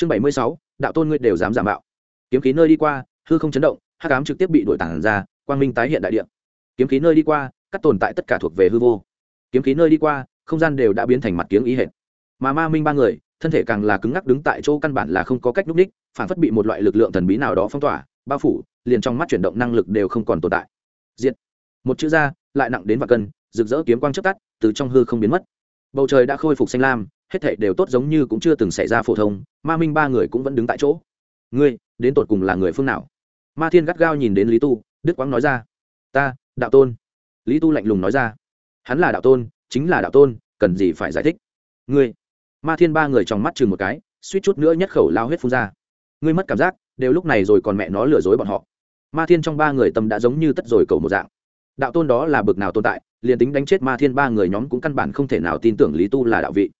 chương bảy mươi sáu, đạo tôn ngươi đều dám giả mạo. Kiếm khí nơi đi qua, hư không chấn động, hắc ám trực tiếp bị đuổi tản ra, quang minh tái hiện đại địa. Kiếm khí nơi đi qua, các tồn tại tất cả thuộc về hư vô. Kiếm khí nơi đi qua, không gian đều đã biến thành mặt kiếng ý hệt. Mà ma minh ba người, thân thể càng là cứng ngắc đứng tại chỗ căn bản là không có cách núp ních phản phất bị một loại lực lượng thần bí nào đó phong tỏa, bao phủ, liền trong mắt chuyển động năng lực đều không còn tồn tại. Diện một chữ ra, lại nặng đến và cân, rực rỡ kiếm quang chớp tắt, từ trong hư không biến mất. Bầu trời đã khôi phục xanh lam hết thảy đều tốt giống như cũng chưa từng xảy ra phổ thông, ma minh ba người cũng vẫn đứng tại chỗ. Ngươi, đến tột cùng là người phương nào? Ma thiên gắt gao nhìn đến lý tu đức quang nói ra. Ta, đạo tôn. Lý tu lạnh lùng nói ra. Hắn là đạo tôn, chính là đạo tôn, cần gì phải giải thích? Ngươi. Ma thiên ba người trong mắt chừng một cái, suýt chút nữa nhất khẩu lao huyết phun ra. Ngươi mất cảm giác, đều lúc này rồi còn mẹ nó lừa dối bọn họ. Ma thiên trong ba người tâm đã giống như tất rồi cầu một dạng. Đạo tôn đó là bực nào tồn tại, liền tính đánh chết ma thiên ba người nhóm cũng căn bản không thể nào tin tưởng lý tu là đạo vị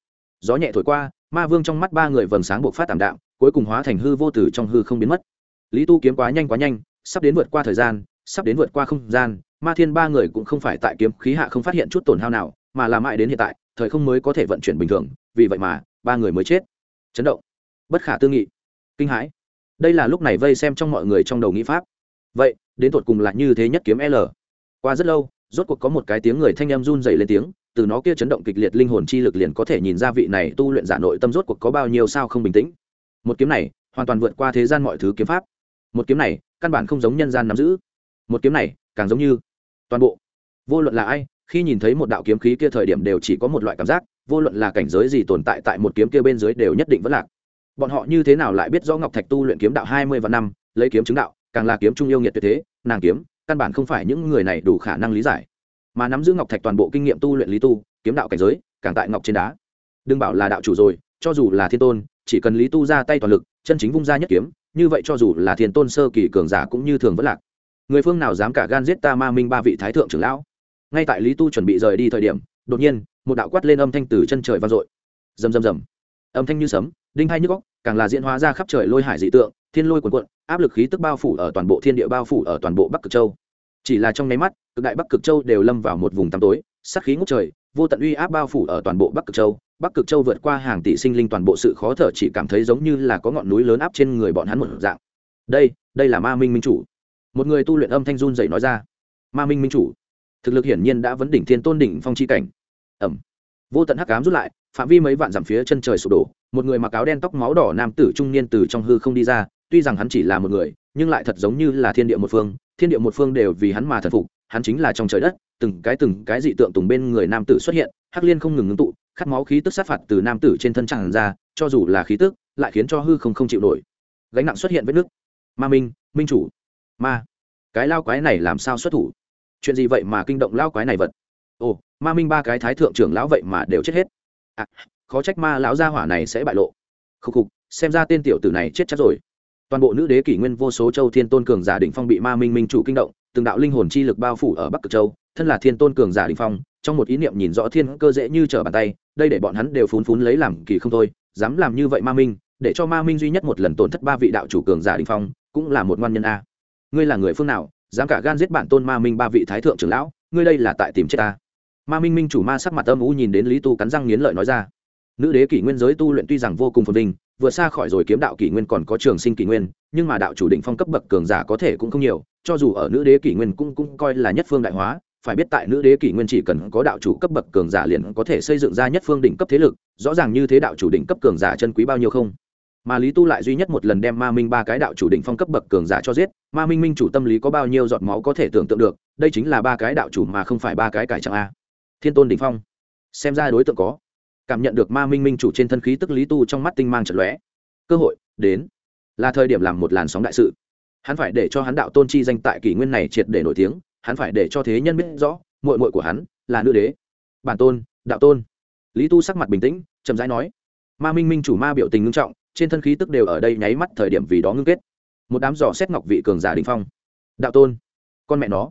gió nhẹ thổi qua, ma vương trong mắt ba người vầng sáng buộc phát tảm đạm, cuối cùng hóa thành hư vô tử trong hư không biến mất. Lý tu kiếm quá nhanh quá nhanh, sắp đến vượt qua thời gian, sắp đến vượt qua không gian, ma thiên ba người cũng không phải tại kiếm khí hạ không phát hiện chút tổn hao nào, mà là mãi đến hiện tại, thời không mới có thể vận chuyển bình thường, vì vậy mà, ba người mới chết. Chấn động. Bất khả tư nghị. Kinh hãi. Đây là lúc này vây xem trong mọi người trong đầu nghĩ pháp. Vậy, đến tột cùng là như thế nhất kiếm l. Qua rất lâu, rốt cuộc có một cái tiếng người thanh em run dày lên tiếng từ nó kia chấn động kịch liệt linh hồn chi lực liền có thể nhìn ra vị này tu luyện giả nội tâm rốt cuộc có bao nhiêu sao không bình tĩnh. Một kiếm này, hoàn toàn vượt qua thế gian mọi thứ kiếm pháp. Một kiếm này, căn bản không giống nhân gian nắm giữ. Một kiếm này, càng giống như toàn bộ. Vô luận là ai, khi nhìn thấy một đạo kiếm khí kia thời điểm đều chỉ có một loại cảm giác, vô luận là cảnh giới gì tồn tại tại một kiếm kia bên dưới đều nhất định vẫn lạc. Bọn họ như thế nào lại biết rõ ngọc thạch tu luyện kiếm đạo hai mươi và năm, lấy kiếm chứng đạo, càng là kiếm trung yêu nghiệt tuyệt thế, nàng kiếm, căn bản không phải những người này đủ khả năng lý giải mà nắm giữ ngọc thạch toàn bộ kinh nghiệm tu luyện lý tu, kiếm đạo cảnh giới, càng tại ngọc trên đá. Đừng bảo là đạo chủ rồi, cho dù là thiên tôn, chỉ cần lý tu ra tay toàn lực, chân chính vung ra nhất kiếm, như vậy cho dù là thiên tôn sơ kỳ cường giả cũng như thường vẫn lạc. Người phương nào dám cả gan giết ta ma minh ba vị thái thượng trưởng lão? Ngay tại lý tu chuẩn bị rời đi thời điểm, đột nhiên, một đạo quát lên âm thanh từ chân trời vang dội. Rầm rầm rầm. Âm thanh như sấm, đinh hai nhức góc càng là diễn hóa ra khắp trời lôi hải dị tượng, thiên lôi cuồn cuộn, áp lực khí tức bao phủ ở toàn bộ thiên địa, bao phủ ở toàn bộ bắc cực châu chỉ là trong nháy mắt, cực đại bắc cực châu đều lâm vào một vùng tăm tối sắc khí ngút trời, vô tận uy áp bao phủ ở toàn bộ bắc cực châu. Bắc cực châu vượt qua hàng tỷ sinh linh toàn bộ sự khó thở chỉ cảm thấy giống như là có ngọn núi lớn áp trên người bọn hắn một dạng. Đây đây là ma minh minh chủ. Một người tu luyện âm thanh run dậy nói ra. Ma minh minh chủ, thực lực hiển nhiên đã vấn đỉnh thiên tôn đỉnh phong chi cảnh. Ẩm. Vô tận hắc cám rút lại, phạm vi mấy vạn dặm phía chân trời sụp đổ, một người mặc áo đen tóc máu đỏ nam tử trung niên từ trong hư không đi ra, tuy rằng hắn chỉ là một người, nhưng lại thật giống như là thiên địa một phương thiên địa một phương đều vì hắn mà thần phục hắn chính là trong trời đất từng cái từng cái dị tượng tùng bên người nam tử xuất hiện hắc liên không ngừng ngưng tụ khát máu khí tức sát phạt từ nam tử trên thân tràn ra cho dù là khí tức lại khiến cho hư không không chịu nổi. Gánh nặng xuất hiện với nước ma minh minh chủ. Ma. Cái lao quái này làm sao xuất thủ? Chuyện gì vậy mà kinh động lao quái này vật? Ồ ma minh ba cái thái thượng trưởng lão vậy mà đều chết hết. À, khó trách ma lão gia hỏa này sẽ bại lộ. Khúc khục xem ra tên tiểu tử này chết chắc rồi toàn bộ nữ đế kỷ nguyên vô số châu thiên tôn cường giả đỉnh phong bị ma minh minh chủ kinh động, từng đạo linh hồn chi lực bao phủ ở bắc cực châu, thân là thiên tôn cường giả đỉnh phong, trong một ý niệm nhìn rõ thiên cơ dễ như trở bàn tay, đây để bọn hắn đều phún phún lấy làm kỳ không thôi, dám làm như vậy ma minh, để cho ma minh duy nhất một lần tổn thất ba vị đạo chủ cường giả đỉnh phong, cũng là một ngoan nhân a. Ngươi là người phương nào, dám cả gan giết bản tôn ma minh ba vị thái thượng trưởng lão, ngươi đây là tại tìm chết ta. Ma minh minh chủ ma sắc mặt âm u nhìn đến lý tu cắn răng nghiến lợi nói ra nữ đế kỷ nguyên giới tu luyện tuy rằng vô cùng phồn vinh, vừa xa khỏi rồi kiếm đạo kỷ nguyên còn có trường sinh kỷ nguyên, nhưng mà đạo chủ định phong cấp bậc cường giả có thể cũng không nhiều, cho dù ở nữ đế kỷ nguyên cũng cũng coi là nhất phương đại hóa. Phải biết tại nữ đế kỷ nguyên chỉ cần có đạo chủ cấp bậc cường giả liền có thể xây dựng ra nhất phương đỉnh cấp thế lực, rõ ràng như thế đạo chủ đỉnh cấp cường giả chân quý bao nhiêu không? Mà lý tu lại duy nhất một lần đem ma minh ba cái đạo chủ đỉnh phong cấp bậc cường giả cho giết, ma minh minh chủ tâm lý có bao nhiêu giọt máu có thể tưởng tượng được, đây chính là ba cái đạo chủ mà không phải ba cái cải trạng a. Thiên tôn đỉnh phong. Xem ra đối tượng có cảm nhận được ma minh minh chủ trên thân khí tức lý tu trong mắt tinh mang trận lóe. Cơ hội, đến. Là thời điểm làm một làn sóng đại sự. Hắn phải để cho hắn đạo tôn chi danh tại kỷ nguyên này triệt để nổi tiếng, hắn phải để cho thế nhân biết rõ mội mội của hắn là nữ đế. Bản tôn, đạo tôn. Lý tu sắc mặt bình tĩnh, chậm rãi nói. Ma minh minh chủ ma biểu tình ngưng trọng, trên thân khí tức đều ở đây nháy mắt thời điểm vì đó ngưng kết. Một đám giò xét ngọc vị cường giả đình phong. Đạo tôn, con mẹ nó.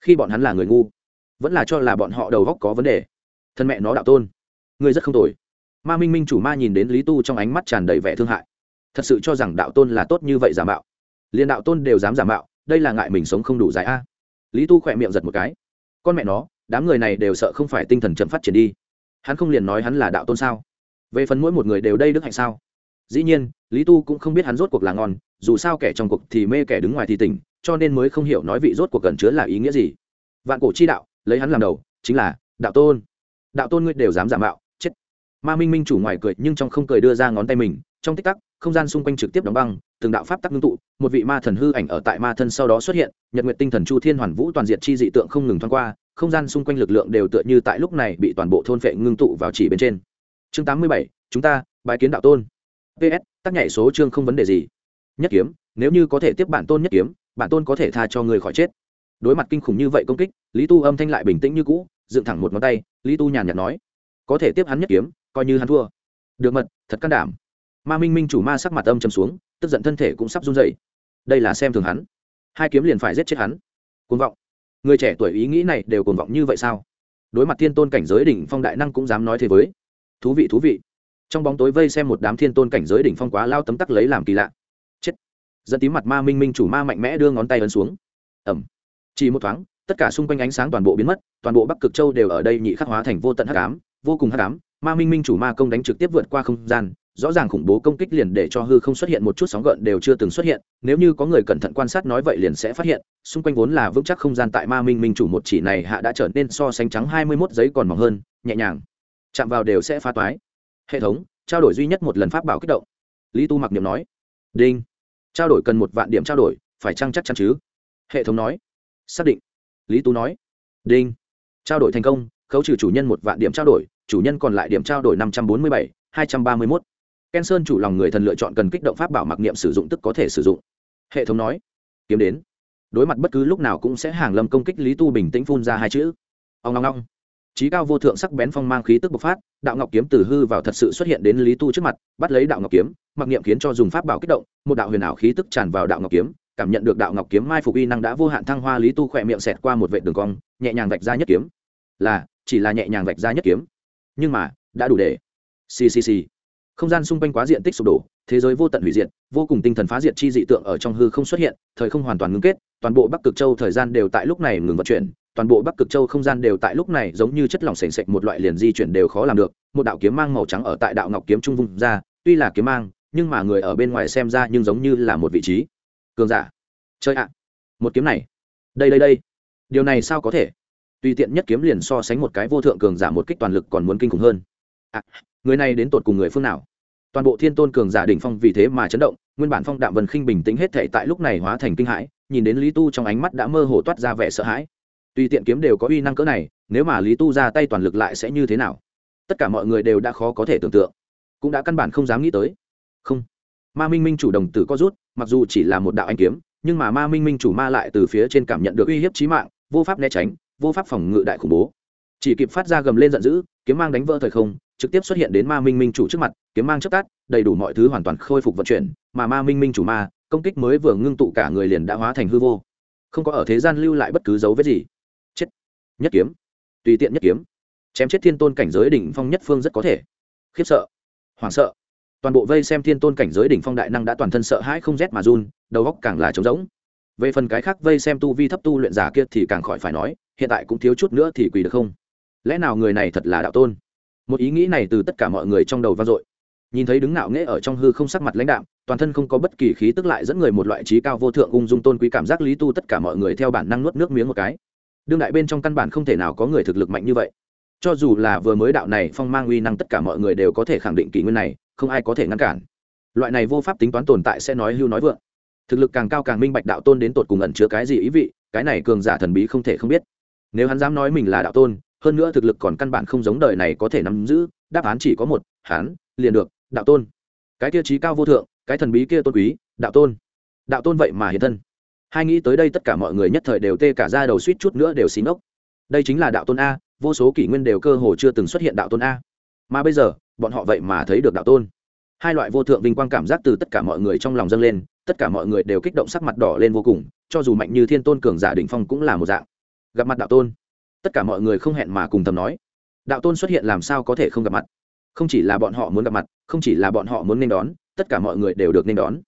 Khi bọn hắn là người ngu, vẫn là cho là bọn họ đầu góc có vấn đề. Thân mẹ nó đạo tôn ngươi rất không tồi. Ma minh minh chủ ma nhìn đến lý tu trong ánh mắt tràn đầy vẻ thương hại. Thật sự cho rằng đạo tôn là tốt như vậy giả mạo. Liền đạo tôn đều dám giả mạo, đây là ngại mình sống không đủ dài a. Lý tu khỏe miệng giật một cái. Con mẹ nó, đám người này đều sợ không phải tinh thần chậm phát triển đi. Hắn không liền nói hắn là đạo tôn sao? Về phần mỗi một người đều đây đức hạnh sao? Dĩ nhiên, lý tu cũng không biết hắn rốt cuộc là ngon, dù sao kẻ trong cuộc thì mê kẻ đứng ngoài thì tỉnh, cho nên mới không hiểu nói vị rốt cuộc cần chứa là ý nghĩa gì. Vạn cổ chi đạo, lấy hắn làm đầu, chính là đạo tôn. Đạo tôn ngươi đều dám giả mạo ma minh minh chủ ngoài cười nhưng trong không cười đưa ra ngón tay mình, trong tích tắc, không gian xung quanh trực tiếp đóng băng, từng đạo pháp tắc ngưng tụ, một vị ma thần hư ảnh ở tại ma thân sau đó xuất hiện, nhật nguyện tinh thần chu thiên hoàn vũ toàn diện chi dị tượng không ngừng thoáng qua, không gian xung quanh lực lượng đều tựa như tại lúc này bị toàn bộ thôn phệ ngưng tụ vào chỉ bên trên. Chương tám mươi bảy, chúng ta, bái kiến đạo tôn. Ps tắc nhảy số chương không vấn đề gì. Nhất kiếm, nếu như có thể tiếp bản tôn nhất kiếm, bản tôn có thể tha cho người khỏi chết. Đối mặt kinh khủng như vậy công kích, lý tu âm thanh lại bình tĩnh như cũ, dựng thẳng một ngón tay, lý tu nhàn nhạt nói, có thể tiếp hắn nhất kiếm coi như hắn thua. Được mật, thật can đảm. Ma minh minh chủ ma sắc mặt âm chầm xuống, tức giận thân thể cũng sắp run dậy đây là xem thường hắn. Hai kiếm liền phải giết chết hắn. Cuồng vọng. Người trẻ tuổi ý nghĩ này đều cuồng vọng như vậy sao? Đối mặt thiên tôn cảnh giới đỉnh phong đại năng cũng dám nói thế với. Thú vị thú vị. Trong bóng tối vây xem một đám thiên tôn cảnh giới đỉnh phong quá lao tấm tắc lấy làm kỳ lạ. Chết. Dẫn tím mặt ma minh minh chủ ma mạnh mẽ đưa ngón tay ấn xuống. Ẩm chỉ một thoáng, tất cả xung quanh ánh sáng toàn bộ biến mất, toàn bộ bắc cực châu đều ở đây nhị khắc hóa thành vô tận hắc ám, vô cùng hắc ám ma minh minh chủ ma công đánh trực tiếp vượt qua không gian, rõ ràng khủng bố công kích liền để cho hư không xuất hiện một chút sóng gợn đều chưa từng xuất hiện, nếu như có người cẩn thận quan sát nói vậy liền sẽ phát hiện, xung quanh vốn là vững chắc không gian tại ma minh minh chủ một chỉ này hạ đã trở nên so sánh trắng hai mươi mốt giấy còn mỏng hơn, nhẹ nhàng. Chạm vào đều sẽ phá toái. Hệ thống, trao đổi duy nhất một lần pháp bảo kích động. Lý tu mặc niệm nói. Đinh. Trao đổi cần một vạn điểm trao đổi, phải chăng chắc chắn chứ? Hệ thống nói. Xác định. Lý tú nói. Đinh. Trao đổi thành công, khấu trừ chủ nhân một vạn điểm trao đổi chủ nhân còn lại điểm trao đổi năm trăm bốn mươi bảy, hai trăm ba mươi mốt. Ken sơn chủ lòng người thần lựa chọn cần kích động pháp bảo mặc niệm sử dụng tức có thể sử dụng. Hệ thống nói, kiếm đến. Đối mặt bất cứ lúc nào cũng sẽ hàng lâm công kích lý tu bình tĩnh phun ra hai chữ. Ông long long trí cao vô thượng sắc bén phong mang khí tức bộc phát, đạo ngọc kiếm từ hư vào thật sự xuất hiện đến lý tu trước mặt, bắt lấy đạo ngọc kiếm, mặc niệm khiến cho dùng pháp bảo kích động, một đạo huyền ảo khí tức tràn vào đạo ngọc kiếm, cảm nhận được đạo ngọc kiếm mai phục uy năng đã vô hạn thăng hoa, lý tu khỏe miệng xẹt qua một vệ đường cong, nhẹ nhàng vạch ra nhất kiếm. Là, chỉ là nhẹ nhàng vạch ra nhất kiếm nhưng mà, đã đủ để. Ccc không gian xung quanh quá diện tích sụp đổ, thế giới vô tận hủy diệt, vô cùng tinh thần phá diệt chi dị tượng ở trong hư không xuất hiện, thời không hoàn toàn ngưng kết, toàn bộ bắc cực châu thời gian đều tại lúc này ngừng vận chuyển, toàn bộ bắc cực châu không gian đều tại lúc này giống như chất lỏng s ề n một loại liền di chuyển đều khó làm được, một đạo kiếm mang màu trắng ở tại đạo ngọc kiếm trung vùng ra, tuy là kiếm mang, nhưng mà người ở bên ngoài xem ra nhưng giống như là một vị trí. Cường giả. Chơi ạ. Một kiếm này. Đây đây đây. Điều này sao có thể? Tùy tiện nhất kiếm liền so sánh một cái vô thượng cường giả một kích toàn lực còn muốn kinh khủng hơn. À, người này đến tột cùng người phương nào? Toàn bộ thiên tôn cường giả đỉnh phong vì thế mà chấn động nguyên bản phong đạm vân khinh bình tĩnh hết thể tại lúc này hóa thành kinh hãi nhìn đến lý tu trong ánh mắt đã mơ hồ toát ra vẻ sợ hãi. Tùy tiện kiếm đều có uy năng cỡ này nếu mà lý tu ra tay toàn lực lại sẽ như thế nào? Tất cả mọi người đều đã khó có thể tưởng tượng cũng đã căn bản không dám nghĩ tới. Không ma minh minh chủ đồng tử có rút mặc dù chỉ là một đạo anh kiếm nhưng mà ma minh minh chủ ma lại từ phía trên cảm nhận được uy hiếp trí mạng vô pháp né tránh vô pháp phòng ngự đại khủng bố. Chỉ kịp phát ra gầm lên giận dữ, kiếm mang đánh vỡ thời không, trực tiếp xuất hiện đến ma minh minh chủ trước mặt, kiếm mang chất tát, đầy đủ mọi thứ hoàn toàn khôi phục vận chuyển, mà ma minh minh chủ ma, công kích mới vừa ngưng tụ cả người liền đã hóa thành hư vô. Không có ở thế gian lưu lại bất cứ dấu vết gì. Chết. Nhất kiếm. Tùy tiện nhất kiếm. Chém chết thiên tôn cảnh giới đỉnh phong nhất phương rất có thể. Khiếp sợ. Hoảng sợ. Toàn bộ vây xem thiên tôn cảnh giới đỉnh phong đại năng đã toàn thân sợ hãi không rét mà run, đầu góc càng là trống rỗng. Về phần cái khác vây xem tu vi thấp tu luyện giả kia thì càng khỏi phải nói hiện tại cũng thiếu chút nữa thì quỳ được không? Lẽ nào người này thật là đạo tôn? Một ý nghĩ này từ tất cả mọi người trong đầu vang dội. Nhìn thấy đứng nạo nghễ ở trong hư không sắc mặt lãnh đạm, toàn thân không có bất kỳ khí tức lại dẫn người một loại trí cao vô thượng ung dung tôn quý cảm giác lý tu tất cả mọi người theo bản năng nuốt nước miếng một cái. Đương đại bên trong căn bản không thể nào có người thực lực mạnh như vậy. Cho dù là vừa mới đạo này phong mang uy năng tất cả mọi người đều có thể khẳng định kỷ nguyên này, không ai có thể ngăn cản. Loại này vô pháp tính toán tồn tại sẽ nói hưu nói vượng. Thực lực càng cao càng minh bạch đạo tôn đến tột cùng ẩn chứa cái gì ý vị, cái này cường giả thần bí không thể không biết nếu hắn dám nói mình là đạo tôn, hơn nữa thực lực còn căn bản không giống đời này có thể nắm giữ, đáp án chỉ có một, hắn liền được, đạo tôn. Cái kia trí cao vô thượng, cái thần bí kia tôn quý, đạo tôn. Đạo tôn vậy mà hiện thân. Hai nghĩ tới đây tất cả mọi người nhất thời đều tê cả ra đầu suýt chút nữa đều xí ngốc. Đây chính là đạo tôn a, vô số kỷ nguyên đều cơ hồ chưa từng xuất hiện đạo tôn a. Mà bây giờ, bọn họ vậy mà thấy được đạo tôn. Hai loại vô thượng vinh quang cảm giác từ tất cả mọi người trong lòng dâng lên, tất cả mọi người đều kích động sắc mặt đỏ lên vô cùng, cho dù mạnh như thiên tôn cường giả đỉnh phong cũng là một dạng gặp mặt đạo tôn. Tất cả mọi người không hẹn mà cùng thầm nói, đạo tôn xuất hiện làm sao có thể không gặp mặt? Không chỉ là bọn họ muốn gặp mặt, không chỉ là bọn họ muốn nên đón, tất cả mọi người đều được nên đón.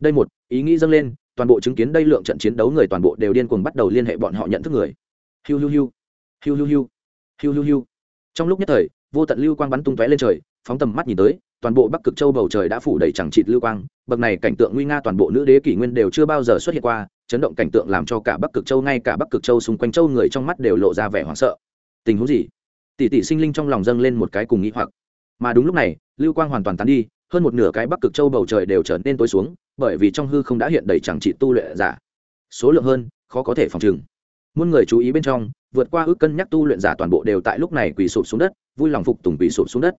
Đây một, ý nghĩ dâng lên, toàn bộ chứng kiến đây lượng trận chiến đấu người toàn bộ đều điên cuồng bắt đầu liên hệ bọn họ nhận thức người. Hiu hiu hiu. Hiu hiu hiu. Hiu hiu hiu. Trong lúc nhất thời, vô tận lưu quang bắn tung tóe lên trời, phóng tầm mắt nhìn tới, toàn bộ bắc cực châu bầu trời đã phủ đầy chẳng trịt lưu quang. Bậc này cảnh tượng nguy nga toàn bộ nữ đế kỷ nguyên đều chưa bao giờ xuất hiện qua chấn động cảnh tượng làm cho cả bắc cực châu, ngay cả bắc cực châu xung quanh châu người trong mắt đều lộ ra vẻ hoảng sợ. Tình huống gì? Tỷ tỷ sinh linh trong lòng dâng lên một cái cùng nghĩ hoặc. Mà đúng lúc này, lưu quang hoàn toàn tán đi, hơn một nửa cái bắc cực châu bầu trời đều trở nên tối xuống, bởi vì trong hư không đã hiện đầy chẳng trị tu luyện giả. Số lượng hơn, khó có thể phòng trừng. Muôn người chú ý bên trong, vượt qua ước cân nhắc tu luyện giả toàn bộ đều tại lúc này quỳ sụp xuống đất, vui lòng phục tùng quỳ sụp xuống đất.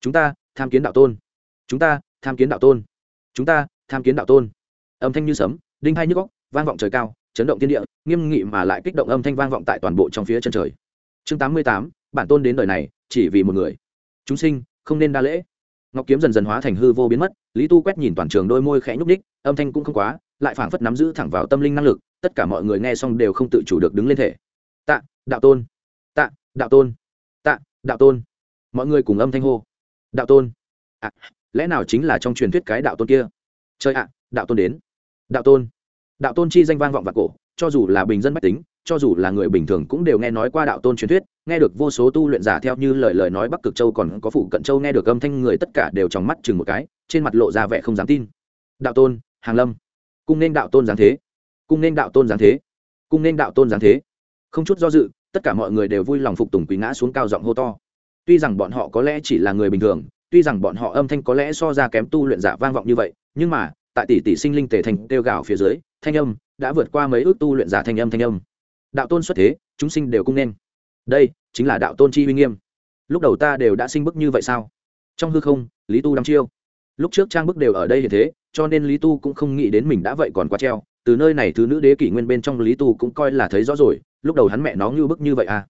Chúng ta, tham kiến đạo tôn. Chúng ta, tham kiến đạo tôn. Chúng ta, tham kiến đạo tôn. Âm thanh như sấm, đinh hay như góc vang vọng trời cao chấn động thiên địa nghiêm nghị mà lại kích động âm thanh vang vọng tại toàn bộ trong phía chân trời. Chương tám mươi tám bản tôn đến đời này chỉ vì một người. Chúng sinh không nên đa lễ. Ngọc kiếm dần dần hóa thành hư vô biến mất lý tu quét nhìn toàn trường đôi môi khẽ nhúc ních âm thanh cũng không quá lại phảng phất nắm giữ thẳng vào tâm linh năng lực tất cả mọi người nghe xong đều không tự chủ được đứng lên thể. Tạ đạo tôn. Tạ đạo tôn. Tạ đạo tôn. Mọi người cùng âm thanh hô. Đạo tôn. À, lẽ nào chính là trong truyền thuyết cái đạo tôn kia? Chơi ạ đạo tôn đến. Đạo tôn đạo tôn chi danh vang vọng và cổ, cho dù là bình dân bách tính, cho dù là người bình thường cũng đều nghe nói qua đạo tôn truyền thuyết, nghe được vô số tu luyện giả theo như lời lời nói bắc cực châu còn có phụ cận châu nghe được âm thanh người tất cả đều trong mắt chừng một cái, trên mặt lộ ra vẻ không dám tin. Đạo tôn, hàng lâm, cung nên đạo tôn giáng thế, cung nên đạo tôn giáng thế, cung nên đạo tôn giáng thế. Không chút do dự, tất cả mọi người đều vui lòng phục tùng quỳ ngã xuống cao giọng hô to. Tuy rằng bọn họ có lẽ chỉ là người bình thường, tuy rằng bọn họ âm thanh có lẽ so ra kém tu luyện giả vang vọng như vậy, nhưng mà tại tỷ tỷ sinh linh tề thành kêu gào phía dưới, thanh âm đã vượt qua mấy ước tu luyện giả thanh âm thanh âm. Đạo tôn xuất thế, chúng sinh đều cung nên. Đây chính là đạo tôn chi uy nghiêm. Lúc đầu ta đều đã sinh bức như vậy sao? Trong hư không, lý tu đăm chiêu. Lúc trước trang bức đều ở đây như thế, cho nên lý tu cũng không nghĩ đến mình đã vậy còn quá treo. Từ nơi này thứ nữ đế kỷ nguyên bên trong lý tu cũng coi là thấy rõ rồi, lúc đầu hắn mẹ nó như bức như vậy à?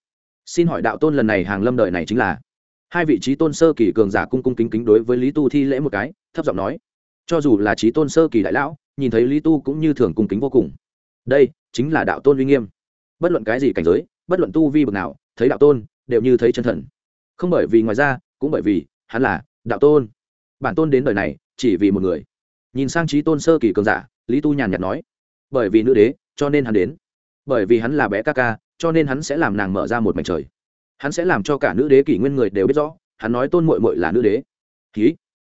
Xin hỏi đạo tôn lần này hàng lâm đời này chính là? Hai vị trí tôn sơ kỳ cường giả cung cung kính kính đối với lý tu thi lễ một cái, thấp giọng nói cho dù là trí tôn sơ kỳ đại lão, nhìn thấy lý tu cũng như thường cung kính vô cùng. Đây chính là đạo tôn uy nghiêm. Bất luận cái gì cảnh giới, bất luận tu vi bậc nào, thấy đạo tôn đều như thấy chân thần. Không bởi vì ngoài ra, cũng bởi vì hắn là đạo tôn. Bản tôn đến đời này chỉ vì một người. Nhìn sang trí tôn sơ kỳ cường giả, lý tu nhàn nhạt nói, bởi vì nữ đế, cho nên hắn đến. Bởi vì hắn là bé ca ca, cho nên hắn sẽ làm nàng mở ra một mảnh trời. Hắn sẽ làm cho cả nữ đế kỷ nguyên người đều biết rõ, hắn nói tôn mội mội là nữ đế. Ký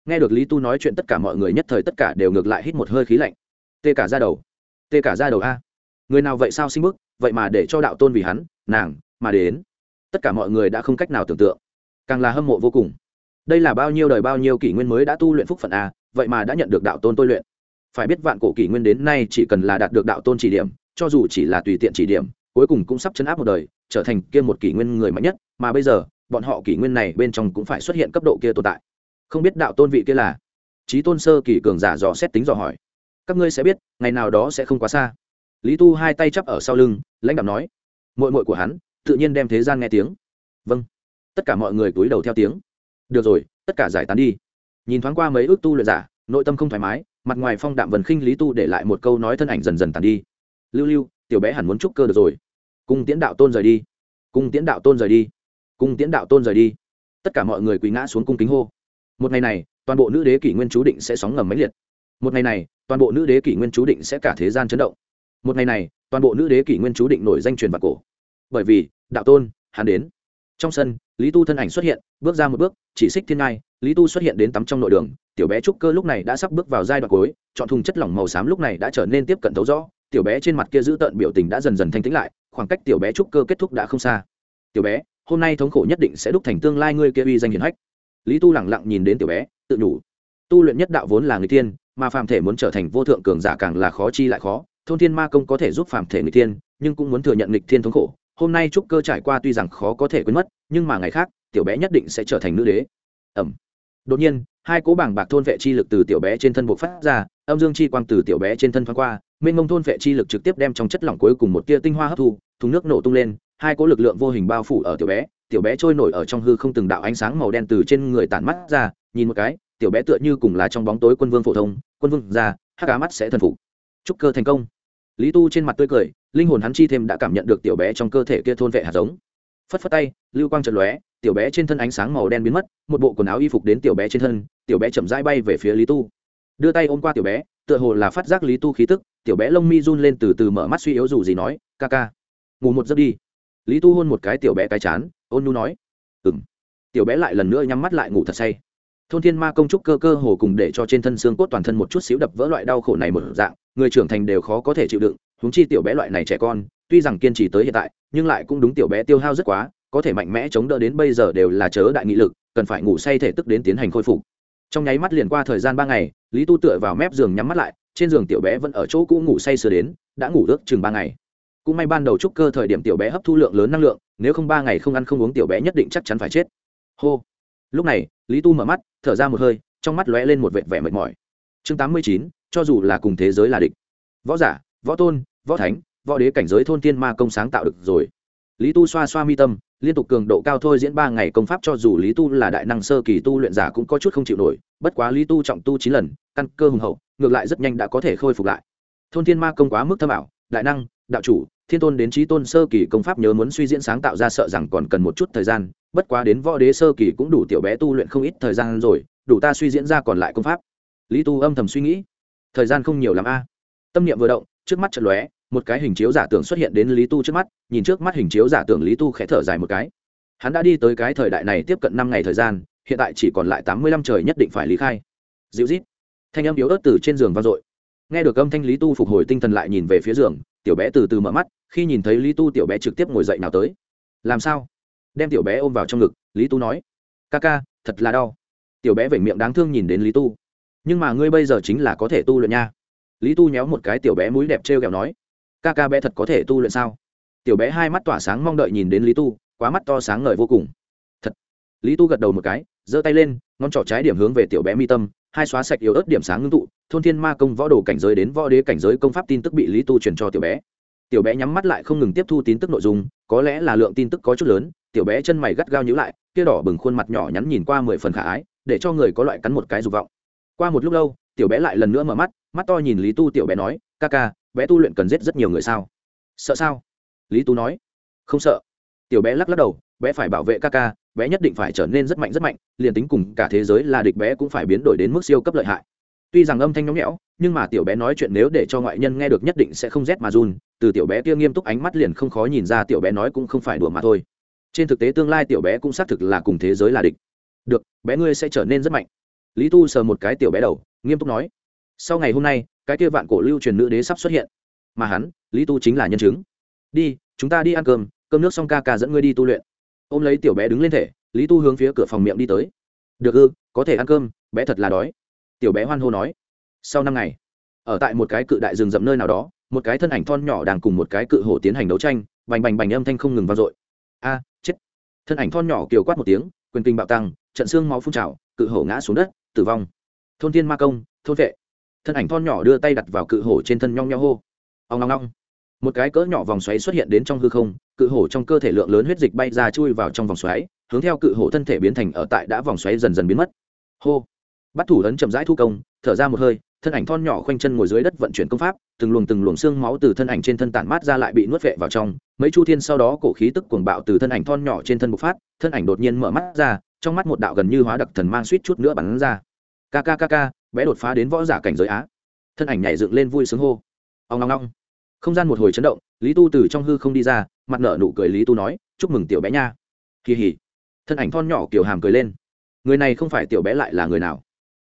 nghe được lý tu nói chuyện tất cả mọi người nhất thời tất cả đều ngược lại hít một hơi khí lạnh. Tê cả ra đầu. Tê cả ra đầu a. Người nào vậy sao sinh bức, vậy mà để cho đạo tôn vì hắn, nàng, mà đến. Tất cả mọi người đã không cách nào tưởng tượng. Càng là hâm mộ vô cùng. Đây là bao nhiêu đời bao nhiêu kỷ nguyên mới đã tu luyện phúc phận a, vậy mà đã nhận được đạo tôn tôi luyện. Phải biết vạn cổ kỷ nguyên đến nay chỉ cần là đạt được đạo tôn chỉ điểm, cho dù chỉ là tùy tiện chỉ điểm, cuối cùng cũng sắp chấn áp một đời, trở thành kia một kỷ nguyên người mạnh nhất, mà bây giờ, bọn họ kỷ nguyên này bên trong cũng phải xuất hiện cấp độ kia tồn tại không biết đạo tôn vị kia là? Trí tôn sơ kỳ cường giả dò xét tính dò hỏi. Các ngươi sẽ biết, ngày nào đó sẽ không quá xa. Lý tu hai tay chắp ở sau lưng, lãnh đạo nói. Mội mội của hắn, tự nhiên đem thế gian nghe tiếng. Vâng. Tất cả mọi người cúi đầu theo tiếng. Được rồi, tất cả giải tán đi. Nhìn thoáng qua mấy ước tu luyện giả, nội tâm không thoải mái, mặt ngoài phong đạm vần khinh lý tu để lại một câu nói thân ảnh dần dần tàn đi. Lưu lưu, tiểu bé hẳn muốn trúc cơ được rồi. Cung tiễn đạo tôn rời đi. Cung tiễn đạo tôn rời đi. Cung tiễn đạo tôn rời đi. Tất cả mọi người quỳ ngã xuống cung kính hô một ngày này, toàn bộ nữ đế kỷ nguyên chú định sẽ sóng ngầm máy liệt. Một ngày này, toàn bộ nữ đế kỷ nguyên chú định sẽ cả thế gian chấn động. Một ngày này, toàn bộ nữ đế kỷ nguyên chú định nổi danh truyền vào cổ. Bởi vì, đạo tôn, hắn đến. Trong sân, lý tu thân ảnh xuất hiện, bước ra một bước, chỉ xích thiên ngai, lý tu xuất hiện đến tắm trong nội đường, tiểu bé trúc cơ lúc này đã sắp bước vào giai đoạn cuối, chọn thùng chất lỏng màu xám lúc này đã trở nên tiếp cận thấu rõ, tiểu bé trên mặt kia giữ tợn biểu tình đã dần dần thanh tĩnh lại, khoảng cách tiểu bé trúc cơ kết thúc đã không xa. Tiểu bé, hôm nay thống khổ nhất định sẽ đúc thành tương lai ngươi kia uy danh hiển hách lý tu lẳng lặng nhìn đến tiểu bé, tự nhủ. Tu luyện nhất đạo vốn là người tiên mà phàm thể muốn trở thành vô thượng cường giả càng là khó chi lại khó. Thôn thiên ma công có thể giúp phàm thể người tiên nhưng cũng muốn thừa nhận nghịch thiên thống khổ. Hôm nay trúc cơ trải qua tuy rằng khó có thể quên mất, nhưng mà ngày khác, tiểu bé nhất định sẽ trở thành nữ đế. Ẩm. Đột nhiên, hai cố bảng bạc thôn vệ chi lực từ tiểu bé trên thân buộc phát ra, âm dương chi quang từ tiểu bé trên thân thoáng qua, mênh mông thôn vệ chi lực trực tiếp đem trong chất lỏng cuối cùng một tia tinh hoa hấp thu, thùng nước nổ tung lên, hai cố lực lượng vô hình bao phủ ở tiểu bé tiểu bé trôi nổi ở trong hư không từng đạo ánh sáng màu đen từ trên người tản mắt ra, nhìn một cái, tiểu bé tựa như cùng là trong bóng tối quân vương phổ thông, quân vương ra, hắc cá mắt sẽ thần phục. Chúc cơ thành công. Lý tu trên mặt tươi cười, linh hồn hắn chi thêm đã cảm nhận được tiểu bé trong cơ thể kia thôn vệ hạt giống. Phất phất tay, lưu quang trật lóe, tiểu bé trên thân ánh sáng màu đen biến mất, một bộ quần áo y phục đến tiểu bé trên thân, tiểu bé chậm rãi bay về phía lý tu. Đưa tay ôm qua tiểu bé, tựa hồ là phát giác lý tu khí tức, tiểu bé lông mi run lên từ từ mở mắt suy yếu dù gì nói, ca ca, ngủ một giấc đi. Lý tu hôn một cái tiểu bé cái chán ôn nu nói. Ừng tiểu bé lại lần nữa nhắm mắt lại ngủ thật say. Thôn thiên ma công trúc cơ cơ hồ cùng để cho trên thân xương cốt toàn thân một chút xíu đập vỡ loại đau khổ này một dạng, người trưởng thành đều khó có thể chịu đựng, huống chi tiểu bé loại này trẻ con, tuy rằng kiên trì tới hiện tại, nhưng lại cũng đúng tiểu bé tiêu hao rất quá, có thể mạnh mẽ chống đỡ đến bây giờ đều là chớ đại nghị lực, cần phải ngủ say thể tức đến tiến hành khôi phục. Trong nháy mắt liền qua thời gian ba ngày, lý tu tựa vào mép giường nhắm mắt lại, trên giường tiểu bé vẫn ở chỗ cũ ngủ say sửa đến, đã ngủ ước chừng ba ngày. Cũng may ban đầu trúc cơ thời điểm tiểu bé hấp thu lượng lớn năng lượng nếu không ba ngày không ăn không uống tiểu bé nhất định chắc chắn phải chết. Hô. Lúc này, lý tu mở mắt, thở ra một hơi, trong mắt lóe lên một vệt vẻ mệt mỏi. Chương tám mươi chín, cho dù là cùng thế giới là địch. Võ giả, võ tôn, võ thánh, võ đế cảnh giới thôn tiên ma công sáng tạo được rồi. Lý tu xoa xoa mi tâm, liên tục cường độ cao thôi diễn ba ngày công pháp cho dù lý tu là đại năng sơ kỳ tu luyện giả cũng có chút không chịu nổi, bất quá lý tu trọng tu chín lần, căn cơ hùng hậu, ngược lại rất nhanh đã có thể khôi phục lại. Thôn thiên ma công quá mức thâm ảo, đại năng, đạo chủ thiên tôn đến trí tôn sơ kỳ công pháp nhớ muốn suy diễn sáng tạo ra sợ rằng còn cần một chút thời gian, bất quá đến võ đế sơ kỳ cũng đủ tiểu bé tu luyện không ít thời gian rồi, đủ ta suy diễn ra còn lại công pháp. Lý tu âm thầm suy nghĩ. Thời gian không nhiều l a. Tâm niệm vừa động, trước mắt trận lóe, một cái hình chiếu giả tưởng xuất hiện đến lý tu trước mắt, nhìn trước mắt hình chiếu giả tưởng lý tu khẽ thở dài một cái. Hắn đã đi tới cái thời đại này tiếp cận năm ngày thời gian, hiện tại chỉ còn lại tám mươi lăm trời nhất định phải lý khai. Dịu rít thanh âm yếu ớt từ trên giường vang dội nghe được âm thanh lý tu phục hồi tinh thần lại nhìn về phía giường, tiểu bé từ từ mở mắt, khi nhìn thấy lý tu tiểu bé trực tiếp ngồi dậy nào tới. Làm sao? Đem tiểu bé ôm vào trong ngực, lý tu nói. Ca ca, thật là đau. Tiểu bé vểnh miệng đáng thương nhìn đến lý tu. Nhưng mà ngươi bây giờ chính là có thể tu luyện nha. Lý tu nhéo một cái tiểu bé mũi đẹp t r e o kẹo nói. Ca ca bé thật có thể tu luyện sao? Tiểu bé hai mắt tỏa sáng mong đợi nhìn đến lý tu, quá mắt to sáng ngời vô cùng. Thật. Lý tu gật đầu một cái, giơ tay lên, ngón trỏ trái điểm hướng về tiểu bé mi tâm hai xóa sạch yếu ớt điểm sáng ngưng tụ, thôn thiên ma công võ đồ cảnh giới đến võ đế cảnh giới công pháp tin tức bị lý tu truyền cho tiểu bé. Tiểu bé nhắm mắt lại không ngừng tiếp thu tin tức nội dung, có lẽ là lượng tin tức có chút lớn, tiểu bé chân mày gắt gao nhữ lại, kia đỏ bừng khuôn mặt nhỏ nhắn nhìn qua mười phần khả ái, để cho người có loại cắn một cái dục vọng. Qua một lúc lâu, tiểu bé lại lần nữa mở mắt mắt to nhìn lý tu tiểu bé nói, ca ca, bé tu luyện cần giết rất nhiều người sao? Sợ sao? Lý tu nói. Không sợ. Tiểu bé lắc lắc đầu, bé phải bảo vệ ca ca bé nhất định phải trở nên rất mạnh rất mạnh, liền tính cùng cả thế giới là địch bé cũng phải biến đổi đến mức siêu cấp lợi hại. Tuy rằng âm thanh nhõng nhẽo, nhưng mà tiểu bé nói chuyện nếu để cho ngoại nhân nghe được nhất định sẽ không rét mà run, từ tiểu bé kia nghiêm túc ánh mắt liền không khó nhìn ra tiểu bé nói cũng không phải đùa mà thôi. Trên thực tế tương lai tiểu bé cũng xác thực là cùng thế giới là địch. Được, bé ngươi sẽ trở nên rất mạnh. Lý tu sờ một cái tiểu bé đầu, nghiêm túc nói. Sau ngày hôm nay, cái kia vạn cổ lưu truyền nữ đế sắp xuất hiện. Mà hắn, lý tu chính là nhân chứng. Đi, chúng ta đi ăn cơm cơm nước xong ca ca dẫn ngươi đi tu luyện ôm lấy tiểu bé đứng lên thể, lý tu hướng phía cửa phòng miệng đi tới. Được ư, có thể ăn cơm, bé thật là đói. Tiểu bé hoan hô nói. Sau năm ngày, ở tại một cái cự đại rừng rậm nơi nào đó, một cái thân ảnh thon nhỏ đang cùng một cái cự hổ tiến hành đấu tranh, bành bành bành âm thanh không ngừng vang dội. A, chết. Thân ảnh thon nhỏ kiều quát một tiếng, quyền kinh bạo tăng, trận xương máu phun trào, cự hổ ngã xuống đất, tử vong. Thôn thiên ma công, thôn vệ. Thân ảnh thon nhỏ đưa tay đặt vào cự hổ trên thân nhong nhao hô. Ông long long một cái cỡ nhỏ vòng xoáy xuất hiện đến trong hư không, cự hổ trong cơ thể lượng lớn huyết dịch bay ra chui vào trong vòng xoáy, hướng theo cự hổ thân thể biến thành ở tại đã vòng xoáy dần dần biến mất. Hô! Bắt thủ ấn chậm rãi thu công, thở ra một hơi, thân ảnh thon nhỏ khoanh chân ngồi dưới đất vận chuyển công pháp, từng luồng từng luồng xương máu từ thân ảnh trên thân tản mát ra lại bị nuốt vệ vào trong, mấy chu thiên sau đó cổ khí tức cuồng bạo từ thân ảnh thon nhỏ trên thân bộc phát, thân ảnh đột nhiên mở mắt ra, trong mắt một đạo gần như hóa đặc thần mang suýt chút nữa bắn ra. Kkkk bé đột phá đến võ giả cảnh giới á. Thân ảnh nhảy dựng lên vui sướng hô. Ông long long không gian một hồi chấn động, lý tu từ trong hư không đi ra, mặt nở nụ cười lý tu nói, chúc mừng tiểu bé nha. Kỳ hỉ. Thân ảnh thon nhỏ kiểu hàm cười lên. Người này không phải tiểu bé lại là người nào?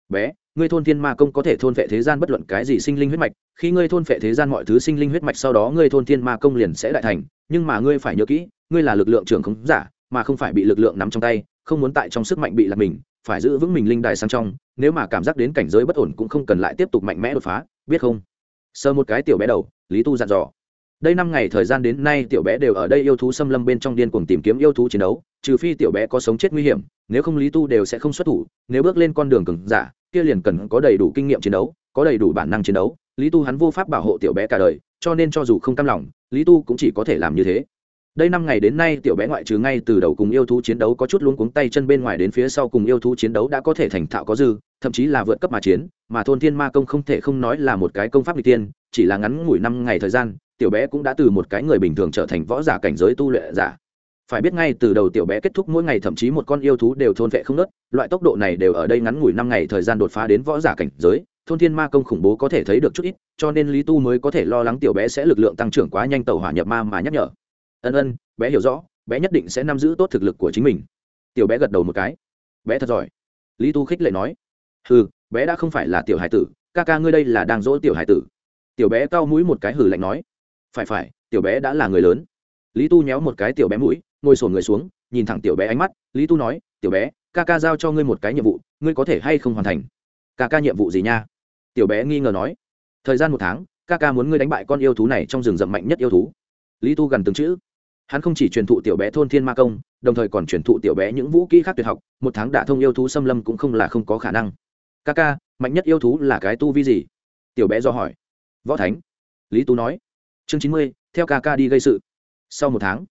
Bé, ngươi thôn thiên ma công có thể thôn phệ thế gian bất luận cái gì sinh linh huyết mạch, khi ngươi thôn phệ thế gian mọi thứ sinh linh huyết mạch sau đó ngươi thôn thiên ma công liền sẽ đại thành, nhưng mà ngươi phải nhớ kỹ, ngươi là lực lượng trưởng khống giả, mà không phải bị lực lượng nắm trong tay, không muốn tại trong sức mạnh bị lạc mình, phải giữ vững mình linh đài sang trong, nếu mà cảm giác đến cảnh giới bất ổn cũng không cần lại tiếp tục mạnh mẽ đột phá, biết không? Sờ một cái tiểu bé đầu, lý tu dặn dò. Đây năm ngày thời gian đến nay tiểu bé đều ở đây yêu thú xâm lâm bên trong điên cuồng tìm kiếm yêu thú chiến đấu, trừ phi tiểu bé có sống chết nguy hiểm, nếu không lý tu đều sẽ không xuất thủ, nếu bước lên con đường cứng giả, kia liền cần có đầy đủ kinh nghiệm chiến đấu, có đầy đủ bản năng chiến đấu, lý tu hắn vô pháp bảo hộ tiểu bé cả đời, cho nên cho dù không cam lòng, lý tu cũng chỉ có thể làm như thế đây năm ngày đến nay tiểu bé ngoại trừ ngay từ đầu cùng yêu thú chiến đấu có chút luống cuống tay chân bên ngoài đến phía sau cùng yêu thú chiến đấu đã có thể thành thạo có dư, thậm chí là vượt cấp mà chiến, mà thôn thiên ma công không thể không nói là một cái công pháp n tiên, chỉ là ngắn ngủi năm ngày thời gian, tiểu bé cũng đã từ một cái người bình thường trở thành võ giả cảnh giới tu luyện giả. Phải biết ngay từ đầu tiểu bé kết thúc mỗi ngày thậm chí một con yêu thú đều thôn vệ không nớt, loại tốc độ này đều ở đây ngắn ngủi năm ngày thời gian đột phá đến võ giả cảnh giới, thôn thiên ma công khủng bố có thể thấy được chút ít, cho nên lý tu mới có thể lo lắng tiểu bé sẽ lực lượng tăng trưởng quá nhanh tàu hỏa nhập ma mà nhắc nhở ân ân, bé hiểu rõ, bé nhất định sẽ nắm giữ tốt thực lực của chính mình. Tiểu bé gật đầu một cái. Bé thật giỏi. Lý tu khích lệ nói. Hừ, bé đã không phải là tiểu hải tử, ca ca ngươi đây là đang dỗ tiểu hải tử. Tiểu bé cau mũi một cái hử lạnh nói. Phải phải, tiểu bé đã là người lớn. Lý tu nhéo một cái tiểu bé mũi, ngồi sổn người xuống, nhìn thẳng tiểu bé ánh mắt. Lý tu nói, tiểu bé, ca ca giao cho ngươi một cái nhiệm vụ, ngươi có thể hay không hoàn thành? Ca ca nhiệm vụ gì nha? Tiểu bé nghi ngờ nói. Thời gian một tháng, ca ca muốn ngươi đánh bại con yêu thú này trong rừng rậm mạnh nhất yêu thú. Lý tu gần từng chữ hắn không chỉ truyền thụ tiểu bé thôn thiên ma công, đồng thời còn truyền thụ tiểu bé những vũ kỹ khác tuyệt học, một tháng đả thông yêu thú xâm lâm cũng không là không có khả năng. Ca ca mạnh nhất yêu thú là cái tu vi gì? Tiểu bé do hỏi. Võ thánh. Lý tú nói. Chương chín mươi, theo ca ca đi gây sự. Sau một tháng,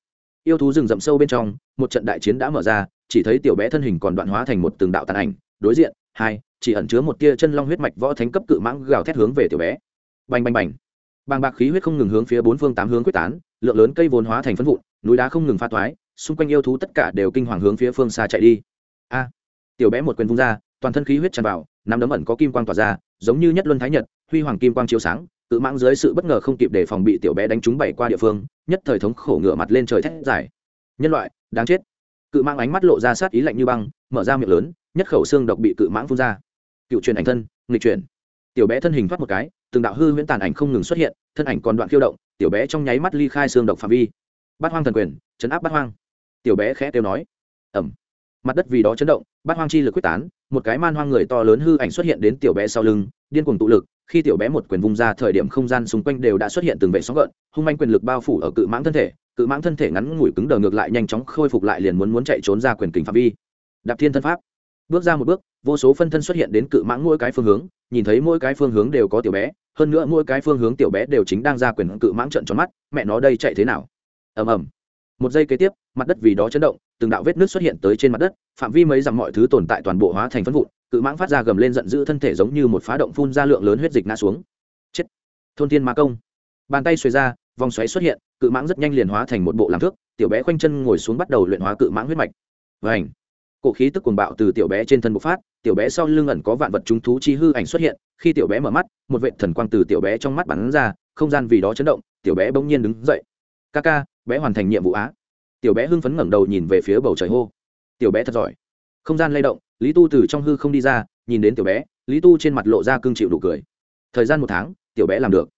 yêu thú rừng rậm sâu bên trong, một trận đại chiến đã mở ra, chỉ thấy tiểu bé thân hình còn đoạn hóa thành một từng đạo tàn ảnh. Đối diện, hai, chỉ ẩn chứa một tia chân long huyết mạch võ thánh cấp cự mãng gào thét hướng về tiểu bé. Bành bành bành. Bàng bạc khí huyết không ngừng hướng phía bốn phương tám hướng quyết tán, lượng lớn cây vốn hóa thành phân vụn núi đá không ngừng pha toái xung quanh yêu thú tất cả đều kinh hoàng hướng phía phương xa chạy đi. A, tiểu bé một quyền vung ra, toàn thân khí huyết tràn vào, nắm đấm ẩn có kim quang tỏa ra, giống như nhất luân thái nhật, huy hoàng kim quang chiếu sáng, cự mãng dưới sự bất ngờ không kịp để phòng bị tiểu bé đánh trúng bảy qua địa phương, nhất thời thống khổ ngửa mặt lên trời thét dài. Nhân loại, đáng chết. Cự mãng ánh mắt lộ ra sát ý lạnh như băng, mở ra miệng lớn, nhất khẩu xương độc bị cự mãng phun ra. Cựu truyền ảnh thân, nghịch chuyển tiểu bé thân hình thoát một cái, từng đạo hư huyễn tàn ảnh không ngừng xuất hiện, thân ảnh còn đoạn khiêu động, tiểu bé trong nháy mắt ly khai xương độc phạm vi bát hoang thần quyền, chấn áp bát hoang. Tiểu bé khẽ kêu nói. Ẩm. Mặt đất vì đó chấn động, bát hoang chi lực quyết tán, một cái man hoang người to lớn hư ảnh xuất hiện đến tiểu bé sau lưng, điên cuồng tụ lực, khi tiểu bé một quyền vung ra thời điểm không gian xung quanh đều đã xuất hiện từng vệ sóng gợn, hung manh quyền lực bao phủ ở cự mãng thân thể, cự mãng thân thể ngắn ngủi cứng đờ ngược lại nhanh chóng khôi phục lại liền muốn muốn chạy trốn ra quyền kình phạm vi. Đạp thiên thân pháp. Bước ra một bước, vô số phân thân xuất hiện đến cự mãng mỗi cái phương hướng, nhìn thấy mỗi cái phương hướng đều có tiểu bé, hơn nữa mỗi cái phương hướng tiểu bé đều chính đang ra quyền cự mãng trận tròn mắt, mẹ nó đây chạy thế nào? Ầm ầm. Một giây kế tiếp, mặt đất vì đó chấn động, từng đạo vết nước xuất hiện tới trên mặt đất, phạm vi mấy dặm mọi thứ tồn tại toàn bộ hóa thành phân vụn, cự mãng phát ra gầm lên giận dữ thân thể giống như một phá động phun ra lượng lớn huyết dịch ngã xuống. Chết. Thôn thiên ma công. Bàn tay xuề ra, vòng xoáy xuất hiện, cự mãng rất nhanh liền hóa thành một bộ làm thước, tiểu bé khoanh chân ngồi xuống bắt đầu luyện hóa cự mãng huyết mạch. Và ảnh cổ khí tức cuồng bạo từ tiểu bé trên thân bộc phát, tiểu bé sau lưng ẩn có vạn vật chúng thú chi hư ảnh xuất hiện, khi tiểu bé mở mắt, một vệ thần quang từ tiểu bé trong mắt bắn ra, không gian vì đó chấn động, tiểu bé bỗng nhiên đứng dậy. Ca ca bé hoàn thành nhiệm vụ á. Tiểu bé hưng phấn ngẩng đầu nhìn về phía bầu trời hô. Tiểu bé thật giỏi. Không gian lay động, lý tu từ trong hư không đi ra, nhìn đến tiểu bé, lý tu trên mặt lộ ra cương chịu đủ cười. Thời gian một tháng, tiểu bé làm được.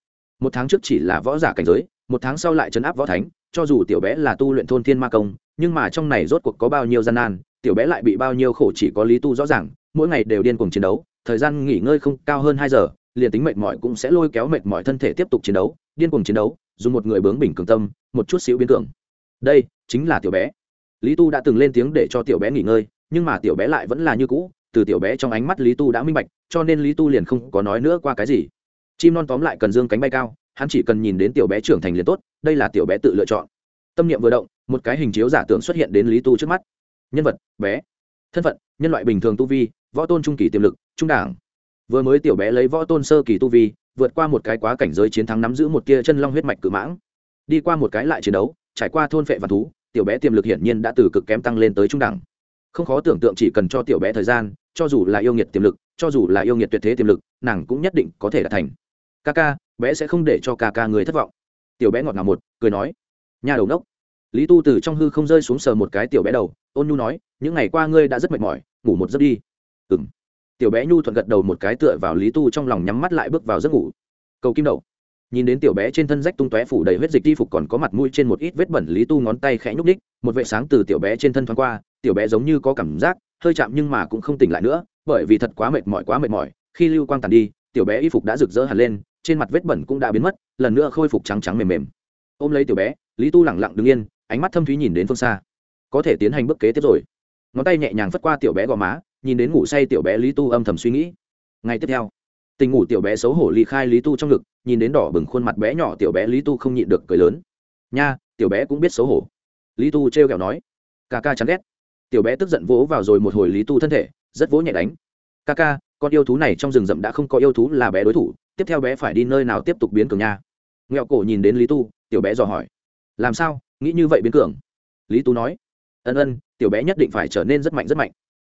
Một tháng trước chỉ là võ giả cảnh giới, một tháng sau lại chấn áp võ thánh, cho dù tiểu bé là tu luyện thôn thiên ma công, nhưng mà trong này rốt cuộc có bao nhiêu gian nan, tiểu bé lại bị bao nhiêu khổ chỉ có lý tu rõ ràng, mỗi ngày đều điên cuồng chiến đấu, thời gian nghỉ ngơi không cao hơn hai giờ, liền tính mệt mỏi cũng sẽ lôi kéo mệt mỏi thân thể tiếp tục chiến đấu, điên cuồng chiến đấu dùng một người bướng bình cường tâm, một chút xíu biến cường. Đây chính là tiểu bé. Lý tu đã từng lên tiếng để cho tiểu bé nghỉ ngơi, nhưng mà tiểu bé lại vẫn là như cũ, từ tiểu bé trong ánh mắt lý tu đã minh bạch, cho nên lý tu liền không có nói nữa qua cái gì. Chim non tóm lại cần dương cánh bay cao, hắn chỉ cần nhìn đến tiểu bé trưởng thành liền tốt, đây là tiểu bé tự lựa chọn. Tâm niệm vừa động, một cái hình chiếu giả tưởng xuất hiện đến lý tu trước mắt. Nhân vật, bé. Thân phận, nhân loại bình thường tu vi, võ tôn trung kỳ tiềm lực, trung đảng vừa mới tiểu bé lấy võ tôn sơ kỳ tu vi vượt qua một cái quá cảnh giới chiến thắng nắm giữ một tia chân long huyết mạch cự mãng. Đi qua một cái lại chiến đấu, trải qua thôn phệ và thú, tiểu bé tiềm lực hiển nhiên đã từ cực kém tăng lên tới trung đẳng. Không khó tưởng tượng chỉ cần cho tiểu bé thời gian, cho dù là yêu nghiệt tiềm lực, cho dù là yêu nghiệt tuyệt thế tiềm lực, nàng cũng nhất định có thể đạt thành. Ca ca bé sẽ không để cho ca ca người thất vọng. Tiểu bé ngọt ngào một, cười nói, nhà đầu đốc. Lý tu từ trong hư không rơi xuống sờ một cái tiểu bé đầu, ôn nhu nói, những ngày qua ngươi đã rất mệt mỏi, ngủ một giấc đi tiểu bé nhu thuận gật đầu một cái tựa vào lý tu trong lòng nhắm mắt lại bước vào giấc ngủ. Cầu kim đậu nhìn đến tiểu bé trên thân rách tung tóe phủ đầy huyết dịch y phục còn có mặt mũi trên một ít vết bẩn, lý tu ngón tay khẽ nhúc ních một vệ sáng từ tiểu bé trên thân thoáng qua, tiểu bé giống như có cảm giác, hơi chạm nhưng mà cũng không tỉnh lại nữa, bởi vì thật quá mệt mỏi, quá mệt mỏi. Khi lưu quang tàn đi, tiểu bé y phục đã rực rỡ hẳn lên, trên mặt vết bẩn cũng đã biến mất, lần nữa khôi phục trắng trắng mềm mềm. Ôm lấy tiểu bé, lý tu lẳng lặng đứng yên, ánh mắt thâm thúy nhìn đến phương xa. Có thể tiến hành bước kế tiếp rồi. Ngón tay nhẹ nhàng phất qua tiểu bé gò má nhìn đến ngủ say tiểu bé lý tu âm thầm suy nghĩ. Ngày tiếp theo, tình ngủ tiểu bé xấu hổ ly khai lý tu trong ngực, nhìn đến đỏ bừng khuôn mặt bé nhỏ tiểu bé lý tu không nhịn được cười lớn. Nha, tiểu bé cũng biết xấu hổ. Lý tu t r kẹo nói. Ca ca chán ghét. Tiểu bé tức giận vỗ vào rồi một hồi lý tu thân thể, rất vỗ nhẹ đánh. Ca ca, con yêu thú này trong rừng rậm đã không có yêu thú là bé đối thủ, tiếp theo bé phải đi nơi nào tiếp tục biến cường nha? Nghẹo cổ nhìn đến lý tu, tiểu bé dò hỏi. Làm sao? Nghĩ như vậy biến cường? Lý tu nói. Ân ân, tiểu bé nhất định phải trở nên rất mạnh rất mạnh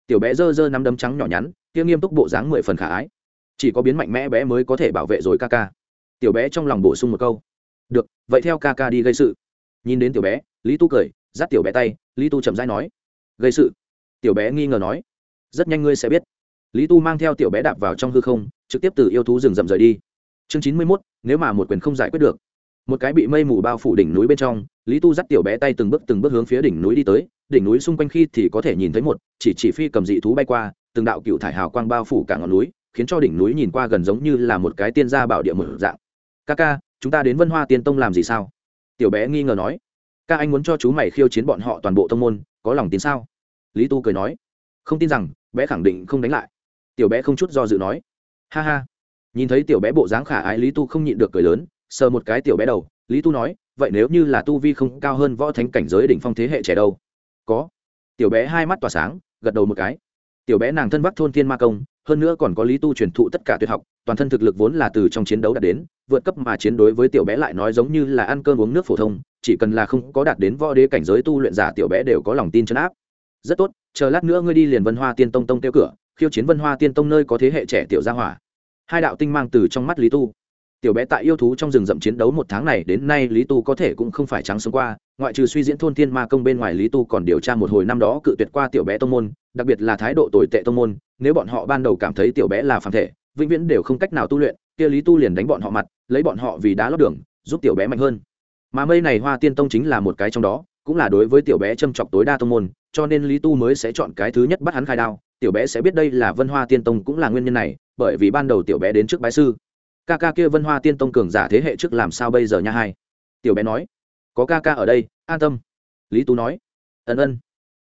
tiểu bé dơ dơ nắm đấm trắng nhỏ nhắn, kia nghiêm túc bộ dáng mười phần khả ái. Chỉ có biến mạnh mẽ bé mới có thể bảo vệ rồi ca ca. Tiểu bé trong lòng bổ sung một câu. Được, vậy theo ca ca đi gây sự. Nhìn đến tiểu bé, lý tu cười, dắt tiểu bé tay, lý tu chậm rãi nói. Gây sự. Tiểu bé nghi ngờ nói. Rất nhanh ngươi sẽ biết. Lý tu mang theo tiểu bé đạp vào trong hư không, trực tiếp từ yêu thú rừng rậm rời đi. Chương chín mươi mốt, nếu mà một quyền không giải quyết được. Một cái bị mây mù bao phủ đỉnh núi bên trong, lý tu dắt tiểu bé tay từng bước từng bước hướng phía đỉnh núi đi tới đỉnh núi xung quanh khi thì có thể nhìn thấy một chỉ chỉ phi cầm dị thú bay qua, từng đạo cựu thải hào quang bao phủ cả ngọn núi, khiến cho đỉnh núi nhìn qua gần giống như là một cái tiên gia bảo địa mở dạng. Ca ca, chúng ta đến vân hoa tiên tông làm gì sao? Tiểu bé nghi ngờ nói. Ca, anh muốn cho chú mày khiêu chiến bọn họ toàn bộ tông môn, có lòng tin sao? Lý tu cười nói. Không tin rằng, bé khẳng định không đánh lại. Tiểu bé không chút do dự nói. Ha ha. Nhìn thấy tiểu bé bộ dáng khả ái, lý tu không nhịn được cười lớn, sờ một cái tiểu bé đầu. Lý tu nói, vậy nếu như là tu vi không cao hơn võ thánh cảnh giới đỉnh phong thế hệ trẻ đâu? Có. Tiểu bé hai mắt tỏa sáng, gật đầu một cái. Tiểu bé nàng thân bắc thôn thiên ma công, hơn nữa còn có lý tu truyền thụ tất cả tuyệt học, toàn thân thực lực vốn là từ trong chiến đấu đạt đến, vượt cấp mà chiến đối với tiểu bé lại nói giống như là ăn cơm uống nước phổ thông, chỉ cần là không có đạt đến võ đế cảnh giới tu luyện giả tiểu bé đều có lòng tin chấn áp. Rất tốt, chờ lát nữa ngươi đi liền vân hoa tiên tông tông tiêu cửa, khiêu chiến vân hoa tiên tông nơi có thế hệ trẻ tiểu gia hỏa. Hai đạo tinh mang từ trong mắt lý tu. Tiểu bé tại yêu thú trong rừng rậm chiến đấu một tháng này đến nay lý tu có thể cũng không phải trắng sống qua ngoại trừ suy diễn thôn thiên ma công bên ngoài lý tu còn điều tra một hồi năm đó cự tuyệt qua tiểu bé tông môn, đặc biệt là thái độ tồi tệ tông môn, nếu bọn họ ban đầu cảm thấy tiểu bé là phản thể, vĩnh viễn đều không cách nào tu luyện, kia lý tu liền đánh bọn họ mặt, lấy bọn họ vì đá lót đường, giúp tiểu bé mạnh hơn. Mà mây này hoa tiên tông chính là một cái trong đó, cũng là đối với tiểu bé châm chọc tối đa tông môn, cho nên lý tu mới sẽ chọn cái thứ nhất bắt hắn khai đao. Tiểu bé sẽ biết đây là vân hoa tiên tông cũng là nguyên nhân này, bởi vì ban đầu tiểu bé đến trước bái sư. Ca ca kia vân hoa tiên tông cường giả thế hệ trước làm sao bây giờ nha hai? Tiểu bé nói có ca ca ở đây, an tâm. Lý tú nói. Ân ân.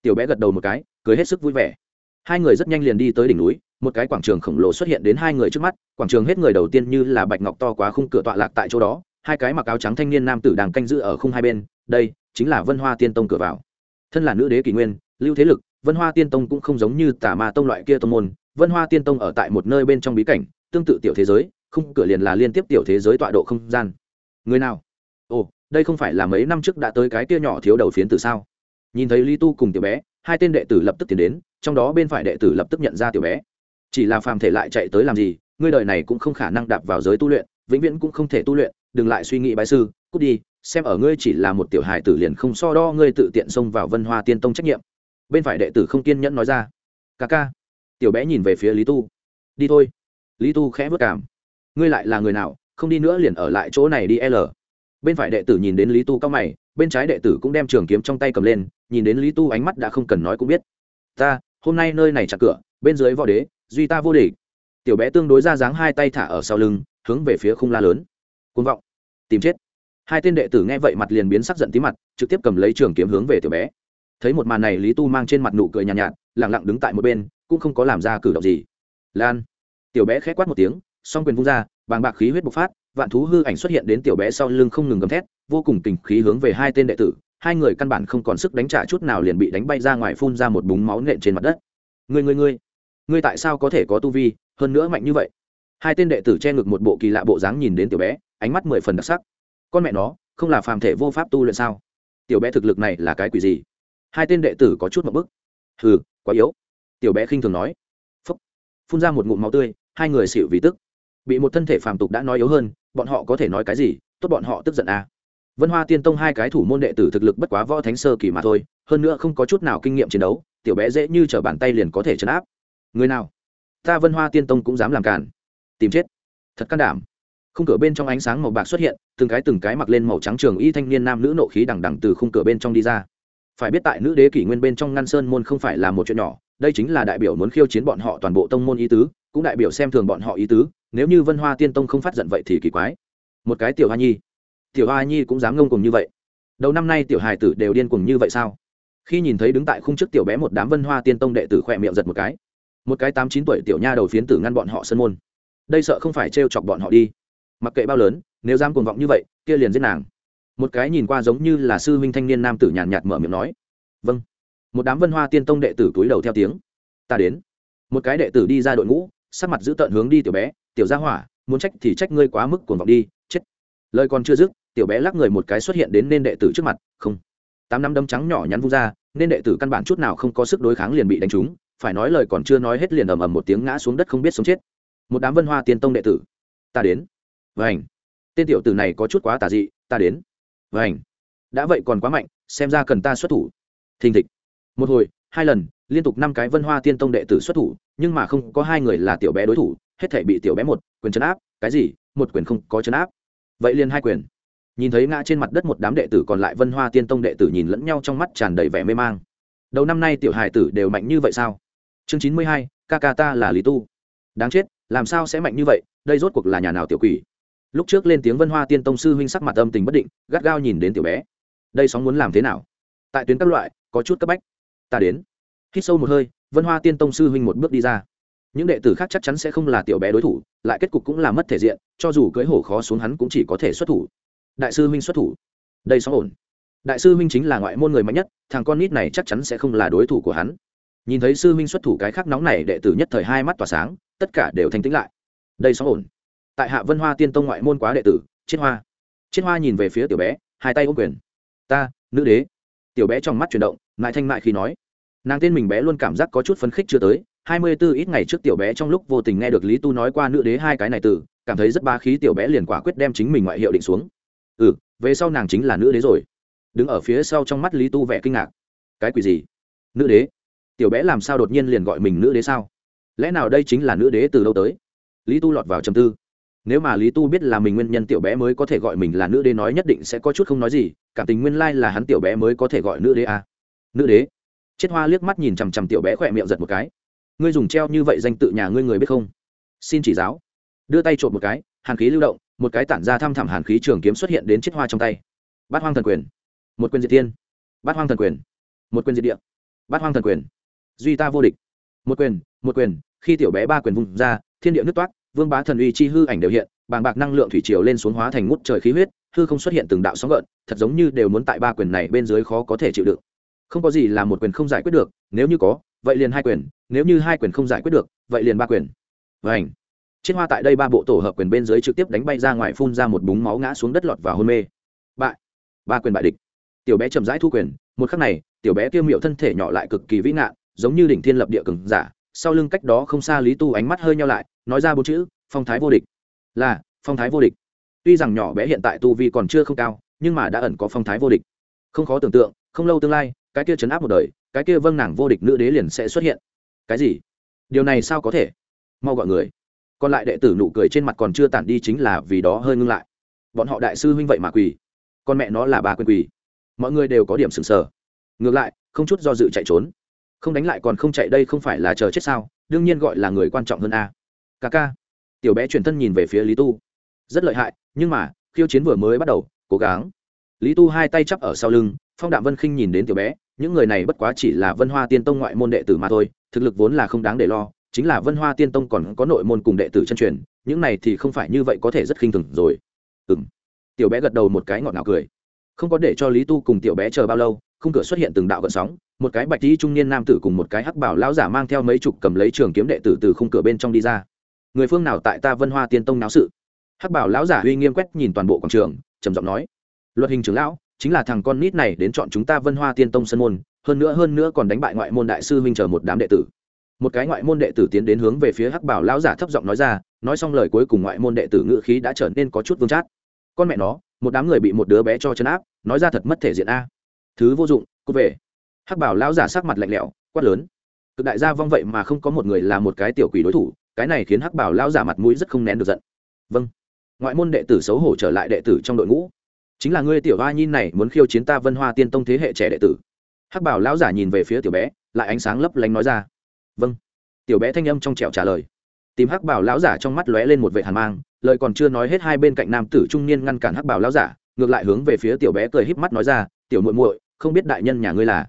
Tiểu bé gật đầu một cái, cười hết sức vui vẻ. Hai người rất nhanh liền đi tới đỉnh núi, một cái quảng trường khổng lồ xuất hiện đến hai người trước mắt, quảng trường hết người đầu tiên như là bạch ngọc to quá khung cửa tọa lạc tại chỗ đó, hai cái mặc áo trắng thanh niên nam tử đang canh giữ ở khung hai bên, đây chính là vân hoa tiên tông cửa vào. Thân là nữ đế kỷ nguyên, lưu thế lực, vân hoa tiên tông cũng không giống như tà ma tông loại kia tông môn, vân hoa tiên tông ở tại một nơi bên trong bí cảnh, tương tự tiểu thế giới, khung cửa liền là liên tiếp tiểu thế giới tọa độ không gian. Người nào? Ồ đây không phải là mấy năm trước đã tới cái kia nhỏ thiếu đầu phiến tử sao? Nhìn thấy lý tu cùng tiểu bé, hai tên đệ tử lập tức tiến đến, trong đó bên phải đệ tử lập tức nhận ra tiểu bé. Chỉ là phàm thể lại chạy tới làm gì, ngươi đời này cũng không khả năng đạp vào giới tu luyện, vĩnh viễn cũng không thể tu luyện, đừng lại suy nghĩ bái sư, cút đi, xem ở ngươi chỉ là một tiểu hài tử liền không so đo ngươi tự tiện xông vào vân hoa tiên tông trách nhiệm. Bên phải đệ tử không kiên nhẫn nói ra. Ca ca. Tiểu bé nhìn về phía lý tu. Đi thôi. Lý tu khẽ vất cảm ngươi lại là người nào, không đi nữa liền ở lại chỗ này đi l bên phải đệ tử nhìn đến lý tu cao mày bên trái đệ tử cũng đem trường kiếm trong tay cầm lên nhìn đến lý tu ánh mắt đã không cần nói cũng biết. Ta hôm nay nơi này chặt cửa bên dưới võ đế duy ta vô địch. Tiểu bé tương đối ra dáng hai tay thả ở sau lưng hướng về phía khung la lớn. Côn vọng tìm chết. Hai tên đệ tử nghe vậy mặt liền biến sắc giận tí mặt trực tiếp cầm lấy trường kiếm hướng về tiểu bé. Thấy một màn này lý tu mang trên mặt nụ cười nhàn nhạt, nhạt lẳng lặng đứng tại một bên cũng không có làm ra cử động gì. Lan. Tiểu bé khẽ quát một tiếng song quyền vung ra bàng bạc khí huyết bộc phát vạn thú hư ảnh xuất hiện đến tiểu bé sau lưng không ngừng gầm thét vô cùng tình khí hướng về hai tên đệ tử hai người căn bản không còn sức đánh trả chút nào liền bị đánh bay ra ngoài phun ra một búng máu nện trên mặt đất. Ngươi, ngươi, ngươi, ngươi tại sao có thể có tu vi hơn nữa mạnh như vậy? Hai tên đệ tử che ngực một bộ kỳ lạ bộ dáng nhìn đến tiểu bé ánh mắt mười phần đặc sắc. Con mẹ nó không là phàm thể vô pháp tu luyện sao? Tiểu bé thực lực này là cái quỷ gì? Hai tên đệ tử có chút một bức. Hừ quá yếu. Tiểu bé khinh thường nói. Phúc. Phun ra một ngụm máu tươi hai người xịu vì tức. Bị một thân thể phàm tục đã nói yếu hơn bọn họ có thể nói cái gì, tốt bọn họ tức giận à. vân hoa tiên tông hai cái thủ môn đệ tử thực lực bất quá võ thánh sơ kỳ mà thôi, hơn nữa không có chút nào kinh nghiệm chiến đấu, tiểu bé dễ như t r ở bàn tay liền có thể chấn áp. Người nào? Ta vân hoa tiên tông cũng dám làm cản tìm chết. Thật can đảm. Khung cửa bên trong ánh sáng màu bạc xuất hiện, từng cái từng cái mặc lên màu trắng trường y thanh niên nam nữ nộ khí đằng đằng từ khung cửa bên trong đi ra. Phải biết tại nữ đế kỷ nguyên bên trong ngăn sơn môn không phải là một chuyện nhỏ, đây chính là đại biểu muốn khiêu chiến bọn họ toàn bộ tông môn ý tứ cũng đại biểu xem thường bọn họ ý tứ, nếu như vân hoa tiên tông không phát giận vậy thì kỳ quái. Một cái tiểu hoa nhi. Tiểu hoa nhi cũng dám ngông cùng như vậy. Đầu năm nay tiểu hài tử đều điên cùng như vậy sao? Khi nhìn thấy đứng tại khung trước tiểu bé một đám vân hoa tiên tông đệ tử khỏe miệng giật một cái. Một cái tám chín tuổi tiểu nha đầu phiến tử ngăn bọn họ sân môn. Đây sợ không phải trêu chọc bọn họ đi. Mặc kệ bao lớn, nếu dám cuồng vọng như vậy, kia liền giết nàng. Một cái nhìn qua giống như là sư huynh thanh niên nam tử nhàn nhạt mở miệng nói. Vâng. Một đám vân hoa tiên tông đệ tử túi đầu theo tiếng. Ta đến. Một cái đệ tử đi ra đội ngũ sắc mặt giữ tợn hướng đi tiểu bé, tiểu gia hỏa, muốn trách thì trách ngươi quá mức cuồng vọng đi, chết. Lời còn chưa dứt, tiểu bé lắc người một cái xuất hiện đến nên đệ tử trước mặt, không. Tám năm đấm trắng nhỏ nhắn vung ra, nên đệ tử căn bản chút nào không có sức đối kháng liền bị đánh trúng, phải nói lời còn chưa nói hết liền ầm ầm một tiếng ngã xuống đất không biết sống chết. Một đám vân hoa tiên tông đệ tử, ta đến. Vảnh tên tiểu tử này có chút quá tà dị, ta đến. Vảnh đã vậy còn quá mạnh, xem ra cần ta xuất thủ. Thình thịch. Một hồi, hai lần liên tục năm cái vân hoa tiên tông đệ tử xuất thủ, nhưng mà không có hai người là tiểu bé đối thủ, hết thể bị tiểu bé một quyền chấn áp, cái gì? Một quyền không có chấn áp. Vậy liền hai quyền. Nhìn thấy ngã trên mặt đất một đám đệ tử còn lại vân hoa tiên tông đệ tử nhìn lẫn nhau trong mắt tràn đầy vẻ mê mang. Đầu năm nay tiểu hài tử đều mạnh như vậy sao? Chương chín mươi hai, ca ca ta là lý tu. Đáng chết, làm sao sẽ mạnh như vậy? Đây rốt cuộc là nhà nào tiểu quỷ? Lúc trước lên tiếng vân hoa tiên tông sư huynh sắc mặt âm tình bất định, gắt gao nhìn đến tiểu bé. Đây sóng muốn làm thế nào? Tại tuyến các loại, có chút cấp bách. Ta đến hít sâu một hơi, vân hoa tiên tông sư huynh một bước đi ra. Những đệ tử khác chắc chắn sẽ không là tiểu bé đối thủ, lại kết cục cũng là mất thể diện, cho dù cưới hổ khó xuống hắn cũng chỉ có thể xuất thủ. Đại sư huynh xuất thủ. Đây sóng ổn. Đại sư huynh chính là ngoại môn người mạnh nhất, thằng con nít này chắc chắn sẽ không là đối thủ của hắn. Nhìn thấy sư huynh xuất thủ cái khác nóng này, đệ tử nhất thời hai mắt tỏa sáng, tất cả đều thanh tĩnh lại. Đây sóng ổn. Tại hạ vân hoa tiên tông ngoại môn quá đệ tử chiết hoa. Chiết hoa nhìn về phía tiểu bé, hai tay ôm quyền. Ta, nữ đế. Tiểu bé trong mắt chuyển động, ngại thanh mại khi nói nàng tên mình bé luôn cảm giác có chút phấn khích chưa tới, hai mươi b ố ít ngày trước tiểu bé trong lúc vô tình nghe được lý tu nói qua nữ đế hai cái này từ, cảm thấy rất ba khí tiểu bé liền quả quyết đem chính mình ngoại hiệu định xuống. Ừ về sau nàng chính là nữ đế rồi. Đứng ở phía sau trong mắt lý tu vẻ kinh ngạc. Cái quỷ gì? Nữ đế? Tiểu bé làm sao đột nhiên liền gọi mình nữ đế sao? Lẽ nào đây chính là nữ đế từ đâu tới? Lý tu lọt vào trầm tư. Nếu mà lý tu biết là mình nguyên nhân tiểu bé mới có thể gọi mình là nữ đế nói nhất định sẽ có chút không nói gì, cảm tình nguyên lai là hắn tiểu bé mới có thể gọi nữ đế à. nữ đế? Chết hoa liếc mắt nhìn chằm chằm tiểu bé khỏe miệng giật một cái. Ngươi dùng treo như vậy danh tự nhà ngươi người biết không? Xin chỉ giáo. Đưa tay trộm một cái, hàn khí lưu động, một cái tản ra thăm thẳm hàn khí trường kiếm xuất hiện đến chiếc hoa trong tay. Bát hoang thần quyền. Một quyền diệt tiên bát hoang thần quyền. Một quyền diệt địa. Bát hoang thần quyền. Duy ta vô địch. Một quyền một quyền, khi tiểu bé ba quyền vùng ra, thiên địa nước toát vương bá thần uy chi hư ảnh đều hiện, bàng bạc năng lượng thủy triều lên xuống hóa thành ngút trời khí huyết, hư không xuất hiện từng đạo sóng gợn, thật giống như đều muốn tại ba quyền này bên dưới khó có thể chịu đựng không có gì là một quyền không giải quyết được, nếu như có, vậy liền hai quyền, nếu như hai quyền không giải quyết được, vậy liền ba quyền. Vảnh chiếc hoa tại đây ba bộ tổ hợp quyền bên dưới trực tiếp đánh bay ra ngoài phun ra một búng máu ngã xuống đất lọt và hôn mê. Bại. Ba quyền bại địch. Tiểu bé chậm rãi thu quyền, một khắc này, tiểu bé kiêu miệu thân thể nhỏ lại cực kỳ vĩ ngạn, giống như đỉnh thiên lập địa cường giả, sau lưng cách đó không xa lý tu ánh mắt hơi nhau lại, nói ra bốn chữ, phong thái vô địch. Là, phong thái vô địch. Tuy rằng nhỏ bé hiện tại tu vi còn chưa không cao, nhưng mà đã ẩn có phong thái vô địch. Không khó tưởng tượng, không lâu tương lai cái kia chấn áp một đời, cái kia vâng nàng vô địch nữ đế liền sẽ xuất hiện. Cái gì? Điều này sao có thể? Mau gọi người. Còn lại đệ tử nụ cười trên mặt còn chưa tản đi chính là vì đó hơi ngưng lại. Bọn họ đại sư huynh vậy mà quỳ. Con mẹ nó là bà quyền quỳ. Mọi người đều có điểm sừng sờ. Ngược lại, không chút do dự chạy trốn. Không đánh lại còn không chạy đây không phải là chờ chết sao? Đương nhiên gọi là người quan trọng hơn a. Ca ca. Tiểu bé chuyển thân nhìn về phía lý tu. Rất lợi hại, nhưng mà, khiêu chiến vừa mới bắt đầu, cố gắng. Lý tu hai tay chắp ở sau lưng, phong đạm vân khinh nhìn đến tiểu bé những người này bất quá chỉ là vân hoa tiên tông ngoại môn đệ tử mà thôi, thực lực vốn là không đáng để lo, chính là vân hoa tiên tông còn có nội môn cùng đệ tử chân truyền, những này thì không phải như vậy có thể rất khinh thường rồi. Ừ m tiểu bé gật đầu một cái ngọt ngào cười. Không có để cho lý tu cùng tiểu bé chờ bao lâu, khung cửa xuất hiện từng đạo gợn sóng, một cái bạch tí trung niên nam tử cùng một cái hắc bảo lão giả mang theo mấy chục cầm lấy trường kiếm đệ tử từ khung cửa bên trong đi ra. Người phương nào tại ta vân hoa tiên tông náo sự? Hắc bảo lão giả uy nghiêm quét nhìn toàn bộ quảng trường, trầm giọng nói. Luật hình trưởng lão chính là thằng con nít này đến chọn chúng ta vân hoa tiên tông sân môn, hơn nữa hơn nữa còn đánh bại ngoại môn đại sư huynh chờ một đám đệ tử. Một cái ngoại môn đệ tử tiến đến hướng về phía hắc bảo lão giả thấp giọng nói ra, nói xong lời cuối cùng ngoại môn đệ tử ngự khí đã trở nên có chút vương chát. Con mẹ nó, một đám người bị một đứa bé cho chân áp, nói ra thật mất thể diện a. Thứ vô dụng cút về. Hắc bảo lão giả sắc mặt lạnh lẽo, quát lớn. Cực đại gia vong vậy mà không có một người là một cái tiểu quỷ đối thủ, cái này khiến hắc bảo lão giả mặt mũi rất không nén được giận. Vâng. Ngoại môn đệ tử xấu hổ trở lại đệ tử trong đội ngũ chính là ngươi tiểu hoa nhi này muốn khiêu chiến ta vân hoa tiên tông thế hệ trẻ đệ tử. Hắc bảo lão giả nhìn về phía tiểu bé, lại ánh sáng lấp lánh nói ra. Vâng. Tiểu bé thanh âm trong trẻo trả lời. Tìm hắc bảo lão giả trong mắt lóe lên một vệ hàn mang, lời còn chưa nói hết hai bên cạnh nam tử trung niên ngăn cản hắc bảo lão giả, ngược lại hướng về phía tiểu bé cười híp mắt nói ra, tiểu muội muội, không biết đại nhân nhà ngươi là?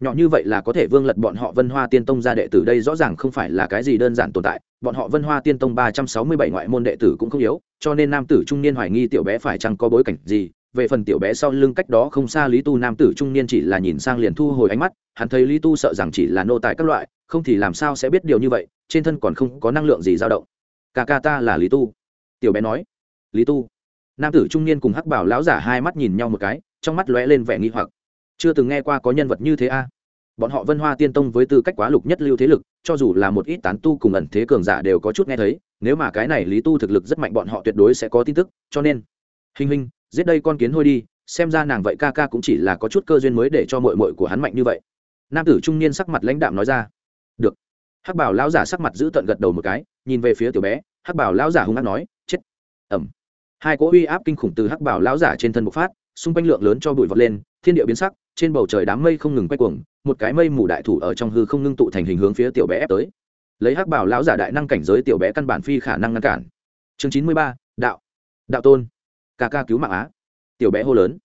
Nhỏ như vậy là có thể vương lật bọn họ vân hoa tiên tông ra đệ tử đây rõ ràng không phải là cái gì đơn giản tồn tại, bọn họ vân hoa tiên tông ba trăm sáu mươi bảy ngoại môn đệ tử cũng không yếu, cho nên nam tử trung niên hoài nghi tiểu bé phải chăng có bối cảnh gì về phần tiểu bé sau lưng cách đó không xa lý tu nam tử trung niên chỉ là nhìn sang liền thu hồi ánh mắt, hắn thấy lý tu sợ rằng chỉ là nô tài các loại, không thì làm sao sẽ biết điều như vậy, trên thân còn không có năng lượng gì dao động. Ca ca ta là lý tu. Tiểu bé nói. Lý tu. Nam tử trung niên cùng hắc bảo lão giả hai mắt nhìn nhau một cái, trong mắt lóe lên vẻ nghi hoặc. Chưa từng nghe qua có nhân vật như thế a. Bọn họ vân hoa tiên tông với tư cách quá lục nhất lưu thế lực, cho dù là một ít tán tu cùng ẩn thế cường giả đều có chút nghe thấy, nếu mà cái này lý tu thực lực rất mạnh bọn họ tuyệt đối sẽ có tin tức, cho nên hình hình giết đây con kiến hôi đi, xem ra nàng vậy ca ca cũng chỉ là có chút cơ duyên mới để cho mội mội của hắn mạnh như vậy. Nam tử trung niên sắc mặt lãnh đạm nói ra. Được. Hắc bảo lão giả sắc mặt giữ tận gật đầu một cái, nhìn về phía tiểu bé, hắc bảo lão giả hung hăng nói, chết. Ẩm hai cỗ uy áp kinh khủng từ hắc bảo lão giả trên thân bộc phát, xung quanh lượng lớn cho bụi vọt lên, thiên địa biến sắc, trên bầu trời đám mây không ngừng quay cuồng, một cái mây mù đại thủ ở trong hư không ngưng tụ thành hình hướng phía tiểu bé ép tới. Lấy hắc bảo lão giả đại năng cảnh giới tiểu bé căn bản phi khả năng ngăn cản. Chương chín mươi ba, đạo. Đạo tôn ca ca cứu mạng á. Tiểu bé hô lớn.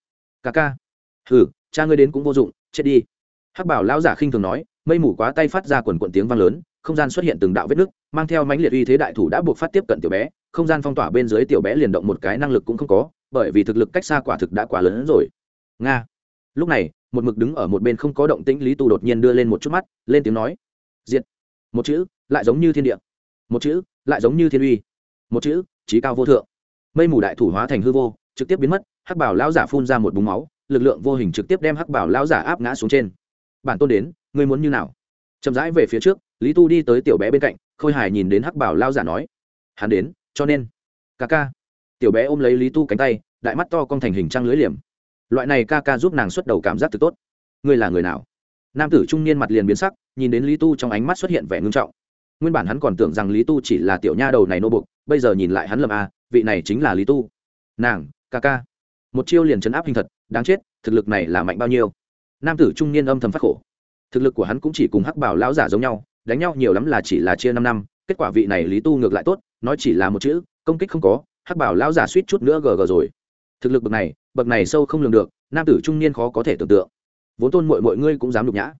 Ca ca. Hừ, cha ngươi đến cũng vô dụng, chết đi. Hắc bảo lão giả khinh thường nói, mây mù quá tay phát ra quần quận tiếng vang lớn, không gian xuất hiện từng đạo vết nứt, mang theo mãnh liệt uy thế đại thủ đã buộc phát tiếp cận tiểu bé, không gian phong tỏa bên dưới tiểu bé liền động một cái năng lực cũng không có, bởi vì thực lực cách xa quả thực đã quá lớn hơn rồi. Nga. Lúc này, một mực đứng ở một bên không có động tĩnh lý tu đột nhiên đưa lên một chút mắt, lên tiếng nói. Diệt. Một chữ, lại giống như thiên địa. Một chữ, lại giống như thiên uy. Một chữ, trí cao vô thượng mây mù đại thủ hóa thành hư vô, trực tiếp biến mất, hắc bảo lão giả phun ra một búng máu, lực lượng vô hình trực tiếp đem hắc bảo lão giả áp ngã xuống trên. Bản tôn đến, ngươi muốn như nào? Chậm rãi về phía trước, lý tu đi tới tiểu bé bên cạnh, khôi hài nhìn đến hắc bảo lao giả nói, hắn đến, cho nên. Ca ca. Tiểu bé ôm lấy lý tu cánh tay, đại mắt to cong thành hình trăng lưới liềm. Loại này ca ca giúp nàng xuất đầu cảm giác thực tốt. Ngươi là người nào? Nam tử trung niên mặt liền biến sắc, nhìn đến lý tu trong ánh mắt xuất hiện vẻ ngưng trọng nguyên bản hắn còn tưởng rằng lý tu chỉ là tiểu nha đầu này nô bục bây giờ nhìn lại hắn lầm a à, vị này chính là lý tu. Nàng ca ca. Một chiêu liền chấn áp hình thật đáng chết thực lực này là mạnh bao nhiêu? Nam tử trung niên âm thầm phát khổ. Thực lực của hắn cũng chỉ cùng hắc bảo lão giả giống nhau đánh nhau nhiều lắm là chỉ là chia năm năm kết quả vị này lý tu ngược lại tốt nói chỉ là một chữ công kích không có hắc bảo lão giả suýt chút nữa gờ gờ rồi. Thực lực bậc này bậc này sâu không lường được nam tử trung niên khó có thể tưởng tượng. Vốn tôn mọi mọi ngươi cũng dám nhục nhã.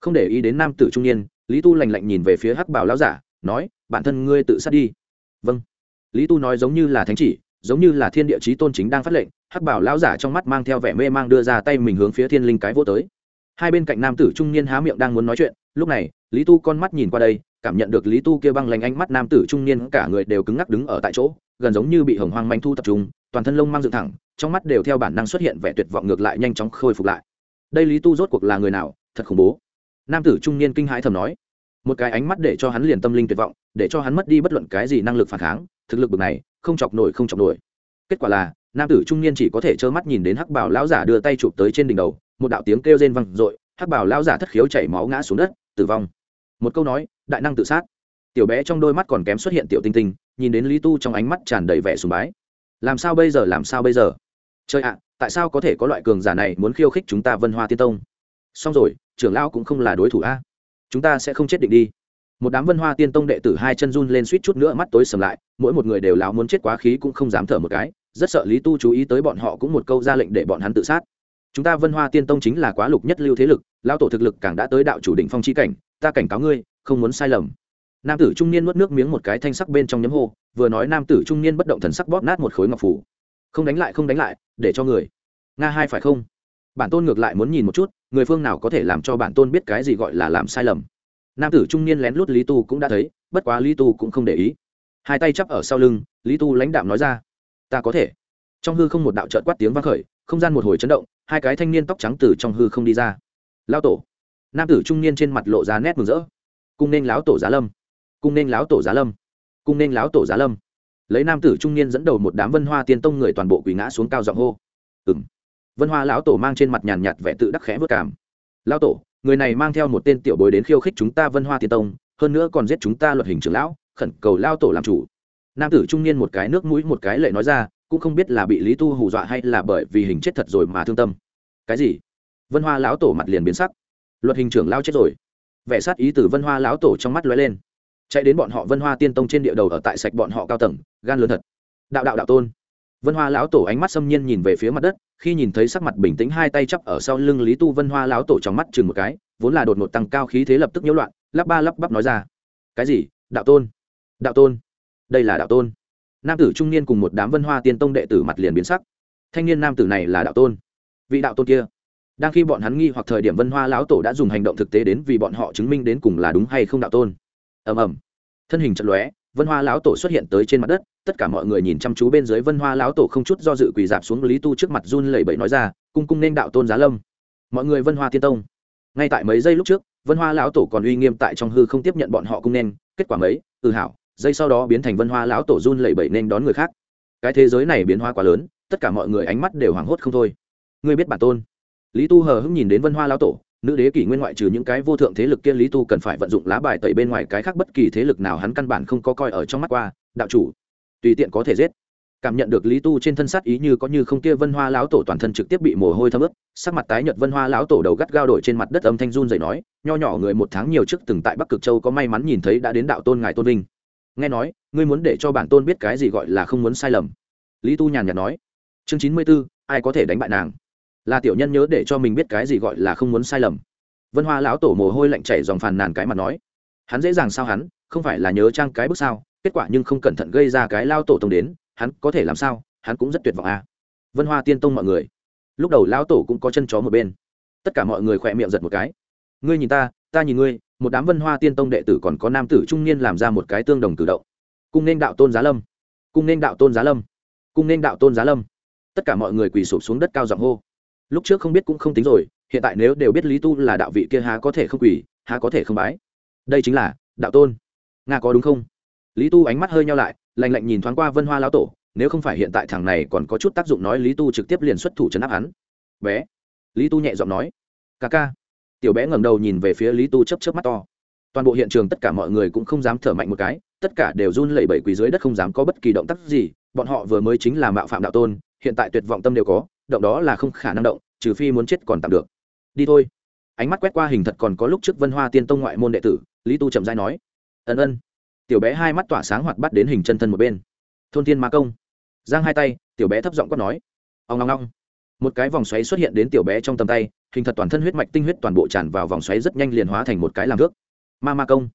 Không để ý đến nam tử trung niên lý tu lành lạnh nhìn về phía hắc bảo lão giả, nói, bản thân ngươi tự sát đi. Vâng. Lý tu nói giống như là thánh chỉ, giống như là thiên địa chí tôn chính đang phát lệnh, hắc bảo lão giả trong mắt mang theo vẻ mê mang đưa ra tay mình hướng phía thiên linh cái vô tới. Hai bên cạnh nam tử trung niên há miệng đang muốn nói chuyện, lúc này, lý tu con mắt nhìn qua đây, cảm nhận được lý tu kia băng lành ánh mắt nam tử trung niên cả người đều cứng ngắc đứng ở tại chỗ, gần giống như bị hồng hoang manh thu tập trung, toàn thân lông mang dựng thẳng, trong mắt đều theo bản năng xuất hiện vẻ tuyệt vọng ngược lại nhanh chóng khôi phục lại. Đây lý tu rốt cuộc là người nào? Thật khủng bố nam tử trung niên kinh hãi thầm nói, một cái ánh mắt để cho hắn liền tâm linh tuyệt vọng, để cho hắn mất đi bất luận cái gì năng lực phản kháng, thực lực bực này, không chọc nổi, không chọc nổi. Kết quả là, nam tử trung niên chỉ có thể trơ mắt nhìn đến hắc bảo lão giả đưa tay chụp tới trên đỉnh đầu, một đạo tiếng kêu rên vang dội, hắc bảo lão giả thất khiếu chảy máu ngã xuống đất, tử vong. Một câu nói, đại năng tự sát. Tiểu bé trong đôi mắt còn kém xuất hiện tiểu tinh tinh, nhìn đến lý tu trong ánh mắt tràn đầy vẻ sùng bái. Làm sao bây giờ, làm sao bây giờ? Trời ạ, tại sao có thể có loại cường giả này muốn khiêu khích chúng ta vân hoa tiên tông? Xong rồi trưởng lão cũng không là đối thủ a. Chúng ta sẽ không chết định đi. Một đám vân hoa tiên tông đệ tử hai chân run lên suýt chút nữa mắt tối sầm lại, mỗi một người đều láo muốn chết quá khí cũng không dám thở một cái, rất sợ lý tu chú ý tới bọn họ cũng một câu ra lệnh để bọn hắn tự sát. Chúng ta vân hoa tiên tông chính là quá lục nhất lưu thế lực lao tổ thực lực càng đã tới đạo chủ đỉnh phong chi cảnh, ta cảnh cáo ngươi, không muốn sai lầm. Nam tử trung niên nuốt nước miếng một cái thanh sắc bên trong nhấm hô, vừa nói nam tử trung niên bất động thần sắc bóp nát một khối ngọc phủ. Không đánh lại, không đánh lại, để cho người. Nga hai phải không? Bản tôn ngược lại muốn nhìn một chút, người phương nào có thể làm cho bản tôn biết cái gì gọi là làm sai lầm. Nam tử trung niên lén lút lý tu cũng đã thấy, bất quá lý tu cũng không để ý. Hai tay chắp ở sau lưng, lý tu lãnh đạm nói ra, ta có thể. Trong hư không một đạo trợt quát tiếng vang khởi, không gian một hồi chấn động, hai cái thanh niên tóc trắng từ trong hư không đi ra. Lao tổ. Nam tử trung niên trên mặt lộ ra nét mừng rỡ. Cung nên láo tổ giá lâm. Cung nên láo tổ giá lâm. Cung nên láo tổ giá lâm. Lấy nam tử trung niên dẫn đầu một đám vân hoa tiên tông người toàn bộ quỳ ngã xuống cao giọng hô. Ừng vân hoa lão tổ mang trên mặt nhàn nhạt vẻ tự đắc khẽ vất cảm. Lão tổ, người này mang theo một tên tiểu bối đến khiêu khích chúng ta vân hoa tiên tông, hơn nữa còn giết chúng ta luật hình trưởng lão, khẩn cầu lao tổ làm chủ. Nam tử trung niên một cái nước mũi một cái lệ nói ra, cũng không biết là bị lý tu hù dọa hay là bởi vì hình chết thật rồi mà thương tâm. Cái gì? Vân hoa lão tổ mặt liền biến sắc. Luật hình trưởng lao chết rồi. Vẻ sát ý từ vân hoa lão tổ trong mắt lóe lên. Chạy đến bọn họ vân hoa tiên tông trên địa đầu ở tại sạch bọn họ cao tầng, gan lớn thật. Đạo đạo đạo tôn. Vân hoa lão tổ ánh mắt xâm nhiên nhìn về phía mặt đất khi nhìn thấy sắc mặt bình tĩnh hai tay chắp ở sau lưng lý tu vân hoa Láo tổ trong mắt chừng một cái, vốn là đột ngột tăng cao khí thế lập tức nhiễu loạn, lắp ba lắp bắp nói ra. Cái gì? Đạo tôn? Đạo tôn? Đây là đạo tôn. Nam tử trung niên cùng một đám vân hoa tiên tông đệ tử mặt liền biến sắc. Thanh niên nam tử này là đạo tôn. Vị đạo tôn kia. Đang khi bọn hắn nghi hoặc thời điểm vân hoa lão tổ đã dùng hành động thực tế đến vì bọn họ chứng minh đến cùng là đúng hay không đạo tôn. Ầm ầm. Thân hình chật lóe vân hoa lão tổ xuất hiện tới trên mặt đất, tất cả mọi người nhìn chăm chú bên dưới vân hoa lão tổ không chút do dự quỳ dạp xuống lý tu trước mặt run lẩy bẩy nói ra, cung cung nên đạo tôn giá lâm. Mọi người vân hoa tiên tông. Ngay tại mấy giây lúc trước, vân hoa lão tổ còn uy nghiêm tại trong hư không tiếp nhận bọn họ cung nên, kết quả mấy tự hảo, giây sau đó biến thành vân hoa lão tổ run lẩy bẩy nên đón người khác. Cái thế giới này biến hoa quá lớn, tất cả mọi người ánh mắt đều hoảng hốt không thôi. Ngươi biết bản tôn? Lý tu hờ hững nhìn đến vân hoa lão tổ nữ đế kỷ nguyên ngoại trừ những cái vô thượng thế lực kia lý tu cần phải vận dụng lá bài tẩy bên ngoài cái khác bất kỳ thế lực nào hắn căn bản không có coi ở trong mắt qua, đạo chủ. Tùy tiện có thể giết. Cảm nhận được lý tu trên thân sát ý như có như không kia vân hoa lão tổ toàn thân trực tiếp bị mồ hôi thấm ướt, sắc mặt tái nhợt vân hoa lão tổ đầu gắt gao đổi trên mặt đất âm thanh run dậy nói, nho nhỏ người một tháng nhiều trước từng tại bắc cực châu có may mắn nhìn thấy đã đến đạo tôn ngài tôn vinh. Nghe nói, ngươi muốn để cho bản tôn biết cái gì gọi là không muốn sai lầm. Lý tu nhàn nhạt nói. Chương chín mươi b ố ai có thể đánh bại nàng? Là tiểu nhân nhớ để cho mình biết cái gì gọi là không muốn sai lầm. Vân hoa lão tổ mồ hôi lạnh chảy dòng phàn nàn cái mặt nói, hắn dễ dàng sao hắn, không phải là nhớ trang cái bước sao, kết quả nhưng không cẩn thận gây ra cái lao tổ tông đến, hắn có thể làm sao, hắn cũng rất tuyệt vọng à. vân hoa tiên tông mọi người, lúc đầu lão tổ cũng có chân chó một bên, tất cả mọi người khỏe miệng giật một cái. Ngươi nhìn ta ta nhìn ngươi, một đám vân hoa tiên tông đệ tử còn có nam tử trung niên làm ra một cái tương đồng cử động. Cung nên đạo tôn giá lâm, cung nên đạo tôn giá lâm, cung nên đạo tôn giá lâm. Tất cả mọi người quỳ sụp xuống đất cao giọng hô lúc trước không biết cũng không tính rồi, hiện tại nếu đều biết lý tu là đạo vị kia há có thể không quỳ, há có thể không bái. Đây chính là đạo tôn. Nga có đúng không? Lý tu ánh mắt hơi nhau lại, lạnh lạnh nhìn thoáng qua vân hoa lão tổ, nếu không phải hiện tại thằng này còn có chút tác dụng nói lý tu trực tiếp liền xuất thủ chấn áp hắn. Bé. Lý tu nhẹ giọng nói. Ca ca. Tiểu bé ngẩng đầu nhìn về phía lý tu chấp chấp mắt to. Toàn bộ hiện trường tất cả mọi người cũng không dám thở mạnh một cái, tất cả đều run lẩy bẩy quỳ dưới đất không dám có bất kỳ động tác gì, bọn họ vừa mới chính là mạo phạm đạo tôn, hiện tại tuyệt vọng tâm đều có động đó là không khả năng động, trừ phi muốn chết còn tạm được. Đi thôi. Ánh mắt quét qua hình thật còn có lúc trước vân hoa tiên tông ngoại môn đệ tử, lý tu chậm dai nói, ân ân. Tiểu bé hai mắt tỏa sáng hoạt bắt đến hình chân thân một bên. Thôn thiên ma công. Giang hai tay, tiểu bé thấp giọng quát nói ông ngong ngong một cái vòng xoáy xuất hiện đến tiểu bé trong tầm tay, hình thật toàn thân huyết mạch tinh huyết toàn bộ tràn vào vòng xoáy rất nhanh liền hóa thành một cái làm thước. Ma ma công.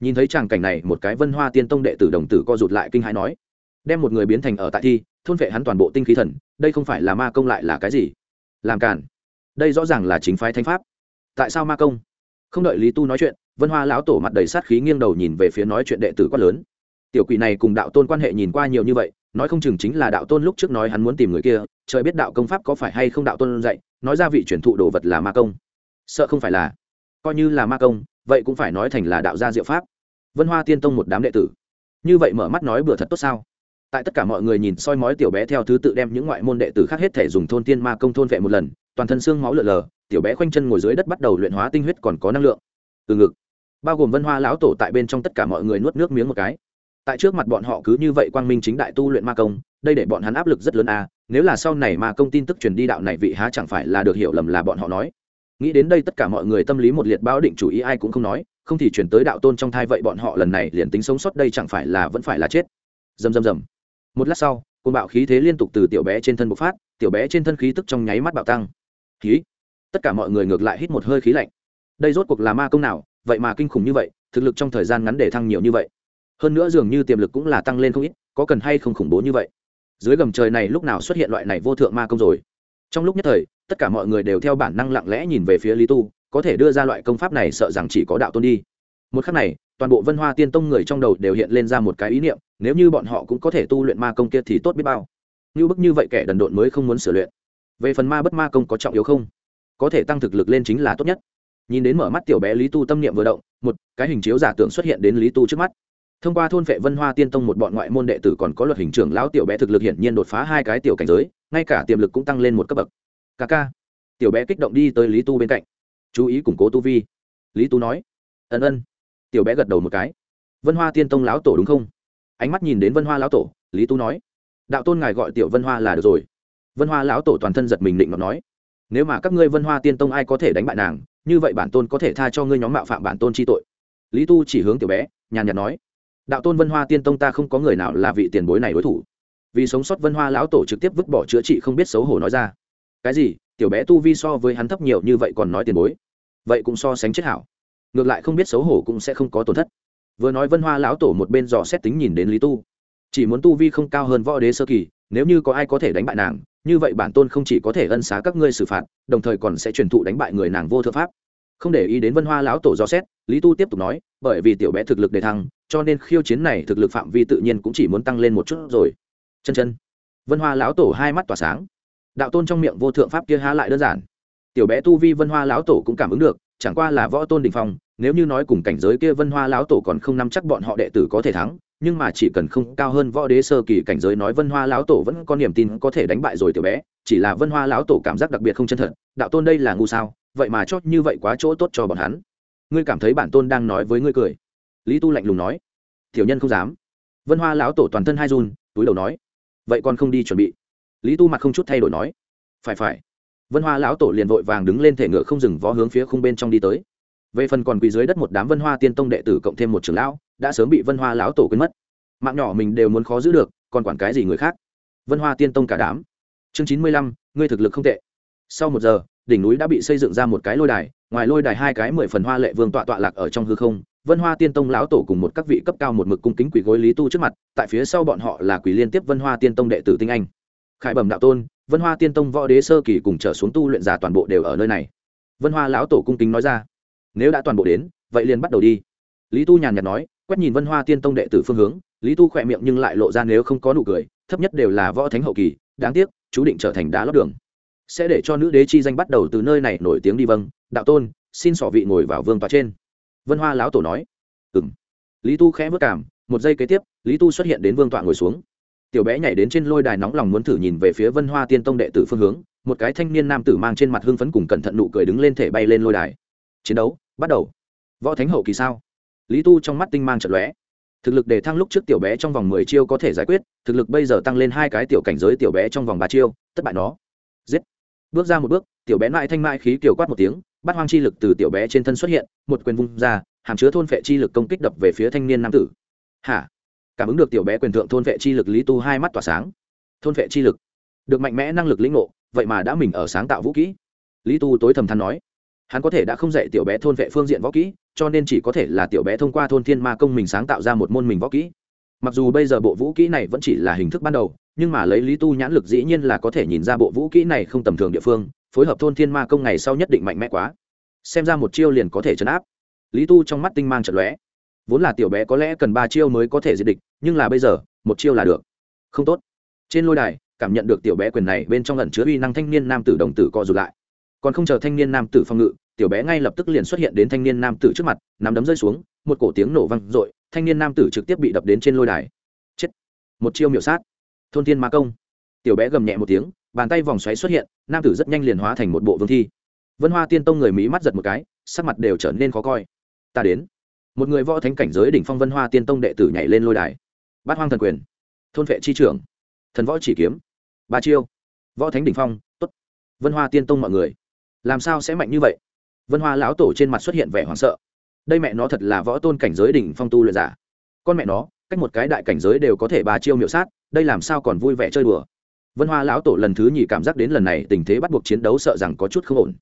Nhìn thấy tràng cảnh này, một cái vân hoa tiên tông đệ tử đồng tử co rụt lại kinh hãi nói đem một người biến thành ở tại thi, thôn vệ hắn toàn bộ tinh khí thần, đây không phải là ma công lại là cái gì? Làm cản đây rõ ràng là chính phái thánh pháp. Tại sao ma công? Không đợi lý tu nói chuyện, vân hoa lão tổ mặt đầy sát khí nghiêng đầu nhìn về phía nói chuyện đệ tử quát lớn. Tiểu quỷ này cùng đạo tôn quan hệ nhìn qua nhiều như vậy, nói không chừng chính là đạo tôn lúc trước nói hắn muốn tìm người kia, trời biết đạo công pháp có phải hay không đạo tôn dạy, nói ra vị truyền thụ đồ vật là ma công. Sợ không phải là. Coi như là ma công, vậy cũng phải nói thành là đạo gia diệu pháp. Vân hoa tiên tông một đám đệ tử. Như vậy mở mắt nói bừa thật tốt sao? Tại tất cả mọi người nhìn soi mói tiểu bé theo thứ tự đem những ngoại môn đệ tử khác hết thể dùng thôn tiên ma công thôn vệ một lần, toàn thân xương máu lợn lờ, tiểu bé khoanh chân ngồi dưới đất bắt đầu luyện hóa tinh huyết còn có năng lượng. Từ ngực, bao gồm vân hoa lão tổ tại bên trong tất cả mọi người nuốt nước miếng một cái. Tại trước mặt bọn họ cứ như vậy quang minh chính đại tu luyện ma công, đây để bọn hắn áp lực rất lớn à nếu là sau này ma công tin tức truyền đi đạo này vị há chẳng phải là được hiểu lầm là bọn họ nói. Nghĩ đến đây tất cả mọi người tâm lý một liệt báo định chủ ý ai cũng không nói, không thì chuyển tới đạo tôn trong thai vậy bọn họ lần này liền tính sống sót đây chẳng phải là vẫn phải là chết. Dầm dầm dầm một lát sau, côn bạo khí thế liên tục từ tiểu bé trên thân bộc phát, tiểu bé trên thân khí tức trong nháy mắt bạo tăng. Khí. Tất cả mọi người ngược lại hít một hơi khí lạnh. Đây rốt cuộc là ma công nào? Vậy mà kinh khủng như vậy, thực lực trong thời gian ngắn để thăng nhiều như vậy. Hơn nữa dường như tiềm lực cũng là tăng lên không ít, có cần hay không khủng bố như vậy? Dưới gầm trời này lúc nào xuất hiện loại này vô thượng ma công rồi? Trong lúc nhất thời, tất cả mọi người đều theo bản năng lặng lẽ nhìn về phía lý tu, có thể đưa ra loại công pháp này sợ rằng chỉ có đạo tôn đi. Một khắc này, toàn bộ vân hoa tiên tông người trong đầu đều hiện lên ra một cái ý niệm nếu như bọn họ cũng có thể tu luyện ma công kia thì tốt biết bao. Như bức như vậy kẻ đần độn mới không muốn sửa luyện. Về phần ma bất ma công có trọng yếu không? Có thể tăng thực lực lên chính là tốt nhất. Nhìn đến mở mắt tiểu bé lý tu tâm niệm vừa động, một, cái hình chiếu giả tưởng xuất hiện đến lý tu trước mắt. Thông qua thôn vệ vân hoa tiên tông một bọn ngoại môn đệ tử còn có luật hình trưởng lão tiểu bé thực lực hiển nhiên đột phá hai cái tiểu cảnh giới, ngay cả tiềm lực cũng tăng lên một cấp bậc. Ca ca. Tiểu bé kích động đi tới lý tu bên cạnh. Chú ý củng cố tu vi. Lý tu nói. Ân ân. Tiểu bé gật đầu một cái. Vân hoa tiên tông lão tổ đúng không? Ánh mắt nhìn đến vân hoa lão tổ, lý tu nói, đạo tôn ngài gọi tiểu vân hoa là được rồi. Vân hoa lão tổ toàn thân giật mình định mà nói, nếu mà các ngươi vân hoa tiên tông ai có thể đánh bại nàng, như vậy bản tôn có thể tha cho ngươi nhóm mạo phạm bản tôn chi tội. Lý tu chỉ hướng tiểu bé, nhàn nhạt nói, đạo tôn vân hoa tiên tông ta không có người nào là vị tiền bối này đối thủ. Vì sống sót vân hoa lão tổ trực tiếp vứt bỏ chữa trị không biết xấu hổ nói ra, cái gì? Tiểu bé tu vi so với hắn thấp nhiều như vậy còn nói tiền bối? Vậy cũng so sánh chết hảo. Ngược lại không biết xấu hổ cũng sẽ không có tổn thất vừa nói vân hoa lão tổ một bên dò xét tính nhìn đến lý tu. Chỉ muốn tu vi không cao hơn võ đế sơ kỳ, nếu như có ai có thể đánh bại nàng, như vậy bản tôn không chỉ có thể ân xá các ngươi xử phạt, đồng thời còn sẽ truyền thụ đánh bại người nàng vô thượng pháp. Không để ý đến vân hoa lão tổ dò xét, lý tu tiếp tục nói, bởi vì tiểu bé thực lực đề thăng, cho nên khiêu chiến này thực lực phạm vi tự nhiên cũng chỉ muốn tăng lên một chút rồi. Chân chân. Vân hoa lão tổ hai mắt tỏa sáng. Đạo tôn trong miệng vô thượng pháp kia há lại đơn giản. Tiểu bé tu vi vân hoa lão tổ cũng cảm ứng được chẳng qua là võ tôn đình phong, nếu như nói cùng cảnh giới kia vân hoa lão tổ còn không nắm chắc bọn họ đệ tử có thể thắng, nhưng mà chỉ cần không cao hơn võ đế sơ kỳ cảnh giới nói vân hoa lão tổ vẫn có niềm tin có thể đánh bại rồi tiểu bé, chỉ là vân hoa lão tổ cảm giác đặc biệt không chân thật, đạo tôn đây là ngu sao, vậy mà chót như vậy quá chỗ tốt cho bọn hắn. Ngươi cảm thấy bản tôn đang nói với ngươi cười. Lý tu lạnh lùng nói. Tiểu nhân không dám. Vân hoa lão tổ toàn thân hai run, túi đầu nói. Vậy còn không đi chuẩn bị. Lý tu mặt không chút thay đổi nói. Phải phải vân hoa lão tổ liền vội vàng đứng lên thể ngựa không dừng vó hướng phía khung bên trong đi tới về phần còn quỳ dưới đất một đám vân hoa tiên tông đệ tử cộng thêm một trưởng lão đã sớm bị vân hoa lão tổ quên mất mạng nhỏ mình đều muốn khó giữ được còn quản cái gì người khác vân hoa tiên tông cả đám chương chín mươi lăm ngươi thực lực không tệ sau một giờ đỉnh núi đã bị xây dựng ra một cái lôi đài ngoài lôi đài hai cái mười phần hoa lệ vương tọa tọa lạc ở trong hư không vân hoa tiên tông lão tổ cùng một các vị cấp cao một mực cung kính quỷ gối lý tu trước mặt tại phía sau bọn họ là quỷ liên tiếp vân hoa tiên tông đệ tử tinh anh khải bẩm đạo tôn vân hoa tiên tông võ đế sơ kỳ cùng trở xuống tu luyện giả toàn bộ đều ở nơi này. Vân hoa lão tổ cung kính nói ra, nếu đã toàn bộ đến, vậy liền bắt đầu đi. Lý tu nhàn nhạt nói, quét nhìn vân hoa tiên tông đệ tử phương hướng, lý tu khỏe miệng nhưng lại lộ ra nếu không có nụ cười, thấp nhất đều là võ thánh hậu kỳ, đáng tiếc, chú định trở thành đá lót đường. Sẽ để cho nữ đế chi danh bắt đầu từ nơi này nổi tiếng đi vâng đạo tôn, xin sỏ vị ngồi vào vương tòa trên. Vân hoa lão tổ nói ừ m lý tu khẽ vất cảm, một giây kế tiếp, lý tu xuất hiện đến vương tọa ngồi xuống tiểu bé nhảy đến trên lôi đài nóng lòng muốn thử nhìn về phía vân hoa tiên tông đệ tử phương hướng, một cái thanh niên nam tử mang trên mặt hưng phấn cùng cẩn thận nụ cười đứng lên thể bay lên lôi đài. Chiến đấu, bắt đầu. Võ thánh hậu kỳ sao? Lý tu trong mắt tinh mang trận lóe. Thực lực để thăng lúc trước tiểu bé trong vòng mười chiêu có thể giải quyết, thực lực bây giờ tăng lên hai cái tiểu cảnh giới tiểu bé trong vòng ba chiêu, thất bại nó. Giết. Bước ra một bước, tiểu bé lại thanh mại khí kiểu quát một tiếng, bắt hoang chi lực từ tiểu bé trên thân xuất hiện, một quyền vung ra, hàm chứa thôn phệ chi lực công kích đập về phía thanh niên nam tử. Hả? Cảm ứng được tiểu bé quyền thượng thôn vệ chi lực lý tu hai mắt tỏa sáng. Thôn vệ chi lực? Được mạnh mẽ năng lực lĩnh ngộ, vậy mà đã mình ở sáng tạo vũ kỹ. Lý tu tối thầm thắn nói, hắn có thể đã không dạy tiểu bé thôn vệ phương diện võ kỹ, cho nên chỉ có thể là tiểu bé thông qua thôn thiên ma công mình sáng tạo ra một môn mình võ kỹ. Mặc dù bây giờ bộ vũ kỹ này vẫn chỉ là hình thức ban đầu, nhưng mà lấy lý tu nhãn lực dĩ nhiên là có thể nhìn ra bộ vũ kỹ này không tầm thường địa phương, phối hợp thôn thiên ma công ngày sau nhất định mạnh mẽ quá. Xem ra một chiêu liền có thể chấn áp. Lý tu trong mắt tinh mang trận lóe vốn là tiểu bé có lẽ cần ba chiêu mới có thể diệt địch, nhưng là bây giờ, một chiêu là được. Không tốt. Trên lôi đài, cảm nhận được tiểu bé quyền này, bên trong lần chứa uy năng thanh niên nam tử đồng tử co rụt lại. Còn không chờ thanh niên nam tử phong ngự, tiểu bé ngay lập tức liền xuất hiện đến thanh niên nam tử trước mặt, nắm đấm rơi xuống, một cổ tiếng nổ vang r ộ i thanh niên nam tử trực tiếp bị đập đến trên lôi đài. Chết. Một chiêu miểu sát. Thôn thiên ma công. Tiểu bé gầm nhẹ một tiếng, bàn tay vòng xoáy xuất hiện, nam tử rất nhanh liền hóa thành một bộ vương thi. Vân hoa tiên tông người mỹ mắt giật một cái, sắc mặt đều trở nên khó coi. Ta đến một người võ thánh cảnh giới đỉnh phong vân hoa tiên tông đệ tử nhảy lên lôi đài. Bát hoang thần quyền. Thôn vệ chi trưởng. Thần võ chỉ kiếm. Ba chiêu. Võ thánh đỉnh phong t ố t vân hoa tiên tông mọi người. Làm sao sẽ mạnh như vậy? Vân hoa lão tổ trên mặt xuất hiện vẻ hoảng sợ. Đây mẹ nó thật là võ tôn cảnh giới đỉnh phong tu luyện giả. Con mẹ nó, cách một cái đại cảnh giới đều có thể bà chiêu miệu sát, đây làm sao còn vui vẻ chơi đùa? Vân hoa lão tổ lần thứ nhì cảm giác đến lần này tình thế bắt buộc chiến đấu sợ rằng có chút không ổn.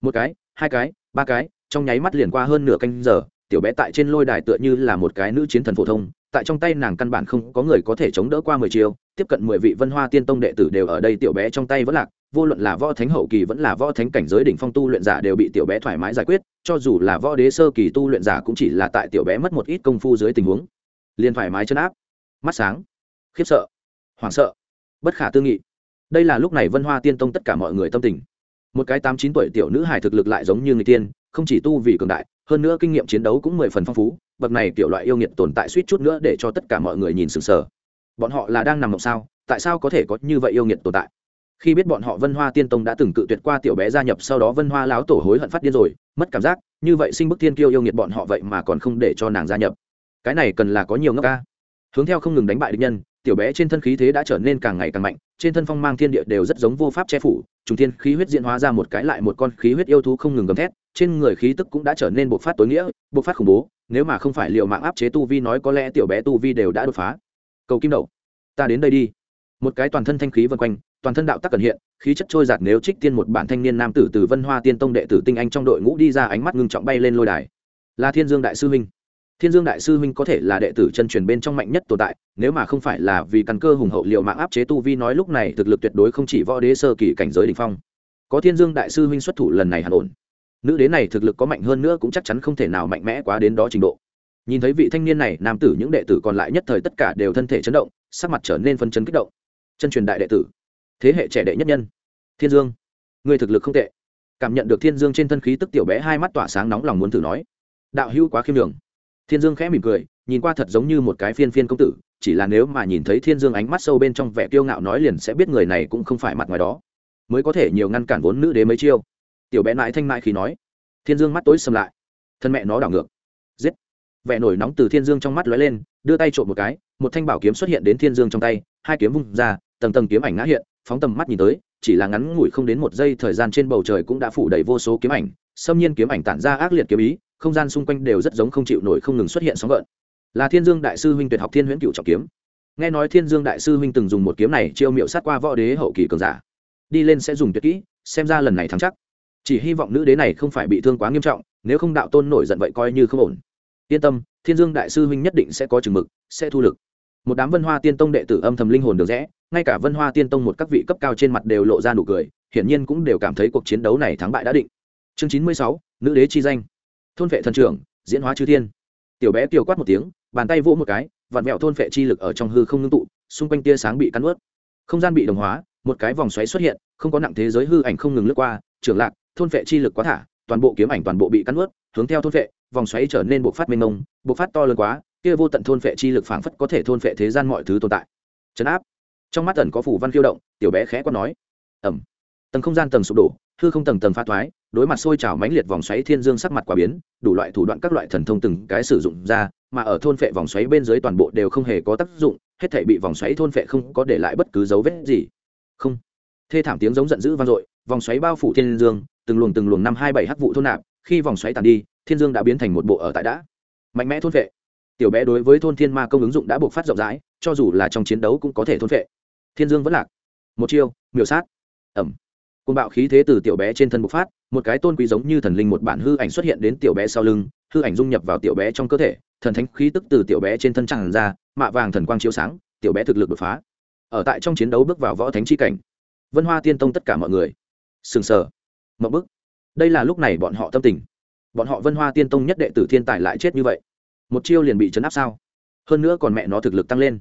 Một cái, hai cái, ba cái, trong nháy mắt liền qua hơn nửa canh giờ tiểu bé tại trên lôi đài tựa như là một cái nữ chiến thần phổ thông, tại trong tay nàng căn bản không có người có thể chống đỡ qua mười chiều. tiếp cận mười vị vân hoa tiên tông đệ tử đều ở đây tiểu bé trong tay vẫn lạc, vô luận là võ thánh hậu kỳ vẫn là võ thánh cảnh giới đỉnh phong tu luyện giả đều bị tiểu bé thoải mái giải quyết, cho dù là võ đế sơ kỳ tu luyện giả cũng chỉ là tại tiểu bé mất một ít công phu dưới tình huống liền thoải mái chân áp, mắt sáng, khiếp sợ, hoảng sợ, bất khả tư nghị đây là lúc này vân hoa tiên tông tất cả mọi người tâm tình một cái tám chín tuổi tiểu nữ hài thực lực lại giống như người tiên không chỉ tu vì cường đại, hơn nữa kinh nghiệm chiến đấu cũng mười phần phong phú, bậc này tiểu loại yêu nghiệt tồn tại suýt chút nữa để cho tất cả mọi người nhìn sừng sờ. Bọn họ là đang nằm mộng sao? Tại sao có thể có như vậy yêu nghiệt tồn tại? Khi biết bọn họ vân hoa tiên tông đã từng cự tuyệt qua tiểu bé gia nhập, sau đó vân hoa láo tổ hối hận phát điên rồi, mất cảm giác, như vậy sinh bức tiên kiêu yêu nghiệt bọn họ vậy mà còn không để cho nàng gia nhập. Cái này cần là có nhiều ngốc ca. Hướng theo không ngừng đánh bại địch nhân, tiểu bé trên thân khí thế đã trở nên càng ngày càng mạnh, trên thân phong mang thiên địa đều rất giống vô pháp che phủ, trùng thiên khí huyết diễn hóa ra một cái lại một con khí huyết yêu thú không ngừng gầm thét trên người khí tức cũng đã trở nên bộc phát tối nghĩa, bộc phát khủng bố, nếu mà không phải liệu mạng áp chế tu vi nói có lẽ tiểu bé tu vi đều đã đột phá. Cầu kim đậu, ta đến đây đi. Một cái toàn thân thanh khí vân quanh, toàn thân đạo tắc cần hiện, khí chất trôi giạt nếu trích tiên một bản thanh niên nam tử từ vân hoa tiên tông đệ tử tinh anh trong đội ngũ đi ra ánh mắt ngưng trọng bay lên lôi đài. Là thiên dương đại sư huynh. Thiên dương đại sư huynh có thể là đệ tử chân truyền bên trong mạnh nhất tồn tại, nếu mà không phải là vì căn cơ hùng hậu liệu mạng áp chế tu vi nói lúc này thực lực tuyệt đối không chỉ võ đế sơ kỳ cảnh giới đ ỉ n h phong. Có thiên dương đại sư huynh xuất thủ lần này hẳn ổn nữ đế này thực lực có mạnh hơn nữa cũng chắc chắn không thể nào mạnh mẽ quá đến đó trình độ. Nhìn thấy vị thanh niên này, nam tử những đệ tử còn lại nhất thời tất cả đều thân thể chấn động, sắc mặt trở nên phân chấn kích động. Chân truyền đại đệ tử, thế hệ trẻ đệ nhất nhân. Thiên dương người thực lực không tệ. Cảm nhận được thiên dương trên thân khí tức tiểu bé hai mắt tỏa sáng nóng lòng muốn thử nói. Đạo hữu quá khiêm đường thiên dương khẽ mỉm cười, nhìn qua thật giống như một cái phiên phiên công tử, chỉ là nếu mà nhìn thấy thiên dương ánh mắt sâu bên trong vẻ kiêu ngạo nói liền sẽ biết người này cũng không phải mặt ngoài đó. Mới có thể nhiều ngăn cản vốn nữ đế mấy chiêu tiểu bé mãi thanh mãi khi nói. Thiên dương mắt tối xâm lại. Thân mẹ nó đảo ngược. Giết. Vẻ nổi nóng từ thiên dương trong mắt lóe lên, đưa tay trộm một cái, một thanh bảo kiếm xuất hiện đến thiên dương trong tay, hai kiếm vung ra, tầng tầng kiếm ảnh ngã hiện, phóng tầm mắt nhìn tới, chỉ là ngắn ngủi không đến một giây thời gian trên bầu trời cũng đã phủ đầy vô số kiếm ảnh, xâm nhiên kiếm ảnh tản ra ác liệt kiếm ý, không gian xung quanh đều rất giống không chịu nổi không ngừng xuất hiện sóng gợn. Là thiên dương đại sư huynh tuyệt học thiên huyễn cựu trọng kiếm. Nghe nói thiên dương đại sư huynh từng dùng một kiếm này chiêu miệu sát qua võ đế hậu kỳ cường giả. Đi lên sẽ dùng tuyệt kỹ, xem ra lần này thắng chắc chỉ hy vọng nữ đế này không phải bị thương quá nghiêm trọng, nếu không đạo tôn nổi giận vậy coi như không ổn. Yên tâm, thiên dương đại sư huynh nhất định sẽ có chừng mực, sẽ thu lực. Một đám vân hoa tiên tông đệ tử âm thầm linh hồn được rẽ, ngay cả vân hoa tiên tông một các vị cấp cao trên mặt đều lộ ra nụ cười, hiển nhiên cũng đều cảm thấy cuộc chiến đấu này thắng bại đã định. Chương chín mươi sáu, nữ đế chi danh. Thôn vệ thần trưởng, diễn hóa chư thiên. Tiểu bé kiều quát một tiếng, bàn tay vỗ một cái, vặn vẹo thôn vệ chi lực ở trong hư không ngưng tụ, xung quanh tia sáng bị cắn ướt. Không gian bị đồng hóa, một cái vòng xoáy xuất hiện, không có nặng thế giới hư ảnh không ngừng lướt qua, trưởng lạc thôn vệ chi lực quá thả, toàn bộ kiếm ảnh toàn bộ bị cắn ướt hướng theo thôn vệ, vòng xoáy trở nên bộc phát mênh mông, bộc phát to lớn quá, kia vô tận thôn vệ chi lực phảng phất có thể thôn vệ thế gian mọi thứ tồn tại. Chấn áp. Trong mắt tần có phủ văn khiêu động, tiểu bé khẽ quát nói. Ẩm tầng không gian tầng sụp đổ, hư không tầng tầng pha thoái, đối mặt sôi trào mãnh liệt vòng xoáy thiên dương sắc mặt quả biến, đủ loại thủ đoạn các loại thần thông từng cái sử dụng ra, mà ở thôn phệ vòng xoáy bên dưới toàn bộ đều không hề có tác dụng, hết thể bị vòng xoáy thôn phệ không có để lại bất cứ dấu vết gì. Không. Thê thảm tiếng giống giận dữ vang dội, vòng xoáy bao phủ thiên dương từng luồng từng luồng năm hai bảy hắc vụ thôn nạp, khi vòng xoáy tàn đi, thiên dương đã biến thành một bộ ở tại đã. Mạnh mẽ thôn vệ. Tiểu bé đối với thôn thiên ma công ứng dụng đã buộc phát rộng rãi, cho dù là trong chiến đấu cũng có thể thôn vệ. Thiên dương vẫn lạc. Một chiêu, miểu sát. Ẩm. Côn bạo khí thế từ tiểu bé trên thân bộc phát, một cái tôn quý giống như thần linh một bản hư ảnh xuất hiện đến tiểu bé sau lưng, hư ảnh dung nhập vào tiểu bé trong cơ thể, thần thánh khí tức từ tiểu bé trên thân tràn ra, mạ vàng thần quang chiếu sáng, tiểu bé thực lực đột phá. Ở tại trong chiến đấu bước vào võ thánh chi cảnh. Vân hoa tiên tông tất cả mọi người. Sừng sờ mậu bức. Đây là lúc này bọn họ tâm tình. Bọn họ vân hoa tiên tông nhất đệ tử thiên tài lại chết như vậy. Một chiêu liền bị chấn áp sao? Hơn nữa còn mẹ nó thực lực tăng lên.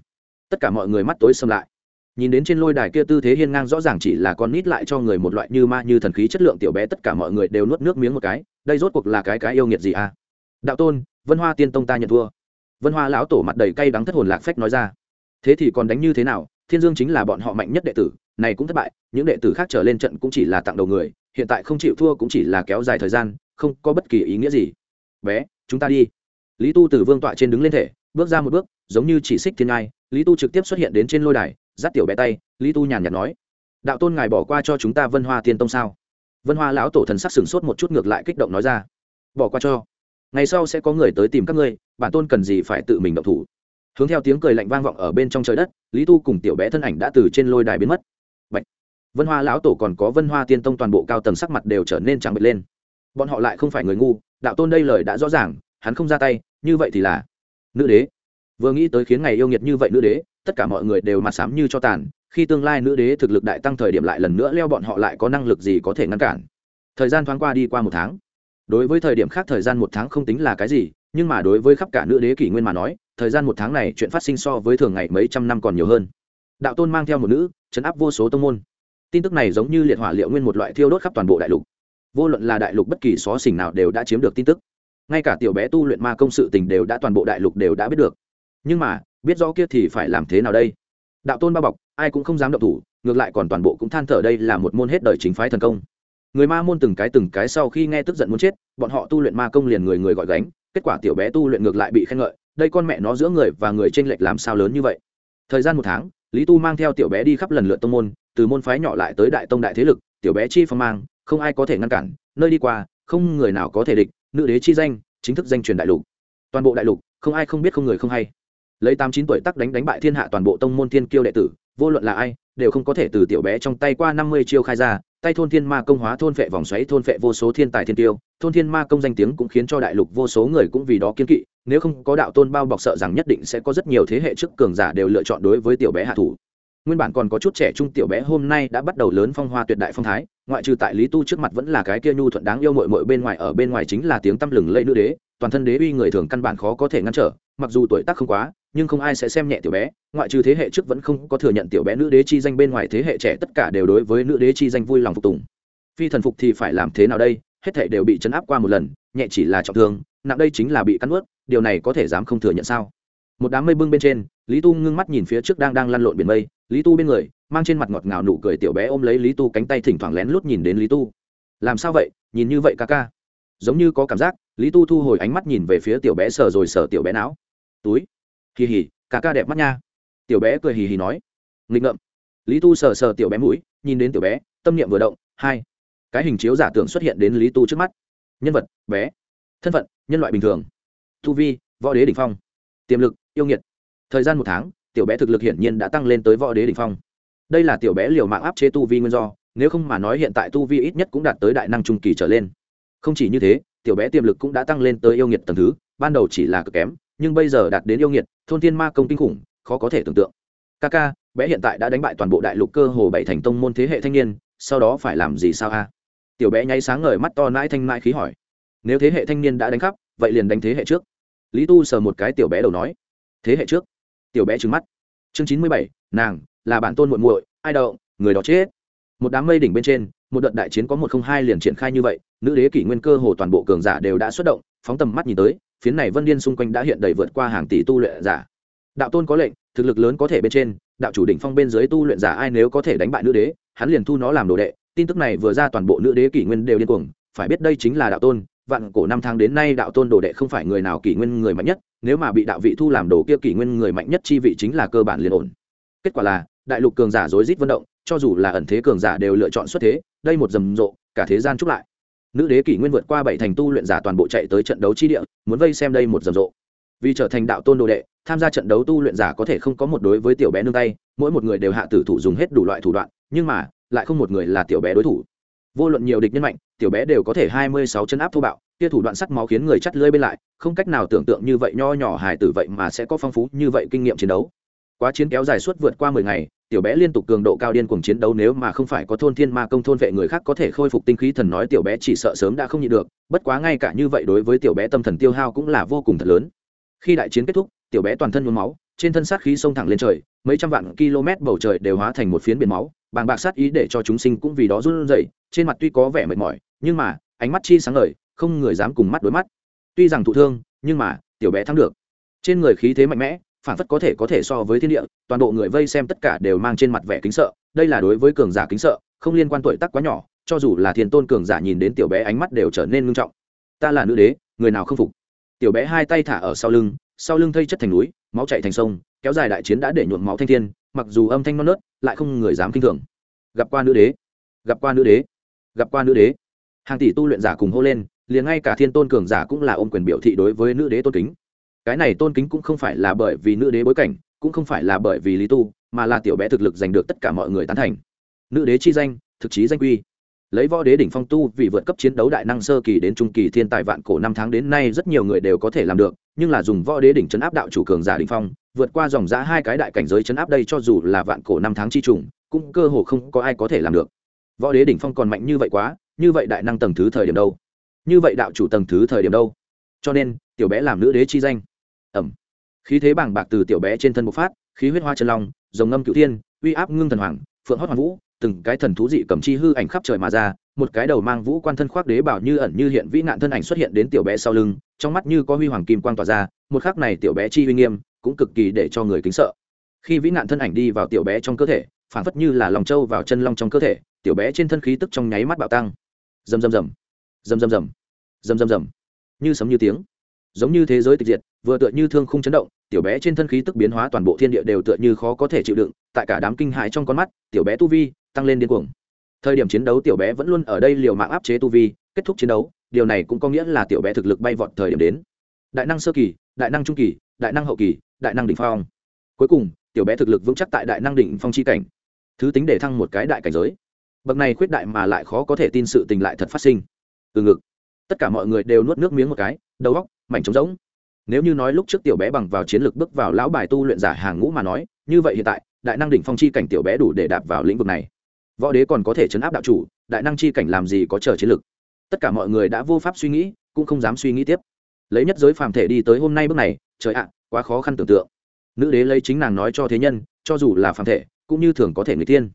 Tất cả mọi người mắt tối xâm lại. Nhìn đến trên lôi đài kia tư thế hiên ngang rõ ràng chỉ là con nít lại cho người một loại như ma như thần khí chất lượng tiểu bé, tất cả mọi người đều nuốt nước miếng một cái. Đây rốt cuộc là cái cái yêu nghiệt gì à? Đạo tôn, vân hoa tiên tông ta nhận thua. Vân hoa lão tổ mặt đầy cay đắng thất hồn lạc phách nói ra. Thế thì còn đánh như thế nào? Thiên dương chính là bọn họ mạnh nhất đệ tử, này cũng thất bại, những đệ tử khác trở lên trận cũng chỉ là tặng đầu người hiện tại không chịu thua cũng chỉ là kéo dài thời gian, không có bất kỳ ý nghĩa gì. Bé, chúng ta đi. Lý tu từ vương tọa trên đứng lên thể, bước ra một bước, giống như chỉ xích thiên ngai, lý tu trực tiếp xuất hiện đến trên lôi đài dắt tiểu bé tay, lý tu nhàn nhạt nói, đạo tôn ngài bỏ qua cho chúng ta vân hoa tiên tông sao? Vân hoa lão tổ thần sắc sừng sốt một chút ngược lại kích động nói ra, bỏ qua cho. Ngày sau sẽ có người tới tìm các ngươi, bản tôn cần gì phải tự mình động thủ. Hướng theo tiếng cười lạnh vang vọng ở bên trong trời đất, lý tu cùng tiểu bé thân ảnh đã từ trên lôi đài biến mất vân hoa lão tổ còn có vân hoa tiên tông toàn bộ cao tầng sắc mặt đều trở nên trắng bệch lên. Bọn họ lại không phải người ngu, đạo tôn đây lời đã rõ ràng, hắn không ra tay, như vậy thì là nữ đế. Vừa nghĩ tới khiến ngày yêu nghiệt như vậy nữ đế, tất cả mọi người đều mặt sám như cho tàn, khi tương lai nữ đế thực lực đại tăng thời điểm lại lần nữa leo bọn họ lại có năng lực gì có thể ngăn cản. Thời gian thoáng qua đi qua một tháng. Đối với thời điểm khác thời gian một tháng không tính là cái gì, nhưng mà đối với khắp cả nữ đế kỷ nguyên mà nói, thời gian một tháng này chuyện phát sinh so với thường ngày mấy trăm năm còn nhiều hơn. Đạo tôn mang theo một nữ, chấn áp vô số tông môn tin tức này giống như liệt hỏa liệu nguyên một loại thiêu đốt khắp toàn bộ đại lục. Vô luận là đại lục bất kỳ xó xỉnh nào đều đã chiếm được tin tức. Ngay cả tiểu bé tu luyện ma công sự tình đều đã toàn bộ đại lục đều đã biết được. Nhưng mà, biết rõ kia thì phải làm thế nào đây? Đạo tôn bao bọc, ai cũng không dám động thủ, ngược lại còn toàn bộ cũng than thở đây là một môn hết đời chính phái thần công. Người ma môn từng cái từng cái sau khi nghe tức giận muốn chết, bọn họ tu luyện ma công liền người người gọi gánh, kết quả tiểu bé tu luyện ngược lại bị khen ngợi, đây con mẹ nó giữa người và người tranh lệch làm sao lớn như vậy? Thời gian một tháng, lý tu mang theo tiểu bé đi khắp lần lượt tông môn từ môn phái nhỏ lại tới đại tông đại thế lực, tiểu bé chi phong mang, không ai có thể ngăn cản, nơi đi qua, không người nào có thể địch, nữ đế chi danh, chính thức danh truyền đại lục. Toàn bộ đại lục, không ai không biết không người không hay. Lấy tám chín tuổi tắc đánh đánh bại thiên hạ toàn bộ tông môn thiên kiêu đệ tử, vô luận là ai, đều không có thể từ tiểu bé trong tay qua năm mươi chiêu khai ra, tay thôn thiên ma công hóa thôn phệ vòng xoáy, thôn phệ vô số thiên tài thiên tiêu, thôn thiên ma công danh tiếng cũng khiến cho đại lục vô số người cũng vì đó kiên kỵ, nếu không có đạo tôn bao bọc sợ rằng nhất định sẽ có rất nhiều thế hệ trước cường giả đều lựa chọn đối với tiểu bé hạ thủ nguyên bản còn có chút trẻ trung tiểu bé hôm nay đã bắt đầu lớn phong hoa tuyệt đại phong thái, ngoại trừ tại lý tu trước mặt vẫn là cái kia nhu thuận đáng yêu mội mội bên ngoài, ở bên ngoài chính là tiếng tăm lừng lây nữ đế, toàn thân đế uy người thường căn bản khó có thể ngăn trở, mặc dù tuổi tác không quá, nhưng không ai sẽ xem nhẹ tiểu bé, ngoại trừ thế hệ trước vẫn không có thừa nhận tiểu bé nữ đế chi danh bên ngoài thế hệ trẻ tất cả đều đối với nữ đế chi danh vui lòng phục tùng. Phi thần phục thì phải làm thế nào đây? Hết thể đều bị chấn áp qua một lần, nhẹ chỉ là trọng thương, nặng đây chính là bị cắn ướt điều này có thể dám không thừa nhận sao? Một đám mây bưng bên trên, lý tu ngưng mắt nhìn phía trước đang đang lăn lộn biển mây lý tu bên người, mang trên mặt ngọt ngào nụ cười tiểu bé ôm lấy lý tu cánh tay thỉnh thoảng lén lút nhìn đến lý tu. Làm sao vậy? Nhìn như vậy ca ca. Giống như có cảm giác, lý tu thu hồi ánh mắt nhìn về phía tiểu bé sờ rồi sờ tiểu bé não. Túi. Hì hì, ca ca đẹp mắt nha. Tiểu bé cười hì hì nói. Nghịch ngợm. Lý tu sờ sờ tiểu bé mũi, nhìn đến tiểu bé, tâm niệm vừa động, hai. Cái hình chiếu giả tưởng xuất hiện đến lý tu trước mắt. Nhân vật, bé. Thân phận, nhân loại bình thường. Tu vi, võ đế đ ỉ n h phong. Tiềm lực, yêu nghiệt. Thời gian một tháng tiểu bé thực lực hiển nhiên đã tăng lên tới võ đế đ ỉ n h phong. Đây là tiểu bé liều mạng áp chế tu vi nguyên do, nếu không mà nói hiện tại tu vi ít nhất cũng đạt tới đại năng trung kỳ trở lên. Không chỉ như thế, tiểu bé tiềm lực cũng đã tăng lên tới yêu nghiệt tầng thứ, ban đầu chỉ là cực kém, nhưng bây giờ đạt đến yêu nghiệt, thôn thiên ma công kinh khủng, khó có thể tưởng tượng. Ca ca, bé hiện tại đã đánh bại toàn bộ đại lục cơ hồ bảy thành tông môn thế hệ thanh niên, sau đó phải làm gì sao a? Tiểu bé nháy sáng ngời mắt to nãi thanh mãi khí hỏi. Nếu thế hệ thanh niên đã đánh khắp, vậy liền đánh thế hệ trước. Lý tu sờ một cái tiểu bé đầu nói. Thế hệ trước? Tiểu bé trừng mắt. Chương chín mươi bảy, nàng, là bản tôn muội muội, ai đậu, người đó chết. Một đám mây đỉnh bên trên, một đợt đại chiến có một không hai liền triển khai như vậy, nữ đế kỷ nguyên cơ hồ toàn bộ cường giả đều đã xuất động, phóng tầm mắt nhìn tới, phiến này vân điên xung quanh đã hiện đầy vượt qua hàng tỷ tu luyện giả. Đạo tôn có lệnh, thực lực lớn có thể bên trên, đạo chủ đỉnh phong bên dưới tu luyện giả ai nếu có thể đánh bại nữ đế, hắn liền thu nó làm đồ đệ. Tin tức này vừa ra toàn bộ nữ đế kỷ nguyên đều điên cuồng, phải biết đây chính là đạo tôn vạn cổ năm tháng đến nay đạo tôn đồ đệ không phải người nào kỷ nguyên người mạnh nhất, nếu mà bị đạo vị thu làm đồ kia kỷ nguyên người mạnh nhất chi vị chính là cơ bản liền ổn. Kết quả là, đại lục cường giả rối rít vận động, cho dù là ẩn thế cường giả đều lựa chọn xuất thế, đây một rầm rộ, cả thế gian chúc lại. Nữ đế kỷ nguyên vượt qua bảy thành tu luyện giả toàn bộ chạy tới trận đấu chi địa, muốn vây xem đây một rầm rộ. Vì trở thành đạo tôn đồ đệ, tham gia trận đấu tu luyện giả có thể không có một đối với tiểu bé nương tay, mỗi một người đều hạ tử thủ dùng hết đủ loại thủ đoạn, nhưng mà, lại không một người là tiểu bé đối thủ vô luận nhiều địch nhân mạnh, tiểu bé đều có thể hai mươi sáu chân áp thô bạo, kia thủ đoạn sắc máu khiến người chắt lưỡi bên lại, không cách nào tưởng tượng như vậy nho nhỏ hài tử vậy mà sẽ có phong phú như vậy kinh nghiệm chiến đấu. Quá chiến kéo dài suốt vượt qua mười ngày, tiểu bé liên tục cường độ cao điên cuồng chiến đấu nếu mà không phải có thôn thiên ma công thôn vệ người khác có thể khôi phục tinh khí thần nói tiểu bé chỉ sợ sớm đã không nhịn được, bất quá ngay cả như vậy đối với tiểu bé tâm thần tiêu hao cũng là vô cùng thật lớn. Khi đại chiến kết thúc, tiểu bé toàn thân nhuốm máu, trên thân sát khí xông thẳng lên trời, mấy trăm vạn km bầu trời đều hóa thành một phiến biển máu bàng bạc sát ý để cho chúng sinh cũng vì đó run rẩy, trên mặt tuy có vẻ mệt mỏi, nhưng mà, ánh mắt chi sáng ngời, không người dám cùng mắt đối mắt. Tuy rằng thụ thương, nhưng mà, tiểu bé thắng được. Trên người khí thế mạnh mẽ, phản phất có thể có thể so với thiên địa, toàn bộ người vây xem tất cả đều mang trên mặt vẻ kính sợ, đây là đối với cường giả kính sợ, không liên quan tuổi tác quá nhỏ, cho dù là thiên tôn cường giả nhìn đến tiểu bé ánh mắt đều trở nên ngưng trọng. Ta là nữ đế, người nào không phục? Tiểu bé hai tay thả ở sau lưng sau lưng thây chất thành núi, máu chạy thành sông, kéo dài đại chiến đã để nhuộm máu thanh thiên, mặc dù âm thanh non nớt lại không người dám kinh thường. Gặp qua nữ đế, gặp qua nữ đế, gặp qua nữ đế. Hàng tỷ tu luyện giả cùng hô lên, liền ngay cả thiên tôn cường giả cũng là ôm quyền biểu thị đối với nữ đế tôn kính. Cái này tôn kính cũng không phải là bởi vì nữ đế bối cảnh, cũng không phải là bởi vì lý tu, mà là tiểu bé thực lực giành được tất cả mọi người tán thành. Nữ đế chi danh, thực chí danh quy lấy võ đế đỉnh phong tu vì vượt cấp chiến đấu đại năng sơ kỳ đến trung kỳ thiên tài vạn cổ năm tháng đến nay rất nhiều người đều có thể làm được, nhưng là dùng võ đế đỉnh chấn áp đạo chủ cường giả đỉnh phong, vượt qua dòng giã hai cái đại cảnh giới chấn áp đây cho dù là vạn cổ năm tháng chi trùng, cũng cơ hồ không có ai có thể làm được. Võ đế đỉnh phong còn mạnh như vậy quá, như vậy đại năng tầng thứ thời điểm đâu? Như vậy đạo chủ tầng thứ thời điểm đâu? Cho nên, tiểu bé làm nữ đế chi danh. Ẩm. Khí thế bảng bạc từ tiểu bé trên thân bộc phát, khí huyết hoa chân long dòng ngâm cựu thiên, uy áp ngưng thần hoàng, phượng hót hoàng vũ từng cái thần thú dị cầm chi hư ảnh khắp trời mà ra, một cái đầu mang vũ quan thân khoác đế bảo như ẩn như hiện vĩ nạn thân ảnh xuất hiện đến tiểu bé sau lưng, trong mắt như có huy hoàng kim quang tỏa ra, một khắc này tiểu bé chi uy nghiêm cũng cực kỳ để cho người kính sợ. Khi vĩ nạn thân ảnh đi vào tiểu bé trong cơ thể phản phất như là lòng trâu vào chân long trong cơ thể, tiểu bé trên thân khí tức trong nháy mắt bạo tăng. Rầm rầm rầm rầm rầm rầm rầm rầm rầm. Như sấm như tiếng, giống như thế giới tịch diệt, vừa tựa như thương khung chấn động, tiểu bé trên thân khí tức biến hóa toàn bộ thiên địa đều tựa như khó có thể chịu đựng, tại cả đám kinh hại trong con mắt, tiểu bé tu vi tăng lên điên cuồng. Thời điểm chiến đấu tiểu bé vẫn luôn ở đây liều mạng áp chế tu vi, kết thúc chiến đấu, điều này cũng có nghĩa là tiểu bé thực lực bay vọt thời điểm đến. Đại năng sơ kỳ, đại năng trung kỳ, đại năng hậu kỳ, đại năng đỉnh phong. Cuối cùng, tiểu bé thực lực vững chắc tại đại năng đỉnh phong chi cảnh. Thứ tính để thăng một cái đại cảnh giới. Bậc này khuyết đại mà lại khó có thể tin sự tình lại thật phát sinh. Từ ngực, tất cả mọi người đều nuốt nước miếng một cái, đầu góc mảnh trống rỗng. Nếu như nói lúc trước tiểu bé bằng vào chiến lược bước vào lão bài tu luyện giả hàng ngũ mà nói, như vậy hiện tại, đại năng đỉnh phong chi cảnh tiểu bé đủ để đạp vào lĩnh vực này võ đế còn có thể chấn áp đạo chủ, đại năng chi cảnh làm gì có chờ chiến lực. tất cả mọi người đã vô pháp suy nghĩ, cũng không dám suy nghĩ tiếp. Lấy nhất giới phàm thể đi tới hôm nay bước này, trời ạ, quá khó khăn tưởng tượng. Nữ đế lấy chính nàng nói cho thế nhân, cho dù là phàm thể, cũng như thường có thể người tiên.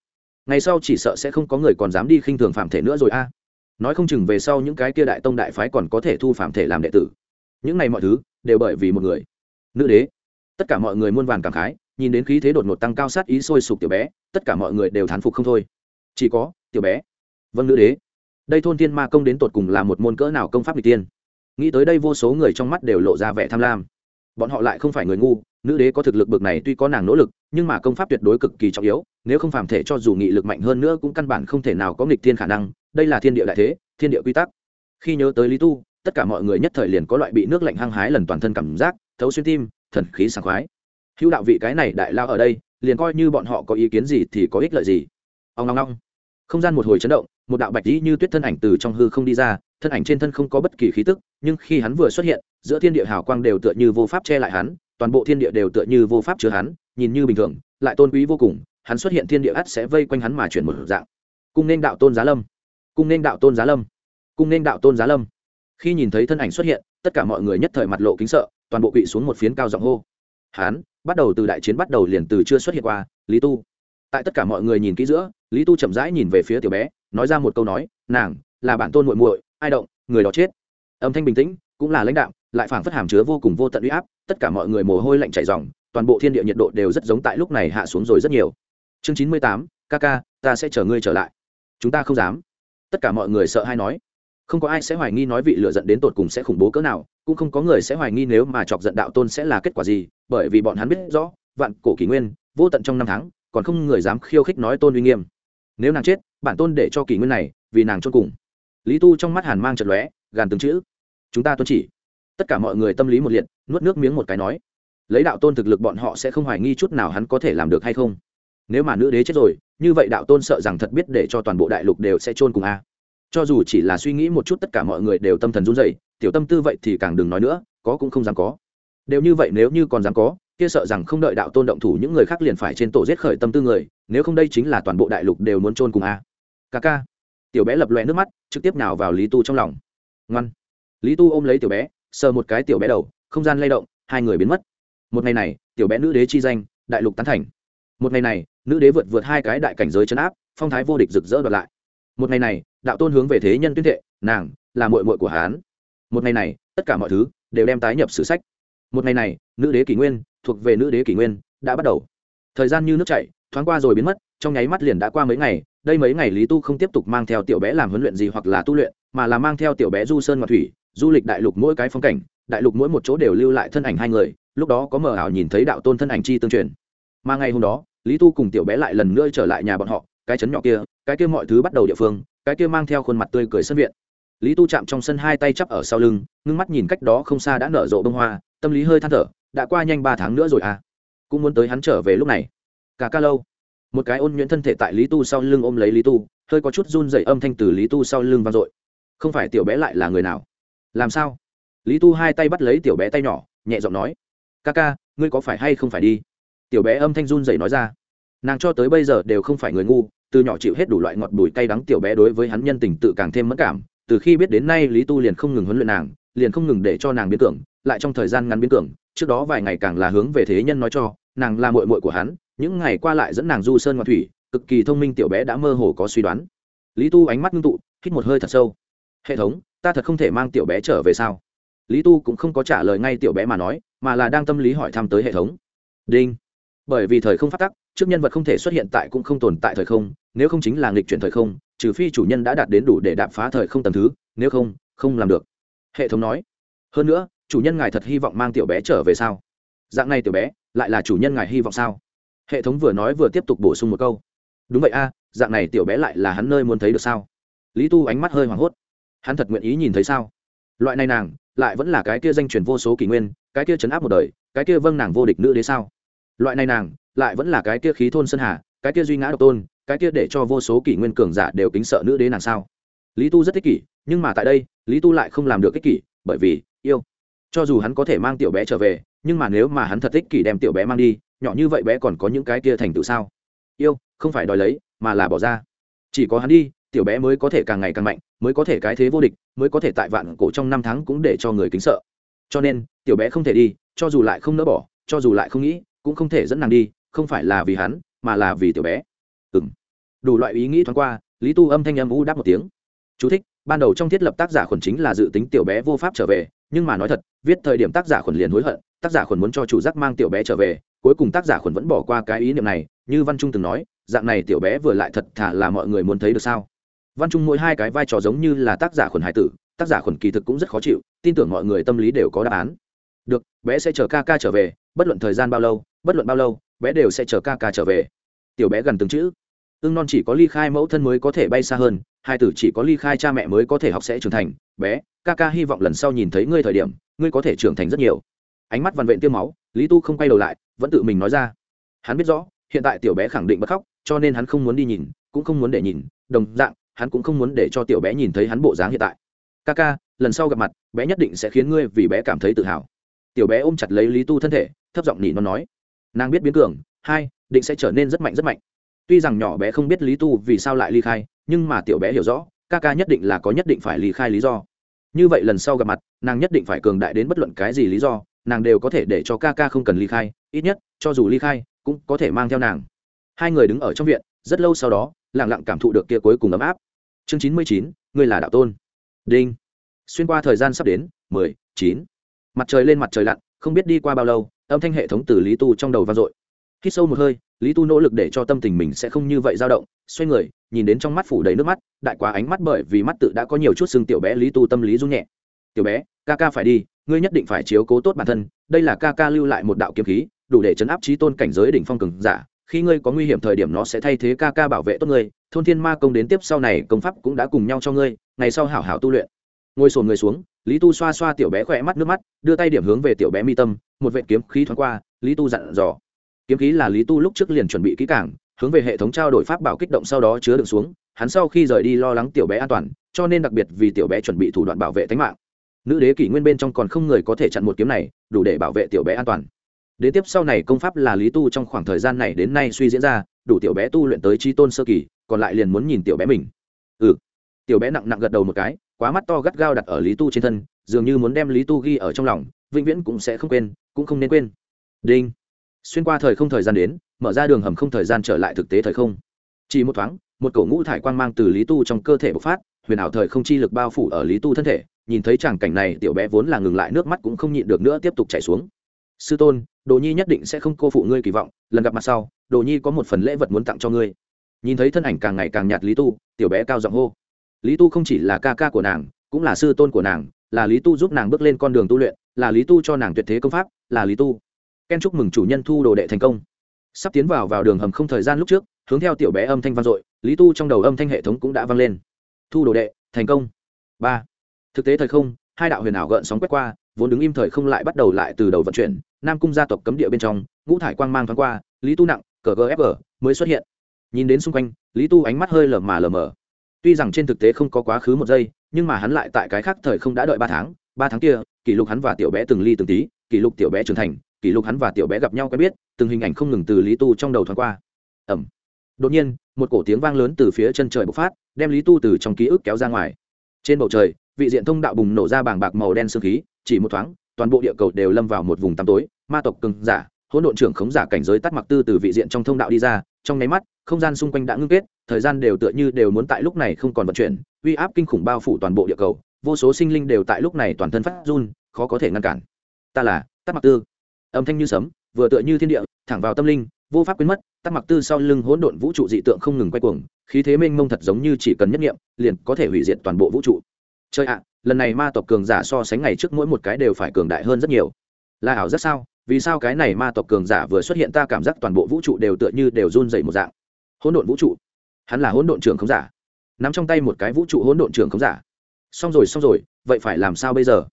Ngày sau chỉ sợ sẽ không có người còn dám đi khinh thường phàm thể nữa rồi a. Nói không chừng về sau những cái kia đại tông đại phái còn có thể thu phàm thể làm đệ tử. Những này mọi thứ, đều bởi vì một người. Nữ đế. Tất cả mọi người muôn vàn cảm khái, nhìn đến khí thế đột ngột tăng cao sát ý sôi sục tiểu bé, tất cả mọi người đều thán phục không thôi chỉ có, tiểu bé. Vâng nữ đế. Đây thôn thiên ma công đến tột cùng là một môn cỡ nào công pháp n tiên nghĩ tới đây vô số người trong mắt đều lộ ra vẻ tham lam. Bọn họ lại không phải người ngu, nữ đế có thực lực bực này tuy có nàng nỗ lực, nhưng mà công pháp tuyệt đối cực kỳ trọng yếu, nếu không phàm thể cho dù nghị lực mạnh hơn nữa cũng căn bản không thể nào có nghịch thiên khả năng, đây là thiên địa đại thế, thiên địa quy tắc. Khi nhớ tới lý tu, tất cả mọi người nhất thời liền có loại bị nước lạnh hăng hái lần toàn thân cảm giác, thấu xuyên tim, thần khí sảng khoái. Hữu đạo vị cái này đại lao ở đây, liền coi như bọn họ có ý kiến gì thì có ích lợi gì ông ngong ngong không gian một hồi chấn động, một đạo bạch dĩ như tuyết thân ảnh từ trong hư không đi ra, thân ảnh trên thân không có bất kỳ khí tức, nhưng khi hắn vừa xuất hiện, giữa thiên địa hào quang đều tựa như vô pháp che lại hắn, toàn bộ thiên địa đều tựa như vô pháp chứa hắn, nhìn như bình thường, lại tôn quý vô cùng, hắn xuất hiện thiên địa ắt sẽ vây quanh hắn mà chuyển một dạng. Cung nên đạo tôn giá lâm. Cung nên đạo tôn giá lâm. Cung nên đạo tôn giá lâm. Khi nhìn thấy thân ảnh xuất hiện, tất cả mọi người nhất thời mặt lộ kính sợ, toàn bộ quỵ xuống một phiến cao giọng hô. Hắn, bắt đầu từ đại chiến bắt đầu liền từ chưa xuất hiện qua, lý tu tại tất cả mọi người nhìn kỹ giữa, lý tu chậm rãi nhìn về phía tiểu bé, nói ra một câu nói, nàng là bản tôn muội muội, ai động, người đó chết. Âm thanh bình tĩnh, cũng là lãnh đạo lại phảng phất hàm chứa vô cùng vô tận uy áp, tất cả mọi người mồ hôi lạnh chảy ròng, toàn bộ thiên địa nhiệt độ đều rất giống tại lúc này hạ xuống rồi rất nhiều. Chương chín mươi tám, ca ca, ta sẽ chờ ngươi trở lại. Chúng ta không dám. Tất cả mọi người sợ hay nói. Không có ai sẽ hoài nghi nói vị lựa giận đến tột cùng sẽ khủng bố cỡ nào, cũng không có người sẽ hoài nghi nếu mà chọc giận đạo tôn sẽ là kết quả gì, bởi vì bọn hắn biết rõ, vạn cổ kỷ nguyên, vô tận trong năm tháng còn không người dám khiêu khích nói tôn uy nghiêm. Nếu nàng chết bản tôn để cho kỷ nguyên này vì nàng chôn cùng. Lý tu trong mắt hàn mang trận lóe gàn từng chữ. Chúng ta tuân chỉ. Tất cả mọi người tâm lý một liệt nuốt nước miếng một cái nói. Lấy đạo tôn thực lực bọn họ sẽ không hoài nghi chút nào hắn có thể làm được hay không. Nếu mà nữ đế chết rồi như vậy đạo tôn sợ rằng thật biết để cho toàn bộ đại lục đều sẽ chôn cùng a. Cho dù chỉ là suy nghĩ một chút tất cả mọi người đều tâm thần run rẩy, tiểu tâm tư vậy thì càng đừng nói nữa có cũng không dám có. Đều như vậy nếu như còn dám có kia sợ rằng không đợi đạo tôn động thủ, những người khác liền phải trên tổ giết khởi tâm tư người, nếu không đây chính là toàn bộ đại lục đều muốn chôn cùng a. Ca ca. Tiểu bé lập loe nước mắt, trực tiếp nào vào lý tu trong lòng. Ngoan. Lý tu ôm lấy tiểu bé, sờ một cái tiểu bé đầu, không gian lay động, hai người biến mất. Một ngày này, tiểu bé nữ đế chi danh, đại lục tán thành. Một ngày này, nữ đế vượt vượt hai cái đại cảnh giới chấn áp, phong thái vô địch rực rỡ đoạt lại. Một ngày này, đạo tôn hướng về thế nhân tuyên thệ, nàng là mội mội của hán một ngày này, tất cả mọi thứ đều đem tái nhập sử sách một ngày này, nữ đế kỷ nguyên, thuộc về nữ đế kỷ nguyên, đã bắt đầu. Thời gian như nước chảy, thoáng qua rồi biến mất, trong nháy mắt liền đã qua mấy ngày, đây mấy ngày lý tu không tiếp tục mang theo tiểu bé làm huấn luyện gì hoặc là tu luyện, mà là mang theo tiểu bé du sơn ngọc thủy, du lịch đại lục mỗi cái phong cảnh, đại lục mỗi một chỗ đều lưu lại thân ảnh hai người, lúc đó có mờ ảo nhìn thấy đạo tôn thân ảnh chi tương truyền. Mà ngày hôm đó, lý tu cùng tiểu bé lại lần nữa trở lại nhà bọn họ, cái chấn nhỏ kia, cái kia mọi thứ bắt đầu địa phương, cái kia mang theo khuôn mặt tươi cười sân viện. Lý tu chạm trong sân hai tay chắp ở sau lưng, ngưng mắt nhìn cách đó không xa đã nở rộ bông hoa tâm lý hơi than thở, đã qua nhanh ba tháng nữa rồi à. Cũng muốn tới hắn trở về lúc này. Cả ca lâu. Một cái ôn nhuyễn thân thể tại lý tu sau lưng ôm lấy lý tu, hơi có chút run dậy âm thanh từ lý tu sau lưng vang dội. Không phải tiểu bé lại là người nào? Làm sao? Lý tu hai tay bắt lấy tiểu bé tay nhỏ, nhẹ giọng nói. Ca ca, ngươi có phải hay không phải đi? Tiểu bé âm thanh run dậy nói ra. Nàng cho tới bây giờ đều không phải người ngu, từ nhỏ chịu hết đủ loại ngọt bùi cay đắng tiểu bé đối với hắn nhân tình tự càng thêm mất cảm. Từ khi biết đến nay lý tu liền không ngừng huấn luyện nàng liền không ngừng để cho nàng biến tưởng lại trong thời gian ngắn biến tưởng trước đó vài ngày càng là hướng về thế nhân nói cho, nàng là mội mội của hắn, những ngày qua lại dẫn nàng du sơn ngoại thủy, cực kỳ thông minh tiểu bé đã mơ hồ có suy đoán. Lý tu ánh mắt ngưng tụ, hít một hơi thật sâu. Hệ thống, ta thật không thể mang tiểu bé trở về sao? Lý tu cũng không có trả lời ngay tiểu bé mà nói, mà là đang tâm lý hỏi thăm tới hệ thống. Đinh, bởi vì thời không phát tắc, trước nhân vật không thể xuất hiện tại cũng không tồn tại thời không, nếu không chính là nghịch chuyển thời không, trừ phi chủ nhân đã đạt đến đủ để đạp phá thời không tầm thứ, nếu không không làm được hệ thống nói, hơn nữa, chủ nhân ngài thật hy vọng mang tiểu bé trở về sao? Dạng này tiểu bé, lại là chủ nhân ngài hy vọng sao? Hệ thống vừa nói vừa tiếp tục bổ sung một câu, đúng vậy a, dạng này tiểu bé lại là hắn nơi muốn thấy được sao? Lý tu ánh mắt hơi hoảng hốt, hắn thật nguyện ý nhìn thấy sao? Loại này nàng, lại vẫn là cái kia danh truyền vô số kỷ nguyên, cái kia chấn áp một đời, cái kia vâng nàng vô địch nữ đế sao? Loại này nàng, lại vẫn là cái kia khí thôn sơn hà, cái kia duy ngã độc tôn, cái kia để cho vô số kỷ nguyên cường giả đều kính sợ nữ đế nàng sao? Lý tu rất thích kỷ, nhưng mà tại đây, lý tu lại không làm được ích kỷ, bởi vì, yêu. Cho dù hắn có thể mang tiểu bé trở về, nhưng mà nếu mà hắn thật ích kỷ đem tiểu bé mang đi, nhỏ như vậy bé còn có những cái kia thành tựu sao? Yêu, không phải đòi lấy, mà là bỏ ra. Chỉ có hắn đi, tiểu bé mới có thể càng ngày càng mạnh, mới có thể cái thế vô địch, mới có thể tại vạn cổ trong năm tháng cũng để cho người kính sợ. Cho nên, tiểu bé không thể đi, cho dù lại không nỡ bỏ, cho dù lại không nghĩ, cũng không thể dẫn nàng đi, không phải là vì hắn, mà là vì tiểu bé. Ừng đủ loại ý nghĩ thoáng qua, lý tu âm thanh âm u đáp một tiếng. Chú thích, ban đầu trong thiết lập tác giả khuẩn chính là dự tính tiểu bé vô pháp trở về nhưng mà nói thật viết thời điểm tác giả khuẩn liền hối hận tác giả khuẩn muốn cho chủ giác mang tiểu bé trở về cuối cùng tác giả khuẩn vẫn bỏ qua cái ý niệm này như văn trung từng nói dạng này tiểu bé vừa lại thật thà là mọi người muốn thấy được sao? Văn trung mỗi hai cái vai trò giống như là tác giả khuẩn hải tử tác giả khuẩn kỳ thực cũng rất khó chịu tin tưởng mọi người tâm lý đều có đáp án. Được bé sẽ chờ ca ca trở về bất luận thời gian bao lâu bất luận bao lâu bé đều sẽ chờ ca ca trở về. Tiểu bé gần từng chữ. Ưng non chỉ có ly khai mẫu thân mới có thể bay xa hơn hai tử chỉ có ly khai cha mẹ mới có thể học sẽ trưởng thành, bé, ca ca hy vọng lần sau nhìn thấy ngươi thời điểm, ngươi có thể trưởng thành rất nhiều. Ánh mắt vằn vện tiêm máu, lý tu không quay đầu lại, vẫn tự mình nói ra. Hắn biết rõ, hiện tại tiểu bé khẳng định bất khóc, cho nên hắn không muốn đi nhìn, cũng không muốn để nhìn, đồng dạng, hắn cũng không muốn để cho tiểu bé nhìn thấy hắn bộ dáng hiện tại. Ca ca, lần sau gặp mặt, bé nhất định sẽ khiến ngươi vì bé cảm thấy tự hào. Tiểu bé ôm chặt lấy lý tu thân thể, thấp giọng nỉ nó nói. Nàng biết biến cường, hai, định sẽ trở nên rất mạnh rất mạnh. Tuy rằng nhỏ bé không biết lý tu vì sao lại ly khai nhưng mà tiểu bé hiểu rõ, ca ca nhất định là có nhất định phải ly khai lý do. Như vậy lần sau gặp mặt, nàng nhất định phải cường đại đến bất luận cái gì lý do, nàng đều có thể để cho ca ca không cần ly khai, ít nhất, cho dù ly khai, cũng có thể mang theo nàng. Hai người đứng ở trong viện, rất lâu sau đó lẳng lặng cảm thụ được kia cuối cùng ấm áp. Chương chín mươi chín ngươi là đạo tôn. Đinh. Xuyên qua thời gian sắp đến, mười, chín. Mặt trời lên mặt trời lặn, không biết đi qua bao lâu, âm thanh hệ thống từ lý tu trong đầu vang dội khi sâu một hơi, lý tu nỗ lực để cho tâm tình mình sẽ không như vậy dao động, xoay người, nhìn đến trong mắt phủ đầy nước mắt, đại quá ánh mắt bởi vì mắt tự đã có nhiều chút xương tiểu bé lý tu tâm lý rung nhẹ. Tiểu bé, ca ca phải đi, ngươi nhất định phải chiếu cố tốt bản thân, đây là ca ca lưu lại một đạo kiếm khí, đủ để chấn áp trí tôn cảnh giới đỉnh phong cường giả, khi ngươi có nguy hiểm thời điểm nó sẽ thay thế ca ca bảo vệ tốt ngươi, thôn thiên ma công đến tiếp sau này, công pháp cũng đã cùng nhau cho ngươi, ngày sau hảo hảo tu luyện. Ngồi sồn người xuống, lý tu xoa xoa tiểu bé khỏe mắt nước mắt, đưa tay điểm hướng về tiểu bé mi tâm, một vệ kiếm khí thoáng qua, lý tu dặn dò kiếm khí là lý tu lúc trước liền chuẩn bị kỹ càng, hướng về hệ thống trao đổi pháp bảo kích động sau đó chứa đựng xuống, hắn sau khi rời đi lo lắng tiểu bé an toàn, cho nên đặc biệt vì tiểu bé chuẩn bị thủ đoạn bảo vệ tính mạng. Nữ đế kỷ nguyên bên trong còn không người có thể chặn một kiếm này, đủ để bảo vệ tiểu bé an toàn. Đến tiếp sau này công pháp là lý tu trong khoảng thời gian này đến nay suy diễn ra, đủ tiểu bé tu luyện tới chi tôn sơ kỳ, còn lại liền muốn nhìn tiểu bé mình. Ừ. Tiểu bé nặng nặng gật đầu một cái, quá mắt to gắt gao đặt ở lý tu trên thân, dường như muốn đem lý tu ghi ở trong lòng, vĩnh viễn cũng sẽ không quên, cũng không nên quên. Đinh xuyên qua thời không thời gian đến, mở ra đường hầm không thời gian trở lại thực tế thời không. Chỉ một thoáng, một cổ ngũ thải quang mang từ lý tu trong cơ thể bộc phát, huyền ảo thời không chi lực bao phủ ở lý tu thân thể, nhìn thấy tràng cảnh này, tiểu bé vốn là ngừng lại nước mắt cũng không nhịn được nữa tiếp tục chảy xuống. Sư tôn, đồ nhi nhất định sẽ không cô phụ ngươi kỳ vọng, lần gặp mặt sau, đồ nhi có một phần lễ vật muốn tặng cho ngươi. Nhìn thấy thân ảnh càng ngày càng nhạt lý tu, tiểu bé cao giọng hô. Lý tu không chỉ là ca ca của nàng, cũng là sư tôn của nàng, là lý tu giúp nàng bước lên con đường tu luyện, là lý tu cho nàng tuyệt thế công pháp, là lý tu ken chúc mừng chủ nhân thu đồ đệ thành công. Sắp tiến vào vào đường hầm không thời gian lúc trước, hướng theo tiểu bé âm thanh vang dội, lý tu trong đầu âm thanh hệ thống cũng đã vang lên. Thu đồ đệ, thành công. Ba. Thực tế thời không, hai đạo huyền ảo gợn sóng quét qua, vốn đứng im thời không lại bắt đầu lại từ đầu vận chuyển, nam cung gia tộc cấm địa bên trong, ngũ thải quang mang thoáng qua, lý tu nặng, cờ gfg mới xuất hiện. Nhìn đến xung quanh, lý tu ánh mắt hơi lờ mà lờ mờ. Tuy rằng trên thực tế không có quá khứ một giây, nhưng mà hắn lại tại cái khác thời không đã đợi ba tháng. Ba tháng kia, kỷ lục hắn và tiểu bé từng ly từng tí, kỷ lục tiểu bé trưởng thành kỷ lục hắn và tiểu bé gặp nhau quen biết, từng hình ảnh không ngừng từ lý tu trong đầu thoáng qua. Ẩm đột nhiên, một cổ tiếng vang lớn từ phía chân trời bộc phát, đem lý tu từ trong ký ức kéo ra ngoài. Trên bầu trời, vị diện thông đạo bùng nổ ra bảng bạc màu đen sương khí, chỉ một thoáng, toàn bộ địa cầu đều lâm vào một vùng tăm tối, ma tộc cưng giả, hỗn độn trưởng khống giả cảnh giới tắt mặc tư từ vị diện trong thông đạo đi ra, trong nháy mắt, không gian xung quanh đã ngưng kết, thời gian đều tựa như đều muốn tại lúc này không còn vận chuyển, uy áp kinh khủng bao phủ toàn bộ địa cầu, vô số sinh linh đều tại lúc này toàn thân phát run, khó có thể ngăn cản. Ta là tắt mặc tư âm thanh như sấm, vừa tựa như thiên địa, thẳng vào tâm linh, vô pháp quên mất, tắc mặc tư sau lưng hỗn độn vũ trụ dị tượng không ngừng quay cuồng, khí thế mênh mông thật giống như chỉ cần nhất nghiệm, liền có thể hủy diệt toàn bộ vũ trụ. Chơi ạ, lần này ma tộc cường giả so sánh ngày trước mỗi một cái đều phải cường đại hơn rất nhiều. Là ảo rất sao? Vì sao cái này ma tộc cường giả vừa xuất hiện ta cảm giác toàn bộ vũ trụ đều tựa như đều run dày một dạng? Hỗn độn vũ trụ? Hắn là hỗn độn trưởng không giả. N ắ m trong tay một cái vũ trụ hỗn độn trưởng không giả. Xong rồi xong rồi, vậy phải làm sao bây giờ?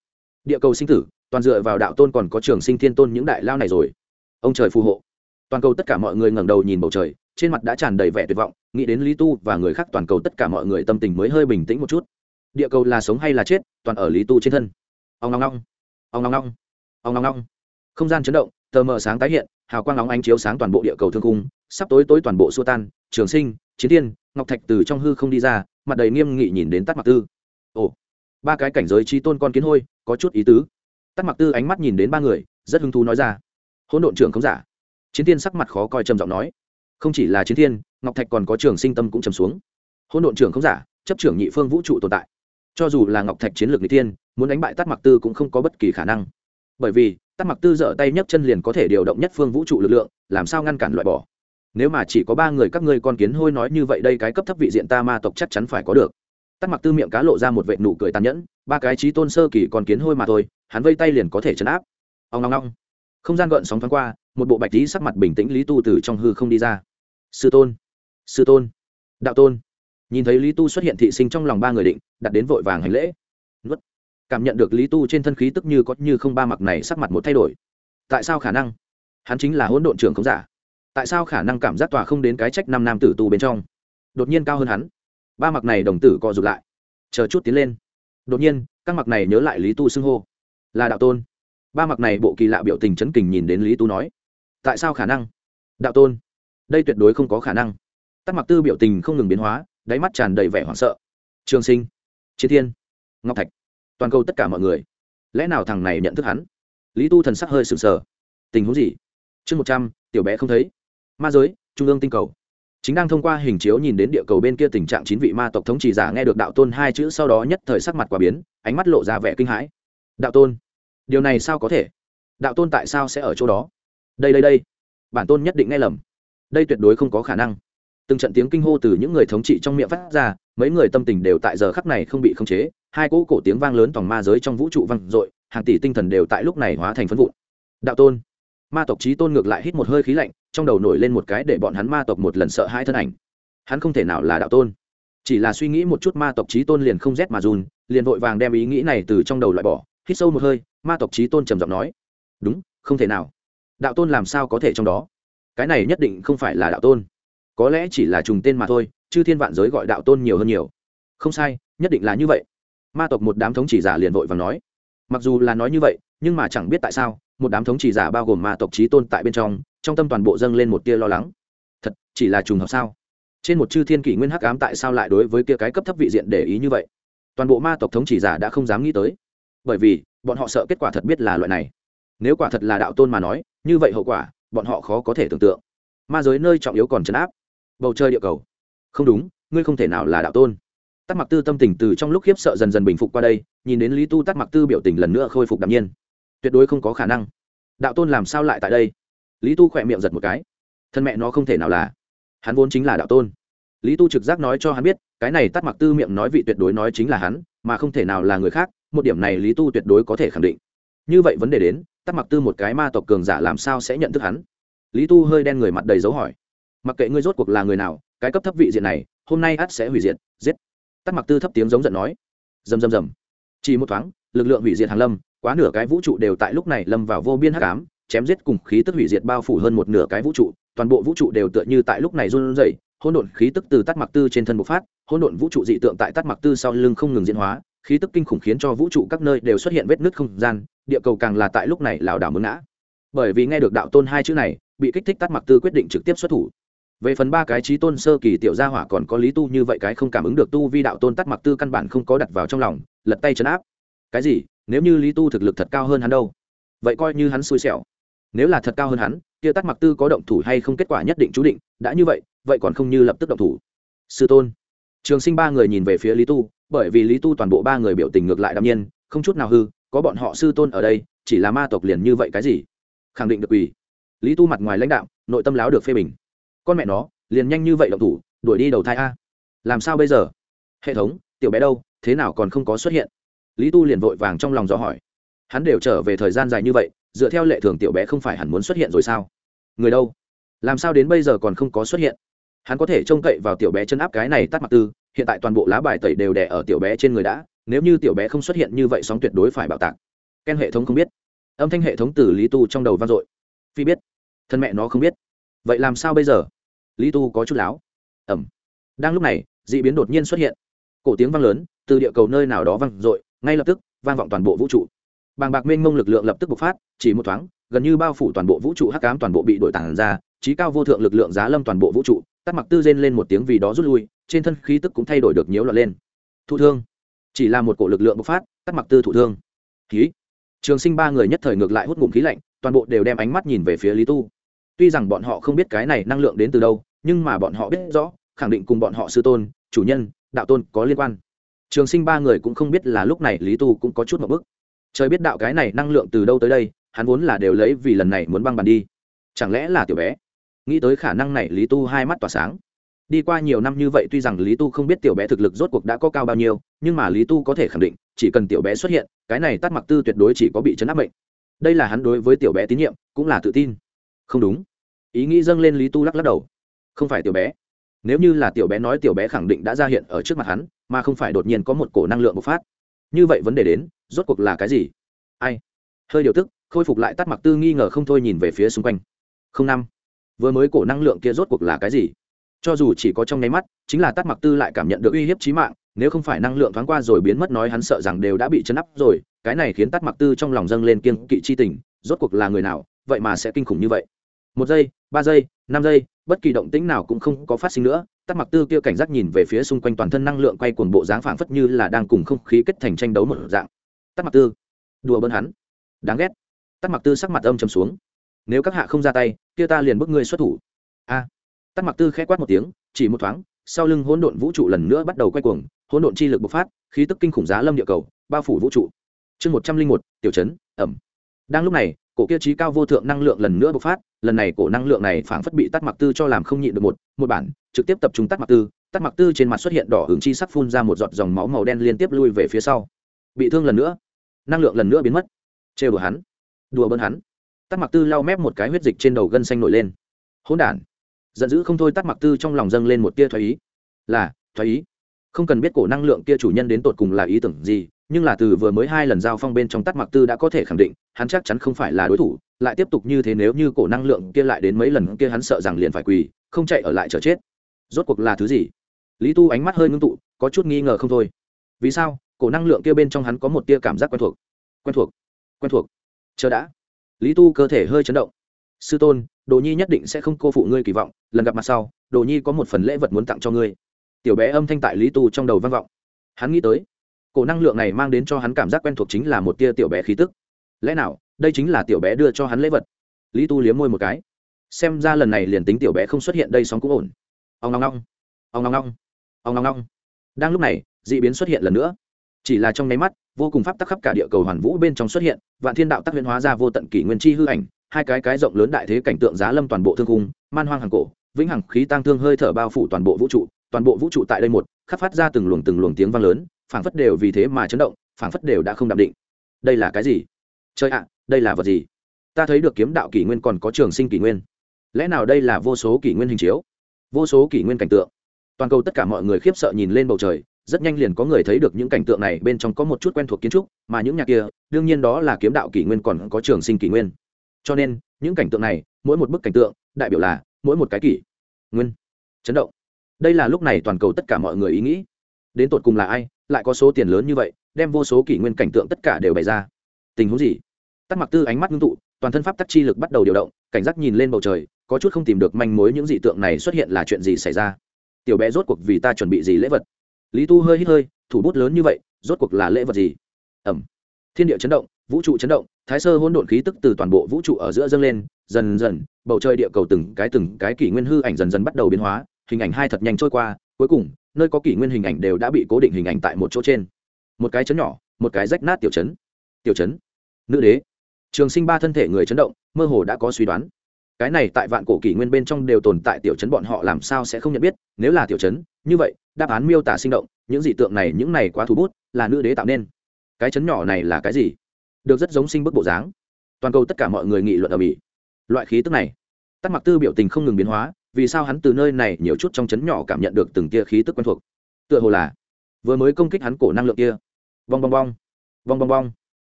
Địa cầu sinh tử toàn dựa vào đạo tôn còn có trường sinh thiên tôn những đại lao này rồi. Ông trời phù hộ. Toàn cầu tất cả mọi người ngẩng đầu nhìn bầu trời, trên mặt đã tràn đầy vẻ tuyệt vọng, nghĩ đến lý tu và người khác toàn cầu tất cả mọi người tâm tình mới hơi bình tĩnh một chút. Địa cầu là sống hay là chết, toàn ở lý tu trên thân. Ông ngong ngong. Ông ngong ngong. Ông ngong ngong. Không gian chấn động, tờ mờ sáng tái hiện, hào quang nóng ánh chiếu sáng toàn bộ địa cầu thương cung sắp tối tối toàn bộ xua tan, trường sinh, chiến tiên ngọc thạch từ trong hư không đi ra, mặt đầy nghiêm nghị nhìn đến tắt mặc tư. Ồ, ba cái cảnh giới trí tôn con kiến hôi, có chút ý tứ tắt mặc tư ánh mắt nhìn đến ba người, rất hứng thú nói ra. Hỗn độn trưởng không giả. Chiến tiên sắc mặt khó coi trầm giọng nói. Không chỉ là chiến thiên, ngọc thạch còn có trường sinh tâm cũng trầm xuống. Hỗn độn trưởng không giả, chấp trưởng nhị phương vũ trụ tồn tại. Cho dù là ngọc thạch chiến lược n g tiên muốn đánh bại tắt mặc tư cũng không có bất kỳ khả năng. Bởi vì, tắt mặc tư dở tay nhấc chân liền có thể điều động nhất phương vũ trụ lực lượng, làm sao ngăn cản loại bỏ. Nếu mà chỉ có ba người các ngươi con kiến hôi nói như vậy đây cái cấp thấp vị diện ta ma tộc chắc chắn phải có được tắt mặc tư miệng cá lộ ra một vệ nụ cười tàn nhẫn, ba cái trí tôn sơ kỳ còn kiến hôi mà thôi, hắn vây tay liền có thể chấn áp. Ông long long không gian gợn sóng thoáng qua, một bộ bạch tí sắc mặt bình tĩnh lý tu từ trong hư không đi ra. Sư tôn sư tôn, đạo tôn. Nhìn thấy lý tu xuất hiện thị sinh trong lòng ba người định, đặt đến vội vàng hành lễ. Nuốt. Cảm nhận được lý tu trên thân khí tức như có như không ba mặc này sắc mặt một thay đổi. Tại sao khả năng? Hắn chính là hỗn độn trưởng không giả. Tại sao khả năng cảm giác tòa không đến cái trách năm nam tử tu bên trong? Đột nhiên cao hơn hắn ba mặc này đồng tử co rụt lại. Chờ chút tiến lên. Đột nhiên, các mặc này nhớ lại lý tu xưng hô. Là đạo tôn. Ba mặc này bộ kỳ lạ biểu tình chấn kình nhìn đến lý tu nói. Tại sao khả năng? Đạo tôn. Đây tuyệt đối không có khả năng. Tắc mặc tư biểu tình không ngừng biến hóa, đáy mắt tràn đầy vẻ hoảng sợ. Trường sinh. Chiến thiên. Ngọc thạch. Toàn cầu tất cả mọi người. Lẽ nào thằng này nhận thức hắn? Lý tu thần sắc hơi sừng sờ. Tình huống gì? Chương một trăm, tiểu bé không thấy. Ma giới, trung ương tinh cầu chính đang thông qua hình chiếu nhìn đến địa cầu bên kia tình trạng chín vị ma tộc thống trị giả nghe được đạo tôn hai chữ sau đó nhất thời sắc mặt quả biến, ánh mắt lộ ra vẻ kinh hãi. Đạo tôn, điều này sao có thể? Đạo tôn tại sao sẽ ở chỗ đó? Đây đây đây. Bản tôn nhất định nghe lầm. Đây tuyệt đối không có khả năng. Từng trận tiếng kinh hô từ những người thống trị trong miệng phát ra, mấy người tâm tình đều tại giờ khắc này không bị khống chế. Hai cỗ cổ tiếng vang lớn tòng ma giới trong vũ trụ vang dội, hàng tỷ tinh thần đều tại lúc này hóa thành phấn vụn. Đạo tôn ma tộc trí tôn ngược lại hít một hơi khí lạnh, trong đầu nổi lên một cái để bọn hắn ma tộc một lần sợ hai thân ảnh. Hắn không thể nào là đạo tôn. Chỉ là suy nghĩ một chút ma tộc trí tôn liền không rét mà run, liền vội vàng đem ý nghĩ này từ trong đầu loại bỏ, hít sâu một hơi, ma tộc trí tôn trầm giọng nói, đúng, không thể nào. Đạo tôn làm sao có thể trong đó? Cái này nhất định không phải là đạo tôn. Có lẽ chỉ là trùng tên mà thôi chứ thiên vạn giới gọi đạo tôn nhiều hơn nhiều. Không sai, nhất định là như vậy. Ma tộc một đám thống chỉ giả liền vội và nói. Mặc dù là nói như vậy, nhưng mà chẳng biết tại sao một đám thống chỉ giả bao gồm ma tộc trí tôn tại bên trong trong tâm toàn bộ dâng lên một tia lo lắng. Thật, chỉ là trùng hợp sao? Trên một chư thiên kỷ nguyên hắc ám tại sao lại đối với kia cái cấp thấp vị diện để ý như vậy? Toàn bộ ma tộc thống chỉ giả đã không dám nghĩ tới. Bởi vì, bọn họ sợ kết quả thật biết là loại này. Nếu quả thật là đạo tôn mà nói, như vậy hậu quả, bọn họ khó có thể tưởng tượng. Ma giới nơi trọng yếu còn chấn áp. Bầu trời địa cầu. Không đúng, ngươi không thể nào là đạo tôn. Tắc mặc tư tâm tình từ trong lúc khiếp sợ dần dần bình phục qua đây, nhìn đến lý tu tắc mặc tư biểu tình lần nữa khôi phục đạm nhiên tuyệt đối không có khả năng. Đạo tôn làm sao lại tại đây? Lý tu khỏe miệng giật một cái. Thân mẹ nó không thể nào là. Hắn vốn chính là đạo tôn. Lý tu trực giác nói cho hắn biết, cái này tắt mặc tư miệng nói vị tuyệt đối nói chính là hắn, mà không thể nào là người khác, một điểm này lý tu tuyệt đối có thể khẳng định. Như vậy vấn đề đến, tắt mặc tư một cái ma tộc cường giả làm sao sẽ nhận thức hắn? Lý tu hơi đen người mặt đầy dấu hỏi. Mặc kệ ngươi rốt cuộc là người nào, cái cấp thấp vị diện này, hôm nay ắt sẽ hủy diệt, giết. Tắt mặc tư thấp tiếng giống giận nói. Rầm rầm rầm. Chỉ một thoáng, lực lượng hủy diệt hàng lâm quá nửa cái vũ trụ đều tại lúc này lâm vào vô biên hắc ám, chém giết cùng khí tức hủy diệt bao phủ hơn một nửa cái vũ trụ, toàn bộ vũ trụ đều tựa như tại lúc này run rẩy, hỗn độn khí tức từ tắt mặc tư trên thân bộc phát, hỗn độn vũ trụ dị tượng tại tắt mặc tư sau lưng không ngừng diễn hóa, khí tức kinh khủng khiến cho vũ trụ các nơi đều xuất hiện vết nứt không gian, địa cầu càng là tại lúc này lảo đảo mướn ngã. Bởi vì nghe được đạo tôn hai chữ này, bị kích thích tắt mặc tư quyết định trực tiếp xuất thủ. Về phần ba cái trí tôn sơ kỳ tiểu gia hỏa còn có lý tu như vậy cái không cảm ứng được tu vi đạo tôn tắt mặc tư căn bản không có đặt vào trong lòng, lật tay chấn áp. Cái gì? Nếu như lý tu thực lực thật cao hơn hắn đâu, vậy coi như hắn xui xẻo. Nếu là thật cao hơn hắn, kia tắt mặc tư có động thủ hay không kết quả nhất định chú định, đã như vậy vậy còn không như lập tức động thủ. Sư tôn. Trường sinh ba người nhìn về phía lý tu, bởi vì lý tu toàn bộ ba người biểu tình ngược lại đ nhiên, không chút nào hư, có bọn họ sư tôn ở đây, chỉ là ma tộc liền như vậy cái gì? Khẳng định được quỳ. Lý tu mặt ngoài lãnh đạo nội tâm láo được phê bình. Con mẹ nó, liền nhanh như vậy động thủ, đuổi đi đầu thai a. Làm sao bây giờ? Hệ thống, tiểu bé đâu, thế nào còn không có xuất hiện? Lý tu liền vội vàng trong lòng dò hỏi. Hắn đều trở về thời gian dài như vậy, dựa theo lệ thường tiểu bé không phải hẳn muốn xuất hiện rồi sao? Người đâu? Làm sao đến bây giờ còn không có xuất hiện? Hắn có thể trông cậy vào tiểu bé chân áp cái này tắt mặt tư, hiện tại toàn bộ lá bài tẩy đều đẻ ở tiểu bé trên người đã, nếu như tiểu bé không xuất hiện như vậy sóng tuyệt đối phải bảo tạc. Ken hệ thống không biết. Âm thanh hệ thống từ lý tu trong đầu vang dội. Phi biết. Thân mẹ nó không biết. Vậy làm sao bây giờ? Lý tu có chút láo. Ẩm. Đang lúc này d ị biến đột nhiên xuất hiện. Cổ tiếng vang lớn, từ địa cầu nơi nào đó vang dội ngay lập tức vang vọng toàn bộ vũ trụ. Bàng bạc mênh mông lực lượng lập tức bộc phát, chỉ một thoáng, gần như bao phủ toàn bộ vũ trụ hắc cám toàn bộ bị đội tản ra trí cao vô thượng lực lượng giá lâm toàn bộ vũ trụ, tắt mặc tư rên lên một tiếng vì đó rút lui, trên thân khí tức cũng thay đổi được nhiễu loạn lên. Thụ thương. Chỉ là một cổ lực lượng bộc phát, tắt mặc tư thụ thương. Khí. Trường sinh ba người nhất thời ngược lại hút ngụm khí lạnh, toàn bộ đều đem ánh mắt nhìn về phía lý tu. Tuy rằng bọn họ không biết cái này năng lượng đến từ đâu, nhưng mà bọn họ biết rõ, khẳng định cùng bọn họ sư tôn, chủ nhân, đạo tôn có liên quan trường sinh ba người cũng không biết là lúc này lý tu cũng có chút một bức. Trời biết đạo cái này năng lượng từ đâu tới đây, hắn vốn là đều lấy vì lần này muốn băng bàn đi. Chẳng lẽ là tiểu bé? Nghĩ tới khả năng này lý tu hai mắt tỏa sáng. Đi qua nhiều năm như vậy tuy rằng lý tu không biết tiểu bé thực lực rốt cuộc đã có cao bao nhiêu, nhưng mà lý tu có thể khẳng định, chỉ cần tiểu bé xuất hiện, cái này tắt mặc tư tuyệt đối chỉ có bị chấn áp bệnh. đây là hắn đối với tiểu bé tín nhiệm, cũng là tự tin. Không đúng. Ý nghĩ dâng lên lý tu lắc lắc đầu. Không phải tiểu bé nếu như là tiểu bé nói tiểu bé khẳng định đã ra hiện ở trước mặt hắn, mà không phải đột nhiên có một cổ năng lượng bộc phát. Như vậy vấn đề đến, rốt cuộc là cái gì? Ai? Hơi điều tức, khôi phục lại tắt mặc tư nghi ngờ không thôi nhìn về phía xung quanh. Không năm. Vừa mới cổ năng lượng kia rốt cuộc là cái gì? Cho dù chỉ có trong nháy mắt, chính là tắt mặc tư lại cảm nhận được uy hiếp trí mạng, nếu không phải năng lượng thoáng qua rồi biến mất nói hắn sợ rằng đều đã bị chấn áp rồi, cái này khiến tắt mặc tư trong lòng dâng lên kiên kỵ chi tình, rốt cuộc là người nào, vậy mà sẽ kinh khủng như vậy? Một giây, ba giây năm giây, bất kỳ động tĩnh nào cũng không có phát sinh nữa, Tắc mặc tư kia cảnh giác nhìn về phía xung quanh toàn thân năng lượng quay cuồng bộ dáng phảng phất như là đang cùng không khí kết thành tranh đấu một dạng. Tắc mặc tư, đùa bỡn hắn. Đáng ghét. Tắc mặc tư sắc mặt âm trầm xuống. Nếu các hạ không ra tay, kia ta liền bức ngươi xuất thủ. A. Tắc mặc tư khẽ quát một tiếng, chỉ một thoáng, sau lưng hỗn độn vũ trụ lần nữa bắt đầu quay cuồng, hỗn độn chi lực bộc phát, khí tức kinh khủng giá lâm địa cầu, bao phủ vũ trụ. Chương một trăm linh một, tiểu chấn, ẩm. Đang lúc này, cổ kia trí cao vô thượng năng lượng lần nữa bộc phát lần này cổ năng lượng này phảng phất bị tắt mặc tư cho làm không nhịn được một một bản, trực tiếp tập trung tắt mặc tư, tắt mặc tư trên mặt xuất hiện đỏ hứng chi sắc phun ra một giọt dòng máu màu đen liên tiếp lui về phía sau. Bị thương lần nữa, năng lượng lần nữa biến mất. Trêu đùa hắn, đùa bơn hắn. Tắt mặc tư lau mép một cái huyết dịch trên đầu gân xanh nổi lên. Hỗn đản. Giận dữ không thôi tắt mặc tư trong lòng dâng lên một tia thoái ý. Là, thoái ý. Không cần biết cổ năng lượng kia chủ nhân đến tột cùng là ý tưởng gì nhưng là từ vừa mới hai lần giao phong bên trong tắt mặc tư đã có thể khẳng định, hắn chắc chắn không phải là đối thủ, lại tiếp tục như thế nếu như cổ năng lượng kia lại đến mấy lần kia hắn sợ rằng liền phải quỳ, không chạy ở lại chờ chết. Rốt cuộc là thứ gì? Lý tu ánh mắt hơi ngưng tụ, có chút nghi ngờ không thôi. Vì sao? Cổ năng lượng kia bên trong hắn có một tia cảm giác quen thuộc. Quen thuộc. Quen thuộc. Chờ đã. Lý tu cơ thể hơi chấn động. Sư tôn, đồ nhi nhất định sẽ không cô phụ ngươi kỳ vọng, lần gặp mặt sau, đồ nhi có một phần lễ vật muốn tặng cho ngươi. Tiểu bé âm thanh tại lý tu trong đầu vang vọng. Hắn nghĩ tới cổ năng lượng này mang đến cho hắn cảm giác quen thuộc chính là một tia tiểu bé khí tức. Lẽ nào, đây chính là tiểu bé đưa cho hắn lễ vật? Lý tu liếm môi một cái. Xem ra lần này liền tính tiểu bé không xuất hiện đây sóng cũng ổn. Ông ngong ngong. Ông ngong ngong. Ông ngong ngong. Đang lúc này d ị biến xuất hiện lần nữa. Chỉ là trong nháy mắt, vô cùng pháp tắc khắp cả địa cầu hoàn vũ bên trong xuất hiện, vạn thiên đạo tác huyễn hóa ra vô tận kỷ nguyên chi hư ảnh, hai cái cái rộng lớn đại thế cảnh tượng giá lâm toàn bộ thương cung, man hoang hàng cổ, vĩnh hằng khí tăng thương hơi thở bao phủ toàn bộ vũ trụ, toàn bộ vũ trụ tại đây một khắc phát ra từng luồng từng luồng tiếng vang lớn phảng phất đều vì thế mà chấn động, phảng phất đều đã không đạm định. Đây là cái gì? Chơi ạ, đây là vật gì? Ta thấy được kiếm đạo kỷ nguyên còn có trường sinh kỷ nguyên. Lẽ nào đây là vô số kỷ nguyên hình chiếu? Vô số kỷ nguyên cảnh tượng. Toàn cầu tất cả mọi người khiếp sợ nhìn lên bầu trời, rất nhanh liền có người thấy được những cảnh tượng này, bên trong có một chút quen thuộc kiến trúc, mà những nhà kia, đương nhiên đó là kiếm đạo kỷ nguyên còn có trường sinh kỷ nguyên. Cho nên, những cảnh tượng này, mỗi một bức cảnh tượng, đại biểu là mỗi một cái kỷ nguyên. Chấn động. Đây là lúc này toàn cầu tất cả mọi người ý nghĩ. Đến tột cùng là ai? Lại có số tiền lớn như vậy, đem vô số kỷ nguyên cảnh tượng tất cả đều bày ra. Tình huống gì? Tắt mặc tư ánh mắt ngưng tụ, toàn thân pháp tắc chi lực bắt đầu điều động, cảnh giác nhìn lên bầu trời, có chút không tìm được manh mối những dị tượng này xuất hiện là chuyện gì xảy ra. Tiểu bé rốt cuộc vì ta chuẩn bị gì lễ vật? Lý tu hơi hít hơi, thủ bút lớn như vậy, rốt cuộc là lễ vật gì? Ẩm. Thiên địa chấn động, vũ trụ chấn động, thái sơ hỗn độn khí tức từ toàn bộ vũ trụ ở giữa dâng lên, dần dần, bầu trời địa cầu từng cái từng cái kỷ nguyên hư ảnh dần dần bắt đầu biến hóa, hình ảnh hai thật nhanh trôi qua, cuối cùng nơi có kỷ nguyên hình ảnh đều đã bị cố định hình ảnh tại một chỗ trên. Một cái chấn nhỏ, một cái rách nát tiểu chấn. Tiểu chấn. Nữ đế. Trường sinh ba thân thể người chấn động, mơ hồ đã có suy đoán. Cái này tại vạn cổ kỷ nguyên bên trong đều tồn tại tiểu chấn bọn họ làm sao sẽ không nhận biết, nếu là tiểu chấn, như vậy, đáp án miêu tả sinh động, những dị tượng này, những này quá thú bút, là nữ đế tạo nên. Cái chấn nhỏ này là cái gì? Được rất giống sinh bức bộ dáng. Toàn cầu tất cả mọi người nghị luận ở mỹ. Loại khí tức này tắc mặc tư biểu tình không ngừng biến hóa vì sao hắn từ nơi này nhiều chút trong chấn nhỏ cảm nhận được từng tia khí tức quen thuộc. Tựa hồ là, vừa mới công kích hắn cổ năng lượng kia. Bong bong bong. Bong bong bong.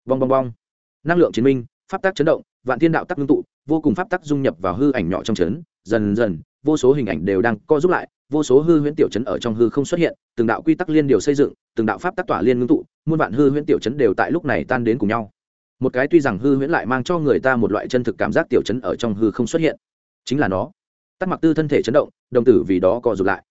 Bong bong bong. Năng lượng chiến minh, pháp tác chấn động, vạn thiên đạo tắc ngưng tụ, vô cùng pháp tắc dung nhập vào hư ảnh nhỏ trong chấn. Dần dần, vô số hình ảnh đều đang co giúp lại, vô số hư huyễn tiểu chấn ở trong hư không xuất hiện, từng đạo quy tắc liên điều xây dựng, từng đạo pháp tác tỏa liên ngưng tụ, muôn vạn hư huyễn tiểu chấn đều tại lúc này tan đến cùng nhau. Một cái tuy rằng hư huyễn lại mang cho người ta một loại chân thực cảm giác tiểu chấn ở trong hư không xuất hiện, chính là nó tắt mặc tư thân thể chấn động, đồng tử vì đó co rụt lại.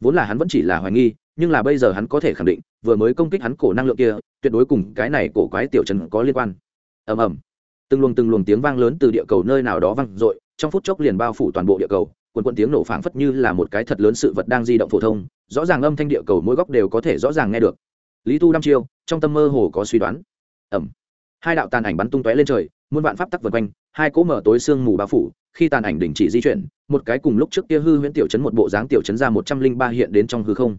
Vốn là hắn vẫn chỉ là hoài nghi, nhưng là bây giờ hắn có thể khẳng định, vừa mới công kích hắn cổ năng lượng kia, tuyệt đối cùng cái này cổ quái tiểu trần có liên quan. Ầm ầm. Từng luồng từng luồng tiếng vang lớn từ địa cầu nơi nào đó vang dội, trong phút chốc liền bao phủ toàn bộ địa cầu, quần quần tiếng nổ phảng phất như là một cái thật lớn sự vật đang di động phổ thông, rõ ràng âm thanh địa cầu mỗi góc đều có thể rõ ràng nghe được. Lý tu đăm chiêu, trong tâm mơ hồ có suy đoán. Ẩm hai đạo tàn ảnh bắn tung tóe lên trời, muôn vạn pháp tắc vượt quanh, hai cỗ mở tối sương mù bao phủ khi tàn ảnh đình chỉ di chuyển, một cái cùng lúc trước kia hư huyễn tiểu chấn một bộ dáng tiểu chấn ra một trăm linh ba hiện đến trong hư không.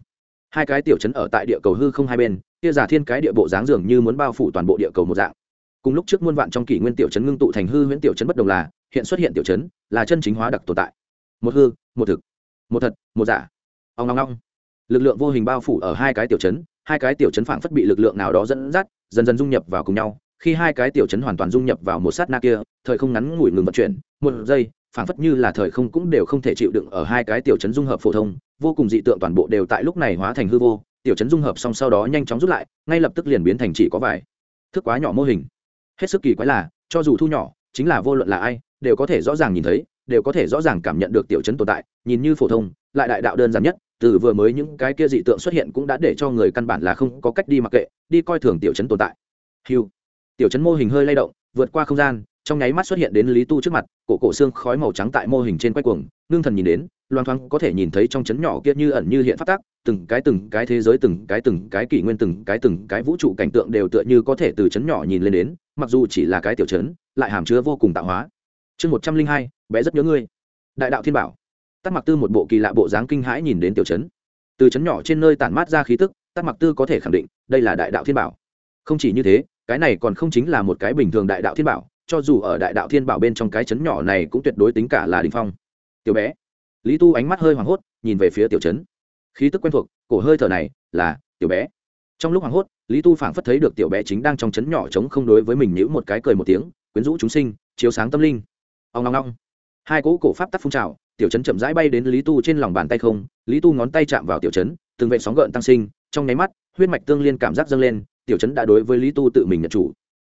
Hai cái tiểu chấn ở tại địa cầu hư không hai bên, kia giả thiên cái địa bộ dáng dường như muốn bao phủ toàn bộ địa cầu một dạng. Cùng lúc trước muôn vạn trong kỷ nguyên tiểu chấn ngưng tụ thành hư huyễn tiểu chấn bất đồng là, hiện xuất hiện tiểu chấn là chân chính hóa đặc tồn tại. Một hư, một thực, một thật, một giả. Ông ngong ngong lực lượng vô hình bao phủ ở hai cái tiểu chấn hai cái tiểu chấn phảng phất bị lực lượng nào đó dẫn dắt, dần dần dung nhập vào cùng nhau. Khi hai cái tiểu chấn hoàn toàn dung nhập vào một sát na kia, thời không ngắn ngủi ngừng vận chuyển một giây, phảng phất như là thời không cũng đều không thể chịu đựng ở hai cái tiểu chấn dung hợp phổ thông, vô cùng dị tượng toàn bộ đều tại lúc này hóa thành hư vô, tiểu chấn dung hợp xong sau đó nhanh chóng rút lại, ngay lập tức liền biến thành chỉ có vài thức quá nhỏ mô hình. Hết sức kỳ quái là, cho dù thu nhỏ, chính là vô luận là ai, đều có thể rõ ràng nhìn thấy, đều có thể rõ ràng cảm nhận được tiểu chấn tồn tại, nhìn như phổ thông, lại đại đạo đơn giản nhất, từ vừa mới những cái kia dị tượng xuất hiện cũng đã để cho người căn bản là không có cách đi mặc kệ, đi coi thường tiểu chấn tồn tại. Hiu tiểu chấn mô hình hơi lay động, vượt qua không gian trong nháy mắt xuất hiện đến lý tu trước mặt, cổ cổ xương khói màu trắng tại mô hình trên quay cuồng, ngưng thần nhìn đến, loang thoáng có thể nhìn thấy trong chấn nhỏ kia như ẩn như hiện phát tác, từng cái từng cái thế giới, từng cái từng cái kỷ nguyên, từng cái từng cái vũ trụ cảnh tượng đều tựa như có thể từ chấn nhỏ nhìn lên đến, mặc dù chỉ là cái tiểu chấn, lại hàm chứa vô cùng tạo hóa. Chương một trăm linh hai, bé rất nhớ ngươi. Đại đạo thiên bảo. Tắc mặc tư một bộ kỳ lạ bộ dáng kinh hãi nhìn đến tiểu chấn. Từ chấn nhỏ trên nơi tản mát ra khí tức tắc mặc tư có thể khẳng định, đây là đại đạo thiên bảo. Không chỉ như thế, cái này còn không chính là một cái bình thường đại đạo thiên bảo cho dù ở đại đạo thiên bảo bên trong cái chấn nhỏ này cũng tuyệt đối tính cả là đình phong. Tiểu bé, lý tu ánh mắt hơi hoảng hốt, nhìn về phía tiểu chấn. Khí tức quen thuộc, cổ hơi thở này là, tiểu bé. Trong lúc hoảng hốt, lý tu phảng phất thấy được tiểu bé chính đang trong chấn nhỏ chống không đối với mình nhữ một cái cười một tiếng, quyến rũ chúng sinh, chiếu sáng tâm linh. Ông ngong ngong hai cỗ cổ pháp tắc phun trào, tiểu chấn chậm rãi bay đến lý tu trên lòng bàn tay không, lý tu ngón tay chạm vào tiểu chấn, từng vệ sóng gợn tăng sinh, trong nháy mắt, huyết mạch tương liên cảm giác dâng lên, tiểu chấn đã đối với lý tu tự mình nhận chủ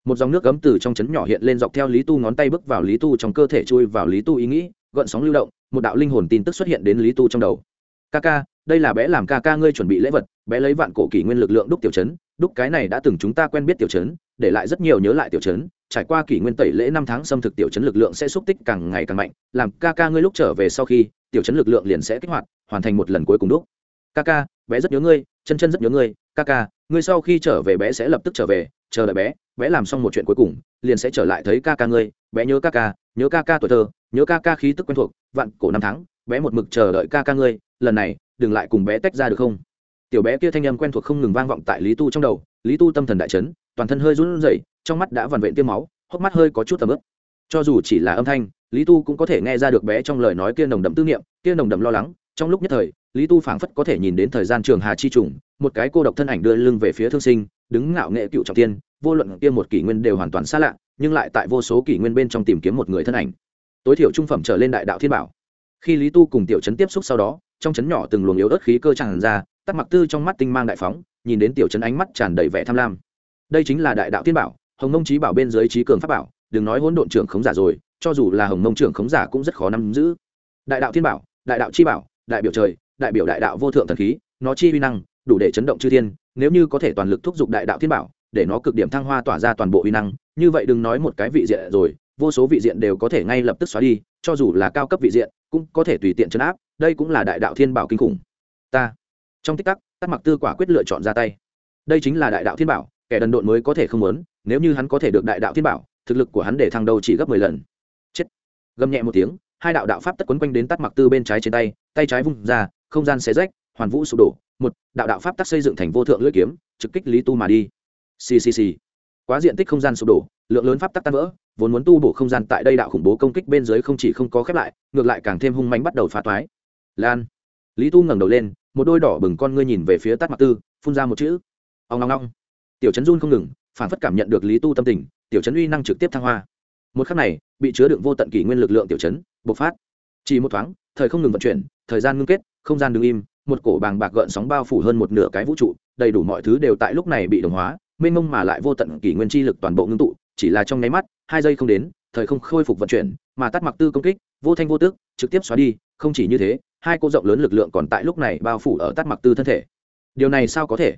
một dòng nước gấm từ trong chấn nhỏ hiện lên dọc theo lý tu ngón tay bước vào lý tu trong cơ thể chui vào lý tu ý nghĩ, gợn sóng lưu động, một đạo linh hồn tin tức xuất hiện đến lý tu trong đầu. Ca ca, đây là bé làm ca ca ngươi chuẩn bị lễ vật, bé lấy vạn cổ kỷ nguyên lực lượng đúc tiểu chấn, đúc cái này đã từng chúng ta quen biết tiểu chấn, để lại rất nhiều nhớ lại tiểu chấn, trải qua kỷ nguyên tẩy lễ năm tháng xâm thực tiểu chấn lực lượng sẽ xúc tích càng ngày càng mạnh, làm ca ca ngươi lúc trở về sau khi, tiểu chấn lực lượng liền sẽ kích hoạt, hoàn thành một lần cuối cùng đúc. Ca ca, bé rất nhớ ngươi, chân chân rất nhớ ngươi, ca ca, ngươi sau khi trở về bé sẽ lập tức trở về, chờ đợi bé bé làm xong một chuyện cuối cùng, liền sẽ trở lại thấy ca ca ngươi, bé nhớ ca ca, nhớ ca ca tuổi thơ, nhớ ca ca khí tức quen thuộc, vạn cổ năm tháng, bé một mực chờ đợi ca ca ngươi, lần này, đừng lại cùng bé tách ra được không? Tiểu bé kia thanh âm quen thuộc không ngừng vang vọng tại lý tu trong đầu, lý tu tâm thần đại chấn, toàn thân hơi run rẩy, trong mắt đã vằn vện tiêm máu, hốc mắt hơi có chút tầm ướp cho dù chỉ là âm thanh, lý tu cũng có thể nghe ra được bé trong lời nói kia nồng đậm tư niệm, kia nồng đậm lo lắng. Trong lúc nhất thời, lý tu phảng phất có thể nhìn đến thời gian trường hà chi trùng, một cái cô độc thân ảnh đưa lưng về phía thương sinh, đứng ngạo nghệ cựu trọng tiên vô luận kia một kỷ nguyên đều hoàn toàn xa lạ, nhưng lại tại vô số kỷ nguyên bên trong tìm kiếm một người thân ảnh. Tối thiểu trung phẩm trở lên đại đạo thiên bảo. Khi lý tu cùng tiểu trấn tiếp xúc sau đó, trong trấn nhỏ từng luồng yếu ớt khí cơ tràn ra tắt mặc tư trong mắt tinh mang đại phóng, nhìn đến tiểu trấn ánh mắt tràn đầy vẻ tham lam. Đây chính là đại đạo thiên bảo, hồng mông trí bảo bên dưới trí cường pháp bảo, đừng nói hỗn độn trưởng khống giả rồi, cho dù là hồng mông trưởng khống giả cũng rất khó nắm giữ. Đại đạo thiên bảo, đại đạo chi bảo, đại biểu trời, đại biểu đại đạo vô thượng thần khí, nó chi uy năng, đủ để chấn động chư thiên, nếu như có thể toàn lực thúc giục đại đạo thiên bảo để nó cực điểm thăng hoa tỏa ra toàn bộ uy năng, như vậy đừng nói một cái vị diện rồi, vô số vị diện đều có thể ngay lập tức xóa đi, cho dù là cao cấp vị diện, cũng có thể tùy tiện chấn áp, đây cũng là đại đạo thiên bảo kinh khủng. Ta, trong tích tắc tắc mặc tư quả quyết lựa chọn ra tay. Đây chính là đại đạo thiên bảo, kẻ đần độn mới có thể không muốn, nếu như hắn có thể được đại đạo thiên bảo, thực lực của hắn để thăng đầu chỉ gấp mười lần. Chết. Gầm nhẹ một tiếng, hai đạo đạo pháp tất quấn quanh đến tắc mặc tư bên trái trên tay tay trái vung ra, không gian xé rách, hoàn vũ sụp đổ, một đạo đạo pháp tắc xây dựng thành vô thượng lưỡi kiếm, trực kích lý tu mà đi ccc quá diện tích không gian sụp đổ, lượng lớn pháp tắc tan vỡ, vốn muốn tu bổ không gian tại đây đạo khủng bố công kích bên dưới không chỉ không có khép lại, ngược lại càng thêm hung manh bắt đầu phá toái. Lan. Lý tu ngẩng đầu lên, một đôi đỏ bừng con ngươi nhìn về phía Tát mặc tư, phun ra một chữ. Ông ngong ngong tiểu trấn run không ngừng, phản phất cảm nhận được lý tu tâm tình, tiểu trấn uy năng trực tiếp thăng hoa. Một khắc này, bị chứa đựng vô tận kỷ nguyên lực lượng tiểu trấn bộc phát. Chỉ một thoáng, thời không ngừng vận chuyển, thời gian ngưng kết, không gian đứng im, một cổ bàng bạc gợn sóng bao phủ hơn một nửa cái vũ trụ, đầy đủ mọi thứ đều tại lúc này bị đồng hóa mênh mông mà lại vô tận kỷ nguyên chi lực toàn bộ ngưng tụ, chỉ là trong nháy mắt, hai giây không đến, thời không khôi phục vận chuyển, mà tắt mặc tư công kích, vô thanh vô tước trực tiếp xóa đi, không chỉ như thế, hai cô rộng lớn lực lượng còn tại lúc này bao phủ ở tắt mặc tư thân thể. Điều này sao có thể?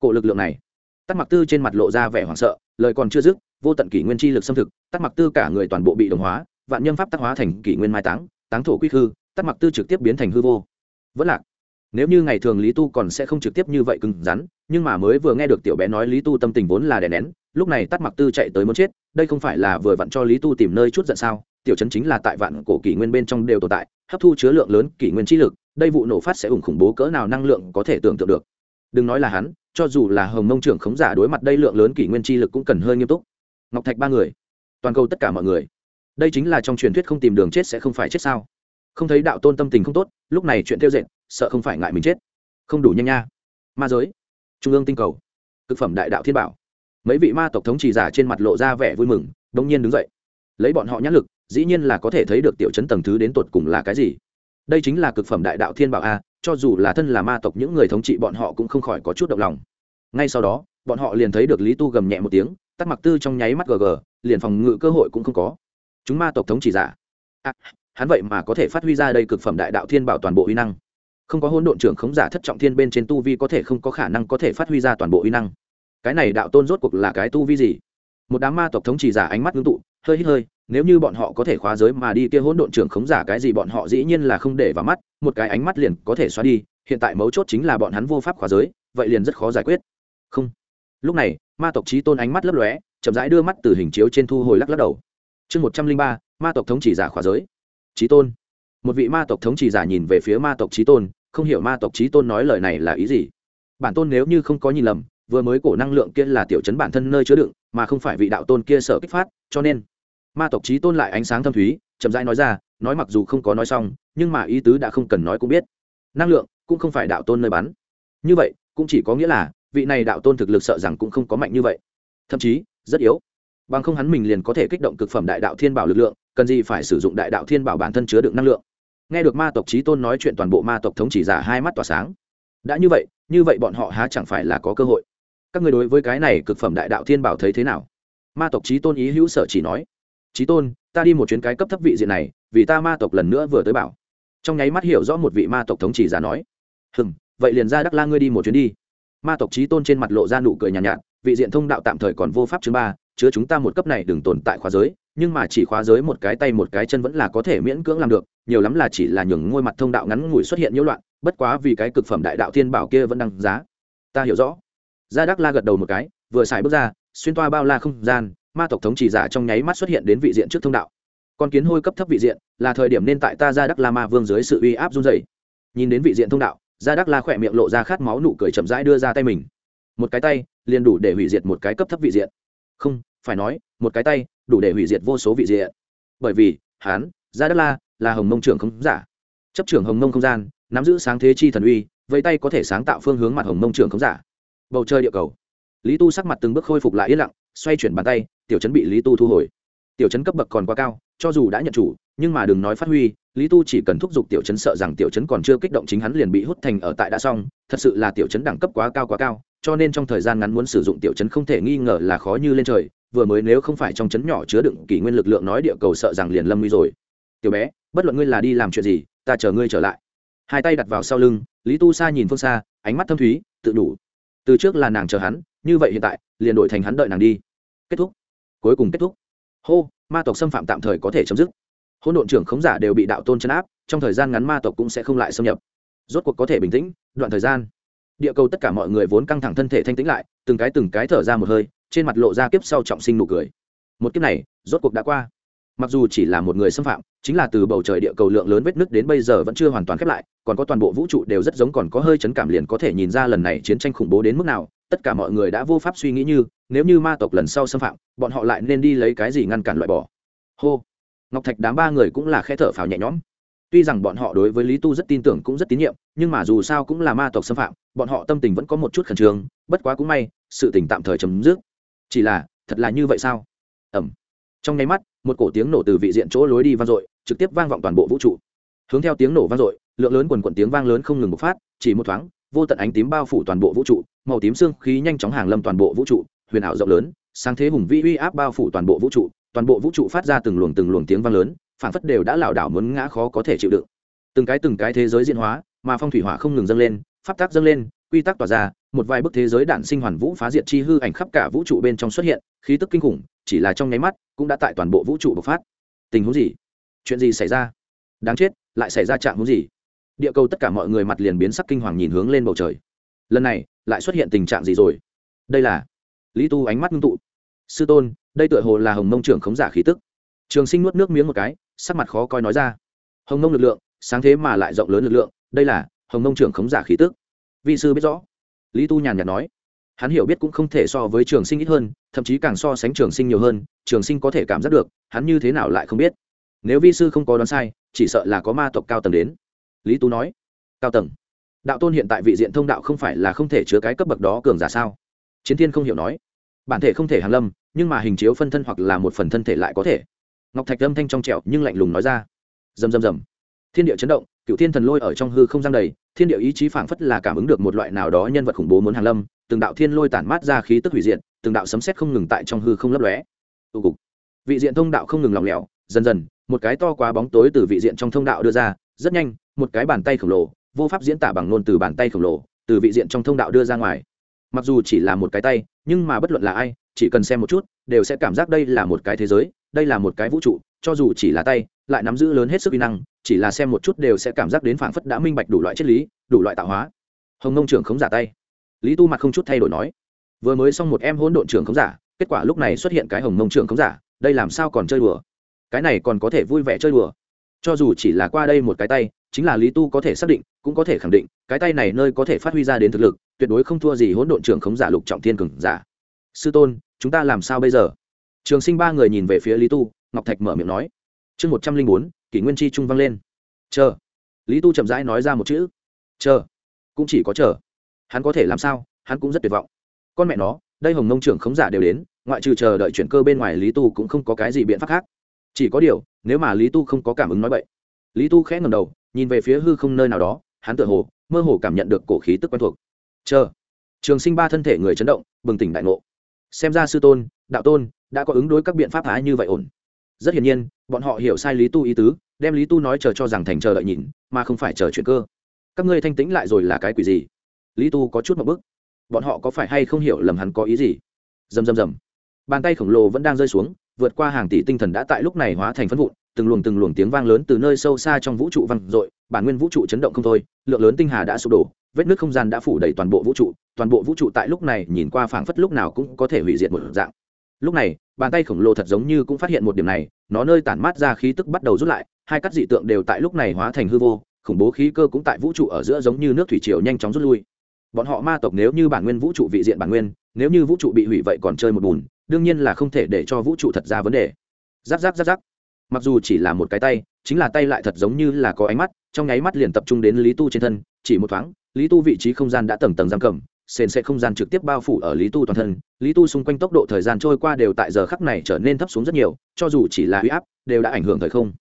Cổ lực lượng này. Tắt mặc tư trên mặt lộ ra vẻ hoảng sợ, lời còn chưa dứt, vô tận kỷ nguyên chi lực xâm thực, tắt mặc tư cả người toàn bộ bị đồng hóa, vạn nhân pháp tác hóa thành kỷ nguyên mai táng táng thổ quy hư tắt mặc tư trực tiếp biến thành hư vô. Vẫn lạc nếu như ngày thường lý tu còn sẽ không trực tiếp như vậy cứng rắn, nhưng mà mới vừa nghe được tiểu bé nói lý tu tâm tình vốn là đè nén, lúc này tắt mặc tư chạy tới muốn chết, đây không phải là vừa vặn cho lý tu tìm nơi chút giận sao? Tiểu chấn chính là tại vạn cổ kỷ nguyên bên trong đều tồn tại, hấp thu chứa lượng lớn kỷ nguyên chi lực, đây vụ nổ phát sẽ ủng khủng bố cỡ nào năng lượng có thể tưởng tượng được. Đừng nói là hắn, cho dù là hồng mông trưởng khống giả đối mặt đây lượng lớn kỷ nguyên chi lực cũng cần hơi nghiêm túc. Ngọc thạch ba người, toàn cầu tất cả mọi người. Đây chính là trong truyền thuyết không tìm đường chết sẽ không phải chết sao? Không thấy đạo tôn tâm tình không tốt, lúc này chuyện tiêu dệt sợ không phải ngại mình chết. Không đủ nhanh nha. Ma giới. Trung ương tinh cầu. Thực phẩm đại đạo thiên bảo. Mấy vị ma tộc thống trì giả trên mặt lộ ra vẻ vui mừng đông nhiên đứng dậy. Lấy bọn họ nhãn lực dĩ nhiên là có thể thấy được tiểu chấn tầng thứ đến tột cùng là cái gì. Đây chính là cực phẩm đại đạo thiên bảo a cho dù là thân là ma tộc những người thống trị bọn họ cũng không khỏi có chút động lòng. Ngay sau đó bọn họ liền thấy được lý tu gầm nhẹ một tiếng tắt mặc tư trong nháy mắt gg liền phòng ngự cơ hội cũng không có. Chúng ma tộc thống chỉ giả. À, hắn vậy mà có thể phát huy ra đây cực phẩm đại đạo thiên bảo toàn bộ uy năng không có hỗn độn trưởng khống giả thất trọng thiên bên trên tu vi có thể không có khả năng có thể phát huy ra toàn bộ uy năng. Cái này đạo tôn rốt cuộc là cái tu vi gì? Một đám ma tộc thống chỉ giả ánh mắt ngưng tụ, hơi hít hơi, nếu như bọn họ có thể khóa giới mà đi kia hỗn độn trưởng khống giả cái gì bọn họ dĩ nhiên là không để vào mắt, một cái ánh mắt liền có thể xóa đi, hiện tại mấu chốt chính là bọn hắn vô pháp khóa giới, vậy liền rất khó giải quyết. Không. Lúc này, ma tộc trí tôn ánh mắt lấp lóe, chậm rãi đưa mắt từ hình chiếu trên thu hồi lắc lắc đầu. Chương một trăm linh ba, ma tộc thống chỉ giả khóa giới. Trí tôn một vị ma tộc thống chỉ giả nhìn về phía ma tộc trí tôn, không hiểu ma tộc trí tôn nói lời này là ý gì. Bản tôn nếu như không có nhìn lầm, vừa mới cổ năng lượng kia là tiểu chấn bản thân nơi chứa đựng, mà không phải vị đạo tôn kia sở kích phát, cho nên ma tộc trí tôn lại ánh sáng thâm thúy, chậm rãi nói ra, nói mặc dù không có nói xong, nhưng mà ý tứ đã không cần nói cũng biết. Năng lượng cũng không phải đạo tôn nơi bắn. Như vậy, cũng chỉ có nghĩa là, vị này đạo tôn thực lực sợ rằng cũng không có mạnh như vậy. Thậm chí, rất yếu. Bằng không hắn mình liền có thể kích động cực phẩm đại đạo thiên bảo lực lượng, cần gì phải sử dụng đại đạo thiên bảo bản thân chứa đựng năng lượng nghe được ma tộc trí tôn nói chuyện toàn bộ ma tộc thống chỉ giả hai mắt tỏa sáng. Đã như vậy như vậy bọn họ há chẳng phải là có cơ hội? Các người đối với cái này cực phẩm đại đạo thiên bảo thấy thế nào? Ma tộc trí tôn ý hữu sở chỉ nói. Trí tôn ta đi một chuyến cái cấp thấp vị diện này vì ta ma tộc lần nữa vừa tới bảo. Trong nháy mắt hiểu rõ một vị ma tộc thống chỉ giả nói. Hừng vậy liền ra đắc la ngươi đi một chuyến đi. Ma tộc trí tôn trên mặt lộ ra nụ cười nhàn nhạt, nhạt vị diện thông đạo tạm thời còn vô pháp chứ ba chứa chúng ta một cấp này đừng tồn tại khóa giới nhưng mà chỉ khóa giới một cái tay một cái chân vẫn là có thể miễn cưỡng làm được, nhiều lắm là chỉ là nhường ngôi mặt thông đạo ngắn ngủi xuất hiện nhiễu loạn, bất quá vì cái cực phẩm đại đạo thiên bảo kia vẫn đăng giá. Ta hiểu rõ. Gia đắc la gật đầu một cái, vừa xài bước ra, xuyên toa bao la không gian, ma tộc thống chỉ giả trong nháy mắt xuất hiện đến vị diện trước thông đạo. Con kiến hôi cấp thấp vị diện, là thời điểm nên tại ta gia đắc la ma vương dưới sự uy áp run dày nhìn đến vị diện thông đạo, gia đắc la khỏe miệng lộ ra khát máu nụ cười chậm rãi đưa ra tay mình. Một cái tay, liền đủ để hủy diệt một cái cấp thấp vị diện. Không phải nói, một cái tay đủ để hủy diệt vô số vị diện. Bởi vì hán gia đắc la, là hồng mông trưởng không giả. Chấp trưởng hồng mông không gian, nắm giữ sáng thế chi thần uy vây tay có thể sáng tạo phương hướng mặt hồng mông trưởng không giả. Bầu trời địa cầu. Lý tu sắc mặt từng bước khôi phục lại yên lặng, xoay chuyển bàn tay, tiểu chấn bị lý tu thu hồi. Tiểu chấn cấp bậc còn quá cao, cho dù đã nhận chủ, nhưng mà đừng nói phát huy, lý tu chỉ cần thúc giục tiểu chấn sợ rằng tiểu chấn còn chưa kích động chính hắn liền bị hút thành ở tại đã xong, thật sự là tiểu chấn đẳng cấp quá cao quá cao, cho nên trong thời gian ngắn muốn sử dụng tiểu chấn không thể nghi ngờ là khó như lên trời vừa mới nếu không phải trong chấn nhỏ chứa đựng kỷ nguyên lực lượng nói địa cầu sợ rằng liền lâm nguy rồi. Tiểu bé, bất luận ngươi là đi làm chuyện gì, ta chờ ngươi trở lại. Hai tay đặt vào sau lưng, lý tu xa nhìn phương xa, ánh mắt thâm thúy, tự đủ. Từ trước là nàng chờ hắn, như vậy hiện tại, liền đổi thành hắn đợi nàng đi. Kết thúc. Cuối cùng kết thúc. Hô, ma tộc xâm phạm tạm thời có thể chấm dứt. Hôn độn trưởng khống giả đều bị đạo tôn chấn áp, trong thời gian ngắn ma tộc cũng sẽ không lại xâm nhập. Rốt cuộc có thể bình tĩnh, đoạn thời gian. Địa cầu tất cả mọi người vốn căng thẳng thân thể thanh tĩnh lại, từng cái từng cái thở ra một hơi trên mặt lộ ra kiếp sau trọng sinh nụ cười. Một kiếp này, rốt cuộc đã qua. Mặc dù chỉ là một người xâm phạm, chính là từ bầu trời địa cầu lượng lớn vết nứt đến bây giờ vẫn chưa hoàn toàn khép lại, còn có toàn bộ vũ trụ đều rất giống còn có hơi chấn cảm liền có thể nhìn ra lần này chiến tranh khủng bố đến mức nào, tất cả mọi người đã vô pháp suy nghĩ như, nếu như ma tộc lần sau xâm phạm, bọn họ lại nên đi lấy cái gì ngăn cản loại bỏ. Hô. Ngọc thạch đám ba người cũng là khe thở phào nhẹ nhõm. Tuy rằng bọn họ đối với lý tu rất tin tưởng cũng rất tín nhiệm, nhưng mà dù sao cũng là ma tộc xâm phạm, bọn họ tâm tình vẫn có một chút khẩn trương, bất quá cũng may, sự tình tạm thời chấm dứt chỉ là, thật là như vậy sao? Ẩm trong nháy mắt, một cổ tiếng nổ từ vị diện chỗ lối đi vang dội, trực tiếp vang vọng toàn bộ vũ trụ. Hướng theo tiếng nổ vang dội, lượng lớn quần quần tiếng vang lớn không ngừng bộc phát, chỉ một thoáng, vô tận ánh tím bao phủ toàn bộ vũ trụ, màu tím xương khí nhanh chóng hàng lâm toàn bộ vũ trụ, huyền ảo rộng lớn, sáng thế hùng vĩ uy áp bao phủ toàn bộ vũ trụ, toàn bộ vũ trụ phát ra từng luồng từng luồng tiếng vang lớn phản phất đều đã lảo đảo muốn ngã khó có thể chịu đựng. Từng cái từng cái thế giới diễn hóa, mà phong thủy hỏa không ngừng dâng lên, pháp tác dâng lên, quy tắc tỏa ra một vài bức thế giới đạn sinh hoàn vũ phá diệt chi hư ảnh khắp cả vũ trụ bên trong xuất hiện, khí tức kinh khủng, chỉ là trong nháy mắt, cũng đã tại toàn bộ vũ trụ bộc phát. Tình huống gì? Chuyện gì xảy ra? Đáng chết, lại xảy ra trạng huống gì? Địa cầu tất cả mọi người mặt liền biến sắc kinh hoàng nhìn hướng lên bầu trời. Lần này, lại xuất hiện tình trạng gì rồi? Đây là lý tu ánh mắt ngưng tụ. Sư tôn, đây tựa hồ là hồng mông trưởng khống giả khí tức. Trường sinh nuốt nước miếng một cái, sắc mặt khó coi nói ra. Hồng mông lực lượng, sáng thế mà lại rộng lớn lực lượng, đây là hồng mông trưởng khống giả khí tức. Vị sư biết rõ lý tu nhàn nhạt nói. Hắn hiểu biết cũng không thể so với trường sinh ít hơn, thậm chí càng so sánh trường sinh nhiều hơn, trường sinh có thể cảm giác được, hắn như thế nào lại không biết. Nếu vi sư không có đoán sai, chỉ sợ là có ma tộc cao tầng đến. Lý tú nói. Cao tầng. Đạo tôn hiện tại vị diện thông đạo không phải là không thể chứa cái cấp bậc đó cường giả sao? Chiến thiên không hiểu nói. Bản thể không thể hàng lâm, nhưng mà hình chiếu phân thân hoặc là một phần thân thể lại có thể. Ngọc thạch âm thanh trong trẹo nhưng lạnh lùng nói ra. Rầm rầm rầm thiên địa chấn động cựu thiên thần lôi ở trong hư không gian đầy, thiên địa ý chí phảng phất là cảm ứng được một loại nào đó nhân vật khủng bố muốn hàng lâm, từng đạo thiên lôi tản mát ra khí tức hủy diện từng đạo sấm sét không ngừng tại trong hư không lấp lóe. Tụ cục. Vị diện thông đạo không ngừng lỏng lẻo, dần dần, một cái to quá bóng tối từ vị diện trong thông đạo đưa ra, rất nhanh, một cái bàn tay khổng lồ, vô pháp diễn tả bằng ngôn từ bàn tay khổng lồ, từ vị diện trong thông đạo đưa ra ngoài. Mặc dù chỉ là một cái tay, nhưng mà bất luận là ai, chỉ cần xem một chút, đều sẽ cảm giác đây là một cái thế giới, đây là một cái vũ trụ, cho dù chỉ là tay, lại nắm giữ lớn hết sức kỹ năng chỉ là xem một chút đều sẽ cảm giác đến phảng phất đã minh bạch đủ loại triết lý, đủ loại tạo hóa. Hồng nông trưởng khống giả tay. Lý tu mặt không chút thay đổi nói, vừa mới xong một em hỗn độn trưởng khống giả, kết quả lúc này xuất hiện cái hồng nông trưởng khống giả, đây làm sao còn chơi đùa? Cái này còn có thể vui vẻ chơi đùa. Cho dù chỉ là qua đây một cái tay, chính là lý tu có thể xác định, cũng có thể khẳng định, cái tay này nơi có thể phát huy ra đến thực lực, tuyệt đối không thua gì hỗn độn trưởng khống giả lục trọng thiên cường giả. Sư tôn, chúng ta làm sao bây giờ? Trường sinh ba người nhìn về phía lý tu, ngọc thạch mở miệng nói chương một trăm linh bốn, kỷ nguyên chi trung vang lên. Chờ. Lý tu chậm rãi nói ra một chữ. Chờ. Cũng chỉ có chờ. Hắn có thể làm sao? Hắn cũng rất tuyệt vọng. Con mẹ nó, đây hồng nông trưởng khống giả đều đến, ngoại trừ chờ đợi chuyển cơ bên ngoài lý tu cũng không có cái gì biện pháp khác. Chỉ có điều, nếu mà lý tu không có cảm ứng nói vậy lý tu khẽ ngầm đầu, nhìn về phía hư không nơi nào đó, hắn tựa hồ, mơ hồ cảm nhận được cổ khí tức quen thuộc. Chờ. Trường sinh ba thân thể người chấn động, bừng tỉnh đại ngộ. Xem ra sư tôn, đạo tôn, đã có ứng đối các biện pháp thái như vậy ổn rất hiển nhiên bọn họ hiểu sai lý tu ý tứ đem lý tu nói chờ cho rằng thành chờ đợi nhìn mà không phải chờ chuyện cơ. Các ngươi thanh tĩnh lại rồi là cái quỷ gì? Lý tu có chút một bức bọn họ có phải hay không hiểu lầm hắn có ý gì? Rầm rầm rầm, bàn tay khổng lồ vẫn đang rơi xuống vượt qua hàng tỷ tinh thần đã tại lúc này hóa thành phân vụn từng luồng từng luồng tiếng vang lớn từ nơi sâu xa trong vũ trụ vang dội bản nguyên vũ trụ chấn động không thôi lượng lớn tinh hà đã sụp đổ vết nứt không gian đã phủ đầy toàn bộ vũ trụ toàn bộ vũ trụ tại lúc này nhìn qua phảng phất lúc nào cũng có thể hủy diệt một dạng. Lúc này bàn tay khổng lồ thật giống như cũng phát hiện một điểm này, nó nơi tản mát ra khí tức bắt đầu rút lại, hai cắt dị tượng đều tại lúc này hóa thành hư vô, khủng bố khí cơ cũng tại vũ trụ ở giữa giống như nước thủy triều nhanh chóng rút lui. Bọn họ ma tộc nếu như bản nguyên vũ trụ vị diện bản nguyên, nếu như vũ trụ bị hủy vậy còn chơi một bùn, đương nhiên là không thể để cho vũ trụ thật ra vấn đề. Giáp giáp giáp giáp. Mặc dù chỉ là một cái tay, chính là tay lại thật giống như là có ánh mắt, trong nháy mắt liền tập trung đến lý tu trên thân, chỉ một thoáng, lý tu vị trí không gian đã tầng tầng giam cầm sền sẽ không gian trực tiếp bao phủ ở lý tu toàn thân. Lý tu xung quanh tốc độ thời gian trôi qua đều tại giờ khắc này trở nên thấp xuống rất nhiều, cho dù chỉ là huy áp, đều đã ảnh hưởng thời không.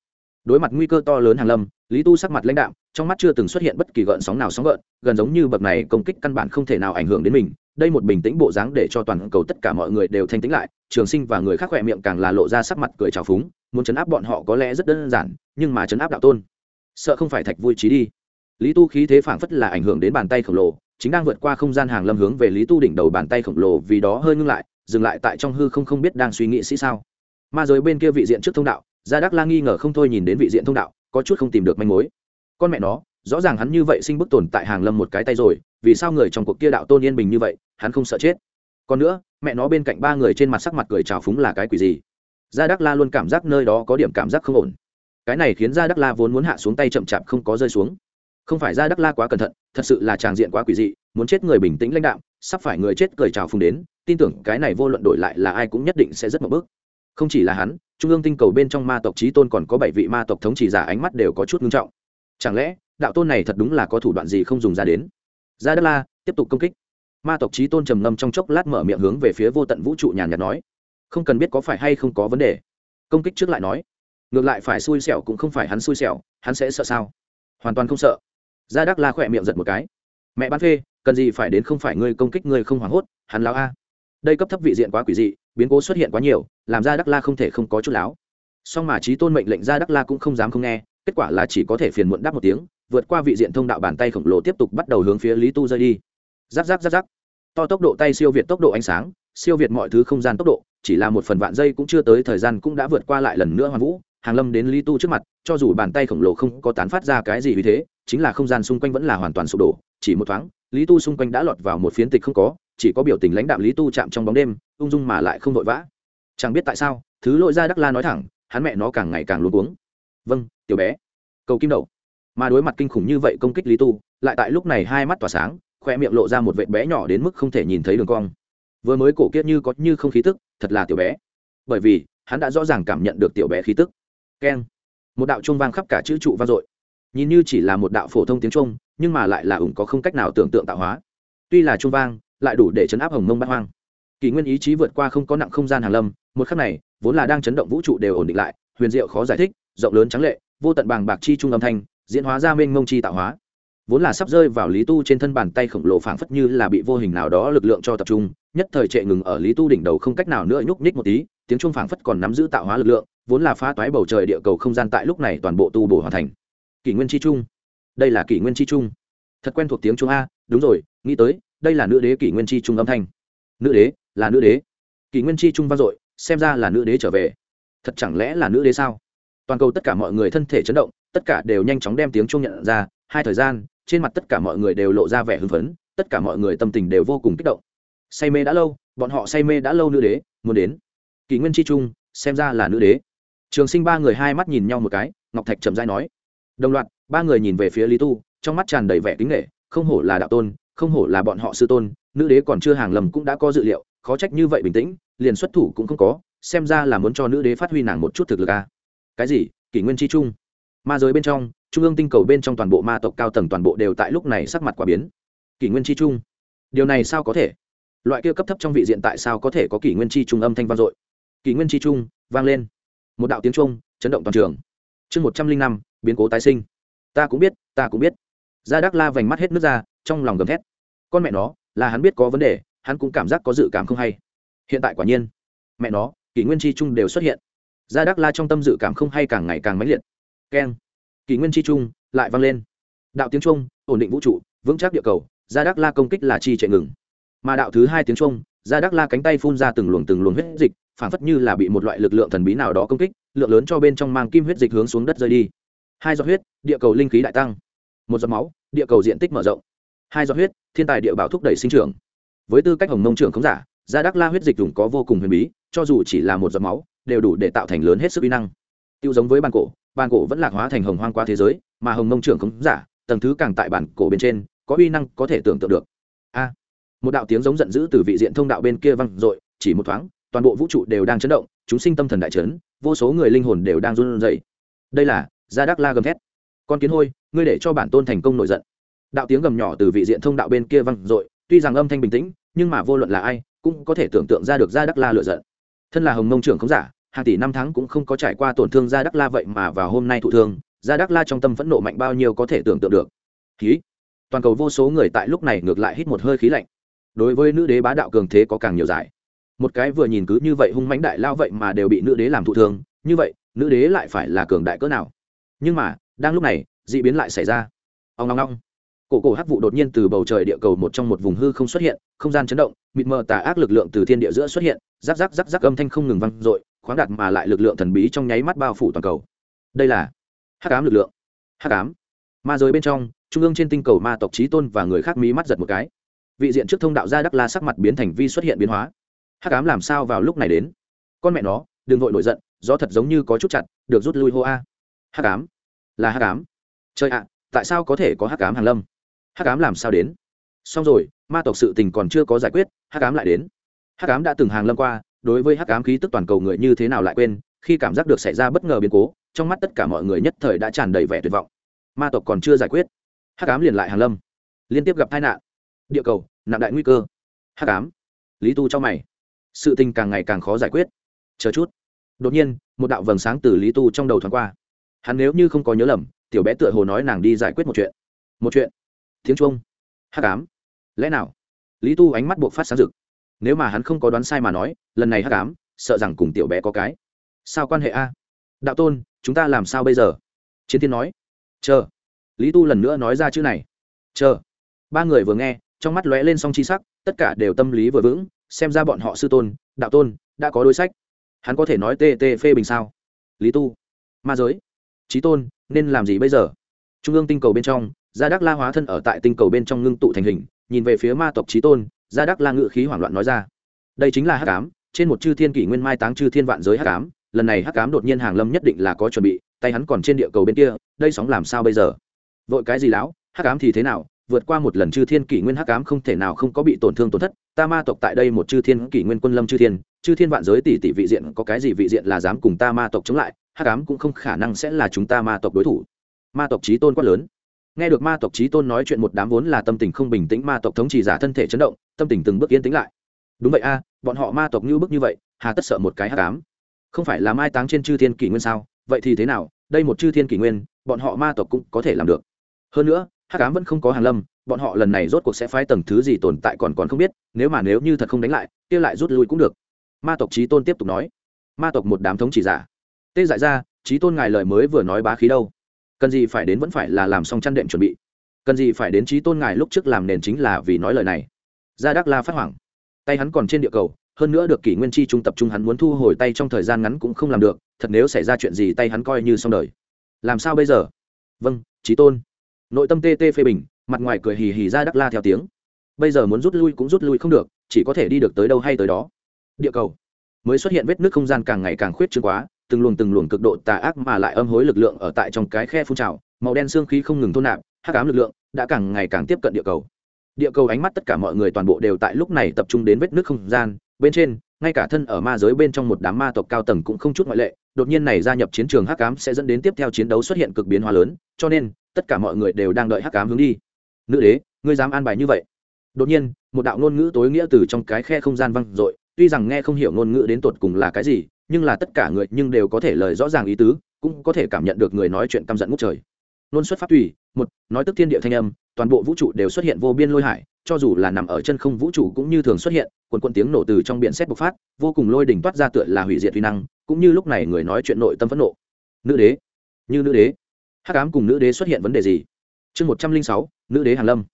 Đối mặt nguy cơ to lớn hàng lâm, lý tu sắc mặt lãnh đạm, trong mắt chưa từng xuất hiện bất kỳ gợn sóng nào sóng gợn, gần giống như bậc này công kích căn bản không thể nào ảnh hưởng đến mình. Đây một bình tĩnh bộ dáng để cho toàn cầu tất cả mọi người đều thanh tĩnh lại, trường sinh và người khác khỏe miệng càng là lộ ra sắc mặt cười trào phúng, muốn chấn áp bọn họ có lẽ rất đơn giản, nhưng mà chấn áp đạo tôn, sợ không phải thạch vui trí đi. Lý tu khí thế phảng phất là ảnh hưởng đến bàn tay khổng lồ chính đang vượt qua không gian hàng lâm hướng về lý tu đỉnh đầu bàn tay khổng lồ vì đó hơi ngưng lại, dừng lại tại trong hư không không biết đang suy nghĩ sĩ sao. Ma giới bên kia vị diện trước thông đạo, gia đắc la nghi ngờ không thôi nhìn đến vị diện thông đạo, có chút không tìm được manh mối. Con mẹ nó, rõ ràng hắn như vậy sinh bức tồn tại hàng lâm một cái tay rồi, vì sao người trong cuộc kia đạo tôn yên bình như vậy, hắn không sợ chết? Còn nữa, mẹ nó bên cạnh ba người trên mặt sắc mặt cười trào phúng là cái quỷ gì? Gia đắc la luôn cảm giác nơi đó có điểm cảm giác không ổn. Cái này khiến gia đắc la vốn muốn hạ xuống tay chậm chạp không có rơi xuống. Không phải gia đắc la quá cẩn thận thật sự là tràng diện quá quỷ dị, muốn chết người bình tĩnh lãnh đạo sắp phải người chết cười trào phùng đến, tin tưởng cái này vô luận đổi lại là ai cũng nhất định sẽ rất một bước. Không chỉ là hắn, trung ương tinh cầu bên trong ma tộc trí tôn còn có bảy vị ma tộc thống chỉ giả ánh mắt đều có chút ngưng trọng. Chẳng lẽ, đạo tôn này thật đúng là có thủ đoạn gì không dùng ra đến? Ra đất la, tiếp tục công kích. Ma tộc trí tôn trầm ngâm trong chốc lát mở miệng hướng về phía vô tận vũ trụ nhàn nhạt nói, không cần biết có phải hay không có vấn đề. Công kích trước lại nói, ngược lại phải xui xẻo cũng không phải hắn xui xẻo, hắn sẽ sợ sao? Hoàn toàn không sợ gia đắc la khỏe miệng giật một cái. Mẹ bán phê, cần gì phải đến không phải ngươi công kích ngươi không hoảng hốt, hắn láo a. Đây cấp thấp vị diện quá quỷ dị, biến cố xuất hiện quá nhiều, làm Gia đắc la không thể không có chút láo. Song mà trí tôn mệnh lệnh Gia đắc la cũng không dám không nghe, kết quả là chỉ có thể phiền muộn đáp một tiếng, vượt qua vị diện thông đạo bàn tay khổng lồ tiếp tục bắt đầu hướng phía lý tu rơi đi. Giáp giáp giáp giáp. To tốc độ tay siêu việt tốc độ ánh sáng, siêu việt mọi thứ không gian tốc độ, chỉ là một phần vạn giây cũng chưa tới, thời gian cũng đã vượt qua lại lần nữa hoàn vũ, hàng lâm đến lý tu trước mặt, cho dù bàn tay khổng lồ không có tán phát ra cái gì vì thế chính là không gian xung quanh vẫn là hoàn toàn sụp đổ, chỉ một thoáng, lý tu xung quanh đã lọt vào một phiến tịch không có, chỉ có biểu tình lãnh đạo lý tu chạm trong bóng đêm, ung dung mà lại không vội vã. Chẳng biết tại sao, thứ lỗi ra đắc la nói thẳng, hắn mẹ nó càng ngày càng luôn cuống. Vâng tiểu bé. Cầu kim đầu. Mà đối mặt kinh khủng như vậy công kích lý tu, lại tại lúc này hai mắt tỏa sáng khoe miệng lộ ra một vệt bé nhỏ đến mức không thể nhìn thấy đường cong. Vừa mới cổ kiết như có như không khí tức, thật là tiểu bé. Bởi vì, hắn đã rõ ràng cảm nhận được tiểu bé khí tức. Keng. Một đạo chuông vang khắp cả chữ trụ vang dội nhìn như chỉ là một đạo phổ thông tiếng trung, nhưng mà lại là ủng có không cách nào tưởng tượng tạo hóa. Tuy là trung vang, lại đủ để chấn áp hồng mông bát hoang. Kỷ nguyên ý chí vượt qua không có nặng không gian hàn lâm, một khắc này, vốn là đang chấn động vũ trụ đều ổn định lại, huyền diệu khó giải thích, rộng lớn trắng lệ, vô tận bàng bạc chi trung âm thanh, diễn hóa ra mênh mông chi tạo hóa. Vốn là sắp rơi vào lý tu trên thân bàn tay khổng lồ phảng phất như là bị vô hình nào đó lực lượng cho tập trung, nhất thời trệ ngừng ở lý tu đỉnh đầu không cách nào nữa nhúc nhích một tí, tiếng trung phảng phất còn nắm giữ tạo hóa lực lượng, vốn là phá toái bầu trời địa cầu không gian tại lúc này toàn bộ tu bổ hoàn thành kỷ nguyên chi trung. Đây là kỷ nguyên chi trung. Thật quen thuộc tiếng trung a, đúng rồi, nghĩ tới, đây là nữ đế kỷ nguyên chi trung âm thanh. Nữ đế, là nữ đế. Kỷ nguyên chi trung vang dội, xem ra là nữ đế trở về. Thật chẳng lẽ là nữ đế sao? Toàn cầu tất cả mọi người thân thể chấn động, tất cả đều nhanh chóng đem tiếng chuông nhận ra, hai thời gian, trên mặt tất cả mọi người đều lộ ra vẻ hưng phấn, tất cả mọi người tâm tình đều vô cùng kích động. Say mê đã lâu, bọn họ say mê đã lâu nữ đế, muốn đến. Kỷ nguyên chi trung, xem ra là nữ đế. Trường sinh ba người hai mắt nhìn nhau một cái, ngọc thạch chậm dai nói đồng loạt, ba người nhìn về phía lý tu, trong mắt tràn đầy vẻ kính nghệ không hổ là đạo tôn, không hổ là bọn họ sư tôn, nữ đế còn chưa hàng lầm cũng đã có dự liệu, khó trách như vậy bình tĩnh, liền xuất thủ cũng không có, xem ra là muốn cho nữ đế phát huy nàng một chút thực lực a. À. cái gì? Kỷ nguyên chi trung? Ma giới bên trong, trung ương tinh cầu bên trong toàn bộ ma tộc cao tầng toàn bộ đều tại lúc này sắc mặt quả biến. Kỷ nguyên chi trung? Điều này sao có thể? Loại kia cấp thấp trong vị diện tại sao có thể có kỷ nguyên chi trung âm thanh vang dội? Kỷ nguyên chi trung, vang lên. Một đạo tiếng trung chấn động toàn trường. Chương một trăm linh năm biến cố tái sinh. Ta cũng biết, ta cũng biết. Ra đắc la vành mắt hết nước ra, trong lòng gầm thét. Con mẹ nó, là hắn biết có vấn đề, hắn cũng cảm giác có dự cảm không hay. Hiện tại quả nhiên, mẹ nó, kỷ nguyên chi trung đều xuất hiện. Ra đắc la trong tâm dự cảm không hay càng ngày càng mãnh liệt. Keng. Kỷ nguyên chi trung lại vang lên. Đạo tiếng trung ổn định vũ trụ, vững chắc địa cầu Ra đắc la công kích là chi chạy ngừng. Mà đạo thứ hai tiếng trung Ra đắc la cánh tay phun ra từng luồng từng luồng huyết dịch, phản phất như là bị một loại lực lượng thần bí nào đó công kích, lượng lớn cho bên trong mang kim huyết dịch hướng xuống đất rơi đi hai giọt huyết, địa cầu linh khí đại tăng. Một giọt máu, địa cầu diện tích mở rộng. Hai giọt huyết, thiên tài địa bảo thúc đẩy sinh trưởng. Với tư cách hồng nông trưởng không giả, gia đắc la huyết dịch dùng có vô cùng huyền bí, cho dù chỉ là một giọt máu, đều đủ để tạo thành lớn hết sức uy năng. Tiêu giống với bàn cổ bàn cổ vẫn lạc hóa thành hồng hoang qua thế giới, mà hồng nông trưởng không giả, tầng thứ càng tại bản cổ bên trên, có uy năng có thể tưởng tượng được. A! Một đạo tiếng giống giận dữ từ vị diện thông đạo bên kia vang dội, chỉ một thoáng, toàn bộ vũ trụ đều đang chấn động, chúng sinh tâm thần đại chấn, vô số người linh hồn đều đang run rẩy. Đây là gia đắc la gầm thét. Con kiến hôi, ngươi để cho bản tôn thành công nổi giận. Đạo tiếng gầm nhỏ từ vị diện thông đạo bên kia vang dội, tuy rằng âm thanh bình tĩnh, nhưng mà vô luận là ai, cũng có thể tưởng tượng ra được gia đắc la lựa giận. Thân là hồng mông trưởng không giả, hàng tỷ năm tháng cũng không có trải qua tổn thương gia đắc la vậy mà vào hôm nay thụ thương gia đắc la trong tâm phẫn nộ mạnh bao nhiêu có thể tưởng tượng được. Khí toàn cầu vô số người tại lúc này ngược lại hít một hơi khí lạnh. Đối với nữ đế bá đạo cường thế có càng nhiều giải. Một cái vừa nhìn cứ như vậy hung mãnh đại lao vậy mà đều bị nữ đế làm thụ thương, như vậy, nữ đế lại phải là cường đại cỡ nào? Nhưng mà, đang lúc này, d ị biến lại xảy ra. Ông ngong ngong cổ cổ hắc vụ đột nhiên từ bầu trời địa cầu một trong một vùng hư không xuất hiện, không gian chấn động, mịt mờ tà ác lực lượng từ thiên địa giữa xuất hiện, rắc rắc rắc rắc âm thanh không ngừng vang i khoáng đạt mà lại lực lượng thần bí trong nháy mắt bao phủ toàn cầu. Đây là hắc ám lực lượng. Hắc ám. Ma giới bên trong, trung ương trên tinh cầu ma tộc trí tôn và người khác mí mắt giật một cái. Vị diện trước thông đạo gia đắc la sắc mặt biến thành vi xuất hiện biến hóa. Hắc ám làm sao vào lúc này đến? Con mẹ nó, đừng vội nổi giận do thật giống như có chút chặt, được rút lui hô a hắc ám. Là hắc ám. Trời ạ, tại sao có thể có hắc ám hàng lâm? Hắc ám làm sao đến? Xong rồi, ma tộc sự tình còn chưa có giải quyết, hắc ám lại đến. Hắc ám đã từng hàng lâm qua, đối với hắc ám khí tức toàn cầu người như thế nào lại quên, khi cảm giác được xảy ra bất ngờ biến cố, trong mắt tất cả mọi người nhất thời đã tràn đầy vẻ tuyệt vọng. Ma tộc còn chưa giải quyết, hắc ám liền lại hàng lâm. Liên tiếp gặp tai nạn, địa cầu nặng đại nguy cơ. Hắc ám. Lý tu cho mày. Sự tình càng ngày càng khó giải quyết. Chờ chút. Đột nhiên, một đạo vầng sáng từ lý tu trong đầu thoáng qua hắn nếu như không có nhớ lầm, tiểu bé tựa hồ nói nàng đi giải quyết một chuyện. Một chuyện? Tiếng trung hát cám lẽ nào? Lý tu ánh mắt buộc phát sáng rực. Nếu mà hắn không có đoán sai mà nói, lần này hát cám sợ rằng cùng tiểu bé có cái. Sao quan hệ a? Đạo tôn, chúng ta làm sao bây giờ? Chiến thiên nói. Chờ. Lý tu lần nữa nói ra chữ này. Chờ. Ba người vừa nghe, trong mắt lóe lên song chi sắc, tất cả đều tâm lý vừa vững, xem ra bọn họ sư tôn, đạo tôn, đã có đối sách. Hắn có thể nói tê tê phê bình sao? Lý tu. Ma giới trí tôn, nên làm gì bây giờ? Trung ương tinh cầu bên trong, gia đắc la hóa thân ở tại tinh cầu bên trong ngưng tụ thành hình, nhìn về phía ma tộc trí tôn, gia đắc la ngự khí hoảng loạn nói ra. Đây chính là hắc ám, trên một chư thiên kỷ nguyên mai táng chư thiên vạn giới hắc ám, lần này hắc ám đột nhiên hàng lâm nhất định là có chuẩn bị, tay hắn còn trên địa cầu bên kia, đây sóng làm sao bây giờ? Vội cái gì lão, hắc ám thì thế nào, vượt qua một lần chư thiên kỷ nguyên hắc ám không thể nào không có bị tổn thương tổn thất ta ma tộc tại đây một chư thiên kỷ nguyên quân lâm chư thiên chư thiên vạn giới tỷ tỷ vị diện có cái gì vị diện là dám cùng ta ma tộc chống lại, hắc ám cũng không khả năng sẽ là chúng ta ma tộc đối thủ. Ma tộc trí tôn quát lớn. Nghe được ma tộc trí tôn nói chuyện một đám vốn là tâm tình không bình tĩnh, ma tộc thống trị giả thân thể chấn động, tâm tình từng bước yên tĩnh lại. Đúng vậy a, bọn họ ma tộc như bức như vậy, hà tất sợ một cái hắc ám. Không phải là mai táng trên chư thiên kỷ nguyên sao? Vậy thì thế nào? Đây một chư thiên kỷ nguyên, bọn họ ma tộc cũng có thể làm được. Hơn nữa, hắc ám vẫn không có hàng lâm bọn họ lần này rốt cuộc sẽ phái tầng thứ gì tồn tại còn còn không biết, nếu mà nếu như thật không đánh lại, kia lại rút lui cũng được. Ma tộc trí tôn tiếp tục nói. Ma tộc một đám thống chỉ giả. Tê dại ra trí tôn ngài lời mới vừa nói bá khí đâu? Cần gì phải đến vẫn phải là làm xong chăn đệm chuẩn bị. Cần gì phải đến trí tôn ngài lúc trước làm nền chính là vì nói lời này. Gia đắc la phát hoảng. Tay hắn còn trên địa cầu, hơn nữa được kỷ nguyên chi trung tập trung hắn muốn thu hồi tay trong thời gian ngắn cũng không làm được, thật nếu xảy ra chuyện gì tay hắn coi như xong đời. Làm sao bây giờ? Vâng trí tôn. Nội tâm tê tê phê bình mặt ngoài cười hì hì ra đắc la theo tiếng. Bây giờ muốn rút lui cũng rút lui không được, chỉ có thể đi được tới đâu hay tới đó. Địa cầu. Mới xuất hiện vết nước không gian càng ngày càng khuyết trương quá, từng luồng từng luồng cực độ tà ác mà lại âm hối lực lượng ở tại trong cái khe phun trào, màu đen xương khí không ngừng thôn nạp, hắc ám lực lượng đã càng ngày càng tiếp cận địa cầu. Địa cầu ánh mắt tất cả mọi người toàn bộ đều tại lúc này tập trung đến vết nước không gian, bên trên, ngay cả thân ở ma giới bên trong một đám ma tộc cao tầng cũng không chút ngoại lệ, đột nhiên này gia nhập chiến trường hắc ám sẽ dẫn đến tiếp theo chiến đấu xuất hiện cực biến hóa lớn, cho nên, tất cả mọi người đều đang đợi hắc ám hướng đi nữ đế, ngươi dám an bài như vậy? Đột nhiên, một đạo ngôn ngữ tối nghĩa từ trong cái khe không gian văng dội, tuy rằng nghe không hiểu ngôn ngữ đến tột cùng là cái gì, nhưng là tất cả người nhưng đều có thể lời rõ ràng ý tứ, cũng có thể cảm nhận được người nói chuyện căm giận ngút trời. Nôn xuất pháp tùy, một, nói tức thiên địa thanh âm, toàn bộ vũ trụ đều xuất hiện vô biên lôi hải, cho dù là nằm ở chân không vũ trụ cũng như thường xuất hiện quần quần tiếng nổ từ trong biển xét bộc phát, vô cùng lôi đỉnh toát ra tựa là hủy diệt vi năng, cũng như lúc này người nói chuyện nội tâm phẫn nộ. Nữ đế, như nữ đế, hắc ám cùng nữ đế xuất hiện vấn đề gì? Chương một trăm linh sáu nữ đế hàn lâm.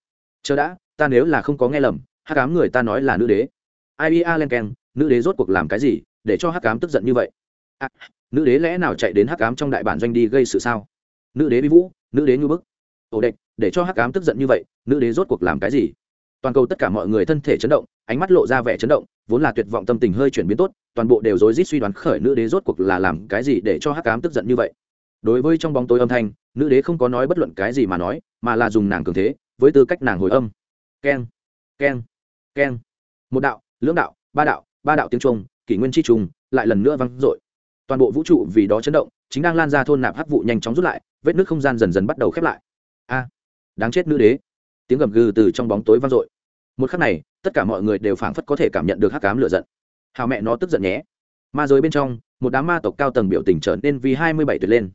Chờ đã ta nếu là không có nghe lầm hắc ám người ta nói là nữ đế. Ai a len keng nữ đế rốt cuộc làm cái gì để cho hắc ám tức giận như vậy? À, nữ đế lẽ nào chạy đến hắc ám trong đại bản doanh đi gây sự sao? Nữ đế bi vũ nữ đế ngư bức. Ổ đệch để cho hắc ám tức giận như vậy nữ đế rốt cuộc làm cái gì? Toàn cầu tất cả mọi người thân thể chấn động ánh mắt lộ ra vẻ chấn động vốn là tuyệt vọng tâm tình hơi chuyển biến tốt toàn bộ đều rối rít suy đoán khởi nữ đế rốt cuộc là làm cái gì để cho hắc ám tức giận như vậy đối với trong bóng tối âm thanh, nữ đế không có nói bất luận cái gì mà nói, mà là dùng nàng cường thế, với tư cách nàng hồi âm. Keng keng keng. Một đạo, lưỡng đạo, ba đạo ba đạo tiếng trung kỷ nguyên chi trùng, lại lần nữa vang dội. Toàn bộ vũ trụ vì đó chấn động, chính đang lan ra thôn nạp hắc vụ nhanh chóng rút lại, vết nước không gian dần dần bắt đầu khép lại. A, đáng chết nữ đế. Tiếng gầm gừ từ trong bóng tối vang dội. Một khắc này, tất cả mọi người đều phảng phất có thể cảm nhận được hắc cám lửa giận. Hào mẹ nó tức giận nhé. Ma giới bên trong, một đám ma tộc cao tầng biểu tình trở nên vì hai mươi bảy tuyệt lên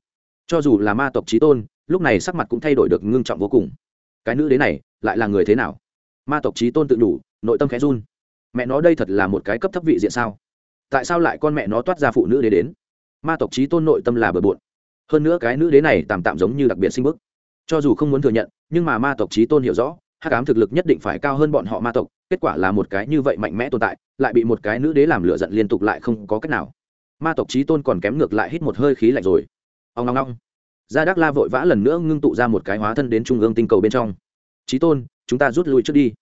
cho dù là ma tộc trí tôn, lúc này sắc mặt cũng thay đổi được ngưng trọng vô cùng. Cái nữ đế này lại là người thế nào? Ma tộc trí tôn tự đủ, nội tâm khẽ run. Mẹ nó đây thật là một cái cấp thấp vị diện sao? Tại sao lại con mẹ nó toát ra phụ nữ đế đến? Ma tộc trí tôn nội tâm là bừa bộn. Hơn nữa cái nữ đế này tạm tạm giống như đặc biệt sinh bức. Cho dù không muốn thừa nhận, nhưng mà ma tộc trí tôn hiểu rõ, hắc ám thực lực nhất định phải cao hơn bọn họ ma tộc, kết quả là một cái như vậy mạnh mẽ tồn tại, lại bị một cái nữ đế làm lựa giận liên tục lại không có cách nào. Ma tộc trí tôn còn kém ngược lại hít một hơi khí lạnh rồi ông long long gia đắc la vội vã lần nữa ngưng tụ ra một cái hóa thân đến trung ương tinh cầu bên trong. Trí tôn, chúng ta rút lui trước đi.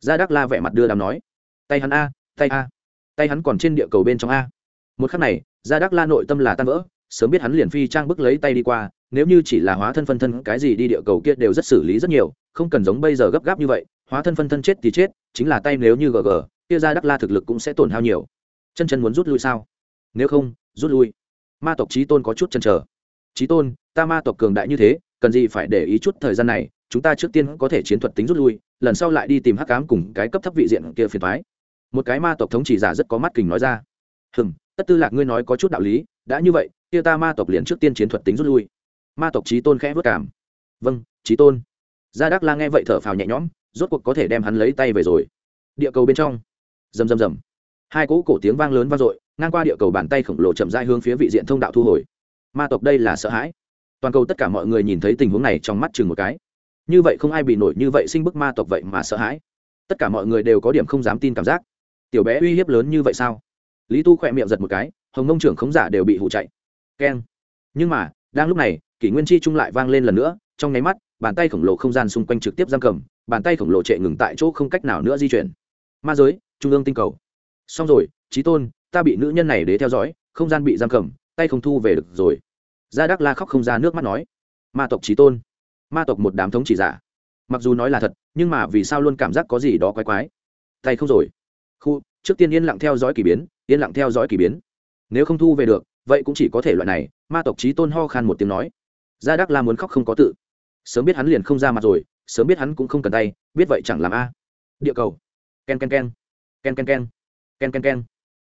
Gia đắc la vẻ mặt đưa đàm nói. Tay hắn a, tay a, tay hắn còn trên địa cầu bên trong a. Một khắc này, gia đắc la nội tâm là tan vỡ, sớm biết hắn liền phi trang bức lấy tay đi qua, nếu như chỉ là hóa thân phân thân, cái gì đi địa cầu kia đều rất xử lý rất nhiều, không cần giống bây giờ gấp gáp như vậy, hóa thân phân thân chết thì chết, chính là tay nếu như gg kia ra đắc la thực lực cũng sẽ tổn hao nhiều. Chân chân muốn rút lui sao? Nếu không, rút lui. Ma tộc trí tôn có chút chân trở trí tôn, ta ma tộc cường đại như thế, cần gì phải để ý chút thời gian này, chúng ta trước tiên có thể chiến thuật tính rút lui, lần sau lại đi tìm hắc cám cùng cái cấp thấp vị diện kia phiền thoái một cái ma tộc thống chỉ giả rất có mắt kình nói ra. Hừm, tất tư lạc ngươi nói có chút đạo lý, đã như vậy, kia ta ma tộc liền trước tiên chiến thuật tính rút lui. Ma tộc trí tôn khẽ vất cảm vâng trí tôn. Gia đắc la nghe vậy thở phào nhẹ nhõm, rốt cuộc có thể đem hắn lấy tay về rồi. Địa cầu bên trong. Rầm rầm rầm. Hai cỗ cổ tiếng vang lớn vang dội, ngang qua địa cầu bàn tay khổng lồ chậm dai hướng phía vị diện thông đạo thu hồi ma tộc đây là sợ hãi. Toàn cầu tất cả mọi người nhìn thấy tình huống này trong mắt chừng một cái. Như vậy không ai bị nổi như vậy sinh bức ma tộc vậy mà sợ hãi. Tất cả mọi người đều có điểm không dám tin cảm giác. Tiểu bé uy hiếp lớn như vậy sao? Lý tu khỏe miệng giật một cái, hồng nông trưởng khống giả đều bị hụ chạy. Keng. Nhưng mà, đang lúc này, kỷ nguyên chi trung lại vang lên lần nữa, trong nháy mắt, bàn tay khổng lồ không gian xung quanh trực tiếp giam cầm, bàn tay khổng lồ trệ ngừng tại chỗ không cách nào nữa di chuyển. Ma giới, trung ương tinh cầu. Xong rồi trí tôn, ta bị nữ nhân này đế theo dõi, không gian bị giam cầm tay không thu về được rồi. Gia đắc la khóc không ra nước mắt nói, ma tộc trí tôn, ma tộc một đám thống chỉ giả. Mặc dù nói là thật, nhưng mà vì sao luôn cảm giác có gì đó quái quái? Tay không rồi. Khu, trước tiên yên lặng theo dõi k ỳ biến, yên lặng theo dõi k ỳ biến. Nếu không thu về được, vậy cũng chỉ có thể loại này, ma tộc trí tôn ho khan một tiếng nói. Gia đắc la muốn khóc không có tự. Sớm biết hắn liền không ra mặt rồi, sớm biết hắn cũng không cần tay, biết vậy chẳng làm a. Địa cầu. K e n k e n k e n k e n k e n k e n k e n k e n k e n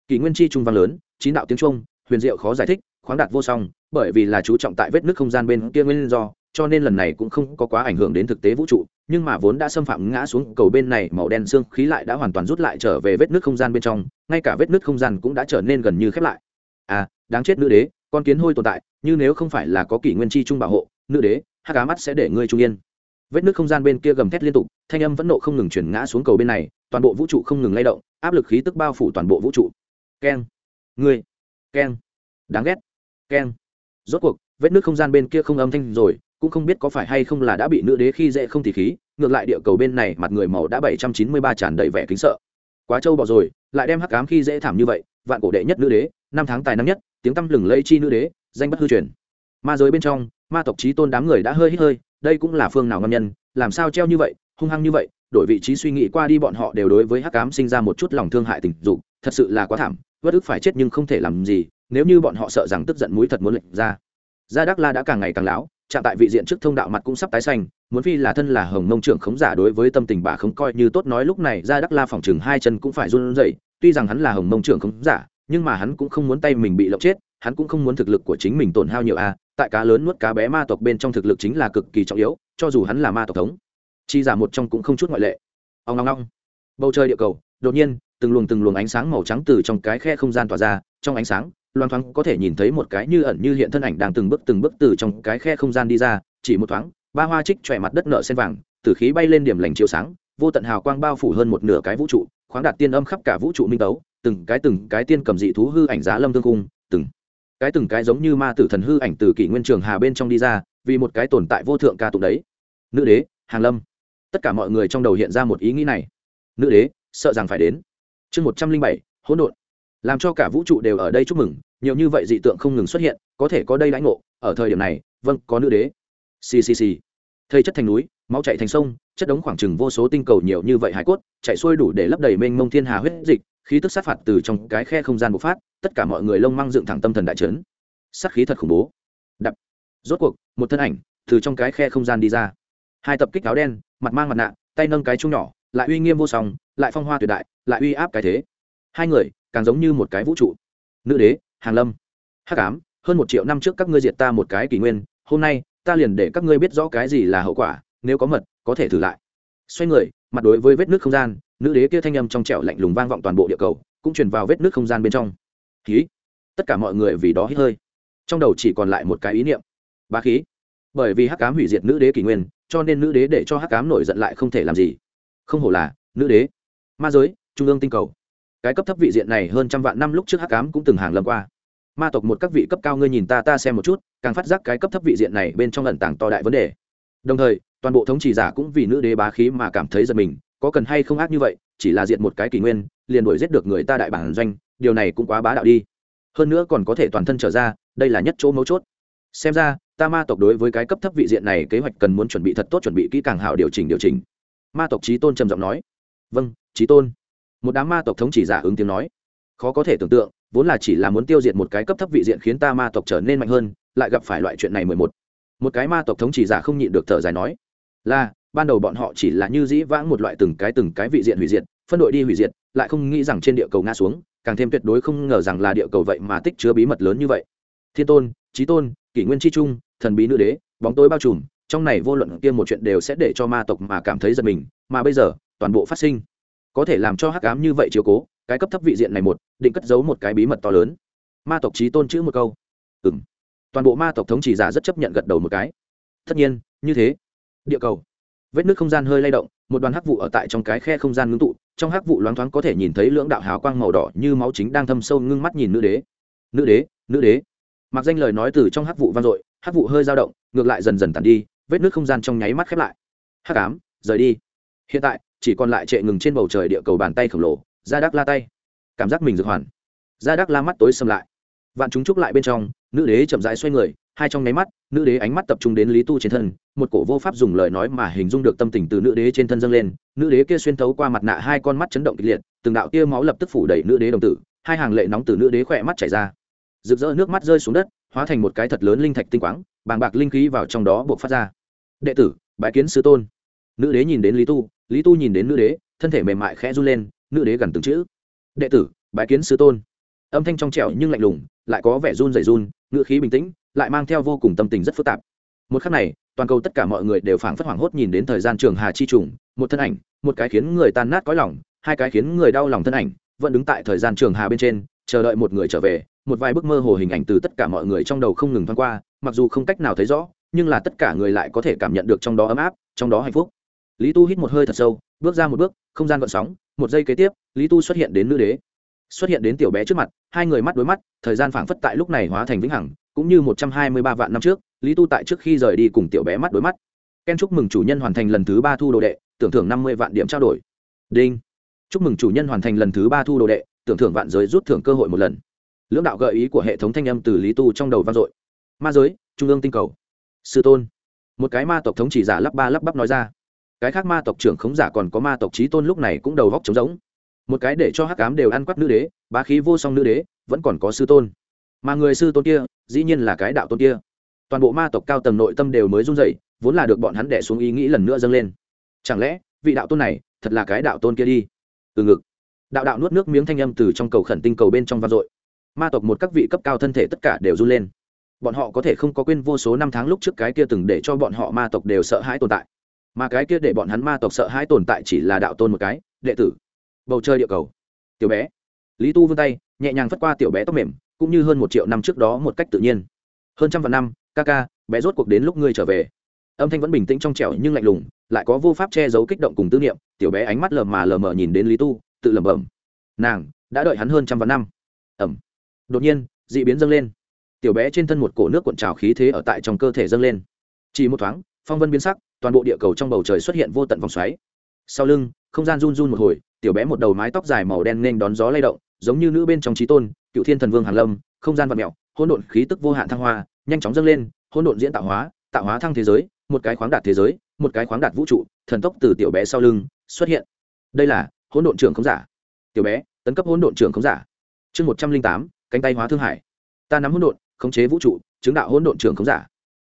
kỷ nguyên chi trung văn lớn, chín đạo tiếng trung huyền diệu khó giải thích, khoáng đạt vô song, bởi vì là chú trọng tại vết nước không gian bên kia nguyên do, cho nên lần này cũng không có quá ảnh hưởng đến thực tế vũ trụ, nhưng mà vốn đã xâm phạm ngã xuống cầu bên này, màu đen xương khí lại đã hoàn toàn rút lại trở về vết nước không gian bên trong, ngay cả vết nước không gian cũng đã trở nên gần như khép lại. À đáng chết nữ đế, con kiến hôi tồn tại, như nếu không phải là có kỷ nguyên chi trung bảo hộ, nữ đế hát cá mắt sẽ để ngươi trung yên. Vết nước không gian bên kia gầm thét liên tục, thanh âm vẫn nộ không ngừng chuyển ngã xuống cầu bên này, toàn bộ vũ trụ không ngừng lay động, áp lực khí tức bao phủ toàn bộ vũ trụ. Keng. Ngươi keng. Đáng ghét. Keng. Rốt cuộc, vết nước không gian bên kia không âm thanh rồi, cũng không biết có phải hay không là đã bị nữ đế khi dễ không thì khí, ngược lại địa cầu bên này mặt người màu đã bảy trăm chín mươi ba tràn đầy vẻ kính sợ. Quá trâu bỏ rồi, lại đem hắc cám khi dễ thảm như vậy, vạn cổ đệ nhất nữ đế, năm tháng tài năm nhất, tiếng tăm lừng lây chi nữ đế, danh bất hư truyền. Ma giới bên trong, ma tộc trí tôn đám người đã hơi hít hơi, đây cũng là phương nào ngâm nhân, làm sao treo như vậy, hung hăng như vậy, đổi vị trí suy nghĩ qua đi bọn họ đều đối với hắc cám sinh ra một chút lòng thương hại tình dục, thật sự là quá thảm bất ức phải chết nhưng không thể làm gì, nếu như bọn họ sợ rằng tức giận mũi thật muốn lệnh ra. Gia đắc la đã càng ngày càng lão, chạm tại vị diện trước thông đạo mặt cũng sắp tái xanh, muốn phi là thân là hồng mông trưởng khống giả đối với tâm tình bà không coi như tốt nói lúc này gia đắc la phòng chừng hai chân cũng phải run rẩy, tuy rằng hắn là hồng mông trưởng khống giả, nhưng mà hắn cũng không muốn tay mình bị lộng chết, hắn cũng không muốn thực lực của chính mình tổn hao nhiều a, tại cá lớn nuốt cá bé ma tộc bên trong thực lực chính là cực kỳ trọng yếu, cho dù hắn là ma tộc thống, chi giả một trong cũng không chút ngoại lệ. Ông ngong ngong bầu trời địa cầu, đột nhiên từng luồng từng luồng ánh sáng màu trắng từ trong cái khe không gian tỏa ra, trong ánh sáng loan thoáng có thể nhìn thấy một cái như ẩn như hiện thân ảnh đang từng bước từng bước từ trong cái khe không gian đi ra, chỉ một thoáng, ba hoa trích chọe mặt đất nợ sen vàng tử khí bay lên điểm lành chiếu sáng, vô tận hào quang bao phủ hơn một nửa cái vũ trụ, khoáng đạt tiên âm khắp cả vũ trụ minh tấu, từng cái từng cái tiên cầm dị thú hư ảnh giá lâm thương cung từng cái từng cái giống như ma tử thần hư ảnh từ kỷ nguyên trường hà bên trong đi ra, vì một cái tồn tại vô thượng ca tụng đấy. Nữ đế, hàng lâm. Tất cả mọi người trong đầu hiện ra một ý nghĩ này. Nữ đế, sợ rằng phải đến chương một trăm linh bảy, hỗn độn. Làm cho cả vũ trụ đều ở đây chúc mừng, nhiều như vậy dị tượng không ngừng xuất hiện, có thể có đây lãnh ngộ, ở thời điểm này vâng có nữ đế. Ccc thây chất thành núi, máu chạy thành sông, chất đống khoảng chừng vô số tinh cầu nhiều như vậy hải cốt chạy xuôi đủ để lấp đầy mênh mông thiên hà huyết dịch, khí tức sát phạt từ trong cái khe không gian bộc phát, tất cả mọi người lông mang dựng thẳng tâm thần đại trấn sát khí thật khủng bố. Đập. Rốt cuộc, một thân ảnh từ trong cái khe không gian đi ra. Hai tập kích áo đen, mặt mang mặt nạ, tay nâng cái chung nhỏ lại uy nghiêm vô song, lại phong hoa tuyệt đại, lại uy áp cái thế. Hai người, càng giống như một cái vũ trụ. Nữ đế, hàng lâm. Hắc ám, hơn một triệu năm trước các ngươi diệt ta một cái kỷ nguyên, hôm nay, ta liền để các ngươi biết rõ cái gì là hậu quả, nếu có mật, có thể thử lại. Xoay người, mặt đối với vết nước không gian, nữ đế kia thanh âm trong trẻo lạnh lùng vang vọng toàn bộ địa cầu, cũng truyền vào vết nước không gian bên trong. Khí. Tất cả mọi người vì đó hít hơi. Trong đầu chỉ còn lại một cái ý niệm. Ba khí. Bởi vì hắc cám hủy diệt nữ đế kỷ nguyên, cho nên nữ đế để cho hắc cám nổi giận lại không thể làm gì không hổ là nữ đế. Ma giới, trung ương tinh cầu. Cái cấp thấp vị diện này hơn trăm vạn năm lúc trước hắc cám cũng từng hàng lâm qua. Ma tộc một các vị cấp cao ngươi nhìn ta ta xem một chút, càng phát giác cái cấp thấp vị diện này bên trong lần tảng to đại vấn đề. Đồng thời, toàn bộ thống chỉ giả cũng vì nữ đế bá khí mà cảm thấy giật mình, có cần hay không ác như vậy, chỉ là diện một cái kỷ nguyên, liền đuổi giết được người ta đại bản doanh, điều này cũng quá bá đạo đi. Hơn nữa còn có thể toàn thân trở ra, đây là nhất chỗ mấu chốt. Xem ra, ta ma tộc đối với cái cấp thấp vị diện này kế hoạch cần muốn chuẩn bị thật tốt, chuẩn bị kỹ càng hảo điều chỉnh điều chỉnh ma tộc trí tôn trầm giọng nói. Vâng trí tôn. Một đám ma tộc thống chỉ giả ứng tiếng nói. Khó có thể tưởng tượng, vốn là chỉ là muốn tiêu diệt một cái cấp thấp vị diện khiến ta ma tộc trở nên mạnh hơn, lại gặp phải loại chuyện này mười một. Một cái ma tộc thống chỉ giả không nhịn được thở dài nói. Là, ban đầu bọn họ chỉ là như dĩ vãng một loại từng cái từng cái vị diện hủy diệt, phân đội đi hủy diệt, lại không nghĩ rằng trên địa cầu ngã xuống, càng thêm tuyệt đối không ngờ rằng là địa cầu vậy mà tích chứa bí mật lớn như vậy. Thiên tôn, trí tôn, kỷ nguyên tri trung, thần bí nữ đế, bóng tối bao trùm trong này vô luận kia một chuyện đều sẽ để cho ma tộc mà cảm thấy giật mình, mà bây giờ, toàn bộ phát sinh, có thể làm cho hắc ám như vậy chiếu cố, cái cấp thấp vị diện này một, định cất giấu một cái bí mật to lớn. Ma tộc trí tôn chữ một câu. Ừ m toàn bộ ma tộc thống chỉ giả rất chấp nhận gật đầu một cái. Tất nhiên, như thế. Địa cầu. Vết nước không gian hơi lay động, một đoàn hắc vụ ở tại trong cái khe không gian ngưng tụ, trong hắc vụ loáng thoáng có thể nhìn thấy lưỡng đạo hào quang màu đỏ như máu chính đang thâm sâu ngưng mắt nhìn nữ đế. Nữ đế nữ đế. Mặc danh lời nói từ trong hắc vụ vang dội, hắc vụ hơi dao động, ngược lại dần dần tàn đi vết nước không gian trong nháy mắt khép lại. Hắc ám, rời đi. Hiện tại, chỉ còn lại trệ ngừng trên bầu trời địa cầu bàn tay khổng lồ ra đắc la tay. Cảm giác mình dược hoàn. Gia đắc la mắt tối xâm lại. Vạn chúng trúc lại bên trong, nữ đế chậm rãi xoay người, hai trong nháy mắt, nữ đế ánh mắt tập trung đến lý tu trên thân, một cổ vô pháp dùng lời nói mà hình dung được tâm tình từ nữ đế trên thân dâng lên. Nữ đế kia xuyên thấu qua mặt nạ hai con mắt chấn động kịch liệt, từng đạo tia máu lập tức phủ đẩy nữ đế đồng tử, hai hàng lệ nóng từ nữ đế khỏe mắt chảy ra. Rực rỡ nước mắt rơi xuống đất hóa thành một cái thật lớn linh thạch tinh quáng, bàng bạc linh khí vào trong đó buộc phát ra. Đệ tử, bái kiến sư tôn. Nữ đế nhìn đến lý tu lý tu nhìn đến nữ đế, thân thể mềm mại khẽ run lên, nữ đế gần từng chữ. Đệ tử, bái kiến sư tôn. Âm thanh trong trẻo nhưng lạnh lùng, lại có vẻ run rẩy run, ngữ khí bình tĩnh, lại mang theo vô cùng tâm tình rất phức tạp. Một khắc này, toàn cầu tất cả mọi người đều phảng phất hoảng hốt nhìn đến thời gian trường hà chi trùng, một thân ảnh, một cái khiến người tan nát cõi lòng, hai cái khiến người đau lòng thân ảnh, vẫn đứng tại thời gian trường hà bên trên, chờ đợi một người trở về một vài bức mơ hồ hình ảnh từ tất cả mọi người trong đầu không ngừng thoáng qua, mặc dù không cách nào thấy rõ, nhưng là tất cả người lại có thể cảm nhận được trong đó ấm áp, trong đó hạnh phúc. Lý tu hít một hơi thật sâu, bước ra một bước, không gian gợn sóng, một giây kế tiếp, lý tu xuất hiện đến nữ đế. Xuất hiện đến tiểu bé trước mặt, hai người mắt đối mắt, thời gian phảng phất tại lúc này hóa thành vĩnh hằng, cũng như một trăm hai mươi ba vạn năm trước, lý tu tại trước khi rời đi cùng tiểu bé mắt đối mắt. Ken chúc mừng chủ nhân hoàn thành lần thứ ba thu đồ đệ, tưởng thưởng năm mươi vạn điểm trao đổi. Đinh. Chúc mừng chủ nhân hoàn thành lần thứ ba thu đồ đệ, tưởng thưởng vạn giới rút thưởng cơ hội một lần lưỡng đạo gợi ý của hệ thống thanh âm từ lý tu trong đầu vang dội. Ma giới, trung ương tinh cầu. Sư tôn. Một cái ma tộc thống chỉ giả lắp ba lắp bắp nói ra. Cái khác ma tộc trưởng khống giả còn có ma tộc trí tôn lúc này cũng đầu góc trống rỗng. Một cái để cho hắc cám đều ăn quắp nữ đế, bá khí vô song nữ đế, vẫn còn có sư tôn. Mà người sư tôn kia, dĩ nhiên là cái đạo tôn kia. Toàn bộ ma tộc cao tầng nội tâm đều mới run rẩy, vốn là được bọn hắn đẻ xuống ý nghĩ lần nữa dâng lên. Chẳng lẽ, vị đạo tôn này, thật là cái đạo tôn kia đi? Từ ngực. Đạo đạo nuốt nước miếng thanh âm từ trong cầu khẩn tinh cầu bên trong vang dội ma tộc một các vị cấp cao thân thể tất cả đều run lên. Bọn họ có thể không có quên vô số năm tháng lúc trước cái kia từng để cho bọn họ ma tộc đều sợ hãi tồn tại. Mà cái kia để bọn hắn ma tộc sợ hãi tồn tại chỉ là đạo tôn một cái, đệ tử. Bầu trời địa cầu. Tiểu bé. Lý tu vươn tay, nhẹ nhàng phất qua tiểu bé tóc mềm, cũng như hơn một triệu năm trước đó một cách tự nhiên. Hơn trăm vạn năm, ca ca, bé rốt cuộc đến lúc ngươi trở về. Âm thanh vẫn bình tĩnh trong trẻo nhưng lạnh lùng, lại có vô pháp che giấu kích động cùng tư niệm, tiểu bé ánh mắt lờ mà lờ mờ nhìn đến lý tu, tự lẩm bẩm. Nàng, đã đợi hắn hơn trăm vạn năm. Ẩm đột nhiên d ị biến dâng lên. Tiểu bé trên thân một cổ nước cuộn trào khí thế ở tại trong cơ thể dâng lên. Chỉ một thoáng, phong vân biến sắc, toàn bộ địa cầu trong bầu trời xuất hiện vô tận vòng xoáy. Sau lưng, không gian run run một hồi, tiểu bé một đầu mái tóc dài màu đen nên đón gió lay động, giống như nữ bên trong trí tôn, cựu thiên thần vương hàn lâm, không gian vật mẹo hỗn độn khí tức vô hạn thăng hoa, nhanh chóng dâng lên, hỗn độn diễn tạo hóa tạo hóa thăng thế giới, một cái khoáng đạt thế giới, một cái khoáng đạt vũ trụ, thần tốc từ tiểu bé sau lưng xuất hiện. Đây là hỗn độn trưởng không giả. Tiểu bé, tấn cấp hỗn độn trưởng không giả. Chương một trăm linh tám cánh tay hóa thương hải. Ta nắm hỗn độn, khống chế vũ trụ, chứng đạo hỗn độn trường khống giả.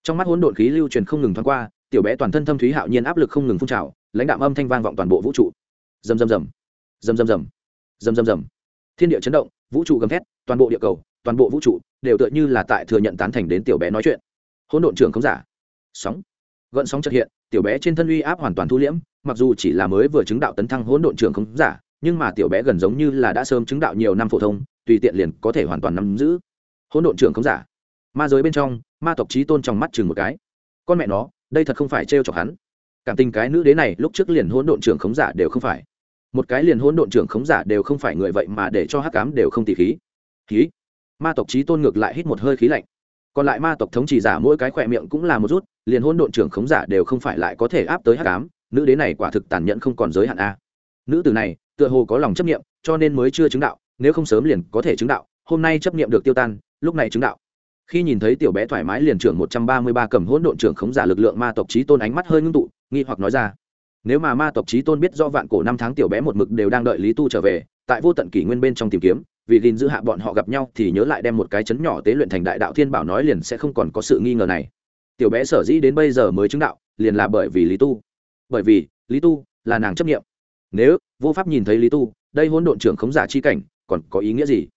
Trong mắt hỗn độn khí lưu truyền không ngừng thoáng qua, tiểu bé toàn thân thâm thúy hạo nhiên áp lực không ngừng phun trào, lãnh đạo âm thanh vang vọng toàn bộ vũ trụ. Rầm rầm rầm. Rầm rầm rầm. Rầm rầm rầm. Thiên địa chấn động, vũ trụ gầm thét, toàn bộ địa cầu, toàn bộ vũ trụ đều tựa như là tại thừa nhận tán thành đến tiểu bé nói chuyện. Hỗn độn trường không giả. Sóng. Gợn sóng chợt hiện, tiểu bé trên thân uy áp hoàn toàn thu liễm, mặc dù chỉ là mới vừa chứng đạo tấn thăng hỗn độn trường không giả, nhưng mà tiểu bé gần giống như là đã sớm chứng đạo nhiều năm phổ thông tùy tiện liền có thể hoàn toàn nắm giữ. Hỗn độn trưởng không giả. Ma giới bên trong, ma tộc trí tôn trong mắt chừng một cái. Con mẹ nó, đây thật không phải trêu chọc hắn. Cảm tình cái nữ đế này lúc trước liền hỗn độn trưởng khống giả đều không phải. Một cái liền hỗn độn trưởng khống giả đều không phải người vậy mà để cho hắc cám đều không tỉ khí. Khí. Ma tộc trí tôn ngược lại hít một hơi khí lạnh. Còn lại ma tộc thống chỉ giả mỗi cái khỏe miệng cũng là một rút, liền hỗn độn trưởng khống giả đều không phải lại có thể áp tới hắc cám nữ đế này quả thực tàn nhẫn không còn giới hạn a. Nữ tử này, tựa hồ có lòng chấp nghiệm cho nên mới chưa chứng đạo nếu không sớm liền có thể chứng đạo, hôm nay chấp nghiệm được tiêu tan, lúc này chứng đạo. Khi nhìn thấy tiểu bé thoải mái liền trưởng một trăm ba mươi ba cầm hỗn độn trưởng khống giả lực lượng ma tộc trí tôn ánh mắt hơi ngưng tụ, nghi hoặc nói ra. Nếu mà ma tộc trí tôn biết do vạn cổ năm tháng tiểu bé một mực đều đang đợi lý tu trở về, tại vô tận kỷ nguyên bên trong tìm kiếm, vì gìn giữ hạ bọn họ gặp nhau thì nhớ lại đem một cái chấn nhỏ tế luyện thành đại đạo thiên bảo nói liền sẽ không còn có sự nghi ngờ này. Tiểu bé sở dĩ đến bây giờ mới chứng đạo, liền là bởi vì lý tu. Bởi vì, lý tu là nàng chấp nghiệm nếu vô pháp nhìn thấy lý tu, đây hỗn độn trưởng khống giả chi cảnh còn có ý nghĩa gì?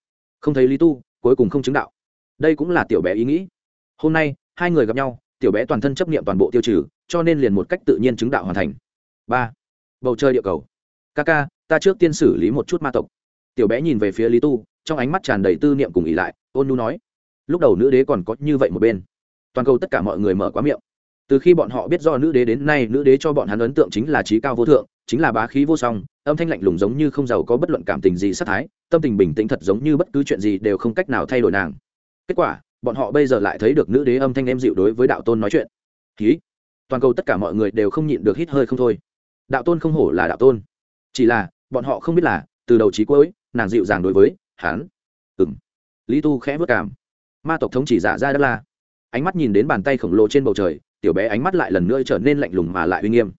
Không thấy lý tu, cuối cùng không chứng đạo. Đây cũng là tiểu bé ý nghĩ. Hôm nay, hai người gặp nhau, tiểu bé toàn thân chấp nghiệm toàn bộ tiêu trừ, cho nên liền một cách tự nhiên chứng đạo hoàn thành. Ba. Bầu trời địa cầu. Ca ca, ta trước tiên xử lý một chút ma tộc. Tiểu bé nhìn về phía lý tu, trong ánh mắt tràn đầy tư niệm cùng ỉ lại, ôn nu nói. Lúc đầu nữ đế còn có như vậy một bên. Toàn cầu tất cả mọi người mở quá miệng. Từ khi bọn họ biết do nữ đế đến nay, nữ đế cho bọn hắn ấn tượng chính là trí cao vô thượng, chính là bá khí vô song âm thanh lạnh lùng giống như không giàu có bất luận cảm tình gì sát thái, tâm tình bình tĩnh thật giống như bất cứ chuyện gì đều không cách nào thay đổi nàng. Kết quả, bọn họ bây giờ lại thấy được nữ đế âm thanh em dịu đối với đạo tôn nói chuyện. Ký. Toàn cầu tất cả mọi người đều không nhịn được hít hơi không thôi. Đạo tôn không hổ là đạo tôn. Chỉ là, bọn họ không biết là, từ đầu trí cuối, nàng dịu dàng đối với hắn. Ừ lý tu khẽ vất cảm. Ma tộc thống chỉ giả ra đất la. Ánh mắt nhìn đến bàn tay khổng lồ trên bầu trời, tiểu bé ánh mắt lại lần nữa trở nên lạnh lùng mà lại uy nghiêm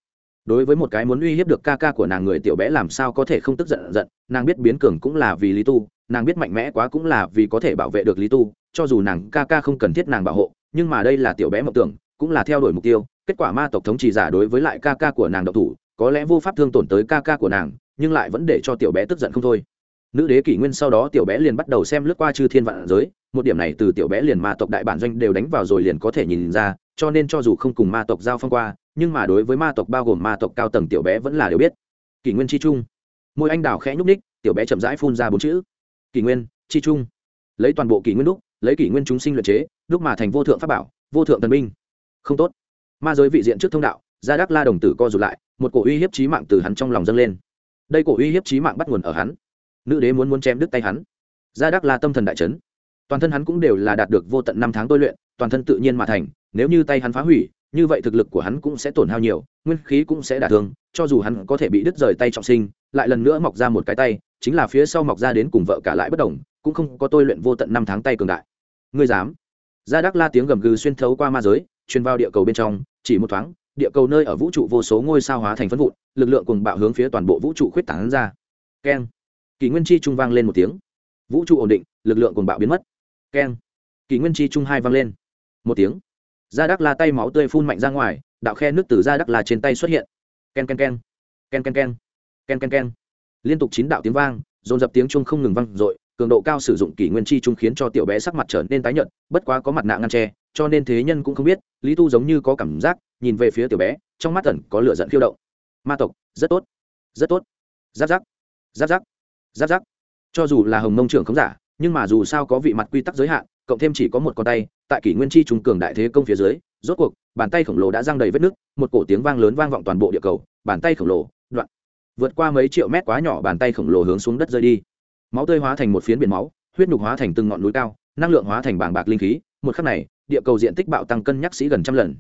đối với một cái muốn uy hiếp được ca ca của nàng người tiểu bé làm sao có thể không tức giận giận. Nàng biết biến cường cũng là vì lý tu, nàng biết mạnh mẽ quá cũng là vì có thể bảo vệ được lý tu, cho dù nàng ca ca không cần thiết nàng bảo hộ, nhưng mà đây là tiểu bé mộng tưởng, cũng là theo đuổi mục tiêu. Kết quả ma tộc thống trị giả đối với lại ca ca của nàng độc thủ, có lẽ vô pháp thương tổn tới ca ca của nàng, nhưng lại vẫn để cho tiểu bé tức giận không thôi. Nữ đế kỷ nguyên sau đó tiểu bé liền bắt đầu xem lướt qua chư thiên vạn giới, một điểm này từ tiểu bé liền ma tộc đại bản doanh đều đánh vào rồi liền có thể nhìn ra, cho nên cho dù không cùng ma tộc giao phong qua nhưng mà đối với ma tộc bao gồm ma tộc cao tầng tiểu bé vẫn là đều biết. Kỷ nguyên chi trung. Môi anh đào khẽ nhúc ních tiểu bé chậm rãi phun ra bốn chữ. Kỷ nguyên chi trung. Lấy toàn bộ kỷ nguyên đúc, lấy kỷ nguyên chúng sinh luyện chế, đúc mà thành vô thượng pháp bảo, vô thượng thần minh không tốt. Ma giới vị diện trước thông đạo, gia đắc la đồng tử co rụt lại, một cổ uy hiếp trí mạng từ hắn trong lòng dâng lên. Đây cổ uy hiếp trí mạng bắt nguồn ở hắn. Nữ đế muốn muốn chém đứt tay hắn. Gia đắc la tâm thần đại trấn toàn thân hắn cũng đều là đạt được vô tận năm tháng tôi luyện, toàn thân tự nhiên mà thành, nếu như tay hắn phá hủy như vậy thực lực của hắn cũng sẽ tổn hao nhiều, nguyên khí cũng sẽ đả thương, cho dù hắn có thể bị đứt rời tay trọng sinh, lại lần nữa mọc ra một cái tay, chính là phía sau mọc ra đến cùng vợ cả lại bất đồng, cũng không có tôi luyện vô tận năm tháng tay cường đại. Ngươi dám? Gia đắc la tiếng gầm gừ xuyên thấu qua ma giới, truyền vào địa cầu bên trong, chỉ một thoáng, địa cầu nơi ở vũ trụ vô số ngôi sao hóa thành phân vụn, lực lượng cùng bạo hướng phía toàn bộ vũ trụ khuyết tảng ra. Keng. Kỷ nguyên chi trung vang lên một tiếng. Vũ trụ ổn định, lực lượng cùng bạo biến mất. Keng. Kỷ nguyên chi trung hai vang lên. Một tiếng gia đắc la tay máu tươi phun mạnh ra ngoài, đạo khe nước từ gia đắc la trên tay xuất hiện. Ken ken ken ken ken ken ken ken ken. Liên tục chín đạo tiếng vang, dồn dập tiếng chung không ngừng vang dội, cường độ cao sử dụng kỷ nguyên chi trung khiến cho tiểu bé sắc mặt trở nên tái nhợt, bất quá có mặt nạ ngăn tre cho nên thế nhân cũng không biết, lý tu giống như có cảm giác, nhìn về phía tiểu bé, trong mắt tẩn có lửa giận khiêu động. Ma tộc, rất tốt rất tốt. Giáp giáp giáp giáp giáp giáp. Cho dù là hồng mông trưởng không giả, nhưng mà dù sao có vị mặt quy tắc giới hạn cộng thêm chỉ có một con tay, tại kỷ nguyên chi trung cường đại thế công phía dưới, rốt cuộc, bàn tay khổng lồ đã giang đầy vết nứt, một cổ tiếng vang lớn vang vọng toàn bộ địa cầu, bàn tay khổng lồ, đoạn, vượt qua mấy triệu mét quá nhỏ, bàn tay khổng lồ hướng xuống đất rơi đi. Máu tươi hóa thành một phiến biển máu, huyết nhục hóa thành từng ngọn núi cao, năng lượng hóa thành bảng bạc linh khí, một khắc này, địa cầu diện tích bạo tăng cân nhắc sĩ gần trăm lần.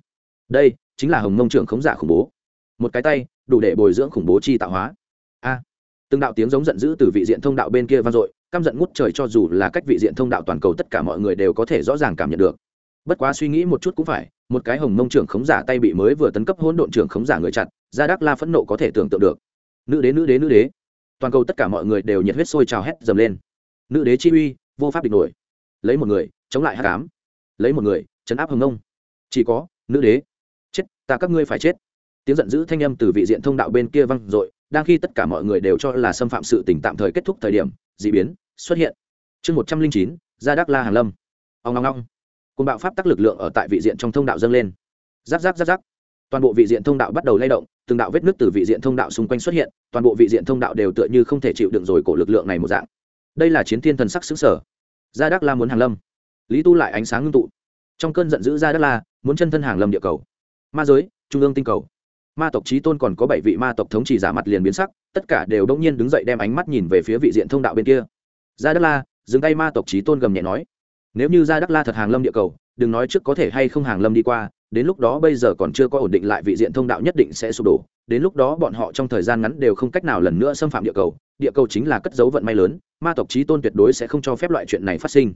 Đây chính là hồng mông trưởng khống giả khủng bố. Một cái tay, đủ để bồi dưỡng khủng bố chi tạo hóa. A, từng đạo tiếng giống giận dữ từ vị diện thông đạo bên kia vang dội căm giận ngút trời cho dù là cách vị diện thông đạo toàn cầu tất cả mọi người đều có thể rõ ràng cảm nhận được. Bất quá suy nghĩ một chút cũng phải, một cái hồng mông trưởng khống giả tay bị mới vừa tấn cấp hỗn độn trưởng khống giả người chặt gia đắc la phẫn nộ có thể tưởng tượng được. Nữ đế nữ đế nữ đế. Toàn cầu tất cả mọi người đều nhiệt huyết sôi trào hét dầm lên. Nữ đế chi uy, vô pháp địch nổi. Lấy một người, chống lại hát cám lấy một người, chấn áp hồng nông chỉ có, nữ đế. Chết, ta các ngươi phải chết. Tiếng giận dữ thanh âm từ vị diện thông đạo bên kia văng r ộ i đang khi tất cả mọi người đều cho là xâm phạm sự tỉnh tạm thời kết thúc thời điểm d ị biến, xuất hiện. Chương một trăm linh chín gia đắc la hàn lâm. Ông ngong ngong côn bạo pháp tắc lực lượng ở tại vị diện trong thông đạo dâng lên. Giáp giáp giáp giáp toàn bộ vị diện thông đạo bắt đầu lay động, từng đạo vết nứt từ vị diện thông đạo xung quanh xuất hiện, toàn bộ vị diện thông đạo đều tựa như không thể chịu đựng rồi cổ lực lượng này một dạng. Đây là chiến thiên thần sắc xứng sở. Gia đắc la muốn hàng lâm. Lý tu lại ánh sáng ngưng tụ. Trong cơn giận dữ gia đắc la muốn chân thân hàng lâm địa cầu. Ma giới, trung ương tinh cầu ma tộc trí tôn còn có bảy vị ma tộc thống trị giả mặt liền biến sắc, tất cả đều đông nhiên đứng dậy đem ánh mắt nhìn về phía vị diện thông đạo bên kia. Gia đắc la, dừng tay, ma tộc trí tôn gầm nhẹ nói, nếu như gia đắc la thật hàng lâm địa cầu, đừng nói trước có thể hay không hàng lâm đi qua, đến lúc đó bây giờ còn chưa có ổn định lại vị diện thông đạo nhất định sẽ sụp đổ. Đến lúc đó bọn họ trong thời gian ngắn đều không cách nào lần nữa xâm phạm địa cầu địa cầu chính là cất dấu vận may lớn, ma tộc trí tôn tuyệt đối sẽ không cho phép loại chuyện này phát sinh.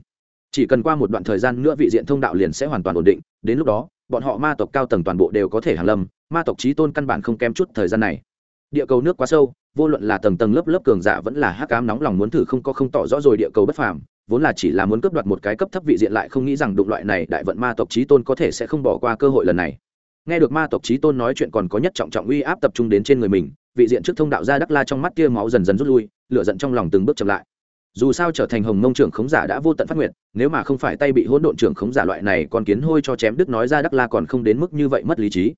Chỉ cần qua một đoạn thời gian nữa vị diện thông đạo liền sẽ hoàn toàn ổn định, đến lúc đó bọn họ ma tộc cao tầng toàn bộ đều có thể hàng lâm, ma tộc trí tôn căn bản không kém chút thời gian này. Địa cầu nước quá sâu, vô luận là tầng tầng lớp lớp cường giả vẫn là hắc cám nóng lòng muốn thử không có không tỏ rõ rồi địa cầu bất phàm, vốn là chỉ là muốn cướp đoạt một cái cấp thấp vị diện lại không nghĩ rằng đụng loại này đại vận ma tộc trí tôn có thể sẽ không bỏ qua cơ hội lần này. Nghe được ma tộc trí tôn nói chuyện còn có nhất trọng trọng uy áp tập trung đến trên người mình, vị diện trước thông đạo ra đắc la trong mắt kia máu dần dần rút lui, lửa giận trong lòng từng bước chậm lại dù sao trở thành hồng mông trưởng khống giả đã vô tận phát nguyện, nếu mà không phải tay bị hỗn độn trưởng khống giả loại này còn kiến hôi cho chém đức nói ra đắc la còn không đến mức như vậy mất lý trí.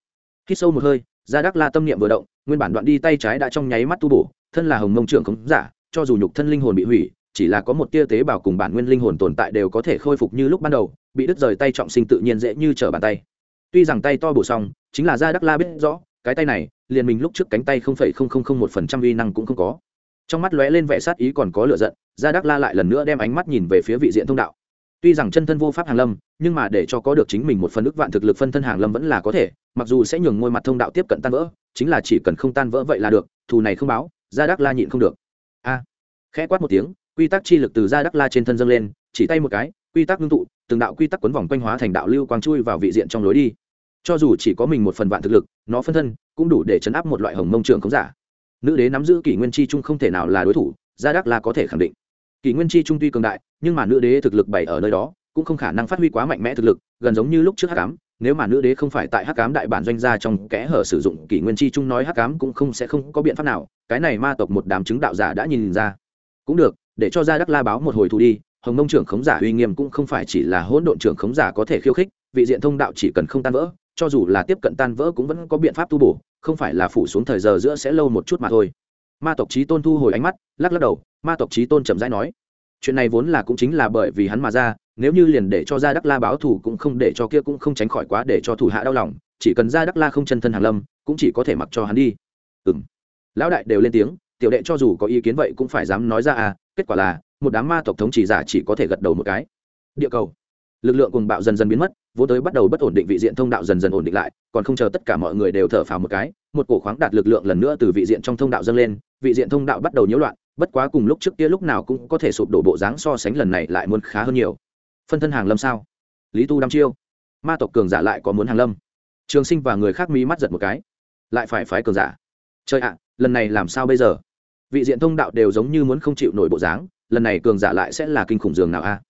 Khi sâu một hơi ra đắc la tâm niệm vừa động nguyên bản đoạn đi tay trái đã trong nháy mắt tu bổ thân là hồng mông trưởng khống giả cho dù nhục thân linh hồn bị hủy chỉ là có một tia tế bào cùng bản nguyên linh hồn tồn tại đều có thể khôi phục như lúc ban đầu bị đứt rời tay trọng sinh tự nhiên dễ như trở bàn tay. Tuy rằng tay to bổ xong chính là ra đắc la biết rõ cái tay này liền mình lúc trước cánh tay không không không không một phần trăm uy năng cũng không có. Trong mắt lóe lên vẻ sát ý còn có lửa giận Gia đắc la lại lần nữa đem ánh mắt nhìn về phía vị diện thông đạo. Tuy rằng chân thân vô pháp hàng lâm, nhưng mà để cho có được chính mình một phần ức vạn thực lực phân thân hàng lâm vẫn là có thể, mặc dù sẽ nhường ngôi mặt thông đạo tiếp cận tan vỡ, chính là chỉ cần không tan vỡ vậy là được, thù này không báo, Gia đắc la nhịn không được. A! Khẽ quát một tiếng, quy tắc chi lực từ Gia đắc la trên thân dâng lên, chỉ tay một cái, quy tắc ngưng tụ, từng đạo quy tắc quấn vòng quanh hóa thành đạo lưu quang chui vào vị diện trong lối đi. Cho dù chỉ có mình một phần vạn thực lực, nó phân thân cũng đủ để chấn áp một loại hồng mông trường không giả. Nữ đế nắm giữ kỷ nguyên chi trung không thể nào là đối thủ, gia đắc la có thể khẳng định kỷ nguyên chi trung tuy cường đại, nhưng mà nữ đế thực lực bày ở nơi đó, cũng không khả năng phát huy quá mạnh mẽ thực lực, gần giống như lúc trước hắc ám, nếu mà nữ đế không phải tại hắc ám đại bản doanh gia trong kẽ hở sử dụng, kỷ nguyên chi trung nói hắc ám cũng không sẽ không có biện pháp nào, cái này ma tộc một đám chứng đạo giả đã nhìn ra. Cũng được, để cho gia đắc la báo một hồi thu đi, hồng mông trưởng khống giả uy nghiêm cũng không phải chỉ là hỗn độn trưởng khống giả có thể khiêu khích, vị diện thông đạo chỉ cần không tan vỡ, cho dù là tiếp cận tan vỡ cũng vẫn có biện pháp tu bổ, không phải là phủ xuống thời giờ giữa sẽ lâu một chút mà thôi ma tộc trí tôn thu hồi ánh mắt, lắc lắc đầu, ma tộc trí tôn chậm rãi nói, chuyện này vốn là cũng chính là bởi vì hắn mà ra, nếu như liền để cho ra đắc la báo thủ cũng không để cho kia cũng không tránh khỏi quá để cho thủ hạ đau lòng, chỉ cần ra đắc la không chân thân hàng lâm, cũng chỉ có thể mặc cho hắn đi. Ừ m lão đại đều lên tiếng, tiểu đệ cho dù có ý kiến vậy cũng phải dám nói ra à kết quả là, một đám ma tộc thống chỉ giả chỉ có thể gật đầu một cái. Địa cầu lực lượng cùng bạo dần dần biến mất vô tới bắt đầu bất ổn định vị diện thông đạo dần dần ổn định lại, còn không chờ tất cả mọi người đều thở phào một cái, một cổ khoáng đạt lực lượng lần nữa từ vị diện trong thông đạo dâng lên, vị diện thông đạo bắt đầu nhiễu loạn, bất quá cùng lúc trước kia lúc nào cũng có thể sụp đổ bộ dáng so sánh lần này lại muốn khá hơn nhiều. Phân thân hàng lâm sao? Lý tu đăm chiêu. Ma tộc cường giả lại có muốn hàng lâm? Trường sinh và người khác mí mắt giật một cái. Lại phải phái cường giả. Chơi ạ, lần này làm sao bây giờ? Vị diện thông đạo đều giống như muốn không chịu nổi bộ dáng, lần này cường giả lại sẽ là kinh khủng dường nào a?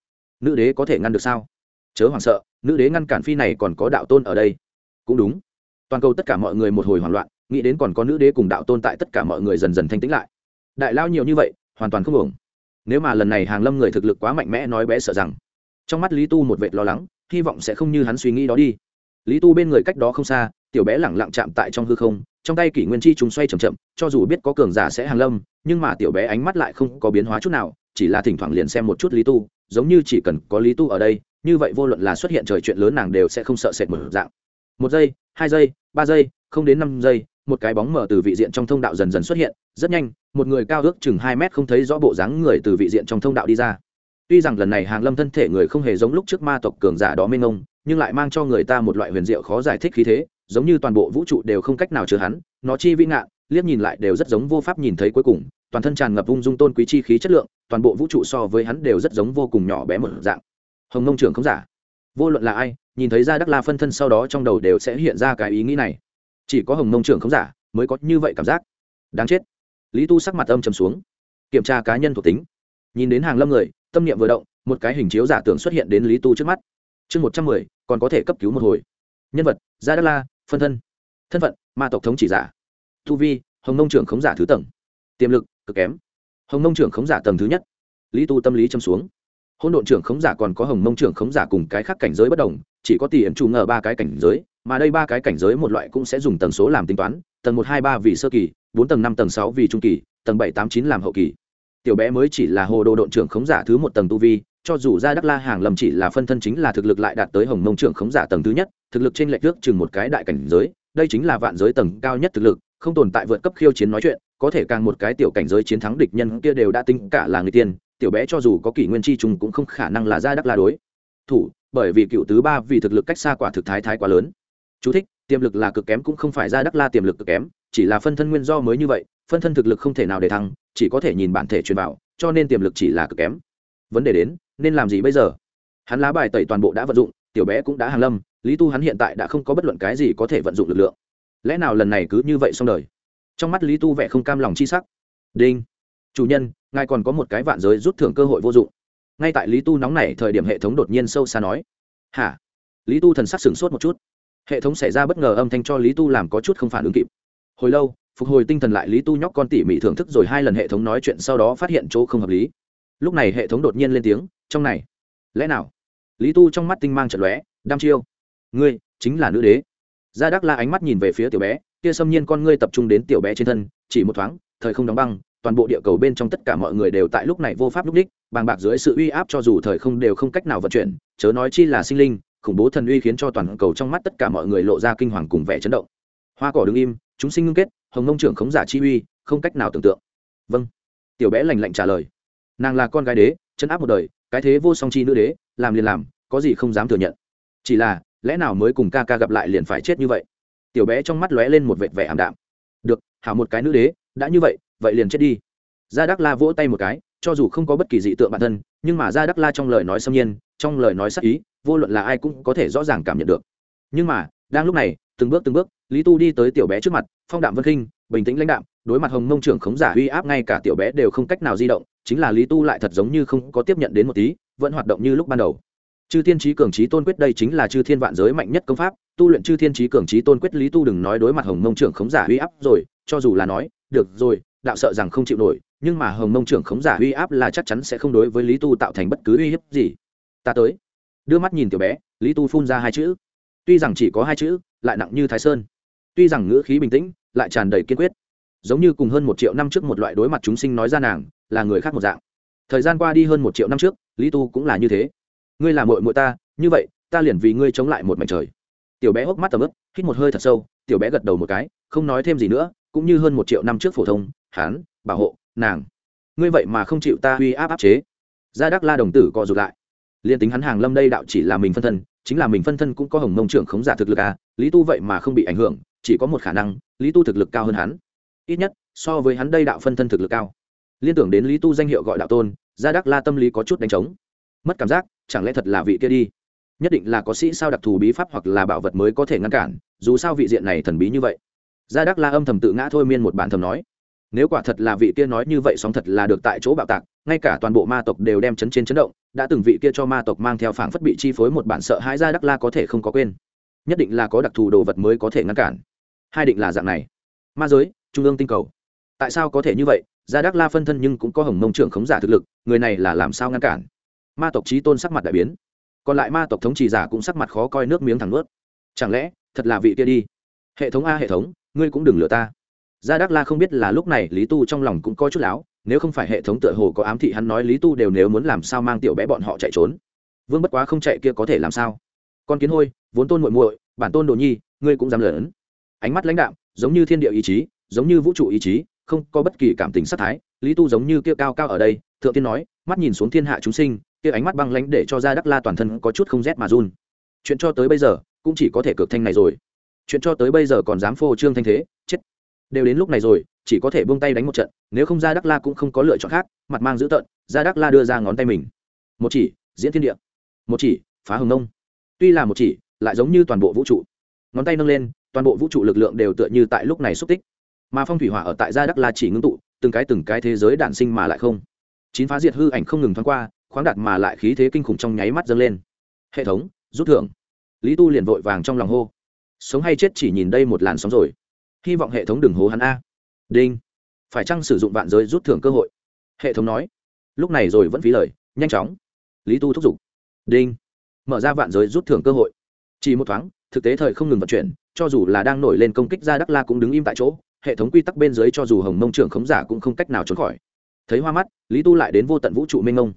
Nữ đế có thể ngăn được sao? Chớ hoảng sợ, nữ đế ngăn cản phi này còn có đạo tôn ở đây. Cũng đúng. Toàn cầu tất cả mọi người một hồi hoảng loạn, nghĩ đến còn có nữ đế cùng đạo tôn tại tất cả mọi người dần dần thanh tĩnh lại. Đại lao nhiều như vậy, hoàn toàn không ổn. Nếu mà lần này hàng lâm người thực lực quá mạnh mẽ nói bé sợ rằng, trong mắt lý tu một vệt lo lắng, hy vọng sẽ không như hắn suy nghĩ đó đi. Lý tu bên người cách đó không xa, tiểu bé lẳng lặng chạm tại trong hư không, trong tay kỷ nguyên chi chúng xoay c h ậ m chậm, cho dù biết có cường giả sẽ hàng lâm, nhưng mà tiểu bé ánh mắt lại không có biến hóa chút nào, chỉ là thỉnh thoảng liền xem một chút lý tu, giống như chỉ cần có lý tu ở đây như vậy vô luận là xuất hiện trời chuyện lớn nàng đều sẽ không sợ sệt một dạng. Một giây, hai giây, ba giây, không đến năm giây, một cái bóng mở từ vị diện trong thông đạo dần dần xuất hiện, rất nhanh, một người cao ước chừng hai mét không thấy rõ bộ dáng người từ vị diện trong thông đạo đi ra. Tuy rằng lần này hàng lâm thân thể người không hề giống lúc trước ma tộc cường giả đó mênh ngông nhưng lại mang cho người ta một loại huyền diệu khó giải thích khí thế, giống như toàn bộ vũ trụ đều không cách nào chứa hắn, nó chi vĩ ngạn, liếc nhìn lại đều rất giống vô pháp nhìn thấy cuối cùng, toàn thân tràn ngập ung dung tôn quý chi khí chất lượng, toàn bộ vũ trụ so với hắn đều rất giống vô cùng nhỏ bé một dạng hồng nông trưởng không giả. Vô luận là ai, nhìn thấy ra đắc la phân thân sau đó trong đầu đều sẽ hiện ra cái ý nghĩ này. Chỉ có hồng nông trưởng không giả mới có như vậy cảm giác. Đáng chết. Lý tu sắc mặt âm trầm xuống. Kiểm tra cá nhân thuộc tính. Nhìn đến hàng lâm người, tâm niệm vừa động, một cái hình chiếu giả tưởng xuất hiện đến lý tu trước mắt. Chương một trăm mười, còn có thể cấp cứu một hồi. Nhân vật gia đắc la, phân thân. Thân phận, ma tộc thống chỉ giả. Thu vi, hồng nông trưởng khống giả thứ tầng. Tiềm lực, cực kém. Hồng nông trưởng khống giả tầng thứ nhất. Lý tu tâm lý châm xuống hôn độn trưởng khống giả còn có hồng mông trưởng khống giả cùng cái khác cảnh giới bất đồng, chỉ có tỷ ẩn chủ ngờ ba cái cảnh giới, mà đây ba cái cảnh giới một loại cũng sẽ dùng tần số làm tính toán, tầng một hai ba vì sơ kỳ, bốn tầng năm tầng sáu vì trung kỳ, tầng bảy tám chín làm hậu kỳ. Tiểu bé mới chỉ là hồ đồ độn trưởng khống giả thứ một tầng tu vi, cho dù ra đắc la hàng lầm chỉ là phân thân chính là thực lực lại đạt tới hồng mông trưởng khống giả tầng thứ nhất, thực lực trên lệch trước chừng một cái đại cảnh giới, đây chính là vạn giới tầng cao nhất thực lực, không tồn tại vượt cấp khiêu chiến nói chuyện, có thể càng một cái tiểu cảnh giới chiến thắng địch nhân kia đều đã tính cả là người tiên tiểu bé cho dù có kỷ nguyên chi trùng cũng không khả năng là ra đắc la đối. Thủ bởi vì cựu tứ ba vì thực lực cách xa quả thực thái thái quá lớn. Chú thích, tiềm lực là cực kém cũng không phải ra đắc la tiềm lực cực kém chỉ là phân thân nguyên do mới như vậy phân thân thực lực không thể nào để thăng chỉ có thể nhìn bản thể truyền vào cho nên tiềm lực chỉ là cực kém. Vấn đề đến nên làm gì bây giờ? Hắn lá bài tẩy toàn bộ đã vận dụng tiểu bé cũng đã hàng lâm lý tu hắn hiện tại đã không có bất luận cái gì có thể vận dụng lực lượng. Lẽ nào lần này cứ như vậy xong đời? Trong mắt lý tu vẻ không cam lòng chi sắc. Đinh. Chủ nhân ngài còn có một cái vạn giới rút thưởng cơ hội vô dụng. Ngay tại lý tu nóng này thời điểm hệ thống đột nhiên sâu xa nói, hả? Lý tu thần sắc sửng sốt một chút. Hệ thống xảy ra bất ngờ âm thanh cho lý tu làm có chút không phản ứng kịp. Hồi lâu, phục hồi tinh thần lại lý tu nhóc con tỉ mỉ thưởng thức rồi hai lần hệ thống nói chuyện sau đó phát hiện chỗ không hợp lý. Lúc này hệ thống đột nhiên lên tiếng, trong này, lẽ nào? Lý tu trong mắt tinh mang trận lóe, đam chiêu, ngươi chính là nữ đế. Gia đắc la ánh mắt nhìn về phía tiểu bé, kia xâm nhiên con ngươi tập trung đến tiểu bé trên thân, chỉ một thoáng, thời không đóng băng toàn bộ địa cầu bên trong tất cả mọi người đều tại lúc này vô pháp lúc đích, bàng bạc dưới sự uy áp cho dù thời không đều không cách nào vận chuyển, chớ nói chi là sinh linh, khủng bố thần uy khiến cho toàn cầu trong mắt tất cả mọi người lộ ra kinh hoàng cùng vẻ chấn động. Hoa cỏ đứng im, chúng sinh ngưng kết, hồng nông trưởng khống giả chi uy, không cách nào tưởng tượng. Vâng. Tiểu bé lành lạnh trả lời. Nàng là con gái đế, chân áp một đời, cái thế vô song chi nữ đế, làm liền làm, có gì không dám thừa nhận. Chỉ là, lẽ nào mới cùng ca ca gặp lại liền phải chết như vậy? Tiểu bé trong mắt lóe lên một vệt vẻ ảm đạm. Được, hảo một cái nữ đế đã như vậy vậy liền chết đi. Gia đắc la vỗ tay một cái, cho dù không có bất kỳ dị tượng bản thân, nhưng mà gia đắc la trong lời nói xâm nhiên, trong lời nói sắc ý, vô luận là ai cũng có thể rõ ràng cảm nhận được. Nhưng mà, đang lúc này, từng bước từng bước, lý tu đi tới tiểu bé trước mặt, phong đạm vân khinh, bình tĩnh lãnh đạm, đối mặt hồng mông trưởng khống giả uy áp ngay cả tiểu bé đều không cách nào di động, chính là lý tu lại thật giống như không có tiếp nhận đến một tí, vẫn hoạt động như lúc ban đầu. Chư thiên trí cường trí tôn quyết đây chính là chư thiên vạn giới mạnh nhất công pháp, tu luyện chư thiên trí cường trí tôn quyết lý tu đừng nói đối mặt hồng mông trưởng khống giả uy áp rồi, cho dù là nói được rồi, đạo sợ rằng không chịu nổi, nhưng mà hồng mông trưởng khống giả uy áp là chắc chắn sẽ không đối với lý tu tạo thành bất cứ uy hiếp gì. Ta tới. Đưa mắt nhìn tiểu bé, lý tu phun ra hai chữ. Tuy rằng chỉ có hai chữ, lại nặng như thái sơn. Tuy rằng ngữ khí bình tĩnh, lại tràn đầy kiên quyết. Giống như cùng hơn một triệu năm trước một loại đối mặt chúng sinh nói ra nàng, là người khác một dạng. Thời gian qua đi hơn một triệu năm trước, lý tu cũng là như thế. Ngươi là mội mội ta, như vậy, ta liền vì ngươi chống lại một mảnh trời. Tiểu bé hốc mắt tầm ướp hít một hơi thật sâu, tiểu bé gật đầu một cái, không nói thêm gì nữa cũng như hơn một triệu năm trước phổ thông, hán, bảo hộ, nàng. Ngươi vậy mà không chịu ta uy áp áp chế. Gia đắc la đồng tử co rụt lại. Liên tính hắn hàng lâm đây đạo chỉ là mình phân thân, chính là mình phân thân cũng có hồng mông trưởng khống giả thực lực à lý tu vậy mà không bị ảnh hưởng, chỉ có một khả năng, lý tu thực lực cao hơn hắn. Ít nhất, so với hắn đây đạo phân thân thực lực cao. Liên tưởng đến lý tu danh hiệu gọi đạo tôn, gia đắc la tâm lý có chút đánh trống. Mất cảm giác, chẳng lẽ thật là vị kia đi? Nhất định là có sĩ sao đặc thù bí pháp hoặc là bảo vật mới có thể ngăn cản, dù sao vị diện này thần bí như vậy gia đắc la âm thầm tự ngã thôi miên một bản thầm nói. Nếu quả thật là vị kia nói như vậy sóng thật là được tại chỗ bạo tạc, ngay cả toàn bộ ma tộc đều đem chấn trên chấn động, đã từng vị kia cho ma tộc mang theo phảng phất bị chi phối một bản sợ hãi gia đắc la có thể không có quên. Nhất định là có đặc thù đồ vật mới có thể ngăn cản. Hai định là dạng này. Ma giới, trung ương tinh cầu. Tại sao có thể như vậy? Gia đắc la phân thân nhưng cũng có hồng mông trưởng khống giả thực lực, người này là làm sao ngăn cản? Ma tộc trí tôn sắc mặt đại biến. Còn lại ma tộc thống trì giả cũng sắc mặt khó coi nước miếng thẳng nuốt. Chẳng lẽ, thật là vị kia đi? Hệ thống a, hệ thống ngươi cũng đừng lừa ta. Gia đắc la không biết là lúc này lý tu trong lòng cũng có chút láo, nếu không phải hệ thống tựa hồ có ám thị hắn nói lý tu đều nếu muốn làm sao mang tiểu bé bọn họ chạy trốn. Vương bất quá không chạy kia có thể làm sao? Con kiến hôi, vốn tôn muội muội, bản tôn đồ nhi, ngươi cũng dám lớn ánh mắt lãnh đạm, giống như thiên địa ý chí, giống như vũ trụ ý chí, không có bất kỳ cảm tình sát thái, lý tu giống như kia cao cao ở đây, thượng tiên nói, mắt nhìn xuống thiên hạ chúng sinh, kia ánh mắt băng lãnh để cho ra đắc la toàn thân có chút không rét mà run. Chuyện cho tới bây giờ, cũng chỉ có thể cực thanh này rồi chuyện cho tới bây giờ còn dám phô trương thanh thế, chết. Đều đến lúc này rồi, chỉ có thể buông tay đánh một trận, nếu không ra đắc la cũng không có lựa chọn khác, mặt mang dữ tợn ra đắc la đưa ra ngón tay mình. Một chỉ, diễn thiên địa. Một chỉ, phá hồng nông. Tuy là một chỉ, lại giống như toàn bộ vũ trụ. Ngón tay nâng lên, toàn bộ vũ trụ lực lượng đều tựa như tại lúc này xúc tích. Mà phong thủy hỏa ở tại gia đắc la chỉ ngưng tụ, từng cái từng cái thế giới đản sinh mà lại không. Chín phá diệt hư ảnh không ngừng thoáng qua, khoáng đạt mà lại khí thế kinh khủng trong nháy mắt dâng lên. Hệ thống, rút thưởng. Lý tu liền vội vàng trong lòng hô sống hay chết chỉ nhìn đây một làn sóng rồi. Hy vọng hệ thống đừng hố hắn a. Đinh. Phải chăng sử dụng vạn giới rút thưởng cơ hội? Hệ thống nói. Lúc này rồi vẫn phí lời, nhanh chóng. Lý tu thúc giục. Đinh. Mở ra vạn giới rút thưởng cơ hội. Chỉ một thoáng, thực tế thời không ngừng vận chuyển, cho dù là đang nổi lên công kích ra đắc la cũng đứng im tại chỗ, hệ thống quy tắc bên dưới cho dù hồng mông trưởng khống giả cũng không cách nào trốn khỏi. Thấy hoa mắt, lý tu lại đến vô tận vũ trụ mênh mông.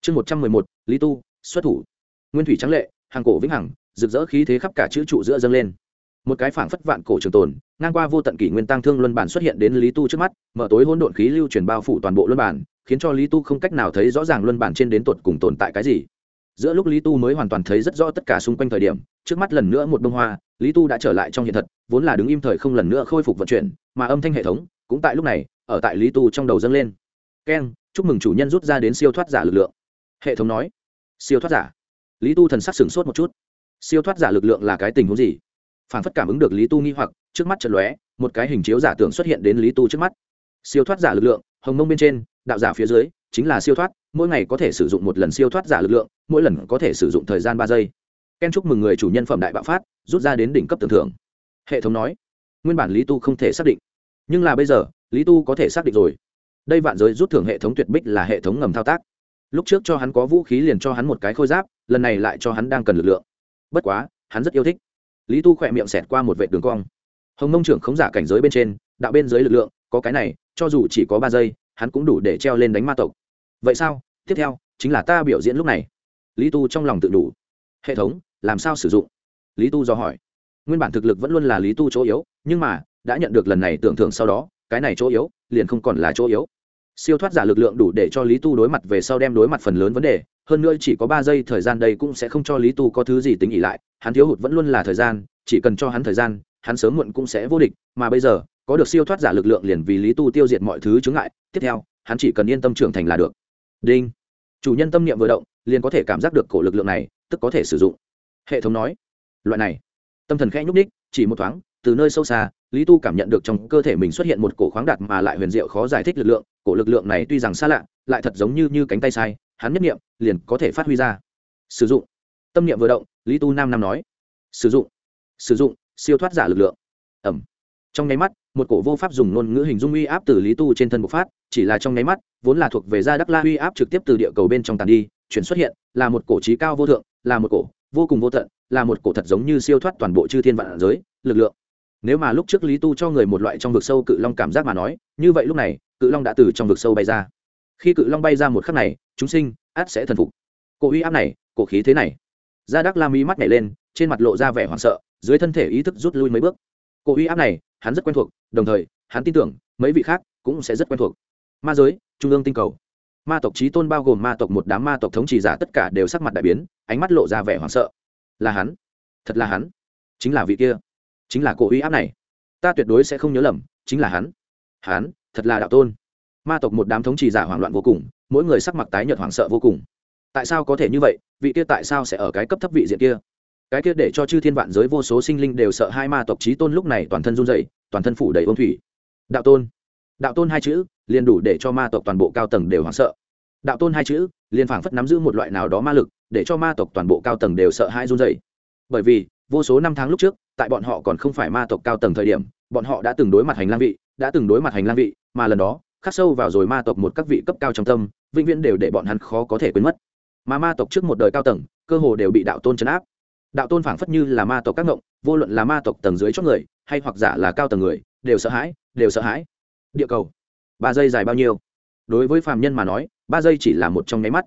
Chương một trăm mười một, lý tu, xuất thủ. Nguyên thủy trắng lệ, hàng cổ vĩnh hằng, rực rỡ khí thế khắp cả chữ trụ giữa dâng lên một cái phảng phất vạn cổ trường tồn, ngang qua vô tận kỷ nguyên tăng thương luân bản xuất hiện đến lý tu trước mắt, mở tối hỗn độn khí lưu truyền bao phủ toàn bộ luân bản, khiến cho lý tu không cách nào thấy rõ ràng luân bản trên đến tột cùng tồn tại cái gì. Giữa lúc lý tu mới hoàn toàn thấy rất rõ tất cả xung quanh thời điểm, trước mắt lần nữa một bông hoa, lý tu đã trở lại trong hiện thật, vốn là đứng im thời không lần nữa khôi phục vận chuyển, mà âm thanh hệ thống, cũng tại lúc này, ở tại lý tu trong đầu dâng lên. Keng chúc mừng chủ nhân rút ra đến siêu thoát giả lực lượng. Hệ thống nói. Siêu thoát giả. Lý tu thần sắc sửng sốt một chút. Siêu thoát giả lực lượng là cái tình huống gì? Phản phất cảm ứng được lý tu nghi hoặc, trước mắt chật lóe, một cái hình chiếu giả tưởng xuất hiện đến lý tu trước mắt. Siêu thoát giả lực lượng, hồng mông bên trên, đạo giả phía dưới, chính là siêu thoát, mỗi ngày có thể sử dụng một lần siêu thoát giả lực lượng, mỗi lần có thể sử dụng thời gian ba giây. Ken chúc mừng người chủ nhân phẩm đại bạo phát, rút ra đến đỉnh cấp tưởng thưởng. Hệ thống nói, nguyên bản lý tu không thể xác định, nhưng là bây giờ, lý tu có thể xác định rồi. Đây vạn giới rút thưởng hệ thống tuyệt bích là hệ thống ngầm thao tác. Lúc trước cho hắn có vũ khí liền cho hắn một cái khôi giáp, lần này lại cho hắn đang cần lực lượng. Bất quá, hắn rất yêu thích lý tu khỏe miệng xẹt qua một vệ đường cong. Hồng mông trưởng khống giả cảnh giới bên trên, đạo bên dưới lực lượng, có cái này, cho dù chỉ có ba giây, hắn cũng đủ để treo lên đánh ma tộc. Vậy sao? Tiếp theo, chính là ta biểu diễn lúc này. Lý tu trong lòng tự đủ. Hệ thống, làm sao sử dụng? Lý tu do hỏi. Nguyên bản thực lực vẫn luôn là lý tu chỗ yếu, nhưng mà, đã nhận được lần này tưởng thưởng sau đó, cái này chỗ yếu, liền không còn là chỗ yếu siêu thoát giả lực lượng đủ để cho lý tu đối mặt về sau đem đối mặt phần lớn vấn đề. Hơn nữa chỉ có ba giây thời gian đây cũng sẽ không cho lý tu có thứ gì tính ỉ lại. Hắn thiếu hụt vẫn luôn là thời gian, chỉ cần cho hắn thời gian, hắn sớm muộn cũng sẽ vô địch. Mà bây giờ, có được siêu thoát giả lực lượng liền vì lý tu tiêu diệt mọi thứ chướng ngại. Tiếp theo, hắn chỉ cần yên tâm trưởng thành là được. Đinh. Chủ nhân tâm niệm vừa động, liền có thể cảm giác được cổ lực lượng này, tức có thể sử dụng. Hệ thống nói, loại này. Tâm thần khẽ nhúc ních chỉ một thoáng, từ nơi sâu xa, lý tu cảm nhận được trong cơ thể mình xuất hiện một cổ khoáng đạt mà lại huyền diệu khó giải thích lực lượng cổ lực lượng này tuy rằng xa lạ, lại thật giống như như cánh tay sai, hắn nhất niệm, liền có thể phát huy ra. Sử dụng. Tâm niệm vừa động, lý tu nam nam nói. Sử dụng. Sử dụng, siêu thoát giả lực lượng. Ẩm. Trong nháy mắt, một cổ vô pháp dùng ngôn ngữ hình dung uy áp từ lý tu trên thân bộc phát, chỉ là trong nháy mắt, vốn là thuộc về gia đắc la uy áp trực tiếp từ địa cầu bên trong tàn đi, chuyển xuất hiện, là một cổ trí cao vô thượng, là một cổ vô cùng vô tận, là một cổ thật giống như siêu thoát toàn bộ chư thiên vạn giới, lực lượng. Nếu mà lúc trước lý tu cho người một loại trong vực sâu cự long cảm giác mà nói, như vậy lúc này cự long đã từ trong vực sâu bay ra. Khi cự long bay ra một khắc này, chúng sinh át sẽ thần phục. Cổ uy áp này, cổ khí thế này. Gia đắc la mi mắt nhảy lên, trên mặt lộ ra vẻ hoảng sợ, dưới thân thể ý thức rút lui mấy bước. Cổ uy áp này, hắn rất quen thuộc, đồng thời, hắn tin tưởng, mấy vị khác cũng sẽ rất quen thuộc. Ma giới, trung ương tinh cầu. Ma tộc trí tôn bao gồm ma tộc một đám ma tộc thống trị giả tất cả đều sắc mặt đại biến, ánh mắt lộ ra vẻ hoảng sợ. Là hắn. Thật là hắn. Chính là vị kia. Chính là cổ uy áp này. Ta tuyệt đối sẽ không nhớ lầm, chính là hắn. Hắn thật là đạo tôn. Ma tộc một đám thống trì giả hoảng loạn vô cùng, mỗi người sắc mặt tái nhợt hoảng sợ vô cùng. Tại sao có thể như vậy? Vị kia tại sao sẽ ở cái cấp thấp vị diện kia? Cái kia để cho chư thiên vạn giới vô số sinh linh đều sợ hai ma tộc trí tôn lúc này toàn thân run dậy toàn thân phủ đầy ôn thủy. Đạo tôn. Đạo tôn hai chữ, liền đủ để cho ma tộc toàn bộ cao tầng đều hoảng sợ. Đạo tôn hai chữ, liền phảng phất nắm giữ một loại nào đó ma lực, để cho ma tộc toàn bộ cao tầng đều sợ hai run dậy bởi vì, vô số năm tháng lúc trước, tại bọn họ còn không phải ma tộc cao tầng thời điểm, bọn họ đã từng đối mặt hành lang vị đã từng đối mặt hành lang vị, mà lần đó, khắc sâu vào rồi ma tộc một các vị cấp cao trong tâm, vĩnh viễn đều để bọn hắn khó có thể quên mất. Mà ma tộc trước một đời cao tầng, cơ hồ đều bị đạo tôn chấn áp. Đạo tôn phảng phất như là ma tộc các ngộng, vô luận là ma tộc tầng dưới chót người, hay hoặc giả là cao tầng người, đều sợ hãi, đều sợ hãi. Địa cầu, ba giây dài bao nhiêu? Đối với phàm nhân mà nói, ba giây chỉ là một trong nháy mắt.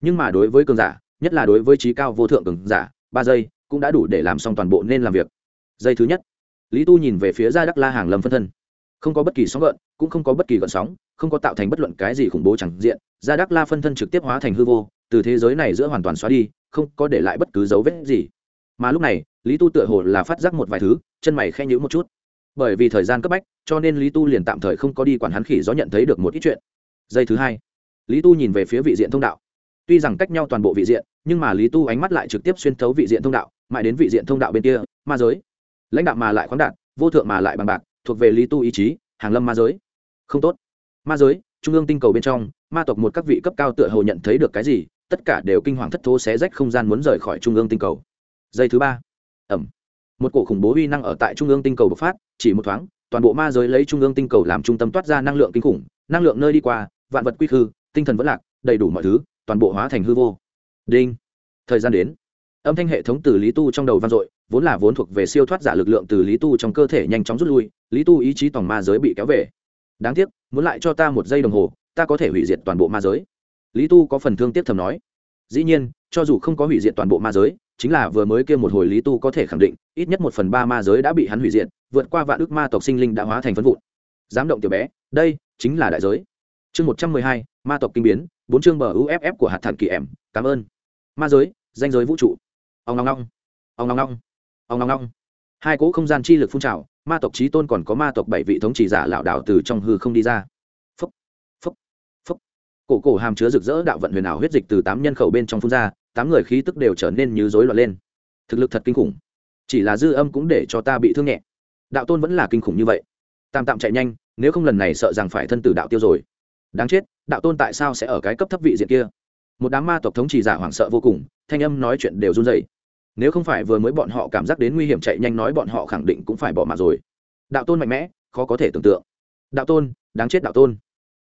Nhưng mà đối với cường giả, nhất là đối với trí cao vô thượng cường giả, ba giây cũng đã đủ để làm xong toàn bộ nên làm việc. Giây thứ nhất, lý tu nhìn về phía gia đắc la hàng lâm phân thân không có bất kỳ sóng gợn, cũng không có bất kỳ gợn sóng, không có tạo thành bất luận cái gì khủng bố chẳng diện gia đắc la phân thân trực tiếp hóa thành hư vô, từ thế giới này giữa hoàn toàn xóa đi, không có để lại bất cứ dấu vết gì. Mà lúc này, lý tu tựa hồ là phát giác một vài thứ, chân mày khen nhữ một chút. Bởi vì thời gian cấp bách, cho nên lý tu liền tạm thời không có đi quản hắn khỉ gió nhận thấy được một ít chuyện. Giây thứ hai, lý tu nhìn về phía vị diện thông đạo. Tuy rằng cách nhau toàn bộ vị diện, nhưng mà lý tu ánh mắt lại trực tiếp xuyên thấu vị diện thông đạo, mãi đến vị diện thông đạo bên kia, ma giới. Lãnh đạo mà lại khoáng đạt, vô thượng mà lại bằng bạc thuộc về lý tu ý chí, hàng lâm ma giới. Không tốt. Ma giới, trung ương tinh cầu bên trong, ma tộc một các vị cấp cao tựa hồ nhận thấy được cái gì, tất cả đều kinh hoàng thất thố xé rách không gian muốn rời khỏi trung ương tinh cầu. Giây thứ ba. Ẩm. Một cổ khủng bố uy năng ở tại trung ương tinh cầu bộc phát, chỉ một thoáng, toàn bộ ma giới lấy trung ương tinh cầu làm trung tâm toát ra năng lượng kinh khủng, năng lượng nơi đi qua, vạn vật quy khư, tinh thần vẫn lạc, đầy đủ mọi thứ, toàn bộ hóa thành hư vô. Đinh. Thời gian đến. Âm thanh hệ thống từ lý tu trong đầu vang dội, vốn là vốn thuộc về siêu thoát giả lực lượng từ lý tu trong cơ thể nhanh chóng rút lui lý tu ý chí toàn ma giới bị kéo về. Đáng tiếc, muốn lại cho ta một giây đồng hồ, ta có thể hủy diệt toàn bộ ma giới. Lý tu có phần thương tiếc thầm nói. Dĩ nhiên, cho dù không có hủy diệt toàn bộ ma giới, chính là vừa mới kia một hồi lý tu có thể khẳng định, ít nhất một phần ba ma giới đã bị hắn hủy diệt, vượt qua vạn ước ma tộc sinh linh đã hóa thành phân vụn. Dám động tiểu bé, đây chính là đại giới. Chương một trăm mười hai, ma tộc kinh biến, bốn chương bờ uff của hạt thản kỳ ẻm, cảm ơn. Ma giới, danh giới vũ trụ. Ông ngong ngong. Ông ngong ngong. Ông ngong ngong. Hai cỗ không gian chi lực phun trào ma tộc trí tôn còn có ma tộc bảy vị thống trị giả lảo đảo từ trong hư không đi ra. Phấp phấp phấp cổ cổ hàm chứa rực rỡ đạo vận huyền ảo huyết dịch từ tám nhân khẩu bên trong phun ra, tám người khí tức đều trở nên như rối loạn lên. Thực lực thật kinh khủng. Chỉ là dư âm cũng để cho ta bị thương nhẹ. Đạo tôn vẫn là kinh khủng như vậy. Tam tạm chạy nhanh, nếu không lần này sợ rằng phải thân tử đạo tiêu rồi. Đáng chết, đạo tôn tại sao sẽ ở cái cấp thấp vị diện kia? Một đám ma tộc thống trị giả hoảng sợ vô cùng, thanh âm nói chuyện đều run rẩy nếu không phải vừa mới bọn họ cảm giác đến nguy hiểm chạy nhanh nói bọn họ khẳng định cũng phải bỏ mặt rồi. Đạo tôn mạnh mẽ, khó có thể tưởng tượng. Đạo tôn, đáng chết đạo tôn.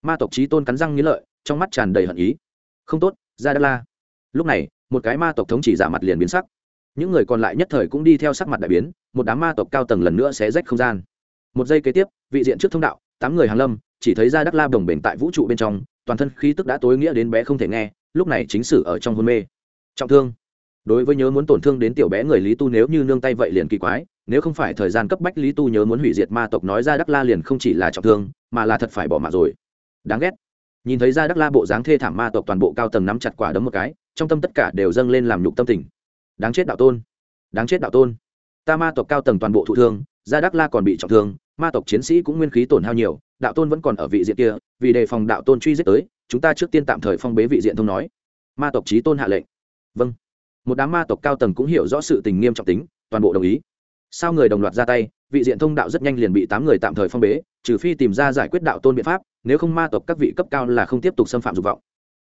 Ma tộc trí tôn cắn răng nghĩ lợi, trong mắt tràn đầy hận ý. Không tốt, ra đa la. Lúc này, một cái ma tộc thống chỉ giả mặt liền biến sắc. Những người còn lại nhất thời cũng đi theo sắc mặt đại biến, một đám ma tộc cao tầng lần nữa sẽ rách không gian. Một giây kế tiếp, vị diện trước thông đạo, tám người hàng lâm, chỉ thấy ra đắc la đồng bền tại vũ trụ bên trong, toàn thân khí tức đã tối nghĩa đến bé không thể nghe, lúc này chính sử ở trong hôn mê. Trọng thương đối với nhớ muốn tổn thương đến tiểu bé người lý tu nếu như nương tay vậy liền kỳ quái, nếu không phải thời gian cấp bách lý tu nhớ muốn hủy diệt ma tộc nói ra đắc la liền không chỉ là trọng thương, mà là thật phải bỏ mạng rồi. Đáng ghét. Nhìn thấy ra đắc la bộ dáng thê thảm ma tộc toàn bộ cao tầng nắm chặt quả đấm một cái, trong tâm tất cả đều dâng lên làm nhục tâm tình. Đáng chết đạo tôn. Đáng chết đạo tôn. Ta ma tộc cao tầng toàn bộ thụ thương gia đắc la còn bị trọng thương, ma tộc chiến sĩ cũng nguyên khí tổn hao nhiều, đạo tôn vẫn còn ở vị diện kia, vì đề phòng đạo tôn truy giết tới, chúng ta trước tiên tạm thời phong bế vị diện thông nói. Ma tộc trí tôn hạ lệnh. Vâng một đám ma tộc cao tầng cũng hiểu rõ sự tình nghiêm trọng tính, toàn bộ đồng ý. Sao người đồng loạt ra tay, vị diện thông đạo rất nhanh liền bị tám người tạm thời phong bế, trừ phi tìm ra giải quyết đạo tôn biện pháp, nếu không ma tộc các vị cấp cao là không tiếp tục xâm phạm dục vọng.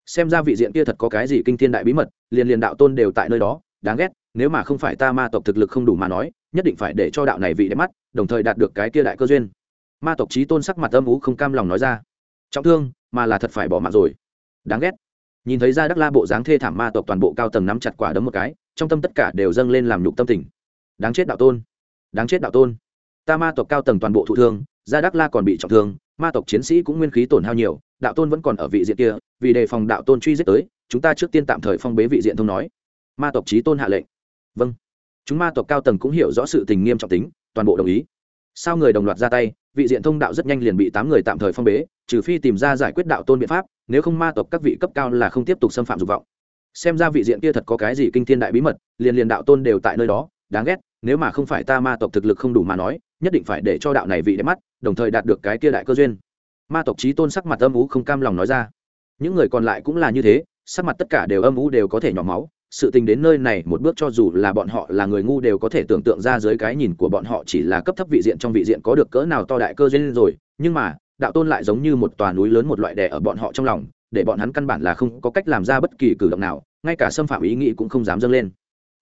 Xem ra vị diện kia thật có cái gì kinh thiên đại bí mật, liền liền đạo tôn đều tại nơi đó, đáng ghét, nếu mà không phải ta ma tộc thực lực không đủ mà nói, nhất định phải để cho đạo này vị đẹp mắt, đồng thời đạt được cái kia đại cơ duyên. Ma tộc trí tôn sắc mặt âm ú không cam lòng nói ra. Trọng thương, mà là thật phải bỏ mạng rồi. Đáng ghét nhìn thấy ra đắc la bộ dáng thê thảm ma tộc toàn bộ cao tầng nắm chặt quả đấm một cái, trong tâm tất cả đều dâng lên làm nhục tâm tình. Đáng chết đạo tôn! Đáng chết đạo tôn! Ta ma tộc cao tầng toàn bộ thụ thương gia đắc la còn bị trọng thương, ma tộc chiến sĩ cũng nguyên khí tổn hao nhiều, đạo tôn vẫn còn ở vị diện kia, vì đề phòng đạo tôn truy giết tới, chúng ta trước tiên tạm thời phong bế vị diện thông nói. Ma tộc trí tôn hạ lệnh. Vâng. Chúng ma tộc cao tầng cũng hiểu rõ sự tình nghiêm trọng tính, toàn bộ đồng ý sao người đồng loạt ra tay, vị diện thông đạo rất nhanh liền bị tám người tạm thời phong bế, trừ phi tìm ra giải quyết đạo tôn biện pháp, nếu không ma tộc các vị cấp cao là không tiếp tục xâm phạm dục vọng. Xem ra vị diện kia thật có cái gì kinh thiên đại bí mật, liền liền đạo tôn đều tại nơi đó, đáng ghét, nếu mà không phải ta ma tộc thực lực không đủ mà nói, nhất định phải để cho đạo này vị đẹp mắt, đồng thời đạt được cái kia đại cơ duyên. Ma tộc trí tôn sắc mặt âm ú không cam lòng nói ra. Những người còn lại cũng là như thế, sắc mặt tất cả đều âm ú đều có thể nhỏ máu sự tình đến nơi này một bước cho dù là bọn họ là người ngu đều có thể tưởng tượng ra dưới cái nhìn của bọn họ chỉ là cấp thấp vị diện trong vị diện có được cỡ nào to đại cơ duyên rồi. Nhưng mà, đạo tôn lại giống như một tòa núi lớn một loại đè ở bọn họ trong lòng, để bọn hắn căn bản là không có cách làm ra bất kỳ cử động nào, ngay cả xâm phạm ý nghĩ cũng không dám dâng lên.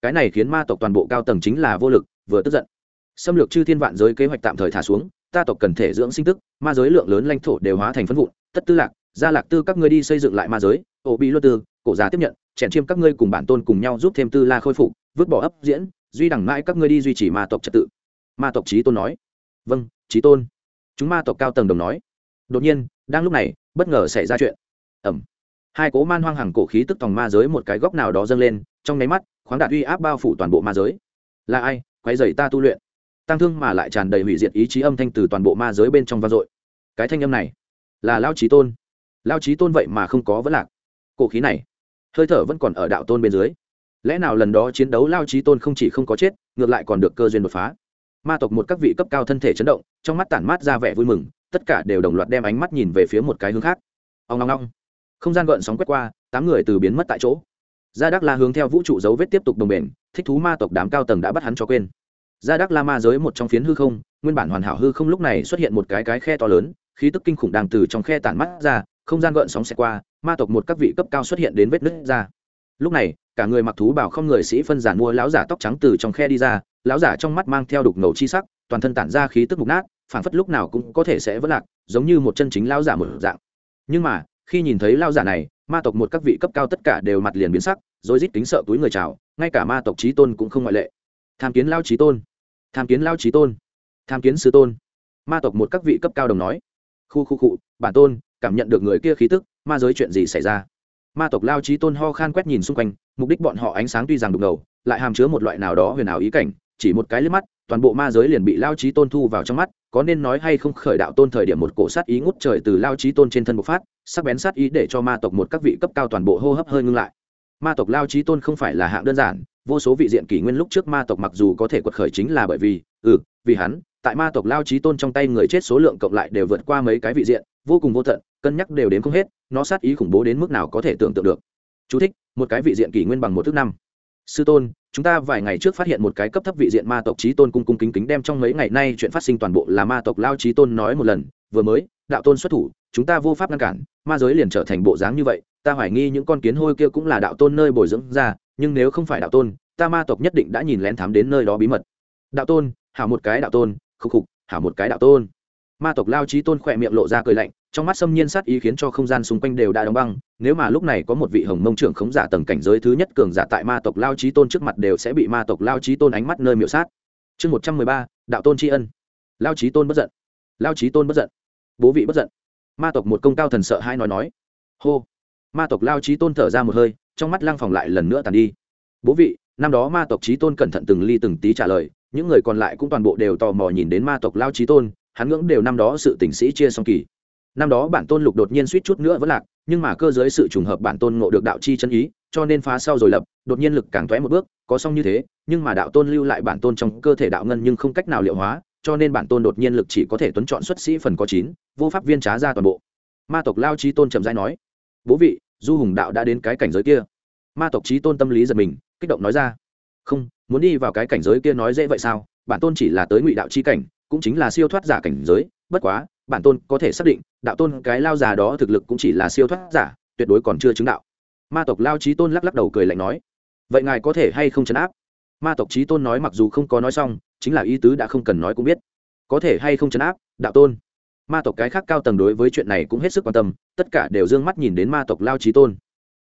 Cái này khiến ma tộc toàn bộ cao tầng chính là vô lực, vừa tức giận. Xâm lược chư thiên vạn giới kế hoạch tạm thời thả xuống, ta tộc cần thể dưỡng sinh tức, ma giới lượng lớn lãnh thổ đều hóa thành phân vụn tất tư lạc, gia lạc tư các ngươi đi xây dựng lại ma giới ổ bị luật tư, cổ già tiếp nhận chèn chiêm các ngươi cùng bản tôn cùng nhau giúp thêm tư la khôi phục, vứt bỏ ấp diễn, duy đẳng mãi các ngươi đi duy trì ma tộc trật tự. Ma tộc trí tôn nói. Vâng trí tôn. Chúng ma tộc cao tầng đồng nói. Đột nhiên, đang lúc này, bất ngờ xảy ra chuyện. Ẩm. Hai cố man hoang hàng cổ khí tức tòng ma giới một cái góc nào đó dâng lên, trong nháy mắt, khoáng đạt uy áp bao phủ toàn bộ ma giới. Là ai? Quay dày ta tu luyện. Tăng thương mà lại tràn đầy hủy diệt ý chí âm thanh từ toàn bộ ma giới bên trong vang dội. Cái thanh âm này, là lao trí tôn. Lao trí tôn vậy mà không có vấn lạc. Cổ khí này hơi thở vẫn còn ở đạo tôn bên dưới. Lẽ nào lần đó chiến đấu lao trí tôn không chỉ không có chết, ngược lại còn được cơ duyên đột phá? Ma tộc một các vị cấp cao thân thể chấn động, trong mắt tản mát ra vẻ vui mừng, tất cả đều đồng loạt đem ánh mắt nhìn về phía một cái hướng khác. Ông ngong ngong không gian gợn sóng quét qua, tám người từ biến mất tại chỗ. Gia đắc la hướng theo vũ trụ dấu vết tiếp tục đồng bền, thích thú ma tộc đám cao tầng đã bắt hắn cho quên. Gia đắc la ma giới một trong phiến hư không, nguyên bản hoàn hảo hư không lúc này xuất hiện một cái cái khe to lớn, khí tức kinh khủng đang từ trong khe tản mắt ra không gian gợn sóng xẹt qua, ma tộc một các vị cấp cao xuất hiện đến vết nứt ra. Lúc này, cả người mặc thú bảo không người sĩ phân giản mua lão giả tóc trắng từ trong khe đi ra, lão giả trong mắt mang theo đục ngầu chi sắc, toàn thân tản ra khí tức mục nát, phảng phất lúc nào cũng có thể sẽ vỡ lạc, giống như một chân chính lão giả một dạng. Nhưng mà, khi nhìn thấy lão giả này, ma tộc một các vị cấp cao tất cả đều mặt liền biến sắc, rồi rít kính sợ túi người chào, ngay cả ma tộc trí tôn cũng không ngoại lệ. Tham kiến lao trí tôn. Tham kiến lao trí tôn. Tham kiến sư tôn. Ma tộc một các vị cấp cao đồng nói. Khu khu cụ bản tôn cảm nhận được người kia khí tức, ma giới chuyện gì xảy ra? Ma tộc lao trí tôn ho khan quét nhìn xung quanh, mục đích bọn họ ánh sáng tuy rằng đục ngầu, lại hàm chứa một loại nào đó huyền ảo ý cảnh, chỉ một cái liếc mắt, toàn bộ ma giới liền bị lao trí tôn thu vào trong mắt, có nên nói hay không khởi đạo tôn thời điểm một cổ sát ý ngút trời từ lao trí tôn trên thân bộc phát, sắc bén sát ý để cho ma tộc một các vị cấp cao toàn bộ hô hấp hơi ngưng lại. Ma tộc lao trí tôn không phải là hạng đơn giản, vô số vị diện kỷ nguyên lúc trước ma tộc mặc dù có thể quật khởi chính là bởi vì ừ vì hắn, tại ma tộc lao trí tôn trong tay người chết số lượng cộng lại đều vượt qua mấy cái vị diện, vô cùng vô tận cân nhắc đều đến không hết nó sát ý khủng bố đến mức nào có thể tưởng tượng được. Chú thích, một cái vị diện kỷ nguyên bằng một thước năm. Sư tôn chúng ta vài ngày trước phát hiện một cái cấp thấp vị diện ma tộc trí tôn cung cung kính kính đem trong mấy ngày nay chuyện phát sinh toàn bộ là ma tộc lao trí tôn nói một lần vừa mới đạo tôn xuất thủ chúng ta vô pháp ngăn cản ma giới liền trở thành bộ dáng như vậy ta hoài nghi những con kiến hôi kia cũng là đạo tôn nơi bồi dưỡng ra nhưng nếu không phải đạo tôn ta ma tộc nhất định đã nhìn lén thám đến nơi đó bí mật. Đạo tôn hảo một cái đạo tôn khục khục hảo một cái đạo tôn. Ma tộc lao trí tôn khỏe miệng lộ ra cười lạnh trong mắt xâm nhiên sát ý khiến cho không gian xung quanh đều đã đóng băng, nếu mà lúc này có một vị hồng mông trưởng khống giả tầng cảnh giới thứ nhất cường giả tại ma tộc lao trí tôn trước mặt đều sẽ bị ma tộc lao trí tôn ánh mắt nơi miểu sát. Chương một trăm mười ba, đạo tôn tri ân. Lao trí tôn bất giận. Lao trí tôn bất giận. Bố vị bất giận. Ma tộc một công cao thần sợ hai nói nói. Hô. Ma tộc lao trí tôn thở ra một hơi, trong mắt lăng phòng lại lần nữa tàn đi. Bố vị, năm đó ma tộc trí tôn cẩn thận từng ly từng tí trả lời, những người còn lại cũng toàn bộ đều tò mò nhìn đến ma tộc lao trí tôn, hắn ngưỡng đều năm đó sự tỉnh sĩ chia song kỳ năm đó bản tôn lục đột nhiên suýt chút nữa vẫn lạc, nhưng mà cơ giới sự trùng hợp bản tôn ngộ được đạo chi chân ý, cho nên phá sau rồi lập, đột nhiên lực càng toé một bước, có xong như thế, nhưng mà đạo tôn lưu lại bản tôn trong cơ thể đạo ngân nhưng không cách nào liệu hóa, cho nên bản tôn đột nhiên lực chỉ có thể tuấn chọn xuất sĩ phần có chín, vô pháp viên trá ra toàn bộ. Ma tộc lao trí tôn trầm giai nói, bố vị, du hùng đạo đã đến cái cảnh giới kia. Ma tộc trí tôn tâm lý giật mình, kích động nói ra, không, muốn đi vào cái cảnh giới kia nói dễ vậy sao? Bản tôn chỉ là tới ngụy đạo chi cảnh, cũng chính là siêu thoát giả cảnh giới, bất quá bản tôn có thể xác định, đạo tôn cái lao già đó thực lực cũng chỉ là siêu thoát giả, tuyệt đối còn chưa chứng đạo. Ma tộc lao trí tôn lắc lắc đầu cười lạnh nói, vậy ngài có thể hay không chấn áp? Ma tộc trí tôn nói mặc dù không có nói xong, chính là ý tứ đã không cần nói cũng biết. Có thể hay không chấn áp, đạo tôn? Ma tộc cái khác cao tầng đối với chuyện này cũng hết sức quan tâm, tất cả đều d ư ơ n g mắt nhìn đến ma tộc lao trí tôn.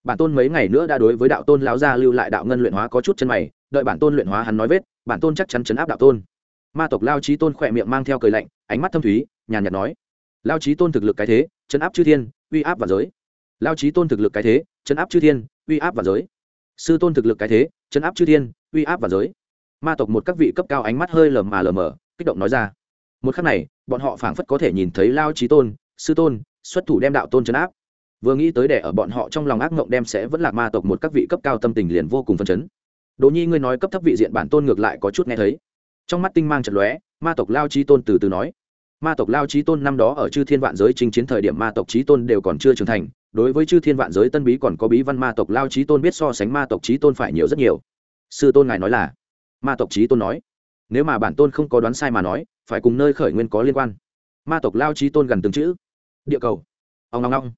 Bản tôn mấy ngày nữa đã đối với đạo tôn lao gia lưu lại đạo ngân luyện hóa có chút chân mày, đợi bản tôn luyện hóa hắn nói vết, bản tôn chắc chắn chấn áp đạo tôn ma tộc lao trí tôn khỏe miệng mang theo cười lạnh, ánh mắt thâm thúy, nhàn nhạt nói, lao trí tôn thực lực cái thế, chấn áp chư thiên, uy áp và giới. Lao trí tôn thực lực cái thế, chấn áp chư thiên, uy áp và giới. Sư tôn thực lực cái thế, chấn áp chư thiên, uy áp và giới. Ma tộc một các vị cấp cao ánh mắt hơi lờ mà lờ mờ, kích động nói ra, một khắc này, bọn họ phảng phất có thể nhìn thấy lao trí tôn, sư tôn, xuất thủ đem đạo tôn chấn áp. Vừa nghĩ tới để ở bọn họ trong lòng ác mộng đem sẽ vẫn là ma tộc một các vị cấp cao tâm tình liền vô cùng phân chấn. Đỗ nhi, ngươi nói cấp thấp vị diện bản tôn ngược lại có chút nghe thấy trong mắt tinh mang trận lóe, ma tộc lao trí tôn từ từ nói. Ma tộc lao trí tôn năm đó ở chư thiên vạn giới chinh chiến thời điểm ma tộc trí tôn đều còn chưa trưởng thành, đối với chư thiên vạn giới tân bí còn có bí văn ma tộc lao trí tôn biết so sánh ma tộc trí tôn phải nhiều rất nhiều. Sư tôn ngài nói là, ma tộc trí tôn nói, nếu mà bản tôn không có đoán sai mà nói, phải cùng nơi khởi nguyên có liên quan. Ma tộc lao trí tôn gần từng chữ, địa cầu ông ngong ngong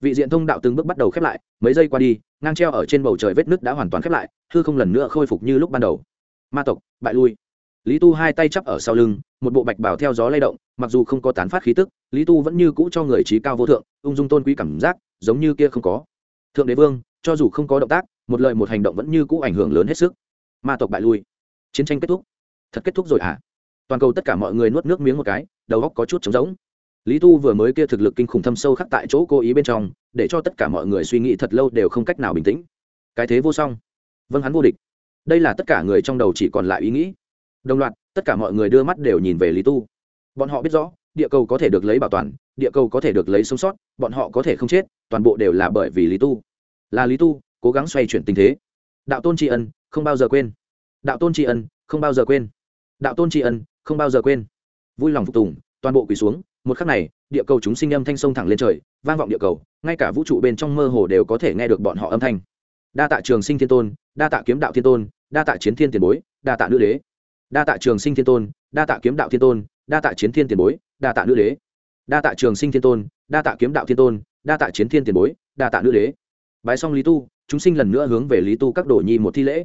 vị diện thông đạo từng bước bắt đầu khép lại, mấy giây qua đi, ngang treo ở trên bầu trời vết nứt đã hoàn toàn khép lại, hư không lần nữa khôi phục như lúc ban đầu. Ma tộc, bại lui lý tu hai tay chắp ở sau lưng, một bộ bạch bảo theo gió lay động, mặc dù không có tán phát khí tức, lý tu vẫn như cũ cho người trí cao vô thượng, ung dung tôn quý cảm giác, giống như kia không có. Thượng đế vương, cho dù không có động tác, một lời một hành động vẫn như cũ ảnh hưởng lớn hết sức. Ma tộc bại lui. Chiến tranh kết thúc. Thật kết thúc rồi à toàn cầu tất cả mọi người nuốt nước miếng một cái, đầu góc có chút trống rỗng. Lý tu vừa mới kia thực lực kinh khủng thâm sâu khắc tại chỗ cố ý bên trong, để cho tất cả mọi người suy nghĩ thật lâu đều không cách nào bình tĩnh. Cái thế vô song. Vâng hắn vô địch. Đây là tất cả người trong đầu chỉ còn lại ý nghĩ đồng loạt, tất cả mọi người đưa mắt đều nhìn về lý tu. Bọn họ biết rõ, địa cầu có thể được lấy bảo toàn, địa cầu có thể được lấy sống sót, bọn họ có thể không chết, toàn bộ đều là bởi vì lý tu. Là lý tu, cố gắng xoay chuyển tình thế. Đạo tôn tri ân, không bao giờ quên. Đạo tôn tri ân, không bao giờ quên. Đạo tôn tri ân, không bao giờ quên. Vui lòng phục tùng, toàn bộ quỳ xuống, một khắc này, địa cầu chúng sinh âm thanh sông thẳng lên trời, vang vọng địa cầu, ngay cả vũ trụ bên trong mơ hồ đều có thể nghe được bọn họ âm thanh. Đa tạ trường sinh thiên tôn, đa tạ kiếm đạo thiên tôn, đa tạ chiến thiên tiền bối, đa tạ nữ đế đa tạ trường sinh thiên tôn, đa tạ kiếm đạo thiên tôn, đa tạ chiến thiên tiền bối, đa tạ nữ đế. đa tạ trường sinh thiên tôn, đa tạ kiếm đạo thiên tôn, đa tạ chiến thiên tiền bối, đa tạ nữ đế. bái xong lý tu, chúng sinh lần nữa hướng về lý tu các đồ nhi một thi lễ.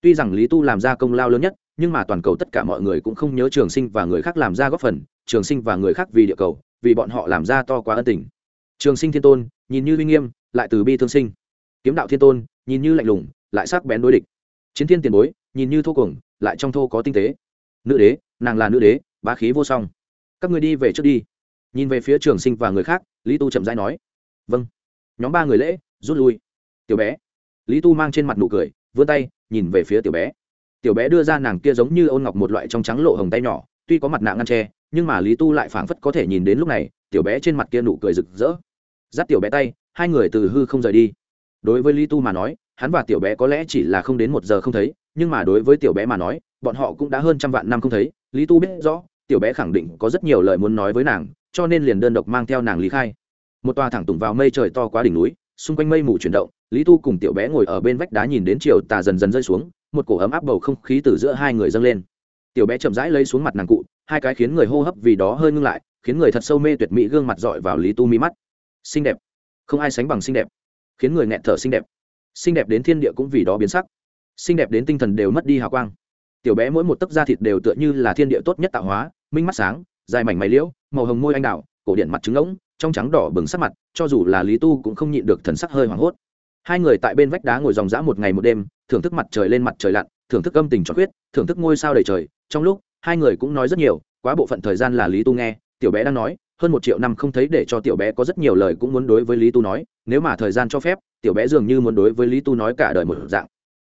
tuy rằng lý tu làm ra công lao lớn nhất, nhưng mà toàn cầu tất cả mọi người cũng không nhớ trường sinh và người khác làm ra góp phần, trường sinh và người khác vì địa cầu, vì bọn họ làm ra to quá ân tình. trường sinh thiên tôn, nhìn như uy nghiêm, lại từ bi thương sinh. kiếm đạo thiên tôn, nhìn như lạnh lùng, lại sắc bén đối địch chiến thiên tiền bối, nhìn như thô cuồng, lại trong thô có tinh tế. Nữ đế, nàng là nữ đế, bá khí vô song. Các người đi về trước đi. Nhìn về phía trường sinh và người khác, lý tu chậm rãi nói. Vâng. Nhóm ba người lễ, rút lui. Tiểu bé. Lý tu mang trên mặt nụ cười, vươn tay, nhìn về phía tiểu bé. Tiểu bé đưa ra nàng kia giống như ôn ngọc một loại trong trắng lộ hồng tay nhỏ, tuy có mặt nạ ngăn tre nhưng mà lý tu lại phảng phất có thể nhìn đến lúc này, tiểu bé trên mặt kia nụ cười rực rỡ. Dắt tiểu bé tay, hai người từ hư không rời đi. Đối với lý tu mà nói hắn và tiểu bé có lẽ chỉ là không đến một giờ không thấy, nhưng mà đối với tiểu bé mà nói, bọn họ cũng đã hơn trăm vạn năm không thấy. Lý tu biết rõ, tiểu bé khẳng định có rất nhiều lời muốn nói với nàng, cho nên liền đơn độc mang theo nàng lý khai. Một tòa thẳng tùng vào mây trời to quá đỉnh núi, xung quanh mây mù chuyển động, lý tu cùng tiểu bé ngồi ở bên vách đá nhìn đến chiều tà dần dần rơi xuống, một cổ ấm áp bầu không khí từ giữa hai người dâng lên. Tiểu bé chậm rãi lấy xuống mặt nàng cụ, hai cái khiến người hô hấp vì đó hơi ngưng lại, khiến người thật sâu mê tuyệt mỹ gương mặt dọi vào lý tu mi mắt. Xinh đẹp. Không ai sánh bằng xinh đẹp. Khiến người nghẹn thở xinh đẹp xinh đẹp đến thiên địa cũng vì đó biến sắc. Xinh đẹp đến tinh thần đều mất đi hào quang. Tiểu bé mỗi một tấc da thịt đều tựa như là thiên địa tốt nhất tạo hóa, minh mắt sáng, dài mảnh mày liễu, màu hồng môi anh đào, cổ điện mặt trứng ngỗng trong trắng đỏ bừng sắc mặt, cho dù là lý tu cũng không nhịn được thần sắc hơi hoảng hốt. Hai người tại bên vách đá ngồi dòng dã một ngày một đêm, thưởng thức mặt trời lên mặt trời lặn, thưởng thức âm tình cho huyết, thưởng thức ngôi sao đầy trời. Trong lúc, hai người cũng nói rất nhiều, quá bộ phận thời gian là lý tu nghe, tiểu bé đang nói hơn một triệu năm không thấy để cho tiểu bé có rất nhiều lời cũng muốn đối với lý tu nói, nếu mà thời gian cho phép, tiểu bé dường như muốn đối với lý tu nói cả đời một dạng.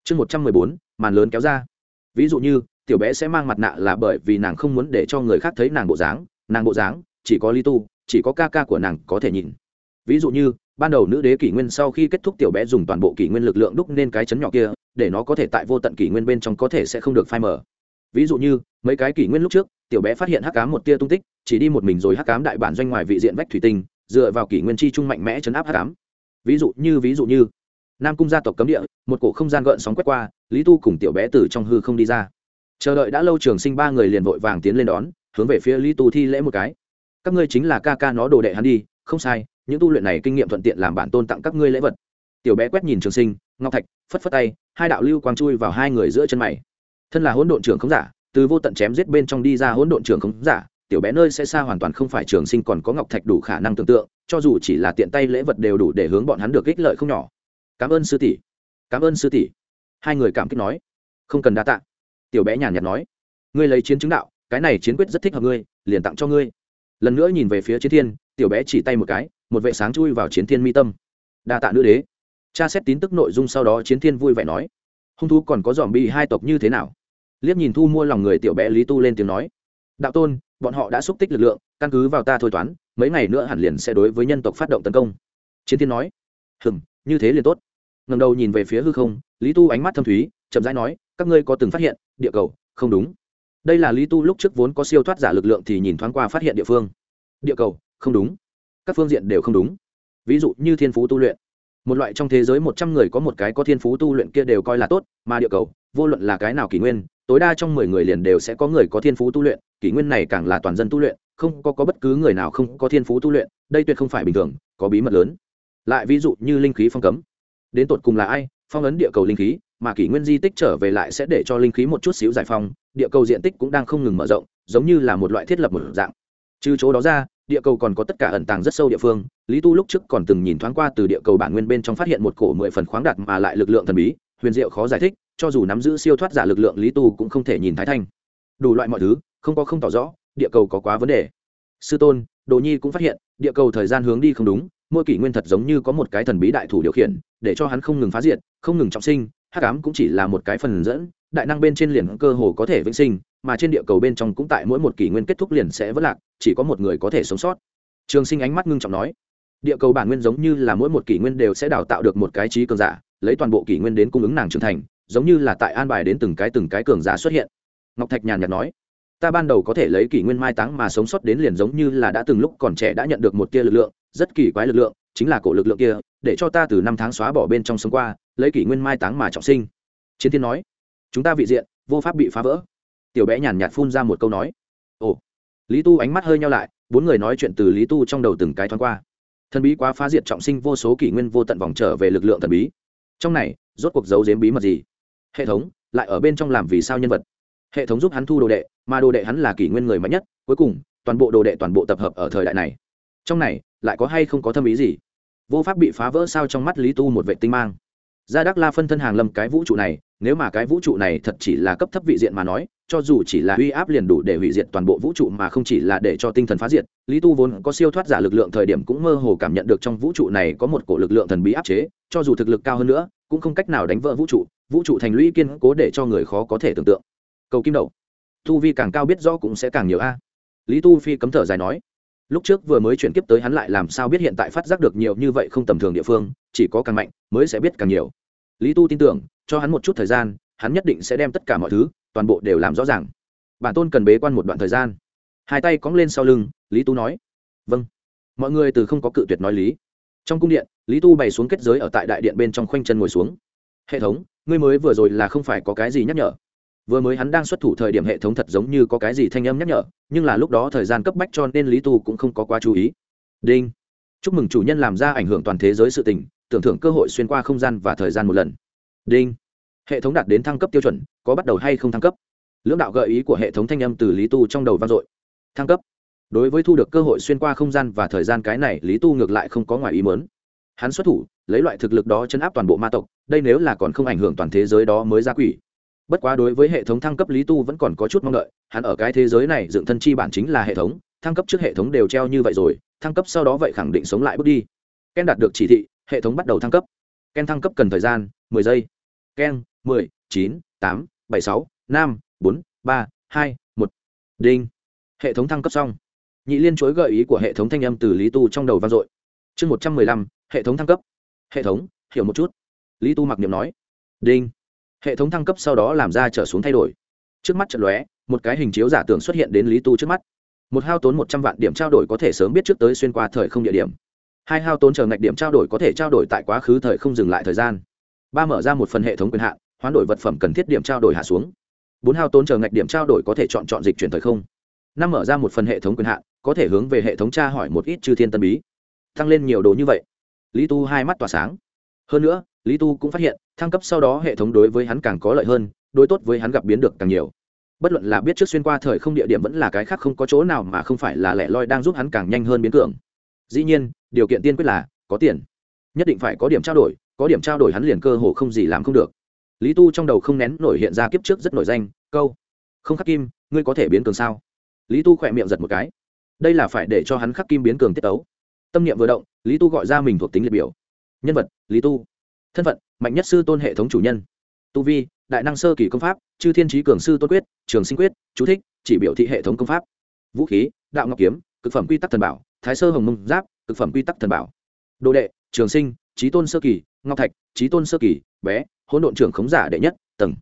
Chương một trăm mười bốn, màn lớn kéo ra. Ví dụ như, tiểu bé sẽ mang mặt nạ là bởi vì nàng không muốn để cho người khác thấy nàng bộ dáng, nàng bộ dáng, chỉ có lý tu, chỉ có ca ca của nàng có thể nhìn. Ví dụ như, ban đầu nữ đế kỷ nguyên sau khi kết thúc tiểu bé dùng toàn bộ kỷ nguyên lực lượng đúc nên cái chấn nhỏ kia, để nó có thể tại vô tận kỷ nguyên bên trong có thể sẽ không được phai mở ví dụ như, mấy cái kỷ nguyên lúc trước tiểu bé phát hiện hắc cám một tia tung tích, chỉ đi một mình rồi hắc cám đại bản doanh ngoài vị diện vách thủy tinh, dựa vào kỷ nguyên chi trung mạnh mẽ chấn áp hắc cám ví dụ như, ví dụ như, nam cung gia tộc cấm địa, một cổ không gian gợn sóng quét qua, lý tu cùng tiểu bé từ trong hư không đi ra. Chờ đợi đã lâu trường sinh ba người liền vội vàng tiến lên đón, hướng về phía lý tu thi lễ một cái. Các ngươi chính là ca ca nó đồ đệ hắn đi, không sai, những tu luyện này kinh nghiệm thuận tiện làm bản tôn tặng các ngươi lễ vật. Tiểu bé quét nhìn trường sinh, ngọc thạch, phất phất tay, hai đạo lưu quang chui vào hai người giữa chân mày. Thân là hỗn độn trưởng không giả từ vô tận chém giết bên trong đi ra hỗn độn trường không giả, tiểu bé nơi sẽ xa hoàn toàn không phải trường sinh còn có ngọc thạch đủ khả năng tưởng tượng, cho dù chỉ là tiện tay lễ vật đều đủ để hướng bọn hắn được ích lợi không nhỏ. Cảm ơn sư tỷ, cảm ơn sư tỷ. Hai người cảm kích nói. Không cần đa tạ. Tiểu bé nhàn nhạt nói. Ngươi lấy chiến chứng đạo, cái này chiến quyết rất thích hợp ngươi, liền tặng cho ngươi. Lần nữa nhìn về phía chiến thiên, tiểu bé chỉ tay một cái, một vệ sáng chui vào chiến thiên mi tâm. Đa tạ nữ đế. Cha xét tín tức nội dung sau đó chiến thiên vui vẻ nói. Hung thú còn có dòm bi hai tộc như thế nào? Liếc nhìn thu mua lòng người tiểu bé lý tu lên tiếng nói, đạo tôn, bọn họ đã xúc tích lực lượng, căn cứ vào ta thôi toán, mấy ngày nữa hẳn liền sẽ đối với nhân tộc phát động tấn công. Chiến thiên nói, hừm, như thế liền tốt. Ngầm đầu nhìn về phía hư không, lý tu ánh mắt thâm thúy, chậm rãi nói, các ngươi có từng phát hiện địa cầu? Không đúng. Đây là lý tu lúc trước vốn có siêu thoát giả lực lượng thì nhìn thoáng qua phát hiện địa phương. Địa cầu? Không đúng. Các phương diện đều không đúng. Ví dụ như thiên phú tu luyện. Một loại trong thế giới một trăm người có một cái có thiên phú tu luyện kia đều coi là tốt, mà địa cầu, vô luận là cái nào kỷ nguyên tối đa trong mười người liền đều sẽ có người có thiên phú tu luyện kỷ nguyên này càng là toàn dân tu luyện không có, có bất cứ người nào không có thiên phú tu luyện đây tuyệt không phải bình thường có bí mật lớn. Lại ví dụ như linh khí phong cấm. Đến tột cùng là ai phong ấn địa cầu linh khí mà kỷ nguyên di tích trở về lại sẽ để cho linh khí một chút xíu giải phong địa cầu diện tích cũng đang không ngừng mở rộng giống như là một loại thiết lập một dạng. Trừ chỗ đó ra địa cầu còn có tất cả ẩn tàng rất sâu địa phương lý tu lúc trước còn từng nhìn thoáng qua từ địa cầu bản nguyên bên trong phát hiện một cổ mười phần khoáng đạt mà lại lực lượng thần bí huyền diệu khó giải thích cho dù nắm giữ siêu thoát giả lực lượng, lý tu cũng không thể nhìn thái thanh. Đủ loại mọi thứ, không có không tỏ rõ, địa cầu có quá vấn đề. Sư tôn, đồ nhi cũng phát hiện, địa cầu thời gian hướng đi không đúng, mỗi kỷ nguyên thật giống như có một cái thần bí đại thủ điều khiển, để cho hắn không ngừng phá diệt, không ngừng trọng sinh, hắc ám cũng chỉ là một cái phần dẫn, đại năng bên trên liền cơ hồ có thể vĩnh sinh, mà trên địa cầu bên trong cũng tại mỗi một kỷ nguyên kết thúc liền sẽ vất lạc, chỉ có một người có thể sống sót. Trường sinh ánh mắt ngưng trọng nói, địa cầu bản nguyên giống như là mỗi một kỷ nguyên đều sẽ đào tạo được một cái trí cường giả, lấy toàn bộ kỷ nguyên đến cung ứng nàng trưởng thành giống như là tại an bài đến từng cái từng cái cường giả xuất hiện. Ngọc thạch nhàn nhạt nói, ta ban đầu có thể lấy kỷ nguyên mai táng mà sống sót đến liền giống như là đã từng lúc còn trẻ đã nhận được một tia lực lượng, rất kỳ quái lực lượng, chính là cổ lực lượng kia, để cho ta từ năm tháng xóa bỏ bên trong sống qua, lấy kỷ nguyên mai táng mà trọng sinh. Chiến thiên nói, chúng ta vị diện, vô pháp bị phá vỡ. Tiểu bé nhàn nhạt phun ra một câu nói, ồ. Lý tu ánh mắt hơi nhau lại, bốn người nói chuyện từ lý tu trong đầu từng cái thoáng qua. Thần bí quá phá diệt trọng sinh vô số kỷ nguyên vô tận vòng trở về lực lượng thần bí. Trong này, rốt cuộc giấu giếm bí mật gì? Hệ thống, lại ở bên trong làm vì sao nhân vật. Hệ thống giúp hắn thu đồ đệ, mà đồ đệ hắn là kỷ nguyên người mạnh nhất, cuối cùng, toàn bộ đồ đệ toàn bộ tập hợp ở thời đại này. Trong này, lại có hay không có thâm ý gì? Vô pháp bị phá vỡ sao trong mắt lý tu một vệ tinh mang. Gia đắc la phân thân hàng lâm cái vũ trụ này, nếu mà cái vũ trụ này thật chỉ là cấp thấp vị diện mà nói, cho dù chỉ là uy áp liền đủ để hủy diệt toàn bộ vũ trụ mà không chỉ là để cho tinh thần phá diệt, lý tu vốn có siêu thoát giả lực lượng thời điểm cũng mơ hồ cảm nhận được trong vũ trụ này có một cổ lực lượng thần bí áp chế, cho dù thực lực cao hơn nữa cũng không cách nào đánh vỡ vũ trụ vũ trụ thành lũy kiên cố để cho người khó có thể tưởng tượng. Cầu kim đầu, tu vi càng cao biết rõ cũng sẽ càng nhiều a. Lý tu phi cấm thở dài nói lúc trước vừa mới chuyển kiếp tới hắn lại làm sao biết hiện tại phát giác được nhiều như vậy không tầm thường địa phương chỉ có càng mạnh mới sẽ biết càng nhiều. Lý tu tin tưởng cho hắn một chút thời gian hắn nhất định sẽ đem tất cả mọi thứ toàn bộ đều làm rõ ràng. Bản tôn cần bế quan một đoạn thời gian. Hai tay cóng lên sau lưng lý tu nói vâng. Mọi người từ không có cự tuyệt nói lý trong cung điện, lý tu bày xuống kết giới ở tại đại điện bên trong khoanh chân ngồi xuống. Hệ thống, ngươi mới vừa rồi là không phải có cái gì nhắc nhở. Vừa mới hắn đang xuất thủ thời điểm hệ thống thật giống như có cái gì thanh âm nhắc nhở, nhưng là lúc đó thời gian cấp bách cho nên lý tu cũng không có quá chú ý. Đinh. Chúc mừng chủ nhân làm ra ảnh hưởng toàn thế giới sự tình, tưởng thưởng cơ hội xuyên qua không gian và thời gian một lần. Đinh. Hệ thống đạt đến thăng cấp tiêu chuẩn, có bắt đầu hay không thăng cấp? Lưỡng đạo gợi ý của hệ thống thanh âm từ lý tu trong đầu vang dội. Thăng cấp đối với thu được cơ hội xuyên qua không gian và thời gian cái này, lý tu ngược lại không có ngoài ý mớn hắn xuất thủ, lấy loại thực lực đó chấn áp toàn bộ ma tộc, đây nếu là còn không ảnh hưởng toàn thế giới đó mới ra quỷ. Bất quá đối với hệ thống thăng cấp, lý tu vẫn còn có chút mong đợi. Hắn ở cái thế giới này dựng thân chi bản chính là hệ thống, thăng cấp trước hệ thống đều treo như vậy rồi, thăng cấp sau đó vậy khẳng định sống lại bước đi. Ken đạt được chỉ thị, hệ thống bắt đầu thăng cấp. Ken thăng cấp cần thời gian, mười giây. Ken, mười, chín, tám, bảy, sáu, năm, bốn, ba, hai, một. Đinh. Hệ thống thăng cấp xong nhị liên chối gợi ý của hệ thống thanh âm từ lý tu trong đầu vang dội. Chương một trăm mười lăm, hệ thống thăng cấp. Hệ thống, hiểu một chút. Lý tu mặc niệm nói. Đinh. Hệ thống thăng cấp sau đó làm ra trở xuống thay đổi. Trước mắt trận lóe, một cái hình chiếu giả tưởng xuất hiện đến lý tu trước mắt. Một hao tốn một trăm vạn điểm trao đổi có thể sớm biết trước tới xuyên qua thời không địa điểm. Hai hao tốn chờ ngạch điểm trao đổi có thể trao đổi tại quá khứ thời không dừng lại thời gian. Ba mở ra một phần hệ thống quyền hạn, hoán đổi vật phẩm cần thiết điểm trao đổi hạ xuống. Bốn hao tốn chờ ngạch điểm trao đổi có thể chọn chọn dịch chuyển thời không. Năm mở ra một phần hệ thống quyền hạn có thể hướng về hệ thống tra hỏi một ít chư thiên tân bí. Tăng lên nhiều đồ như vậy. Lý tu hai mắt tỏa sáng. Hơn nữa, lý tu cũng phát hiện, thăng cấp sau đó hệ thống đối với hắn càng có lợi hơn, đối tốt với hắn gặp biến được càng nhiều. Bất luận là biết trước xuyên qua thời không địa điểm vẫn là cái khác không có chỗ nào mà không phải là lẻ loi đang giúp hắn càng nhanh hơn biến cường. Dĩ nhiên, điều kiện tiên quyết là, có tiền. Nhất định phải có điểm trao đổi, có điểm trao đổi hắn liền cơ hồ không gì làm không được. Lý tu trong đầu không nén nổi hiện ra kiếp trước rất nổi danh, câu, không khắc kim, ngươi có thể biến cường sao? Lý tu khỏe miệng giật một cái đây là phải để cho hắn khắc kim biến cường tiết tấu. Tâm niệm vừa động, lý tu gọi ra mình thuộc tính liệt biểu. Nhân vật, lý tu. Thân phận, mạnh nhất sư tôn hệ thống chủ nhân. Tu vi, đại năng sơ kỳ công pháp, chư thiên trí cường sư tôn quyết, trường sinh quyết, chú thích, chỉ biểu thị hệ thống công pháp. Vũ khí, đạo ngọc kiếm, cực phẩm quy tắc thần bảo, thái sơ hồng mông giáp, cực phẩm quy tắc thần bảo. Đồ đệ, trường sinh, trí tôn sơ kỳ, ngọc thạch, trí tôn sơ kỳ, bé, hỗn độn trưởng khống giả đệ nhất, tầng.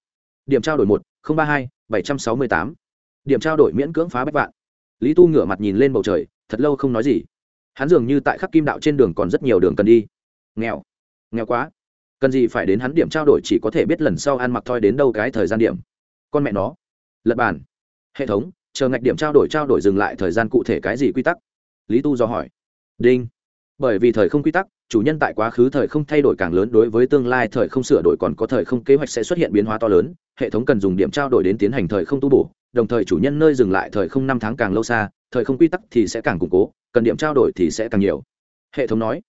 Điểm trao đổi một ba hai, bảy trăm sáu mươi tám. Điểm trao đổi miễn cưỡng phá bách vạn lý tu ngửa mặt nhìn lên bầu trời, thật lâu không nói gì. Hắn dường như tại khắp kim đạo trên đường còn rất nhiều đường cần đi. Nghèo. Nghèo quá. Cần gì phải đến hắn điểm trao đổi chỉ có thể biết lần sau ăn mặc thoi đến đâu cái thời gian điểm. Con mẹ nó. Lật bàn. Hệ thống, chờ ngạch điểm trao đổi trao đổi dừng lại thời gian cụ thể cái gì quy tắc? Lý tu do hỏi. Đinh. Bởi vì thời không quy tắc, chủ nhân tại quá khứ thời không thay đổi càng lớn, đối với tương lai thời không sửa đổi còn có thời không kế hoạch sẽ xuất hiện biến hóa to lớn. Hệ thống cần dùng điểm trao đổi đến tiến hành thời không tu bổ đồng thời chủ nhân nơi dừng lại thời không năm tháng càng lâu xa, thời không quy tắc thì sẽ càng củng cố, cần điểm trao đổi thì sẽ càng nhiều. Hệ thống nói,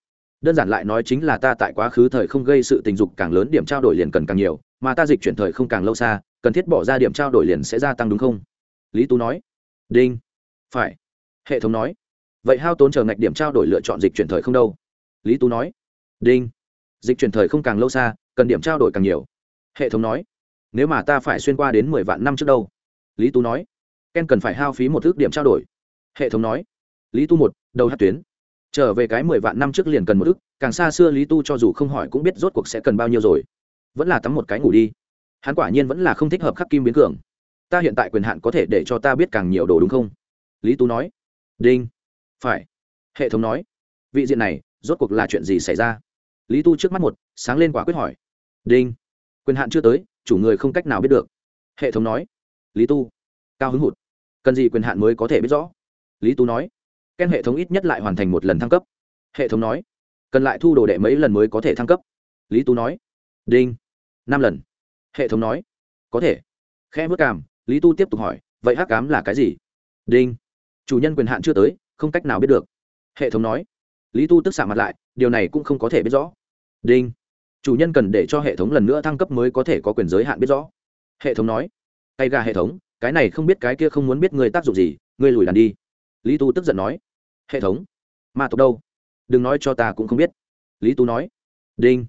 đơn giản lại nói chính là ta tại quá khứ thời không gây sự tình dục càng lớn điểm trao đổi liền cần càng nhiều, mà ta dịch chuyển thời không càng lâu xa, cần thiết bỏ ra điểm trao đổi liền sẽ gia tăng đúng không? Lý tú nói, đinh, phải. Hệ thống nói, vậy hao tốn chờ ngạch điểm trao đổi lựa chọn dịch chuyển thời không đâu? Lý tú nói, đinh. Dịch chuyển thời không càng lâu xa, cần điểm trao đổi càng nhiều. Hệ thống nói, nếu mà ta phải xuyên qua đến mười vạn năm trước đâu lý tú nói, ken cần phải hao phí một thước điểm trao đổi. Hệ thống nói, lý tu một, đầu hát tuyến. Trở về cái mười vạn năm trước liền cần một ức càng xa xưa lý tu cho dù không hỏi cũng biết rốt cuộc sẽ cần bao nhiêu rồi. Vẫn là tắm một cái ngủ đi. Hắn quả nhiên vẫn là không thích hợp khắc kim biến cường. Ta hiện tại quyền hạn có thể để cho ta biết càng nhiều đồ đúng không? Lý tú nói, đinh. Phải. Hệ thống nói, vị diện này, rốt cuộc là chuyện gì xảy ra? Lý tu trước mắt một, sáng lên quả quyết hỏi, đinh, quyền hạn chưa tới, chủ người không cách nào biết được. Hệ thống nói lý tu. Cao hứng hụt. Cần gì quyền hạn mới có thể biết rõ? Lý tu nói. Ken hệ thống ít nhất lại hoàn thành một lần thăng cấp. Hệ thống nói. Cần lại thu đồ đệ mấy lần mới có thể thăng cấp. Lý tú nói. Đinh. Năm lần. Hệ thống nói. Có thể. Khe vớt cảm lý tu tiếp tục hỏi, vậy hắc cám là cái gì? Đinh. Chủ nhân quyền hạn chưa tới, không cách nào biết được. Hệ thống nói. Lý tu tức xạ mặt lại, điều này cũng không có thể biết rõ. Đinh. Chủ nhân cần để cho hệ thống lần nữa thăng cấp mới có thể có quyền giới hạn biết rõ. Hệ thống nói tay gà hệ thống, cái này không biết cái kia không muốn biết người tác dụng gì, ngươi lùi đàn đi. Lý tu tức giận nói. Hệ thống. Ma tộc đâu? Đừng nói cho ta cũng không biết. Lý tú nói. Đinh.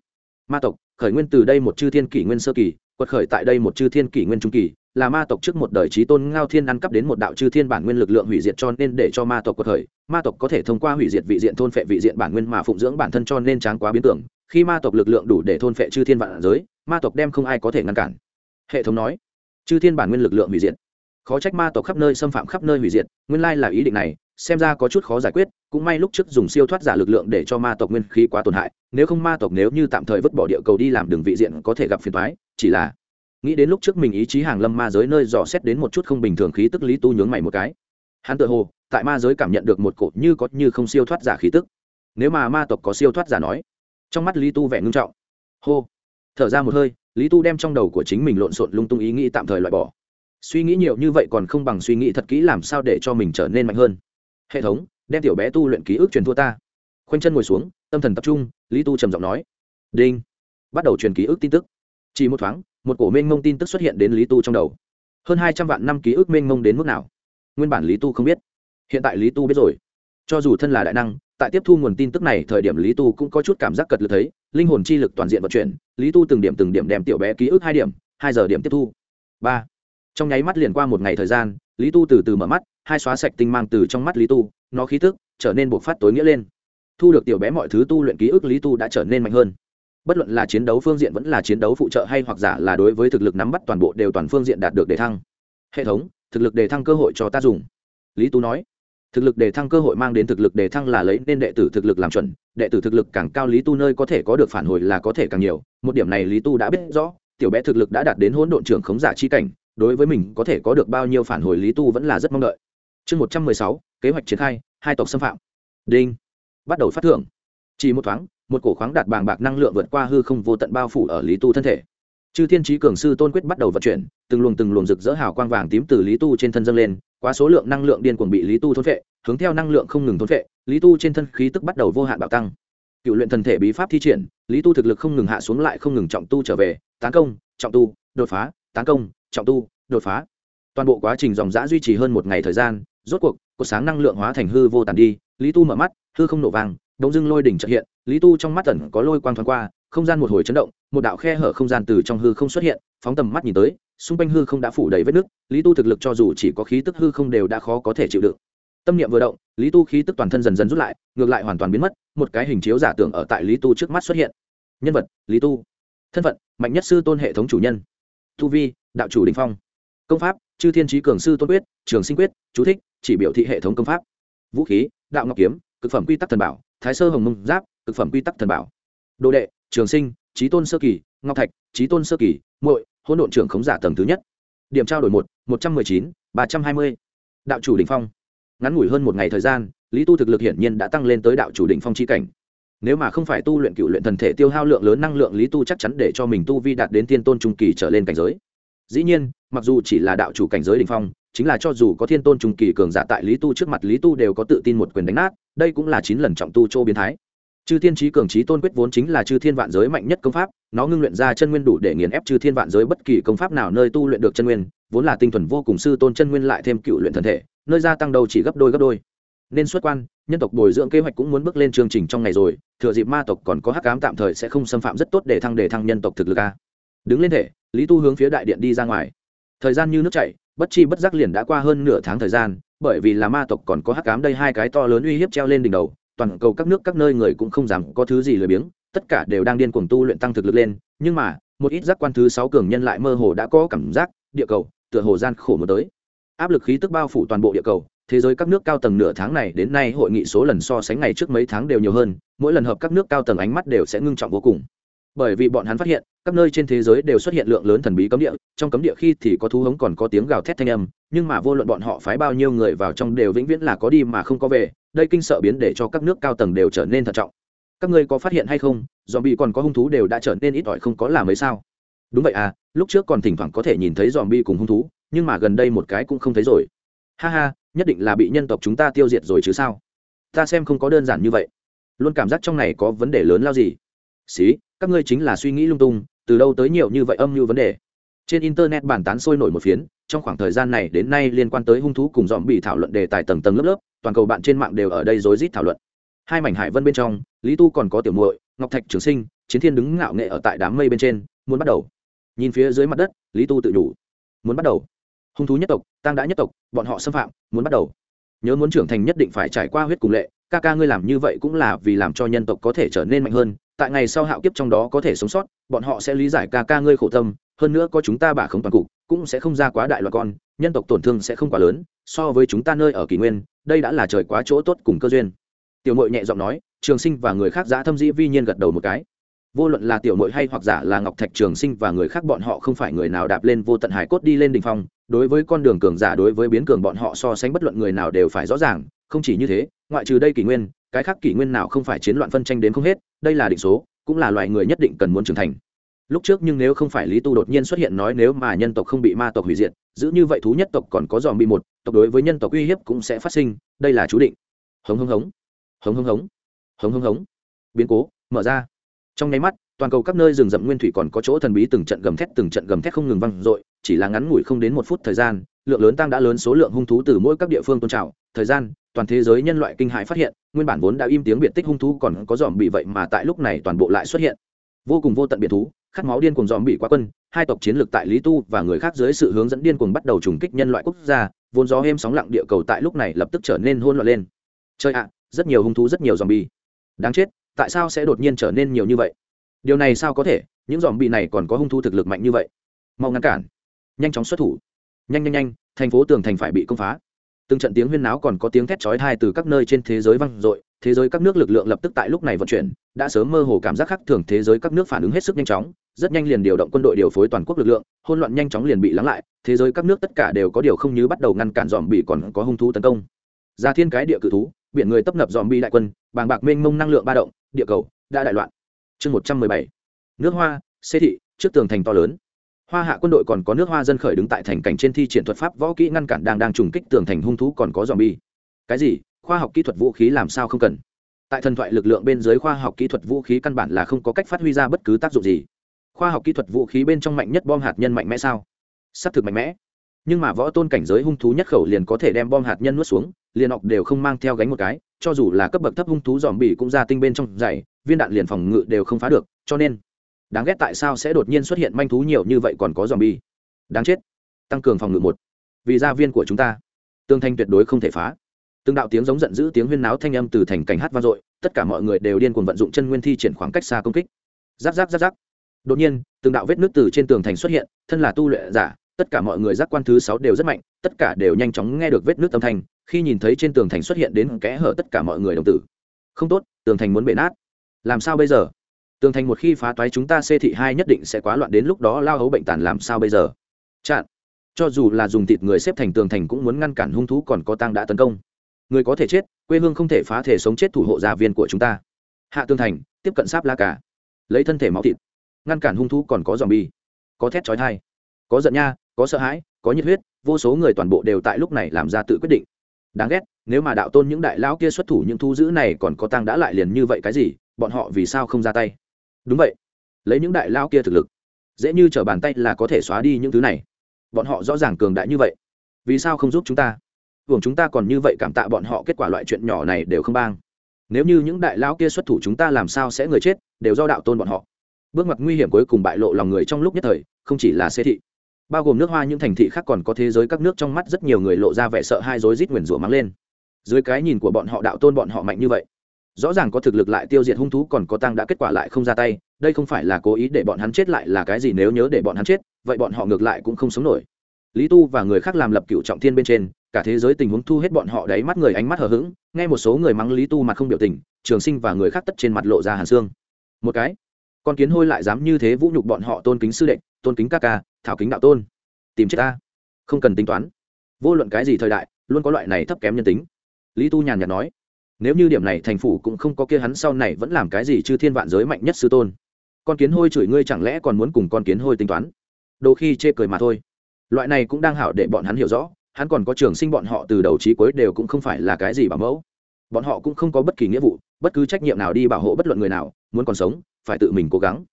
Ma tộc, khởi nguyên từ đây một chư thiên kỷ nguyên sơ kỳ, quật khởi tại đây một chư thiên kỷ nguyên trung kỳ, là ma tộc trước một đời trí tôn ngao thiên ăn cắp đến một đạo chư thiên bản nguyên lực lượng hủy diệt cho nên để cho ma tộc quật khởi. Ma tộc có thể thông qua hủy diệt vị diện thôn phệ vị diện bản nguyên mà phụng dưỡng bản thân cho nên tráng quá biến tưởng. Khi ma tộc lực lượng đủ để thôn phệ chư thiên vạn giới, ma tộc đem không ai có thể ngăn cản. Hệ thống nói chư thiên bản nguyên lực lượng hủy diệt. Khó trách ma tộc khắp nơi xâm phạm khắp nơi hủy diệt, nguyên lai là ý định này, xem ra có chút khó giải quyết, cũng may lúc trước dùng siêu thoát giả lực lượng để cho ma tộc nguyên khí quá tổn hại, nếu không ma tộc nếu như tạm thời vứt bỏ địa cầu đi làm đường vị diện có thể gặp phiền thoái chỉ là nghĩ đến lúc trước mình ý chí hàng lâm ma giới nơi dò xét đến một chút không bình thường khí tức lý tu nhướng mày một cái. Hắn tự hồ, tại ma giới cảm nhận được một cột như có như không siêu thoát giả khí tức. Nếu mà ma tộc có siêu thoát giả nói, trong mắt lý tu vẻ ngưng trọng. Hô, thở ra một hơi lý tu đem trong đầu của chính mình lộn xộn lung tung ý nghĩ tạm thời loại bỏ. Suy nghĩ nhiều như vậy còn không bằng suy nghĩ thật kỹ làm sao để cho mình trở nên mạnh hơn. Hệ thống, đem tiểu bé tu luyện ký ức truyền thua ta. Khoanh chân ngồi xuống, tâm thần tập trung, lý tu trầm giọng nói. Đinh. Bắt đầu truyền ký ức tin tức. Chỉ một thoáng, một cổ mênh mông tin tức xuất hiện đến lý tu trong đầu. Hơn hai trăm vạn năm ký ức mênh mông đến mức nào? Nguyên bản lý tu không biết. Hiện tại lý tu biết rồi. Cho dù thân là đại năng tại tiếp thu nguồn tin tức này thời điểm lý tu cũng có chút cảm giác cật lực thấy, linh hồn chi lực toàn diện vận chuyển, lý tu từng điểm từng điểm đem tiểu bé ký ức hai điểm, hai giờ điểm tiếp thu. Ba. Trong nháy mắt liền qua một ngày thời gian, lý tu từ từ mở mắt, hai xóa sạch tinh mang từ trong mắt lý tu, nó khí tức trở nên buộc phát tối nghĩa lên. Thu được tiểu bé mọi thứ tu luyện ký ức lý tu đã trở nên mạnh hơn. Bất luận là chiến đấu phương diện vẫn là chiến đấu phụ trợ hay hoặc giả là đối với thực lực nắm bắt toàn bộ đều toàn phương diện đạt được đề thăng. Hệ thống, thực lực đề thăng cơ hội cho ta dùng. Lý tu nói thực lực đề thăng cơ hội mang đến thực lực đề thăng là lấy nên đệ tử thực lực làm chuẩn, đệ tử thực lực càng cao lý tu nơi có thể có được phản hồi là có thể càng nhiều. Một điểm này lý tu đã biết rõ, tiểu bé thực lực đã đạt đến hỗn độn trưởng khống giả chi cảnh, đối với mình có thể có được bao nhiêu phản hồi lý tu vẫn là rất mong đợi. Chương một trăm mười sáu, kế hoạch triển khai, hai tộc xâm phạm. Đinh. Bắt đầu phát thưởng. Chỉ một thoáng, một cổ khoáng đạt bàng bạc năng lượng vượt qua hư không vô tận bao phủ ở lý tu thân thể. Chư thiên trí cường sư tôn quyết bắt đầu vận chuyển, từng luồng từng luồng rực rỡ hào quang vàng tím từ lý tu trên thân dâng lên quá số lượng năng lượng điên cuồng bị lý tu thôn vệ hướng theo năng lượng không ngừng thôn vệ lý tu trên thân khí tức bắt đầu vô hạn bạo tăng. Cựu luyện thần thể bí pháp thi triển, lý tu thực lực không ngừng hạ xuống lại không ngừng trọng tu trở về, tán công, trọng tu, đột phá, tán công, trọng tu, đột phá. Toàn bộ quá trình dòng giã duy trì hơn một ngày thời gian, rốt cuộc, cột sáng năng lượng hóa thành hư vô tàn đi, lý tu mở mắt, hư không nổ vàng đống dưng lôi đỉnh trợ hiện, lý tu trong mắt tẩn có lôi quang thoáng qua, không gian một hồi chấn động một đạo khe hở không gian từ trong hư không xuất hiện, phóng tầm mắt nhìn tới, xung quanh hư không đã phủ đầy vết nứt, lý tu thực lực cho dù chỉ có khí tức hư không đều đã khó có thể chịu đựng. Tâm niệm vừa động, lý tu khí tức toàn thân dần dần rút lại, ngược lại hoàn toàn biến mất, một cái hình chiếu giả tưởng ở tại lý tu trước mắt xuất hiện. Nhân vật, lý tu. Thân phận, mạnh nhất sư tôn hệ thống chủ nhân. Tu vi, đạo chủ đình phong. Công pháp, chư thiên trí cường sư tôn quyết, trường sinh quyết, chú thích, chỉ biểu thị hệ thống công pháp. Vũ khí, đạo ngọc kiếm, cực phẩm quy tắc thần bảo, thái sơ hồng mông giáp, cực phẩm quy tắc thần bảo. Đồ đệ, trường sinh trí tôn sơ kỳ, ngọc thạch, trí tôn sơ kỳ, muội, hỗn độn trưởng khống giả tầng thứ nhất. Điểm trao đổi một một trăm mười chín, ba trăm hai mươi. Đạo chủ đ ỉ n h phong. Ngắn ngủi hơn một ngày thời gian, lý tu thực lực hiển nhiên đã tăng lên tới đạo chủ đ ỉ n h phong c h i cảnh. Nếu mà không phải tu luyện cựu luyện thần thể tiêu hao lượng lớn năng lượng, lý tu chắc chắn để cho mình tu vi đạt đến thiên tôn trung kỳ trở lên cảnh giới. Dĩ nhiên, mặc dù chỉ là đạo chủ cảnh giới đ ỉ n h phong, chính là cho dù có thiên tôn trung kỳ cường giả tại lý tu trước mặt, lý tu đều có tự tin một quyền đánh nát, đây cũng là chín lần trọng tu châu biến thái chư thiên trí cường trí tôn quyết vốn chính là chư thiên vạn giới mạnh nhất công pháp, nó ngưng luyện ra chân nguyên đủ để nghiền ép chư thiên vạn giới bất kỳ công pháp nào nơi tu luyện được chân nguyên, vốn là tinh thuần vô cùng sư tôn chân nguyên lại thêm cựu luyện thần thể, nơi gia tăng đầu chỉ gấp đôi gấp đôi. Nên xuất quan, nhân tộc bồi dưỡng kế hoạch cũng muốn bước lên chương trình trong ngày rồi, thừa dịp ma tộc còn có hắc cám tạm thời sẽ không xâm phạm rất tốt để thăng để thăng nhân tộc thực lực a. Đứng lên thể, lý tu hướng phía đại điện đi ra ngoài. Thời gian như nước chảy, bất chi bất giác liền đã qua hơn nửa tháng thời gian, bởi vì là ma tộc còn có hắc cám đây hai cái to lớn uy hiếp treo lên đỉnh đầu toàn cầu các nước các nơi người cũng không dám có thứ gì lười biếng, tất cả đều đang điên cuồng tu luyện tăng thực lực lên, nhưng mà, một ít giác quan thứ sáu cường nhân lại mơ hồ đã có cảm giác, địa cầu, tựa hồ gian khổ mới tới. Áp lực khí tức bao phủ toàn bộ địa cầu, thế giới các nước cao tầng nửa tháng này đến nay hội nghị số lần so sánh ngày trước mấy tháng đều nhiều hơn, mỗi lần hợp các nước cao tầng ánh mắt đều sẽ ngưng trọng vô cùng. Bởi vì bọn hắn phát hiện, các nơi trên thế giới đều xuất hiện lượng lớn thần bí cấm địa, trong cấm địa khi thì có thú hống còn có tiếng gào thét thanh âm, nhưng mà vô luận bọn họ phái bao nhiêu người vào trong đều vĩnh viễn là có đi mà không có về đây kinh sợ biến để cho các nước cao tầng đều trở nên thận trọng. Các ngươi có phát hiện hay không dòm bị còn có hung thú đều đã trở nên ít ỏi không có làm mấy sao? Đúng vậy à lúc trước còn thỉnh thoảng có thể nhìn thấy dòm bi cùng hung thú, nhưng mà gần đây một cái cũng không thấy rồi. Ha ha, nhất định là bị nhân tộc chúng ta tiêu diệt rồi chứ sao? Ta xem không có đơn giản như vậy. Luôn cảm giác trong này có vấn đề lớn lao gì? Xí, các ngươi chính là suy nghĩ lung tung, từ đâu tới nhiều như vậy âm như vấn đề? Trên internet bàn tán sôi nổi một phiến, trong khoảng thời gian này đến nay liên quan tới hung thú cùng dòm bị thảo luận đề tài tầng tầng lớp lớp toàn cầu bạn trên mạng đều ở đây rối rít thảo luận. Hai mảnh hải vân bên trong, lý tu còn có tiểu muội, ngọc thạch trường sinh, chiến thiên đứng ngạo nghệ ở tại đám mây bên trên, muốn bắt đầu. Nhìn phía dưới mặt đất, lý tu tự đủ. Muốn bắt đầu. Hung thú nhất tộc tăng đã nhất tộc, bọn họ xâm phạm, muốn bắt đầu. Nhớ muốn trưởng thành nhất định phải trải qua huyết cùng lệ, ca ca ngươi làm như vậy cũng là vì làm cho nhân tộc có thể trở nên mạnh hơn, tại ngày sau hạo kiếp trong đó có thể sống sót, bọn họ sẽ lý giải ca ca ngươi khổ tâm, hơn nữa có chúng ta bả không toàn cục, cũng sẽ không ra quá đại loại con, nhân tộc tổn thương sẽ không quá lớn, so với chúng ta nơi ở kỷ nguyên đây đã là trời quá chỗ tốt cùng cơ duyên. Tiểu mội nhẹ giọng nói, trường sinh và người khác giã thâm dĩ vi nhiên gật đầu một cái. Vô luận là tiểu mội hay hoặc giả là ngọc thạch, trường sinh và người khác bọn họ không phải người nào đạp lên vô tận hải cốt đi lên đ ỉ n h phong, đối với con đường cường giả, đối với biến cường bọn họ so sánh bất luận người nào đều phải rõ ràng, không chỉ như thế, ngoại trừ đây kỷ nguyên, cái khác kỷ nguyên nào không phải chiến loạn phân tranh đến không hết, đây là định số, cũng là loại người nhất định cần muốn trưởng thành lúc trước nhưng nếu không phải lý tu đột nhiên xuất hiện nói nếu mà nhân tộc không bị ma tộc hủy diệt, giữ như vậy thú nhất tộc còn có dòm bị một, tộc đối với nhân tộc uy hiếp cũng sẽ phát sinh, đây là chú định. Hống hống hống. Hống hống hống. Hống hống hống. Biến cố, mở ra. Trong nháy mắt, toàn cầu các nơi rừng rậm nguyên thủy còn có chỗ thần bí từng trận gầm thét, từng trận gầm thét không ngừng văng dội, chỉ là ngắn ngủi không đến một phút thời gian, lượng lớn tăng đã lớn số lượng hung thú từ mỗi các địa phương tôn trào. Thời gian, toàn thế giới nhân loại kinh hãi phát hiện, nguyên bản vốn đã im tiếng biệt tích hung thú còn có dòm bị vậy mà tại lúc này toàn bộ lại xuất hiện. Vô cùng vô tận biệt thú khát máu điên cuồng dòm bị quá quân, hai tộc chiến lược tại lý tu và người khác dưới sự hướng dẫn điên cuồng bắt đầu trùng kích nhân loại quốc gia, vốn gió êm sóng lặng địa cầu tại lúc này lập tức trở nên hôn loạn lên. Chơi ạ, rất nhiều hung thú, rất nhiều dòm bi đáng chết, tại sao sẽ đột nhiên trở nên nhiều như vậy? Điều này sao có thể? Những dòm bị này còn có hung thú thực lực mạnh như vậy. Mau ngăn cản. Nhanh chóng xuất thủ. Nhanh nhanh nhanh, thành phố tường thành phải bị công phá. Từng trận tiếng huyên náo còn có tiếng thét chói tai từ các nơi trên thế giới vang dội, thế giới các nước lực lượng lập tức tại lúc này vận chuyển, đã sớm mơ hồ cảm giác khác thường, thế giới các nước phản ứng hết sức nhanh chóng rất nhanh liền điều động quân đội điều phối toàn quốc lực lượng, hỗn loạn nhanh chóng liền bị lắng lại, thế giới các nước tất cả đều có điều không như bắt đầu ngăn cản dòm bị còn có hung thú tấn công. Ra thiên cái địa cự thú, biển người tấp nập dòm bi đại quân, bàng bạc mênh mông năng lượng ba động, địa cầu đã đại loạn. Chương một trăm mười bảy. Nước hoa, xê thị, trước tường thành to lớn. Hoa hạ quân đội còn có nước hoa dân khởi đứng tại thành cảnh trên thi triển thuật pháp võ kỹ ngăn cản đang đang trùng kích tường thành hung thú còn có dòm bi cái gì? Khoa học kỹ thuật vũ khí làm sao không cần? Tại thần thoại lực lượng bên dưới khoa học kỹ thuật vũ khí căn bản là không có cách phát huy ra bất cứ tác dụng gì khoa học kỹ thuật vũ khí bên trong mạnh nhất bom hạt nhân mạnh mẽ sao? Xác thực mạnh mẽ. Nhưng mà võ tôn cảnh giới hung thú nhất khẩu liền có thể đem bom hạt nhân nuốt xuống, liền học đều không mang theo gánh một cái, cho dù là cấp bậc thấp hung thú dòm bỉ cũng ra tinh bên trong dày, viên đạn liền phòng ngự đều không phá được, cho nên, đáng ghét tại sao sẽ đột nhiên xuất hiện manh thú nhiều như vậy còn có dòm bỉ đáng chết. Tăng cường phòng ngự một. Vì gia viên của chúng ta, tương thanh tuyệt đối không thể phá. Từng đạo tiếng giống giận dữ, tiếng huyên náo thanh âm từ thành cảnh hát vang dội, tất cả mọi người đều điên cuồng vận dụng chân nguyên thi triển khoảng cách xa công kích. Giáp giáp giáp giáp đột nhiên, từng đạo vết nước từ trên tường thành xuất hiện, thân là tu luyện giả, tất cả mọi người giác quan thứ sáu đều rất mạnh, tất cả đều nhanh chóng nghe được vết nước âm thanh, khi nhìn thấy trên tường thành xuất hiện đến kẽ hở tất cả mọi người đồng tử. Không tốt, tường thành muốn bể nát. Làm sao bây giờ? Tường thành một khi phá toái chúng ta xê thị hai nhất định sẽ quá loạn đến lúc đó lao hấu bệnh tàn làm sao bây giờ? Chặn. Cho dù là dùng thịt người xếp thành tường thành cũng muốn ngăn cản hung thú còn có tăng đã tấn công. Người có thể chết, quê hương không thể phá thể sống chết thủ hộ gia viên của chúng ta. Hạ tường thành, tiếp cận sáp la cả lấy thân thể máu thịt ngăn cản hung thú còn có dòm bi có thét trói thai có giận nha, có sợ hãi, có nhiệt huyết, vô số người toàn bộ đều tại lúc này làm ra tự quyết định. Đáng ghét, nếu mà đạo tôn những đại lão kia xuất thủ những thu giữ này còn có tăng đã lại liền như vậy cái gì, bọn họ vì sao không ra tay? Đúng vậy, lấy những đại lão kia thực lực, dễ như t r ở bàn tay là có thể xóa đi những thứ này. Bọn họ rõ ràng cường đại như vậy, vì sao không giúp chúng ta? Hưởng chúng ta còn như vậy cảm tạ bọn họ, kết quả loại chuyện nhỏ này đều không bang. Nếu như những đại lão kia xuất thủ chúng ta làm sao sẽ người chết, đều do đạo tôn bọn họ bước ngoặt nguy hiểm cuối cùng bại lộ lòng người trong lúc nhất thời, không chỉ là xê thị, bao gồm nước hoa, những thành thị khác còn có thế giới các nước trong mắt rất nhiều người lộ ra vẻ sợ hai rối rít nguyền rủa mắng lên. Dưới cái nhìn của bọn họ đạo tôn bọn họ mạnh như vậy, rõ ràng có thực lực lại tiêu diệt hung thú còn có tăng đã kết quả lại không ra tay, đây không phải là cố ý để bọn hắn chết lại là cái gì nếu nhớ để bọn hắn chết, vậy bọn họ ngược lại cũng không sống nổi. Lý tu và người khác làm lập cựu trọng thiên bên trên, cả thế giới tình huống thu hết bọn họ đáy mắt người ánh mắt hờ hững, nghe một số người mắng lý tu mặt không biểu tình, trường sinh và người khác tất trên mặt lộ ra hàn xương. Một cái con kiến hôi lại dám như thế vũ nhục bọn họ tôn kính sư đệ, tôn kính ca ca, thảo kính đạo tôn. Tìm chết ta. Không cần tính toán. Vô luận cái gì thời đại, luôn có loại này thấp kém nhân tính. Lý tu nhàn nhạt nói, nếu như điểm này thành phủ cũng không có kia hắn sau này vẫn làm cái gì chư thiên vạn giới mạnh nhất sư tôn. Con kiến hôi chửi ngươi chẳng lẽ còn muốn cùng con kiến hôi tính toán? Đôi khi chê cười mà thôi. Loại này cũng đang hảo để bọn hắn hiểu rõ, hắn còn có trường sinh bọn họ từ đầu trí cuối đều cũng không phải là cái gì bảo mẫu bọn họ cũng không có bất kỳ nghĩa vụ, bất cứ trách nhiệm nào đi bảo hộ bất luận người nào, muốn còn sống, phải tự mình cố gắng.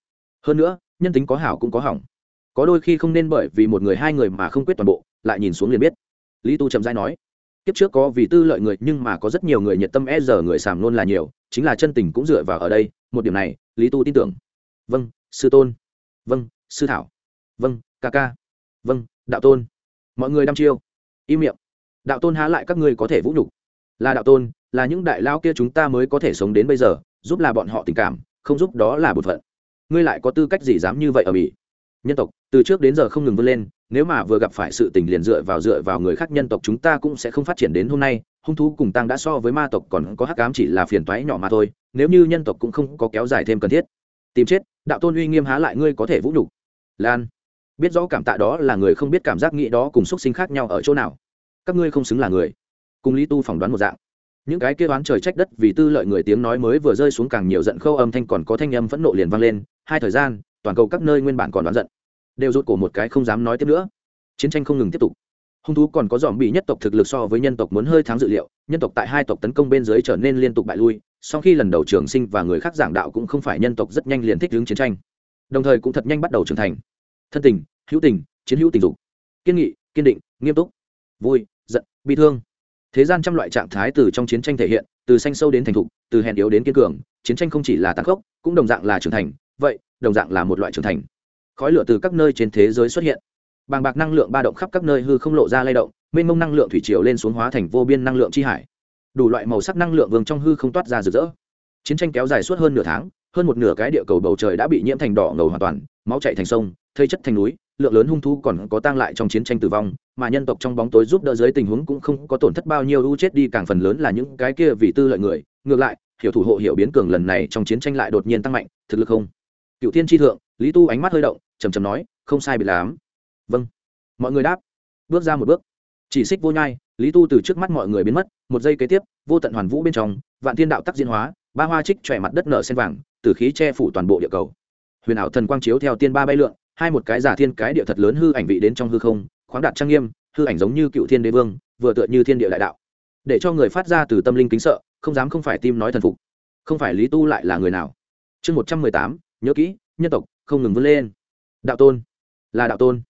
Hơn nữa, nhân tính có hảo cũng có hỏng. Có đôi khi không nên bởi vì một người hai người mà không quyết toàn bộ, lại nhìn xuống liền biết. Lý tu chậm dai nói, kiếp trước có vì tư lợi người, nhưng mà có rất nhiều người nhiệt tâm e giờ người sàm luôn là nhiều, chính là chân tình cũng dựa vào ở đây, một điểm này, lý tu tin tưởng. Vâng sư tôn. Vâng sư thảo. Vâng ca ca. Vâng đạo tôn. Mọi người đăm chiêu. Im miệng. Đạo tôn há lại các ngươi có thể vũ nhục? Là đạo tôn là những đại lao kia chúng ta mới có thể sống đến bây giờ, giúp là bọn họ tình cảm, không giúp đó là bột phận. Ngươi lại có tư cách gì dám như vậy ở bỉ nhân tộc, từ trước đến giờ không ngừng vươn lên, nếu mà vừa gặp phải sự tình liền dựa vào dựa vào người khác nhân tộc chúng ta cũng sẽ không phát triển đến hôm nay, hung thú cùng tăng đã so với ma tộc còn có hắc ám chỉ là phiền toái nhỏ mà thôi, nếu như nhân tộc cũng không có kéo dài thêm cần thiết. Tìm chết, đạo tôn uy nghiêm há lại ngươi có thể vũ nhục. Lan, biết rõ cảm tạ đó là người không biết cảm giác nghĩ đó cùng xuất sinh khác nhau ở chỗ nào. Các ngươi không xứng là người. Cùng lý tu phỏng đoán một dạng những cái kia oán trời trách đất vì tư lợi người tiếng nói mới vừa rơi xuống càng nhiều giận khâu âm thanh còn có thanh âm phẫn nộ liền vang lên, hai thời gian, toàn cầu các nơi nguyên bản còn đoán giận, đều rút cổ một cái không dám nói tiếp nữa. Chiến tranh không ngừng tiếp tục. Hung thú còn có dòm bị nhất tộc thực lực so với nhân tộc muốn hơi thắng dự liệu, nhân tộc tại hai tộc tấn công bên dưới trở nên liên tục bại lui, sau khi lần đầu trường sinh và người khác giảng đạo cũng không phải nhân tộc rất nhanh liền thích hướng chiến tranh. Đồng thời cũng thật nhanh bắt đầu trưởng thành. Thân tình, hữu tình, chiến hữu tình dục. Kiên nghị, kiên định, nghiêm túc. Vui, giận, bi thương thế gian trăm loại trạng thái từ trong chiến tranh thể hiện, từ xanh sâu đến thành thục, từ hèn yếu đến kiên cường, chiến tranh không chỉ là tàn khốc, cũng đồng dạng là trưởng thành. Vậy, đồng dạng là một loại trưởng thành. Khói lửa từ các nơi trên thế giới xuất hiện. Bàng bạc năng lượng ba động khắp các nơi hư không lộ ra lay động, mênh mông năng lượng thủy triều lên xuống hóa thành vô biên năng lượng chi hải. Đủ loại màu sắc năng lượng vương trong hư không toát ra rực rỡ. Chiến tranh kéo dài suốt hơn nửa tháng, hơn một nửa cái địa cầu bầu trời đã bị nhiễm thành đỏ ngầu hoàn toàn, máu chạy thành sông, thây chất thành núi lượng lớn hung thú còn có tang lại trong chiến tranh tử vong, mà nhân tộc trong bóng tối giúp đỡ dưới tình huống cũng không có tổn thất bao nhiêu ưu chết đi càng phần lớn là những cái kia vì tư lợi người. Ngược lại, hiểu thủ hộ hiểu biến cường lần này trong chiến tranh lại đột nhiên tăng mạnh, thực lực không? Cựu thiên tri thượng, lý tu ánh mắt hơi động trầm trầm nói, không sai bị lắm. Vâng. Mọi người đáp. Bước ra một bước. Chỉ xích vô nhai, lý tu từ trước mắt mọi người biến mất, một giây kế tiếp, vô tận hoàn vũ bên trong, vạn thiên đạo tắc diễn hóa, ba hoa trích chòe mặt đất nở sen vàng từ khí che phủ toàn bộ địa cầu. Huyền ảo thần quang chiếu theo tiên ba bay lượn hai một cái giả thiên cái địa thật lớn hư ảnh vị đến trong hư không, khoáng đạt trang nghiêm, hư ảnh giống như cựu thiên đế vương, vừa tựa như thiên địa đại đạo. Để cho người phát ra từ tâm linh kính sợ, không dám không phải tim nói thần phục. Không phải lý tu lại là người nào? Chương một trăm mười tám, nhớ kỹ, nhân tộc, không ngừng vươn lên. Đạo tôn. Là đạo tôn.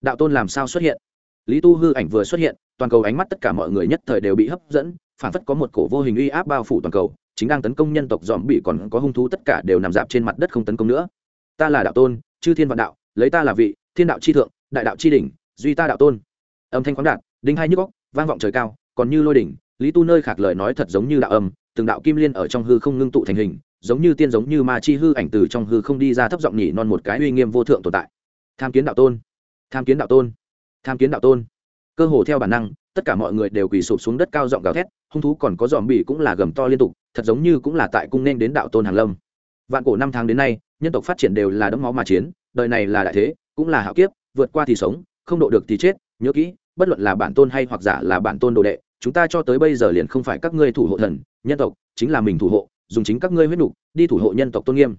Đạo tôn làm sao xuất hiện? Lý tu hư ảnh vừa xuất hiện, toàn cầu ánh mắt tất cả mọi người nhất thời đều bị hấp dẫn, phản phất có một cổ vô hình uy áp bao phủ toàn cầu, chính đang tấn công nhân tộc dòm bị còn có hung thú tất cả đều nằm dạp trên mặt đất không tấn công nữa. Ta là đạo tôn, chư thiên vạn đạo lấy ta là vị, thiên đạo c h i thượng, đại đạo c h i đỉnh, duy ta đạo tôn. Âm thanh khoáng đạt, đinh hai nhức góc vang vọng trời cao, còn như lôi đỉnh, lý tu nơi khạc lời nói thật giống như đạo âm, từng đạo kim liên ở trong hư không ngưng tụ thành hình, giống như tiên giống như ma chi hư ảnh từ trong hư không đi ra thấp giọng nhỉ non một cái uy nghiêm vô thượng tồn tại. Tham kiến đạo tôn, tham kiến đạo tôn, tham kiến đạo tôn. Cơ hồ theo bản năng, tất cả mọi người đều quỳ sụp xuống đất cao giọng gào thét, hung thú còn có dòm bỉ cũng là gầm to liên tục, thật giống như cũng là tại cung nên đến đạo tôn hàng lâm. Vạn cổ năm tháng đến nay, nhân tộc phát triển đều là đấm máu mà chiến đời này là đại thế, cũng là hạo kiếp, vượt qua thì sống, không độ được thì chết, nhớ kỹ, bất luận là bản tôn hay hoặc giả là bản tôn đồ đệ, chúng ta cho tới bây giờ liền không phải các ngươi thủ hộ thần, nhân tộc, chính là mình thủ hộ, dùng chính các ngươi huyết nục, đi thủ hộ nhân tộc tôn nghiêm.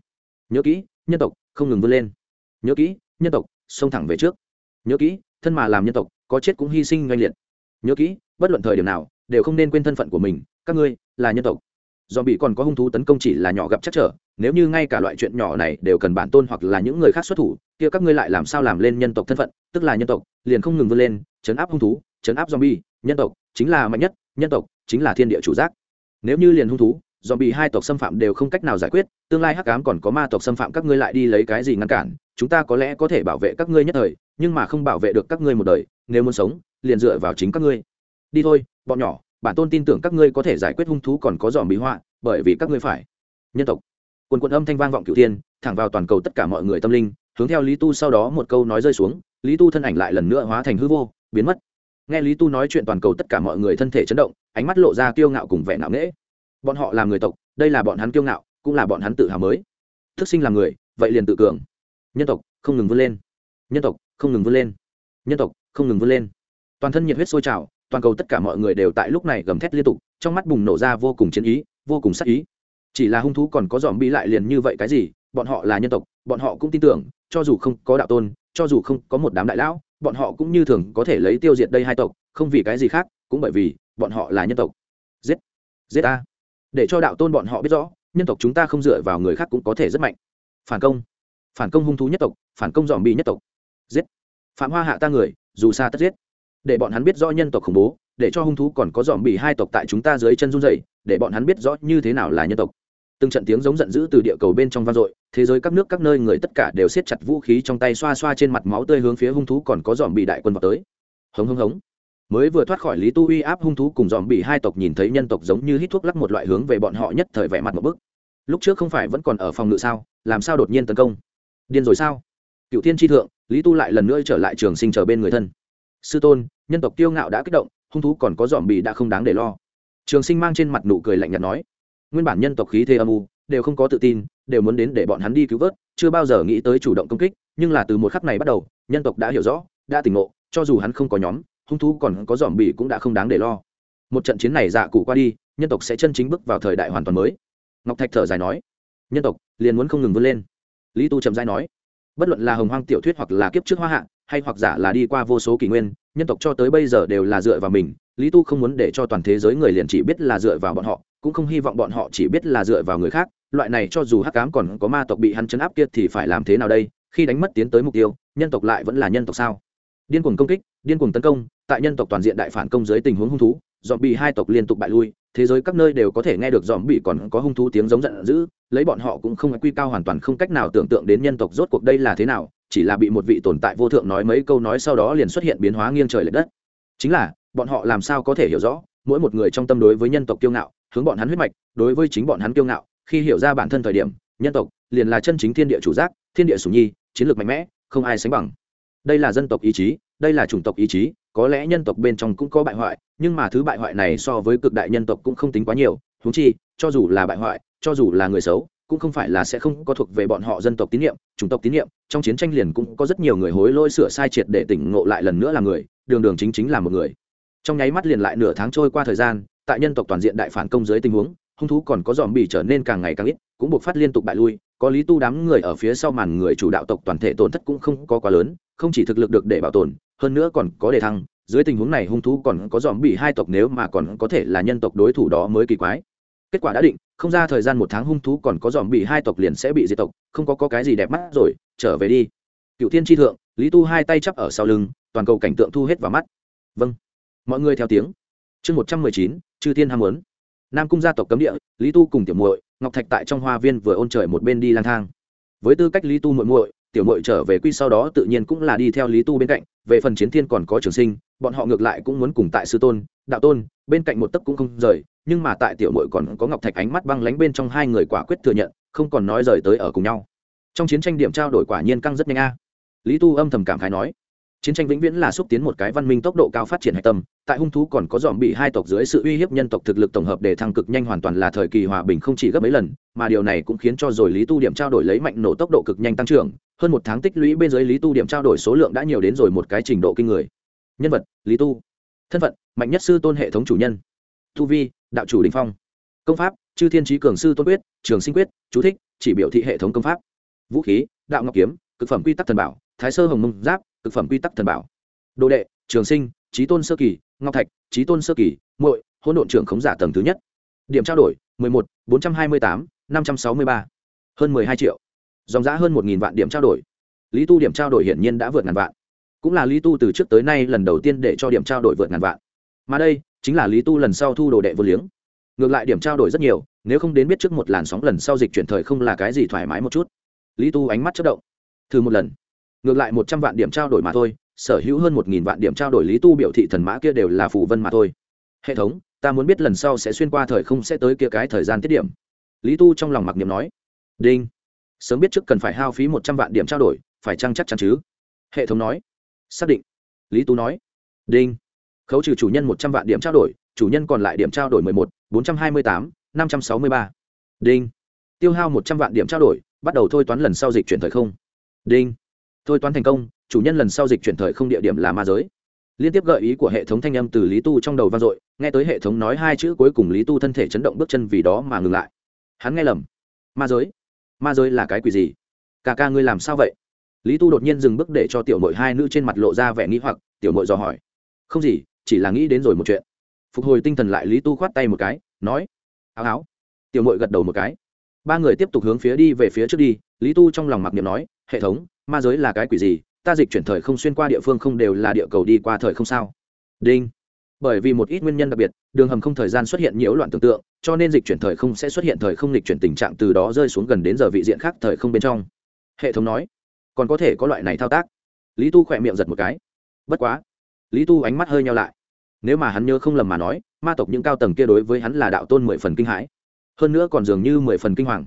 Nhớ kỹ, nhân tộc, không ngừng vươn lên. Nhớ kỹ, nhân tộc, xông thẳng về trước. Nhớ kỹ, thân mà làm nhân tộc, có chết cũng hy sinh ngay liệt. Nhớ kỹ, bất luận thời điểm nào, đều không nên quên thân phận của mình, các ngươi là nhân tộc do bị còn có hung thú tấn công chỉ là nhỏ gặp chắc trở, nếu như ngay cả loại chuyện nhỏ này đều cần bản tôn hoặc là những người khác xuất thủ, kia các ngươi lại làm sao làm lên nhân tộc thân phận, tức là nhân tộc, liền không ngừng vươn lên, chấn áp hung thú, chấn áp zombie, nhân tộc, chính là mạnh nhất, nhân tộc, chính là thiên địa chủ giác. Nếu như liền hung thú dòm bị hai tộc xâm phạm đều không cách nào giải quyết, tương lai hắc ám còn có ma tộc xâm phạm các ngươi lại đi lấy cái gì ngăn cản, chúng ta có lẽ có thể bảo vệ các ngươi nhất thời, nhưng mà không bảo vệ được các ngươi một đời, nếu muốn sống, liền dựa vào chính các ngươi. Đi thôi, bọn nhỏ bản tôn tin tưởng các ngươi có thể giải quyết hung thú còn có dòm bí họa, bởi vì các ngươi phải. Nhân tộc. Quần quần âm thanh vang vọng cửu tiên thẳng vào toàn cầu tất cả mọi người tâm linh, hướng theo lý tu sau đó một câu nói rơi xuống, lý tu thân ảnh lại lần nữa hóa thành hư vô, biến mất. Nghe lý tu nói chuyện toàn cầu tất cả mọi người thân thể chấn động, ánh mắt lộ ra kiêu ngạo cùng vẻ ngạo nghễ. Bọn họ là người tộc, đây là bọn hắn kiêu ngạo, cũng là bọn hắn tự hào mới. Thức sinh là người, vậy liền tự cường. Nhân tộc, không ngừng vươn lên. Nhân tộc, không ngừng vươn lên. Nhân tộc, không ngừng vươn lên. Toàn thân nhiệt huyết sôi trào toàn cầu tất cả mọi người đều tại lúc này gầm thét liên tục, trong mắt bùng nổ ra vô cùng chiến ý, vô cùng sắc ý. Chỉ là hung thú còn có dòm bi lại liền như vậy cái gì, bọn họ là nhân tộc, bọn họ cũng tin tưởng, cho dù không có đạo tôn, cho dù không có một đám đại lão, bọn họ cũng như thường có thể lấy tiêu diệt đây hai tộc, không vì cái gì khác, cũng bởi vì bọn họ là nhân tộc. Giết giết ta. Để cho đạo tôn bọn họ biết rõ, nhân tộc chúng ta không dựa vào người khác cũng có thể rất mạnh. Phản công phản công hung thú nhất tộc, phản công dòm bi nhất tộc. Giết, phạm hoa hạ ta người, dù xa tất giết để bọn hắn biết rõ nhân tộc khủng bố, để cho hung thú còn có dòm bị hai tộc tại chúng ta dưới chân run dày để bọn hắn biết rõ như thế nào là nhân tộc. Từng trận tiếng giống giận dữ từ địa cầu bên trong vang dội, thế giới các nước các nơi người tất cả đều siết chặt vũ khí trong tay xoa xoa trên mặt máu tươi hướng phía hung thú còn có dòm bị đại quân vào tới. Hống hống hống. Mới vừa thoát khỏi lý tu uy áp hung thú cùng dòm bị hai tộc nhìn thấy nhân tộc giống như hít thuốc lắc một loại hướng về bọn họ nhất thời vẻ mặt một bức. Lúc trước không phải vẫn còn ở phòng ngự sao, làm sao đột nhiên tấn công? Điên rồi sao? Cựu thiên tri thượng, lý tu lại lần nữa trở lại trường sinh chờ bên người thân sư tôn, nhân tộc kiêu ngạo đã kích động, hung thú còn có dòm bị đã không đáng để lo. Trường sinh mang trên mặt nụ cười lạnh nhạt nói, nguyên bản nhân tộc khí thế âm u, đều không có tự tin, đều muốn đến để bọn hắn đi cứu vớt, chưa bao giờ nghĩ tới chủ động công kích, nhưng là từ một khắc này bắt đầu, nhân tộc đã hiểu rõ, đã tỉnh ngộ, cho dù hắn không có nhóm, hung thú còn có dòm bỉ cũng đã không đáng để lo. Một trận chiến này dạ cụ qua đi, nhân tộc sẽ chân chính bước vào thời đại hoàn toàn mới. Ngọc thạch thở dài nói, nhân tộc liền muốn không ngừng vươn lên. Lý tu trầm giai nói bất luận là hồng hoang tiểu thuyết hoặc là kiếp trước hoa hạ, hay hoặc giả là đi qua vô số kỷ nguyên, nhân tộc cho tới bây giờ đều là dựa vào mình. Lý tu không muốn để cho toàn thế giới người liền chỉ biết là dựa vào bọn họ, cũng không hy vọng bọn họ chỉ biết là dựa vào người khác. Loại này cho dù hắc cám còn có ma tộc bị hắn chấn áp kia thì phải làm thế nào đây? Khi đánh mất tiến tới mục tiêu, nhân tộc lại vẫn là nhân tộc sao? Điên cuồng công kích, điên cuồng tấn công, tại nhân tộc toàn diện đại phản công dưới tình huống hung thú dòm bị hai tộc liên tục bại lui, thế giới các nơi đều có thể nghe được dòm bị còn có hung thú tiếng giống giận dữ, lấy bọn họ cũng không quy cao hoàn toàn không cách nào tưởng tượng đến nhân tộc rốt cuộc đây là thế nào, chỉ là bị một vị tồn tại vô thượng nói mấy câu nói sau đó liền xuất hiện biến hóa nghiêng trời l ệ đất. Chính là, bọn họ làm sao có thể hiểu rõ, mỗi một người trong tâm đối với nhân tộc kiêu ngạo, hướng bọn hắn huyết mạch, đối với chính bọn hắn kiêu ngạo, khi hiểu ra bản thân thời điểm, nhân tộc liền là chân chính thiên địa chủ giác, thiên địa sủng nhi, chiến lược mạnh mẽ, không ai sánh bằng. Đây là dân tộc ý chí, đây là chủng tộc ý chí, có lẽ nhân tộc bên trong cũng có bại hoại nhưng mà thứ bại hoại này so với cực đại nhân tộc cũng không tính quá nhiều húng chi, cho dù là bại hoại, cho dù là người xấu, cũng không phải là sẽ không có thuộc về bọn họ dân tộc tín nhiệm, chủng tộc tín nhiệm, trong chiến tranh liền cũng có rất nhiều người hối lỗi sửa sai triệt để tỉnh ngộ lại lần nữa là người, đường đường chính chính là một người. Trong nháy mắt liền lại nửa tháng trôi qua thời gian, tại nhân tộc toàn diện đại phản công dưới tình huống, hung thú còn có dòm bì trở nên càng ngày càng ít, cũng buộc phát liên tục bại lui, có lý tu đám người ở phía sau màn người chủ đạo tộc toàn thể tổn thất cũng không có quá lớn, không chỉ thực lực được để bảo tồn, hơn nữa còn có đề thăng dưới tình huống này hung thú còn có dòm bị hai tộc nếu mà còn có thể là nhân tộc đối thủ đó mới kỳ quái. Kết quả đã định không ra thời gian một tháng hung thú còn có dòm bị hai tộc liền sẽ bị diệt tộc không có, có cái gì đẹp mắt rồi trở về đi. Cựu thiên tri thượng lý tu hai tay chắp ở sau lưng toàn cầu cảnh tượng thu hết vào mắt. Vâng. Mọi người theo tiếng. Chương một trăm mười chín chư thiên ham muốn. Nam cung gia tộc cấm địa lý tu cùng tiểu muội ngọc thạch tại trong hoa viên vừa ôn trời một bên đi lang thang. Với tư cách lý tu muội muội tiểu muội trở về quy sau đó tự nhiên cũng là đi theo lý tu bên cạnh về phần chiến thiên còn có trường sinh bọn họ ngược lại cũng muốn cùng tại sư tôn, đạo tôn, bên cạnh một tấc cũng không rời, nhưng mà tại tiểu muội còn có ngọc thạch ánh mắt băng lánh bên trong hai người quả quyết thừa nhận, không còn nói rời tới ở cùng nhau. Trong chiến tranh điểm trao đổi quả nhiên căng rất nhanh a. Lý tu âm thầm cảm khái nói, chiến tranh vĩnh viễn là xúc tiến một cái văn minh tốc độ cao phát triển hạch tâm, tại hung thú còn có dòm bị hai tộc dưới sự uy hiếp nhân tộc thực lực tổng hợp để thăng cực nhanh hoàn toàn là thời kỳ hòa bình không chỉ gấp mấy lần, mà điều này cũng khiến cho rồi lý tu điểm trao đổi lấy mạnh nổ tốc độ cực nhanh tăng trưởng, hơn một tháng tích lũy bên dưới lý tu điểm trao đổi số lượng đã nhiều đến rồi một cái trình độ kinh người nhân vật, lý tu. Thân phận, mạnh nhất sư tôn hệ thống chủ nhân. Tu vi, đạo chủ đình phong. Công pháp, chư thiên trí cường sư tôn quyết, trường sinh quyết, chú thích, chỉ biểu thị hệ thống công pháp. Vũ khí, đạo ngọc kiếm, cực phẩm quy tắc thần bảo, thái sơ hồng mông giáp, cực phẩm quy tắc thần bảo. Đồ đệ, trường sinh trí tôn sơ kỳ, ngọc thạch trí tôn sơ kỳ, muội, hỗn độn trưởng khống giả tầng thứ nhất. Điểm trao đổi, mười một, bốn trăm hai mươi tám, năm trăm sáu mươi ba. Hơn mười hai triệu. Dòng giã hơn một nghìn vạn điểm trao đổi. Lý tu điểm trao đổi hiển nhiên đã vượt ngàn vạn cũng là lý tu từ trước tới nay lần đầu tiên để cho điểm trao đổi vượt ngàn vạn. Mà đây, chính là lý tu lần sau thu đồ đệ vô liếng. Ngược lại điểm trao đổi rất nhiều, nếu không đến biết trước một làn sóng lần sau dịch chuyển thời không là cái gì thoải mái một chút. Lý tu ánh mắt chất động. Thử một lần. Ngược lại một trăm vạn điểm trao đổi mà thôi, sở hữu hơn một nghìn vạn điểm trao đổi lý tu biểu thị thần mã kia đều là phù vân mà thôi. Hệ thống, ta muốn biết lần sau sẽ xuyên qua thời không sẽ tới kia cái thời gian tiết điểm. Lý tu trong lòng mặc niệm nói. Đinh. Sớm biết trước cần phải hao phí một trăm vạn điểm trao đổi, phải chăng chắc chắn chứ? Hệ thống nói xác định. Lý tu nói. Đinh. Khấu trừ chủ nhân một trăm vạn điểm trao đổi, chủ nhân còn lại điểm trao đổi mười một, bốn trăm hai mươi tám, năm trăm sáu mươi ba. Đinh. Tiêu hao một trăm vạn điểm trao đổi, bắt đầu thôi toán lần sau dịch chuyển thời không. Đinh. Thôi toán thành công, chủ nhân lần sau dịch chuyển thời không địa điểm là ma giới. Liên tiếp gợi ý của hệ thống thanh âm từ lý tu trong đầu vang dội, nghe tới hệ thống nói hai chữ cuối cùng lý tu thân thể chấn động bước chân vì đó mà ngừng lại. Hắn nghe lầm. Ma giới? Ma giới là cái quỷ gì? Ca ca ngươi làm sao vậy? Lý tu đột nhiên dừng bước để cho tiểu mội hai nữ trên mặt lộ ra vẻ nghĩ hoặc, tiểu mội dò hỏi. Không gì, chỉ là nghĩ đến rồi một chuyện. Phục hồi tinh thần lại lý tu khoát tay một cái, nói áo áo tiểu mội gật đầu một cái. Ba người tiếp tục hướng phía đi về phía trước đi, lý tu trong lòng mặc niệm nói, hệ thống, ma giới là cái quỷ gì? Ta dịch chuyển thời không xuyên qua địa phương không đều là địa cầu đi qua thời không sao? Đinh. Bởi vì một ít nguyên nhân đặc biệt, đường hầm không thời gian xuất hiện nhiễu loạn tưởng tượng, cho nên dịch chuyển thời không sẽ xuất hiện thời không lịch chuyển tình trạng từ đó rơi xuống gần đến giờ vị diện khác thời không bên trong. Hệ thống nói còn có thể có loại này thao tác. Lý tu khỏe miệng giật một cái. Bất quá, lý tu ánh mắt hơi nhau lại. Nếu mà hắn nhớ không lầm mà nói, ma tộc những cao tầng kia đối với hắn là đạo tôn mười phần kinh hãi. Hơn nữa còn dường như mười phần kinh hoàng.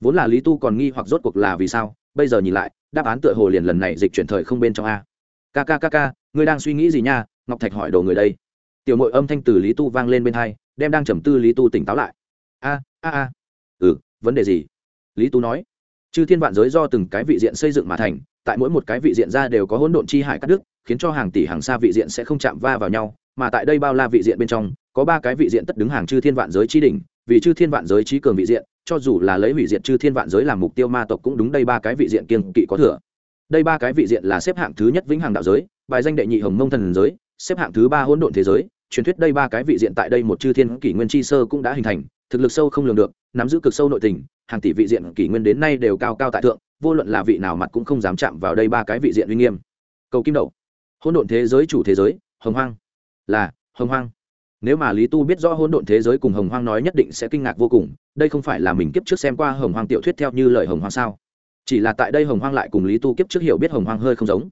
Vốn là lý tu còn nghi hoặc rốt cuộc là vì sao, bây giờ nhìn lại, đáp án tựa hồ liền lần này dịch chuyển thời không bên trong a. Kkkk ngươi đang suy nghĩ gì nha? Ngọc thạch hỏi đồ người đây. Tiểu mội âm thanh từ lý tu vang lên bên hai, đem đang trầm tư lý tu tỉnh táo lại. A a a. Ừ vấn đề gì? Lý tu nói chư thiên vạn giới do từng cái vị diện xây dựng mà thành, tại mỗi một cái vị diện ra đều có hỗn độn chi hải cắt đứt, khiến cho hàng tỷ hàng xa vị diện sẽ không chạm va vào nhau, mà tại đây bao la vị diện bên trong, có ba cái vị diện tất đứng hàng chư thiên vạn giới chi đỉnh, vì chư thiên vạn giới trí cường vị diện, cho dù là lấy hủy diện chư thiên vạn giới làm mục tiêu ma tộc cũng đúng đây ba cái vị diện kiên kỵ có thừa. Đây ba cái vị diện là xếp hạng thứ nhất vĩnh hằng đạo giới, bài danh đệ nhị hồng mông thần giới, xếp hạng thứ ba hỗn độn thế giới, truyền thuyết đây ba cái vị diện tại đây một chư thiên kỷ nguyên chi sơ cũng đã hình thành thực lực sâu không lường được, nắm giữ cực sâu nội tình, hàng tỷ vị diện kỷ nguyên đến nay đều cao cao tại thượng, vô luận là vị nào mặt cũng không dám chạm vào đây ba cái vị diện uy nghiêm. Cầu kim đầu. Hỗn độn thế giới chủ thế giới, hồng hoang. Là, hồng hoang. Nếu mà lý tu biết rõ hỗn độn thế giới cùng hồng hoang nói nhất định sẽ kinh ngạc vô cùng, đây không phải là mình kiếp trước xem qua hồng hoang tiểu thuyết theo như lời hồng hoang sao? Chỉ là tại đây hồng hoang lại cùng lý tu kiếp trước hiểu biết hồng hoang hơi không giống.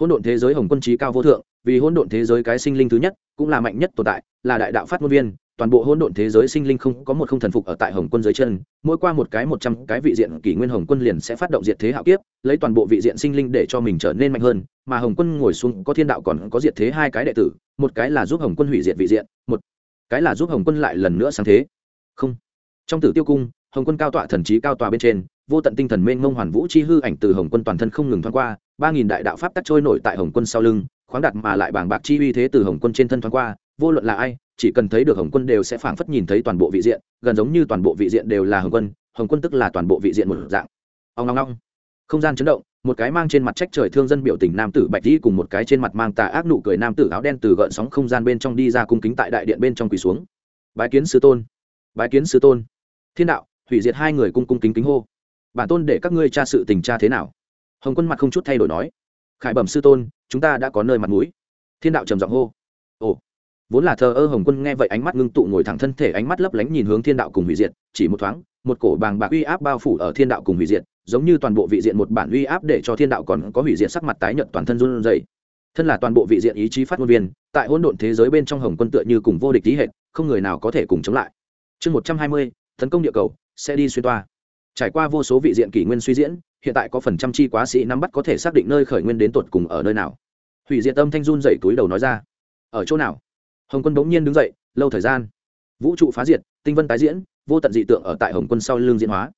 Hỗn độn thế giới hồng quân trí cao vô thượng, vì hỗn độn thế giới cái sinh linh thứ nhất, cũng là mạnh nhất tồn tại, là đại đạo phát ngôn viên toàn bộ hỗn độn thế giới sinh linh không có một không thần phục ở tại hồng quân dưới chân, mỗi qua một cái một trăm cái vị diện kỷ nguyên hồng quân liền sẽ phát động diệt thế hạo kiếp, lấy toàn bộ vị diện sinh linh để cho mình trở nên mạnh hơn, mà hồng quân ngồi xuống có thiên đạo còn có diệt thế hai cái đệ tử, một cái là giúp hồng quân hủy diệt vị diện, một cái là giúp hồng quân lại lần nữa sáng thế. Không. Trong tử tiêu cung, hồng quân cao tọa thần trí cao tọa bên trên, vô tận tinh thần mênh mông hoàn vũ chi hư ảnh từ hồng quân toàn thân không ngừng thoáng qua, ba nghìn đại đạo pháp tắc trôi nổi tại hồng quân sau lưng, khoáng đặt mà lại bảng bạc chi uy thế từ hồng quân trên thân thoáng qua vô luận là ai, chỉ cần thấy được hồng quân đều sẽ phảng phất nhìn thấy toàn bộ vị diện, gần giống như toàn bộ vị diện đều là hồng quân hồng quân tức là toàn bộ vị diện một dạng. Ông long long không gian chấn động, một cái mang trên mặt trách trời thương dân biểu tình nam tử bạch di cùng một cái trên mặt mang tà ác nụ cười nam tử áo đen từ gợn sóng không gian bên trong đi ra cung kính tại đại điện bên trong quỳ xuống. Bái kiến sư tôn. Bái kiến sư tôn. Thiên đạo, hủy diệt hai người cung cung kính kính hô. Bản tôn để các ngươi tra sự tình tra thế nào? Hồng quân mặt không chút thay đổi nói. Khải bẩm sư tôn, chúng ta đã có nơi mặt mũi. Thiên đạo trầm giọng hô vốn là thờ ơ hồng quân nghe vậy ánh mắt ngưng tụ ngồi thẳng thân thể ánh mắt lấp lánh nhìn hướng thiên đạo cùng hủy diệt, chỉ một thoáng, một cổ bàng bạc uy áp bao phủ ở thiên đạo cùng hủy diệt, giống như toàn bộ vị diện một bản uy áp để cho thiên đạo còn có hủy diệt sắc mặt tái nhợt toàn thân run rẩy. Thân là toàn bộ vị diện ý chí phát ngôn viên, tại hỗn độn thế giới bên trong hồng quân tựa như cùng vô địch tí hệ không người nào có thể cùng chống lại. Chương một trăm hai mươi, tấn công địa cầu, sẽ đi xuyên toa. Trải qua vô số vị diện kỷ nguyên suy diễn, hiện tại có phần trăm chi quá sĩ nắm bắt có thể xác định nơi khởi nguyên đến tột cùng ở nơi nào. Hủy diệt âm thanh run dậy túi đầu nói ra. Ở chỗ nào? Hồng quân bỗng nhiên đứng dậy, lâu thời gian. Vũ trụ phá diệt, tinh vân tái diễn, vô tận dị tượng ở tại hồng quân sau lưng diễn hóa.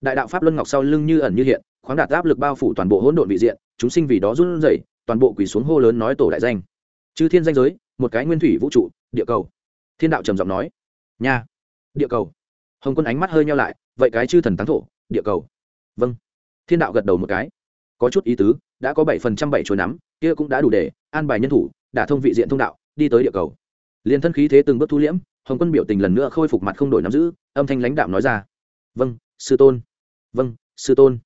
Đại đạo pháp luân ngọc sau lưng như ẩn như hiện, khoáng đạt áp lực bao phủ toàn bộ hỗn độn vị diện, chúng sinh vì đó run rẩy, toàn bộ quỳ xuống hô lớn nói tổ đại danh. Chư thiên danh giới, một cái nguyên thủy vũ trụ, địa cầu. Thiên đạo trầm giọng nói, nha, địa cầu. Hồng quân ánh mắt hơi nhau lại, vậy cái chư thần táng thổ, địa cầu. Vâng. Thiên đạo gật đầu một cái. Có chút ý tứ, đã có bảy phần trăm bảy chuối nắm, kia cũng đã đủ để an bài nhân thủ, đả thông vị diện thông đạo, đi tới địa cầu liền thân khí thế từng bước thu liễm, hồng quân biểu tình lần nữa khôi phục mặt không đổi nắm giữ, âm thanh lãnh đạm nói ra. Vâng sư tôn. Vâng sư tôn.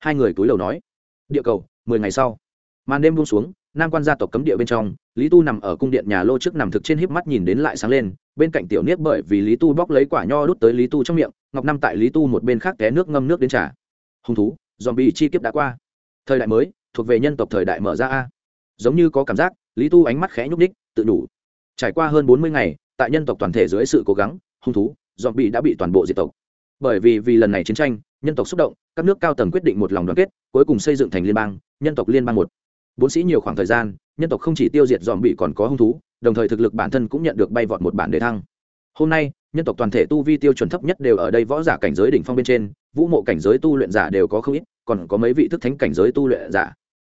Hai người túi đầu nói. Địa cầu, mười ngày sau. Màn đêm buông xuống, nam quan gia tộc cấm địa bên trong, lý tu nằm ở cung điện nhà lô trước nằm thực trên híp mắt nhìn đến lại sáng lên, bên cạnh tiểu niếp bởi vì lý tu bóc lấy quả nho đút tới lý tu trong miệng, ngọc năm tại lý tu một bên khác té nước ngâm nước đến trà. Hung thú dòm bị chi kiếp đã qua. Thời đại mới, thuộc về nhân tộc thời đại mở ra a. Giống như có cảm giác, lý tu ánh mắt khẽ nhúc ních tự đủ trải qua hơn bốn mươi ngày, tại nhân tộc toàn thể dưới sự cố gắng, hung thú dòm bị đã bị toàn bộ diệt tộc. Bởi vì vì lần này chiến tranh, nhân tộc xúc động, các nước cao tầng quyết định một lòng đoàn kết, cuối cùng xây dựng thành liên bang, nhân tộc liên bang một. Bốn sĩ nhiều khoảng thời gian, nhân tộc không chỉ tiêu diệt dòm bị còn có hung thú, đồng thời thực lực bản thân cũng nhận được bay vọt một bản đề thăng. Hôm nay, nhân tộc toàn thể tu vi tiêu chuẩn thấp nhất đều ở đây võ giả cảnh giới đỉnh phong bên trên, vũ mộ cảnh giới tu luyện giả đều có không ít, còn có mấy vị thức thánh cảnh giới tu luyện giả.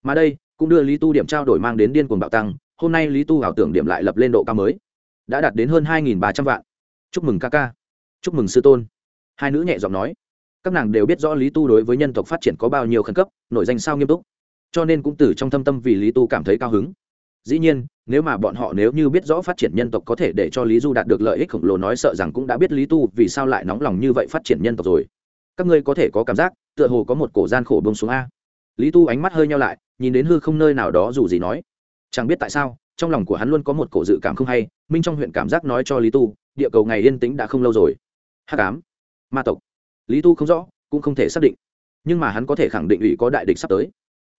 Mà đây, cũng đưa lý tu điểm trao đổi mang đến điên cuồng bạo tăng hôm nay lý tu ảo tưởng điểm lại lập lên độ cao mới, đã đạt đến hơn hai ba trăm vạn. Chúc mừng ca ca. Chúc mừng sư tôn. Hai nữ nhẹ giọng nói, các nàng đều biết rõ lý tu đối với nhân tộc phát triển có bao nhiêu khẩn cấp, nổi danh sao nghiêm túc, cho nên cũng từ trong thâm tâm vì lý tu cảm thấy cao hứng. Dĩ nhiên, nếu mà bọn họ nếu như biết rõ phát triển nhân tộc có thể để cho lý du đạt được lợi ích khổng lồ nói sợ rằng cũng đã biết lý tu vì sao lại nóng lòng như vậy phát triển nhân tộc rồi. Các ngươi có thể có cảm giác, tựa hồ có một cổ gian khổ bông xuống a. Lý tu ánh mắt hơi nhau lại, nhìn đến hư không nơi nào đó dù gì nói chẳng biết tại sao trong lòng của hắn luôn có một cổ dự cảm không hay minh trong huyện cảm giác nói cho lý tu địa cầu ngày yên tĩnh đã không lâu rồi. Hắc ám. Ma tộc. Lý tu không rõ cũng không thể xác định. Nhưng mà hắn có thể khẳng định ủy có đại địch sắp tới.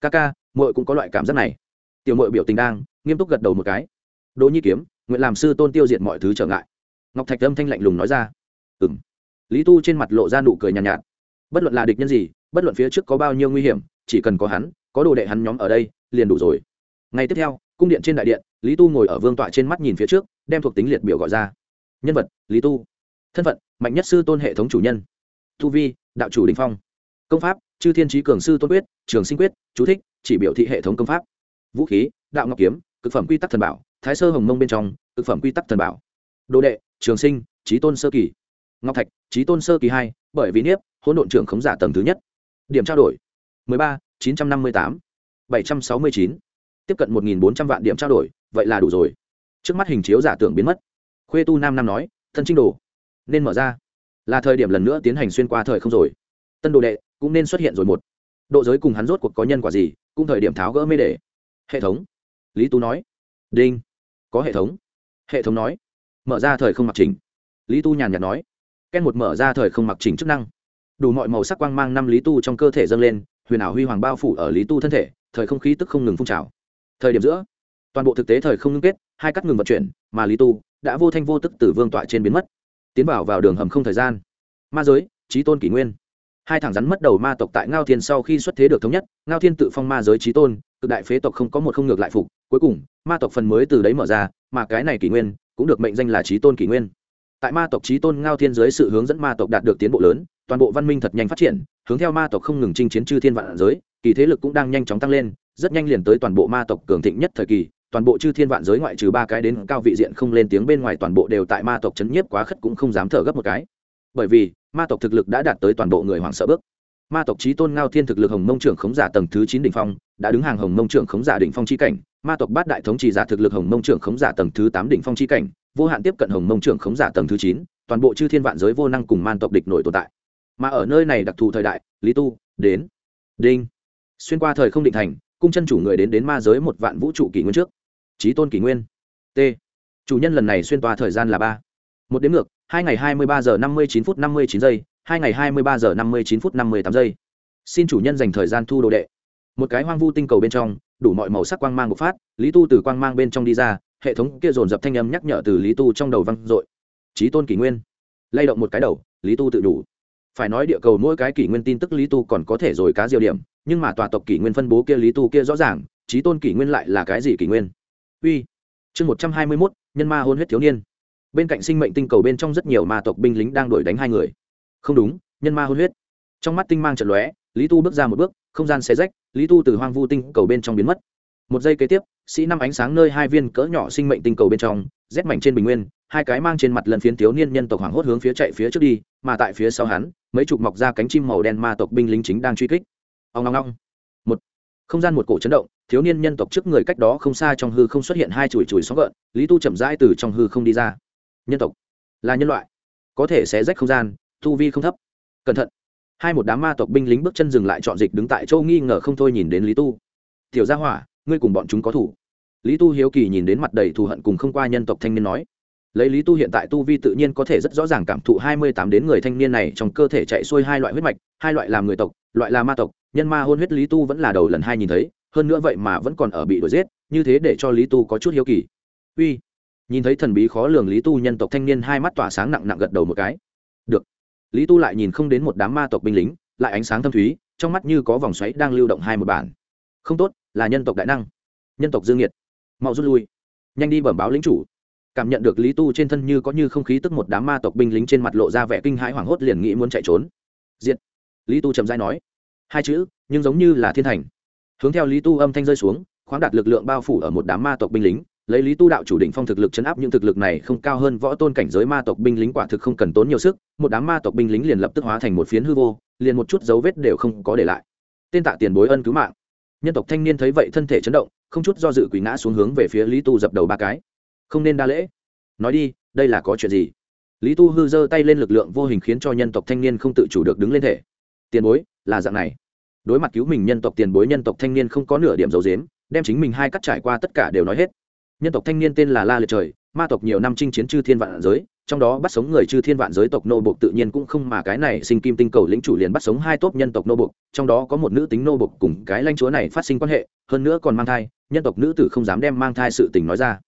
Ca ca mội cũng có loại cảm giác này. Tiểu mội biểu tình đang nghiêm túc gật đầu một cái. Đỗ nhi kiếm nguyện làm sư tôn tiêu diệt mọi thứ trở ngại. Ngọc thạch âm thanh lạnh lùng nói ra. Ừ m lý tu trên mặt lộ ra nụ cười nhàn nhạt, nhạt. Bất luận là địch nhân gì bất luận phía trước có bao nhiêu nguy hiểm chỉ cần có hắn có đồ đệ hắn nhóm ở đây liền đủ rồi. Ngay tiếp theo cung điện trên đại điện lý tu ngồi ở vương tọa trên mắt nhìn phía trước đem thuộc tính liệt biểu gọi ra. Nhân vật lý tu. Thân phận mạnh nhất sư tôn hệ thống chủ nhân. Tu vi đạo chủ đình phong. Công pháp chư thiên trí cường sư tôn quyết trường sinh quyết chú thích chỉ biểu thị hệ thống công pháp. Vũ khí đạo ngọc kiếm cực phẩm quy tắc thần bảo thái sơ hồng mông bên trong cực phẩm quy tắc thần bảo. Đồ đệ trường sinh trí tôn sơ kỳ. Ngọc thạch trí tôn sơ kỳ hai bởi vì niếp hỗn độn trưởng khống giả tầng thứ nhất. Điểm trao đổi. 13, 958, 769 tiếp cận một nghìn bốn trăm vạn điểm trao đổi, vậy là đủ rồi. Trước mắt hình chiếu giả tưởng biến mất. Khuê tu nam nam nói, thân trinh đồ, nên mở ra. Là thời điểm lần nữa tiến hành xuyên qua thời không rồi. Tân đồ đệ, cũng nên xuất hiện rồi một. Độ giới cùng hắn rốt cuộc có nhân quả gì, cũng thời điểm tháo gỡ mê để hệ thống. Lý tú nói, đinh, có hệ thống. Hệ thống nói, mở ra thời không mặc trình lý tu nhàn nhạt nói, ken một mở ra thời không mặc trình chức năng. Đủ mọi màu sắc quang mang năm lý tu trong cơ thể dâng lên, huyền ảo huy hoàng bao phủ ở lý tu thân thể, thời không khí tức không ngừng phun trào thời điểm giữa, toàn bộ thực tế thời không ngưng kết, hai cắt ngừng vận chuyển, mà lý tu đã vô thanh vô tức từ vương tọa trên biến mất, tiến vào vào đường hầm không thời gian. Ma giới trí tôn kỷ nguyên. Hai thằng rắn mất đầu ma tộc tại ngao thiên sau khi xuất thế được thống nhất, ngao thiên tự phong ma giới trí tôn, cực đại phế tộc không có một không ngược lại phục. Cuối cùng, ma tộc phần mới từ đấy mở ra, mà cái này kỷ nguyên cũng được mệnh danh là trí tôn kỷ nguyên. Tại ma tộc trí tôn ngao thiên dưới sự hướng dẫn ma tộc đạt được tiến bộ lớn, toàn bộ văn minh thật nhanh phát triển, hướng theo ma tộc không ngừng chinh chiến chư thiên vạn giới, kỳ thế lực cũng đang nhanh chóng tăng lên rất nhanh liền tới toàn bộ ma tộc cường thịnh nhất thời kỳ, toàn bộ chư thiên vạn giới ngoại trừ ba cái đến cao vị diện không lên tiếng bên ngoài toàn bộ đều tại ma tộc chấn nhiếp quá khất cũng không dám thở gấp một cái. Bởi vì, ma tộc thực lực đã đạt tới toàn bộ người hoàng sợ bước. Ma tộc trí tôn ngao thiên thực lực hồng mông trưởng khống giả tầng thứ chín đỉnh phong, đã đứng hàng hồng mông trưởng khống giả đỉnh phong chi cảnh. Ma tộc bát đại thống trì giả thực lực hồng mông trưởng khống giả tầng thứ tám đỉnh phong chi cảnh, vô hạn tiếp cận hồng mông trưởng khống giả tầng thứ chín, toàn bộ chư thiên vạn giới vô năng cùng man tộc địch nổi tồn tại. Mà ở nơi này đặc thù thời đại, lý tu, đến, đinh, xuyên qua thời không định thành cung chân chủ người đến đến ma giới một vạn vũ trụ kỷ nguyên trước. Trí tôn kỷ nguyên. T. Chủ nhân lần này xuyên toa thời gian là ba. Một đến ngược, hai ngày hai mươi ba giờ năm mươi chín phút năm mươi chín giây, hai ngày hai mươi ba giờ năm mươi chín phút năm mươi tám giây. Xin chủ nhân dành thời gian thu đồ đệ. Một cái hoang vu tinh cầu bên trong, đủ mọi màu sắc quang mang bộc phát, lý tu từ quang mang bên trong đi ra, hệ thống kia dồn dập thanh âm nhắc nhở từ lý tu trong đầu văng dội. Trí tôn kỷ nguyên. Lay động một cái đầu, lý tu tự đủ. Phải nói địa cầu mỗi cái kỷ nguyên tin tức lý tu còn có thể rồi cá diều điểm nhưng mà tòa tộc kỷ nguyên phân bố kia lý tu kia rõ ràng trí tôn kỷ nguyên lại là cái gì kỷ nguyên? Uy, chương một trăm hai mươi mốt, nhân ma hôn huyết thiếu niên. Bên cạnh sinh mệnh tinh cầu bên trong rất nhiều ma tộc binh lính đang đuổi đánh hai người. Không đúng, nhân ma hôn huyết. Trong mắt tinh mang trận lóe, lý tu bước ra một bước, không gian xé rách, lý tu từ hoang vu tinh cầu bên trong biến mất. Một giây kế tiếp, sĩ năm ánh sáng nơi hai viên cỡ nhỏ sinh mệnh tinh cầu bên trong, rét mảnh trên bình nguyên, hai cái mang trên mặt lần phiến thiếu niên nhân tộc hoảng hốt hướng phía chạy phía trước đi, mà tại phía sau hắn, mấy chục mọc ra cánh chim màu đen ma tộc binh lính chính đang truy kích ông long long một không gian một cổ chấn động, thiếu niên nhân tộc trước người cách đó không xa trong hư không xuất hiện hai chùi chùi sóng gợn, lý tu chậm rãi từ trong hư không đi ra. Nhân tộc là nhân loại, có thể sẽ rách không gian thu vi không thấp. Cẩn thận. Hai một đám ma tộc binh lính bước chân dừng lại chọn dịch đứng tại châu nghi ngờ không thôi nhìn đến lý tu. Tiểu gia hỏa, ngươi cùng bọn chúng có thủ? Lý tu hiếu kỳ nhìn đến mặt đầy thù hận cùng không qua nhân tộc thanh niên nói. Lấy lý tu hiện tại tu vi tự nhiên có thể rất rõ ràng cảm thụ hai mươi tám đến người thanh niên này trong cơ thể chạy xuôi hai loại huyết mạch, hai loại làm người tộc, loại là ma tộc nhân ma hôn huyết lý tu vẫn là đầu lần hai nhìn thấy, hơn nữa vậy mà vẫn còn ở bị đuổi giết, như thế để cho lý tu có chút hiếu kỳ. Uy, nhìn thấy thần bí khó lường lý tu, nhân tộc thanh niên hai mắt tỏa sáng nặng nặng gật đầu một cái. Được. Lý tu lại nhìn không đến một đám ma tộc binh lính, lại ánh sáng thâm thúy, trong mắt như có vòng xoáy đang lưu động hai một bản. Không tốt, là nhân tộc đại năng. Nhân tộc dương nhiệt. Mau rút lui. Nhanh đi bẩm báo lính chủ. Cảm nhận được lý tu trên thân như có như không khí tức một đám ma tộc binh lính trên mặt lộ ra vẻ kinh hãi hoảng hốt liền nghĩ muốn chạy trốn. Diệt. Lý tu trầm dai nói hai chữ, nhưng giống như là thiên thành. Hướng theo lý tu âm thanh rơi xuống, khoáng đạt lực lượng bao phủ ở một đám ma tộc binh lính. Lấy lý tu đạo chủ định phong thực lực chấn áp những thực lực này không cao hơn võ tôn cảnh giới ma tộc binh lính quả thực không cần tốn nhiều sức, một đám ma tộc binh lính liền lập tức hóa thành một phiến hư vô, liền một chút dấu vết đều không có để lại. Tên tạ tiền bối ân cứu mạng. Nhân tộc thanh niên thấy vậy thân thể chấn động, không chút do dự quỳ ngã xuống hướng về phía lý tu dập đầu ba cái. Không nên đa lễ. Nói đi, đây là có chuyện gì? Lý tu hư giơ tay lên lực lượng vô hình khiến cho nhân tộc thanh niên không tự chủ được đứng lên thể. Tiền bối là dạng này. Đối mặt cứu mình nhân tộc tiền bối nhân tộc thanh niên không có nửa điểm dấu dếm, đem chính mình hai cắt trải qua tất cả đều nói hết. Nhân tộc thanh niên tên là la liệt trời, ma tộc nhiều năm chinh chiến chư thiên vạn giới, trong đó bắt sống người chư thiên vạn giới tộc nô bộc tự nhiên cũng không mà cái này sinh kim tinh cầu lĩnh chủ liền bắt sống hai tốp nhân tộc nô bộc, trong đó có một nữ tính nô bộc cùng cái lãnh chúa này phát sinh quan hệ, hơn nữa còn mang thai, nhân tộc nữ tử không dám đem mang thai sự tình nói ra.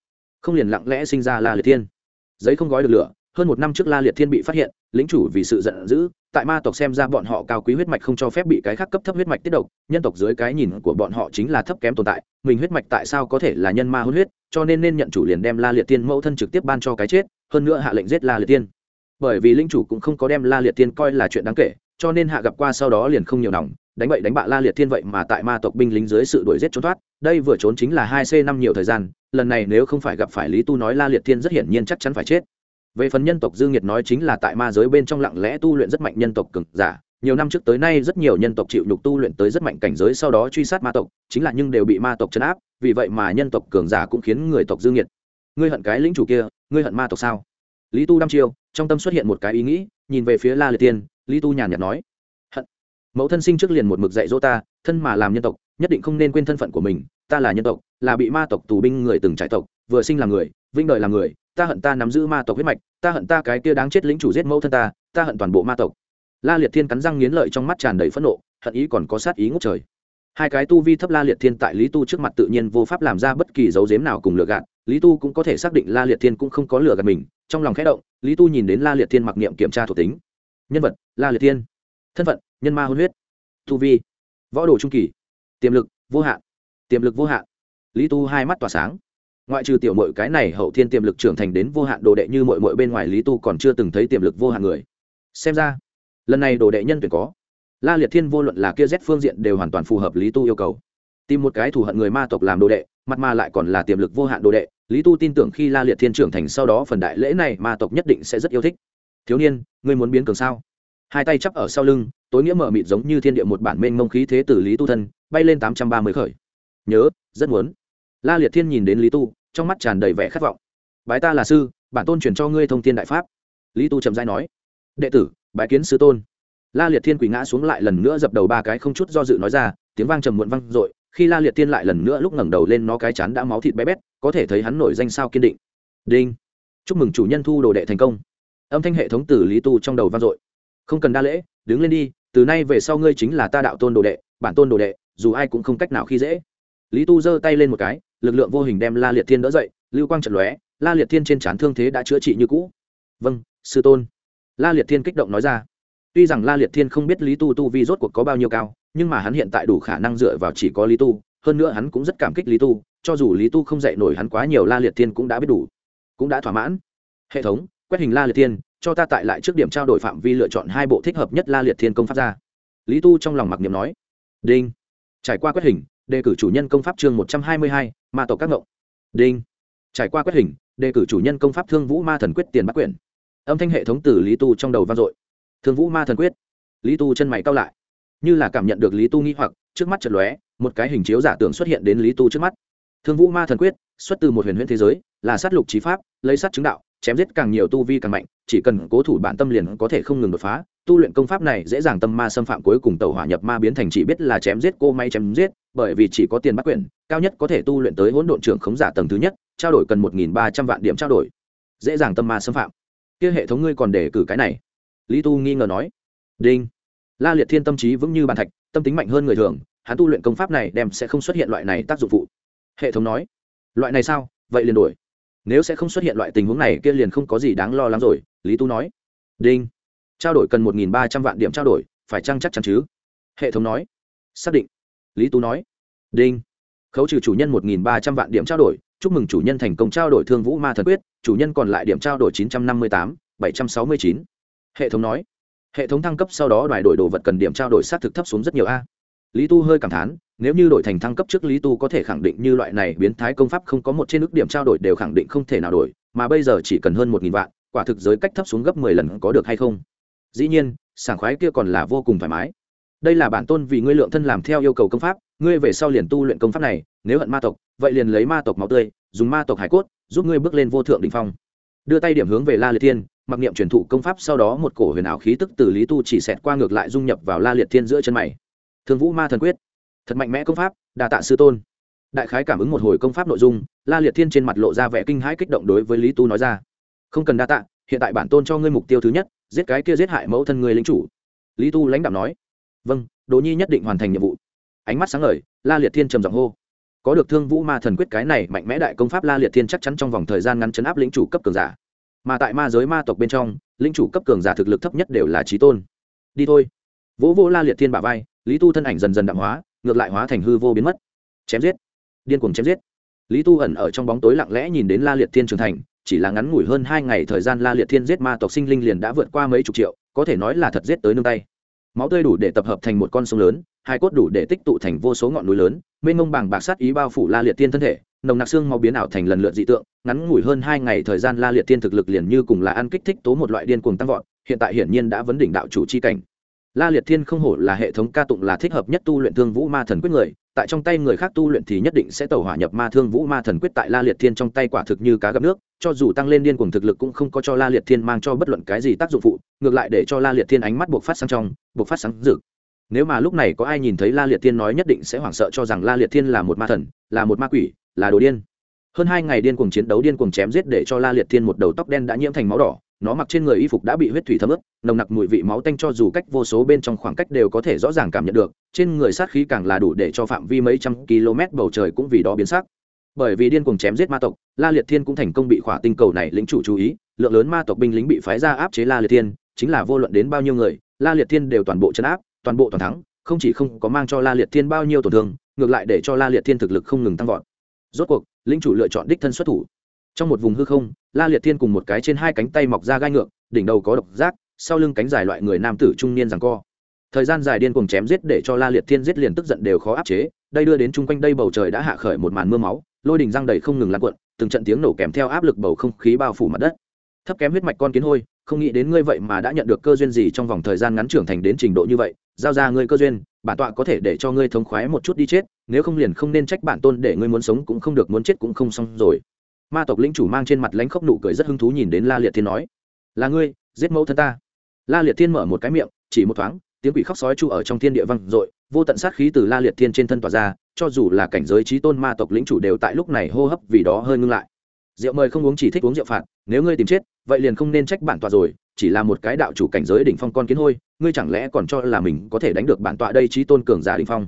Không liền lặng lẽ sinh ra la liệt thiên. Giấy không gói được lửa, hơn một năm trước la liệt thiên bị phát hiện, lĩnh chủ vì sự giận dữ tại ma tộc xem ra bọn họ cao quý huyết mạch không cho phép bị cái khác cấp thấp huyết mạch tiết độc, nhân tộc dưới cái nhìn của bọn họ chính là thấp kém tồn tại, mình huyết mạch tại sao có thể là nhân ma hôn huyết, cho nên nên nhận chủ liền đem la liệt tiên mẫu thân trực tiếp ban cho cái chết, hơn nữa hạ lệnh giết la liệt tiên. Bởi vì linh chủ cũng không có đem la liệt tiên coi là chuyện đáng kể, cho nên hạ gặp qua sau đó liền không nhiều nòng, đánh bậy đánh bạ la liệt thiên vậy mà tại ma tộc binh lính dưới sự đuổi giết trốn thoát, đây vừa trốn chính là hai c năm nhiều thời gian, lần này nếu không phải gặp phải lý tu nói la liệt thiên rất hiển nhiên chắc chắn phải chết về phần nhân tộc dương nhiệt nói chính là tại ma giới bên trong lặng lẽ tu luyện rất mạnh nhân tộc cực giả. Nhiều năm trước tới nay rất nhiều nhân tộc chịu nhục tu luyện tới rất mạnh cảnh giới sau đó truy sát ma tộc, chính là nhưng đều bị ma tộc chấn áp, vì vậy mà nhân tộc cường giả cũng khiến người tộc dương nhiệt ngươi hận cái lĩnh chủ kia, ngươi hận ma tộc sao? Lý tu đăm chiêu, trong tâm xuất hiện một cái ý nghĩ, nhìn về phía la liệt tiên, lý tu nhàn nhạt nói, hận. Mẫu thân sinh trước liền một mực dạy dỗ ta, thân mà làm nhân tộc, nhất định không nên quên thân phận của mình, ta là nhân tộc, là bị ma tộc tù binh người từng trải tộc, vừa sinh là người, vinh đời là người ta hận ta nắm giữ ma tộc huyết mạch, ta hận ta cái kia đáng chết lĩnh chủ giết mẫu thân ta ta hận toàn bộ ma tộc. La liệt thiên cắn răng nghiến lợi trong mắt tràn đầy phẫn nộ, hận ý còn có sát ý ngốc trời. Hai cái tu vi thấp la liệt thiên tại lý tu trước mặt tự nhiên vô pháp làm ra bất kỳ dấu dếm nào cùng lừa gạt, lý tu cũng có thể xác định la liệt thiên cũng không có lừa gạt mình, trong lòng khẽ động, lý tu nhìn đến la liệt thiên mặc niệm kiểm tra thuộc tính. Nhân vật, la liệt thiên. Thân phận, nhân ma hôn huyết. Tu vi, võ đồ trung kỳ. Tiềm lực, vô hạn. Tiềm lực vô hạn. Lý tu hai mắt tỏa sáng ngoại trừ tiểu mội cái này hậu thiên tiềm lực trưởng thành đến vô hạn đồ đệ như mội mội bên ngoài lý tu còn chưa từng thấy tiềm lực vô hạn người. Xem ra, lần này đồ đệ nhân tuyển có. La liệt thiên vô luận là kia rét phương diện đều hoàn toàn phù hợp lý tu yêu cầu. Tìm một cái thù hận người ma tộc làm đồ đệ, mặt ma lại còn là tiềm lực vô hạn đồ đệ, lý tu tin tưởng khi la liệt thiên trưởng thành sau đó phần đại lễ này ma tộc nhất định sẽ rất yêu thích. Thiếu niên, ngươi muốn biến cường sao? Hai tay chắp ở sau lưng, tối nghĩa mở mịt giống như thiên địa một bản mênh mông khí thế từ lý tu thân, bay lên tám trăm ba mươi khởi. Nhớ, rất muốn la liệt thiên nhìn đến lý tu, trong mắt tràn đầy vẻ khát vọng. Bái ta là sư, bản tôn truyền cho ngươi thông tin đại pháp. Lý tu trầm dai nói. Đệ tử, bái kiến sư tôn. La liệt thiên quỳ ngã xuống lại lần nữa dập đầu ba cái không chút do dự nói ra, tiếng vang trầm muộn vang dội, khi la liệt thiên lại lần nữa lúc ngẩng đầu lên nó cái chán đã máu thịt bé bét, có thể thấy hắn nổi danh sao kiên định. Đinh. Chúc mừng chủ nhân thu đồ đệ thành công. Âm thanh hệ thống từ lý tu trong đầu vang dội. Không cần đa lễ, đứng lên đi, từ nay về sau ngươi chính là ta đạo tôn đồ đệ, bản tôn đồ đệ, dù ai cũng không cách nào khi dễ. Lý tu giơ tay lên một cái lực lượng vô hình đem la liệt thiên đỡ dậy, lưu quang trận lóe, la liệt thiên trên trán thương thế đã chữa trị như cũ. Vâng sư tôn. La liệt thiên kích động nói ra. Tuy rằng la liệt thiên không biết lý tu tu vi rốt cuộc có bao nhiêu cao, nhưng mà hắn hiện tại đủ khả năng dựa vào chỉ có lý tu, hơn nữa hắn cũng rất cảm kích lý tu, cho dù lý tu không dạy nổi hắn quá nhiều, la liệt thiên cũng đã biết đủ, cũng đã thỏa mãn. Hệ thống, quét hình la liệt thiên, cho ta tại lại trước điểm trao đổi phạm vi lựa chọn hai bộ thích hợp nhất la liệt thiên công pháp ra. Lý tu trong lòng mặc niệm nói. Đinh. Trải qua quét hình, đề cử chủ nhân công pháp chương một trăm hai mươi hai ma tộc các ngộng. Đinh. Trải qua quét hình, đề cử chủ nhân công pháp thương vũ ma thần quyết tiền bắt quyển. Âm thanh hệ thống từ lý tu trong đầu vang dội. Thương vũ ma thần quyết. Lý tu chân mày cao lại. Như là cảm nhận được lý tu nghĩ hoặc, trước mắt chật lóe, một cái hình chiếu giả tưởng xuất hiện đến lý tu trước mắt. Thương vũ ma thần quyết, xuất từ một huyền huyễn thế giới, là sát lục trí pháp, lấy sát chứng đạo, chém giết càng nhiều tu vi càng mạnh, chỉ cần cố thủ bản tâm liền có thể không ngừng đột phá tu luyện công pháp này dễ dàng tâm ma xâm phạm cuối cùng tàu hỏa nhập ma biến thành chỉ biết là chém giết cô may chém giết, bởi vì chỉ có tiền bắt quyển cao nhất có thể tu luyện tới hỗn độn trưởng khống giả tầng thứ nhất, trao đổi cần một nghìn ba trăm vạn điểm trao đổi. Dễ dàng tâm ma xâm phạm. Kia hệ thống ngươi còn để cử cái này. Lý tu nghi ngờ nói. Đinh. La liệt thiên tâm trí vững như bàn thạch, tâm tính mạnh hơn người thường, hắn tu luyện công pháp này đem sẽ không xuất hiện loại này tác dụng phụ. Hệ thống nói. Loại này sao? Vậy liền đổi nếu sẽ không xuất hiện loại tình huống này, kia liền không có gì đáng lo lắng rồi, lý tu nói. Đinh trao đổi cần một nghìn ba trăm vạn điểm trao đổi, phải chăng chắc chắn chứ? Hệ thống nói. Xác định. Lý tú nói. Đinh. Khấu trừ chủ nhân một nghìn ba trăm vạn điểm trao đổi, chúc mừng chủ nhân thành công trao đổi thương vũ ma thần quyết, chủ nhân còn lại điểm trao đổi chín trăm năm mươi tám, bảy trăm sáu mươi chín. Hệ thống nói. Hệ thống thăng cấp sau đó đòi đổi đồ vật cần điểm trao đổi xác thực thấp xuống rất nhiều a. Lý tu hơi cảm thán, nếu như đổi thành thăng cấp trước lý tu có thể khẳng định như loại này biến thái công pháp không có một trên ước điểm trao đổi đều khẳng định không thể nào đổi, mà bây giờ chỉ cần hơn một nghìn vạn, quả thực giới cách thấp xuống gấp mười lần có được hay không? Dĩ nhiên, sảng khoái kia còn là vô cùng thoải mái. Đây là bản tôn vì ngươi lượng thân làm theo yêu cầu công pháp, ngươi về sau liền tu luyện công pháp này, nếu hận ma tộc, vậy liền lấy ma tộc máu tươi, dùng ma tộc hải cốt, giúp ngươi bước lên vô thượng đình phong. Đưa tay điểm hướng về la liệt thiên, mặc niệm truyền thụ công pháp sau đó một cổ huyền ảo khí tức từ lý tu chỉ xẹt qua ngược lại dung nhập vào la liệt thiên giữa chân mày. Thương vũ ma thần quyết. Thật mạnh mẽ công pháp, đa tạ sư tôn. Đại khái cảm ứng một hồi công pháp nội dung, la liệt thiên trên mặt lộ ra vẻ kinh hãi kích động đối với lý tu nói ra. Không cần đa tạ, hiện tại bản tôn cho ngươi mục tiêu thứ nhất giết cái kia giết hại mẫu thân người lính chủ. Lý tu lãnh đạo nói vâng đỗ nhi nhất định hoàn thành nhiệm vụ. Ánh mắt sáng ngời, la liệt thiên trầm giọng hô, có được thương vũ ma thần quyết cái này mạnh mẽ đại công pháp la liệt thiên chắc chắn trong vòng thời gian ngắn chấn áp lĩnh chủ cấp cường giả. Mà tại ma giới ma tộc bên trong lĩnh chủ cấp cường giả thực lực thấp nhất đều là trí tôn. Đi thôi. Vỗ vô la liệt thiên bả vai, lý tu thân ảnh dần dần đạm hóa, ngược lại hóa thành hư vô biến mất. Chém giết, điên cuồng chém giết. Lý tu ẩn ở trong bóng tối lặng lẽ nhìn đến la liệt thiên trưởng thành chỉ là ngắn ngủi hơn hai ngày thời gian la liệt thiên giết ma tộc sinh linh liền đã vượt qua mấy chục triệu, có thể nói là thật giết tới nương tay. Máu tươi đủ để tập hợp thành một con sông lớn hai cốt đủ để tích tụ thành vô số ngọn núi lớn, mênh mông bằng bạc sát ý bao phủ la liệt thiên thân thể, nồng nặc xương máu biến ảo thành lần lượt dị tượng, ngắn ngủi hơn hai ngày thời gian la liệt thiên thực lực liền như cùng là ăn kích thích tố một loại điên cuồng tăng vọt, hiện tại hiển nhiên đã vấn đỉnh đạo chủ chi cảnh. La liệt thiên không hổ là hệ thống ca tụng là thích hợp nhất tu luyện thương vũ ma thần quyết người tại trong tay người khác tu luyện thì nhất định sẽ tẩu hỏa nhập ma thương vũ ma thần quyết tại la liệt thiên trong tay quả thực như cá gặp nước, cho dù tăng lên điên cuồng thực lực cũng không có cho la liệt thiên mang cho bất luận cái gì tác dụng phụ, ngược lại để cho la liệt thiên ánh mắt buộc phát sáng trong, buộc phát sáng rực. Nếu mà lúc này có ai nhìn thấy la liệt thiên nói nhất định sẽ hoảng sợ cho rằng la liệt thiên là một ma thần, là một ma quỷ, là đồ điên. Hơn hai ngày điên cuồng chiến đấu điên cuồng chém giết để cho la liệt thiên một đầu tóc đen đã nhiễm thành máu đỏ nó mặc trên người y phục đã bị huyết thủy thấm ướt, nồng nặc mùi vị máu tanh cho dù cách vô số bên trong khoảng cách đều có thể rõ ràng cảm nhận được, trên người sát khí càng là đủ để cho phạm vi mấy trăm km bầu trời cũng vì đó biến sắc. Bởi vì điên cuồng chém giết ma tộc, la liệt thiên cũng thành công bị khỏa tinh cầu này lính chủ chú ý, lượng lớn ma tộc binh lính bị phái ra áp chế la liệt thiên, chính là vô luận đến bao nhiêu người, la liệt thiên đều toàn bộ chấn áp, toàn bộ toàn thắng, không chỉ không có mang cho la liệt thiên bao nhiêu tổn thương, ngược lại để cho la liệt thiên thực lực không ngừng tăng vọt. Rốt cuộc, lính chủ lựa chọn đích thân xuất thủ trong một vùng hư không, la liệt thiên cùng một cái trên hai cánh tay mọc ra gai ngược, đỉnh đầu có độc giác, sau lưng cánh dài loại người nam tử trung niên rằng co. Thời gian dài điên cùng chém giết để cho la liệt thiên giết liền tức giận đều khó áp chế, đây đưa đến chung quanh đây bầu trời đã hạ khởi một màn mưa máu, lôi đình răng đầy không ngừng lan cuộn, từng trận tiếng nổ kèm theo áp lực bầu không khí bao phủ mặt đất. Thấp kém huyết mạch con kiến hôi, không nghĩ đến ngươi vậy mà đã nhận được cơ duyên gì trong vòng thời gian ngắn trưởng thành đến trình độ như vậy, giao ra ngươi cơ duyên, bản tọa có thể để cho ngươi thống khoái một chút đi chết, nếu không liền không nên trách bản tôn để ngươi muốn sống cũng không được, muốn chết cũng không xong rồi ma tộc lĩnh chủ mang trên mặt lãnh khốc nụ cười rất hứng thú nhìn đến la liệt thiên nói, là ngươi, giết mẫu thân ta. La liệt thiên mở một cái miệng, chỉ một thoáng, tiếng quỷ khóc sói chu ở trong thiên địa văng dội, vô tận sát khí từ la liệt thiên trên thân tỏa ra, cho dù là cảnh giới trí tôn ma tộc lĩnh chủ đều tại lúc này hô hấp vì đó hơi ngưng lại. Rượu mời không uống chỉ thích uống rượu phạt, nếu ngươi tìm chết, vậy liền không nên trách bản tọa rồi, chỉ là một cái đạo chủ cảnh giới đỉnh phong con kiến hôi, ngươi chẳng lẽ còn cho là mình có thể đánh được bản tọa đây trí tôn cường giả đỉnh phong?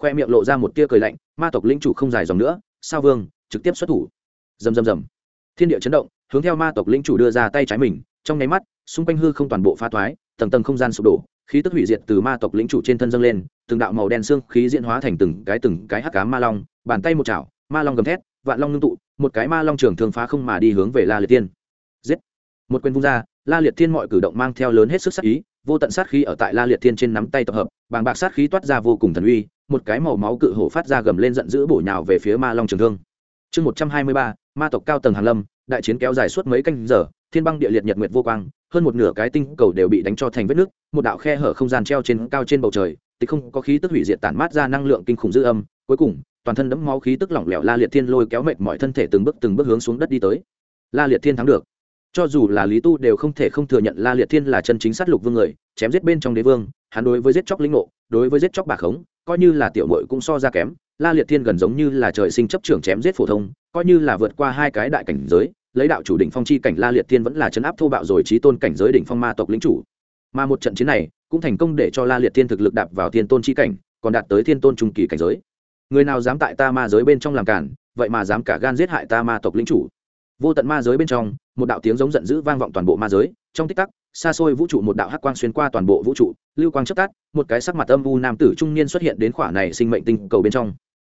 Khoe miệng lộ ra một tia cười lạnh, ma tộc lĩnh chủ không dài dòng nữa, sao vương, trực tiếp xuất thủ rầm rầm rầm. Thiên địa chấn động, hướng theo ma tộc lĩnh chủ đưa ra tay trái mình, trong nháy mắt, xung quanh hư không toàn bộ phá thoái, tầng tầng không gian sụp đổ, khí tức hủy diệt từ ma tộc lĩnh chủ trên thân dâng lên, từng đạo màu đen xương khí diễn hóa thành từng cái từng cái hắc cá ma long, bàn tay một chảo, ma long gầm thét, vạn long ngưng tụ, một cái ma long trường thường phá không mà đi hướng về la liệt tiên giết! Một quyền vung ra, la liệt thiên mọi cử động mang theo lớn hết sức sát ý, vô tận sát khí ở tại la liệt thiên trên nắm tay tập hợp, bàng bạc sát khí toát ra vô cùng thần uy, một cái màu máu cự hổ phát ra gầm lên giận dữ bổ nhào về phía ma long trường thương chương một trăm hai mươi ba, ma tộc cao tầng hàn lâm, đại chiến kéo dài suốt mấy canh giờ, thiên băng địa liệt nhật nguyệt vô quang, hơn một nửa cái tinh cầu đều bị đánh cho thành vết nước, một đạo khe hở không gian treo trên cao trên bầu trời, tịch không có khí tức hủy diệt tản mát ra năng lượng kinh khủng dư âm, cuối cùng, toàn thân đẫm máu khí tức lỏng lẻo la liệt thiên lôi kéo mệt mọi thân thể từng bước từng bước hướng xuống đất đi tới. La liệt thiên thắng được. Cho dù là lý tu đều không thể không thừa nhận la liệt thiên là chân chính sát lục vương người, chém giết bên trong đế vương, hắn đối với giết chóc linh ngộ, đối với giết chóc bà khống, coi như là tiểu mội cũng so ra kém la liệt thiên gần giống như là trời sinh chấp trưởng chém giết phổ thông, coi như là vượt qua hai cái đại cảnh giới, lấy đạo chủ đỉnh phong chi cảnh la liệt thiên vẫn là chấn áp thô bạo rồi trí tôn cảnh giới đỉnh phong ma tộc lính chủ. Mà một trận chiến này, cũng thành công để cho la liệt thiên thực lực đạp vào thiên tôn chi cảnh, còn đạt tới thiên tôn trung kỳ cảnh giới. Người nào dám tại ta ma giới bên trong làm cản, vậy mà dám cả gan giết hại ta ma tộc lính chủ. Vô tận ma giới bên trong, một đạo tiếng giống giận dữ vang vọng toàn bộ ma giới, trong tích tắc, xa xôi vũ trụ một đạo hắc quang xuyên qua toàn bộ vũ trụ, lưu quang chất tắt, một cái sắc mặt âm u nam tử trung niên xuất hiện đến khỏa này sinh mệnh tinh cầu bên trong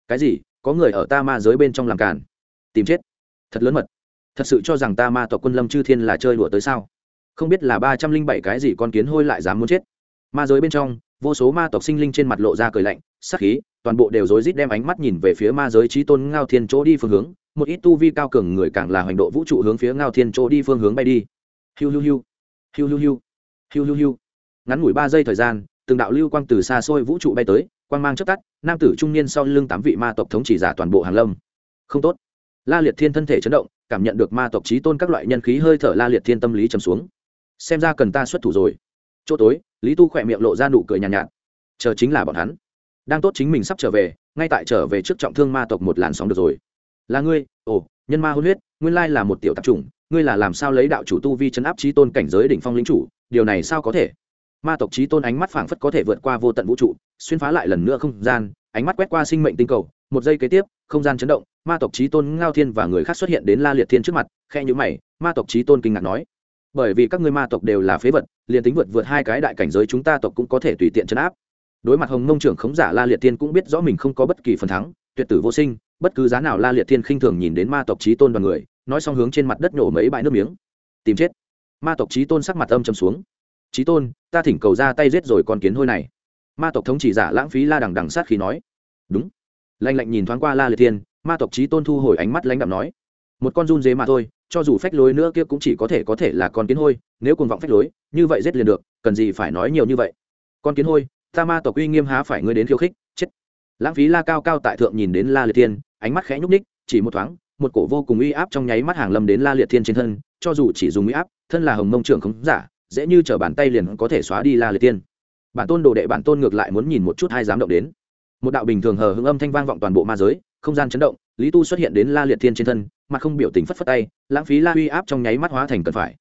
cái gì? Có người ở ta ma giới bên trong làm cản tìm chết. Thật lớn mật. Thật sự cho rằng ta ma tộc quân lâm chư thiên là chơi đùa tới sao? Không biết là ba trăm linh bảy cái gì con kiến hôi lại dám muốn chết. Ma giới bên trong, vô số ma tộc sinh linh trên mặt lộ ra cười lạnh, sắc khí, toàn bộ đều rối rít đem ánh mắt nhìn về phía ma giới trí tôn ngao thiên chỗ đi phương hướng. Một ít tu vi cao cường người càng là hoành độ vũ trụ hướng phía ngao thiên chỗ đi phương hướng bay đi. Hiu hiu hiu. Hiu hiu hiu. Hiu hiu hiu. Ngắn ngủi ba giây thời gian, từng đạo lưu quang từ xa xôi vũ trụ bay tới quang mang chớp tắt nam tử trung niên sau lưng tám vị ma tộc thống chỉ giả toàn bộ hàng lâm. Không tốt. La liệt thiên thân thể chấn động cảm nhận được ma tộc trí tôn các loại nhân khí hơi thở la liệt thiên tâm lý trầm xuống. Xem ra cần ta xuất thủ rồi. Chỗ tối lý tu khỏe miệng lộ ra nụ cười nhàn nhạt, nhạt. Chờ chính là bọn hắn. Đang tốt chính mình sắp trở về ngay tại trở về trước trọng thương ma tộc một làn sóng được rồi. Là ngươi? Ồ nhân ma hôn huyết nguyên lai là một tiểu tạp chủng ngươi là làm sao lấy đạo chủ tu vi chấn áp trí tôn cảnh giới đỉnh phong lính chủ điều này sao có thể? Ma tộc trí tôn ánh mắt phảng phất có thể vượt qua vô tận vũ trụ, xuyên phá lại lần nữa không gian, ánh mắt quét qua sinh mệnh tinh cầu, một giây kế tiếp, không gian chấn động, ma tộc trí tôn ngao thiên và người khác xuất hiện đến la liệt thiên trước mặt khe nhữ mày, ma tộc trí tôn kinh ngạc nói, bởi vì các ngươi ma tộc đều là phế vật, liền tính vượt vượt hai cái đại cảnh giới chúng ta tộc cũng có thể tùy tiện chấn áp. Đối mặt hồng mông trưởng khống giả la liệt thiên cũng biết rõ mình không có bất kỳ phần thắng, tuyệt tử vô sinh, bất cứ giá nào la liệt thiên khinh thường nhìn đến ma tộc trí tôn đoàn người, nói xong hướng trên mặt đất nhổ mấy bãi nước miếng. Tìm chết. Ma tộc trí tôn sắc mặt âm chầm xuống trí tôn, ta thỉnh cầu ra tay giết rồi con kiến hôi này. Ma tộc thống chỉ giả lãng phí la đằng đằng sát khi nói. Đúng. Lạnh lạnh nhìn thoáng qua la liệt thiên, ma tộc trí tôn thu hồi ánh mắt lãnh đạm nói. Một con run dế mà thôi, cho dù phách lối nữa kia cũng chỉ có thể có thể là con kiến hôi, nếu cùng vọng phách lối, như vậy giết liền được, cần gì phải nói nhiều như vậy? Con kiến hôi, ta ma tộc uy nghiêm há phải ngươi đến khiêu khích, chết. Lãng phí la cao cao tại thượng nhìn đến la liệt thiên, ánh mắt khẽ nhúc ních chỉ một thoáng, một cổ vô cùng uy áp trong nháy mắt hàng lâm đến la liệt thiên trên thân, cho dù chỉ dùng uy áp, thân là hồng mông trưởng không giả dễ như t bàn tay liền có thể xóa đi la liệt thiên bản tôn đồ đệ, bản tôn ngược lại muốn nhìn một chút hai dám động đến. Một đạo bình thường hờ hững âm thanh vang vọng toàn bộ ma giới, không gian chấn động, lý tu xuất hiện đến la liệt thiên trên thân mà không biểu tình phất phất tay, lãng phí la uy áp trong nháy mắt hóa thành cần phải.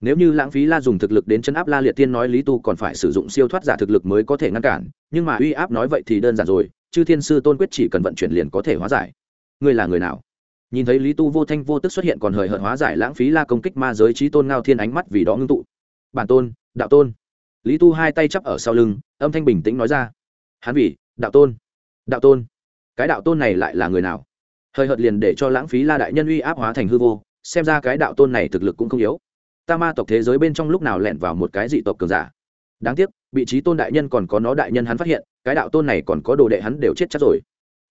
Nếu như lãng phí la dùng thực lực đến chấn áp la liệt thiên nói lý tu còn phải sử dụng siêu thoát giả thực lực mới có thể ngăn cản, nhưng mà uy áp nói vậy thì đơn giản rồi chứ thiên sư tôn quyết chỉ cần vận chuyển liền có thể hóa giải. Ngươi là người nào? Nhìn thấy lý tu vô thanh vô tức xuất hiện còn hời hợt hóa giải lãng phí la công kích ma giới trí tôn ngao thiên ánh mắt vì đó ngưng tụ bản tôn, đạo tôn. Lý tu hai tay chắp ở sau lưng, âm thanh bình tĩnh nói ra. Hắn vì đạo tôn. Đạo tôn. Cái đạo tôn này lại là người nào? Hơi hợt liền để cho lãng phí la đại nhân uy áp hóa thành hư vô, xem ra cái đạo tôn này thực lực cũng không yếu. Ta ma tộc thế giới bên trong lúc nào lẹn vào một cái dị tộc cường giả? Đáng tiếc, vị trí tôn đại nhân còn có nó đại nhân hắn phát hiện, cái đạo tôn này còn có đồ đệ hắn đều chết chắc rồi.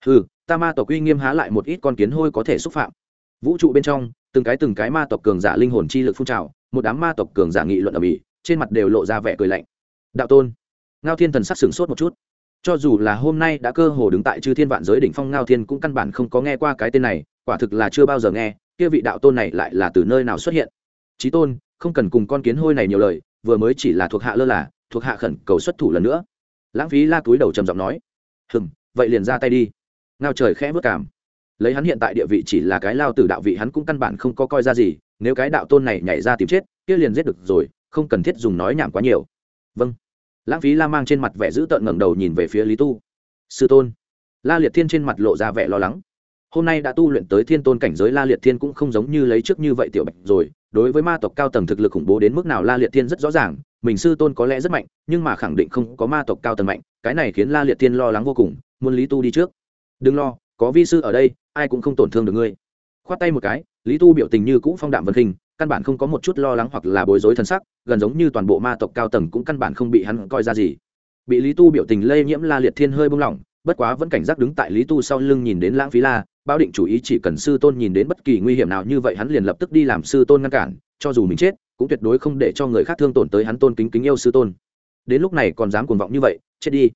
Ừ ta ma tộc uy nghiêm há lại một ít con kiến hôi có thể xúc phạm. Vũ trụ bên trong, từng cái từng cái ma tộc cường giả linh hồn chi lực phun trào một đám ma tộc cường giả nghị luận ở mỹ, trên mặt đều lộ ra vẻ cười lạnh. Đạo tôn, ngao thiên thần sắc sửng sốt một chút. Cho dù là hôm nay đã cơ hồ đứng tại chư thiên vạn giới đỉnh phong, ngao thiên cũng căn bản không có nghe qua cái tên này, quả thực là chưa bao giờ nghe, kia vị đạo tôn này lại là từ nơi nào xuất hiện? Trí tôn, không cần cùng con kiến hôi này nhiều lời, vừa mới chỉ là thuộc hạ lơ là, thuộc hạ khẩn cầu xuất thủ lần nữa. Lãng phí la túi đầu trầm giọng nói. Hừng vậy liền ra tay đi. Ngao trời khẽ vất cảm. Lấy hắn hiện tại địa vị chỉ là cái lao tử đạo vị, hắn cũng căn bản không có coi ra gì nếu cái đạo tôn này nhảy ra tìm chết, kia liền giết được rồi, không cần thiết dùng nói nhảm quá nhiều. Vâng. Lãng phí la mang trên mặt vẻ giữ tợn ngẩng đầu nhìn về phía lý tu. Sư tôn. La liệt thiên trên mặt lộ ra vẻ lo lắng. Hôm nay đã tu luyện tới thiên tôn cảnh giới la liệt thiên cũng không giống như lấy trước như vậy tiểu bạch rồi, đối với ma tộc cao tầng thực lực khủng bố đến mức nào la liệt thiên rất rõ ràng, mình sư tôn có lẽ rất mạnh, nhưng mà khẳng định không có ma tộc cao tầng mạnh, cái này khiến la liệt thiên lo lắng vô cùng, muốn lý tu đi trước. Đừng lo, có vi sư ở đây, ai cũng không tổn thương được ngươi. Khoát tay một cái lý tu biểu tình như cũ phong đạm vân khinh, căn bản không có một chút lo lắng hoặc là bối rối thân sắc, gần giống như toàn bộ ma tộc cao tầng cũng căn bản không bị hắn coi ra gì. Bị lý tu biểu tình lây nhiễm la liệt thiên hơi bung lỏng bất quá vẫn cảnh giác đứng tại lý tu sau lưng nhìn đến lãng phí la bao định chủ ý chỉ cần sư tôn nhìn đến bất kỳ nguy hiểm nào như vậy hắn liền lập tức đi làm sư tôn ngăn cản, cho dù mình chết, cũng tuyệt đối không để cho người khác thương tổn tới hắn tôn kính kính yêu sư tôn. Đến lúc này còn dám cuồng vọng như vậy, chết đi.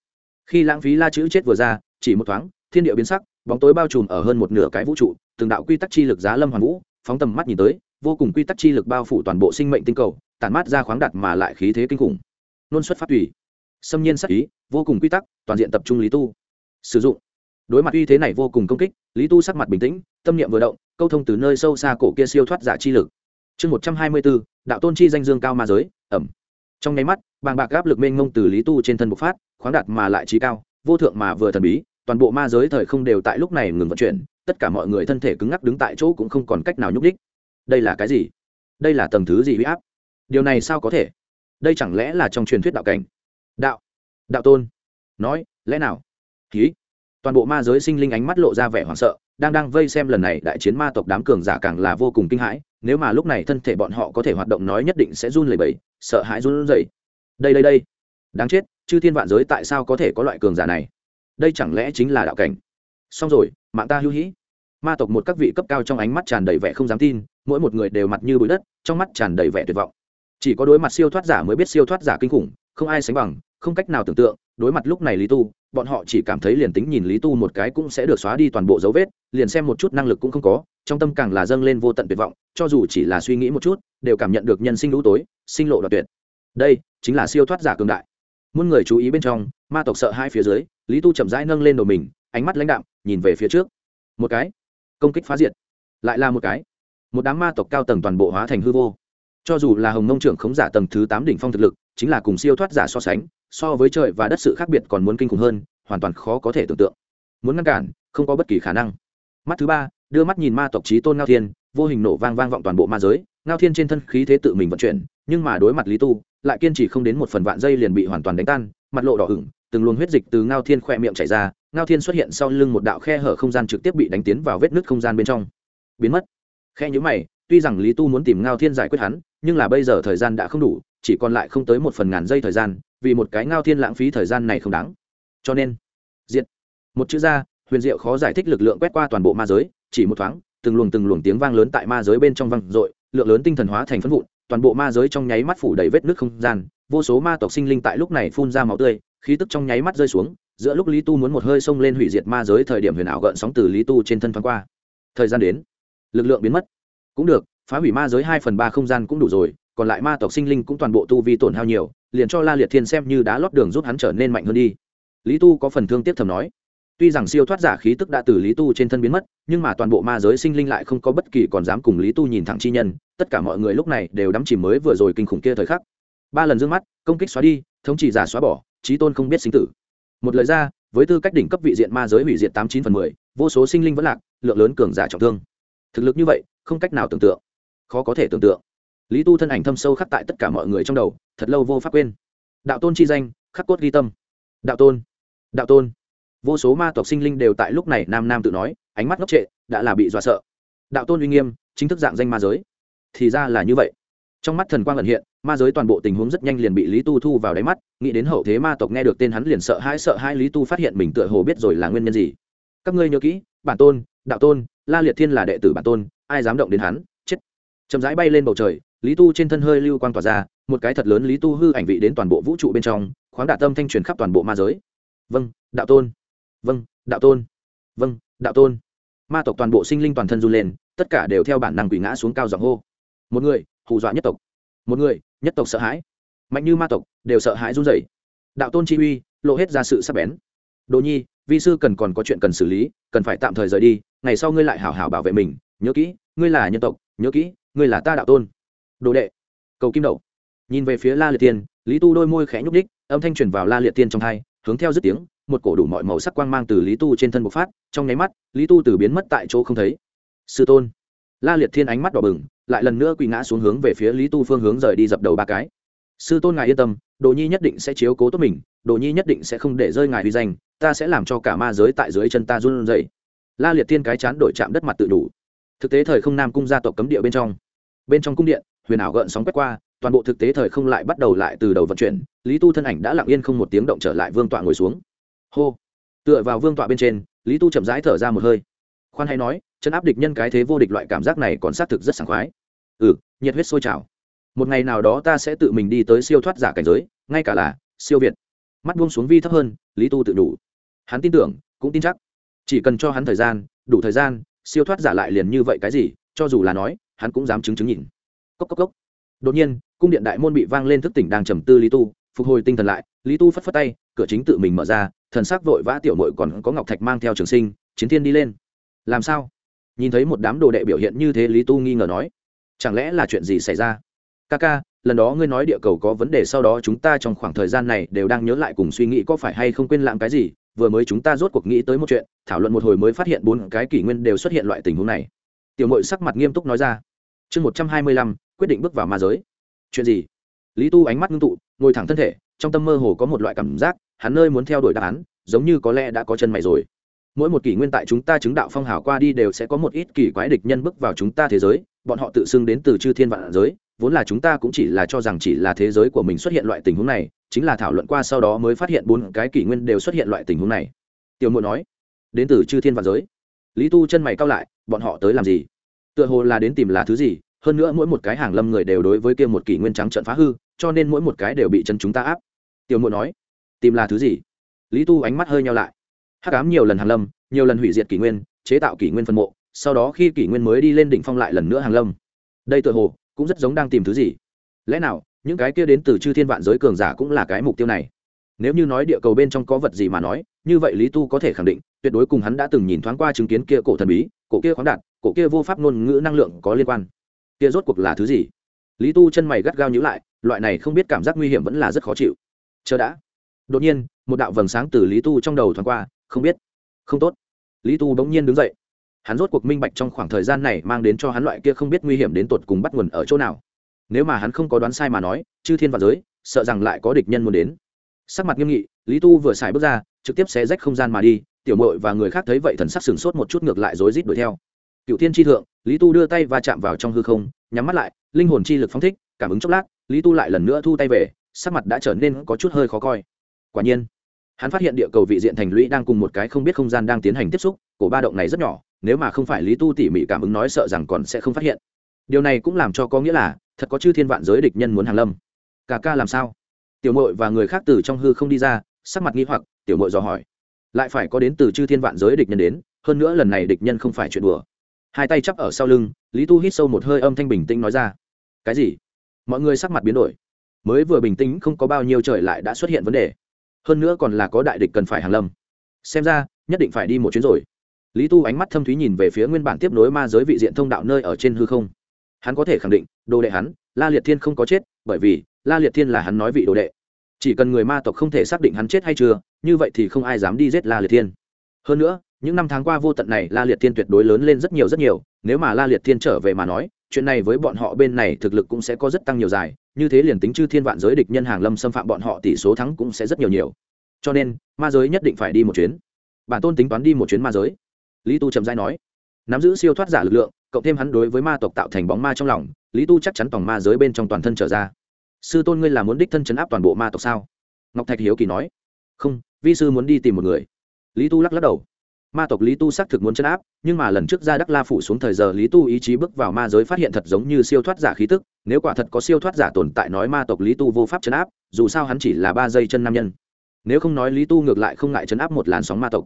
Khi lãng phí la chữ chết vừa ra, chỉ một thoáng, thiên địa biến sắc bóng tối bao trùm ở hơn một nửa cái vũ trụ, từng đạo quy tắc chi lực giá lâm hoàn vũ, phóng tầm mắt nhìn tới, vô cùng quy tắc chi lực bao phủ toàn bộ sinh mệnh tinh cầu, tản mát ra khoáng đặt mà lại khí thế kinh khủng. Nôn xuất phát tùy. Xâm nhiên sắc ý, vô cùng quy tắc, toàn diện tập trung lý tu. Sử dụng. Đối mặt uy thế này vô cùng công kích, lý tu sắc mặt bình tĩnh, tâm niệm vừa động, câu thông từ nơi sâu xa cổ kia siêu thoát giả chi lực. Chương một trăm hai mươi bốn, đạo tôn chi danh dương cao ma giới, ẩm. Trong nháy mắt, bàng bạc áp lực mênh mông từ lý tu trên thân bộc phát, khoáng đạt mà lại trí cao, vô thượng mà vừa thần bí toàn bộ ma giới thời không đều tại lúc này ngừng vận chuyển, tất cả mọi người thân thể cứng ngắc đứng tại chỗ cũng không còn cách nào nhúc đích đây là cái gì? Đây là tầng thứ gì huy áp? Điều này sao có thể? Đây chẳng lẽ là trong truyền thuyết đạo cảnh? Đạo đạo tôn. Nói, lẽ nào? Ký toàn bộ ma giới sinh linh ánh mắt lộ ra vẻ hoảng sợ, đang đang vây xem lần này đại chiến ma tộc đám cường giả càng là vô cùng kinh hãi, nếu mà lúc này thân thể bọn họ có thể hoạt động nói nhất định sẽ run lẩy bẩy, sợ hãi run rẩy. Đây đây đây. Đáng chết, chư thiên vạn giới tại sao có thể có loại cường giả này? Đây chẳng lẽ chính là đạo cảnh? Xong rồi, mạng ta hữu hĩ. Ma tộc một các vị cấp cao trong ánh mắt tràn đầy vẻ không dám tin, mỗi một người đều mặt như bụi đất, trong mắt tràn đầy vẻ tuyệt vọng. Chỉ có đối mặt siêu thoát giả mới biết siêu thoát giả kinh khủng, không ai sánh bằng, không cách nào tưởng tượng, đối mặt lúc này lý tu, bọn họ chỉ cảm thấy liền tính nhìn lý tu một cái cũng sẽ được xóa đi toàn bộ dấu vết, liền xem một chút năng lực cũng không có, trong tâm càng là dâng lên vô tận tuyệt vọng, cho dù chỉ là suy nghĩ một chút, đều cảm nhận được nhân sinh lũ tối, sinh lộ đoạt tuyệt. Đây chính là siêu thoát giả cường đại. Muôn người chú ý bên trong ma tộc sợ hai phía dưới, lý tu chậm rãi nâng lên đầu mình, ánh mắt lãnh đạm, nhìn về phía trước. Một cái. Công kích phá diệt. Lại là một cái. Một đám ma tộc cao tầng toàn bộ hóa thành hư vô. Cho dù là hồng nông trưởng khống giả tầng thứ tám đỉnh phong thực lực, chính là cùng siêu thoát giả so sánh, so với trời và đất sự khác biệt còn muốn kinh khủng hơn, hoàn toàn khó có thể tưởng tượng. Muốn ngăn cản, không có bất kỳ khả năng. Mắt thứ ba, đưa mắt nhìn ma tộc trí tôn ngao thiên, vô hình nổ vang vang vọng toàn bộ ma giới, ngao thiên trên thân khí thế tự mình vận chuyển, nhưng mà đối mặt lý tu, lại kiên trì không đến một phần vạn dây liền bị hoàn toàn đánh tan, mặt lộ đỏ ửng từng luồng huyết dịch từ ngao thiên khoe miệng chảy ra, ngao thiên xuất hiện sau lưng một đạo khe hở không gian trực tiếp bị đánh tiến vào vết nứt không gian bên trong. Biến mất. Khe nhữ mày, tuy rằng lý tu muốn tìm ngao thiên giải quyết hắn, nhưng là bây giờ thời gian đã không đủ, chỉ còn lại không tới một phần ngàn giây thời gian, vì một cái ngao thiên lãng phí thời gian này không đáng. Cho nên diện một chữ ra, huyền diệu khó giải thích lực lượng quét qua toàn bộ ma giới, chỉ một thoáng, từng luồng từng luồng tiếng vang lớn tại ma giới bên trong vang dội, lượng lớn tinh thần hóa thành phân vụn, toàn bộ ma giới trong nháy mắt phủ đầy vết nước không gian, vô số ma tộc sinh linh tại lúc này phun ra máu tươi khí tức trong nháy mắt rơi xuống, giữa lúc lý tu muốn một hơi xông lên hủy diệt ma giới thời điểm huyền ảo gợn sóng từ lý tu trên thân thoáng qua. Thời gian đến, lực lượng biến mất. Cũng được, phá hủy ma giới hai phần ba không gian cũng đủ rồi, còn lại ma tộc sinh linh cũng toàn bộ tu vi tổn hao nhiều, liền cho la liệt thiên xem như đã lót đường giúp hắn trở nên mạnh hơn đi. Lý tu có phần thương tiếc thầm nói. Tuy rằng siêu thoát giả khí tức đã từ lý tu trên thân biến mất, nhưng mà toàn bộ ma giới sinh linh lại không có bất kỳ còn dám cùng lý tu nhìn thẳng chi nhân, tất cả mọi người lúc này đều đắm chìm mới vừa rồi kinh khủng kia thời khắc. Ba lần d ư ơ n g mắt, công kích xóa đi, thống trị giả xóa bỏ trí tôn không biết sinh tử. Một lời ra, với tư cách đỉnh cấp vị diện ma giới hủy diệt tám chín phần mười, vô số sinh linh vẫn lạc, lượng lớn cường giả trọng thương. Thực lực như vậy, không cách nào tưởng tượng. Khó có thể tưởng tượng. Lý tu thân ảnh thâm sâu khắc tại tất cả mọi người trong đầu, thật lâu vô pháp quên. Đạo tôn chi danh, khắc cốt ghi tâm. Đạo tôn đạo tôn. Vô số ma tộc sinh linh đều tại lúc này nam nam tự nói, ánh mắt ngốc trệ, đã là bị dọa sợ. Đạo tôn uy nghiêm, chính thức dạng danh ma giới. Thì ra là như vậy trong mắt thần quang ẩn hiện, ma giới toàn bộ tình huống rất nhanh liền bị lý tu thu vào đáy mắt, nghĩ đến hậu thế ma tộc nghe được tên hắn liền sợ hãi, sợ hai lý tu phát hiện mình tựa hồ biết rồi là nguyên nhân gì. Các ngươi nhớ kỹ, bản tôn, đạo tôn, la liệt thiên là đệ tử bản tôn, ai dám động đến hắn? Chết. Chậm rãi bay lên bầu trời, lý tu trên thân hơi lưu quang tỏa ra, một cái thật lớn lý tu hư ảnh vị đến toàn bộ vũ trụ bên trong, khoáng đả tâm thanh truyền khắp toàn bộ ma giới. Vâng đạo tôn. Vâng đạo tôn. Vâng đạo tôn. Ma tộc toàn bộ sinh linh toàn thân run lên, tất cả đều theo bản năng quỷ ngã xuống cao giọng hô. Một người hù dọa nhất tộc. Một người, nhất tộc sợ hãi. Mạnh như ma tộc, đều sợ hãi run rẩy. Đạo tôn chi uy, lộ hết ra sự sắc bén. Đồ nhi, vi sư cần còn có chuyện cần xử lý, cần phải tạm thời rời đi, ngày sau ngươi lại hảo hảo bảo vệ mình. Nhớ kỹ, ngươi là nhân tộc, nhớ kỹ, ngươi là ta đạo tôn. Đồ đệ, cầu kim đậu nhìn về phía la liệt tiên, lý tu đôi môi khẽ nhúc ních âm thanh truyền vào la liệt tiên trong thai hướng theo dứt tiếng, một cổ đủ mọi màu sắc quang mang từ lý tu trên thân bộc phát, trong nháy mắt, lý tu từ biến mất tại chỗ không thấy. Sư tôn. La liệt thiên ánh mắt đỏ bừng lại lần nữa quỳ ngã xuống hướng về phía lý tu phương hướng rời đi dập đầu ba cái. Sư tôn ngài yên tâm, đồ nhi nhất định sẽ chiếu cố tốt mình, đồ nhi nhất định sẽ không để rơi ngài uy danh, ta sẽ làm cho cả ma giới tại dưới chân ta run rẩy. La liệt thiên cái chán đổi chạm đất mặt tự đủ. Thực tế thời không nam cung gia tộc cấm địa bên trong. Bên trong cung điện, huyền ảo gợn sóng quét qua, toàn bộ thực tế thời không lại bắt đầu lại từ đầu vận chuyển, lý tu thân ảnh đã lặng yên không một tiếng động trở lại vương tọa ngồi xuống. Hô. Tựa vào vương tọa bên trên, lý tu chậm rãi thở ra một hơi. Khoan hay nói chân áp địch nhân cái thế vô địch loại cảm giác này còn xác thực rất sảng khoái. Ừ nhiệt huyết sôi trào. Một ngày nào đó ta sẽ tự mình đi tới siêu thoát giả cảnh giới, ngay cả là siêu việt. Mắt buông xuống vi thấp hơn, lý tu tự đủ. Hắn tin tưởng, cũng tin chắc. Chỉ cần cho hắn thời gian, đủ thời gian, siêu thoát giả lại liền như vậy cái gì, cho dù là nói, hắn cũng dám chứng chứng nhìn. Cốc cốc cốc. Đột nhiên, cung điện đại môn bị vang lên thức tỉnh đang trầm tư lý tu, phục hồi tinh thần lại, lý tu phất phất tay, cửa chính tự mình mở ra, thần sắc vội vã tiểu mội còn có ngọc thạch mang theo trường sinh, chiến thiên đi lên. Làm sao? Nhìn thấy một đám đồ đệ biểu hiện như thế lý tu nghi ngờ nói, chẳng lẽ là chuyện gì xảy ra? Ca ca lần đó ngươi nói địa cầu có vấn đề sau đó chúng ta trong khoảng thời gian này đều đang nhớ lại cùng suy nghĩ có phải hay không quên lãng cái gì, vừa mới chúng ta rốt cuộc nghĩ tới một chuyện, thảo luận một hồi mới phát hiện bốn cái kỷ nguyên đều xuất hiện loại tình huống này. Tiểu mội sắc mặt nghiêm túc nói ra. Chương một trăm hai mươi lăm, quyết định bước vào ma giới. Chuyện gì? Lý tu ánh mắt ngưng tụ, ngồi thẳng thân thể, trong tâm mơ hồ có một loại cảm giác, hắn nơi muốn theo đuổi đáp án, giống như có lẽ đã có chân mày rồi mỗi một kỷ nguyên tại chúng ta chứng đạo phong hào qua đi đều sẽ có một ít kỳ quái địch nhân bước vào chúng ta thế giới, bọn họ tự xưng đến từ chư thiên vạn giới, vốn là chúng ta cũng chỉ là cho rằng chỉ là thế giới của mình xuất hiện loại tình huống này, chính là thảo luận qua sau đó mới phát hiện bốn cái kỷ nguyên đều xuất hiện loại tình huống này. Tiểu muội nói, đến từ chư thiên vạn giới. Lý tu chân mày cao lại, bọn họ tới làm gì? Tựa hồ là đến tìm là thứ gì, hơn nữa mỗi một cái hàng lâm người đều đối với kia một kỷ nguyên trắng trận phá hư, cho nên mỗi một cái đều bị chân chúng ta áp. Tiểu muội nói, tìm là thứ gì? Lý tu ánh mắt hơi nhau lại hắc ám nhiều lần hàng lâm, nhiều lần hủy diệt kỷ nguyên, chế tạo kỷ nguyên phân mộ, sau đó khi kỷ nguyên mới đi lên đỉnh phong lại lần nữa hàng lâm. Đây tựa hồ cũng rất giống đang tìm thứ gì. Lẽ nào, những cái kia đến từ chư thiên vạn giới cường giả cũng là cái mục tiêu này? Nếu như nói địa cầu bên trong có vật gì mà nói, như vậy lý tu có thể khẳng định, tuyệt đối cùng hắn đã từng nhìn thoáng qua chứng kiến kia cổ thần bí, cổ kia khoáng đạt, cổ kia vô pháp ngôn ngữ năng lượng có liên quan. Kia rốt cuộc là thứ gì? Lý tu chân mày gắt gao nhữ lại, loại này không biết cảm giác nguy hiểm vẫn là rất khó chịu. Chờ đã. Đột nhiên, một đạo vầng sáng từ lý tu trong đầu thoáng qua không biết. Không tốt. Lý tu bỗng nhiên đứng dậy. Hắn rốt cuộc minh bạch trong khoảng thời gian này mang đến cho hắn loại kia không biết nguy hiểm đến tột cùng bắt nguồn ở chỗ nào. Nếu mà hắn không có đoán sai mà nói, chư thiên và giới, sợ rằng lại có địch nhân muốn đến. Sắc mặt nghiêm nghị, lý tu vừa xài bước ra, trực tiếp xé rách không gian mà đi, tiểu mội và người khác thấy vậy thần sắc sửng sốt một chút ngược lại rối rít đuổi theo. Cựu thiên tri thượng, lý tu đưa tay và chạm vào trong hư không, nhắm mắt lại, linh hồn chi lực phóng thích, cảm ứng chốc lát, lý tu lại lần nữa thu tay về, sắc mặt đã trở nên có chút hơi khó coi. Quả nhiên hắn phát hiện địa cầu vị diện thành lũy đang cùng một cái không biết không gian đang tiến hành tiếp xúc, cổ ba động này rất nhỏ, nếu mà không phải lý tu tỉ mỉ cảm ứng nói sợ rằng còn sẽ không phát hiện. Điều này cũng làm cho có nghĩa là, thật có chư thiên vạn giới địch nhân muốn hàng lâm. Cả ca làm sao? Tiểu mội và người khác từ trong hư không đi ra, sắc mặt nghi hoặc, tiểu mội dò hỏi. Lại phải có đến từ chư thiên vạn giới địch nhân đến, hơn nữa lần này địch nhân không phải chuyện đùa. Hai tay chắp ở sau lưng, lý tu hít sâu một hơi âm thanh bình tĩnh nói ra. Cái gì? Mọi người sắc mặt biến đổi. Mới vừa bình tĩnh không có bao nhiêu trời lại đã xuất hiện vấn đề hơn nữa còn là có đại địch cần phải hàng lâm. Xem ra, nhất định phải đi một chuyến rồi. Lý tu ánh mắt thâm thúy nhìn về phía nguyên bản tiếp nối ma giới vị diện thông đạo nơi ở trên hư không. Hắn có thể khẳng định, đồ đệ hắn, la liệt thiên không có chết, bởi vì, la liệt thiên là hắn nói vị đồ đệ. Chỉ cần người ma tộc không thể xác định hắn chết hay chưa, như vậy thì không ai dám đi giết la liệt thiên. Hơn nữa, những năm tháng qua vô tận này la liệt thiên tuyệt đối lớn lên rất nhiều rất nhiều, nếu mà la liệt thiên trở về mà nói chuyện này với bọn họ bên này thực lực cũng sẽ có rất tăng nhiều dài, như thế liền tính chư thiên vạn giới địch nhân hàng lâm xâm phạm bọn họ tỷ số thắng cũng sẽ rất nhiều nhiều. Cho nên, ma giới nhất định phải đi một chuyến. Bản tôn tính toán đi một chuyến ma giới. Lý tu trầm dai nói. Nắm giữ siêu thoát giả lực lượng, cộng thêm hắn đối với ma tộc tạo thành bóng ma trong lòng, lý tu chắc chắn tòng ma giới bên trong toàn thân trở ra. Sư tôn ngươi là muốn đích thân chấn áp toàn bộ ma tộc sao? Ngọc thạch hiếu kỳ nói. Không, vi sư muốn đi tìm một người. Lý tu lắc lắc đầu ma tộc lý tu xác thực muốn chấn áp, nhưng mà lần trước ra đắc la phủ xuống thời giờ lý tu ý chí bước vào ma giới phát hiện thật giống như siêu thoát giả khí tức, nếu quả thật có siêu thoát giả tồn tại nói ma tộc lý tu vô pháp chấn áp, dù sao hắn chỉ là ba dây chân nam nhân. Nếu không nói lý tu ngược lại không ngại chấn áp một làn sóng ma tộc.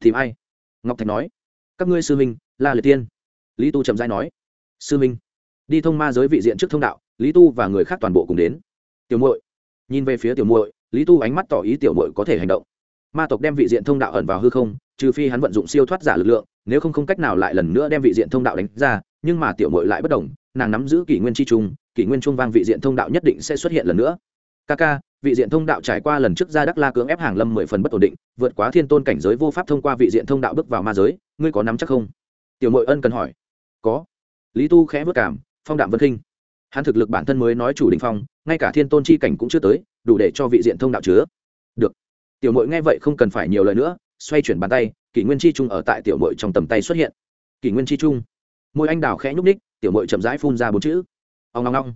Tìm ai? Ngọc thạch nói. Các ngươi sư minh la liệt tiên. Lý tu chậm dãi nói. Sư minh đi thông ma giới vị diện trước thông đạo, lý tu và người khác toàn bộ cùng đến. Tiểu muội. Nhìn về phía tiểu muội, lý tu ánh mắt tỏ ý tiểu muội có thể hành động. Ma tộc đem vị diện thông đạo ẩn vào hư không trừ phi hắn vận dụng siêu thoát giả lực lượng nếu không không cách nào lại lần nữa đem vị diện thông đạo đánh ra nhưng mà tiểu muội lại bất đồng nàng nắm giữ kỷ nguyên chi trung kỷ nguyên trung vang vị diện thông đạo nhất định sẽ xuất hiện lần nữa. Kaka, vị diện thông đạo trải qua lần trước ra đắc la cưỡng ép hàng lâm mười phần bất ổn định vượt quá thiên tôn cảnh giới vô pháp thông qua vị diện thông đạo bước vào ma giới ngươi có nắm chắc không? Tiểu mội ân cần hỏi. Có. Lý tu khẽ vất cảm phong đạm vân khinh. Hắn thực lực bản thân mới nói chủ đình phong ngay cả thiên tôn chi cảnh cũng chưa tới đủ để cho vị diện thông đạo chứa. Được. Tiểu mội nghe vậy không cần phải nhiều lời nữa xoay chuyển bàn tay, kỷ nguyên chi trung ở tại tiểu mội trong tầm tay xuất hiện. Kỷ nguyên chi trung. Môi anh đào khẽ nhúc ních tiểu mội chậm rãi phun ra bốn chữ. Ông long long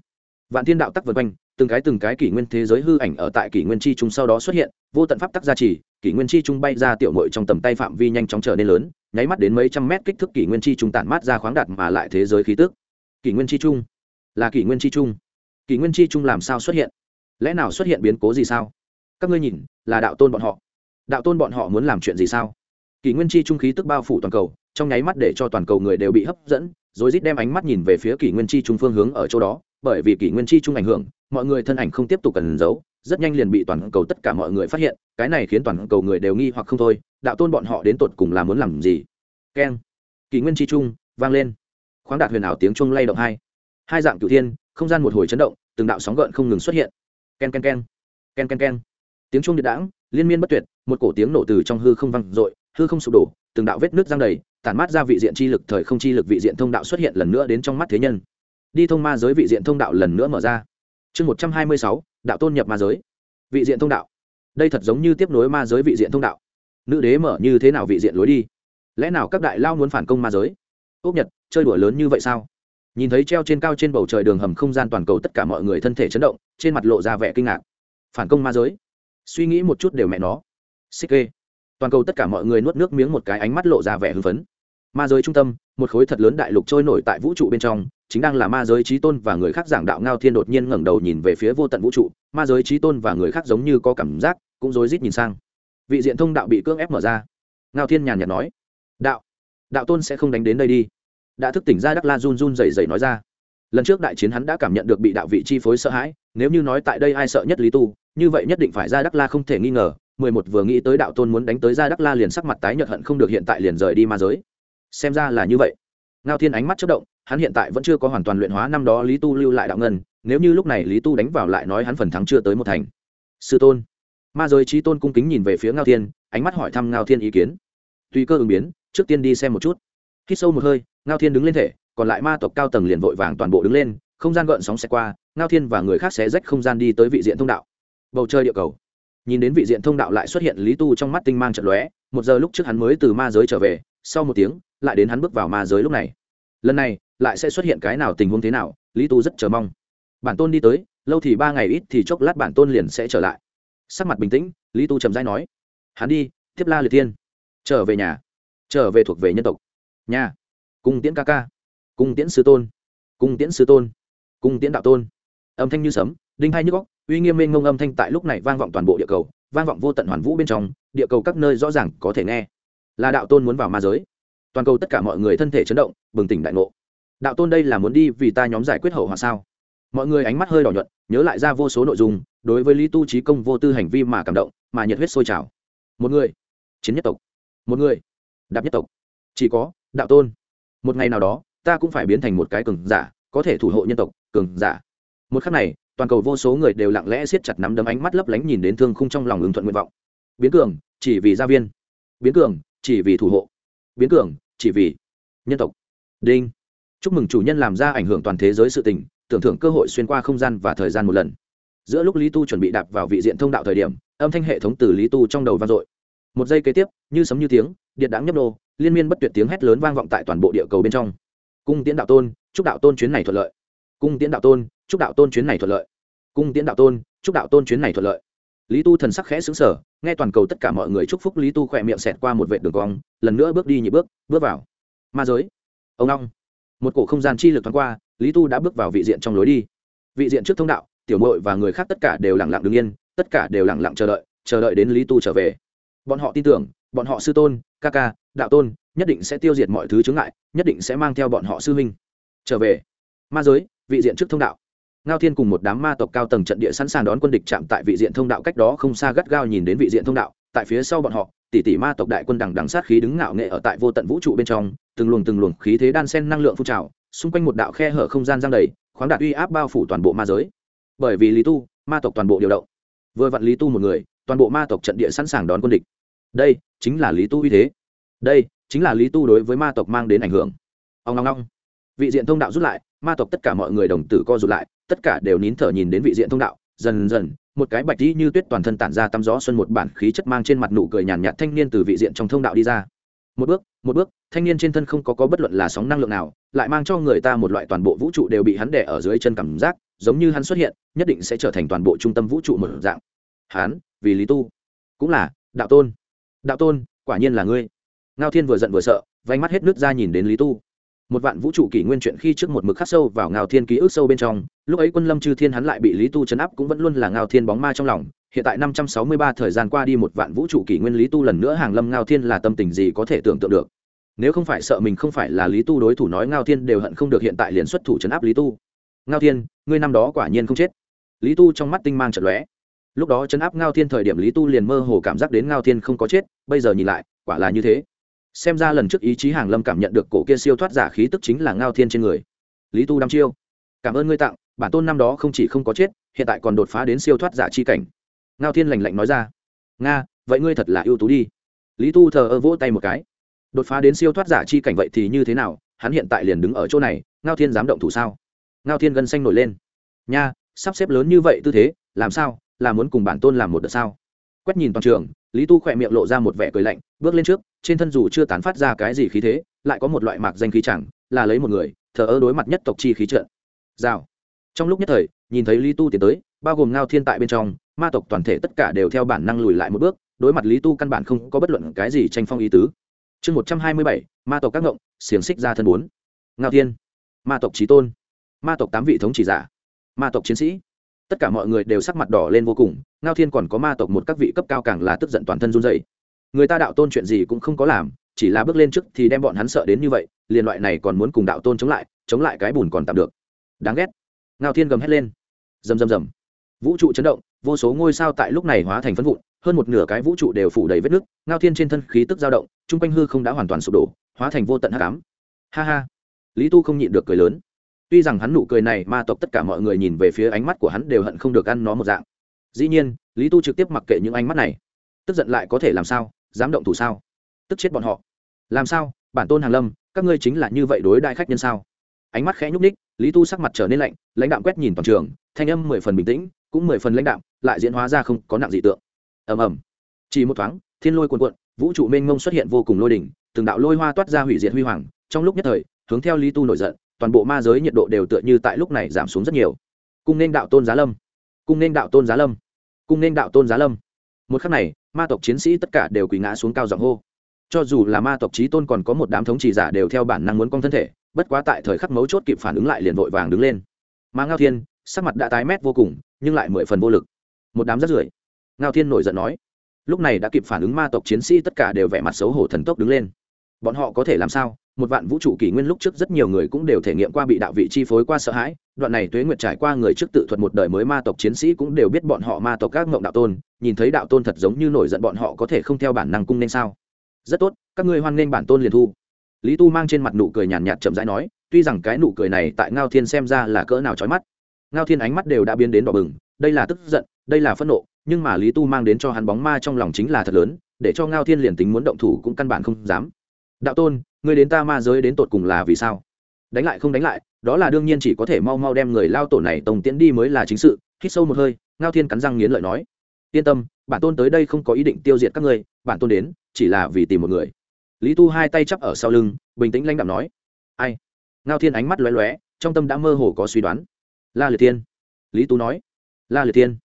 vạn thiên đạo tắc vượt quanh, từng cái từng cái kỷ nguyên thế giới hư ảnh ở tại kỷ nguyên chi trung sau đó xuất hiện, vô tận pháp tắc gia trì, kỷ nguyên chi trung bay ra tiểu mội trong tầm tay phạm vi nhanh chóng trở nên lớn, nháy mắt đến mấy trăm mét kích thước kỷ nguyên chi trung tản mát ra khoáng đạt mà lại thế giới khí tức. Kỷ nguyên chi trung. Là kỷ nguyên chi trung. Kỷ nguyên chi trung làm sao xuất hiện? Lẽ nào xuất hiện biến cố gì sao? Các ngươi nhìn, là đạo tôn bọn họ đạo tôn bọn họ muốn làm chuyện gì sao? Kỷ nguyên chi trung khí tức bao phủ toàn cầu, trong nháy mắt để cho toàn cầu người đều bị hấp dẫn, rồi rít đem ánh mắt nhìn về phía kỷ nguyên chi trung phương hướng ở chỗ đó, bởi vì kỷ nguyên chi trung ảnh hưởng, mọi người thân ảnh không tiếp tục cần giấu, rất nhanh liền bị toàn cầu tất cả mọi người phát hiện, cái này khiến toàn cầu người đều nghi hoặc không thôi, đạo tôn bọn họ đến tột cùng là muốn làm gì? Keng. Kỷ nguyên chi trung vang lên. Khoáng đạt huyền ảo tiếng trung lay động hai. Hai dạng cửu thiên, không gian một hồi chấn động, từng đạo sóng gợn không ngừng xuất hiện. Ken ken ken ken ken ken tiếng chuông điện đãng, liên miên bất tuyệt, một cổ tiếng nổ từ trong hư không vang dội, hư không sụp đổ, từng đạo vết nước giang đầy, tản mát ra vị diện chi lực, thời không chi lực vị diện thông đạo xuất hiện lần nữa đến trong mắt thế nhân. Đi thông ma giới vị diện thông đạo lần nữa mở ra. Chương một trăm hai mươi sáu, đạo tôn nhập ma giới. Vị diện thông đạo. Đây thật giống như tiếp nối ma giới vị diện thông đạo. Nữ đế mở như thế nào vị diện lối đi? Lẽ nào các đại lao muốn phản công ma giới? Ốc nhật, chơi đùa lớn như vậy sao? Nhìn thấy treo trên cao trên bầu trời đường hầm không gian toàn cầu tất cả mọi người thân thể chấn động, trên mặt lộ ra vẻ kinh ngạc. Phản công ma giới? Suy nghĩ một chút đều mẹ nó. Xích kê toàn cầu tất cả mọi người nuốt nước miếng một cái ánh mắt lộ ra vẻ hưng phấn. Ma giới trung tâm, một khối thật lớn đại lục trôi nổi tại vũ trụ bên trong, chính đang là ma giới trí tôn và người khác giảng đạo ngao thiên đột nhiên ngẩng đầu nhìn về phía vô tận vũ trụ. Ma giới trí tôn và người khác giống như có cảm giác, cũng rối rít nhìn sang. Vị diện thông đạo bị cưỡng ép mở ra. Ngao thiên nhàn nhạt nói, đạo đạo tôn sẽ không đánh đến đây đi. Đã thức tỉnh ra đắc la run run dày dày nói ra. Lần trước đại chiến hắn đã cảm nhận được bị đạo vị chi phối sợ hãi, nếu như nói tại đây ai sợ nhất lý tu? Như vậy nhất định phải ra đắc la không thể nghi ngờ, mười một vừa nghĩ tới đạo tôn muốn đánh tới ra đắc la liền sắc mặt tái nhợt hận không được hiện tại liền rời đi ma giới. Xem ra là như vậy. Ngao thiên ánh mắt chất động, hắn hiện tại vẫn chưa có hoàn toàn luyện hóa năm đó lý tu lưu lại đạo ngân, nếu như lúc này lý tu đánh vào lại nói hắn phần thắng chưa tới một thành. Sư tôn. Ma giới trí tôn cung kính nhìn về phía ngao thiên, ánh mắt hỏi thăm ngao thiên ý kiến. Tùy cơ ứng biến, trước tiên đi xem một chút. Khi sâu một hơi, ngao thiên đứng lên thể, còn lại ma tộc cao tầng liền vội vàng toàn bộ đứng lên, không gian gợn sóng xe qua, ngao thiên và người khác sẽ rách không gian đi tới vị diện thông đạo bầu trời địa cầu. Nhìn đến vị diện thông đạo lại xuất hiện lý tu trong mắt tinh mang trận lóe, một giờ lúc trước hắn mới từ ma giới trở về, sau một tiếng, lại đến hắn bước vào ma giới lúc này. Lần này, lại sẽ xuất hiện cái nào tình huống thế nào, lý tu rất chờ mong. Bản tôn đi tới, lâu thì ba ngày ít thì chốc lát bản tôn liền sẽ trở lại. Sắc mặt bình tĩnh, lý tu trầm dai nói, hắn đi, tiếp la liệt tiên trở về nhà. Trở về thuộc về nhân tộc. Nhà. Cung tiễn ca ca. Cung tiễn sư tôn. Cung tiễn sư tôn. Cung tiễn đạo tôn. Âm thanh như sấm, đinh hai như góc uy nghiêm mênh ngông âm thanh tại lúc này vang vọng toàn bộ địa cầu, vang vọng vô tận hoàn vũ bên trong, địa cầu các nơi rõ ràng có thể nghe. Là đạo tôn muốn vào ma giới. Toàn cầu tất cả mọi người thân thể chấn động, bừng tỉnh đại ngộ. Đạo tôn đây là muốn đi vì ta nhóm giải quyết hậu hòa sao? Mọi người ánh mắt hơi đỏ nhuận, nhớ lại ra vô số nội dung, đối với lý tu trí công vô tư hành vi mà cảm động, mà nhiệt huyết sôi trào. Một người, chiến nhất tộc. Một người, đạp nhất tộc. Chỉ có, đạo tôn. Một ngày nào đó, ta cũng phải biến thành một cái cường giả, có thể thủ hộ nhân tộc, cường giả. Một khắc này toàn cầu vô số người đều lặng lẽ siết chặt nắm đấm ánh mắt lấp lánh nhìn đến thương khung trong lòng ứng thuận nguyện vọng. Biến cường, chỉ vì gia viên. Biến cường, chỉ vì thủ hộ. Biến cường, chỉ vì nhân tộc. Đinh. Chúc mừng chủ nhân làm ra ảnh hưởng toàn thế giới sự tình, tưởng thưởng cơ hội xuyên qua không gian và thời gian một lần. Giữa lúc lý tu chuẩn bị đạp vào vị diện thông đạo thời điểm, âm thanh hệ thống từ lý tu trong đầu vang dội. Một giây kế tiếp, như sấm như tiếng, điện đáng nhấp nô, liên miên bất tuyệt tiếng hét lớn vang vọng tại toàn bộ địa cầu bên trong. Cung tiễn đạo tôn, chúc đạo tôn chuyến này thuận lợi. Cung tiễn đạo tôn chúc đạo tôn chuyến này thuận lợi. Cung tiễn đạo tôn, chúc đạo tôn chuyến này thuận lợi. Lý tu thần sắc khẽ xứng sở nghe toàn cầu tất cả mọi người chúc phúc lý tu khỏe miệng xẹt qua một vệ đường cong, lần nữa bước đi nhị bước bước vào. Ma giới. Ông long. Một cổ không gian chi lực thoáng qua, lý tu đã bước vào vị diện trong lối đi. Vị diện trước thông đạo, tiểu mội và người khác tất cả đều lẳng lặng đứng yên, tất cả đều lẳng lặng chờ đợi chờ đợi đến lý tu trở về. Bọn họ tin tưởng, bọn họ sư tôn, ca ca, đạo tôn, nhất định sẽ tiêu diệt mọi thứ chướng ngại, nhất định sẽ mang theo bọn họ sư huynh. Trở về. Ma giới, vị diện trước thông đạo ngao thiên cùng một đám ma tộc cao tầng trận địa sẵn sàng đón quân địch chạm tại vị diện thông đạo cách đó không xa gắt gao nhìn đến vị diện thông đạo, tại phía sau bọn họ, tỷ tỷ ma tộc đại quân đằng đằng sát khí đứng ngạo nghệ ở tại vô tận vũ trụ bên trong, từng luồng từng luồng khí thế đan sen năng lượng phun trào, xung quanh một đạo khe hở không gian giang đầy, khoáng đạt uy áp bao phủ toàn bộ ma giới. Bởi vì lý tu, ma tộc toàn bộ điều động. Vừa vặn lý tu một người, toàn bộ ma tộc trận địa sẵn sàng đón quân địch. Đây chính là lý tu uy thế. Đây chính là lý tu đối với ma tộc mang đến ảnh hưởng. Ông ngong ngong vị diện thông đạo rút lại ma tộc tất cả mọi người đồng tử co rụt lại, tất cả đều nín thở nhìn đến vị diện thông đạo. Dần dần, một cái bạch tí như tuyết toàn thân tản ra tăm gió xuân một bản khí chất mang trên mặt nụ cười nhàn nhạt thanh niên từ vị diện trong thông đạo đi ra. Một bước một bước, thanh niên trên thân không có có bất luận là sóng năng lượng nào, lại mang cho người ta một loại toàn bộ vũ trụ đều bị hắn đẻ ở dưới chân cảm giác, giống như hắn xuất hiện, nhất định sẽ trở thành toàn bộ trung tâm vũ trụ một dạng. Hắn, vì lý tu, cũng là đạo tôn. Đạo tôn, quả nhiên là ngươi. Ngao thiên vừa giận vừa sợ, vánh mắt hết nước ra nhìn đến lý tu một vạn vũ trụ kỷ nguyên chuyện khi trước một mực khắc sâu vào ngao thiên ký ức sâu bên trong, lúc ấy quân lâm chư thiên hắn lại bị lý tu chấn áp cũng vẫn luôn là ngao thiên bóng ma trong lòng. Hiện tại năm trăm sáu mươi ba thời gian qua đi một vạn vũ trụ kỷ nguyên lý tu lần nữa hàng lâm ngao thiên là tâm tình gì có thể tưởng tượng được? Nếu không phải sợ mình không phải là lý tu đối thủ nói ngao thiên đều hận không được hiện tại liền xuất thủ chấn áp lý tu. Ngao thiên, ngươi năm đó quả nhiên không chết. Lý tu trong mắt tinh mang trận lóe. Lúc đó chấn áp ngao thiên thời điểm lý tu liền mơ hồ cảm giác đến ngao thiên không có chết, bây giờ nhìn lại, quả là như thế xem ra lần trước ý chí hàng lâm cảm nhận được cổ kia siêu thoát giả khí tức chính là ngao thiên trên người. Lý tu đăm chiêu, cảm ơn ngươi tặng, bản tôn năm đó không chỉ không có chết, hiện tại còn đột phá đến siêu thoát giả chi cảnh. Ngao thiên lành lạnh nói ra, nga, vậy ngươi thật là ưu tú đi. Lý tu thờ ơ vỗ tay một cái, đột phá đến siêu thoát giả chi cảnh vậy thì như thế nào? Hắn hiện tại liền đứng ở chỗ này, ngao thiên dám động thủ sao? Ngao thiên gân xanh nổi lên, nha, sắp xếp lớn như vậy tư thế, làm sao? Là muốn cùng bản tôn làm một đợt sao? Quét nhìn toàn trường lý tu khỏe miệng lộ ra một vẻ cười lạnh, bước lên trước, trên thân dù chưa tán phát ra cái gì khí thế, lại có một loại mạc danh khí chẳng, là lấy một người, thờ ơ đối mặt nhất tộc chi khí trợn. Rào. Trong lúc nhất thời, nhìn thấy lý tu tiến tới, bao gồm ngao thiên tại bên trong, ma tộc toàn thể tất cả đều theo bản năng lùi lại một bước, đối mặt lý tu căn bản không có bất luận cái gì tranh phong ý tứ. Chương một trăm hai mươi bảy, ma tộc các ngộng, xiềng xích ra thân bốn. Ngao thiên. Ma tộc trí tôn. Ma tộc tám vị thống chỉ giả. Ma tộc chiến sĩ tất cả mọi người đều sắc mặt đỏ lên vô cùng ngao thiên còn có ma tộc một các vị cấp cao càng là tức giận toàn thân run dày người ta đạo tôn chuyện gì cũng không có làm chỉ là bước lên trước thì đem bọn hắn sợ đến như vậy liền loại này còn muốn cùng đạo tôn chống lại chống lại cái bùn còn tạm được. Đáng ghét. Ngao thiên gầm hét lên. Rầm rầm rầm. Vũ trụ chấn động vô số ngôi sao tại lúc này hóa thành phân vụn hơn một nửa cái vũ trụ đều phủ đầy vết nước, ngao thiên trên thân khí tức dao động chung quanh hư không đã hoàn toàn sụp đổ hóa thành vô tận hắc ám. Ha ha. Lý tu không nhịn được cười lớn tuy rằng hắn nụ cười này ma tộc tất cả mọi người nhìn về phía ánh mắt của hắn đều hận không được ăn nó một dạng. Dĩ nhiên, lý tu trực tiếp mặc kệ những ánh mắt này. Tức giận lại có thể làm sao? Dám động thủ sao? Tức chết bọn họ. Làm sao? Bản tôn hàn lâm, các ngươi chính là như vậy đối đại khách nhân sao? Ánh mắt khẽ nhúc ních lý tu sắc mặt trở nên lạnh, lãnh đạm quét nhìn toàn trường, thanh âm mười phần bình tĩnh, cũng mười phần lãnh đạm, lại diễn hóa ra không có nặng dị tượng. Ầm ầm. Chỉ một thoáng, thiên lôi cuồn cuộn, vũ trụ mênh mông xuất hiện vô cùng lôi đỉnh, từng đạo lôi hoa toát ra hủy diệt huy hoàng, trong lúc nhất thời, hướng theo lý tu nổi giận toàn bộ ma giới nhiệt độ đều tựa như tại lúc này giảm xuống rất nhiều. Cung nên đạo tôn giá lâm. Cung nên đạo tôn giá lâm. Cung nên đạo tôn giá lâm. Một khắc này, ma tộc chiến sĩ tất cả đều quỳ ngã xuống cao giọng hô. Cho dù là ma tộc trí tôn còn có một đám thống trì giả đều theo bản năng muốn cong thân thể, bất quá tại thời khắc mấu chốt kịp phản ứng lại liền vội vàng đứng lên. Mà ngao thiên, sắc mặt đã tái mét vô cùng, nhưng lại mười phần vô lực. Một đám rất rưởi. Ngao thiên nổi giận nói. Lúc này đã kịp phản ứng ma tộc chiến sĩ tất cả đều vẻ mặt xấu hổ thần tốc đứng lên. Bọn họ có thể làm sao? Một vạn vũ trụ kỷ nguyên lúc trước rất nhiều người cũng đều thể nghiệm qua bị đạo vị chi phối qua sợ hãi. Đoạn này tuế nguyệt trải qua người trước tự thuật một đời mới ma tộc chiến sĩ cũng đều biết bọn họ ma tộc các ngộng đạo tôn, nhìn thấy đạo tôn thật giống như nổi giận bọn họ có thể không theo bản năng cung nên sao? Rất tốt, các ngươi hoan nghênh bản tôn liền thu. Lý tu mang trên mặt nụ cười nhàn nhạt chậm rãi nói, tuy rằng cái nụ cười này tại ngao thiên xem ra là cỡ nào trói mắt, ngao thiên ánh mắt đều đã biến đến đỏ bừng, đây là tức giận, đây là phẫn nộ, nhưng mà lý tu mang đến cho hắn bóng ma trong lòng chính là thật lớn, để cho ngao thiên liền tính muốn động thủ cũng căn bản không dám đạo tôn, ngươi đến ta ma giới đến tột cùng là vì sao? Đánh lại không đánh lại, đó là đương nhiên chỉ có thể mau mau đem người lao tổ này tổng tiễn đi mới là chính sự, hít sâu một hơi, ngao thiên cắn răng nghiến lợi nói. Yên tâm, bản tôn tới đây không có ý định tiêu diệt các ngươi, bản tôn đến, chỉ là vì tìm một người. Lý tu hai tay chắp ở sau lưng, bình tĩnh lãnh đạm nói. Ai? Ngao thiên ánh mắt lóe lóe, trong tâm đã mơ hồ có suy đoán. La liệt tiên lý tu nói. La liệt tiên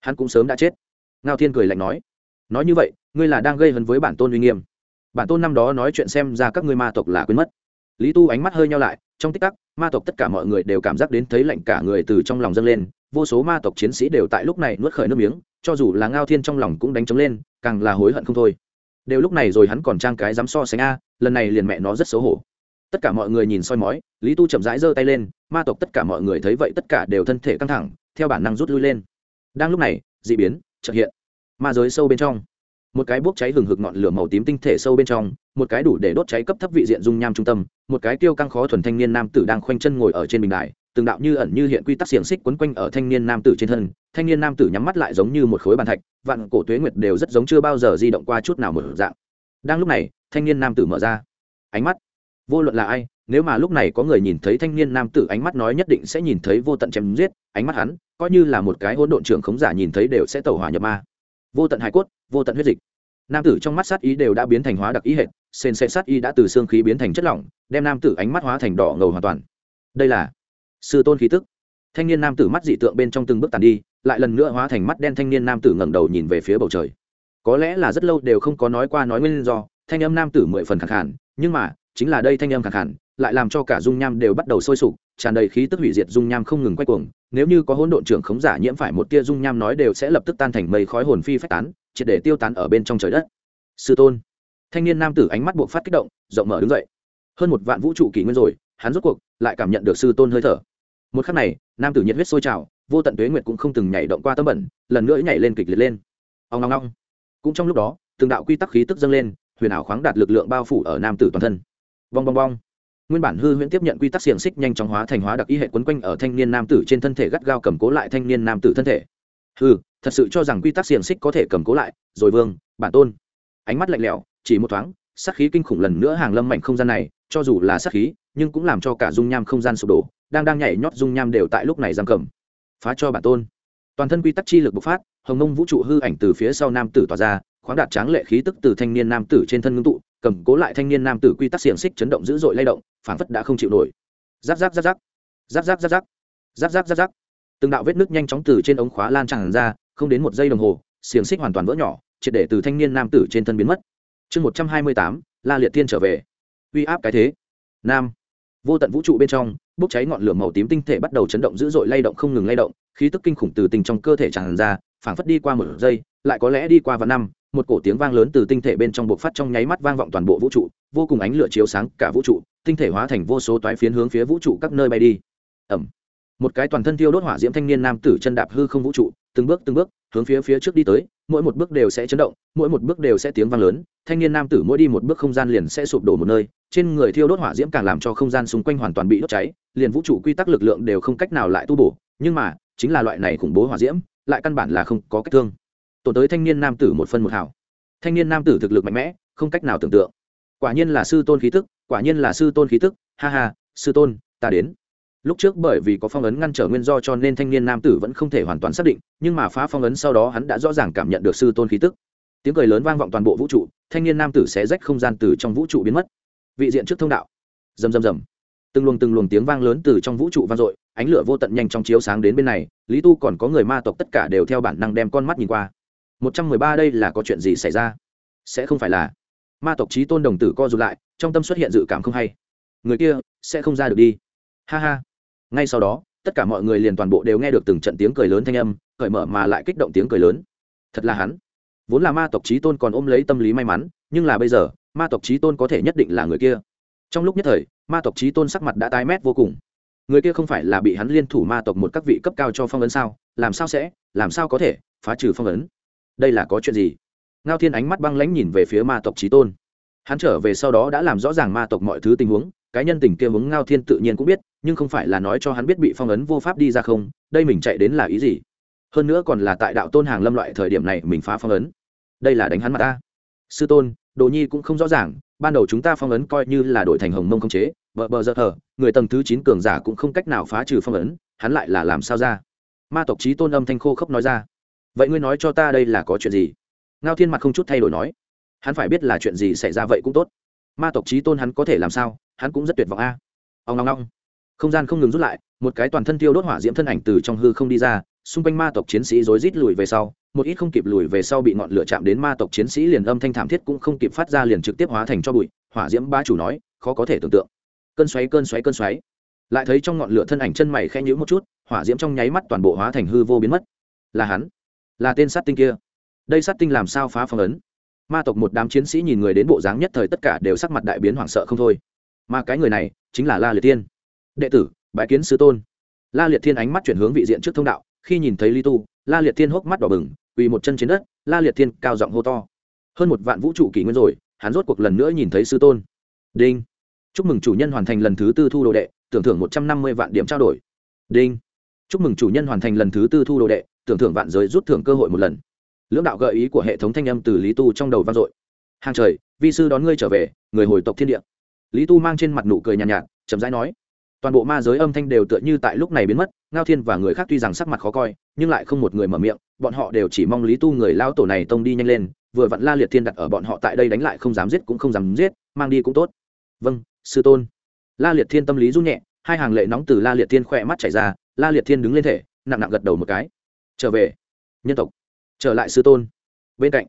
hắn cũng sớm đã chết. Ngao thiên cười lạnh nói. Nói như vậy, ngươi là đang gây hấn với bản tôn uy nghiêm bản tôn năm đó nói chuyện xem ra các ngươi ma tộc là quên mất. Lý tu ánh mắt hơi nhau lại, trong tích tắc, ma tộc tất cả mọi người đều cảm giác đến thấy lạnh cả người từ trong lòng dâng lên, vô số ma tộc chiến sĩ đều tại lúc này nuốt khởi nước miếng, cho dù là ngao thiên trong lòng cũng đánh trống lên, càng là hối hận không thôi. Đều lúc này rồi hắn còn trang cái dám so sánh a, lần này liền mẹ nó rất xấu hổ. Tất cả mọi người nhìn soi mói, lý tu chậm rãi giơ tay lên, ma tộc tất cả mọi người thấy vậy tất cả đều thân thể căng thẳng, theo bản năng rút lui lên. Đang lúc này d ị biến trợ hiện. Ma giới sâu bên trong một cái bốc cháy hừng hực ngọn lửa màu tím tinh thể sâu bên trong, một cái đủ để đốt cháy cấp thấp vị diện dung nham trung tâm, một cái tiêu căng khó thuần thanh niên nam tử đang khoanh chân ngồi ở trên bình đài, từng đạo như ẩn như hiện quy tắc xiềng xích quấn quanh ở thanh niên nam tử trên thân. Thanh niên nam tử nhắm mắt lại giống như một khối bàn thạch, vạn cổ tuế nguyệt đều rất giống chưa bao giờ di động qua chút nào một dạng. Đang lúc này, thanh niên nam tử mở ra. Ánh mắt. Vô luận là ai, nếu mà lúc này có người nhìn thấy thanh niên nam tử, ánh mắt nói nhất định sẽ nhìn thấy vô tận chém giết. Ánh mắt hắn, coi như là một cái hỗn độn trưởng khống giả nhìn thấy đều sẽ tẩu hỏa nhập ma vô tận hải cốt, vô tận huyết dịch. Nam tử trong mắt sát ý đều đã biến thành hóa đặc ý hệ sền sệt sát ý đã từ xương khí biến thành chất lỏng, đem nam tử ánh mắt hóa thành đỏ ngầu hoàn toàn. Đây là sư tôn khí tức. Thanh niên nam tử mắt dị tượng bên trong từng bước tàn đi, lại lần nữa hóa thành mắt đen thanh niên nam tử ngẩng đầu nhìn về phía bầu trời. Có lẽ là rất lâu đều không có nói qua nói nguyên do, thanh âm nam tử mười phần khẳng khản nhưng mà, chính là đây thanh âm khẳng khản lại làm cho cả dung nham đều bắt đầu sôi sục, tràn đầy khí tức hủy diệt dung nham không ngừng quay cuồng nếu như có hỗn độn trưởng khống giả nhiễm phải một tia dung nham nói đều sẽ lập tức tan thành mây khói hồn phi phách tán, triệt để tiêu tán ở bên trong trời đất. Sư tôn. Thanh niên nam tử ánh mắt buộc phát kích động, rộng mở đứng dậy. Hơn một vạn vũ trụ kỷ nguyên rồi, hắn rốt cuộc lại cảm nhận được sư tôn hơi thở. Một khắc này, nam tử nhiệt huyết sôi trào, vô tận tuế nguyệt cũng không từng nhảy động qua tâm bẩn, lần nữa nhảy lên kịch liệt lên. Ông ngong ngong cũng trong lúc đó, từng đạo quy tắc khí tức dâng lên, huyền ảo khoáng đạt lực lượng bao phủ ở nam tử toàn thân. Bong bong bong nguyên bản hư huyễn tiếp nhận quy tắc xiềng xích nhanh chóng hóa thành hóa đặc ý hệ quấn quanh ở thanh niên nam tử trên thân thể gắt gao cầm cố lại thanh niên nam tử thân thể. Hư thật sự cho rằng quy tắc xiềng xích có thể cầm cố lại. Rồi vương, bản tôn. Ánh mắt lạnh lẽo, chỉ một thoáng, sát khí kinh khủng lần nữa hàng lâm mạnh không gian này, cho dù là sát khí, nhưng cũng làm cho cả dung nham không gian sụp đổ, đang đang nhảy nhót dung nham đều tại lúc này giam cầm. Phá cho bản tôn. Toàn thân quy tắc chi lực bộc phát, hồng nông vũ trụ hư ảnh từ phía sau nam tử tỏa ra khoáng đạt tráng lệ khí tức từ thanh niên nam tử trên thân ngưng tụ, cầm cố lại thanh niên nam tử quy tắc xiềng xích chấn động dữ dội lay động, phảng phất đã không chịu nổi. Giáp giáp giáp giáp giáp giáp giáp giáp giáp giáp giáp giáp từng đạo vết nước nhanh chóng từ trên ống khóa lan tràn ra, không đến một giây đồng hồ, xiềng xích hoàn toàn vỡ nhỏ, triệt để từ thanh niên nam tử trên thân biến mất. Chương một trăm hai mươi tám, la liệt thiên trở về. Uy áp cái thế. Nam. Vô tận vũ trụ bên trong, bốc cháy ngọn lửa màu tím tinh thể bắt đầu chấn động dữ dội lay động không ngừng lay động, khí tức kinh khủng từ tình trong cơ thể tràn ra, phảng phất đi qua một giây, lại có lẽ đi qua vài năm một cổ tiếng vang lớn từ tinh thể bên trong bộc phát trong nháy mắt vang vọng toàn bộ vũ trụ, vô cùng ánh lửa chiếu sáng cả vũ trụ, tinh thể hóa thành vô số toái phiến hướng phía vũ trụ các nơi bay đi. Ẩm một cái toàn thân tiêu đốt hỏa diễm thanh niên nam tử chân đạp hư không vũ trụ, từng bước từng bước, hướng phía phía trước đi tới, mỗi một bước đều sẽ chấn động, mỗi một bước đều sẽ tiếng vang lớn, thanh niên nam tử mỗi đi một bước không gian liền sẽ sụp đổ một nơi, trên người thiêu đốt hỏa diễm càng làm cho không gian xung quanh hoàn toàn bị đốt cháy, liền vũ trụ quy tắc lực lượng đều không cách nào lại tu bổ, nhưng mà, chính là loại này khủng bố hỏa diễm, lại căn bản là không có cách thương tổn tới thanh niên nam tử một phân một hảo. Thanh niên nam tử thực lực mạnh mẽ, không cách nào tưởng tượng. Quả nhiên là sư tôn khí tức, quả nhiên là sư tôn khí tức. Ha ha, sư tôn, ta đến. Lúc trước bởi vì có phong ấn ngăn trở nguyên do cho nên thanh niên nam tử vẫn không thể hoàn toàn xác định, nhưng mà phá phong ấn sau đó hắn đã rõ ràng cảm nhận được sư tôn khí tức. Tiếng cười lớn vang vọng toàn bộ vũ trụ, thanh niên nam tử sẽ rách không gian từ trong vũ trụ biến mất. Vị diện trước thông đạo. Rầm rầm rầm. Từng luồng từng luồng tiếng vang lớn từ trong vũ trụ vang dội, ánh lửa vô tận nhanh trong chiếu sáng đến bên này, lý tu còn có người ma tộc tất cả đều theo bản năng đem con mắt nhìn qua một trăm mười ba đây là có chuyện gì xảy ra? Sẽ không phải là ma tộc trí tôn đồng tử co rụt lại, trong tâm xuất hiện dự cảm không hay. Người kia sẽ không ra được đi. Ha ha. Ngay sau đó, tất cả mọi người liền toàn bộ đều nghe được từng trận tiếng cười lớn thanh âm, cởi mở mà lại kích động tiếng cười lớn. Thật là hắn. Vốn là ma tộc trí tôn còn ôm lấy tâm lý may mắn, nhưng là bây giờ, ma tộc trí tôn có thể nhất định là người kia. Trong lúc nhất thời, ma tộc trí tôn sắc mặt đã tái mét vô cùng. Người kia không phải là bị hắn liên thủ ma tộc một các vị cấp cao cho phong ấn sao? Làm sao sẽ? Làm sao có thể phá trừ phong ấn? Đây là có chuyện gì? Ngao thiên ánh mắt băng lãnh nhìn về phía ma tộc trí tôn. Hắn trở về sau đó đã làm rõ ràng ma tộc mọi thứ tình huống, cái nhân tình kia hướng ngao thiên tự nhiên cũng biết, nhưng không phải là nói cho hắn biết bị phong ấn vô pháp đi ra không, đây mình chạy đến là ý gì? Hơn nữa còn là tại đạo tôn hàng lâm loại thời điểm này mình phá phong ấn. Đây là đánh hắn mặt ta. Sư tôn, đồ nhi cũng không rõ ràng, ban đầu chúng ta phong ấn coi như là đổi thành hồng mông không chế vợ bờ giờ thờ, người tầng thứ chín cường giả cũng không cách nào phá trừ phong ấn, hắn lại là làm sao ra? Ma tộc trí tôn âm thanh khô khốc nói ra vậy ngươi nói cho ta đây là có chuyện gì? Ngao thiên mặt không chút thay đổi nói. Hắn phải biết là chuyện gì xảy ra vậy cũng tốt. Ma tộc trí tôn hắn có thể làm sao? Hắn cũng rất tuyệt vọng a. À. ông ngong ngong. Không gian không ngừng rút lại, một cái toàn thân tiêu đốt hỏa diễm thân ảnh từ trong hư không đi ra, xung quanh ma tộc chiến sĩ rối rít lùi về sau, một ít không kịp lùi về sau bị ngọn lửa chạm đến ma tộc chiến sĩ liền âm thanh thảm thiết cũng không kịp phát ra liền trực tiếp hóa thành cho bụi, hỏa diễm ba chủ nói, khó có thể tưởng tượng. Cơn xoáy cơn xoáy cơn xoáy. Lại thấy trong ngọn lửa thân ảnh chân mày khẽ nhữ một chút, hỏa diễm trong nháy mắt toàn bộ hóa thành hư vô biến mất. Là hắn là tên sát tinh kia. Đây sát tinh làm sao phá phong ấn? Ma tộc một đám chiến sĩ nhìn người đến bộ dáng nhất thời tất cả đều sắc mặt đại biến hoảng sợ không thôi. Mà cái người này chính là la liệt tiên đệ tử bãi kiến sư tôn. La liệt thiên ánh mắt chuyển hướng vị diện trước thông đạo, khi nhìn thấy ly tu, la liệt thiên hốc mắt đỏ bừng, quỳ một chân trên đất, la liệt thiên cao giọng hô to. Hơn một vạn vũ trụ kỷ nguyên rồi, hắn rốt cuộc lần nữa nhìn thấy sư tôn. Đinh. Chúc mừng chủ nhân hoàn thành lần thứ tư thu đồ đệ, tưởng thưởng một trăm năm mươi vạn điểm trao đổi. Đinh. Chúc mừng chủ nhân hoàn thành lần thứ tư thu đồ đệ tưởng thưởng vạn giới rút thưởng cơ hội một lần. Lưỡng đạo gợi ý của hệ thống thanh âm từ lý tu trong đầu vang dội. Hàng trời vi sư đón ngươi trở về người hồi tộc thiên địa. Lý tu mang trên mặt nụ cười nhàn nhạt, nhạt chậm rãi nói. Toàn bộ ma giới âm thanh đều tựa như tại lúc này biến mất ngao thiên và người khác tuy rằng sắc mặt khó coi nhưng lại không một người mở miệng bọn họ đều chỉ mong lý tu người lao tổ này tông đi nhanh lên vừa vặn la liệt thiên đặt ở bọn họ tại đây đánh lại không dám giết cũng không dám giết mang đi cũng tốt. Vâng sư tôn. La liệt thiên tâm lý rút nhẹ hai hàng lệ nóng từ la liệt thiên khỏe mắt chảy ra la liệt thiên đứng lên thể nặng nặng gật đầu một cái trở về. Nhân tộc. Trở lại sư tôn. Bên cạnh,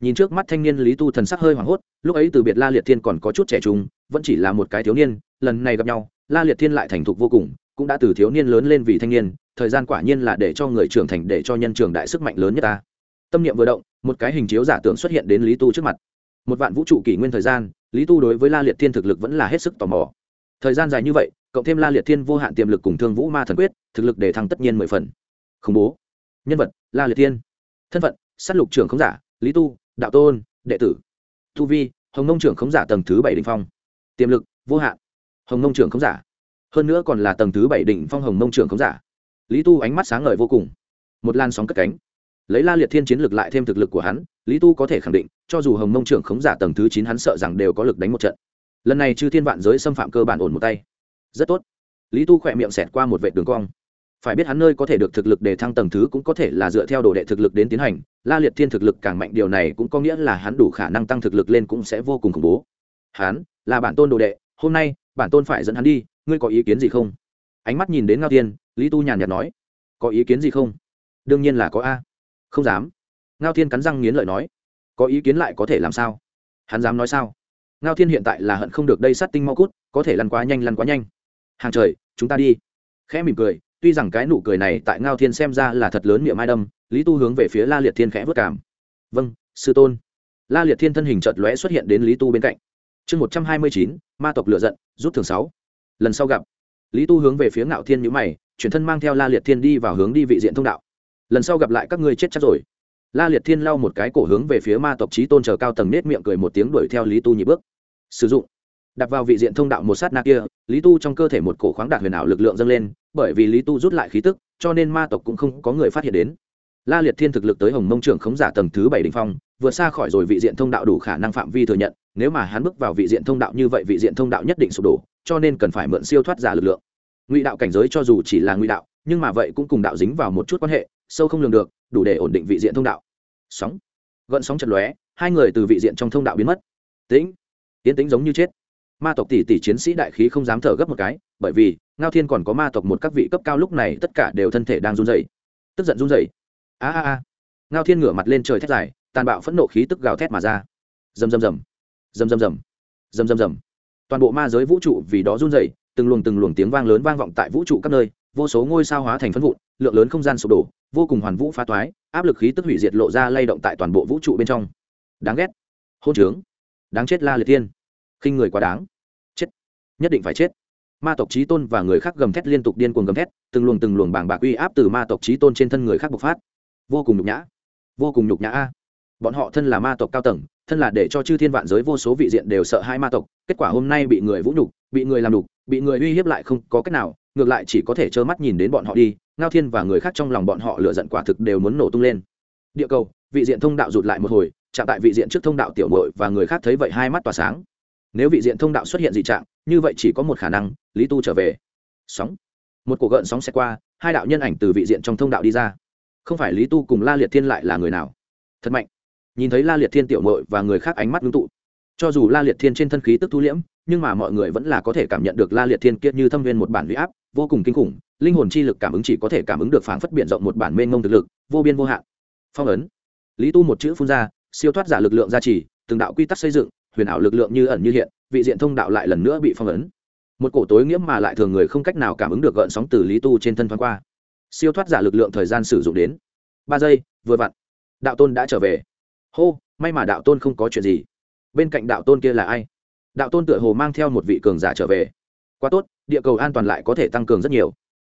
nhìn trước mắt thanh niên lý tu thần sắc hơi hoảng hốt, lúc ấy từ biệt la liệt thiên còn có chút trẻ trung, vẫn chỉ là một cái thiếu niên, lần này gặp nhau, la liệt thiên lại thành thục vô cùng, cũng đã từ thiếu niên lớn lên vì thanh niên, thời gian quả nhiên là để cho người trưởng thành, để cho nhân trường đại sức mạnh lớn nhất ta. Tâm niệm vừa động, một cái hình chiếu giả tưởng xuất hiện đến lý tu trước mặt. Một vạn vũ trụ kỷ nguyên thời gian, lý tu đối với la liệt thiên thực lực vẫn là hết sức tò mò. Thời gian dài như vậy, cộng thêm la liệt thiên vô hạn tiềm lực cùng thương vũ ma thần quyết, thực lực để thăng tất nhiên mười phần. Khủng bố nhân vật, la liệt thiên. Thân phận s á t lục trưởng khống giả, lý tu, đạo tôn, đệ tử. Tu vi, hồng nông trưởng khống giả tầng thứ bảy đ ỉ n h phong. Tiềm lực, vô hạn. Hồng nông trưởng khống giả. Hơn nữa còn là tầng thứ bảy đỉnh phong hồng nông trưởng khống giả. Lý tu ánh mắt sáng ngời vô cùng. Một lan sóng cất cánh. Lấy la liệt thiên chiến lực lại thêm thực lực của hắn, lý tu có thể khẳng định, cho dù hồng nông trưởng khống giả tầng thứ chín hắn sợ rằng đều có lực đánh một trận. Lần này chư thiên vạn giới xâm phạm cơ bản ổn một tay. Rất tốt. Lý tu khỏe miệng xẹt qua một vệ đường cong phải biết hắn nơi có thể được thực lực để thăng tầng thứ cũng có thể là dựa theo đồ đệ thực lực đến tiến hành. La liệt thiên thực lực càng mạnh, điều này cũng có nghĩa là hắn đủ khả năng tăng thực lực lên cũng sẽ vô cùng khủng bố. Hắn là bản tôn đồ đệ, hôm nay, bản tôn phải dẫn hắn đi, ngươi có ý kiến gì không? Ánh mắt nhìn đến ngao tiên lý tu nhàn nhạt nói. Có ý kiến gì không? Đương nhiên là có a. Không dám. Ngao thiên cắn răng nghiến lợi nói. Có ý kiến lại có thể làm sao? Hắn dám nói sao? Ngao thiên hiện tại là hận không được đây sát tinh mau cút, có thể lăn quá nhanh, lăn quá nhanh. Hàng trời, chúng ta đi. Khẽ mỉm cười tuy rằng cái nụ cười này tại ngao thiên xem ra là thật lớn miệng mai đâm, lý tu hướng về phía la liệt thiên khẽ vất cảm. Vâng sư tôn. La liệt thiên thân hình chợt lóe xuất hiện đến lý tu bên cạnh. Chương một trăm hai mươi chín, ma tộc lựa giận, rút thường sáu. Lần sau gặp. Lý tu hướng về phía ngạo thiên nhữ mày, chuyển thân mang theo la liệt thiên đi vào hướng đi vị diện thông đạo. Lần sau gặp lại các ngươi chết chắc rồi. La liệt thiên lau một cái cổ hướng về phía ma tộc trí tôn chờ cao tầng nết miệng cười một tiếng đuổi theo lý tu nhị bước. Sử dụng đặt vào vị diện thông đạo một sát na kia, lý tu trong cơ thể một cổ khoáng đạt huyền ảo lực lượng dâng lên, bởi vì lý tu rút lại khí tức, cho nên ma tộc cũng không có người phát hiện đến. La liệt thiên thực lực tới hồng mông trưởng khống giả tầng thứ bảy đình phong, vượt xa khỏi rồi vị diện thông đạo đủ khả năng phạm vi thừa nhận, nếu mà hắn bước vào vị diện thông đạo như vậy vị diện thông đạo nhất định sụp đổ, cho nên cần phải mượn siêu thoát giả lực lượng. Ngụy đạo cảnh giới cho dù chỉ là ngụy đạo, nhưng mà vậy cũng cùng đạo dính vào một chút quan hệ, sâu không lường được, đủ để ổn định vị diện thông đạo. Sóng. Gợn sóng chật lóe, hai người từ vị diện trong thông đạo biến mất. Tĩnh. Tiến tĩnh giống như chết ma tộc tỷ tỷ chiến sĩ đại khí không dám thở gấp một cái, bởi vì, ngao thiên còn có ma tộc một các vị cấp cao lúc này tất cả đều thân thể đang run rẩy. Tức giận run rẩy. A a a. Ngao thiên ngửa mặt lên trời thét dài, tàn bạo phẫn nộ khí tức gào thét mà ra. Rầm rầm rầm. Rầm rầm rầm. Rầm rầm rầm. Toàn bộ ma giới vũ trụ vì đó run rẩy, từng luồng từng luồng tiếng vang lớn vang vọng tại vũ trụ các nơi, vô số ngôi sao hóa thành phân vụn, lượng lớn không gian sụp đổ, vô cùng hoàn vũ phá toái, áp lực khí tức hủy diệt lộ ra lay động tại toàn bộ vũ trụ bên trong. Đáng ghét. Hôn trướng. Đáng chết la liệt tiên khinh người quá đáng. Chết. Nhất định phải chết. Ma tộc trí tôn và người khác gầm thét liên tục điên cuồng gầm thét, từng luồng từng luồng bảng bạc uy áp từ ma tộc trí tôn trên thân người khác bộc phát. Vô cùng nhục nhã. Vô cùng nhục nhã a. Bọn họ thân là ma tộc cao tầng, thân là để cho chư thiên vạn giới vô số vị diện đều sợ hai ma tộc, kết quả hôm nay bị người vũ nhục, bị người làm đục bị người uy hiếp lại không có cách nào, ngược lại chỉ có thể trơ mắt nhìn đến bọn họ đi, ngao thiên và người khác trong lòng bọn họ lựa giận quả thực đều muốn nổ tung lên. Địa cầu, vị diện thông đạo rụt lại một hồi, chạm tại vị diện trước thông đạo tiểu mội và người khác thấy vậy hai mắt tỏa sáng nếu vị diện thông đạo xuất hiện dị trạng, như vậy chỉ có một khả năng, lý tu trở về. Sóng. Một cuộc gợn sóng xe qua, hai đạo nhân ảnh từ vị diện trong thông đạo đi ra. Không phải lý tu cùng la liệt thiên lại là người nào? Thật mạnh. Nhìn thấy la liệt thiên tiểu mội và người khác ánh mắt ngưng tụ. Cho dù la liệt thiên trên thân khí tức thu liễm, nhưng mà mọi người vẫn là có thể cảm nhận được la liệt thiên kiệt như thâm viên một bản huy áp, vô cùng kinh khủng, linh hồn chi lực cảm ứng chỉ có thể cảm ứng được phảng phất biện rộng một bản mênh mông thực lực, vô biên vô hạn. Phong ấn. Lý tu một chữ phun ra, siêu thoát giả lực lượng gia trì, từng đạo quy tắc xây dựng huyền ảo lực lượng như ẩn như hiện, vị diện thông đạo lại lần nữa bị phong ấn. Một cổ tối nghiễm mà lại thường người không cách nào cảm ứng được gợn sóng từ lý tu trên thân thoáng qua. Siêu thoát giả lực lượng thời gian sử dụng đến ba giây, vừa vặn, đạo tôn đã trở về. Hô, may mà đạo tôn không có chuyện gì. Bên cạnh đạo tôn kia là ai? Đạo tôn tựa hồ mang theo một vị cường giả trở về. Quá tốt, địa cầu an toàn lại có thể tăng cường rất nhiều.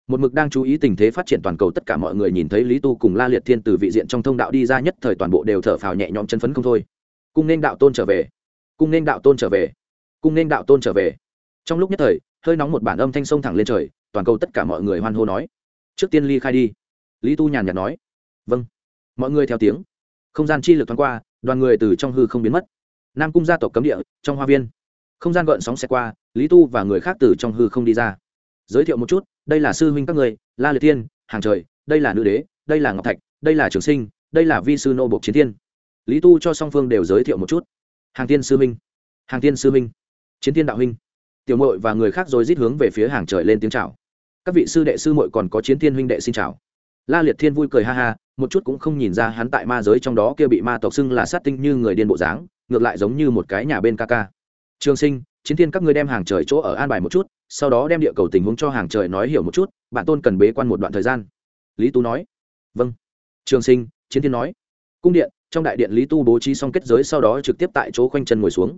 Một mực đang chú ý tình thế phát triển toàn cầu tất cả mọi người nhìn thấy lý tu cùng la liệt thiên từ vị diện trong thông đạo đi ra nhất thời toàn bộ đều thở phào nhẹ nhõm chân phấn không thôi. Cung nên đạo tôn trở về cung nên đạo tôn trở về. Cung nên đạo tôn trở về. Trong lúc nhất thời, hơi nóng một bản âm thanh sông thẳng lên trời, toàn cầu tất cả mọi người hoan hô nói. Trước tiên ly khai đi. Lý tu nhàn nhạt nói. Vâng. Mọi người theo tiếng. Không gian chi lực thoáng qua, đoàn người từ trong hư không biến mất. Nam cung gia tộc cấm địa, trong hoa viên. Không gian gợn sóng xe qua, lý tu và người khác từ trong hư không đi ra. Giới thiệu một chút, đây là sư huynh các người, la liệt tiên hàng trời, đây là nữ đế, đây là ngọc thạch, đây là trường sinh, đây là vi sư nô bộc chiến tiên lý tu cho song phương đều giới thiệu một chút hàng tiên sư minh, hàng tiên sư minh, chiến tiên đạo huynh. Tiểu mội và người khác rồi rít hướng về phía hàng trời lên tiếng chào. Các vị sư đệ sư mội còn có chiến tiên huynh đệ xin chào. La liệt thiên vui cười ha ha một chút cũng không nhìn ra hắn tại ma giới trong đó kia bị ma tộc xưng là sát tinh như người điên bộ dáng ngược lại giống như một cái nhà bên ca ca. Trường sinh chiến thiên các ngươi đem hàng trời chỗ ở an bài một chút sau đó đem địa cầu tình huống cho hàng trời nói hiểu một chút bản tôn cần bế quan một đoạn thời gian. Lý tú nói. Vâng. Trường sinh chiến thiên nói. Cung điện trong đại điện lý tu bố trí xong kết giới sau đó trực tiếp tại chỗ khoanh chân ngồi xuống.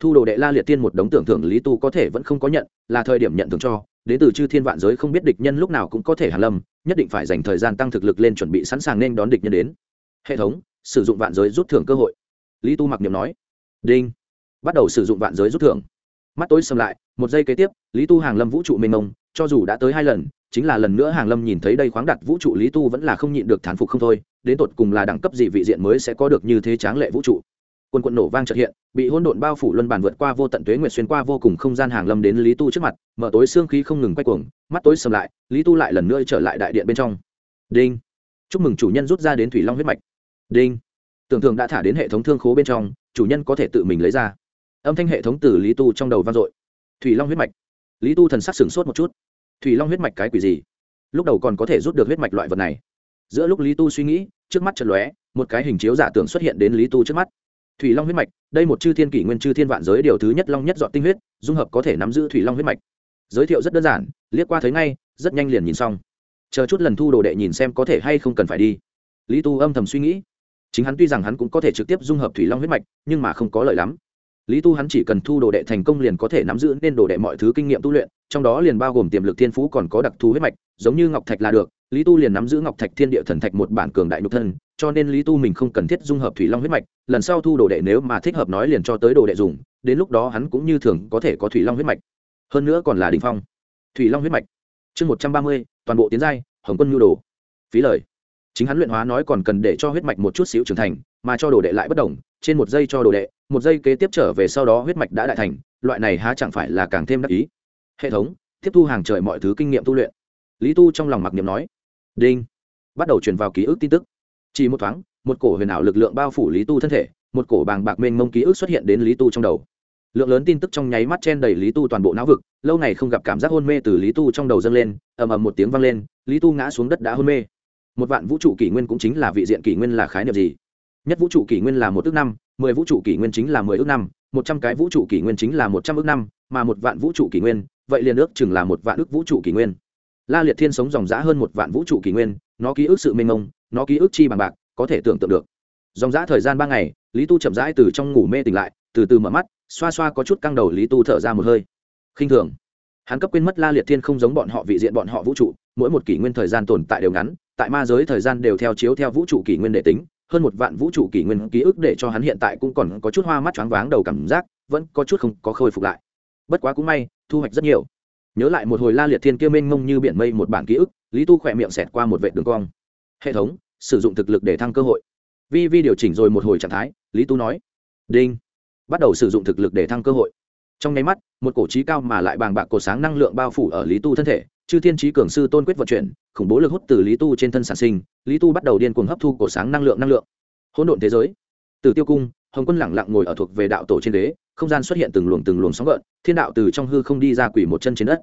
Thu đồ đệ la liệt tiên một đống tưởng thưởng lý tu có thể vẫn không có nhận, là thời điểm nhận thưởng cho, đến từ chư thiên vạn giới không biết địch nhân lúc nào cũng có thể hàn lâm, nhất định phải dành thời gian tăng thực lực lên chuẩn bị sẵn sàng nên đón địch nhân đến. Hệ thống, sử dụng vạn giới rút thưởng cơ hội. Lý tu mặc niệm nói. Đinh. Bắt đầu sử dụng vạn giới rút thưởng. Mắt tối sầm lại, một giây kế tiếp, lý tu hàng lâm vũ trụ mênh mông, cho dù đã tới hai lần chính là lần nữa hàng lâm nhìn thấy đây khoáng đặt vũ trụ lý tu vẫn là không nhịn được thán phục không thôi, đến tột cùng là đẳng cấp gì vị diện mới sẽ có được như thế tráng lệ vũ trụ. Quân quận nổ vang trợ hiện, bị hỗn độn bao phủ luân bàn vượt qua vô tận tuế nguyệt xuyên qua vô cùng không gian hàng lâm đến lý tu trước mặt, mở tối xương khí không ngừng quay cuồng, mắt tối sầm lại, lý tu lại lần nữa trở lại đại điện bên trong. Đinh! Chúc mừng chủ nhân rút ra đến thủy long huyết mạch. Đinh! Tưởng thường đã thả đến hệ thống thương khố bên trong, chủ nhân có thể tự mình lấy ra. Âm thanh hệ thống từ lý tu trong đầu vang dội. Thủy long huyết mạch. Lý tu thần sắc sửng sốt một chút thủy long huyết mạch cái quỷ gì? Lúc đầu còn có thể rút được huyết mạch loại vật này. Giữa lúc lý tu suy nghĩ, trước mắt chật lóe, một cái hình chiếu giả tưởng xuất hiện đến lý tu trước mắt. Thủy long huyết mạch, đây một chư thiên kỷ nguyên chư thiên vạn giới điều thứ nhất long nhất dọn tinh huyết, dung hợp có thể nắm giữ thủy long huyết mạch. Giới thiệu rất đơn giản, liếc qua thấy ngay, rất nhanh liền nhìn xong. Chờ chút lần thu đồ đệ nhìn xem có thể hay không cần phải đi. Lý tu âm thầm suy nghĩ. Chính hắn tuy rằng hắn cũng có thể trực tiếp dung hợp thủy long huyết mạch, nhưng mà không có lợi lắm lý tu hắn chỉ cần thu đồ đệ thành công liền có thể nắm giữ nên đồ đệ mọi thứ kinh nghiệm tu luyện, trong đó liền bao gồm tiềm lực thiên phú còn có đặc thù huyết mạch, giống như ngọc thạch là được, lý tu liền nắm giữ ngọc thạch thiên địa thần thạch một bản cường đại nhục thân, cho nên lý tu mình không cần thiết dung hợp thủy long huyết mạch, lần sau thu đồ đệ nếu mà thích hợp nói liền cho tới đồ đệ dùng, đến lúc đó hắn cũng như thường có thể có thủy long huyết mạch. Hơn nữa còn là đình phong. Thủy long huyết mạch. Chương một trăm ba mươi, toàn bộ tiến giai, hồng quân nhu đồ. Phí lời. Chính hắn luyện hóa nói còn cần để cho huyết mạch một chút xíu trưởng thành, mà cho đồ đệ lại bất đồng, trên một giây cho đồ đệ một giây kế tiếp trở về sau đó huyết mạch đã đại thành, loại này há chẳng phải là càng thêm đắc ý. Hệ thống, tiếp thu hàng trời mọi thứ kinh nghiệm tu luyện. Lý tu trong lòng mặc niệm nói, đinh. Bắt đầu truyền vào ký ức tin tức. Chỉ một thoáng, một cổ huyền ảo lực lượng bao phủ lý tu thân thể, một cổ bàng bạc mênh mông ký ức xuất hiện đến lý tu trong đầu. Lượng lớn tin tức trong nháy mắt chen đầy lý tu toàn bộ não vực, lâu ngày không gặp cảm giác hôn mê từ lý tu trong đầu dâng lên, ầm ầm một tiếng vang lên, lý tu ngã xuống đất đã hôn mê. Một vạn vũ trụ kỷ nguyên cũng chính là vị diện kỷ nguyên là khái niệm gì? Nhất vũ trụ kỷ nguyên là một ước năm mười vũ trụ kỷ nguyên chính là mười ước năm, một trăm cái vũ trụ kỷ nguyên chính là một trăm ước năm, mà một vạn vũ trụ kỷ nguyên, vậy liền ước chừng là một vạn ước vũ trụ kỷ nguyên. La liệt thiên sống dòng dã hơn một vạn vũ trụ kỷ nguyên, nó ký ức sự mênh mông, nó ký ức chi bằng bạc, có thể tưởng tượng được. Dòng dã thời gian ba ngày, lý tu chậm rãi từ trong ngủ mê tỉnh lại, từ từ mở mắt, xoa xoa có chút căng đầu lý tu thở ra một hơi. Khinh thường. Hắn cấp quên mất la liệt thiên không giống bọn họ vị diện bọn họ vũ trụ, mỗi một kỷ nguyên thời gian tồn tại đều ngắn, tại ma giới thời gian đều theo chiếu theo vũ trụ kỷ nguyên để tính hơn một vạn vũ trụ kỷ nguyên ký ức để cho hắn hiện tại cũng còn có chút hoa mắt choáng váng đầu cảm giác, vẫn có chút không có khôi phục lại. Bất quá cũng may, thu hoạch rất nhiều. Nhớ lại một hồi la liệt thiên kia mênh mông như biển mây một bản ký ức, lý tu khỏe miệng xẹt qua một vệ đường cong. Hệ thống, sử dụng thực lực để thăng cơ hội. Vi vi điều chỉnh rồi một hồi trạng thái, lý tu nói. Đinh. Bắt đầu sử dụng thực lực để thăng cơ hội. Trong nháy mắt, một cổ trí cao mà lại bàng bạc cổ sáng năng lượng bao phủ ở lý tu thân thể chư thiên trí cường sư tôn quyết vận chuyển, khủng bố lực hút từ lý tu trên thân sản sinh, lý tu bắt đầu điên cuồng hấp thu cổ sáng năng lượng năng lượng. Hỗn độn thế giới. Từ tiêu cung, hồng quân lẳng lặng ngồi ở thuộc về đạo tổ trên đế, không gian xuất hiện từng luồng từng luồng sóng gợn, thiên đạo từ trong hư không đi ra quỷ một chân trên đất.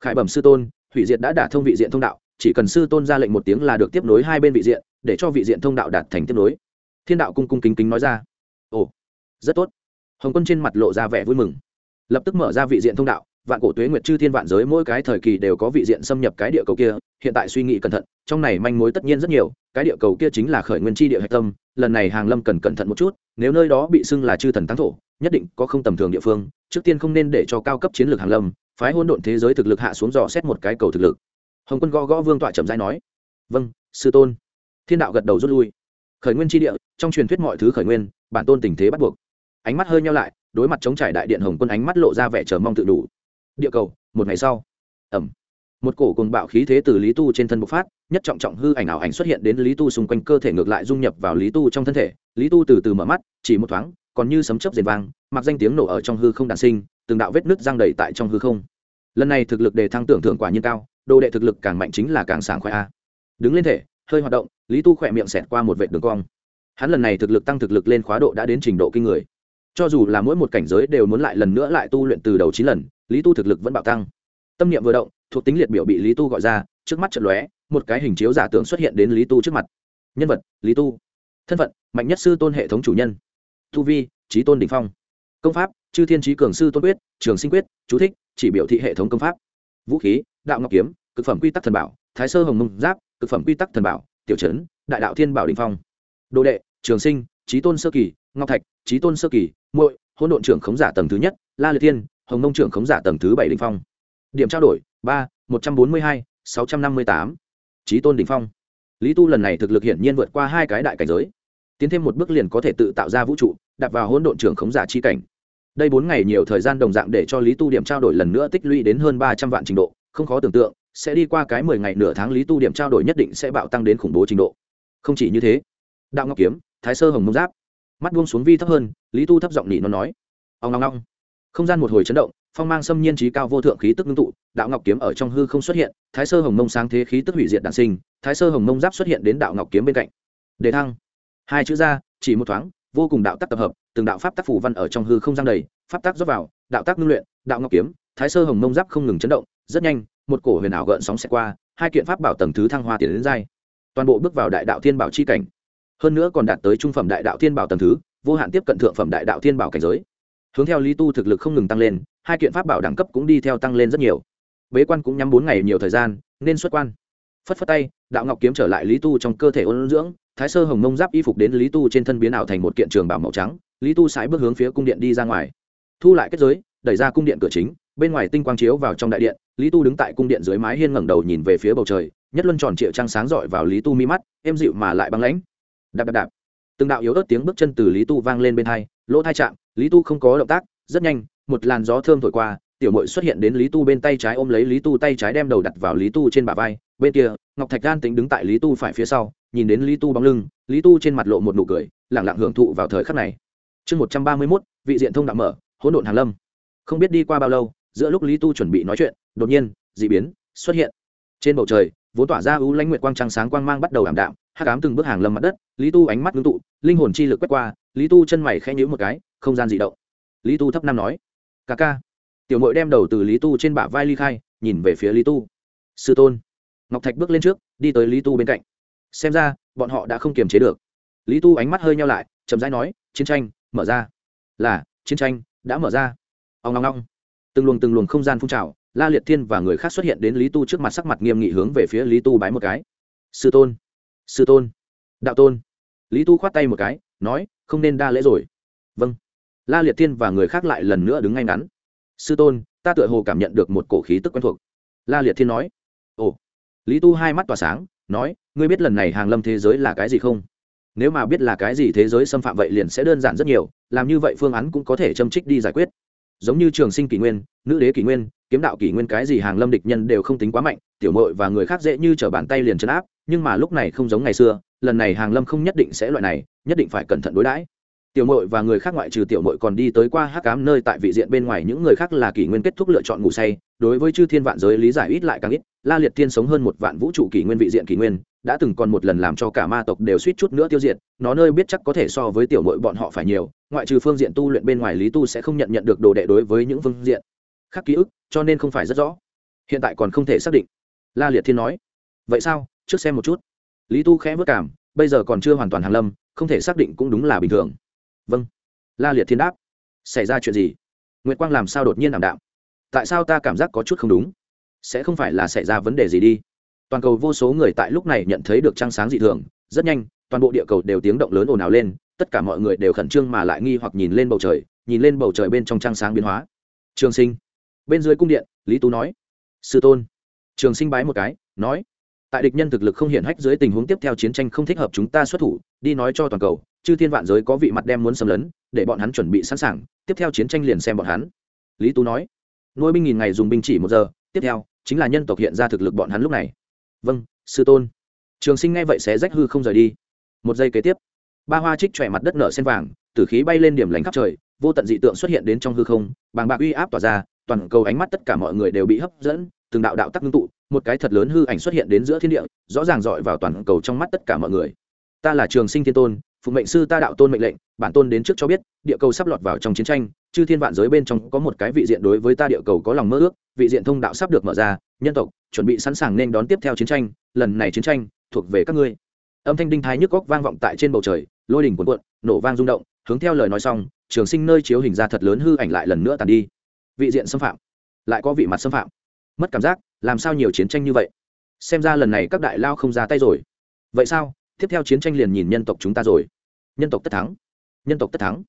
Khải bẩm sư tôn, hủy diệt đã đả thông vị diện thông đạo, chỉ cần sư tôn ra lệnh một tiếng là được tiếp nối hai bên vị diện, để cho vị diện thông đạo đạt thành tiếp nối. Thiên đạo cung cung kính kính nói ra. Ồ, rất tốt. Hồng quân trên mặt lộ ra vẻ vui mừng, lập tức mở ra vị diện thông đạo vạn cổ tuế nguyệt chư thiên vạn giới mỗi cái thời kỳ đều có vị diện xâm nhập cái địa cầu kia, hiện tại suy nghĩ cẩn thận, trong này manh mối tất nhiên rất nhiều, cái địa cầu kia chính là khởi nguyên tri địa hạch tâm, lần này hàng lâm cần cẩn thận một chút, nếu nơi đó bị xưng là chư thần thắng thổ, nhất định có không tầm thường địa phương, trước tiên không nên để cho cao cấp chiến lược hàng lâm, phái hôn độn thế giới thực lực hạ xuống dò xét một cái cầu thực lực. Hồng quân gõ gõ vương tọa trầm dai nói vâng sư tôn. Thiên đạo gật đầu rút lui. Khởi nguyên tri địa, trong truyền thuyết mọi thứ khởi nguyên, bản tôn tình thế bắt buộc. Ánh mắt hơi nhau lại, đối mặt chống trải đại điện hồng quân ánh mắt lộ ra vẻ chờ mong tự đủ địa cầu, một ngày sau. Ẩm. Một cổ cùng bạo khí thế từ lý tu trên thân bộc phát, nhất trọng trọng hư ảnh ảo ảnh xuất hiện đến lý tu xung quanh cơ thể ngược lại dung nhập vào lý tu trong thân thể. Lý tu từ từ mở mắt, chỉ một thoáng, còn như sấm chớp rền vang, mặc danh tiếng nổ ở trong hư không đàn sinh, từng đạo vết nứt giang đầy tại trong hư không. Lần này thực lực đề thăng tưởng thưởng quả nhiên cao, đồ đệ thực lực càng mạnh chính là càng sảng khoe a. Đứng lên thể, hơi hoạt động, lý tu khỏe miệng xẹt qua một vệ đường cong. Hắn lần này thực lực tăng thực lực lên khóa độ đã đến trình độ kinh người. Cho dù là mỗi một cảnh giới đều muốn lại lần nữa lại tu luyện từ đầu chín lần lý tu thực lực vẫn bạo tăng. Tâm niệm vừa động, thuộc tính liệt biểu bị lý tu gọi ra, trước mắt trận lóe, một cái hình chiếu giả tưởng xuất hiện đến lý tu trước mặt. Nhân vật, lý tu. Thân phận, mạnh nhất sư tôn hệ thống chủ nhân. Tu vi trí tôn đình phong. Công pháp, chư thiên trí cường sư tôn quyết, trường sinh quyết, chú thích, chỉ biểu thị hệ thống công pháp. Vũ khí, đạo ngọc kiếm, cực phẩm quy tắc thần bảo, thái sơ hồng mông giáp, cực phẩm quy tắc thần bảo, tiểu trấn đại đạo thiên bảo đình phong. Đồ đệ, trường sinh trí tôn sơ kỳ, ngọc thạch trí tôn sơ kỳ, muội hôn độn trưởng khống giả tầng thứ nhất, la liệt thiên hồng nông trưởng khống giả tầng thứ bảy đình phong. Điểm trao đổi, ba, một trăm bốn mươi hai, sáu trăm năm mươi tám. Trí tôn đình phong. Lý tu lần này thực lực hiển nhiên vượt qua hai cái đại cảnh giới. Tiến thêm một bước liền có thể tự tạo ra vũ trụ, đặt vào hỗn độn trưởng khống giả chi cảnh. Đây bốn ngày nhiều thời gian đồng dạng để cho lý tu điểm trao đổi lần nữa tích lũy đến hơn ba trăm vạn trình độ. Không khó tưởng tượng, sẽ đi qua cái mười ngày nửa tháng lý tu điểm trao đổi nhất định sẽ bạo tăng đến khủng bố trình độ. Không chỉ như thế, đạo ngọc kiếm, thái sơ hồng mông giáp, mắt buông xuống vi thấp hơn, lý tu thấp giọng nhị nó nói ông long long không gian một hồi chấn động, phong mang xâm nhiên trí cao vô thượng khí tức ngưng tụ, đạo ngọc kiếm ở trong hư không xuất hiện, thái sơ hồng mông sáng thế khí tức hủy diệt đản sinh, thái sơ hồng mông giáp xuất hiện đến đạo ngọc kiếm bên cạnh. Đề thăng. Hai chữ ra, chỉ một thoáng, vô cùng đạo tắc tập hợp, từng đạo pháp tác phủ văn ở trong hư không gian đầy, pháp tác rót vào, đạo tác ngưng luyện, đạo ngọc kiếm, thái sơ hồng mông giáp không ngừng chấn động, rất nhanh, một cổ huyền ảo gợn sóng sẽ qua, hai kiện pháp bảo tầng thứ thăng hoa tiến đến giai. Toàn bộ bước vào đại đạo thiên bảo chi cảnh. Hơn nữa còn đạt tới trung phẩm đại đạo thiên bảo tầng thứ, vô hạn tiếp cận thượng phẩm đại đạo thiên bảo cảnh giới hướng theo lý tu thực lực không ngừng tăng lên, hai kiện pháp bảo đẳng cấp cũng đi theo tăng lên rất nhiều. Bế quan cũng nhắm bốn ngày nhiều thời gian, nên xuất quan. Phất phất tay, đạo ngọc kiếm trở lại lý tu trong cơ thể ôn dưỡng, thái sơ hồng mông giáp y phục đến lý tu trên thân biến ảo thành một kiện trường bảo màu trắng, lý tu sải bước hướng phía cung điện đi ra ngoài. Thu lại kết giới, đẩy ra cung điện cửa chính, bên ngoài tinh quang chiếu vào trong đại điện, lý tu đứng tại cung điện dưới mái hiên ngẩng đầu nhìn về phía bầu trời, nhất luân tròn triệu trăng sáng rọi vào lý tu mi mắt, êm dịu mà lại băng lãnh. Đạp đạp đạp từng đạo yếu ớt tiếng bước chân từ lý tu vang lên bên hai, lỗ thai chạm, lý tu không có động tác, rất nhanh, một làn gió thơm thổi qua, tiểu mội xuất hiện đến lý tu bên tay trái ôm lấy lý tu tay trái đem đầu đặt vào lý tu trên bả vai, bên kia, ngọc thạch gan tính đứng tại lý tu phải phía sau, nhìn đến lý tu bóng lưng, lý tu trên mặt lộ một nụ cười lẳng lặng hưởng thụ vào thời khắc này. Chương một trăm ba mươi mốt, vị diện thông đạo mở, hỗn độn hàn lâm. Không biết đi qua bao lâu, giữa lúc lý tu chuẩn bị nói chuyện, đột nhiên d ị biến, xuất hiện. Trên bầu trời, vốn tỏa ra ưu lãnh nguyệt quang trăng sáng quang mang bắt đầu ảm đạm hắc ám từng bước hàng lâm mặt đất, lý tu ánh mắt ngưng tụ, linh hồn chi lực quét qua, lý tu chân mày khẽ nhíu một cái, không gian dị động. Lý tu thấp năm nói, ca ca. Tiểu mội đem đầu từ lý tu trên bả vai ly khai, nhìn về phía lý tu. Sư tôn. Ngọc thạch bước lên trước, đi tới lý tu bên cạnh. Xem ra, bọn họ đã không kiềm chế được. Lý tu ánh mắt hơi nhau lại, chậm rãi nói, chiến tranh, mở ra. Là, chiến tranh, đã mở ra. Ông long long từng luồng từng luồng không gian phun trào, la liệt thiên và người khác xuất hiện đến lý tu trước mặt sắc mặt nghiêm nghị hướng về phía lý tu bái một cái. Sư tôn sư tôn. Đạo tôn. Lý tu khoát tay một cái, nói, không nên đa lễ rồi. Vâng. La liệt thiên và người khác lại lần nữa đứng ngay ngắn. Sư tôn, ta tựa hồ cảm nhận được một cổ khí tức quen thuộc. La liệt thiên nói. Ồ. Lý tu hai mắt tỏa sáng, nói, ngươi biết lần này hàng lâm thế giới là cái gì không? Nếu mà biết là cái gì thế giới xâm phạm vậy liền sẽ đơn giản rất nhiều, làm như vậy phương án cũng có thể châm trích đi giải quyết giống như trường sinh kỷ nguyên, nữ đế kỷ nguyên, kiếm đạo kỷ nguyên cái gì hàng lâm địch nhân đều không tính quá mạnh, tiểu mội và người khác dễ như t r ở bàn tay liền chấn áp, nhưng mà lúc này không giống ngày xưa, lần này hàng lâm không nhất định sẽ loại này, nhất định phải cẩn thận đối đãi tiểu mội và người khác ngoại trừ tiểu mội còn đi tới qua hắc cám nơi tại vị diện bên ngoài, những người khác là kỷ nguyên kết thúc lựa chọn ngủ say, đối với chư thiên vạn giới lý giải ít lại càng ít, la liệt thiên sống hơn một vạn vũ trụ kỷ nguyên vị diện kỷ nguyên, đã từng còn một lần làm cho cả ma tộc đều suýt chút nữa tiêu diệt, nó nơi biết chắc có thể so với tiểu mội bọn họ phải nhiều, ngoại trừ phương diện tu luyện bên ngoài lý tu sẽ không nhận nhận được đồ đệ đối với những phương diện khác ký ức, cho nên không phải rất rõ. Hiện tại còn không thể xác định. La liệt thiên nói. Vậy sao? Trước xem một chút. Lý tu khẽ vất cảm, bây giờ còn chưa hoàn toàn hàn lâm, không thể xác định cũng đúng là bình thường vâng. La liệt thiên đáp. Xảy ra chuyện gì? Nguyệt quang làm sao đột nhiên ảm đạm? Tại sao ta cảm giác có chút không đúng? Sẽ không phải là xảy ra vấn đề gì đi. Toàn cầu vô số người tại lúc này nhận thấy được trăng sáng dị thường, rất nhanh, toàn bộ địa cầu đều tiếng động lớn ồn ào lên, tất cả mọi người đều khẩn trương mà lại nghi hoặc nhìn lên bầu trời, nhìn lên bầu trời bên trong trăng sáng biến hóa. Trường sinh. Bên dưới cung điện, lý tú nói. Sư tôn. Trường sinh bái một cái, nói. Tại địch nhân thực lực không hiển hách dưới tình huống tiếp theo chiến tranh không thích hợp chúng ta xuất thủ, đi nói cho toàn cầu chư thiên vạn giới có vị mặt đem muốn xâm lấn, để bọn hắn chuẩn bị sẵn sàng, tiếp theo chiến tranh liền xem bọn hắn. Lý tú nói. Nuôi binh nghìn ngày dùng binh chỉ một giờ, tiếp theo chính là nhân tộc hiện ra thực lực bọn hắn lúc này. Vâng sư tôn. Trường sinh nghe vậy sẽ rách hư không rời đi. Một giây kế tiếp, ba hoa trích chọe mặt đất nở sen vàng, tử khí bay lên điểm lánh khắp trời, vô tận dị tượng xuất hiện đến trong hư không, bàng bạc uy áp tỏa ra, toàn cầu ánh mắt tất cả mọi người đều bị hấp dẫn, từng đạo đạo tắc ngưng tụ, một cái thật lớn hư ảnh xuất hiện đến giữa thiên địa, rõ ràng dọi vào toàn cầu trong mắt tất cả mọi người. Ta là trường sinh thiên tôn phụ mệnh sư ta đạo tôn mệnh lệnh, bản tôn đến trước cho biết, địa cầu sắp lọt vào trong chiến tranh, chư thiên vạn giới bên trong có một cái vị diện đối với ta địa cầu có lòng mơ ước, vị diện thông đạo sắp được mở ra, nhân tộc, chuẩn bị sẵn sàng nên đón tiếp theo chiến tranh, lần này chiến tranh, thuộc về các ngươi. Âm thanh đinh thái nhức góc vang vọng tại trên bầu trời, lôi đỉnh cuộn cuộn, nổ vang rung động, hướng theo lời nói xong, trường sinh nơi chiếu hình ra thật lớn hư ảnh lại lần nữa tàn đi. Vị diện xâm phạm, lại có vị mặt xâm phạm. Mất cảm giác, làm sao nhiều chiến tranh như vậy? Xem ra lần này các đại lao không ra tay rồi. Vậy sao? Tiếp theo chiến tranh liền nhìn nhân tộc chúng ta rồi. Nhân tộc tất thắng. Nhân tộc tất thắng.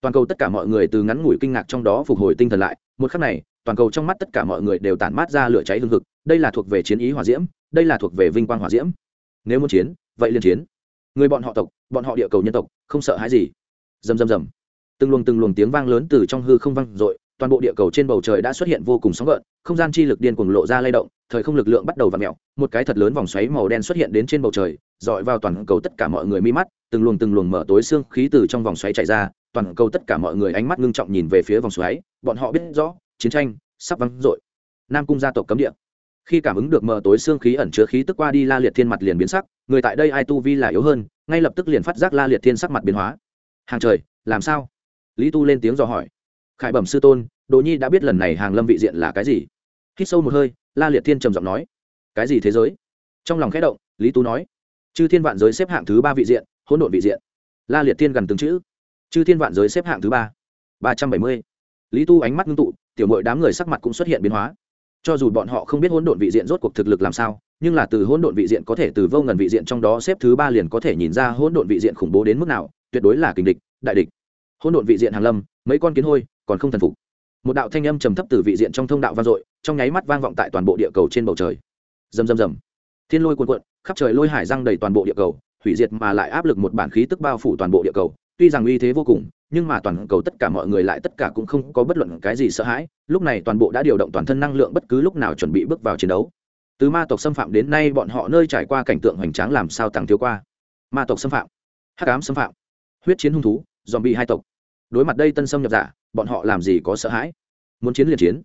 Toàn cầu tất cả mọi người từ ngắn ngủi kinh ngạc trong đó phục hồi tinh thần lại. Một khắc này, toàn cầu trong mắt tất cả mọi người đều tản mát ra lửa cháy hương thực đây là thuộc về chiến ý hỏa diễm, đây là thuộc về vinh quang hỏa diễm. Nếu muốn chiến, vậy liền chiến. Người bọn họ tộc, bọn họ địa cầu nhân tộc, không sợ hãi gì. Rầm rầm rầm. Từng luồng từng luồng tiếng vang lớn từ trong hư không vang dội toàn bộ địa cầu trên bầu trời đã xuất hiện vô cùng sóng gợn, không gian chi lực điên cuồng lộ ra lay động, thời không lực lượng bắt đầu v ặ mẹo một cái thật lớn vòng xoáy màu đen xuất hiện đến trên bầu trời, dọi vào toàn cầu tất cả mọi người mi mắt, từng luồng từng luồng mở tối xương khí từ trong vòng xoáy chạy ra, toàn cầu tất cả mọi người ánh mắt ngưng trọng nhìn về phía vòng xoáy, bọn họ biết rõ, chiến tranh sắp vắng dội. Nam cung gia tộc cấm địa. Khi cảm ứng được mờ tối xương khí ẩn chứa khí tức qua đi, la liệt thiên mặt liền biến sắc, người tại đây ai tu vi là yếu hơn, ngay lập tức liền phát giác la liệt thiên sắc mặt biến hóa. Hàng trời, làm sao? Lý tu lên tiếng dò hỏi khải bẩm sư tôn, đồ nhi đã biết lần này hàng lâm vị diện là cái gì? Hít sâu một hơi, la liệt thiên trầm giọng nói. Cái gì thế giới? Trong lòng khẽ động, lý tú nói. Chư thiên vạn giới xếp hạng thứ ba vị diện, hỗn độn vị diện. La liệt thiên gần từng chữ. Chư thiên vạn giới xếp hạng thứ ba. Ba trăm bảy mươi. Lý tu ánh mắt ngưng tụ, tiểu mội đám người sắc mặt cũng xuất hiện biến hóa. Cho dù bọn họ không biết hỗn độn vị diện rốt cuộc thực lực làm sao, nhưng là từ hỗn độn vị diện có thể từ vô ngần vị diện trong đó xếp thứ ba liền có thể nhìn ra hỗn độn vị diện khủng bố đến mức nào, tuyệt đối là kình địch, đại địch. Hỗn độn vị diện hàn lâm, mấy con kiến hôi còn không thần phục. Một đạo thanh âm trầm thấp từ vị diện trong thông đạo vang dội, trong nháy mắt vang vọng tại toàn bộ địa cầu trên bầu trời. Rầm rầm rầm. Thiên lôi cuồn cuộn, khắp trời lôi hải răng đầy toàn bộ địa cầu, hủy diệt mà lại áp lực một bản khí tức bao phủ toàn bộ địa cầu. Tuy rằng uy thế vô cùng, nhưng mà toàn cầu tất cả mọi người lại tất cả cũng không có bất luận cái gì sợ hãi, lúc này toàn bộ đã điều động toàn thân năng lượng bất cứ lúc nào chuẩn bị bước vào chiến đấu. Từ ma tộc xâm phạm đến nay bọn họ nơi trải qua cảnh tượng hoành tráng làm sao tàng thiếu qua? Ma tộc xâm phạm. Hắc ám xâm phạm. Huyết chiến hung thú dòm bị hai tộc đối mặt đây tân xâm nhập giả, bọn họ làm gì có sợ hãi? Muốn chiến liền chiến.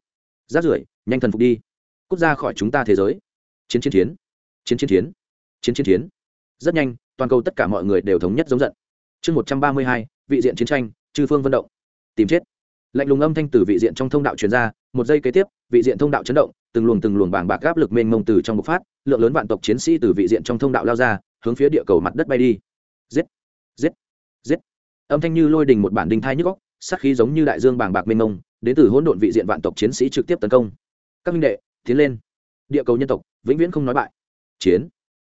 Rát rưởi, nhanh thần phục đi. Cút ra khỏi chúng ta thế giới. Chiến chiến chiến. Chiến chiến chiến. Chiến chiến chiến. Rất nhanh, toàn cầu tất cả mọi người đều thống nhất giống giận. Chương một trăm ba mươi hai, vị diện chiến tranh, chư phương vận động. Tìm chết. Lạnh lùng âm thanh từ vị diện trong thông đạo truyền ra, một giây kế tiếp, vị diện thông đạo chấn động, từng luồng từng luồng bảng bạc áp lực mênh mông từ trong bộc phát, lượng lớn vạn tộc chiến sĩ từ vị diện trong thông đạo lao ra, hướng phía địa cầu mặt đất bay đi. Giết. Giết âm thanh như lôi đình một bản đinh thai nhức góc, sát khí giống như đại dương bàng bạc mênh mông, đến từ hỗn độn vị diện vạn tộc chiến sĩ trực tiếp tấn công. Các minh đệ, tiến lên. Địa cầu nhân tộc, vĩnh viễn không nói bại. Chiến.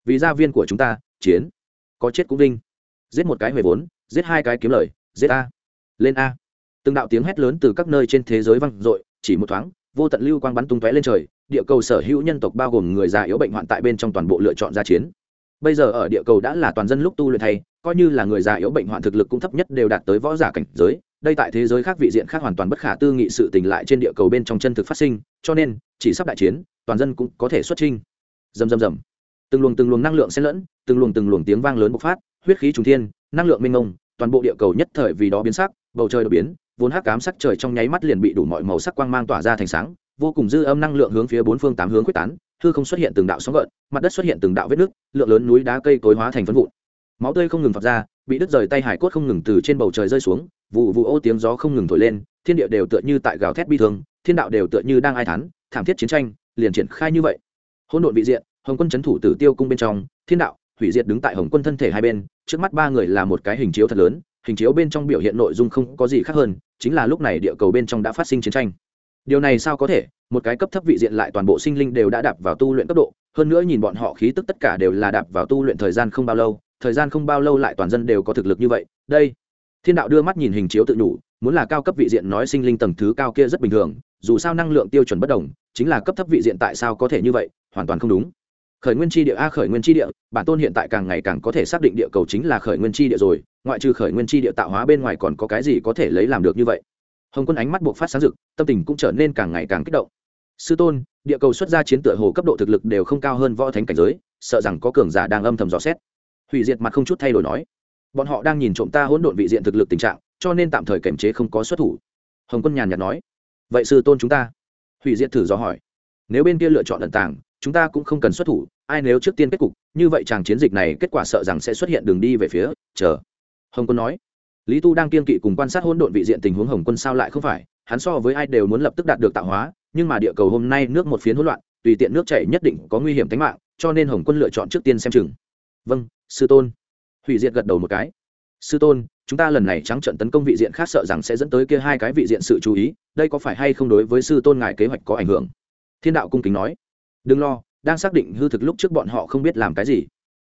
Vì gia viên của chúng ta, chiến. Có chết cũng vinh. Giết một cái huề vốn, giết hai cái kiếm lời, giết a. Lên a. Từng đạo tiếng hét lớn từ các nơi trên thế giới vang dội, chỉ một thoáng, vô tận lưu quang bắn tung tóe lên trời, địa cầu sở hữu nhân tộc bao gồm người già yếu bệnh hoạn tại bên trong toàn bộ lựa chọn ra chiến. Bây giờ ở địa cầu đã là toàn dân lúc tu luyện thay coi như là người già yếu bệnh hoạn thực lực cũng thấp nhất đều đạt tới võ giả cảnh giới đây tại thế giới khác vị diện khác hoàn toàn bất khả tư nghị sự tình lại trên địa cầu bên trong chân thực phát sinh cho nên chỉ sắp đại chiến toàn dân cũng có thể xuất trinh dầm dầm dầm từng luồng từng luồng năng lượng xen lẫn từng luồng từng luồng tiếng vang lớn bộc phát huyết khí trùng thiên năng lượng minh ngông, toàn bộ địa cầu nhất thời vì đó biến sắc bầu trời đột biến vốn hắc cám sắc trời trong nháy mắt liền bị đủ mọi màu sắc quang mang tỏa ra thành sáng vô cùng dư âm năng lượng hướng phía bốn phương tám hướng quyết tán hư không xuất hiện từng đạo sóng gợn mặt đất xuất hiện từng đạo vết nước lượng lớn núi đá cây cối hóa thành phân vụn máu tươi không ngừng phập ra, bị đứt rời tay hải cốt không ngừng từ trên bầu trời rơi xuống, vụ vụ ô tiếng gió không ngừng thổi lên, thiên địa đều tựa như tại gào thét bi thương, thiên đạo đều tựa như đang ai thán, thảm thiết chiến tranh, liền triển khai như vậy. Hỗn độn vị diện, hồng quân c thủ tử tiêu cung bên trong, thiên đạo, hủy diệt đứng tại hồng quân thân thể hai bên, trước mắt ba người là một cái hình chiếu thật lớn, hình chiếu bên trong biểu hiện nội dung không có gì khác hơn, chính là lúc này địa cầu bên trong đã phát sinh chiến tranh. Điều này sao có thể? Một cái cấp thấp vị diện lại toàn bộ sinh linh đều đã đạp vào tu luyện cấp độ hơn nữa nhìn bọn họ khí tức tất cả đều là đạp vào tu luyện thời gian không bao lâu, thời gian không bao lâu lại toàn dân đều có thực lực như vậy, đây. Thiên đạo đưa mắt nhìn hình chiếu tự nhủ, muốn là cao cấp vị diện nói sinh linh tầng thứ cao kia rất bình thường, dù sao năng lượng tiêu chuẩn bất đồng, chính là cấp thấp vị diện tại sao có thể như vậy, hoàn toàn không đúng. Khởi nguyên tri địa a, khởi nguyên tri địa, bản tôn hiện tại càng ngày càng có thể xác định địa cầu chính là khởi nguyên tri địa rồi, ngoại trừ khởi nguyên tri địa tạo hóa bên ngoài còn có cái gì có thể lấy làm được như vậy? Hồng quân ánh mắt buộc phát sáng rực, tâm tình cũng trở nên càng ngày càng kích động sư tôn, địa cầu xuất ra chiến tựa hồ cấp độ thực lực đều không cao hơn võ thánh cảnh giới, sợ rằng có cường giả đang âm thầm dò xét. Hủy diệt mặt không chút thay đổi nói. Bọn họ đang nhìn trộm ta hỗn độn vị diện thực lực tình trạng, cho nên tạm thời kiểm chế không có xuất thủ. Hồng quân nhàn nhạt nói. Vậy sư tôn chúng ta? Hủy diệt thử dò hỏi. Nếu bên kia lựa chọn lần tàng, chúng ta cũng không cần xuất thủ, ai nếu trước tiên kết cục, như vậy chàng chiến dịch này kết quả sợ rằng sẽ xuất hiện đường đi về phía, chờ. Hồng quân nói. Lý tu đang kiên kỵ cùng quan sát hỗn độn vị diện tình huống hồng quân sao lại không phải, hắn so với ai đều muốn lập tức đạt được tạo hóa nhưng mà địa cầu hôm nay nước một phiến hỗn loạn, tùy tiện nước chảy nhất định có nguy hiểm tính mạng, cho nên hồng quân lựa chọn trước tiên xem chừng. Vâng sư tôn. Hủy diệt gật đầu một cái. Sư tôn, chúng ta lần này trắng trận tấn công vị diện khác sợ rằng sẽ dẫn tới kia hai cái vị diện sự chú ý, đây có phải hay không đối với sư tôn ngài kế hoạch có ảnh hưởng? Thiên đạo cung kính nói. Đừng lo, đang xác định hư thực lúc trước bọn họ không biết làm cái gì.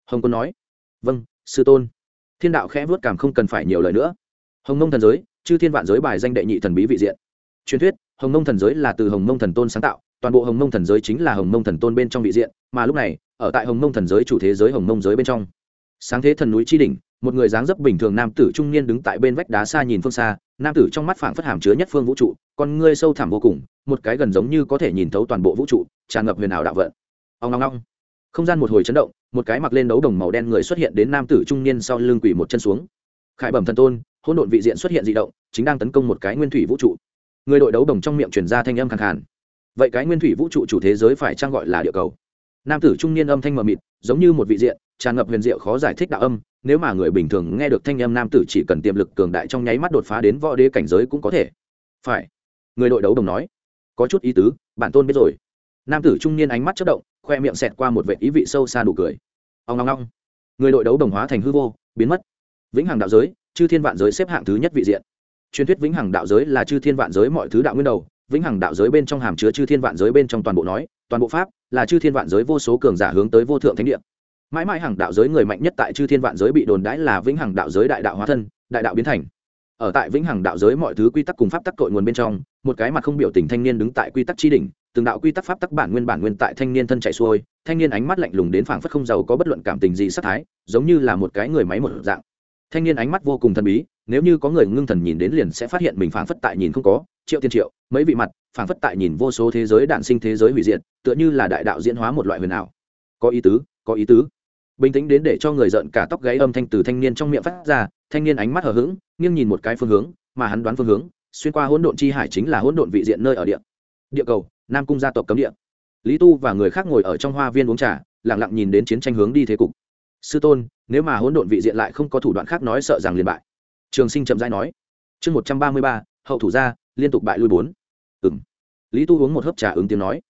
Hồng quân nói. Vâng sư tôn. Thiên đạo khẽ vớt cảm không cần phải nhiều lời nữa. Hồng mông thần giới, chư thiên vạn giới bài danh đệ nhị thần bí vị diện. Truyền thuyết hồng nông thần giới là từ hồng nông thần tôn sáng tạo, toàn bộ hồng nông thần giới chính là hồng nông thần tôn bên trong vị diện, mà lúc này, ở tại hồng nông thần giới chủ thế giới hồng nông giới bên trong. Sáng thế thần núi tri đỉnh, một người dáng dấp bình thường nam tử trung niên đứng tại bên vách đá xa nhìn phương xa, nam tử trong mắt phảng phất hàm chứa nhất phương vũ trụ, con ngươi sâu thẳm vô cùng, một cái gần giống như có thể nhìn thấu toàn bộ vũ trụ, tràn ngập huyền ảo đạo vận. Ông long long không gian một hồi chấn động, một cái mặc lên đấu đồng màu đen người xuất hiện đến nam tử trung niên sau lưng quỷ một chân xuống. Khải bẩm thần tôn, hỗn độn vị diện xuất hiện dị động, chính đang tấn công một cái nguyên thủy vũ trụ người đội đấu đồng trong miệng truyền ra thanh âm khàn khàn. Vậy cái nguyên thủy vũ trụ chủ thế giới phải trang gọi là địa cầu? Nam tử trung niên âm thanh mờ mịt, giống như một vị diện, tràn ngập huyền diệu khó giải thích đạo âm, nếu mà người bình thường nghe được thanh âm nam tử chỉ cần tiềm lực cường đại trong nháy mắt đột phá đến võ đế cảnh giới cũng có thể. Phải. Người đội đấu đồng nói. Có chút ý tứ, bản tôn biết rồi. Nam tử trung niên ánh mắt chất động, khoe miệng xẹt qua một vệ ý vị sâu xa nụ cười. Ông ngong ngong người đội đấu đồng hóa thành hư vô, biến mất. Vĩnh hằng đạo giới, chư thiên vạn giới xếp hạng thứ nhất vị diện truyền thuyết vĩnh hằng đạo giới là chư thiên vạn giới mọi thứ đạo nguyên đầu, vĩnh hằng đạo giới bên trong hàm chứa chư thiên vạn giới bên trong toàn bộ nói, toàn bộ pháp là chư thiên vạn giới vô số cường giả hướng tới vô thượng thánh địa. Mãi mãi hằng đạo giới người mạnh nhất tại chư thiên vạn giới bị đồn đãi là vĩnh hằng đạo giới đại đạo hóa thân, đại đạo biến thành. Ở tại vĩnh hằng đạo giới mọi thứ quy tắc cùng pháp tắc cội nguồn bên trong, một cái mặt không biểu tình thanh niên đứng tại quy tắc tri đỉnh, từng đạo quy tắc pháp tắc bản nguyên bản nguyên tại thanh niên thân chạy xuôi, thanh niên ánh mắt lạnh lùng đến phảng phất không giàu có bất luận cảm tình gì sát thái, giống như là một cái người máy một dạng thanh niên ánh mắt vô cùng thần bí, nếu như có người ngưng thần nhìn đến liền sẽ phát hiện mình phảng phất tại nhìn không có, triệu tiên triệu, mấy vị mặt, phảng phất tại nhìn vô số thế giới đạn sinh thế giới hủy diệt, tựa như là đại đạo diễn hóa một loại huyền ảo. Có ý tứ, có ý tứ. Bình tĩnh đến để cho người giận cả tóc gáy âm thanh từ thanh niên trong miệng phát ra, thanh niên ánh mắt hờ hững, nghiêng nhìn một cái phương hướng, mà hắn đoán phương hướng, xuyên qua hỗn độn chi hải chính là hỗn độn vị diện nơi ở địa. Địa cầu, nam cung gia tộc cấm địa. Lý tu và người khác ngồi ở trong hoa viên uống trà, lặng lặng nhìn đến chiến tranh hướng đi thế cục sư tôn, nếu mà hỗn độn vị diện lại không có thủ đoạn khác nói sợ rằng liền bại. Trường sinh chậm rãi nói. Chương một trăm ba mươi ba, hậu thủ gia liên tục bại lui bốn. Ừng lý tu uống một hớp trà ứng tiếng nói.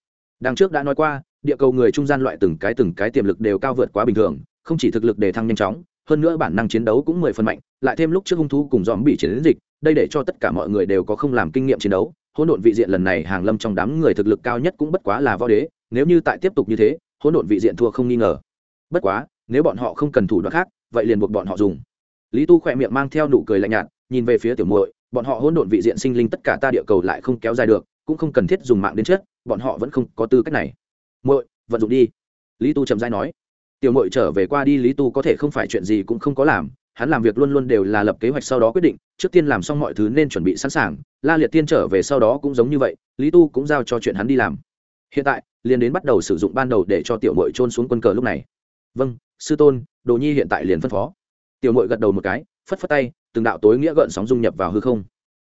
Đằng trước đã nói qua, địa cầu người trung gian loại từng cái từng cái tiềm lực đều cao vượt quá bình thường, không chỉ thực lực đề thăng nhanh chóng, hơn nữa bản năng chiến đấu cũng mười phần mạnh, lại thêm lúc trước hung thú cùng dòm bị chiến dịch, đây để cho tất cả mọi người đều có không làm kinh nghiệm chiến đấu. Hỗn độn vị diện lần này hàng lâm trong đám người thực lực cao nhất cũng bất quá là võ đế, nếu như tại tiếp tục như thế, hỗn độn vị diện thua không nghi ngờ. Bất quá nếu bọn họ không cần thủ đoạn khác, vậy liền buộc bọn họ dùng. Lý tu khỏe miệng mang theo nụ cười lạnh nhạt, nhìn về phía tiểu muội, bọn họ hỗn độn vị diện sinh linh tất cả ta địa cầu lại không kéo dài được, cũng không cần thiết dùng mạng đến chết, bọn họ vẫn không có tư cách này. Muội, vận dụng đi. Lý tu chậm dai nói. Tiểu muội trở về qua đi, lý tu có thể không phải chuyện gì cũng không có làm, hắn làm việc luôn luôn đều là lập kế hoạch sau đó quyết định, trước tiên làm xong mọi thứ nên chuẩn bị sẵn sàng, la liệt tiên trở về sau đó cũng giống như vậy, lý tu cũng giao cho chuyện hắn đi làm. Hiện tại, liền đến bắt đầu sử dụng ban đầu để cho tiểu mội trôn xuống quân cờ lúc này. Vâng sư tôn, đồ nhi hiện tại liền phân phó. Tiểu mội gật đầu một cái, phất phất tay, từng đạo tối nghĩa gợn sóng dung nhập vào hư không.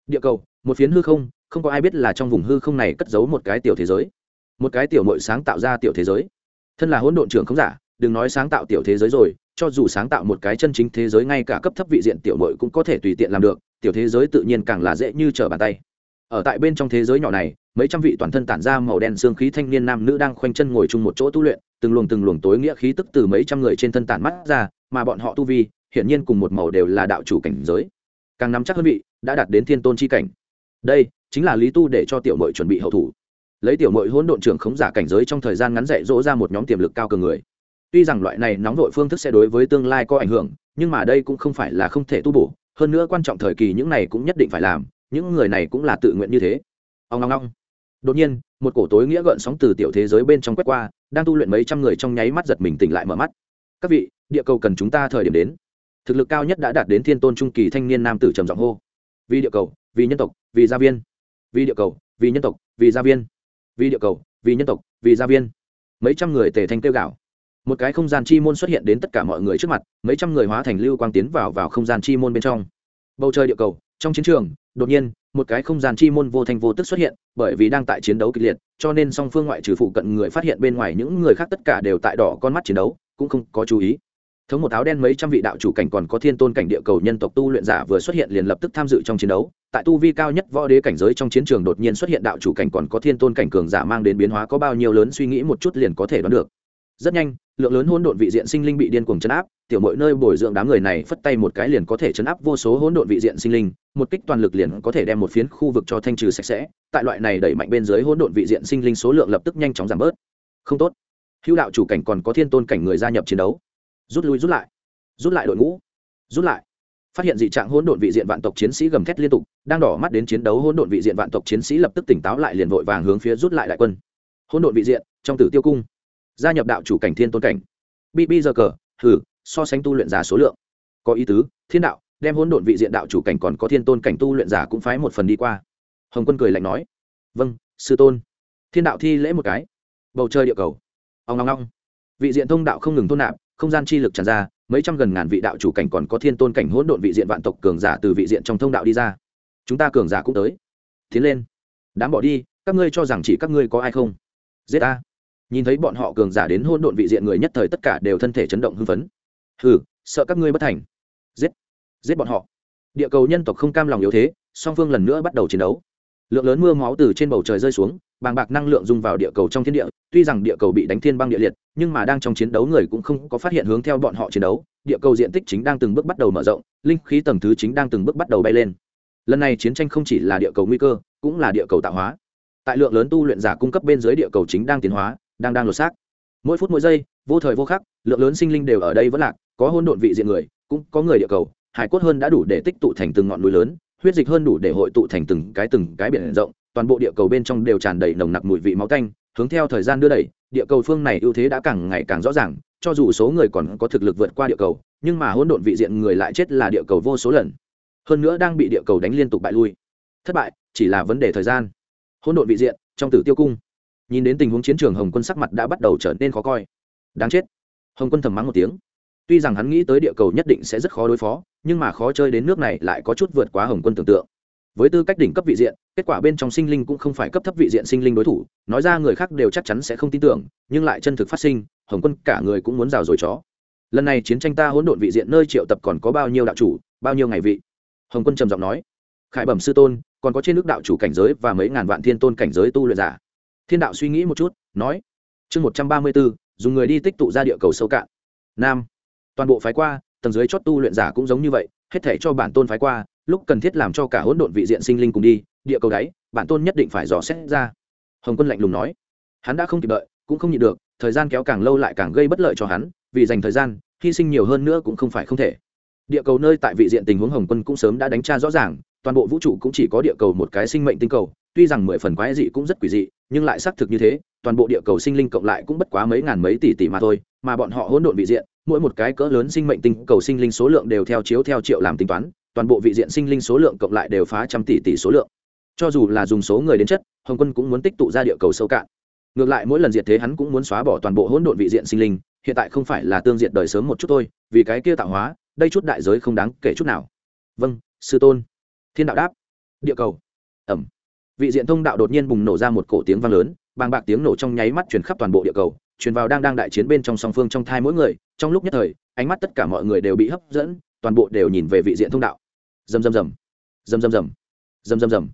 Địa cầu, một phiến hư không không có ai biết là trong vùng hư không này cất giấu một cái tiểu thế giới. Một cái tiểu mội sáng tạo ra tiểu thế giới. Thân là hỗn độn trưởng không giả, đừng nói sáng tạo tiểu thế giới rồi, cho dù sáng tạo một cái chân chính thế giới ngay cả cấp thấp vị diện tiểu mội cũng có thể tùy tiện làm được, tiểu thế giới tự nhiên càng là dễ như trở bàn tay. Ở tại bên trong thế giới nhỏ này, mấy trăm vị toàn thân tản ra màu đen xương khí thanh niên nam nữ đang khoanh chân ngồi chung một chỗ tu luyện từng luồng từng luồng tối nghĩa khí tức từ mấy trăm người trên thân tản mắt ra, mà bọn họ tu vi, hiển nhiên cùng một màu đều là đạo chủ cảnh giới. Càng nắm chắc hơn vị, đã đạt đến thiên tôn chi cảnh. Đây, chính là lý tu để cho tiểu mội chuẩn bị hậu thủ. Lấy tiểu mội hỗn độn trưởng khống giả cảnh giới trong thời gian ngắn dạy dỗ ra một nhóm tiềm lực cao cường người. Tuy rằng loại này nóng vội phương thức sẽ đối với tương lai có ảnh hưởng, nhưng mà đây cũng không phải là không thể tu bổ. Hơn nữa quan trọng thời kỳ những này cũng nhất định phải làm, những người này cũng là tự nguyện như thế. Ông long long đột nhiên, một cổ tối nghĩa gợn sóng từ tiểu thế giới bên trong quét qua, đang tu luyện mấy trăm người trong nháy mắt giật mình tỉnh lại mở mắt. Các vị, địa cầu cần chúng ta thời điểm đến. Thực lực cao nhất đã đạt đến thiên tôn trung kỳ thanh niên nam tử trầm giọng hô. Vì địa cầu, vì nhân tộc, vì gia viên. Vì địa cầu, vì nhân tộc, vì gia viên. Vì địa cầu, vì nhân tộc, vì gia viên. Mấy trăm người tề thanh kêu gạo một cái không gian chi môn xuất hiện đến tất cả mọi người trước mặt, mấy trăm người hóa thành lưu quang tiến vào vào không gian chi môn bên trong. Bầu trời địa cầu trong chiến trường, đột nhiên, một cái không gian chi môn vô thành vô tức xuất hiện, bởi vì đang tại chiến đấu kịch liệt, cho nên song phương ngoại trừ phụ cận người phát hiện bên ngoài những người khác tất cả đều tại đỏ con mắt chiến đấu, cũng không có chú ý. Thống một áo đen mấy trăm vị đạo chủ cảnh còn có thiên tôn cảnh địa cầu nhân tộc tu luyện giả vừa xuất hiện liền lập tức tham dự trong chiến đấu. Tại tu vi cao nhất võ đế cảnh giới trong chiến trường đột nhiên xuất hiện đạo chủ cảnh còn có thiên tôn cảnh cường giả mang đến biến hóa có bao nhiêu lớn, suy nghĩ một chút liền có thể đoán được rất nhanh, lượng lớn hỗn độn vị diện sinh linh bị điên cuồng chấn áp, tiểu mọi nơi bồi dưỡng đám người này phất tay một cái liền có thể chấn áp vô số hỗn độn vị diện sinh linh, một kích toàn lực liền có thể đem một phiến khu vực cho thanh trừ sạch sẽ, tại loại này đẩy mạnh bên dưới hỗn độn vị diện sinh linh số lượng lập tức nhanh chóng giảm bớt. Không tốt. Hữu đạo chủ cảnh còn có thiên tôn cảnh người gia nhập chiến đấu. Rút lui, rút lại. Rút lại đội ngũ. Rút lại. Phát hiện dị trạng hỗn độn vị diện vạn tộc chiến sĩ gầm thét liên tục, đang đỏ mắt đến chiến đấu hỗn độn vị diện vạn tộc chiến sĩ lập tức tỉnh táo lại liền vội vàng hướng phía rút lại đại quân. Hỗn độn vị diện, trong tử tiêu cung gia nhập đạo chủ cảnh thiên tôn cảnh. Bb giờ cờ thử so sánh tu luyện giả số lượng. Có ý tứ, thiên đạo, đem hỗn độn vị diện đạo chủ cảnh còn có thiên tôn cảnh tu luyện giả cũng phái một phần đi qua. Hồng quân cười lạnh nói vâng sư tôn. Thiên đạo thi lễ một cái. Bầu trời địa cầu. Ông ngong ngong vị diện thông đạo không ngừng thôn nạp, không gian chi lực tràn ra, mấy trăm gần ngàn vị đạo chủ cảnh còn có thiên tôn cảnh hỗn độn vị diện vạn tộc cường giả từ vị diện trong thông đạo đi ra. Chúng ta cường giả cũng tới. Tiến lên. Đám bỏ đi, các ngươi cho rằng chỉ các ngươi có ai không? Giết ta nhìn thấy bọn họ cường giả đến hôn độn vị diện người nhất thời tất cả đều thân thể chấn động hưng phấn. Hừ, sợ các ngươi bất thành. Giết giết bọn họ. Địa cầu nhân tộc không cam lòng yếu thế, song phương lần nữa bắt đầu chiến đấu. Lượng lớn mưa máu từ trên bầu trời rơi xuống, bàng bạc năng lượng dung vào địa cầu trong thiên địa, tuy rằng địa cầu bị đánh thiên băng địa liệt, nhưng mà đang trong chiến đấu người cũng không có phát hiện hướng theo bọn họ chiến đấu. Địa cầu diện tích chính đang từng bước bắt đầu mở rộng, linh khí tầng thứ chính đang từng bước bắt đầu bay lên. Lần này chiến tranh không chỉ là địa cầu nguy cơ, cũng là địa cầu tạo hóa. Tại lượng lớn tu luyện giả cung cấp bên dưới địa cầu chính đang tiến hóa đang đang lột xác. Mỗi phút mỗi giây, vô thời vô khắc, lượng lớn sinh linh đều ở đây vẫn lạc, có hôn độn vị diện người, cũng có người địa cầu, hải cốt hơn đã đủ để tích tụ thành từng ngọn núi lớn, huyết dịch hơn đủ để hội tụ thành từng cái từng cái biển rộng, toàn bộ địa cầu bên trong đều tràn đầy nồng nặc mùi vị máu tanh, hướng theo thời gian đưa đẩy, địa cầu phương này ưu thế đã càng ngày càng rõ ràng, cho dù số người còn có thực lực vượt qua địa cầu, nhưng mà hỗn độn vị diện người lại chết là địa cầu vô số lần. Hơn nữa đang bị địa cầu đánh liên tục bại lui. Thất bại chỉ là vấn đề thời gian. Hỗn độn vị diện trong tử tiêu cung nhìn đến tình huống chiến trường hồng quân sắc mặt đã bắt đầu trở nên khó coi. Đáng chết. Hồng quân thầm mắng một tiếng. Tuy rằng hắn nghĩ tới địa cầu nhất định sẽ rất khó đối phó, nhưng mà khó chơi đến nước này lại có chút vượt quá hồng quân tưởng tượng. Với tư cách đỉnh cấp vị diện, kết quả bên trong sinh linh cũng không phải cấp thấp vị diện sinh linh đối thủ, nói ra người khác đều chắc chắn sẽ không tin tưởng, nhưng lại chân thực phát sinh, hồng quân cả người cũng muốn rào rồi chó. Lần này chiến tranh ta hỗn độn vị diện nơi triệu tập còn có bao nhiêu đạo chủ, bao nhiêu ngày vị? Hồng quân trầm giọng nói. Khải bẩm sư tôn, còn có trên nước đạo chủ cảnh giới và mấy ngàn vạn thiên tôn cảnh giới tu luyện giả thiên đạo suy nghĩ một chút, nói, chương một trăm ba mươi bốn, dùng người đi tích tụ ra địa cầu sâu cạn. Nam, toàn bộ phái qua, tầng dưới chót tu luyện giả cũng giống như vậy, hết thể cho bản tôn phái qua, lúc cần thiết làm cho cả hỗn độn vị diện sinh linh cùng đi, địa cầu đáy bản tôn nhất định phải dò xét ra. Hồng quân lạnh lùng nói, hắn đã không kịp đợi, cũng không nhịn được, thời gian kéo càng lâu lại càng gây bất lợi cho hắn, vì dành thời gian, hy sinh nhiều hơn nữa cũng không phải không thể. Địa cầu nơi tại vị diện tình huống hồng quân cũng sớm đã đánh tra rõ ràng, toàn bộ vũ trụ cũng chỉ có địa cầu một cái sinh mệnh tinh cầu, tuy rằng mười phần quái dị cũng rất quỷ dị nhưng lại xác thực như thế, toàn bộ địa cầu sinh linh cộng lại cũng bất quá mấy ngàn mấy tỷ tỷ mà thôi, mà bọn họ hỗn độn vị diện, mỗi một cái cỡ lớn sinh mệnh tinh cầu sinh linh số lượng đều theo chiếu theo triệu làm tính toán, toàn bộ vị diện sinh linh số lượng cộng lại đều phá trăm tỷ tỷ số lượng. Cho dù là dùng số người đến chất, hồng quân cũng muốn tích tụ ra địa cầu sâu cạn. Ngược lại mỗi lần diệt thế hắn cũng muốn xóa bỏ toàn bộ hỗn độn vị diện sinh linh, hiện tại không phải là tương diệt đời sớm một chút thôi, vì cái kia tạo hóa, đây chút đại giới không đáng kể chút nào. Vâng sư tôn. Thiên đạo đáp. Địa cầu. Ẩm vị diện thông đạo đột nhiên bùng nổ ra một cổ tiếng vang lớn, bàng bạc tiếng nổ trong nháy mắt chuyển khắp toàn bộ địa cầu chuyển vào đang đang đại chiến bên trong song phương trong thai mỗi người. Trong lúc nhất thời, ánh mắt tất cả mọi người đều bị hấp dẫn, toàn bộ đều nhìn về vị diện thông đạo. Rầm rầm rầm rầm rầm rầm rầm rầm rầm.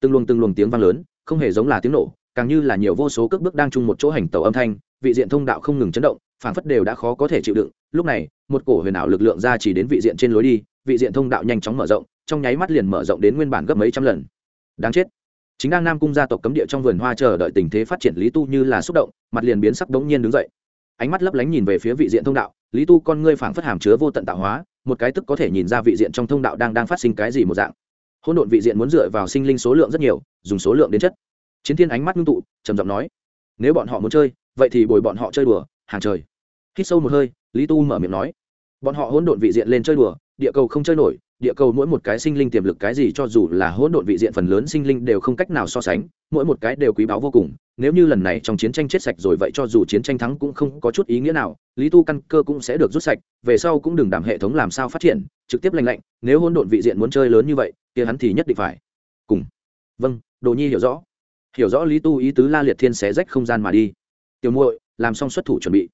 Từng luồng từng luồng tiếng vang lớn, không hề giống là tiếng nổ, càng như là nhiều vô số cước bước đang chung một chỗ hành tàu âm thanh, vị diện thông đạo không ngừng chấn động phản phất đều đã khó có thể chịu đựng. Lúc này, một cổ huyền ảo lực lượng ra chỉ đến vị diện trên lối đi, vị diện thông đạo nhanh chóng mở rộng, trong nháy mắt liền mở rộng đến nguyên bản gấp mấy trăm lần. Đáng chết chính đang nam cung gia tộc cấm địa trong vườn hoa chờ đợi tình thế phát triển, lý tu như là xúc động, mặt liền biến sắc đống nhiên đứng dậy. Ánh mắt lấp lánh nhìn về phía vị diện thông đạo, lý tu, con ngươi phảng phất hàm chứa vô tận tạo hóa, một cái tức có thể nhìn ra vị diện trong thông đạo đang đang phát sinh cái gì một dạng. Hỗn độn vị diện muốn dựa vào sinh linh số lượng rất nhiều, dùng số lượng đến chất. Chiến thiên ánh mắt ngưng tụ, trầm giọng nói, nếu bọn họ muốn chơi, vậy thì bồi bọn họ chơi đùa, hàng trời. Hít sâu một hơi, lý tu mở miệng nói, bọn họ hỗn độn vị diện lên chơi đùa, địa cầu không chơi nổi địa cầu mỗi một cái sinh linh tiềm lực cái gì cho dù là hỗn độn vị diện phần lớn sinh linh đều không cách nào so sánh, mỗi một cái đều quý báu vô cùng. Nếu như lần này trong chiến tranh chết sạch rồi vậy cho dù chiến tranh thắng cũng không có chút ý nghĩa nào, lý tu căn cơ cũng sẽ được rút sạch, về sau cũng đừng đảm hệ thống làm sao phát triển, trực tiếp lành lạnh, nếu hỗn độn vị diện muốn chơi lớn như vậy, kia hắn thì nhất định phải cùng. Vâng đồ nhi hiểu rõ. Hiểu rõ lý tu ý tứ la liệt thiên xé rách không gian mà đi. Tiểu muội, làm xong xuất thủ chuẩn bị.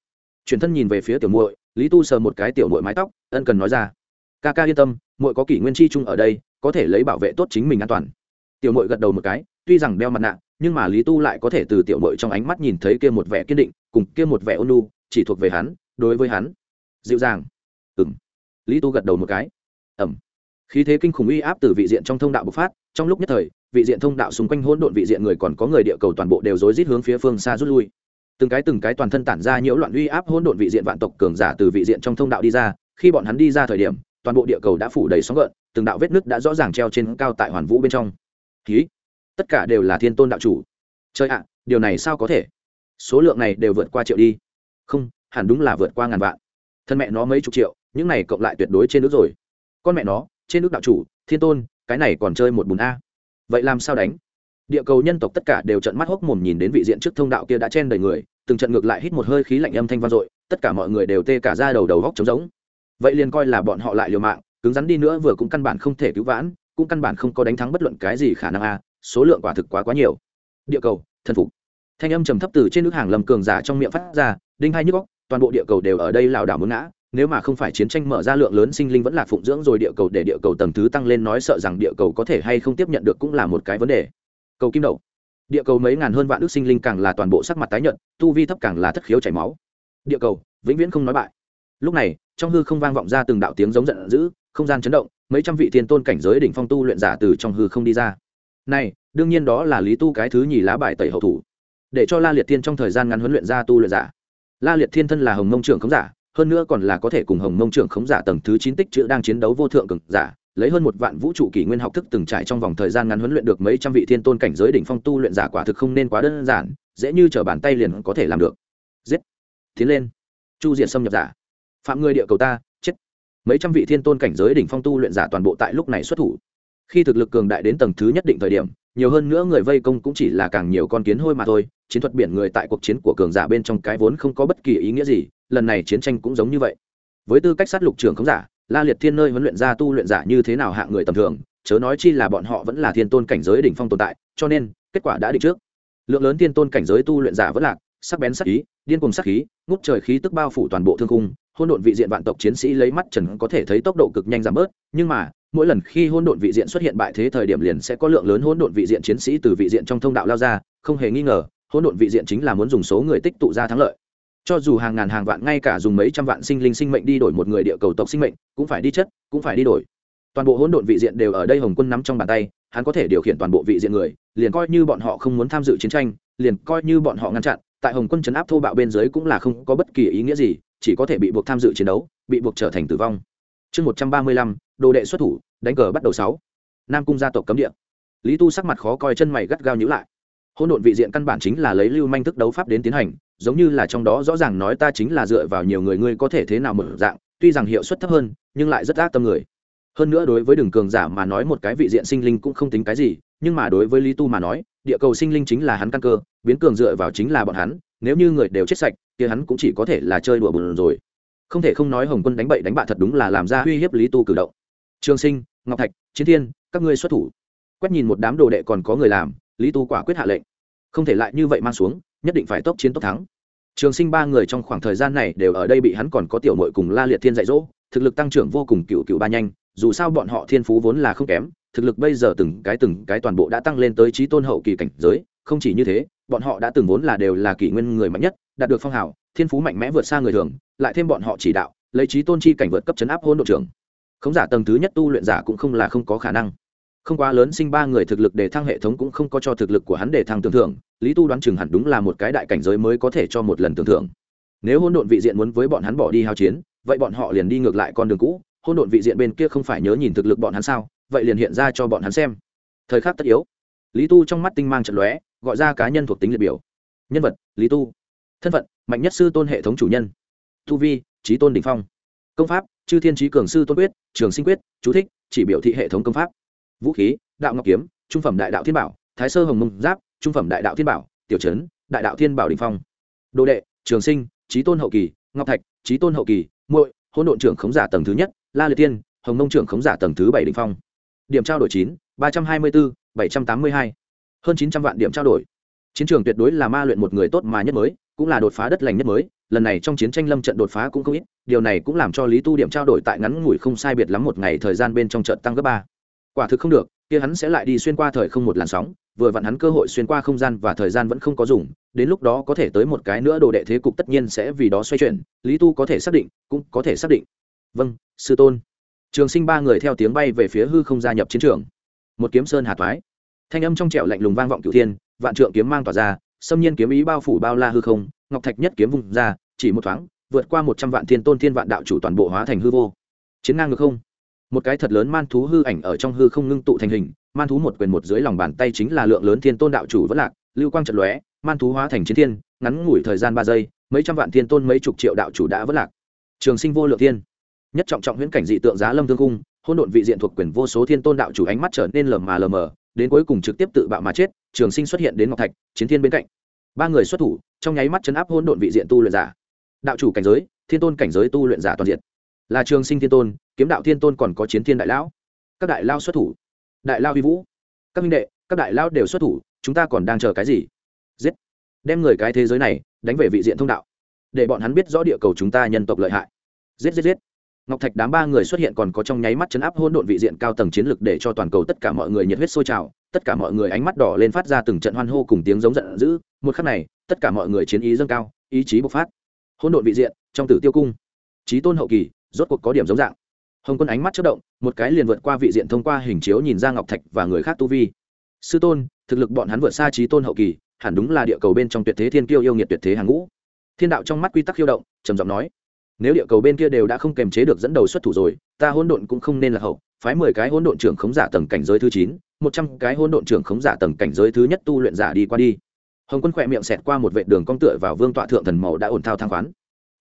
Chuyển thân nhìn về phía tiểu muội, lý tu sờ một cái tiểu muội mái tóc, ân cần nói ra ca ca yên tâm, muội có kỷ nguyên chi chung ở đây, có thể lấy bảo vệ tốt chính mình an toàn. Tiểu muội gật đầu một cái, tuy rằng đeo mặt nạ, nhưng mà lý tu lại có thể từ tiểu muội trong ánh mắt nhìn thấy kia một vẻ kiên định, cùng kia một vẻ ôn lu chỉ thuộc về hắn, đối với hắn. Dịu dàng. Ừng lý tu gật đầu một cái. Ẩm khí thế kinh khủng uy áp từ vị diện trong thông đạo bộc phát, trong lúc nhất thời, vị diện thông đạo xung quanh hỗn độn vị diện người còn có người địa cầu toàn bộ đều rối rít hướng phía phương xa rút lui. Từng cái từng cái toàn thân tản ra nhiễu loạn uy áp hỗn độn vị diện vạn tộc cường giả từ vị diện trong thông đạo đi ra, khi bọn hắn đi ra thời điểm toàn bộ địa cầu đã phủ đầy sóng gợn, từng đạo vết nứt đã rõ ràng treo trên cao tại hoàn vũ bên trong. Ký tất cả đều là thiên tôn đạo chủ. Chơi ạ, điều này sao có thể? Số lượng này đều vượt qua triệu đi. Không, hẳn đúng là vượt qua ngàn vạn. Thân mẹ nó mấy chục triệu, những này cộng lại tuyệt đối trên nước rồi. Con mẹ nó, trên nước đạo chủ, thiên tôn, cái này còn chơi một bùn a. Vậy làm sao đánh? Địa cầu nhân tộc tất cả đều trận mắt hốc mồm nhìn đến vị diện trước thông đạo kia đã chen đầy người, từng trận ngược lại hít một hơi khí lạnh âm thanh vang dội, tất cả mọi người đều tê cả ra đầu đầu góc trống rỗng vậy liền coi là bọn họ lại liều mạng, cứng rắn đi nữa vừa cũng căn bản không thể cứu vãn, cũng căn bản không có đánh thắng bất luận cái gì khả năng a, số lượng quả thực quá quá nhiều. Địa cầu, thần phục. Thanh âm trầm thấp từ trên nước hàng lầm cường giả trong miệng phát ra, đinh hai nhức góc toàn bộ địa cầu đều ở đây lảo đảo muốn ngã, nếu mà không phải chiến tranh mở ra lượng lớn sinh linh vẫn là phụng dưỡng rồi địa cầu để địa cầu tầng thứ tăng lên nói sợ rằng địa cầu có thể hay không tiếp nhận được cũng là một cái vấn đề. Cầu kim đầu. Địa cầu mấy ngàn hơn vạn đức sinh linh càng là toàn bộ sắc mặt tái nhợt, tu vi thấp càng là thất khiếu chảy máu. Địa cầu, vĩnh viễn không nói bại. Lúc này trong hư không vang vọng ra từng đạo tiếng giống giận dữ, không gian chấn động, mấy trăm vị thiên tôn cảnh giới đỉnh phong tu luyện giả từ trong hư không đi ra. Này, đương nhiên đó là lý tu cái thứ nhì lá bài tẩy hậu thủ. Để cho la liệt thiên trong thời gian ngắn huấn luyện ra tu luyện giả. La liệt thiên thân là hồng mông trưởng khống giả, hơn nữa còn là có thể cùng hồng mông trưởng khống giả tầng thứ chín tích chữ đang chiến đấu vô thượng cực giả, lấy hơn một vạn vũ trụ kỷ nguyên học thức từng trải trong vòng thời gian ngắn huấn luyện được mấy trăm vị thiên tôn cảnh giới đỉnh phong tu luyện giả quả thực không nên quá đơn giản, dễ như t bàn tay liền có thể làm được. Giết. Tiến lên. Chu diện xâm nhập giả phạm người địa cầu ta, chết. Mấy trăm vị thiên tôn cảnh giới đỉnh phong tu luyện giả toàn bộ tại lúc này xuất thủ. Khi thực lực cường đại đến tầng thứ nhất định thời điểm, nhiều hơn nữa người vây công cũng chỉ là càng nhiều con kiến hôi mà thôi. Chiến thuật biển người tại cuộc chiến của cường giả bên trong cái vốn không có bất kỳ ý nghĩa gì, lần này chiến tranh cũng giống như vậy. Với tư cách sát lục trưởng khống giả, la liệt thiên nơi huấn luyện ra tu luyện giả như thế nào hạng người tầm thường, chớ nói chi là bọn họ vẫn là thiên tôn cảnh giới đỉnh phong tồn tại, cho nên, kết quả đã định trước. Lượng lớn thiên tôn cảnh giới tu luyện giả vẫn lạc, sắc bén sắc ý, điên cùng sắc khí, ngút trời khí tức bao phủ toàn bộ thương cung hôn độn vị diện vạn tộc chiến sĩ lấy mắt trần có thể thấy tốc độ cực nhanh giảm bớt, nhưng mà, mỗi lần khi hôn độn vị diện xuất hiện bại thế thời điểm liền sẽ có lượng lớn hôn độn vị diện chiến sĩ từ vị diện trong thông đạo lao ra, không hề nghi ngờ, hôn độn vị diện chính là muốn dùng số người tích tụ ra thắng lợi. Cho dù hàng ngàn hàng vạn ngay cả dùng mấy trăm vạn sinh linh sinh mệnh đi đổi một người địa cầu tộc sinh mệnh, cũng phải đi chất, cũng phải đi đổi. Toàn bộ hỗn độn vị diện đều ở đây hồng quân nắm trong bàn tay, hắn có thể điều khiển toàn bộ vị diện người, liền coi như bọn họ không muốn tham dự chiến tranh, liền coi như bọn họ ngăn chặn tại hồng quân chấn áp thô bạo bên dưới cũng là không có bất kỳ ý nghĩa gì, chỉ có thể bị buộc tham dự chiến đấu, bị buộc trở thành tử vong. Chương một trăm ba mươi lăm, đồ đệ xuất thủ, đánh cờ bắt đầu sáu. Nam cung gia tộc cấm địa. Lý tu sắc mặt khó coi, chân mày gắt gao nhữ lại. Hỗn độn vị diện căn bản chính là lấy lưu manh thức đấu pháp đến tiến hành, giống như là trong đó rõ ràng nói ta chính là dựa vào nhiều người, ngươi có thể thế nào mở dạng, tuy rằng hiệu suất thấp hơn, nhưng lại rất ác tâm người. Hơn nữa đối với đường cường giả mà nói một cái vị diện sinh linh cũng không tính cái gì, nhưng mà đối với lý tu mà nói địa cầu sinh linh chính là hắn căn cơ, biến cường dựa vào chính là bọn hắn, nếu như người đều chết sạch thì hắn cũng chỉ có thể là chơi đùa bùn rồi. Không thể không nói hồng quân đánh bậy đánh bạ thật đúng là làm ra uy hiếp lý tu cử động. Trường sinh, ngọc thạch, chiến thiên, các ngươi xuất thủ. Quét nhìn một đám đồ đệ còn có người làm, lý tu quả quyết hạ lệnh. Không thể lại như vậy mang xuống, nhất định phải tốc chiến tốc thắng. Trường sinh ba người trong khoảng thời gian này đều ở đây bị hắn còn có tiểu mội cùng la liệt thiên dạy dỗ, thực lực tăng trưởng vô cùng cựu cựu ba nhanh, dù sao bọn họ thiên phú vốn là không kém thực lực bây giờ từng cái từng cái toàn bộ đã tăng lên tới trí tôn hậu kỳ cảnh giới, không chỉ như thế, bọn họ đã từng vốn là đều là kỷ nguyên người mạnh nhất, đạt được phong hào, thiên phú mạnh mẽ vượt xa người thường, lại thêm bọn họ chỉ đạo, lấy trí tôn chi cảnh vượt cấp chấn áp hôn đội trưởng. Khống giả tầng thứ nhất tu luyện giả cũng không là không có khả năng. Không quá lớn sinh ba người thực lực để thăng hệ thống cũng không có cho thực lực của hắn để thăng tưởng thưởng, lý tu đoán chừng hẳn đúng là một cái đại cảnh giới mới có thể cho một lần tưởng thưởng. Nếu hôn độn vị diện muốn với bọn hắn bỏ đi hao chiến, vậy bọn họ liền đi ngược lại con đường cũ hôn độn vị diện bên kia không phải nhớ nhìn thực lực bọn hắn sao? Vậy liền hiện ra cho bọn hắn xem. Thời khắc tất yếu. Lý tu trong mắt tinh mang trận lóe, gọi ra cá nhân thuộc tính liệt biểu. Nhân vật, lý tu. Thân phận, mạnh nhất sư tôn hệ thống chủ nhân. Tu vi, trí tôn đình phong. Công pháp, chư thiên trí cường sư tôn quyết, trường sinh quyết, chú thích, chỉ biểu thị hệ thống công pháp. Vũ khí, đạo ngọc kiếm, trung phẩm đại đạo thiên bảo, thái sơ hồng mông giáp, trung phẩm đại đạo thiên bảo, tiểu trấn đại đạo thiên bảo đình phong. Đồ đệ, trường sinh, trí tôn hậu kỳ, ngọc thạch, trí tôn hậu kỳ, muội hôn độn trưởng khống giả tầng thứ nhất la liệt tiên, hồng mông trưởng khống giả tầng thứ bảy đình phong. Điểm trao đổi chín, ba trăm hai mươi bốn bảy trăm tám mươi hai. Hơn chín trăm vạn điểm trao đổi. Chiến trường tuyệt đối là ma luyện một người tốt mà nhất mới, cũng là đột phá đất lành nhất mới. Lần này trong chiến tranh lâm trận đột phá cũng không ít, điều này cũng làm cho lý tu điểm trao đổi tại ngắn ngủi không sai biệt lắm một ngày thời gian bên trong trận tăng gấp ba. Quả thực không được, kia hắn sẽ lại đi xuyên qua thời không một làn sóng, vừa vặn hắn cơ hội xuyên qua không gian và thời gian vẫn không có dùng, đến lúc đó có thể tới một cái nữa đồ đệ thế cục tất nhiên sẽ vì đó xoay chuyển, lý tu có thể xác định, cũng có thể xác định vâng sư tôn. Trường sinh ba người theo tiếng bay về phía hư không gia nhập chiến trường. Một kiếm sơn hà thoái. Thanh âm trong trẻo lạnh lùng vang vọng cửu thiên, vạn trượng kiếm mang tỏa ra, xâm nhiên kiếm ý bao phủ bao la hư không, ngọc thạch nhất kiếm vùng ra, chỉ một thoáng, vượt qua một trăm vạn thiên tôn thiên vạn đạo chủ toàn bộ hóa thành hư vô. Chiến ngang được không. Một cái thật lớn man thú hư ảnh ở trong hư không ngưng tụ thành hình, man thú một quyền một dưới lòng bàn tay chính là lượng lớn thiên tôn đạo chủ vẫn lạc, lưu quang trận lóe, man thú hóa thành chiến thiên, ngắn ngủi thời gian ba giây, mấy trăm vạn thiên tôn mấy chục triệu đạo chủ đã vẫn lạc. Trường sinh vô lượng thiên nhất trọng trọng huyễn cảnh dị tượng giá lâm thương cung hôn độn vị diện thuộc quyền vô số thiên tôn đạo chủ ánh mắt trở nên lờ mà lờ mờ, đến cuối cùng trực tiếp tự bạo mà chết, trường sinh xuất hiện đến ngọc thạch, chiến thiên bên cạnh. Ba người xuất thủ, trong nháy mắt chấn áp hôn độn vị diện tu luyện giả. Đạo chủ cảnh giới, thiên tôn cảnh giới tu luyện giả toàn diện. Là trường sinh thiên tôn, kiếm đạo thiên tôn còn có chiến thiên đại lão. Các đại lao xuất thủ. Đại lao huy vũ. Các minh đệ, các đại lao đều xuất thủ, chúng ta còn đang chờ cái gì? Giết. Đem người cái thế giới này, đánh về vị diện thông đạo. Để bọn hắn biết rõ địa cầu chúng ta nhân tộc lợi hại. Giết giết giết ngọc thạch đám ba người xuất hiện còn có trong nháy mắt chấn áp hôn độn vị diện cao tầng chiến lực để cho toàn cầu tất cả mọi người nhiệt huyết sôi trào, tất cả mọi người ánh mắt đỏ lên phát ra từng trận hoan hô cùng tiếng giống giận dữ. Một khắc này, tất cả mọi người chiến ý dâng cao, ý chí bộc phát. Hôn độn vị diện, trong tử tiêu cung. Trí tôn hậu kỳ, rốt cuộc có điểm giống dạng. Hồng quân ánh mắt chất động, một cái liền vượt qua vị diện thông qua hình chiếu nhìn ra ngọc thạch và người khác tu vi. Sư tôn, thực lực bọn hắn vượt xa trí tôn hậu kỳ, hẳn đúng là địa cầu bên trong tuyệt thế thiên kiêu yêu nghiệt tuyệt thế hàng ngũ. Thiên đạo trong mắt quy tắc khiêu động, trầm giọng nói nếu địa cầu bên kia đều đã không kềm chế được dẫn đầu xuất thủ rồi, ta hỗn độn cũng không nên là hậu. Phái mười cái hỗn độn trưởng khống giả tầng cảnh giới thứ chín, một trăm cái hỗn độn trưởng khống giả tầng cảnh giới thứ nhất tu luyện giả đi qua đi. Hồng quân khỏe miệng xẹt qua một vệ đường cong tựa vào vương tọa thượng thần màu đã ổn thao thang khoán.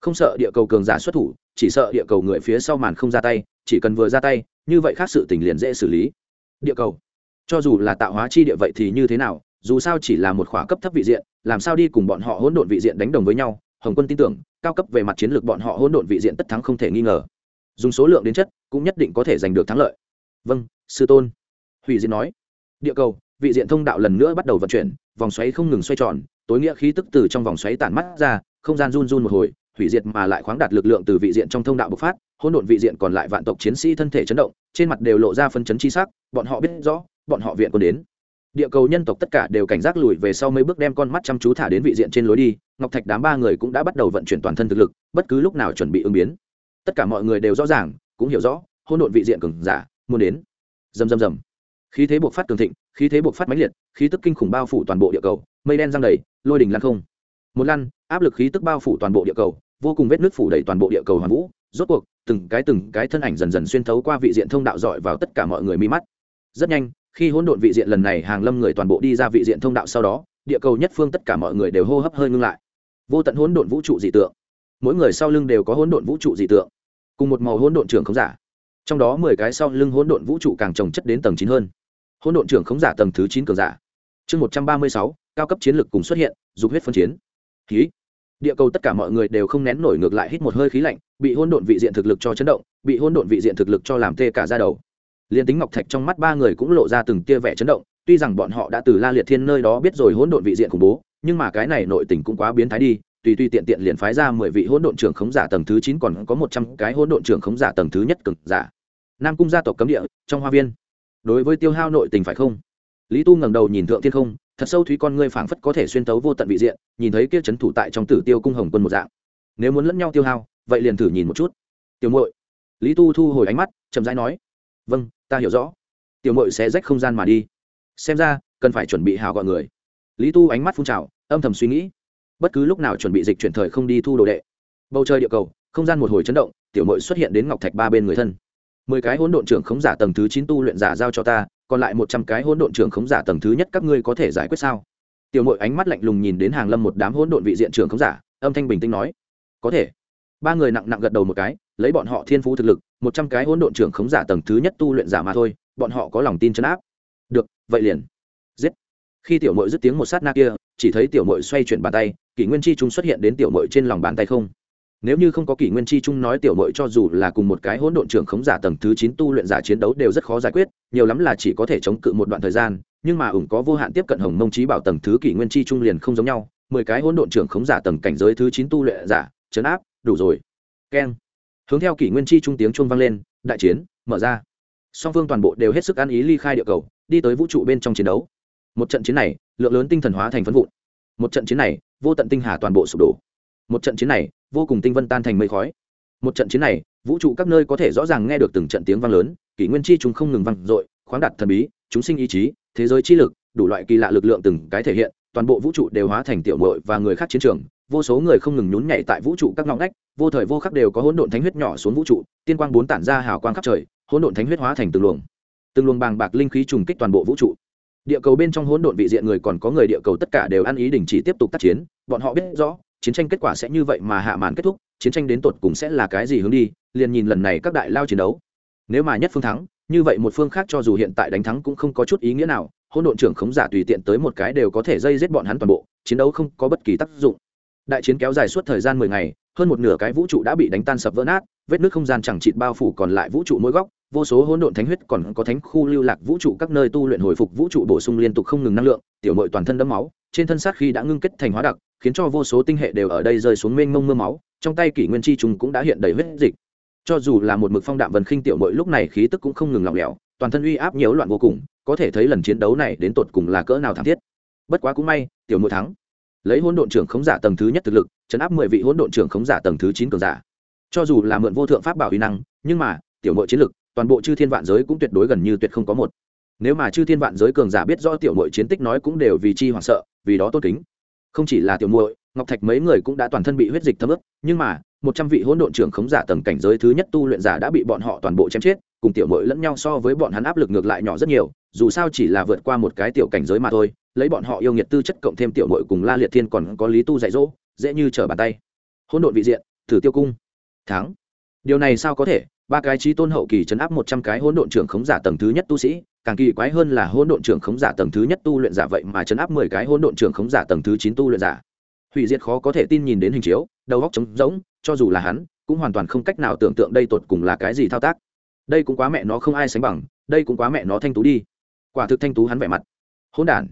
Không sợ địa cầu cường giả xuất thủ, chỉ sợ địa cầu người phía sau màn không ra tay, chỉ cần vừa ra tay, như vậy khác sự tình liền dễ xử lý. Địa cầu. Cho dù là tạo hóa chi địa vậy thì như thế nào, dù sao chỉ là một khóa cấp thấp vị diện, làm sao đi cùng bọn họ hỗn độn vị diện đánh đồng với nhau hồng quân tin tưởng, cao cấp về mặt chiến lược bọn họ hỗn độn vị diện tất thắng không thể nghi ngờ. Dùng số lượng đến chất, cũng nhất định có thể giành được thắng lợi. Vâng sư tôn. Hủy diệt nói. Địa cầu, vị diện thông đạo lần nữa bắt đầu vận chuyển, vòng xoáy không ngừng xoay tròn, tối nghĩa khí tức từ trong vòng xoáy tản mắt ra, không gian run run một hồi, hủy diệt mà lại khoáng đạt lực lượng từ vị diện trong thông đạo bộc phát, hỗn độn vị diện còn lại vạn tộc chiến sĩ thân thể chấn động, trên mặt đều lộ ra phân chấn chi sắc, bọn họ biết rõ, bọn họ viện còn đến địa cầu nhân tộc tất cả đều cảnh giác lùi về sau mấy bước đem con mắt chăm chú thả đến vị diện trên lối đi, ngọc thạch đám ba người cũng đã bắt đầu vận chuyển toàn thân thực lực, bất cứ lúc nào chuẩn bị ứng biến. Tất cả mọi người đều rõ ràng, cũng hiểu rõ hôn độn vị diện cường giả, muốn đến. Dầm dầm dầm khí thế buộc phát cường thịnh, khí thế buộc phát mãnh liệt, khí tức kinh khủng bao phủ toàn bộ địa cầu, mây đen giăng đầy, lôi đỉnh lăn không. Một lăn, áp lực khí tức bao phủ toàn bộ địa cầu, vô cùng vết nước phủ đầy toàn bộ địa cầu hoàn vũ, rốt cuộc, từng cái từng cái thân ảnh dần dần xuyên thấu qua vị diện thông đạo dọi vào tất cả mọi người mi mắt. Rất nhanh khi hỗn độn vị diện lần này hàng lâm người toàn bộ đi ra vị diện thông đạo sau đó, địa cầu nhất phương tất cả mọi người đều hô hấp hơi ngưng lại. Vô tận hỗn độn vũ trụ dị tượng. Mỗi người sau lưng đều có hỗn độn vũ trụ dị tượng. Cùng một màu hỗn độn trưởng không giả. Trong đó mười cái sau lưng hỗn độn vũ trụ càng trồng chất đến tầng chín hơn. Hỗn độn trưởng không giả tầng thứ chín cường giả. Chương một trăm ba mươi sáu, cao cấp chiến lược cùng xuất hiện, dục huyết phân chiến. Ký địa cầu tất cả mọi người đều không nén nổi ngược lại hít một hơi khí lạnh, bị hỗn độn vị diện thực lực cho chấn động, bị hỗn độn vị diện thực lực cho làm tê cả ra đầu liền tính ngọc thạch trong mắt ba người cũng lộ ra từng tia vẻ chấn động, tuy rằng bọn họ đã từ la liệt thiên nơi đó biết rồi hỗn độn vị diện khủng bố, nhưng mà cái này nội tình cũng quá biến thái đi, tùy tùy tiện tiện liền phái ra mười vị hỗn độn trưởng khống giả tầng thứ chín còn có một trăm cái hỗn độn trưởng khống giả tầng thứ nhất cực giả. Nam cung gia tộc cấm địa, trong hoa viên. Đối với tiêu hao nội tình phải không? Lý tu ngẩng đầu nhìn thượng thiên không, thật sâu thúy con ngươi phảng phất có thể xuyên tấu vô tận vị diện, nhìn thấy kia trấn thủ tại trong tử tiêu cung hồng quân một dạng. Nếu muốn lẫn nhau tiêu hao, vậy liền thử nhìn một chút. Tiểu muội. Lý tu thu hồi ánh mắt, chậm rãi nói. Vâng ta hiểu rõ. Tiểu muội sẽ rách không gian mà đi. Xem ra, cần phải chuẩn bị hào gọi người. Lý tu ánh mắt phun trào, âm thầm suy nghĩ. Bất cứ lúc nào chuẩn bị dịch chuyển thời không đi thu đồ đệ. Bầu trời địa cầu, không gian một hồi chấn động, tiểu muội xuất hiện đến ngọc thạch ba bên người thân. Mười cái hỗn độn trưởng khống giả tầng thứ chín tu luyện giả giao cho ta, còn lại một trăm cái hỗn độn trưởng khống giả tầng thứ nhất các ngươi có thể giải quyết sao? Tiểu muội ánh mắt lạnh lùng nhìn đến hàng lâm một đám hỗn độn vị diện trưởng khống giả, âm thanh bình tĩnh nói. Có thể ba người nặng nặng gật đầu một cái, lấy bọn họ thiên phú thực lực, một trăm cái hỗn độn trưởng khống giả tầng thứ nhất tu luyện giả mà thôi, bọn họ có lòng tin chấn áp. Được, vậy liền. Giết. Khi tiểu mội dứt tiếng một sát na kia, chỉ thấy tiểu mội xoay chuyển bàn tay, kỷ nguyên chi trung xuất hiện đến tiểu mội trên lòng bàn tay không. Nếu như không có kỷ nguyên chi trung nói tiểu mội cho dù là cùng một cái hỗn độn trưởng khống giả tầng thứ chín tu luyện giả chiến đấu đều rất khó giải quyết, nhiều lắm là chỉ có thể chống cự một đoạn thời gian, nhưng mà ủng có vô hạn tiếp cận hồng mông trí bảo tầng thứ kỷ nguyên chi trung liền không giống nhau, mười cái hỗn độn trưởng khống giả tầng cảnh giới thứ chín tu luyện giả, chấn áp đủ rồi. Keng. Hướng theo kỷ nguyên chi trung tiếng chuông vang lên, đại chiến mở ra. Song phương toàn bộ đều hết sức ăn ý ly khai địa cầu, đi tới vũ trụ bên trong chiến đấu. Một trận chiến này, lượng lớn tinh thần hóa thành phân vụn. Một trận chiến này, vô tận tinh hà toàn bộ sụp đổ. Một trận chiến này, vô cùng tinh vân tan thành mây khói. Một trận chiến này, vũ trụ các nơi có thể rõ ràng nghe được từng trận tiếng vang lớn, kỷ nguyên chi chúng không ngừng vang dội, khoáng đạt thần bí, chúng sinh ý chí, thế giới chi lực, đủ loại kỳ lạ lực lượng từng cái thể hiện, toàn bộ vũ trụ đều hóa thành tiểu mội và người khác chiến trường vô số người không ngừng nhún nhảy tại vũ trụ các ngõ ngách, vô thời vô khắc đều có hỗn độn thánh huyết nhỏ xuống vũ trụ, tiên quang bốn tản ra hào quang khắp trời, hỗn độn thánh huyết hóa thành từng luồng. Từng luồng bàng bạc linh khí trùng kích toàn bộ vũ trụ. Địa cầu bên trong hỗn độn vị diện người còn có người địa cầu tất cả đều ăn ý đình chỉ tiếp tục tác chiến, bọn họ biết rõ, chiến tranh kết quả sẽ như vậy mà hạ màn kết thúc, chiến tranh đến tột cùng sẽ là cái gì hướng đi, liền nhìn lần này các đại lao chiến đấu. Nếu mà nhất phương thắng, như vậy một phương khác cho dù hiện tại đánh thắng cũng không có chút ý nghĩa nào, hỗn độn trưởng khống giả tùy tiện tới một cái đều có thể dây giết bọn hắn toàn bộ, chiến đấu không có bất kỳ tác dụng đại chiến kéo dài suốt thời gian mười ngày, hơn một nửa cái vũ trụ đã bị đánh tan sập vỡ nát, vết nước không gian chẳng chịt bao phủ còn lại vũ trụ mỗi góc, vô số hỗn độn thánh huyết còn có thánh khu lưu lạc vũ trụ các nơi tu luyện hồi phục vũ trụ bổ sung liên tục không ngừng năng lượng, tiểu nội toàn thân đẫm máu, trên thân sát khi đã ngưng kết thành hóa đặc, khiến cho vô số tinh hệ đều ở đây rơi xuống mênh mông mưa máu, trong tay kỷ nguyên chi trùng cũng đã hiện đầy huyết dịch. Cho dù là một mực phong đạm vần khinh tiểu mội lúc này khí tức cũng không ngừng lỏng lẻo, toàn thân uy áp nhiễu loạn vô cùng, có thể thấy lần chiến đấu này đến tột cùng là cỡ nào thảm thiết. Bất quá cũng may, tiểu mội thắng lấy hỗn độn trưởng khống giả tầng thứ nhất thực lực, chấn áp mười vị hỗn độn trưởng khống giả tầng thứ chín cường giả. Cho dù là mượn vô thượng pháp bảo uy năng, nhưng mà, tiểu mội chiến lực, toàn bộ chư thiên vạn giới cũng tuyệt đối gần như tuyệt không có một. Nếu mà chư thiên vạn giới cường giả biết rõ tiểu mội chiến tích nói cũng đều vì chi hoảng sợ, vì đó tốt kính. Không chỉ là tiểu muội ngọc thạch mấy người cũng đã toàn thân bị huyết dịch thấm ướt, nhưng mà, một trăm vị hỗn độn trưởng khống giả tầng cảnh giới thứ nhất tu luyện giả đã bị bọn họ toàn bộ chém chết, cùng tiểu mội lẫn nhau so với bọn hắn áp lực ngược lại nhỏ rất nhiều, dù sao chỉ là vượt qua một cái tiểu cảnh giới mà thôi, lấy bọn họ yêu nghiệt tư chất cộng thêm tiểu mội cùng la liệt thiên còn có lý tu dạy dỗ, dễ như trở bàn tay. Hỗn độn vị diện, thử tiêu cung. Thắng. Điều này sao có thể? Ba cái trí tôn hậu kỳ chấn áp một trăm cái hỗn độn trưởng khống giả tầng thứ nhất tu sĩ, càng kỳ quái hơn là hỗn độn trưởng khống giả tầng thứ nhất tu luyện giả vậy mà chấn áp mười cái hỗn độn trưởng khống giả tầng thứ chín tu luyện giả hủy diệt khó có thể tin nhìn đến hình chiếu, đầu góc trống rỗng, cho dù là hắn, cũng hoàn toàn không cách nào tưởng tượng đây tột cùng là cái gì thao tác. Đây cũng quá mẹ nó không ai sánh bằng, đây cũng quá mẹ nó thanh tú đi. Quả thực thanh tú hắn vẻ mặt. Hỗn đản.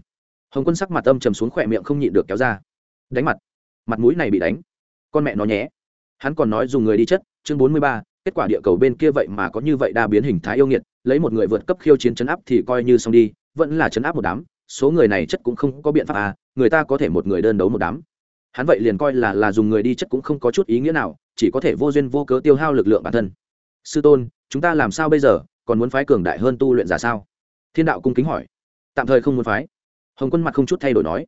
Hồng quân sắc mặt âm trầm xuống khỏe miệng không nhịn được kéo ra. Đánh mặt. Mặt mũi này bị đánh. Con mẹ nó nhé. Hắn còn nói dùng người đi chất, chương bốn mươi ba, kết quả địa cầu bên kia vậy mà có như vậy đa biến hình thái yêu nghiệt, lấy một người vượt cấp khiêu chiến chấn áp thì coi như xong đi, vẫn là chấn áp một đám, số người này chất cũng không có biện pháp à người ta có thể một người đơn đấu một đám hắn vậy liền coi là là dùng người đi chất cũng không có chút ý nghĩa nào, chỉ có thể vô duyên vô cớ tiêu hao lực lượng bản thân. Sư tôn, chúng ta làm sao bây giờ? Còn muốn phái cường đại hơn tu luyện giả sao? Thiên đạo cung kính hỏi. Tạm thời không muốn phái. Hồng quân mặt không chút thay đổi nói.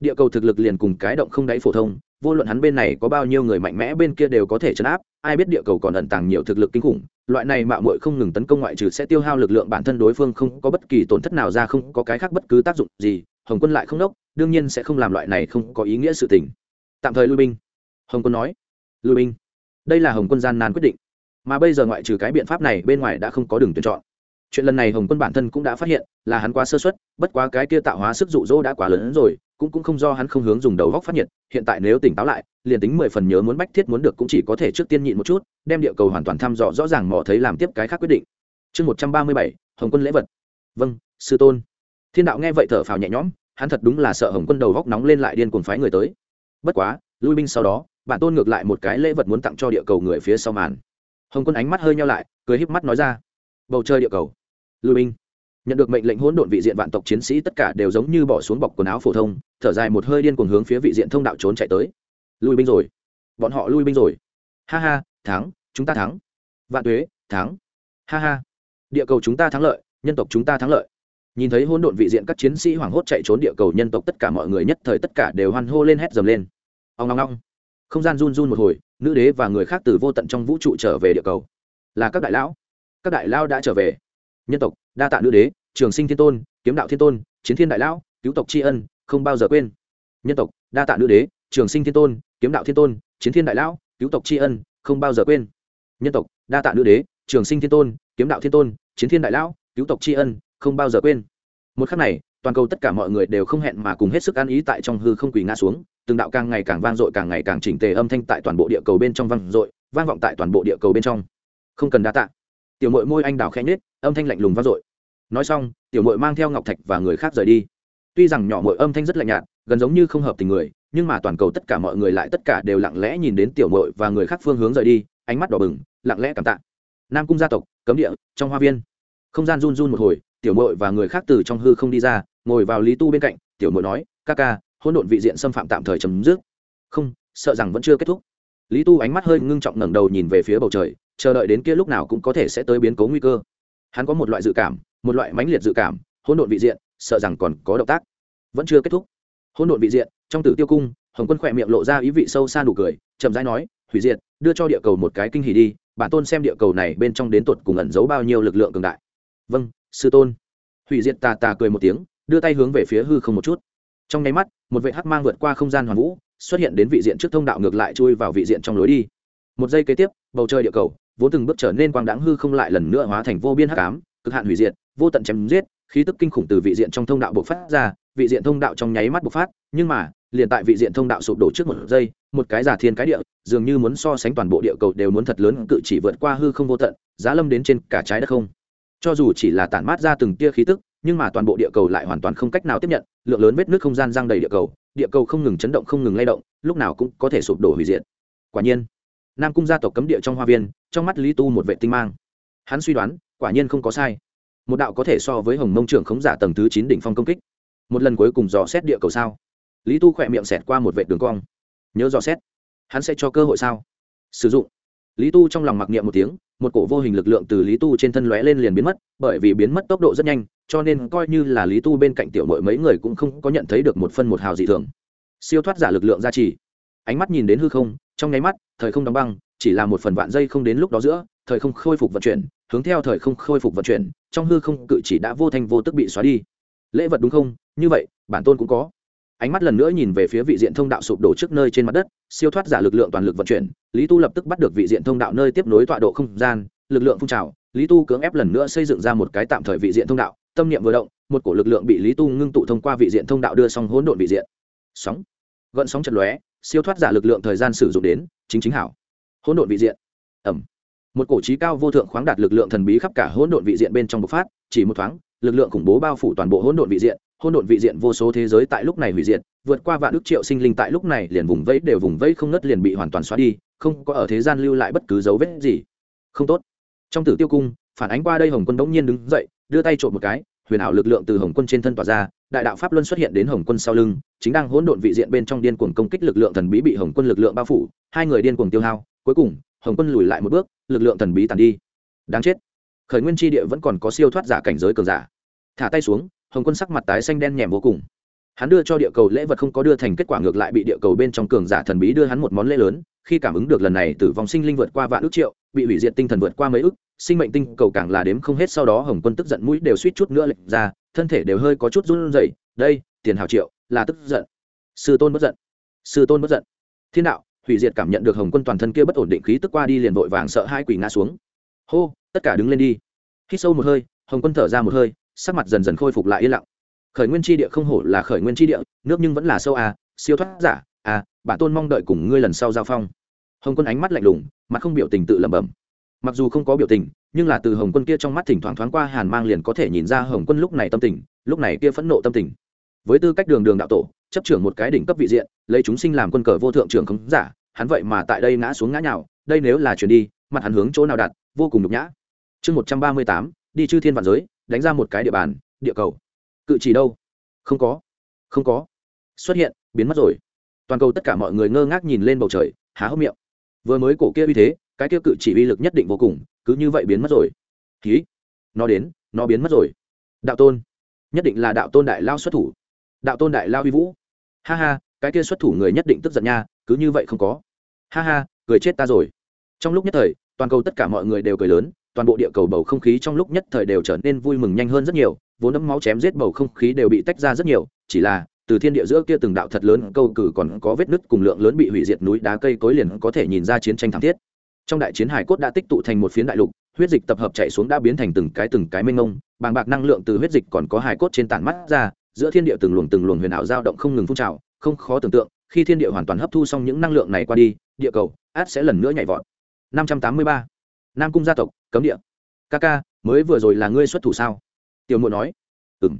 Địa cầu thực lực liền cùng cái động không đáy phổ thông, vô luận hắn bên này có bao nhiêu người mạnh mẽ bên kia đều có thể chấn áp, ai biết địa cầu còn ẩn tàng nhiều thực lực kinh khủng, loại này mạo muội không ngừng tấn công ngoại trừ sẽ tiêu hao lực lượng bản thân đối phương không có bất kỳ tổn thất nào ra không có cái khác bất cứ tác dụng gì, hồng quân lại không đốc, đương nhiên sẽ không làm loại này không có ý nghĩa sự tình tạm thời lui binh. Hồng quân nói, lui binh? Đây là hồng quân gian nan quyết định. Mà bây giờ ngoại trừ cái biện pháp này, bên ngoài đã không có đường tuyển chọn. Chuyện lần này hồng quân bản thân cũng đã phát hiện, là hắn quá sơ xuất bất quá cái kia tạo hóa sức dụ dỗ đã quá lớn hơn rồi, cũng cũng không do hắn không hướng dùng đầu góc phát nhiệt. Hiện tại nếu tỉnh táo lại, liền tính mười phần nhớ muốn bách thiết muốn được cũng chỉ có thể trước tiên nhịn một chút, đem địa cầu hoàn toàn thăm dò rõ ràng mò thấy làm tiếp cái khác quyết định. Chương một trăm ba mươi bảy, hồng quân lễ vật. Vâng sư tôn. Thiên đạo nghe vậy thở phào nhẹ nhõm, hắn thật đúng là sợ hồng quân đầu góc nóng lên lại điên cuồng phái người tới bất quá, lui binh sau đó, bản tôn ngược lại một cái lễ vật muốn tặng cho địa cầu người phía sau màn. Hồng quân ánh mắt hơi nhau lại, cười híp mắt nói ra, bầu trời địa cầu. Lui binh. Nhận được mệnh lệnh hỗn độn vị diện vạn tộc chiến sĩ tất cả đều giống như bỏ xuống bọc quần áo phổ thông, thở dài một hơi điên cuồng hướng phía vị diện thông đạo trốn chạy tới. Lui binh rồi. Bọn họ lui binh rồi. Ha ha, thắng, chúng ta thắng. Vạn tuế, thắng. Ha ha. Địa cầu chúng ta thắng lợi, nhân tộc chúng ta thắng lợi nhìn thấy hỗn độn vị diện các chiến sĩ hoảng hốt chạy trốn địa cầu nhân tộc, tất cả mọi người nhất thời tất cả đều hoan hô lên hét dầm lên. Ông ngong ngong không gian run run một hồi, nữ đế và người khác từ vô tận trong vũ trụ trở về địa cầu. Là các đại lão. Các đại lão đã trở về. Nhân tộc, đa tạ nữ đế, trường sinh thiên tôn, kiếm đạo thiên tôn, chiến thiên đại lão, cứu tộc tri ân, không bao giờ quên. Nhân tộc, đa tạ nữ đế, trường sinh thiên tôn, kiếm đạo thiên tôn, chiến thiên đại lão, cứu tộc tri ân, không bao giờ quên. Nhân tộc, đa tạ nữ đế, trường sinh thiên tôn, kiếm đạo thiên tôn, chiến thiên đại lão, cứu tộc tri ân, không bao giờ quên một khắc này, toàn cầu tất cả mọi người đều không hẹn mà cùng hết sức ăn ý tại trong hư không quỳ ngã xuống, từng đạo càng ngày càng vang dội, càng ngày càng chỉnh tề âm thanh tại toàn bộ địa cầu bên trong vang dội, vang vọng tại toàn bộ địa cầu bên trong. Không cần đa tạ. Tiểu mội môi anh đào khẽ nhết âm thanh lạnh lùng vang dội. Nói xong, tiểu mội mang theo ngọc thạch và người khác rời đi. Tuy rằng nhỏ mội âm thanh rất lạnh nhạt, gần giống như không hợp tình người, nhưng mà toàn cầu tất cả mọi người lại tất cả đều lặng lẽ nhìn đến tiểu mội và người khác phương hướng rời đi, ánh mắt đỏ bừng, lặng lẽ cảm tạ. Nam cung gia tộc, cấm địa, trong hoa viên. Không gian run run một hồi tiểu mội và người khác từ trong hư không đi ra, ngồi vào lý tu bên cạnh, tiểu mội nói, ca ca, hỗn độn vị diện xâm phạm tạm thời chấm dứt. Không, sợ rằng vẫn chưa kết thúc. Lý tu ánh mắt hơi ngưng trọng ngẩng đầu nhìn về phía bầu trời, chờ đợi đến kia lúc nào cũng có thể sẽ tới biến cố nguy cơ. Hắn có một loại dự cảm, một loại mãnh liệt dự cảm, hỗn độn vị diện, sợ rằng còn có động tác, vẫn chưa kết thúc. Hỗn độn vị diện, trong tử tiêu cung, hồng quân khỏe miệng lộ ra ý vị sâu xa nụ cười, chậm rãi nói, hủy diệt, đưa cho địa cầu một cái kinh hỉ đi, bản tôn xem địa cầu này bên trong đến tột cùng ẩn giấu bao nhiêu lực lượng cường đại. Vâng sư tôn. Hủy diệt tà tà cười một tiếng, đưa tay hướng về phía hư không một chút. Trong nháy mắt, một vệ hắc mang vượt qua không gian hoàn vũ, xuất hiện đến vị diện trước thông đạo ngược lại chui vào vị diện trong lối đi. Một giây kế tiếp, bầu trời địa cầu, vốn từng bước trở nên quang đáng hư không lại lần nữa hóa thành vô biên hắc ám, cực hạn hủy diệt, vô tận chém giết, khí tức kinh khủng từ vị diện trong thông đạo bộc phát ra, vị diện thông đạo trong nháy mắt bộc phát, nhưng mà, liền tại vị diện thông đạo sụp đổ trước một giây, một cái giả thiên cái địa, dường như muốn so sánh toàn bộ địa cầu đều muốn thật lớn, cự chỉ vượt qua hư không vô tận, giá lâm đến trên cả trái đất không cho dù chỉ là tản mát ra từng tia khí tức, nhưng mà toàn bộ địa cầu lại hoàn toàn không cách nào tiếp nhận, lượng lớn vết nước không gian giang đầy địa cầu địa cầu không ngừng chấn động, không ngừng lay động, lúc nào cũng có thể sụp đổ hủy diệt. Quả nhiên, nam cung gia tộc cấm địa trong hoa viên, trong mắt lý tu một vệ tinh mang. Hắn suy đoán, quả nhiên không có sai. Một đạo có thể so với hồng mông trưởng khống giả tầng thứ chín đỉnh phong công kích. Một lần cuối cùng dò xét địa cầu sao? Lý tu khỏe miệng xẹt qua một vệ đường cong. Nhớ dò xét. Hắn sẽ cho cơ hội sao? Sử dụng. Lý tu trong lòng mặc niệm một tiếng một cổ vô hình lực lượng từ lý tu trên thân lóe lên liền biến mất, bởi vì biến mất tốc độ rất nhanh, cho nên coi như là lý tu bên cạnh tiểu mội mấy người cũng không có nhận thấy được một phân một hào dị thường. Siêu thoát giả lực lượng gia trì. Ánh mắt nhìn đến hư không, trong nháy mắt, thời không đóng băng, chỉ là một phần vạn giây không đến lúc đó giữa, thời không khôi phục vận chuyển, hướng theo thời không khôi phục vận chuyển, trong hư không cự chỉ đã vô thanh vô tức bị xóa đi. Lễ vật đúng không? Như vậy, bản tôn cũng có ánh mắt lần nữa nhìn về phía vị diện thông đạo sụp đổ trước nơi trên mặt đất, siêu thoát giả lực lượng toàn lực vận chuyển. Lý tu lập tức bắt được vị diện thông đạo nơi tiếp nối tọa độ không gian, lực lượng phun trào. Lý tu cưỡng ép lần nữa xây dựng ra một cái tạm thời vị diện thông đạo, tâm niệm vừa động, một cổ lực lượng bị lý tu ngưng tụ thông qua vị diện thông đạo đưa xong hỗn độn vị diện. Sóng, gợn sóng chật lóe, siêu thoát giả lực lượng thời gian sử dụng đến, chính chính hảo. Hỗn độn vị diện. Ẩm một cổ trí cao vô thượng khoáng đạt lực lượng thần bí khắp cả hỗn độn vị diện bên trong bộc phát, chỉ một thoáng, lực lượng khủng bố bao phủ toàn bộ hỗn độn vị diện hỗn độn vị diện vô số thế giới tại lúc này hủy diệt, vượt qua vạn ước triệu sinh linh tại lúc này liền vùng vẫy đều vùng vẫy không ngất liền bị hoàn toàn xóa đi, không có ở thế gian lưu lại bất cứ dấu vết gì. Không tốt. Trong tử tiêu cung, phản ánh qua đây hồng quân đống nhiên đứng dậy, đưa tay trộm một cái, huyền ảo lực lượng từ hồng quân trên thân tỏa ra, đại đạo pháp luân xuất hiện đến hồng quân sau lưng, chính đang hỗn độn vị diện bên trong điên cuồng công kích lực lượng thần bí bị hồng quân lực lượng bao phủ, hai người điên cuồng tiêu hao, cuối cùng, hồng quân lùi lại một bước, lực lượng thần bí tàn đi. Đáng chết. Khởi nguyên tri địa vẫn còn có siêu thoát giả cảnh giới cường giả. Thả tay xuống hồng quân sắc mặt tái xanh đen nhèm vô cùng. Hắn đưa cho địa cầu lễ vật không có đưa thành kết quả ngược lại bị địa cầu bên trong cường giả thần bí đưa hắn một món lễ lớn, khi cảm ứng được lần này tử vong sinh linh vượt qua vạn ước triệu, bị hủy diệt tinh thần vượt qua mấy ước, sinh mệnh tinh cầu càng là đếm không hết, sau đó hồng quân tức giận mũi đều suýt chút nữa lệch ra, thân thể đều hơi có chút run rẩy, đây, tiền hào triệu, là tức giận. Sư tôn bất giận. Sư tôn bất giận. Thiên đạo, hủy diệt cảm nhận được hồng quân toàn thân kia bất ổn định khí tức qua đi liền vội vàng sợ hai quỷ ngã xuống. Hô, tất cả đứng lên đi. Hít sâu một hơi, hồng quân thở ra một hơi sắc mặt dần dần khôi phục lại yên lặng. Khởi nguyên tri địa không hổ là khởi nguyên tri địa nước nhưng vẫn là sâu à, siêu thoát giả à, bản tôn mong đợi cùng ngươi lần sau giao phong. Hồng quân ánh mắt lạnh lùng mặt không biểu tình tự lẩm bẩm. Mặc dù không có biểu tình nhưng là từ hồng quân kia trong mắt thỉnh thoảng thoáng qua hàn mang liền có thể nhìn ra hồng quân lúc này tâm tình lúc này kia phẫn nộ tâm tình. Với tư cách đường đường đạo tổ chấp trưởng một cái đỉnh cấp vị diện lấy chúng sinh làm quân cờ vô thượng trưởng khống giả hắn vậy mà tại đây ngã xuống ngã nhào đây nếu là chuyển đi mặt hắn hướng chỗ nào đặt vô cùng nhục nhã. Chương một trăm ba mươi tám đi chư thiên vạn giới đánh ra một cái địa bàn, địa cầu. Cự chỉ đâu? Không có. Không có. Xuất hiện, biến mất rồi. Toàn cầu tất cả mọi người ngơ ngác nhìn lên bầu trời, há hốc miệng. Vừa mới cổ kia uy thế, cái kia cự chỉ uy lực nhất định vô cùng, cứ như vậy biến mất rồi. Ký nó đến, nó biến mất rồi. Đạo tôn. Nhất định là đạo tôn đại lao xuất thủ. Đạo tôn đại lao uy vũ. Ha ha, cái kia xuất thủ người nhất định tức giận nha, cứ như vậy không có. Ha ha, cười chết ta rồi. Trong lúc nhất thời, toàn cầu tất cả mọi người đều cười lớn toàn bộ địa cầu bầu không khí trong lúc nhất thời đều trở nên vui mừng nhanh hơn rất nhiều, vốn đấm máu chém giết bầu không khí đều bị tách ra rất nhiều, chỉ là, từ thiên địa giữa kia từng đạo thật lớn câu cử còn có vết nứt cùng lượng lớn bị hủy diệt núi đá cây cối liền có thể nhìn ra chiến tranh thảm thiết trong đại chiến hải cốt đã tích tụ thành một phiến đại lục, huyết dịch tập hợp chạy xuống đã biến thành từng cái từng cái mênh ngông bàng bạc năng lượng từ huyết dịch còn có hải cốt trên tản mắt ra, giữa thiên địa từng luồng từng luồng huyền ảo dao động không ngừng phun trào, không khó tưởng tượng, khi thiên địa hoàn toàn hấp thu xong những năng lượng này qua đi, địa cầu, át sẽ lần nữa nhảy vọt 583. nam cung gia tộc cấm địa. Ca ca, mới vừa rồi là ngươi xuất thủ sao? Tiểu muội nói. Ừng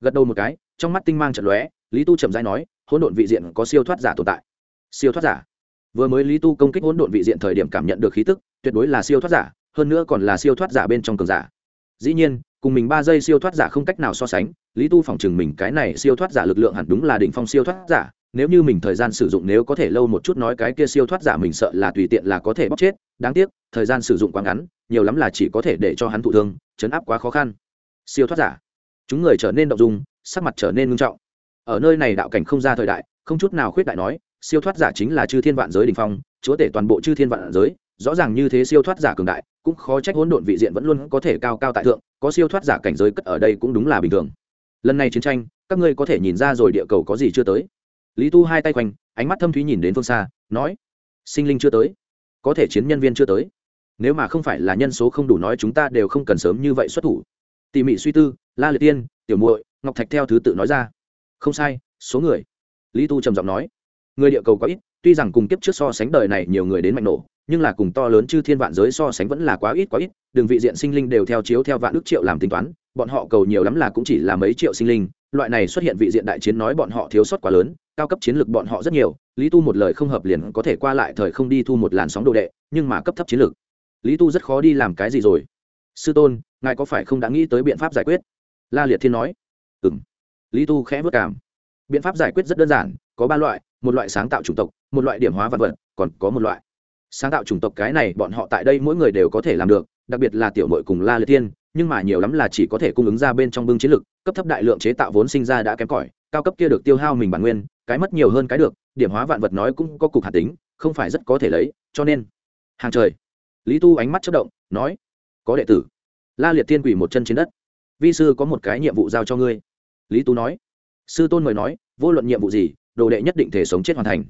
gật đầu một cái, trong mắt tinh mang trận lóe, lý tu chậm rãi nói, hỗn độn vị diện có siêu thoát giả tồn tại. Siêu thoát giả? Vừa mới lý tu công kích hỗn độn vị diện thời điểm cảm nhận được khí tức, tuyệt đối là siêu thoát giả, hơn nữa còn là siêu thoát giả bên trong cường giả. Dĩ nhiên, cùng mình ba giây siêu thoát giả không cách nào so sánh, lý tu phỏng chừng mình cái này siêu thoát giả lực lượng hẳn đúng là đỉnh phong siêu thoát giả nếu như mình thời gian sử dụng nếu có thể lâu một chút nói cái kia siêu thoát giả mình sợ là tùy tiện là có thể bóc chết, đáng tiếc, thời gian sử dụng quá ngắn, nhiều lắm là chỉ có thể để cho hắn thụ thương, chấn áp quá khó khăn. Siêu thoát giả. Chúng người trở nên động dung, sắc mặt trở nên ngưng trọng. Ở nơi này đạo cảnh không ra thời đại, không chút nào khuyết đại nói, siêu thoát giả chính là chư thiên vạn giới đình phong, chúa tể toàn bộ chư thiên vạn giới, rõ ràng như thế siêu thoát giả cường đại, cũng khó trách hỗn độn vị diện vẫn luôn có thể cao cao tại thượng, có siêu thoát giả cảnh giới cất ở đây cũng đúng là bình thường. Lần này chiến tranh, các ngươi có thể nhìn ra rồi địa cầu có gì chưa tới lý tu hai tay quanh, ánh mắt thâm thúy nhìn đến phương xa, nói, sinh linh chưa tới. Có thể chiến nhân viên chưa tới. Nếu mà không phải là nhân số không đủ nói chúng ta đều không cần sớm như vậy xuất thủ. Tỉ mỉ suy tư, la liệt tiên, tiểu muội, ngọc thạch theo thứ tự nói ra. Không sai, số người. Lý tu trầm giọng nói, người địa cầu có ít, tuy rằng cùng kiếp trước so sánh đời này nhiều người đến mạnh nổ, nhưng là cùng to lớn chư thiên vạn giới so sánh vẫn là quá ít quá ít. Đường vị diện sinh linh đều theo chiếu theo vạn ước triệu làm tính toán bọn họ cầu nhiều lắm là cũng chỉ là mấy triệu sinh linh, loại này xuất hiện vị diện đại chiến nói bọn họ thiếu sót quá lớn, cao cấp chiến lược bọn họ rất nhiều, lý tu một lời không hợp liền có thể qua lại thời không đi thu một làn sóng đồ đệ, nhưng mà cấp thấp chiến lược. Lý tu rất khó đi làm cái gì rồi? Sư tôn, ngài có phải không đã nghĩ tới biện pháp giải quyết? La liệt thiên nói. Ừ m lý tu khẽ vất cảm. Biện pháp giải quyết rất đơn giản, có ba loại, một loại sáng tạo chủng tộc, một loại điểm hóa vật vật, còn có một loại. Sáng tạo chủng tộc cái này bọn họ tại đây mỗi người đều có thể làm được, đặc biệt là tiểu mội cùng la liệt thiên nhưng mà nhiều lắm là chỉ có thể cung ứng ra bên trong bưng chiến lược cấp thấp đại lượng chế tạo vốn sinh ra đã kém cỏi, cao cấp kia được tiêu hao mình bản nguyên, cái mất nhiều hơn cái được, điểm hóa vạn vật nói cũng có cục hạt tính, không phải rất có thể lấy, cho nên, hàng trời. Lý tu ánh mắt chớp động, nói, có đệ tử. La liệt thiên quỷ một chân trên đất. Vi sư có một cái nhiệm vụ giao cho ngươi. Lý tu nói. Sư tôn mời nói, vô luận nhiệm vụ gì, đồ đệ nhất định thể sống chết hoàn thành.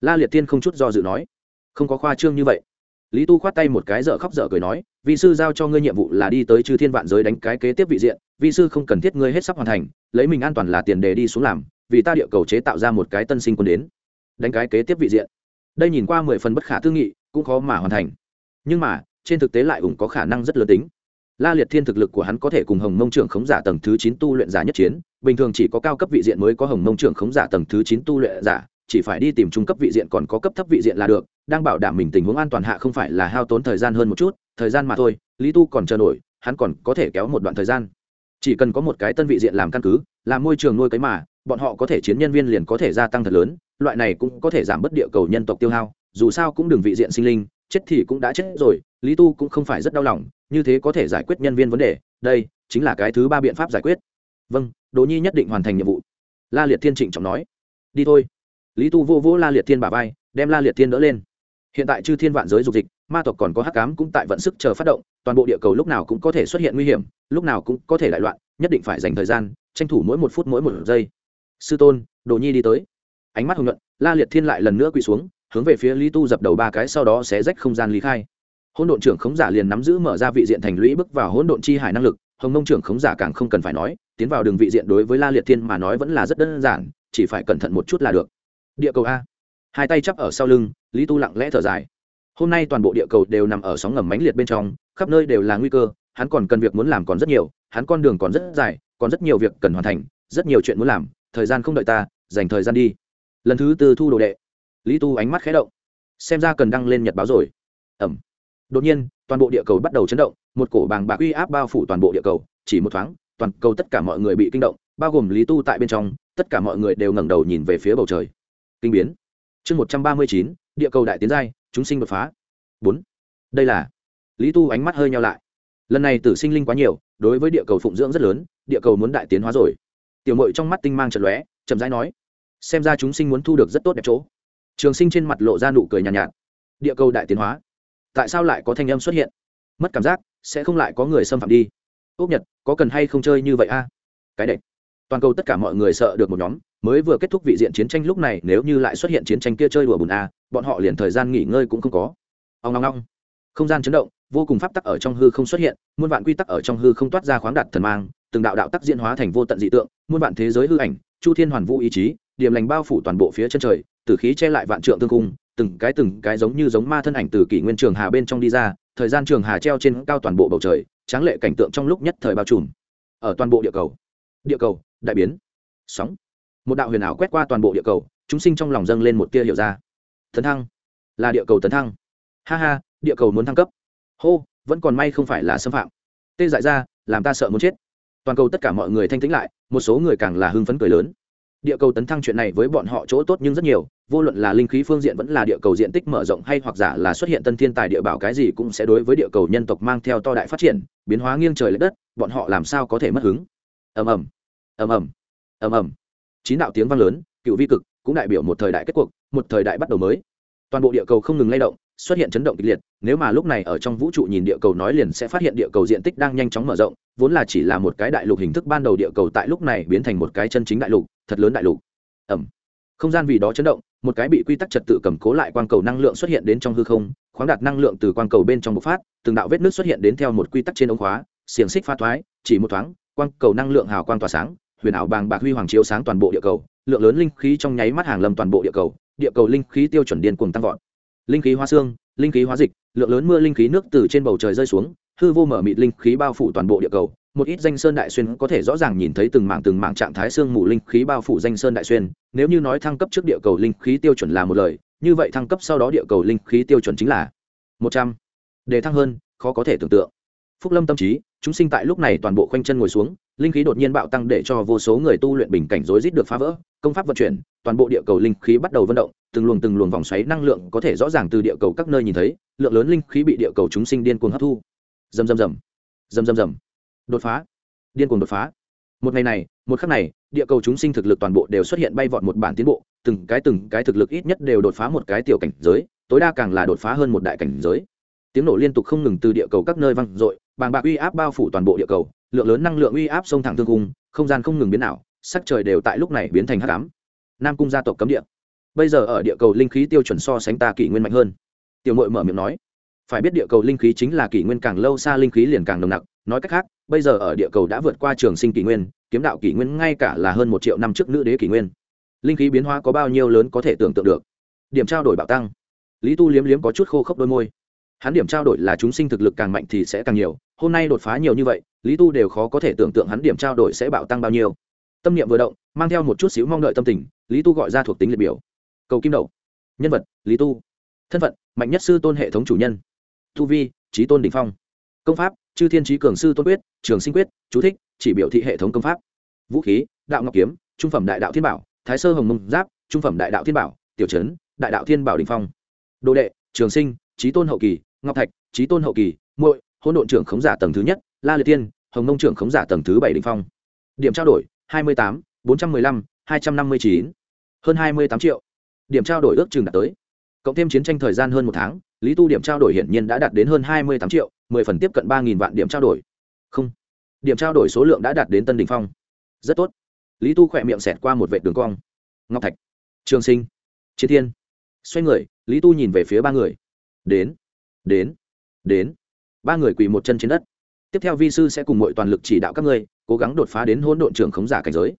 La liệt thiên không chút do dự nói. Không có khoa trương như vậy lý tu khoát tay một cái dở khóc dở cười nói, vi sư giao cho ngươi nhiệm vụ là đi tới chư thiên vạn giới đánh cái kế tiếp vị diện, vi sư không cần thiết ngươi hết sắp hoàn thành, lấy mình an toàn là tiền đề đi xuống làm, vì ta địa cầu chế tạo ra một cái tân sinh quân đến, đánh cái kế tiếp vị diện. Đây nhìn qua mười phần bất khả tư nghị, cũng khó mà hoàn thành. Nhưng mà, trên thực tế lại ủng có khả năng rất lớn tính. La liệt thiên thực lực của hắn có thể cùng hồng mông trưởng khống giả tầng thứ chín tu luyện giả nhất chiến, bình thường chỉ có cao cấp vị diện mới có hồng mông trưởng khống giả tầng thứ chín tu luyện giả, chỉ phải đi tìm trung cấp vị diện còn có cấp thấp vị diện là được đang bảo đảm mình tình huống an toàn hạ không phải là hao tốn thời gian hơn một chút, thời gian mà thôi, lý tu còn chờ nổi, hắn còn có thể kéo một đoạn thời gian. Chỉ cần có một cái tân vị diện làm căn cứ, làm môi trường nuôi cấy mà, bọn họ có thể chiến nhân viên liền có thể gia tăng thật lớn, loại này cũng có thể giảm bớt địa cầu nhân tộc tiêu hao, dù sao cũng đừng vị diện sinh linh, chết thì cũng đã chết rồi, lý tu cũng không phải rất đau lòng, như thế có thể giải quyết nhân viên vấn đề, đây chính là cái thứ ba biện pháp giải quyết. Vâng đỗ nhi nhất định hoàn thành nhiệm vụ. La liệt thiên trịnh trọng nói. Đi thôi. Lý tu vô vỗ la liệt thiên bà vai, đem la liệt thiên đỡ lên hiện tại chư thiên vạn giới dục dịch, ma tộc còn có hắc cám cũng tại vận sức chờ phát động, toàn bộ địa cầu lúc nào cũng có thể xuất hiện nguy hiểm, lúc nào cũng có thể đại loạn, nhất định phải dành thời gian, tranh thủ mỗi một phút mỗi một giây. Sư tôn, đồ nhi đi tới. Ánh mắt hồng nhuận, la liệt thiên lại lần nữa quỳ xuống, hướng về phía lý tu dập đầu ba cái sau đó sẽ rách không gian lý khai. Hỗn độn trưởng khống giả liền nắm giữ mở ra vị diện thành lũy bước vào hỗn độn chi hải năng lực, hồng Nông trưởng khống giả càng không cần phải nói, tiến vào đường vị diện đối với la liệt thiên mà nói vẫn là rất đơn giản, chỉ phải cẩn thận một chút là được. Địa cầu a hai tay chắp ở sau lưng, lý tu lặng lẽ thở dài. Hôm nay toàn bộ địa cầu đều nằm ở sóng ngầm mánh liệt bên trong, khắp nơi đều là nguy cơ, hắn còn cần việc muốn làm còn rất nhiều, hắn con đường còn rất dài, còn rất nhiều việc cần hoàn thành, rất nhiều chuyện muốn làm, thời gian không đợi ta, dành thời gian đi. Lần thứ tư thu đồ đệ. Lý tu ánh mắt khé động. Xem ra cần đăng lên nhật báo rồi. Ẩm. Đột nhiên, toàn bộ địa cầu bắt đầu chấn động, một cổ bàng bạc uy áp bao phủ toàn bộ địa cầu, chỉ một thoáng, toàn cầu tất cả mọi người bị kinh động, bao gồm lý tu tại bên trong, tất cả mọi người đều ngẩng đầu nhìn về phía bầu trời. Kinh biến chương một trăm ba mươi chín địa cầu đại tiến giai chúng sinh đột phá. Bốn. Đây là lý tu ánh mắt hơi nhau lại. Lần này tử sinh linh quá nhiều đối với địa cầu phụng dưỡng rất lớn địa cầu muốn đại tiến hóa rồi. Tiểu mội trong mắt tinh mang trận lóe chậm rãi nói xem ra chúng sinh muốn thu được rất tốt đẹp chỗ. Trường sinh trên mặt lộ ra nụ cười nhàn nhạt, nhạt địa cầu đại tiến hóa? Tại sao lại có thanh âm xuất hiện? Mất cảm giác sẽ không lại có người xâm phạm đi. Ốc nhật có cần hay không chơi như vậy a? Cái đệch toàn cầu tất cả mọi người sợ được một nhóm mới vừa kết thúc vị diện chiến tranh lúc này, nếu như lại xuất hiện chiến tranh kia chơi đùa bùn a, bọn họ liền thời gian nghỉ ngơi cũng không có. Ông long long không gian chấn động, vô cùng pháp tắc ở trong hư không xuất hiện, muôn vạn quy tắc ở trong hư không toát ra khoáng đạt thần mang, từng đạo đạo tắc diễn hóa thành vô tận dị tượng, muôn vạn thế giới hư ảnh, chu thiên hoàn vũ ý chí, điểm lành bao phủ toàn bộ phía chân trời tử khí che lại vạn trượng tương cung, từng cái từng cái giống như giống ma thân ảnh từ kỷ nguyên trường hà bên trong đi ra, thời gian trường hà treo trên cao toàn bộ bầu trời, tráng lệ cảnh tượng trong lúc nhất thời bao trùm. Ở toàn bộ địa cầu địa cầu đại biến. Sóng một đạo huyền ảo quét qua toàn bộ địa cầu, chúng sinh trong lòng dâng lên một tia hiểu ra. Tấn thăng, là địa cầu tấn thăng. Ha ha, địa cầu muốn thăng cấp. Hô, vẫn còn may không phải là xâm phạm. Tê dại ra, làm ta sợ muốn chết. Toàn cầu tất cả mọi người thanh tĩnh lại, một số người càng là hưng phấn cười lớn. Địa cầu tấn thăng chuyện này với bọn họ chỗ tốt nhưng rất nhiều, vô luận là linh khí phương diện vẫn là địa cầu diện tích mở rộng hay hoặc giả là xuất hiện tân thiên tài địa bảo cái gì cũng sẽ đối với địa cầu nhân tộc mang theo to đại phát triển, biến hóa nghiêng trời l ệ đất, bọn họ làm sao có thể mất hứng? Ầm ầm ầm ầm ầm ầm chín đạo tiếng vang lớn, cựu vi cực cũng đại biểu một thời đại kết cuộc, một thời đại bắt đầu mới. Toàn bộ địa cầu không ngừng lay động, xuất hiện chấn động kịch liệt, nếu mà lúc này ở trong vũ trụ nhìn địa cầu nói liền sẽ phát hiện địa cầu diện tích đang nhanh chóng mở rộng, vốn là chỉ là một cái đại lục hình thức ban đầu địa cầu tại lúc này biến thành một cái chân chính đại lục, thật lớn đại lục. Ẩm. Không gian vì đó chấn động, một cái bị quy tắc trật tự cầm cố lại quang cầu năng lượng xuất hiện đến trong hư không, khoáng đạt năng lượng từ quang cầu bên trong bộc phát, từng đạo vết nước xuất hiện đến theo một quy tắc trên ống khóa, xiềng xích pha thoái, chỉ một thoáng, quang cầu năng lượng hào quang tỏa sáng huyền ảo bàng bạc huy hoàng chiếu sáng toàn bộ địa cầu, lượng lớn linh khí trong nháy mắt hàng lâm toàn bộ địa cầu địa cầu linh khí tiêu chuẩn điên cuồng tăng vọt. Linh khí hóa xương, linh khí hóa dịch, lượng lớn mưa linh khí nước từ trên bầu trời rơi xuống, hư vô mở mịt linh khí bao phủ toàn bộ địa cầu. Một ít danh sơn đại xuyên có thể rõ ràng nhìn thấy từng mảng từng mảng trạng thái xương mù linh khí bao phủ danh sơn đại xuyên. Nếu như nói thăng cấp trước địa cầu linh khí tiêu chuẩn là một lời, như vậy thăng cấp sau đó địa cầu linh khí tiêu chuẩn chính là một trăm. Để thăng hơn, khó có thể tưởng tượng. Phúc lâm tâm trí, chúng sinh tại lúc này toàn bộ khoanh chân ngồi xuống linh khí đột nhiên bạo tăng để cho vô số người tu luyện bình cảnh rối rít được phá vỡ, công pháp vận chuyển, toàn bộ địa cầu linh khí bắt đầu vận động, từng luồng từng luồng vòng xoáy năng lượng có thể rõ ràng từ địa cầu các nơi nhìn thấy, lượng lớn linh khí bị địa cầu chúng sinh điên cuồng hấp thu. Rầm rầm rầm. Rầm rầm rầm. Đột phá. Điên cuồng đột phá. Một ngày này, một khắc này, địa cầu chúng sinh thực lực toàn bộ đều xuất hiện bay vọt một bản tiến bộ, từng cái từng cái thực lực ít nhất đều đột phá một cái tiểu cảnh giới, tối đa càng là đột phá hơn một đại cảnh giới. Tiếng nổ liên tục không ngừng từ địa cầu các nơi vang dội, bàng bạc uy áp bao phủ toàn bộ địa cầu lượng lớn năng lượng uy áp sông thẳng thương cung, không gian không ngừng biến ảo, sắc trời đều tại lúc này biến thành hắc ám. Nam cung gia tộc cấm địa. Bây giờ ở địa cầu linh khí tiêu chuẩn so sánh ta kỷ nguyên mạnh hơn. Tiểu mội mở miệng nói. Phải biết địa cầu linh khí chính là kỷ nguyên càng lâu xa linh khí liền càng nồng nặc. Nói cách khác, bây giờ ở địa cầu đã vượt qua trường sinh kỷ nguyên, kiếm đạo kỷ nguyên ngay cả là hơn một triệu năm trước nữ đế kỷ nguyên. Linh khí biến hóa có bao nhiêu lớn có thể tưởng tượng được. Điểm trao đổi bạo tăng. Lý tu liếm liếm có chút khô khốc đôi môi hắn điểm trao đổi là chúng sinh thực lực càng mạnh thì sẽ càng nhiều, hôm nay đột phá nhiều như vậy, lý tu đều khó có thể tưởng tượng hắn điểm trao đổi sẽ bạo tăng bao nhiêu. Tâm niệm vừa động, mang theo một chút xíu mong đợi tâm tình, lý tu gọi ra thuộc tính liệt biểu. Cầu kim đậu nhân vật, lý tu. Thân phận, mạnh nhất sư tôn hệ thống chủ nhân. Tu vi, trí tôn đình phong. Công pháp, chư thiên trí cường sư tôn quyết, trường sinh quyết, chú thích, chỉ biểu thị hệ thống công pháp. Vũ khí, đạo ngọc kiếm, trung phẩm đại đạo thiên bảo, thái sơ hồng mông giáp, trung phẩm đại đạo thiên bảo, tiểu trấn đại đạo thiên bảo đình phong. Đồ đệ, trường sinh, trí tôn hậu kỳ ngọc thạch trí tôn hậu kỳ, muội hôn độn trưởng khống giả tầng thứ nhất, la liệt tiên, hồng mông trưởng khống giả tầng thứ bảy đình phong. Điểm trao đổi, hai mươi tám, bốn trăm mười lăm, hai trăm năm mươi chín. Hơn hai mươi tám triệu. Điểm trao đổi ước chừng đạt tới. Cộng thêm chiến tranh thời gian hơn một tháng, lý tu điểm trao đổi hiển nhiên đã đạt đến hơn hai mươi tám triệu, mười phần tiếp cận ba nghìn vạn điểm trao đổi. Không. Điểm trao đổi số lượng đã đạt đến tân đình phong. Rất tốt. Lý tu khỏe miệng xẹt qua một vệ đường cong. Ngọc thạch. Trường sinh. Chiến thiên. Xoay người, lý tu nhìn về phía ba người. Đến đến đến. Ba người quỳ một chân trên đất. Tiếp theo vi sư sẽ cùng mọi toàn lực chỉ đạo các ngươi, cố gắng đột phá đến hỗn độn trưởng khống giả cảnh giới.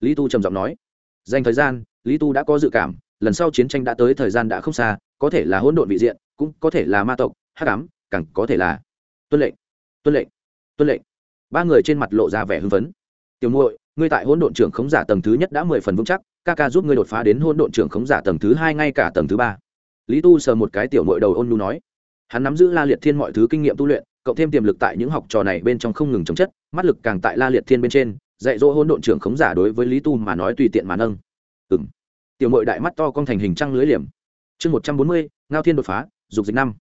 Lý tu trầm giọng nói, dành thời gian, lý tu đã có dự cảm, lần sau chiến tranh đã tới thời gian đã không xa, có thể là hỗn độn vị diện, cũng có thể là ma tộc hát cám càng có thể là tuân lệnh tuân lệnh tuân lệnh. Ba người trên mặt lộ ra vẻ hưng phấn. Tiểu muội, ngươi tại hỗn độn trưởng khống giả tầng thứ nhất đã mười phần vững chắc, ca ca giúp ngươi đột phá đến hỗn độn trưởng khống giả tầng thứ hai ngay cả tầng thứ ba. Lý tu sờ một cái tiểu muội đầu ôn nhu nói hắn nắm giữ la liệt thiên mọi thứ kinh nghiệm tu luyện, cộng thêm tiềm lực tại những học trò này bên trong không ngừng chống chất, mắt lực càng tại la liệt thiên bên trên, dạy dỗ hôn độn trưởng khống giả đối với lý tu mà nói tùy tiện mà nâng. Ừng tiểu mội đại mắt to cong thành hình trăng lưới liềm. Chương một trăm bốn mươi, ngao thiên đột phá, dục dịch năm.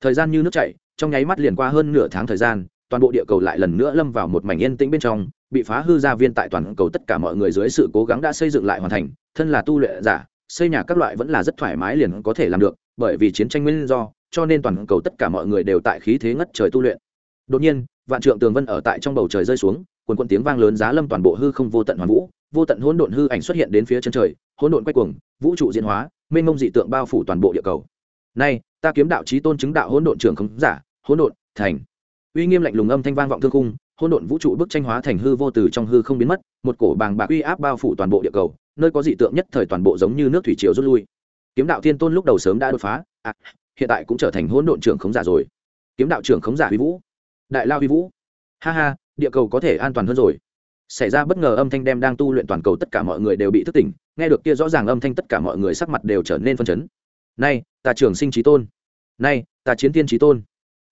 Thời gian như nước chảy, trong nháy mắt liền qua hơn nửa tháng thời gian, toàn bộ địa cầu lại lần nữa lâm vào một mảnh yên tĩnh bên trong, bị phá hư gia viên tại toàn cầu tất cả mọi người dưới sự cố gắng đã xây dựng lại hoàn thành, thân là tu luyện giả, xây nhà các loại vẫn là rất thoải mái liền có thể làm được, bởi vì chiến tranh nguyên do cho nên toàn cầu tất cả mọi người đều tại khí thế ngất trời tu luyện. Đột nhiên vạn trượng tường vân ở tại trong bầu trời rơi xuống quần quần tiếng vang lớn giá lâm toàn bộ hư không vô tận hoàn vũ vô tận hỗn độn hư ảnh xuất hiện đến phía chân trời hỗn độn quay cuồng vũ trụ diễn hóa mênh mông dị tượng bao phủ toàn bộ địa cầu. Nay ta kiếm đạo trí tôn chứng đạo hỗn độn trường không giả hỗn độn thành. Uy nghiêm lạnh lùng âm thanh vang vọng thương khung hỗn độn vũ trụ bức tranh hóa thành hư vô từ trong hư không biến mất một cổ bàng bạc uy áp bao phủ toàn bộ địa cầu nơi có dị tượng nhất thời toàn bộ giống như nước thủy triều rút lui. Kiếm đạo thiên tôn lúc đầu sớm đã đột phá. À, hiện tại cũng trở thành hỗn độn trưởng khống giả rồi. Kiếm đạo trưởng khống giả huy vũ. Đại lao huy vũ. Ha ha, địa cầu có thể an toàn hơn rồi. Xảy ra bất ngờ âm thanh đem đang tu luyện toàn cầu tất cả mọi người đều bị thức tỉnh, nghe được kia rõ ràng âm thanh tất cả mọi người sắc mặt đều trở nên phân chấn. Nay ta trường sinh trí tôn. Nay ta chiến tiên trí tôn.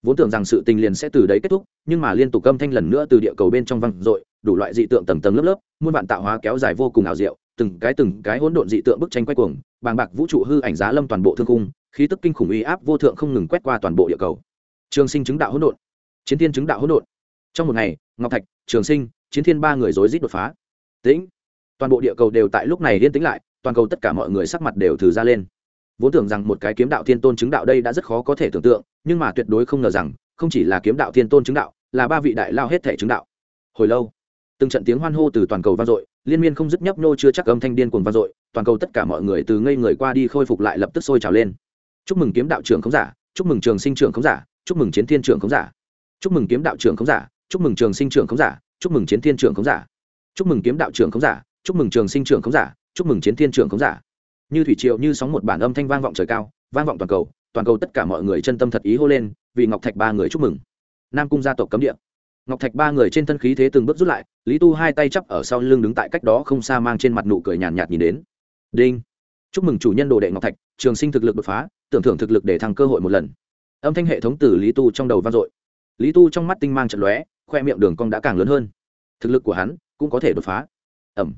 Vốn tưởng rằng sự tình liền sẽ từ đấy kết thúc, nhưng mà liên tục âm thanh lần nữa từ địa cầu bên trong văng dội, đủ loại dị tượng tầng tầng lớp lớp, muôn vạn tạo hóa kéo dài vô cùng ảo diệu, từng cái từng cái hỗn độn dị tượng bức tranh quay cuồng, bàng bạc vũ trụ hư ảnh giá lâm toàn bộ thương cung khí tức kinh khủng uy áp vô thượng không ngừng quét qua toàn bộ địa cầu. Trường sinh chứng đạo hỗn độn, chiến thiên chứng đạo hỗn độn. Trong một ngày, ngọc thạch, trường sinh, chiến thiên ba người rối rít đột phá. Tĩnh! Toàn bộ địa cầu đều tại lúc này liên tĩnh lại, toàn cầu tất cả mọi người sắc mặt đều thử ra lên. Vốn tưởng rằng một cái kiếm đạo thiên tôn chứng đạo đây đã rất khó có thể tưởng tượng, nhưng mà tuyệt đối không ngờ rằng, không chỉ là kiếm đạo thiên tôn chứng đạo, là ba vị đại lao hết thể chứng đạo. Hồi lâu, từng trận tiếng hoan hô từ toàn cầu vang dội, liên miên không dứt nhấp nô chưa chắc âm thanh điên cuồng vang dội, toàn cầu tất cả mọi người từ ngây người qua đi khôi phục lại lập tức sôi trào lên chúc mừng kiếm đạo trưởng khống giả chúc mừng trường sinh trưởng khống giả chúc mừng chiến thiên trưởng khống giả. Chúc mừng kiếm đạo trưởng khống giả chúc mừng trường sinh trưởng khống giả chúc mừng chiến thiên trưởng khống giả. Chúc mừng kiếm đạo trưởng khống giả chúc mừng trường sinh trưởng khống giả chúc mừng chiến thiên trưởng khống giả. Như thủy triệu như sóng một bản âm thanh vang vọng trời cao vang vọng toàn cầu toàn cầu tất cả mọi người chân tâm thật ý hô lên vì ngọc thạch ba người chúc mừng. Nam cung gia tộc cấm địa. Ngọc thạch ba người trên thân khí thế từng bước rút lại lý tu hai tay chắp ở sau lưng đứng tại cách đó không xa mang trên mặt nụ cười nhàn nhạt, nhạt nhìn đến. Đinh chúc mừng chủ nhân đồ đệ ngọc thạch, trường sinh thực lực đột phá, tưởng thưởng thực lực để thăng cơ hội một lần. Âm thanh hệ thống từ lý tu trong đầu vang dội. Lý tu trong mắt tinh mang trận lóe, khoe miệng đường cong đã càng lớn hơn. Thực lực của hắn cũng có thể đột phá. Ẩm.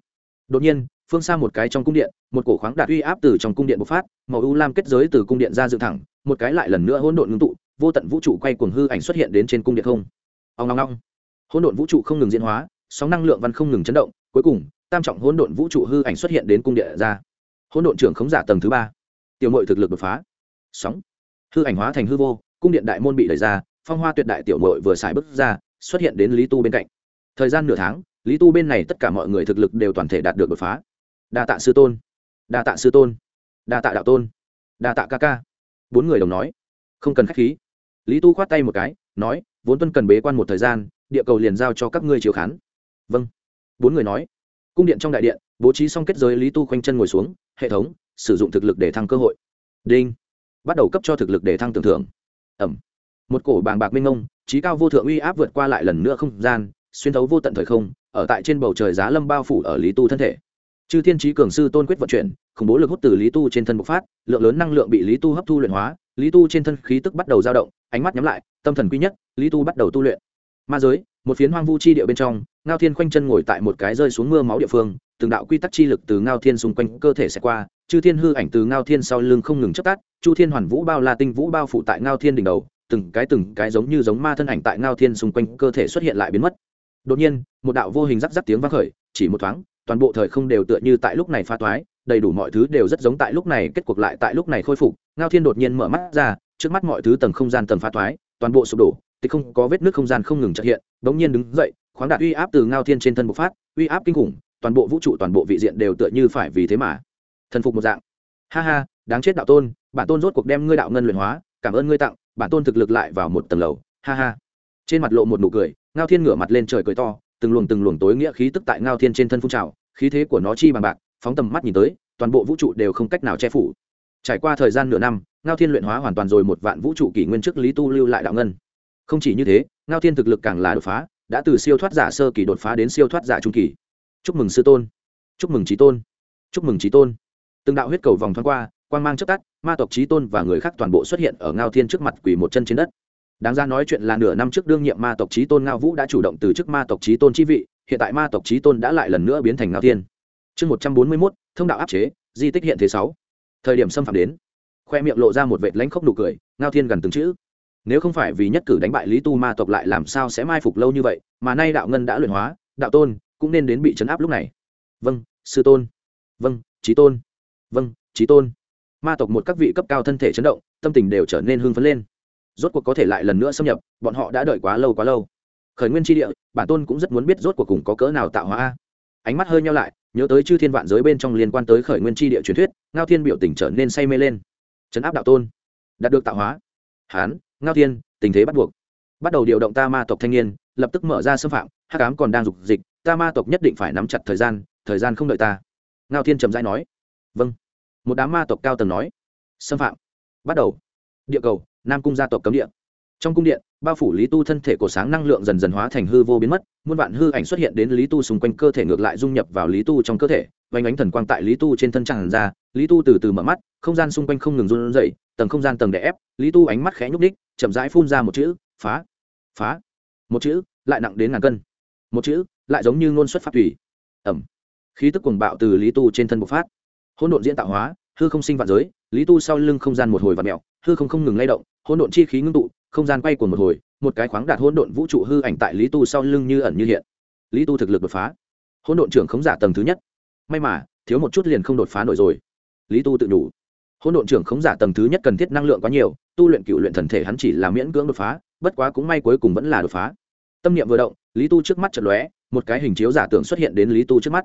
Đột nhiên, phương xa một cái trong cung điện, một cổ khoáng đạt uy áp từ trong cung điện bộc phát, màu u lam kết giới từ cung điện ra dựng thẳng, một cái lại lần nữa hỗn độn ngưng tụ, vô tận vũ trụ quay cuồng hư ảnh xuất hiện đến trên cung điện không. Ông ngong ngong hỗn độn vũ trụ không ngừng diễn hóa, sóng năng lượng văn không ngừng chấn động, cuối cùng, tam trọng hỗn độn vũ trụ hư ảnh xuất hiện đến cung điện ra hỗn độn trưởng khống giả tầng thứ ba. Tiểu mội thực lực đột phá. Sóng. Hư ảnh hóa thành hư vô, cung điện đại môn bị đẩy ra, phong hoa tuyệt đại tiểu mội vừa xài bước ra, xuất hiện đến lý tu bên cạnh. Thời gian nửa tháng, lý tu bên này tất cả mọi người thực lực đều toàn thể đạt được đột phá. Đa tạ sư tôn. Đa tạ sư tôn. Đa tạ đạo tôn. Đa tạ ca ca. Bốn người đồng nói. Không cần k h á c h khí. Lý tu khoát tay một cái, nói, vốn tuân cần bế quan một thời gian, địa cầu liền giao cho các ngươi chiếu khán. Vâng. Bốn người nói. Cung điện trong đại điện, bố trí xong kết giới, lý tu khoanh chân ngồi xuống hệ thống, sử dụng thực lực để thăng cơ hội. Đinh. Bắt đầu cấp cho thực lực để thăng tưởng thưởng. Ẩm. Một cổ bàng bạc minh ngông trí cao vô thượng uy áp vượt qua lại lần nữa không gian, xuyên thấu vô tận thời không, ở tại trên bầu trời giá lâm bao phủ ở lý tu thân thể. Chư thiên trí cường sư tôn quyết vận chuyển, khủng bố lực hút từ lý tu trên thân bộc phát, lượng lớn năng lượng bị lý tu hấp thu luyện hóa, lý tu trên thân khí tức bắt đầu dao động, ánh mắt nhắm lại, tâm thần quy nhất, lý tu bắt đầu tu luyện. Ma giới, một phiến hoang vu chi địa bên trong, ngao thiên khoanh chân ngồi tại một cái rơi xuống mưa máu địa phương từng đạo quy tắc chi lực từ ngao thiên xung quanh cơ thể sẽ qua, chư thiên hư ảnh từ ngao thiên sau lưng không ngừng chấp tát chu thiên hoàn vũ bao la tinh vũ bao phủ tại ngao thiên đỉnh đầu, từng cái từng cái giống như giống ma thân ảnh tại ngao thiên xung quanh cơ thể xuất hiện lại biến mất. Đột nhiên, một đạo vô hình rắc rắc tiếng vang khởi, chỉ một thoáng, toàn bộ thời không đều tựa như tại lúc này pha toái, đầy đủ mọi thứ đều rất giống tại lúc này, kết cuộc lại tại lúc này khôi phục. Ngao thiên đột nhiên mở mắt ra, trước mắt mọi thứ tầng không gian tầng pha toái, toàn bộ sụp đổ, thì không có vết nước không gian không ngừng trợ hiện, bỗng nhiên đứng dậy, khoáng đạt uy áp từ ngao thiên trên thân bộc phát, uy áp kinh khủng toàn bộ vũ trụ, toàn bộ vị diện đều tựa như phải vì thế mà thần phục một dạng. Ha ha, đáng chết đạo tôn, bản tôn rốt cuộc đem ngươi đạo ngân luyện hóa, cảm ơn ngươi tặng, bản tôn thực lực lại vào một tầng lầu. Ha ha. Trên mặt lộ một nụ cười, ngao thiên ngửa mặt lên trời cười to, từng luồng từng luồng tối nghĩa khí tức tại ngao thiên trên thân phun trào, khí thế của nó chi bằng bạc, phóng tầm mắt nhìn tới, toàn bộ vũ trụ đều không cách nào che phủ. Trải qua thời gian nửa năm, ngao thiên luyện hóa hoàn toàn rồi một vạn vũ trụ kỷ nguyên trước lý tu lưu lại đạo ngân. Không chỉ như thế, ngao thiên thực lực càng là đột phá, đã từ siêu thoát giả sơ kỳ đột phá đến siêu thoát giả trung kỳ chúc mừng sư tôn. Chúc mừng trí tôn. Chúc mừng trí tôn. Từng đạo huyết cầu vòng thoáng qua, quang mang trước tắt, ma tộc trí tôn và người khác toàn bộ xuất hiện ở ngao thiên trước mặt quỳ một chân trên đất. Đáng ra nói chuyện là nửa năm trước đương nhiệm ma tộc trí tôn ngao vũ đã chủ động từ chức ma tộc trí tôn chi vị, hiện tại ma tộc trí tôn đã lại lần nữa biến thành ngao thiên. Chương một trăm bốn mươi mốt, thông đạo áp chế, di tích hiện thế sáu. Thời điểm xâm phạm đến. Khoe miệng lộ ra một vệt lãnh khốc nụ cười, ngao thiên gần từng chữ. Nếu không phải vì nhất cử đánh bại lý tu ma tộc lại làm sao sẽ mai phục lâu như vậy, mà nay đạo ngân đã luyện hóa, đạo tôn cũng nên đến bị chấn áp lúc này. Vâng sư tôn. Vâng trí tôn. Vâng trí tôn. Ma tộc một các vị cấp cao thân thể chấn động, tâm tình đều trở nên hưng phấn lên. Rốt cuộc có thể lại lần nữa xâm nhập, bọn họ đã đợi quá lâu quá lâu. Khởi nguyên tri địa, bản tôn cũng rất muốn biết rốt cuộc cùng có cỡ nào tạo hóa. Ánh mắt hơi nhau lại, nhớ tới chư thiên vạn giới bên trong liên quan tới khởi nguyên tri địa truyền thuyết, ngao thiên biểu tình trở nên say mê lên. Chấn áp đạo tôn. Đạt được tạo hóa. Hán, ngao thiên, tình thế bắt buộc. Bắt đầu điều động ta ma tộc thanh niên, lập tức mở ra xâm phạm hát cám còn đang dục dịch ta ma tộc nhất định phải nắm chặt thời gian thời gian không đợi ta. Ngao thiên trầm rãi nói. Vâng. Một đám ma tộc cao tầng nói. Xâm phạm. Bắt đầu. Địa cầu, nam cung gia tộc cấm địa. Trong cung điện, bao phủ lý tu thân thể cổ sáng năng lượng dần dần hóa thành hư vô biến mất, muôn vạn hư ảnh xuất hiện đến lý tu xung quanh cơ thể ngược lại dung nhập vào lý tu trong cơ thể vánh ánh thần quang tại lý tu trên thân tràn ra, lý tu từ từ mở mắt, không gian xung quanh không ngừng run rẩy, tầng không gian tầng đè ép, lý tu ánh mắt khẽ nhúc đích chậm rãi phun ra một chữ, phá phá. Một chữ, lại nặng đến ngàn cân. Một chữ lại giống như ngôn xuất phát thủy ẩm. Khí tức cuồng bạo từ lý tu trên thân bộc phát. Hỗn độn diễn tạo hóa, hư không sinh vạn giới, lý tu sau lưng không gian một hồi và mẹo, hư không không ngừng lay động, hỗn độn chi khí ngưng tụ, không gian quay cuồng một hồi, một cái khoáng đạt hỗn độn vũ trụ hư ảnh tại lý tu sau lưng như ẩn như hiện. Lý tu thực lực đột phá. Hỗn độn trưởng khống giả tầng thứ nhất. May mà, thiếu một chút liền không đột phá nổi rồi. Lý tu tự đủ. Hỗn độn trưởng khống giả tầng thứ nhất cần thiết năng lượng quá nhiều, tu luyện cựu luyện thần thể hắn chỉ là miễn cưỡng đột phá, bất quá cũng may cuối cùng vẫn là đột phá. Tâm niệm vừa động, lý tu trước mắt chật lóe một cái hình chiếu giả tưởng xuất hiện đến lý tu trước mắt.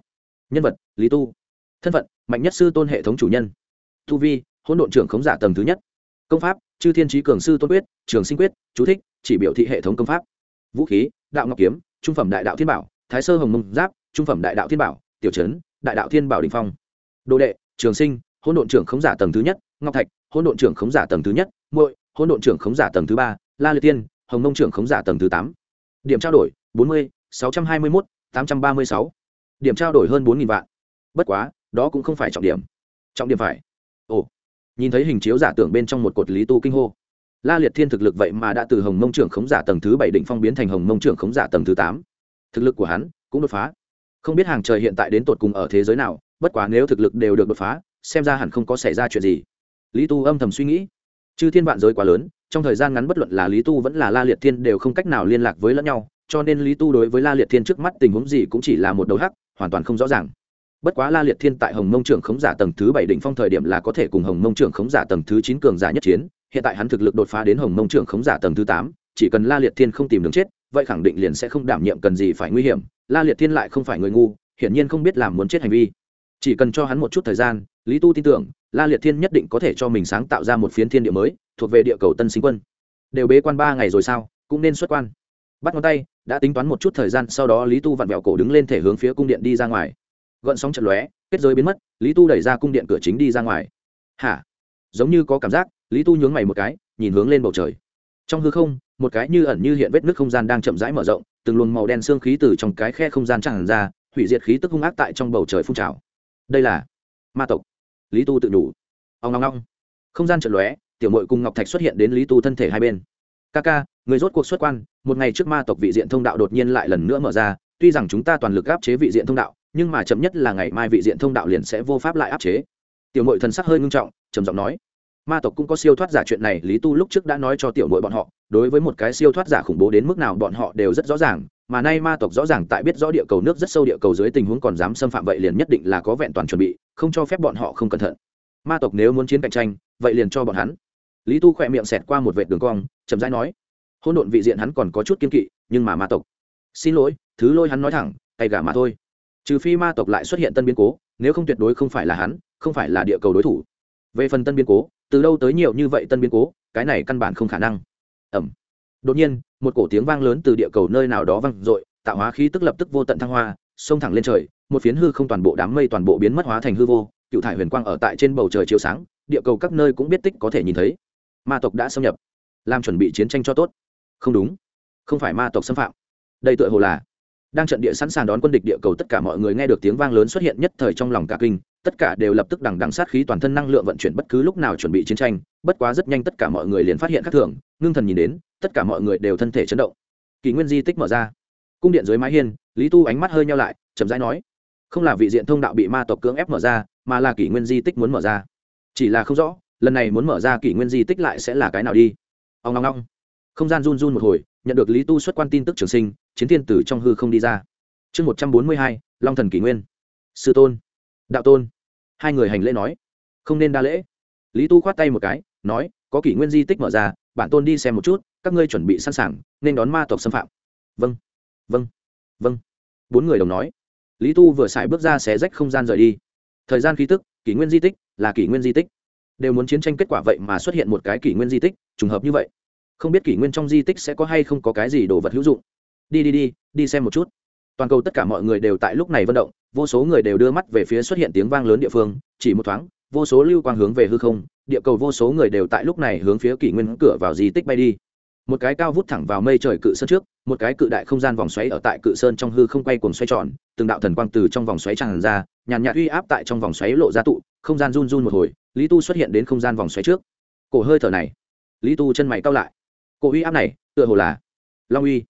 Nhân vật, lý tu. Thân phận, mạnh nhất sư tôn hệ thống chủ nhân. Tu vi, hỗn độn trưởng khống giả tầng thứ nhất. Công pháp, chư thiên trí cường sư tôn quyết, trường sinh quyết, chú thích, chỉ biểu thị hệ thống công pháp. Vũ khí, đạo ngọc kiếm, trung phẩm đại đạo thiên bảo, thái sơ hồng mông giáp, trung phẩm đại đạo thiên bảo, tiểu trấn đại đạo thiên bảo đình phong. Đồ đệ, trường sinh, hỗn độn trưởng khống giả tầng thứ nhất, ngọc thạch, hỗn độn trưởng khống giả tầng thứ nhất, muội, hỗn độn trưởng khống giả tầng thứ ba, la liệt tiên, hồng mông trưởng khống giả tầng thứ tám. Điểm trao đổi, bốn mươi sáu trăm hai mươi mốt, tám trăm ba mươi sáu. Điểm trao đổi hơn 4000 vạn. Bất quá, đó cũng không phải trọng điểm. Trọng điểm phải. Ồ, nhìn thấy hình chiếu giả tưởng bên trong một cột lý tu kinh hô. La liệt thiên thực lực vậy mà đã từ hồng mông trưởng khống giả tầng thứ bảy định phong biến thành hồng mông trưởng khống giả tầng thứ tám. Thực lực của hắn cũng đột phá. Không biết hàng trời hiện tại đến tột cùng ở thế giới nào, bất quá nếu thực lực đều được đột phá, xem ra hẳn không có xảy ra chuyện gì. Lý tu âm thầm suy nghĩ. Chư thiên vạn giới quá lớn, trong thời gian ngắn bất luận là lý tu vẫn là la liệt thiên đều không cách nào liên lạc với lẫn nhau cho nên lý tu đối với la liệt thiên trước mắt tình huống gì cũng chỉ là một đầu hắc, hoàn toàn không rõ ràng. Bất quá la liệt thiên tại hồng mông trưởng khống giả tầng thứ bảy đỉnh phong thời điểm là có thể cùng hồng mông trưởng khống giả tầng thứ chín cường giả nhất chiến, hiện tại hắn thực lực đột phá đến hồng mông trưởng khống giả tầng thứ tám, chỉ cần la liệt thiên không tìm đường chết, vậy khẳng định liền sẽ không đảm nhiệm cần gì phải nguy hiểm, la liệt thiên lại không phải người ngu, hiển nhiên không biết làm muốn chết hành vi. Chỉ cần cho hắn một chút thời gian, lý tu tin tưởng, la liệt thiên nhất định có thể cho mình sáng tạo ra một phiến thiên địa mới, thuộc về địa cầu tân sinh quân. Đều bế quan ba ngày rồi sao, cũng nên xuất quan bắt ngón tay, đã tính toán một chút thời gian, sau đó lý tu vặn vẹo cổ đứng lên thể hướng phía cung điện đi ra ngoài. Gợn sóng chật lóe, kết giới biến mất, lý tu đẩy ra cung điện cửa chính đi ra ngoài. Hả? Giống như có cảm giác, lý tu nhướng mày một cái, nhìn hướng lên bầu trời. Trong hư không, một cái như ẩn như hiện vết nước không gian đang chậm rãi mở rộng, từng luồng màu đen xương khí từ trong cái khe không gian tràn ra, hủy diệt khí tức hung ác tại trong bầu trời phun trào. Đây là ma tộc. Lý tu tự đủ ông ngong ngong không gian trận lóe, tiểu mội cùng ngọc thạch xuất hiện đến lý tu thân thể hai bên. Ca ca người rốt cuộc xuất quan, một ngày trước ma tộc vị diện thông đạo đột nhiên lại lần nữa mở ra, tuy rằng chúng ta toàn lực áp chế vị diện thông đạo, nhưng mà chậm nhất là ngày mai vị diện thông đạo liền sẽ vô pháp lại áp chế. Tiểu mội thần sắc hơi ngưng trọng, trầm giọng nói, ma tộc cũng có siêu thoát giả chuyện này, lý tu lúc trước đã nói cho tiểu mội bọn họ, đối với một cái siêu thoát giả khủng bố đến mức nào bọn họ đều rất rõ ràng, mà nay ma tộc rõ ràng tại biết rõ địa cầu nước rất sâu địa cầu dưới tình huống còn dám xâm phạm vậy liền nhất định là có vẹn toàn chuẩn bị, không cho phép bọn họ không cẩn thận. Ma tộc nếu muốn chiến cạnh tranh, vậy liền cho bọn hắn. Lý tu khỏe miệng xẹt qua một vệt đường cong, chậm rãi nói hỗn độn vị diện hắn còn có chút kiên kỵ, nhưng mà ma tộc. Xin lỗi, thứ lôi hắn nói thẳng tay gà mà thôi. Trừ phi ma tộc lại xuất hiện tân biến cố, nếu không tuyệt đối không phải là hắn, không phải là địa cầu đối thủ. Về phần tân biến cố, từ đâu tới nhiều như vậy tân biến cố, cái này căn bản không khả năng. Ẩm đột nhiên, một cổ tiếng vang lớn từ địa cầu nơi nào đó vang dội, tạo hóa khí tức lập tức vô tận thăng hoa, xông thẳng lên trời, một phiến hư không toàn bộ đám mây toàn bộ biến mất hóa thành hư vô, cựu thải huyền quang ở tại trên bầu trời chiếu sáng, địa cầu các nơi cũng biết tích có thể nhìn thấy. Ma tộc đã xâm nhập, làm chuẩn bị chiến tranh cho tốt không đúng. Không phải ma tộc xâm phạm. Đây tựa hồ là đang trận địa sẵn sàng đón quân địch địa cầu tất cả mọi người nghe được tiếng vang lớn xuất hiện nhất thời trong lòng cả kinh, tất cả đều lập tức đằng đằng sát khí toàn thân năng lượng vận chuyển bất cứ lúc nào chuẩn bị chiến tranh, bất quá rất nhanh tất cả mọi người liền phát hiện khác thường, ngưng thần nhìn đến, tất cả mọi người đều thân thể chấn động. Kỷ nguyên di tích mở ra. Cung điện dưới mái hiên, lý tu ánh mắt hơi nhau lại, chậm rãi nói, không là vị diện thông đạo bị ma tộc cưỡng ép mở ra, mà là kỷ nguyên di tích muốn mở ra. Chỉ là không rõ, lần này muốn mở ra kỷ nguyên di tích lại sẽ là cái nào đi. Ông ngong ngong không gian run run một hồi, nhận được lý tu xuất quan tin tức trường sinh, chiến thiên tử trong hư không đi ra. Chương một trăm bốn mươi hai, long thần kỷ nguyên. Sư tôn, đạo tôn. Hai người hành lễ nói, không nên đa lễ. Lý tu khoát tay một cái, nói, có kỷ nguyên di tích mở ra, bản tôn đi xem một chút, các ngươi chuẩn bị sẵn sàng, nên đón ma tộc xâm phạm. Vâng vâng vâng. Bốn người đồng nói. Lý tu vừa xài bước ra xé rách không gian rời đi. Thời gian khí tức, kỷ nguyên di tích, là kỷ nguyên di tích. Đều muốn chiến tranh kết quả vậy mà xuất hiện một cái kỷ nguyên di tích, trùng hợp như vậy không biết kỷ nguyên trong di tích sẽ có hay không có cái gì đồ vật hữu dụng. Đi đi đi đi xem một chút. Toàn cầu tất cả mọi người đều tại lúc này vận động, vô số người đều đưa mắt về phía xuất hiện tiếng vang lớn địa phương, chỉ một thoáng, vô số lưu quang hướng về hư không, địa cầu vô số người đều tại lúc này hướng phía kỷ nguyên cửa vào di tích bay đi. Một cái cao vút thẳng vào mây trời cự sơn trước, một cái cự đại không gian vòng xoáy ở tại cự sơn trong hư không quay cuồng xoay tròn, từng đạo thần quang từ trong vòng xoáy tràn ra, nhàn nhạt uy áp tại trong vòng xoáy lộ ra tụ, không gian run run một hồi, lý tu xuất hiện đến không gian vòng xoáy trước. Cổ hơi thở này, lý tu chân mày cao lại cổ uy áp này, tựa hồ là long uy.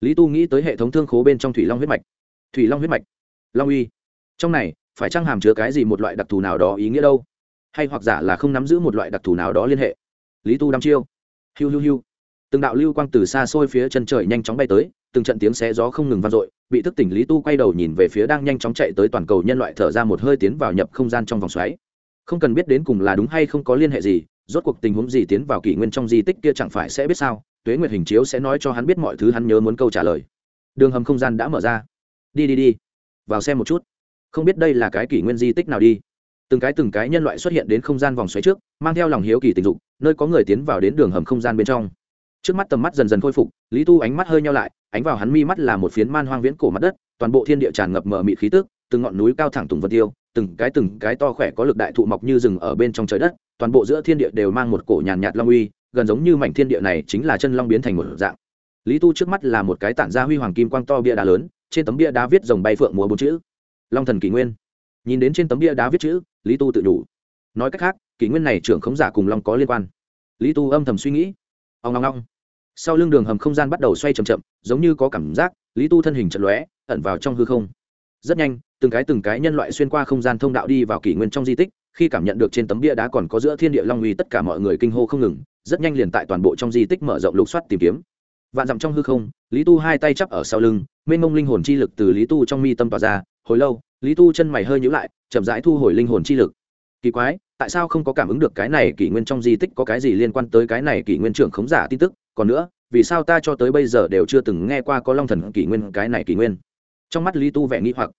Lý tu nghĩ tới hệ thống thương khố bên trong thủy long huyết mạch. Thủy long huyết mạch. Long uy. Trong này, phải chăng hàm chứa cái gì một loại đặc thù nào đó ý nghĩa đâu? Hay hoặc giả là không nắm giữ một loại đặc thù nào đó liên hệ? Lý tu đăm chiêu. Hiu hiu hiu. Từng đạo lưu quang từ xa xôi phía chân trời nhanh chóng bay tới, từng trận tiếng xé gió không ngừng vang dội, bị thức tỉnh lý tu quay đầu nhìn về phía đang nhanh chóng chạy tới toàn cầu nhân loại thở ra một hơi tiến vào nhập không gian trong vòng xoáy. Không cần biết đến cùng là đúng hay không có liên hệ gì rốt cuộc tình huống gì tiến vào kỷ nguyên trong di tích kia chẳng phải sẽ biết sao? Tuế nguyệt hình chiếu sẽ nói cho hắn biết mọi thứ, hắn nhớ muốn câu trả lời. Đường hầm không gian đã mở ra. Đi đi đi. Vào xem một chút. Không biết đây là cái kỷ nguyên di tích nào đi. Từng cái từng cái nhân loại xuất hiện đến không gian vòng xoáy trước, mang theo lòng hiếu kỳ tình dục, nơi có người tiến vào đến đường hầm không gian bên trong. Trước mắt tầm mắt dần dần khôi phục, lý tu ánh mắt hơi nhau lại, ánh vào hắn mi mắt là một phiến man hoang viễn cổ mặt đất, toàn bộ thiên địa tràn ngập mờ mịt khí tức, từng ngọn núi cao thẳng tùng vật tiêu, từng cái từng cái to khỏe có lực đại thụ mọc như rừng ở bên trong trời đất toàn bộ giữa thiên địa đều mang một cổ nhàn nhạt long uy, gần giống như mảnh thiên địa này chính là chân long biến thành một dạng. Lý tu trước mắt là một cái tản ra huy hoàng kim quang to bia đá lớn, trên tấm bia đá viết dòng bay phượng múa bốn chữ. Long thần kỷ nguyên. Nhìn đến trên tấm bia đá viết chữ, lý tu tự đủ nói cách khác, kỷ nguyên này trưởng khống giả cùng long có liên quan. Lý tu âm thầm suy nghĩ. Ông long long sau lưng đường hầm không gian bắt đầu xoay c h ậ m chậm, giống như có cảm giác, lý tu thân hình chật lóe, ẩn vào trong hư không rất nhanh, từng cái từng cái nhân loại xuyên qua không gian thông đạo đi vào kỷ nguyên trong di tích, khi cảm nhận được trên tấm bia đá còn có giữa thiên địa long uy, tất cả mọi người kinh hô không ngừng, rất nhanh liền tại toàn bộ trong di tích mở rộng lục soát tìm kiếm. Vạn dặm trong hư không, lý tu hai tay chắp ở sau lưng, mênh mông linh hồn chi lực từ lý tu trong mi tâm tỏa ra, hồi lâu, lý tu chân mày hơi nhữ lại, chậm rãi thu hồi linh hồn chi lực. Kỳ quái, tại sao không có cảm ứng được cái này kỷ nguyên trong di tích có cái gì liên quan tới cái này kỷ nguyên trưởng khống giả tin tức? Còn nữa, vì sao ta cho tới bây giờ đều chưa từng nghe qua có long thần kỷ nguyên cái này kỷ nguyên? Trong mắt lý tu vẻ nghĩ hoặc.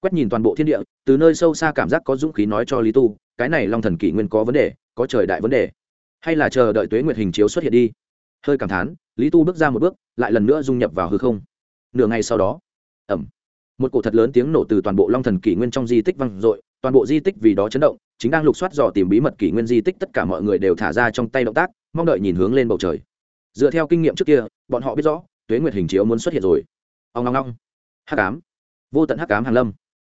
Quét nhìn toàn bộ thiên địa, từ nơi sâu xa cảm giác có dũng khí nói cho lý tu, cái này long thần kỷ nguyên có vấn đề, có trời đại vấn đề. Hay là chờ đợi tuế nguyệt hình chiếu xuất hiện đi. Hơi cảm thán, lý tu bước ra một bước, lại lần nữa dung nhập vào hư không. Nửa ngày sau đó ẩm một cổ thật lớn tiếng nổ từ toàn bộ long thần kỷ nguyên trong di tích vang dội, toàn bộ di tích vì đó chấn động, chính đang lục soát dò tìm bí mật kỷ nguyên di tích, tất cả mọi người đều thả ra trong tay động tác, mong đợi nhìn hướng lên bầu trời. Dựa theo kinh nghiệm trước kia, bọn họ biết rõ, tuế nguyệt hình chiếu muốn xuất hiện rồi. Ông long long hắc ám. Vô tận hắc ám hàn lâm.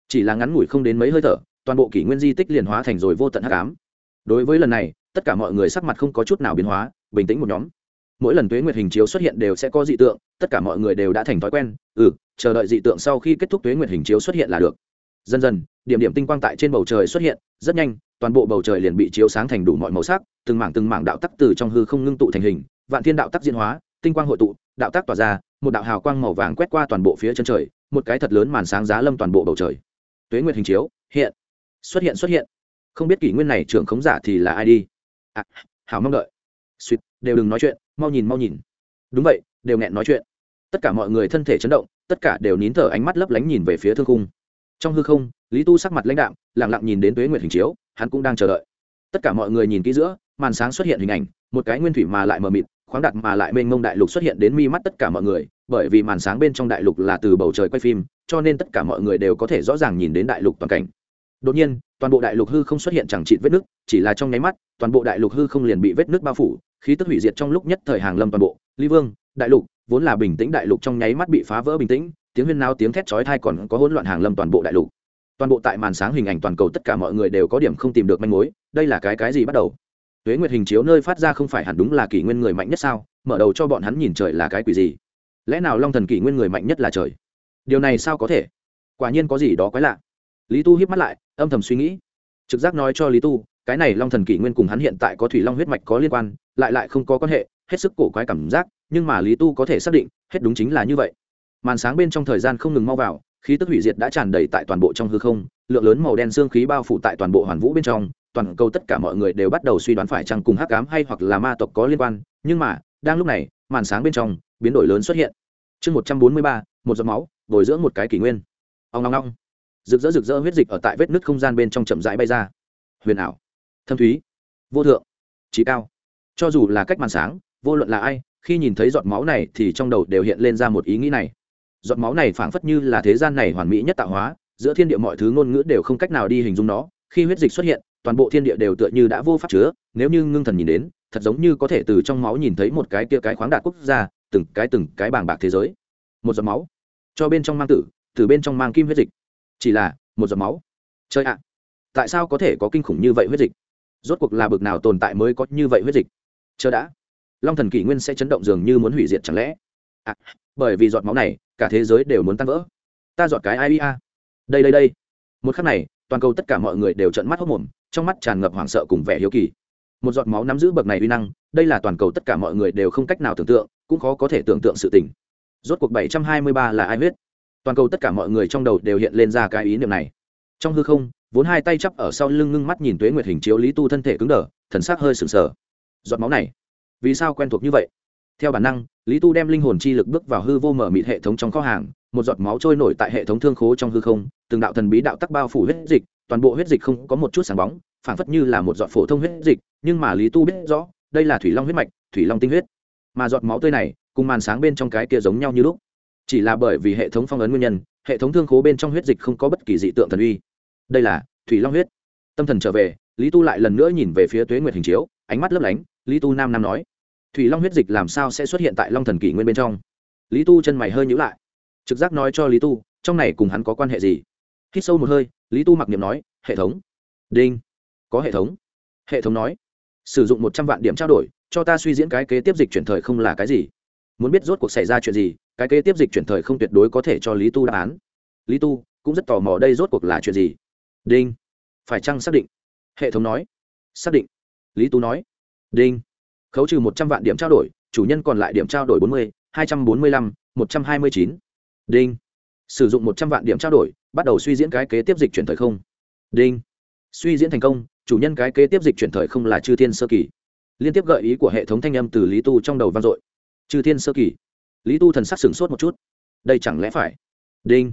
Chỉ là ngắn ngủi không đến mấy hơi thở, toàn bộ kỷ nguyên di tích liền hóa thành rồi vô tận hắc ám. Đối với lần này, tất cả mọi người sắc mặt không có chút nào biến hóa, bình tĩnh một nhóm. Mỗi lần tuế nguyệt hình chiếu xuất hiện đều sẽ có dị tượng, tất cả mọi người đều đã thành thói quen ừ chờ đợi dị tượng sau khi kết thúc tuế nguyệt hình chiếu xuất hiện là được. Dần dần, điểm điểm tinh quang tại trên bầu trời xuất hiện, rất nhanh, toàn bộ bầu trời liền bị chiếu sáng thành đủ mọi màu sắc, từng mảng từng mảng đạo tắc từ trong hư không ngưng tụ thành hình, vạn thiên đạo tắc diễn hóa, tinh quang hội tụ đạo tác tỏa ra một đạo hào quang màu vàng quét qua toàn bộ phía chân trời một cái thật lớn màn sáng giá lâm toàn bộ bầu trời. Tuế nguyệt hình chiếu hiện xuất hiện xuất hiện. Không biết kỷ nguyên này trưởng khống giả thì là ai đi? À, hảo mong đợi. Suýt đều đừng nói chuyện mau nhìn mau nhìn. Đúng vậy đều nghẹn nói chuyện. Tất cả mọi người thân thể chấn động tất cả đều nín thở ánh mắt lấp lánh nhìn về phía thương cung trong hư không lý tu sắc mặt lãnh đạm lẳng lặng nhìn đến tuế nguyệt hình chiếu hắn cũng đang chờ đợi. Tất cả mọi người nhìn kỹ giữa màn sáng xuất hiện hình ảnh một cái nguyên thủy mà lại mờ mịt khoáng đặt mà lại mênh mông đại lục xuất hiện đến mi mắt tất cả mọi người, bởi vì màn sáng bên trong đại lục là từ bầu trời quay phim, cho nên tất cả mọi người đều có thể rõ ràng nhìn đến đại lục toàn cảnh. Đột nhiên, toàn bộ đại lục hư không xuất hiện chẳng trị vết nước chỉ là trong nháy mắt, toàn bộ đại lục hư không liền bị vết nước bao phủ, khí tức hủy diệt trong lúc nhất thời hàng lâm toàn bộ. Ly vương, đại lục, vốn là bình tĩnh đại lục trong nháy mắt bị phá vỡ bình tĩnh, tiếng huyên nao tiếng thét chói thai còn có hỗn loạn hàng lâm toàn bộ đại lục. Toàn bộ tại màn sáng hình ảnh toàn cầu tất cả mọi người đều có điểm không tìm được manh mối, đây là cái cái gì bắt đầu? Tuế nguyệt hình chiếu nơi phát ra không phải hẳn đúng là kỷ nguyên người mạnh nhất sao? Mở đầu cho bọn hắn nhìn trời là cái quỷ gì? Lẽ nào long thần kỷ nguyên người mạnh nhất là trời? Điều này sao có thể? Quả nhiên có gì đó quái lạ. Lý tu hiếp mắt lại, âm thầm suy nghĩ. Trực giác nói cho lý tu, cái này long thần kỷ nguyên cùng hắn hiện tại có thủy long huyết mạch có liên quan, lại lại không có quan hệ, hết sức cổ quái cảm giác, nhưng mà lý tu có thể xác định, hết đúng chính là như vậy. Màn sáng bên trong thời gian không ngừng mau vào, khí tức hủy diệt đã tràn đầy tại toàn bộ trong hư không, lượng lớn màu đen xương khí bao phủ tại toàn bộ hoàn vũ bên trong toàn cầu tất cả mọi người đều bắt đầu suy đoán phải chăng cùng hắc ám hay hoặc là ma tộc có liên quan, nhưng mà, đang lúc này, màn sáng bên trong, biến đổi lớn xuất hiện. Chương một trăm bốn mươi ba, một giọt máu, bồi dưỡng một cái kỷ nguyên. Ông ngong ngong rực rỡ rực rỡ huyết dịch ở tại vết nứt không gian bên trong chậm rãi bay ra. Huyền ảo. Thâm thúy. Vô thượng. Trí cao. Cho dù là cách màn sáng, vô luận là ai, khi nhìn thấy giọt máu này thì trong đầu đều hiện lên ra một ý nghĩ này. Giọt máu này phảng phất như là thế gian này hoàn mỹ nhất tạo hóa, giữa thiên địa mọi thứ ngôn ngữ đều không cách nào đi hình dung nó, khi huyết dịch xuất hiện toàn bộ thiên địa đều tựa như đã vô pháp chứa nếu như ngưng thần nhìn đến thật giống như có thể từ trong máu nhìn thấy một cái kia cái khoáng đạt quốc gia từng cái từng cái bàng bạc thế giới. Một giọt máu. Cho bên trong mang tử từ bên trong mang kim huyết dịch. Chỉ là một giọt máu. Chơi ạ! Tại sao có thể có kinh khủng như vậy huyết dịch? Rốt cuộc là bực nào tồn tại mới có như vậy huyết dịch? Chờ đã. Long thần kỷ nguyên sẽ chấn động dường như muốn hủy diệt chẳng lẽ? À, bởi vì giọt máu này cả thế giới đều muốn tan vỡ. Ta giọt cái ai a? đây đây đây. Một khắc này toàn cầu tất cả mọi người đều trợn mắt hốc mồm, trong mắt tràn ngập hoảng sợ cùng vẻ hiếu kỳ. Một giọt máu nắm giữ bậc này uy năng, đây là toàn cầu tất cả mọi người đều không cách nào tưởng tượng, cũng khó có thể tưởng tượng sự tình. Rốt cuộc bảy trăm hai mươi ba là ai biết? toàn cầu tất cả mọi người trong đầu đều hiện lên ra cái ý niệm này. Trong hư không, vốn hai tay chắp ở sau lưng ngưng mắt nhìn tuế nguyệt hình chiếu lý tu thân thể cứng đờ, thần sắc hơi sừng sờ. Giọt máu này, vì sao quen thuộc như vậy? Theo bản năng, lý tu đem linh hồn chi lực bước vào hư vô mở mịt hệ thống trong kho hàng một giọt máu trôi nổi tại hệ thống thương khố trong hư không, từng đạo thần bí đạo tắc bao phủ huyết dịch, toàn bộ huyết dịch không có một chút sáng bóng, phảng phất như là một giọt phổ thông huyết dịch, nhưng mà lý tu biết rõ, đây là thủy long huyết mạch, thủy long tinh huyết. Mà giọt máu tươi này, cùng màn sáng bên trong cái kia giống nhau như lúc. Chỉ là bởi vì hệ thống phong ấn nguyên nhân, hệ thống thương khố bên trong huyết dịch không có bất kỳ dị tượng thần uy. Đây là thủy long huyết. Tâm thần trở về, lý tu lại lần nữa nhìn về phía tuế nguyệt hình chiếu, ánh mắt lấp lánh, lý tu nam nam nói, thủy long huyết dịch làm sao sẽ xuất hiện tại long thần kỷ nguyên bên trong? Lý tu chân mày hơi nhữ lại trực giác nói cho lý tu, trong này cùng hắn có quan hệ gì? Hít sâu một hơi, lý tu mặc niệm nói, hệ thống. Đinh. Có hệ thống. Hệ thống nói, sử dụng một trăm vạn điểm trao đổi, cho ta suy diễn cái kế tiếp dịch chuyển thời không là cái gì? Muốn biết rốt cuộc xảy ra chuyện gì, cái kế tiếp dịch chuyển thời không tuyệt đối có thể cho lý tu đáp án. Lý tu cũng rất tò mò đây rốt cuộc là chuyện gì. Đinh. Phải chăng xác định? Hệ thống nói. Xác định. Lý tu nói. Đinh. Khấu trừ một trăm vạn điểm trao đổi, chủ nhân còn lại điểm trao đổi bốn mươi, hai trăm bốn mươi lăm, một trăm hai mươi chín đinh. Sử dụng một trăm vạn điểm trao đổi, bắt đầu suy diễn cái kế tiếp dịch chuyển thời không. Đinh. Suy diễn thành công, chủ nhân cái kế tiếp dịch chuyển thời không là chư thiên sơ kỳ. Liên tiếp gợi ý của hệ thống thanh âm từ lý tu trong đầu vang dội. Chư thiên sơ kỳ. Lý tu thần sắc sửng sốt một chút. Đây chẳng lẽ phải? Đinh.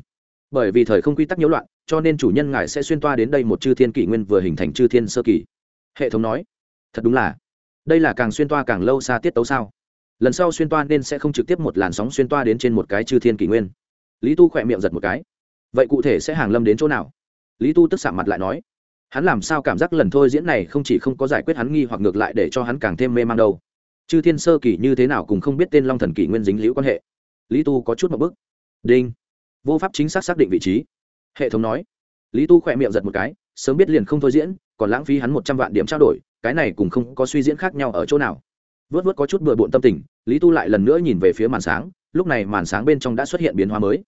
Bởi vì thời không quy tắc nhiễu loạn, cho nên chủ nhân ngài sẽ xuyên toa đến đây một chư thiên kỷ nguyên vừa hình thành chư thiên sơ kỳ. Hệ thống nói. Thật đúng là. Đây là càng xuyên toa càng lâu xa tiết tấu sao? Lần sau xuyên toa nên sẽ không trực tiếp một làn sóng xuyên toa đến trên một cái chư thiên kỷ nguyên lý tu khỏe miệng giật một cái. Vậy cụ thể sẽ hàng lâm đến chỗ nào? Lý tu tức xạ mặt lại nói, hắn làm sao cảm giác lần thôi diễn này không chỉ không có giải quyết hắn nghi hoặc ngược lại để cho hắn càng thêm mê man đâu. Chư thiên sơ kỳ như thế nào cũng không biết tên long thần kỷ nguyên dính liễu quan hệ. Lý tu có chút một bức đinh. Vô pháp chính xác xác định vị trí. Hệ thống nói. Lý tu khỏe miệng giật một cái, sớm biết liền không thôi diễn, còn lãng phí hắn một trăm vạn điểm trao đổi, cái này cùng không có suy diễn khác nhau ở chỗ nào. Vớt vớt có chút bừa bộn tâm tình, lý tu lại lần nữa nhìn về phía màn sáng lúc này màn sáng bên trong đã xuất hiện biến hóa mới.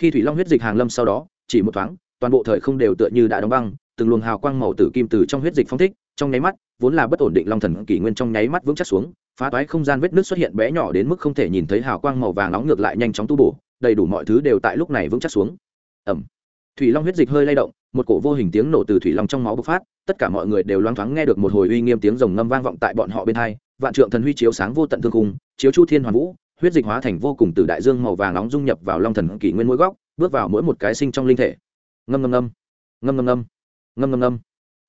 Khi thủy long huyết dịch hàng lâm sau đó, chỉ một thoáng, toàn bộ thời không đều tựa như đã đóng băng, từng luồng hào quang màu tử kim từ trong huyết dịch phong thích, trong nháy mắt, vốn là bất ổn định long thần kỷ nguyên trong nháy mắt vững chắc xuống, phá toái không gian vết nước xuất hiện bé nhỏ đến mức không thể nhìn thấy hào quang màu vàng nóng ngược lại nhanh chóng tu bổ, đầy đủ mọi thứ đều tại lúc này vững chắc xuống. Ẩm thủy long huyết dịch hơi lay động, một cổ vô hình tiếng nổ từ thủy long trong máu bộc phát, tất cả mọi người đều loáng thoáng nghe được một hồi uy nghiêm tiếng rồng ngâm vang vọng tại bọn họ bên hai, vạn trượng thần huy chiếu sáng vô tận thương khung, chiếu chu thiên hoàn vũ huyết dịch hóa thành vô cùng từ đại dương màu vàng nóng dung nhập vào long thần kỷ nguyên mỗi góc bước vào mỗi một cái sinh trong linh thể. Ngâm ngâm ngâm. Ngâm ngâm ngâm. Ngâm ngâm ngâm.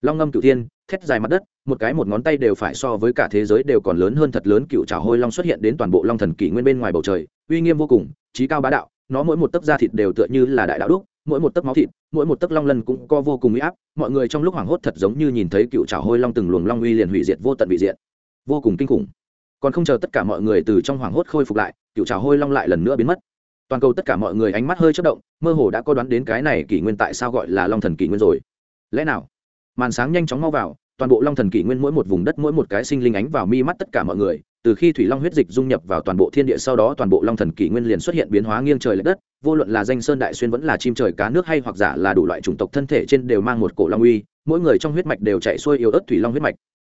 Long ngâm Cựu thiên thét dài mặt đất một cái một ngón tay đều phải so với cả thế giới đều còn lớn hơn thật lớn cựu trào hôi long xuất hiện đến toàn bộ long thần kỷ nguyên bên ngoài bầu trời uy nghiêm vô cùng trí cao bá đạo nó mỗi một tấc da thịt đều tựa như là đại đạo đúc mỗi một tấc máu thịt mỗi một tấc long lân cũng co vô cùng uy áp mọi người trong lúc hoảng hốt thật giống như nhìn thấy cựu trào hôi long từng luồng long uy liền hủy diệt vô tận bị diện, vô cùng kinh khủng còn không chờ tất cả mọi người từ trong hoảng hốt khôi phục lại, cựu trào hôi long lại lần nữa biến mất. Toàn cầu tất cả mọi người ánh mắt hơi chất động, mơ hồ đã có đoán đến cái này kỷ nguyên tại sao gọi là long thần kỷ nguyên rồi. Lẽ nào? Màn sáng nhanh chóng mau vào, toàn bộ long thần kỷ nguyên mỗi một vùng đất mỗi một cái sinh linh ánh vào mi mắt tất cả mọi người, từ khi thủy long huyết dịch dung nhập vào toàn bộ thiên địa sau đó toàn bộ long thần kỷ nguyên liền xuất hiện biến hóa nghiêng trời l ệ đất, vô luận là danh sơn đại xuyên vẫn là chim trời cá nước hay hoặc giả là đủ loại chủng tộc thân thể trên đều mang một cổ long uy, mỗi người trong huyết mạch đều chạy xuôi yếu ớt thủy long huyết mạch.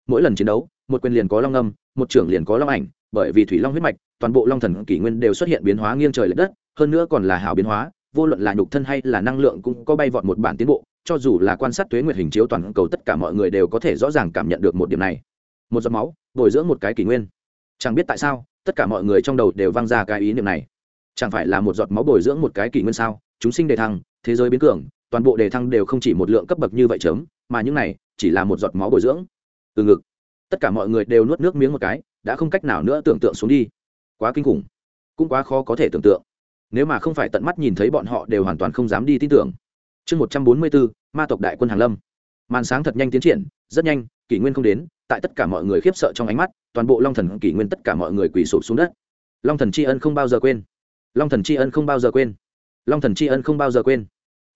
Mỗi lần chiến đấu một quyền liền có long âm, một trưởng liền có long ảnh, bởi vì thủy long huyết mạch, toàn bộ long thần kỷ nguyên đều xuất hiện biến hóa nghiêng trời l ệ đất, hơn nữa còn là hảo biến hóa, vô luận là nhục thân hay là năng lượng cũng có bay vọt một bản tiến bộ, cho dù là quan sát tuế nguyệt hình chiếu toàn cầu tất cả mọi người đều có thể rõ ràng cảm nhận được một điểm này. Một giọt máu, bồi dưỡng một cái kỷ nguyên. Chẳng biết tại sao, tất cả mọi người trong đầu đều vang ra cái ý niệm này. Chẳng phải là một giọt máu bồi dưỡng một cái kỷ nguyên sao? Chúng sinh đề thăng, thế giới biến cường, toàn bộ đề thăng đều không chỉ một lượng cấp bậc như vậy chấm, mà những này chỉ là một giọt máu bồi dưỡng. Từ ngực tất cả mọi người đều nuốt nước miếng một cái, đã không cách nào nữa tưởng tượng xuống đi. Quá kinh khủng, cũng quá khó có thể tưởng tượng. Nếu mà không phải tận mắt nhìn thấy bọn họ đều hoàn toàn không dám đi tin tưởng. Chương một trăm bốn mươi bốn, ma tộc đại quân hàng lâm. Màn sáng thật nhanh tiến triển, rất nhanh, kỷ nguyên không đến, tại tất cả mọi người khiếp sợ trong ánh mắt, toàn bộ long thần kỷ nguyên tất cả mọi người quỳ sụp xuống đất. Long thần tri ân không bao giờ quên. Long thần tri ân không bao giờ quên. Long thần tri ân không bao giờ quên.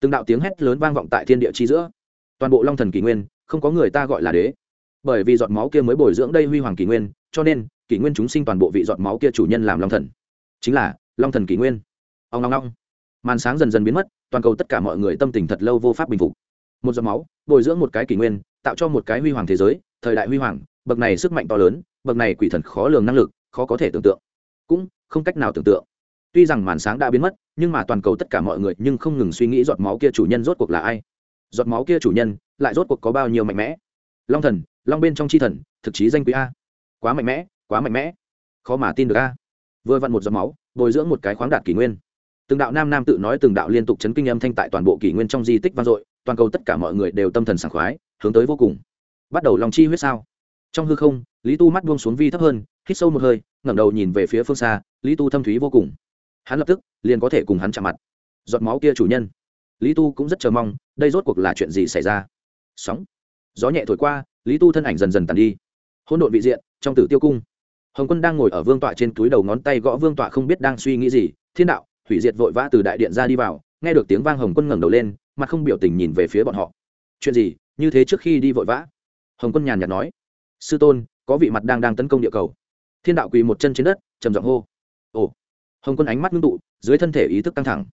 Từng đạo tiếng hét lớn vang vọng tại thiên địa chi giữa. Toàn bộ long thần kỷ nguyên, không có người ta gọi là đế bởi vì giọt máu kia mới bồi dưỡng đây huy hoàng kỷ nguyên, cho nên, kỷ nguyên chúng sinh toàn bộ vị giọt máu kia chủ nhân làm long thần. Chính là, long thần kỷ nguyên. Ông long long màn sáng dần dần biến mất, toàn cầu tất cả mọi người tâm tình thật lâu vô pháp bình phục. Một giọt máu, bồi dưỡng một cái kỷ nguyên, tạo cho một cái huy hoàng thế giới, thời đại huy hoàng, bậc này sức mạnh to lớn, bậc này quỷ thần khó lường năng lực, khó có thể tưởng tượng. Cũng không cách nào tưởng tượng. Tuy rằng màn sáng đã biến mất, nhưng mà toàn cầu tất cả mọi người nhưng không ngừng suy nghĩ giọt máu kia chủ nhân rốt cuộc là ai. Giọt máu kia chủ nhân, lại rốt cuộc có bao nhiêu mạnh mẽ? Long thần, long bên trong c h i thần, thực chí danh quý a. Quá mạnh mẽ, quá mạnh mẽ. Khó mà tin được a. Vừa vặn một giọt máu, bồi dưỡng một cái khoáng đạt kỷ nguyên. Từng đạo nam nam tự nói từng đạo liên tục chấn kinh âm thanh tại toàn bộ kỷ nguyên trong di tích vang dội, toàn cầu tất cả mọi người đều tâm thần sảng khoái, hướng tới vô cùng. Bắt đầu lòng chi huyết sao. Trong hư không, lý tu mắt buông xuống vi thấp hơn, hít sâu một hơi, ngẩng đầu nhìn về phía phương xa, lý tu thâm thúy vô cùng. Hắn lập tức, liền có thể cùng hắn chạm mặt. Giọt máu kia chủ nhân. Lý tu cũng rất chờ mong, đây rốt cuộc là chuyện gì xảy ra. Sóng gió nhẹ thổi qua, lý tu thân ảnh dần dần tàn đi. Hỗn độn vị diện, trong tử tiêu cung. Hồng quân đang ngồi ở vương tọa trên túi đầu ngón tay gõ vương tọa không biết đang suy nghĩ gì. Thiên đạo, hủy diệt vội vã từ đại điện ra đi vào, nghe được tiếng vang hồng quân ngẩng đầu lên, mặt không biểu tình nhìn về phía bọn họ. Chuyện gì? Như thế trước khi đi vội vã? Hồng quân nhàn nhạt nói. Sư tôn, có vị mặt đang đang tấn công địa cầu. Thiên đạo quỳ một chân trên đất, trầm giọng hô. Ồ. Hồng quân ánh mắt ngưng tụ, dưới thân thể ý thức căng thẳng.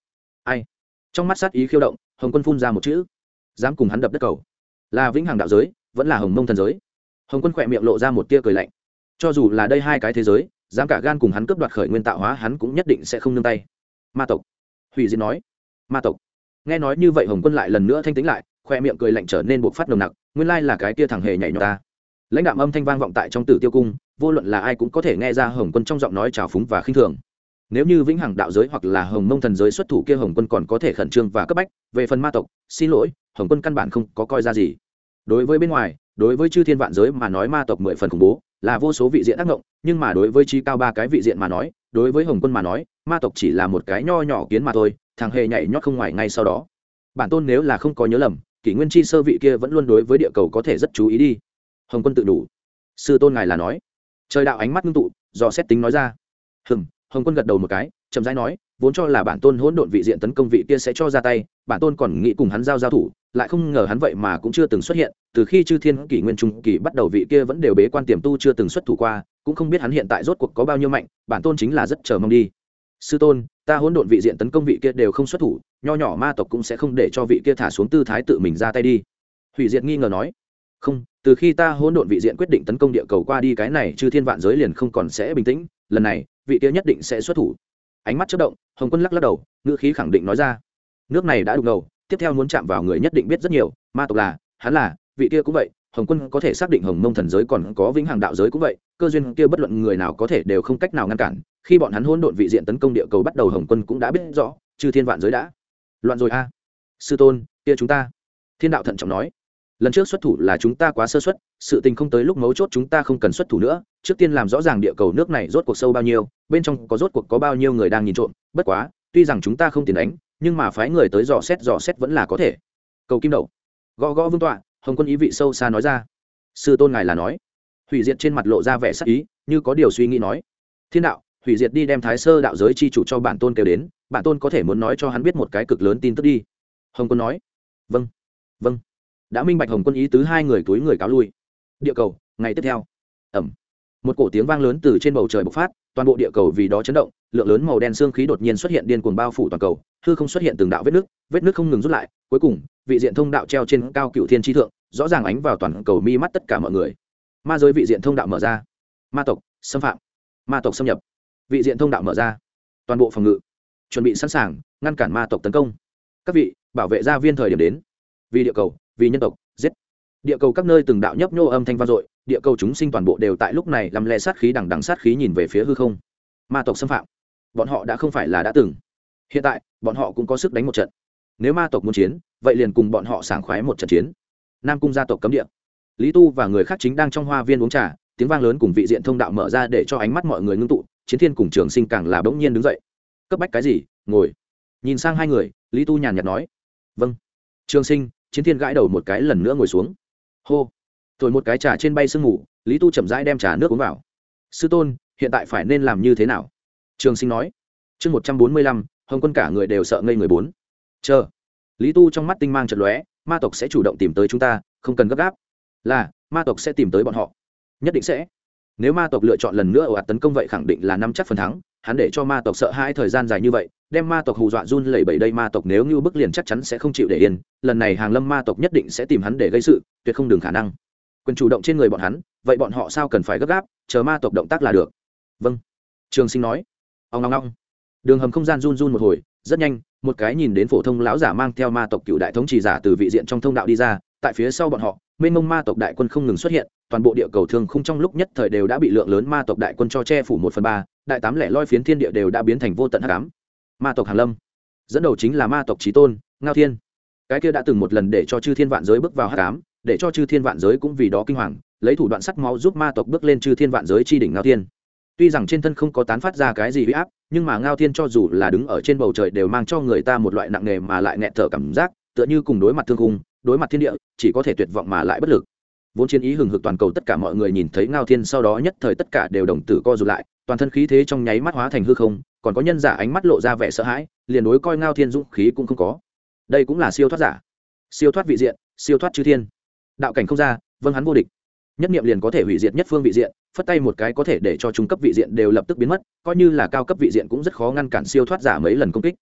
Ai? Trong mắt sát ý khiêu động, hồng quân phun ra một chữ. Dám cùng hắn đập đất cầu là vĩnh hằng đạo giới, vẫn là hồng mông thần giới. Hồng quân khỏe miệng lộ ra một tia cười lạnh. Cho dù là đây hai cái thế giới, dám cả gan cùng hắn cướp đoạt khởi nguyên tạo hóa, hắn cũng nhất định sẽ không nương tay. Ma tộc. Hủy diệt nói. Ma tộc. Nghe nói như vậy hồng quân lại lần nữa thanh tĩnh lại khoe miệng cười lạnh trở nên buộc phát nồng nặc, nguyên lai là cái tia thằng hề nhảy nhọt ta. Lãnh đạo âm thanh vang vọng tại trong tử tiêu cung, vô luận là ai cũng có thể nghe ra hồng quân trong giọng nói trào phúng và khinh thường nếu như vĩnh hằng đạo giới hoặc là hồng mông thần giới xuất thủ kia hồng quân còn có thể khẩn trương và cấp bách, về phần ma tộc, xin lỗi, hồng quân căn bản không có coi ra gì. Đối với bên ngoài, đối với chư thiên vạn giới mà nói ma tộc mười phần khủng bố, là vô số vị diện tác động nhưng mà đối với chi cao ba cái vị diện mà nói, đối với hồng quân mà nói, ma tộc chỉ là một cái nho nhỏ kiến mà thôi, thằng hề nhảy nhót không ngoài ngay sau đó. Bản tôn nếu là không có nhớ lầm, kỷ nguyên chi sơ vị kia vẫn luôn đối với địa cầu có thể rất chú ý đi. Hồng quân tự đủ. Sư tôn ngài là nói. Trời đạo ánh mắt ngưng tụ do xét tính nói ra. Hừng hồng quân gật đầu một cái, chậm rãi nói, vốn cho là bản tôn hỗn độn vị diện tấn công vị kia sẽ cho ra tay, bản tôn còn nghĩ cùng hắn giao giao thủ, lại không ngờ hắn vậy mà cũng chưa từng xuất hiện, từ khi chư thiên kỷ nguyên trung kỳ bắt đầu vị kia vẫn đều bế quan tiềm tu chưa từng xuất thủ qua, cũng không biết hắn hiện tại rốt cuộc có bao nhiêu mạnh, bản tôn chính là rất chờ mong đi. Sư tôn, ta hỗn độn vị diện tấn công vị kia đều không xuất thủ, nho nhỏ ma tộc cũng sẽ không để cho vị kia thả xuống tư thái tự mình ra tay đi. Hủy diệt nghi ngờ nói, không, từ khi ta hỗn độn vị diện quyết định tấn công địa cầu qua đi cái này chư thiên vạn giới liền không còn sẽ bình tĩnh, lần này vị kia nhất định sẽ xuất thủ. Ánh mắt chất động, hồng quân lắc lắc đầu, ngữ khí khẳng định nói ra. Nước này đã đục ngầu, tiếp theo muốn chạm vào người nhất định biết rất nhiều, ma tộc là, hắn là, vị kia cũng vậy, hồng quân có thể xác định hồng mông thần giới còn có vĩnh hằng đạo giới cũng vậy, cơ duyên kia bất luận người nào có thể đều không cách nào ngăn cản. Khi bọn hắn hỗn độn vị diện tấn công địa cầu bắt đầu, hồng quân cũng đã biết rõ chư thiên vạn giới đã. Loạn rồi a. Sư tôn, kia chúng ta. Thiên đạo thận trọng nói lần trước xuất thủ là chúng ta quá sơ xuất sự tình không tới lúc mấu chốt chúng ta không cần xuất thủ nữa, trước tiên làm rõ ràng địa cầu nước này rốt cuộc sâu bao nhiêu, bên trong có rốt cuộc có bao nhiêu người đang nhìn trộm, bất quá, tuy rằng chúng ta không tiền đánh, nhưng mà phái người tới dò xét dò xét vẫn là có thể. Cầu kim đậu gõ gõ vương tọa, hồng quân ý vị sâu xa nói ra. Sư tôn ngài là nói. Hủy diệt trên mặt lộ ra vẻ sắc ý, như có điều suy nghĩ nói. Thiên đạo, hủy diệt đi đem thái sơ đạo giới chi chủ cho bản tôn kêu đến, bản tôn có thể muốn nói cho hắn biết một cái cực lớn tin tức đi. Hồng quân nói. Vâng. Vâng đã minh bạch hồng quân ý tứ hai người túi người cáo lui. Địa cầu, ngày tiếp theo. Ẩm. Một cổ tiếng vang lớn từ trên bầu trời bộc phát, toàn bộ địa cầu vì đó chấn động, lượng lớn màu đen xương khí đột nhiên xuất hiện điên cuồng bao phủ toàn cầu, hư không xuất hiện từng đạo vết nước vết nước không ngừng rút lại, cuối cùng, vị diện thông đạo treo trên cao cựu thiên tri thượng, rõ ràng ánh vào toàn cầu mi mắt tất cả mọi người. Ma giới vị diện thông đạo mở ra. Ma tộc, xâm phạm. Ma tộc xâm nhập. Vị diện thông đạo mở ra. Toàn bộ phòng ngự. Chuẩn bị sẵn sàng, ngăn cản ma tộc tấn công. Các vị, bảo vệ gia viên thời điểm đến. Vì địa cầu vì nhân tộc, giết. Địa cầu các nơi từng đạo nhấp nhô âm thanh vang dội, địa cầu chúng sinh toàn bộ đều tại lúc này lăm le sát khí đằng đằng sát khí nhìn về phía hư không. Ma tộc xâm phạm. Bọn họ đã không phải là đã từng. Hiện tại, bọn họ cũng có sức đánh một trận. Nếu ma tộc muốn chiến, vậy liền cùng bọn họ sảng khoái một trận chiến. Nam cung gia tộc cấm địa. Lý tu và người khác chính đang trong hoa viên uống trà, tiếng vang lớn cùng vị diện thông đạo mở ra để cho ánh mắt mọi người ngưng tụ, chiến thiên cùng trường sinh càng là bỗng nhiên đứng dậy. Cấp bách cái gì? Ngồi. Nhìn sang hai người, lý tu nhàn nhạt nói. Vâng. Trường sinh chiến thiên gãi đầu một cái lần nữa ngồi xuống. Hô. Thổi một cái trà trên bay sương ngủ lý tu chậm rãi đem trà nước uống vào. Sư tôn, hiện tại phải nên làm như thế nào? Trường sinh nói. Chương một trăm bốn mươi lăm, hồng quân cả người đều sợ ngây người bốn. Chờ. Lý tu trong mắt tinh mang trận lóe, ma tộc sẽ chủ động tìm tới chúng ta, không cần gấp gáp. Là, ma tộc sẽ tìm tới bọn họ. Nhất định sẽ nếu ma tộc lựa chọn lần nữa ồ ạt tấn công vậy khẳng định là năm chắc phần thắng, hắn để cho ma tộc sợ hãi thời gian dài như vậy, đem ma tộc hù dọa run lẩy bẩy đây ma tộc nếu như bức liền chắc chắn sẽ không chịu để yên, lần này hàng lâm ma tộc nhất định sẽ tìm hắn để gây sự, tuyệt không đường khả năng. Quyền chủ động trên người bọn hắn, vậy bọn họ sao cần phải gấp gáp, chờ ma tộc động tác là được. Vâng. Trường sinh nói. Ông long long đường hầm không gian run run một hồi, rất nhanh, một cái nhìn đến phổ thông lão giả mang theo ma tộc cựu đại thống chỉ giả từ vị diện trong thông đạo đi ra, tại phía sau bọn họ, mênh mông ma tộc đại quân không ngừng xuất hiện toàn bộ địa cầu thương không trong lúc nhất thời đều đã bị lượng lớn ma tộc đại quân cho che phủ một phần ba, đại tám lẻ loi phiến thiên địa đều đã biến thành vô tận hắc ám. Ma tộc hàn lâm, dẫn đầu chính là ma tộc trí tôn, ngao thiên. Cái kia đã từng một lần để cho chư thiên vạn giới bước vào hắc ám, để cho chư thiên vạn giới cũng vì đó kinh hoàng, lấy thủ đoạn sắc máu giúp ma tộc bước lên chư thiên vạn giới chi đỉnh ngao thiên. Tuy rằng trên thân không có tán phát ra cái gì huy áp, nhưng mà ngao thiên cho dù là đứng ở trên bầu trời đều mang cho người ta một loại nặng nề mà lại nghẹn thở cảm giác, tựa như cùng đối mặt thương cung đối mặt thiên địa, chỉ có thể tuyệt vọng mà lại bất lực vốn chiến ý hừng hực toàn cầu tất cả mọi người nhìn thấy ngao thiên sau đó nhất thời tất cả đều đồng tử co rụt lại, toàn thân khí thế trong nháy mắt hóa thành hư không, còn có nhân giả ánh mắt lộ ra vẻ sợ hãi, liền đối coi ngao thiên dũng khí cũng không có. Đây cũng là siêu thoát giả. Siêu thoát vị diện, siêu thoát chư thiên. Đạo cảnh không ra vâng hắn vô địch. Nhất niệm liền có thể hủy diệt nhất phương vị diện, phất tay một cái có thể để cho trung cấp vị diện đều lập tức biến mất, coi như là cao cấp vị diện cũng rất khó ngăn cản siêu thoát giả mấy lần công kích.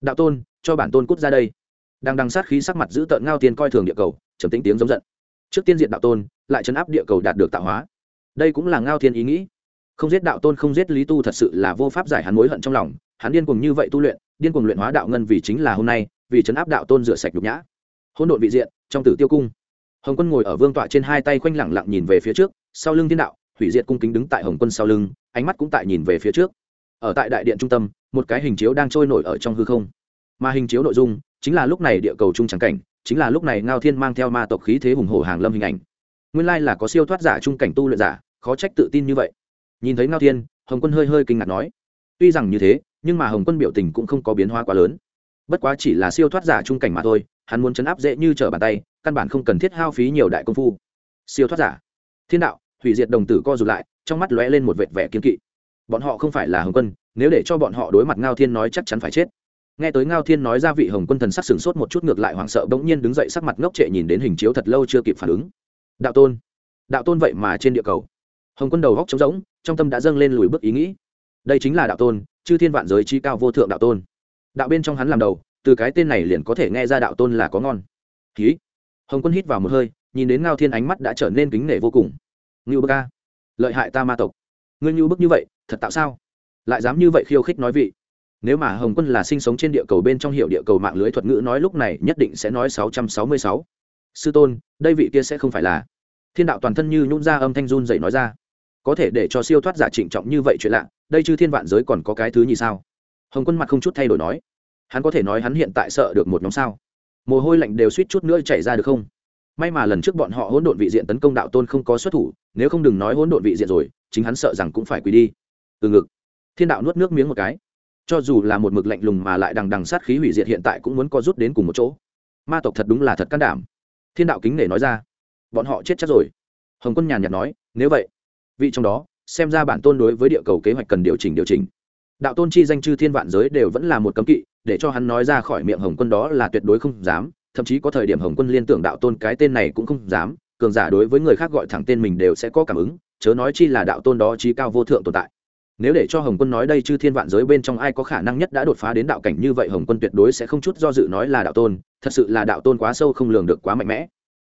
Đạo tôn, cho bản tôn cút ra đây. Đang đằng sát khí sắc mặt giữ tợn ngao tiên coi thường địa cầu, trầm tĩnh tiếng giống giận trước tiên diện đạo tôn, lại chấn áp địa cầu đạt được tạo hóa. Đây cũng là ngao thiên ý nghĩ. Không giết đạo tôn, không giết lý tu thật sự là vô pháp giải hắn mối hận trong lòng. Hắn điên cuồng như vậy tu luyện, điên cuồng luyện hóa đạo ngân vì chính là hôm nay, vì chấn áp đạo tôn rửa sạch nhục nhã. Hôn độn vị diện, trong tử tiêu cung. Hồng quân ngồi ở vương tọa trên hai tay khoanh lẳng lặng nhìn về phía trước, sau lưng thiên đạo, hủy diệt cung kính đứng tại hồng quân sau lưng, ánh mắt cũng tại nhìn về phía trước. Ở tại đại điện trung tâm, một cái hình chiếu đang trôi nổi ở trong hư không. Mà hình chiếu nội dung chính là lúc này địa cầu trung trắng cảnh chính là lúc này ngao thiên mang theo ma tộc khí thế hùng hổ hàng lâm hình ảnh. Nguyên lai là có siêu thoát giả trung cảnh tu luyện giả, khó trách tự tin như vậy. Nhìn thấy ngao thiên, hồng quân hơi hơi kinh ngạc nói, tuy rằng như thế, nhưng mà hồng quân biểu tình cũng không có biến hóa quá lớn. Bất quá chỉ là siêu thoát giả trung cảnh mà thôi, hắn muốn chấn áp dễ như trở bàn tay, căn bản không cần thiết hao phí nhiều đại công phu. Siêu thoát giả. Thiên đạo, hủy diệt đồng tử co rụt lại, trong mắt lóe lên một vệt vẻ kiên kỵ. Bọn họ không phải là hồng quân, nếu để cho bọn họ đối mặt ngao thiên nói chắc chắn phải chết nghe tới ngao thiên nói ra vị hồng quân thần sắc sừng sốt một chút ngược lại hoảng sợ, bỗng nhiên đứng dậy sắc mặt ngốc trệ nhìn đến hình chiếu thật lâu chưa kịp phản ứng. Đạo tôn đạo tôn vậy mà trên địa cầu. Hồng quân đầu góc trống rỗng, trong tâm đã dâng lên lùi bước ý nghĩ. Đây chính là đạo tôn, chư thiên vạn giới chi cao vô thượng đạo tôn. Đạo bên trong hắn làm đầu, từ cái tên này liền có thể nghe ra đạo tôn là có ngon. Ký hồng quân hít vào một hơi, nhìn đến ngao thiên ánh mắt đã trở nên kính nể vô cùng. Ngưu bức ca lợi hại ta ma tộc. Ngươi ngưu bức như vậy, thật tạo sao? Lại dám như vậy khiêu khích nói vị nếu mà hồng quân là sinh sống trên địa cầu bên trong hiệu địa cầu mạng lưới thuật ngữ nói lúc này nhất định sẽ nói sáu trăm sáu mươi sáu. Sư tôn, đây vị kia sẽ không phải là. Thiên đạo toàn thân như nhún ra âm thanh run dậy nói ra. Có thể để cho siêu thoát giả trịnh trọng như vậy chuyện lạ, đây chứ thiên vạn giới còn có cái thứ như sao? Hồng quân mặt không chút thay đổi nói. Hắn có thể nói hắn hiện tại sợ được một nhóm sao? Mồ hôi lạnh đều suýt chút nữa chảy ra được không? May mà lần trước bọn họ hỗn độn vị diện tấn công đạo tôn không có xuất thủ, nếu không đừng nói hỗn độn vị diện rồi, chính hắn sợ rằng cũng phải quỳ đi. Từ ngực. Thiên đạo nuốt nước miếng một cái cho dù là một mực lạnh lùng mà lại đằng đằng sát khí hủy diệt hiện tại cũng muốn co rút đến cùng một chỗ. Ma tộc thật đúng là thật can đảm. Thiên đạo kính nể nói ra. Bọn họ chết chắc rồi. Hồng quân nhàn nhạt nói, nếu vậy, vị trong đó, xem ra bản tôn đối với địa cầu kế hoạch cần điều chỉnh điều chỉnh. Đạo tôn chi danh chư thiên vạn giới đều vẫn là một cấm kỵ, để cho hắn nói ra khỏi miệng hồng quân đó là tuyệt đối không dám, thậm chí có thời điểm hồng quân liên tưởng đạo tôn cái tên này cũng không dám, cường giả đối với người khác gọi thẳng tên mình đều sẽ có cảm ứng, chớ nói chi là đạo tôn đó trí cao vô thượng tồn tại nếu để cho hồng quân nói đây chư thiên vạn giới bên trong ai có khả năng nhất đã đột phá đến đạo cảnh như vậy, hồng quân tuyệt đối sẽ không chút do dự nói là đạo tôn, thật sự là đạo tôn quá sâu không lường được quá mạnh mẽ.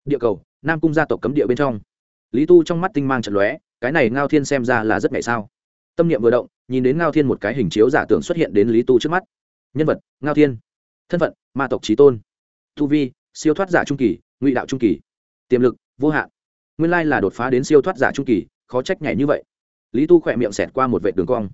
Địa cầu, nam cung gia tộc cấm địa bên trong. Lý tu trong mắt tinh mang trận lóe, cái này ngao thiên xem ra là rất ngày sao? Tâm niệm vừa động, nhìn đến ngao thiên một cái hình chiếu giả tưởng xuất hiện đến lý tu trước mắt. Nhân vật, ngao thiên. Thân phận, ma tộc trí tôn. Tu vi, siêu thoát giả trung kỳ, ngụy đạo trung kỳ. Tiềm lực, vô hạn. Nguyên lai là đột phá đến siêu thoát giả trung kỳ, khó trách nhảy như vậy lý tu khỏe miệng xẹt qua một vệ đường cong.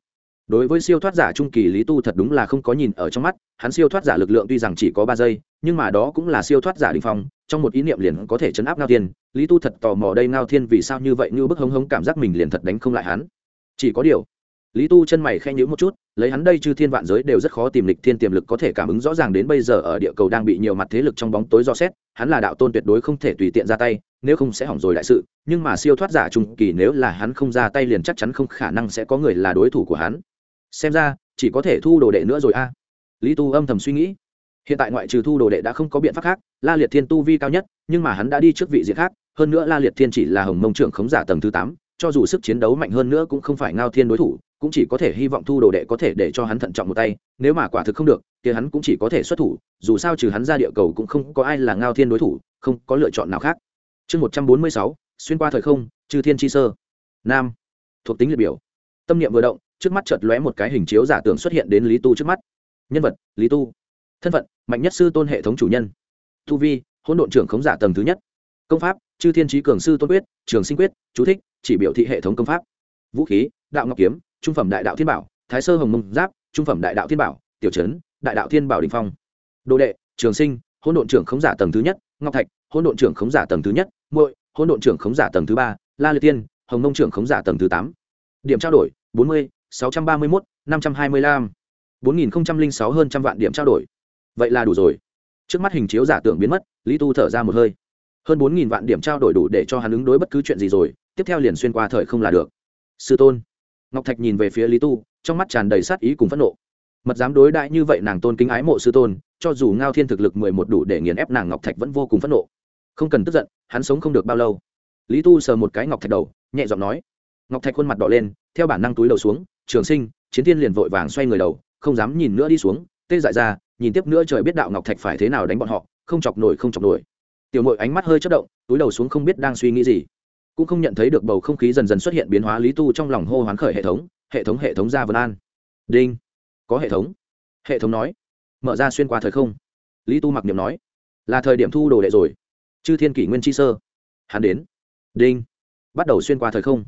Đối với siêu thoát giả trung kỳ, lý tu thật đúng là không có nhìn ở trong mắt, hắn siêu thoát giả lực lượng tuy rằng chỉ có ba giây, nhưng mà đó cũng là siêu thoát giả đình phong, trong một ý niệm liền có thể chấn áp ngao thiên. Lý tu thật tò mò đây ngao thiên vì sao như vậy, như bức hống hống cảm giác mình liền thật đánh không lại hắn. Chỉ có điều lý tu chân mày khen nhữ một chút, lấy hắn đây chư thiên vạn giới đều rất khó tìm lịch thiên tiềm lực có thể cảm ứng rõ ràng đến bây giờ ở địa cầu đang bị nhiều mặt thế lực trong bóng tối do xét, hắn là đạo tôn tuyệt đối không thể tùy tiện ra tay, nếu không sẽ hỏng rồi đại sự, nhưng mà siêu thoát giả trung kỳ nếu là hắn không ra tay liền chắc chắn không khả năng sẽ có người là đối thủ của hắn. Xem ra, chỉ có thể thu đồ đệ nữa rồi a. Lý tu âm thầm suy nghĩ. Hiện tại ngoại trừ thu đồ đệ đã không có biện pháp khác, la liệt thiên tu vi cao nhất, nhưng mà hắn đã đi trước vị diện khác, hơn nữa la liệt thiên chỉ là hồng mông trưởng khống giả tầng thứ tám cho dù sức chiến đấu mạnh hơn nữa cũng không phải ngao thiên đối thủ, cũng chỉ có thể hy vọng thu đồ đệ có thể để cho hắn thận trọng một tay, nếu mà quả thực không được thì hắn cũng chỉ có thể xuất thủ, dù sao trừ hắn ra địa cầu cũng không có ai là ngao thiên đối thủ, không có lựa chọn nào khác. Chương một trăm bốn mươi sáu, xuyên qua thời không trừ thiên chi sơ. Nam. Thuộc tính liệt biểu. Tâm niệm vừa động, trước mắt chợt lóe một cái hình chiếu giả tưởng xuất hiện đến lý tu trước mắt. Nhân vật, lý tu. Thân phận, mạnh nhất sư tôn hệ thống chủ nhân. Tu vi, hỗn độn trưởng khống giả tầng thứ nhất. Công pháp chư thiên trí cường sư tôn quyết, trường sinh quyết, chú thích, chỉ biểu thị hệ thống công pháp. Vũ khí, đạo ngọc kiếm, trung phẩm đại đạo thiên bảo, thái sơ hồng mông giáp, trung phẩm đại đạo thiên bảo, tiểu trấn, đại đạo thiên bảo đình phong. Đồ đệ, trường sinh, hỗn độn trưởng khống giả tầng thứ nhất, ngọc thạch, hỗn độn trưởng khống giả tầng thứ nhất, muội, hỗn độn trưởng khống giả tầng thứ ba, la liệt tiên, hồng mông trưởng khống giả tầng thứ tám. Điểm trao đổi, bốn mươi, sáu trăm ba mươi mốt, năm trăm hai mươi lăm. Bốn nghìn sáu hơn trăm vạn điểm trao đổi. Vậy là đủ rồi. Trước mắt hình chiếu giả tưởng biến mất, lý tu thở ra một hơi hơn bốn nghìn vạn điểm trao đổi đủ để cho hắn ứng đối bất cứ chuyện gì rồi, tiếp theo liền xuyên qua thời không là được. Sư tôn. Ngọc thạch nhìn về phía lý tu, trong mắt tràn đầy sát ý cùng phẫn nộ. Mật dám đối đại như vậy nàng tôn kính ái mộ sư tôn, cho dù ngao thiên thực lực mười một đủ để nghiền ép nàng ngọc thạch vẫn vô cùng phẫn nộ. Không cần tức giận, hắn sống không được bao lâu. Lý tu sờ một cái ngọc thạch đầu, nhẹ giọng nói. Ngọc thạch khuôn mặt đỏ lên, theo bản năng túi đầu xuống, trường sinh, chiến thiên liền vội vàng xoay người đầu, không dám nhìn nữa đi xuống. Tê dại ra, nhìn tiếp nữa trời biết đạo ngọc thạch phải thế nào đánh bọn họ, không chọc nổi, không chọc nổi tiểu mội ánh mắt hơi chất động, túi đầu xuống không biết đang suy nghĩ gì. Cũng không nhận thấy được bầu không khí dần dần xuất hiện biến hóa lý tu trong lòng hô hoán khởi hệ thống hệ thống hệ thống ra vân an. Đinh. Có hệ thống. Hệ thống nói. Mở ra xuyên qua thời không. Lý tu mặc niệm nói. Là thời điểm thu đồ đệ rồi. Chư thiên kỷ nguyên chi sơ. Hắn đến. Đinh. Bắt đầu xuyên qua thời không.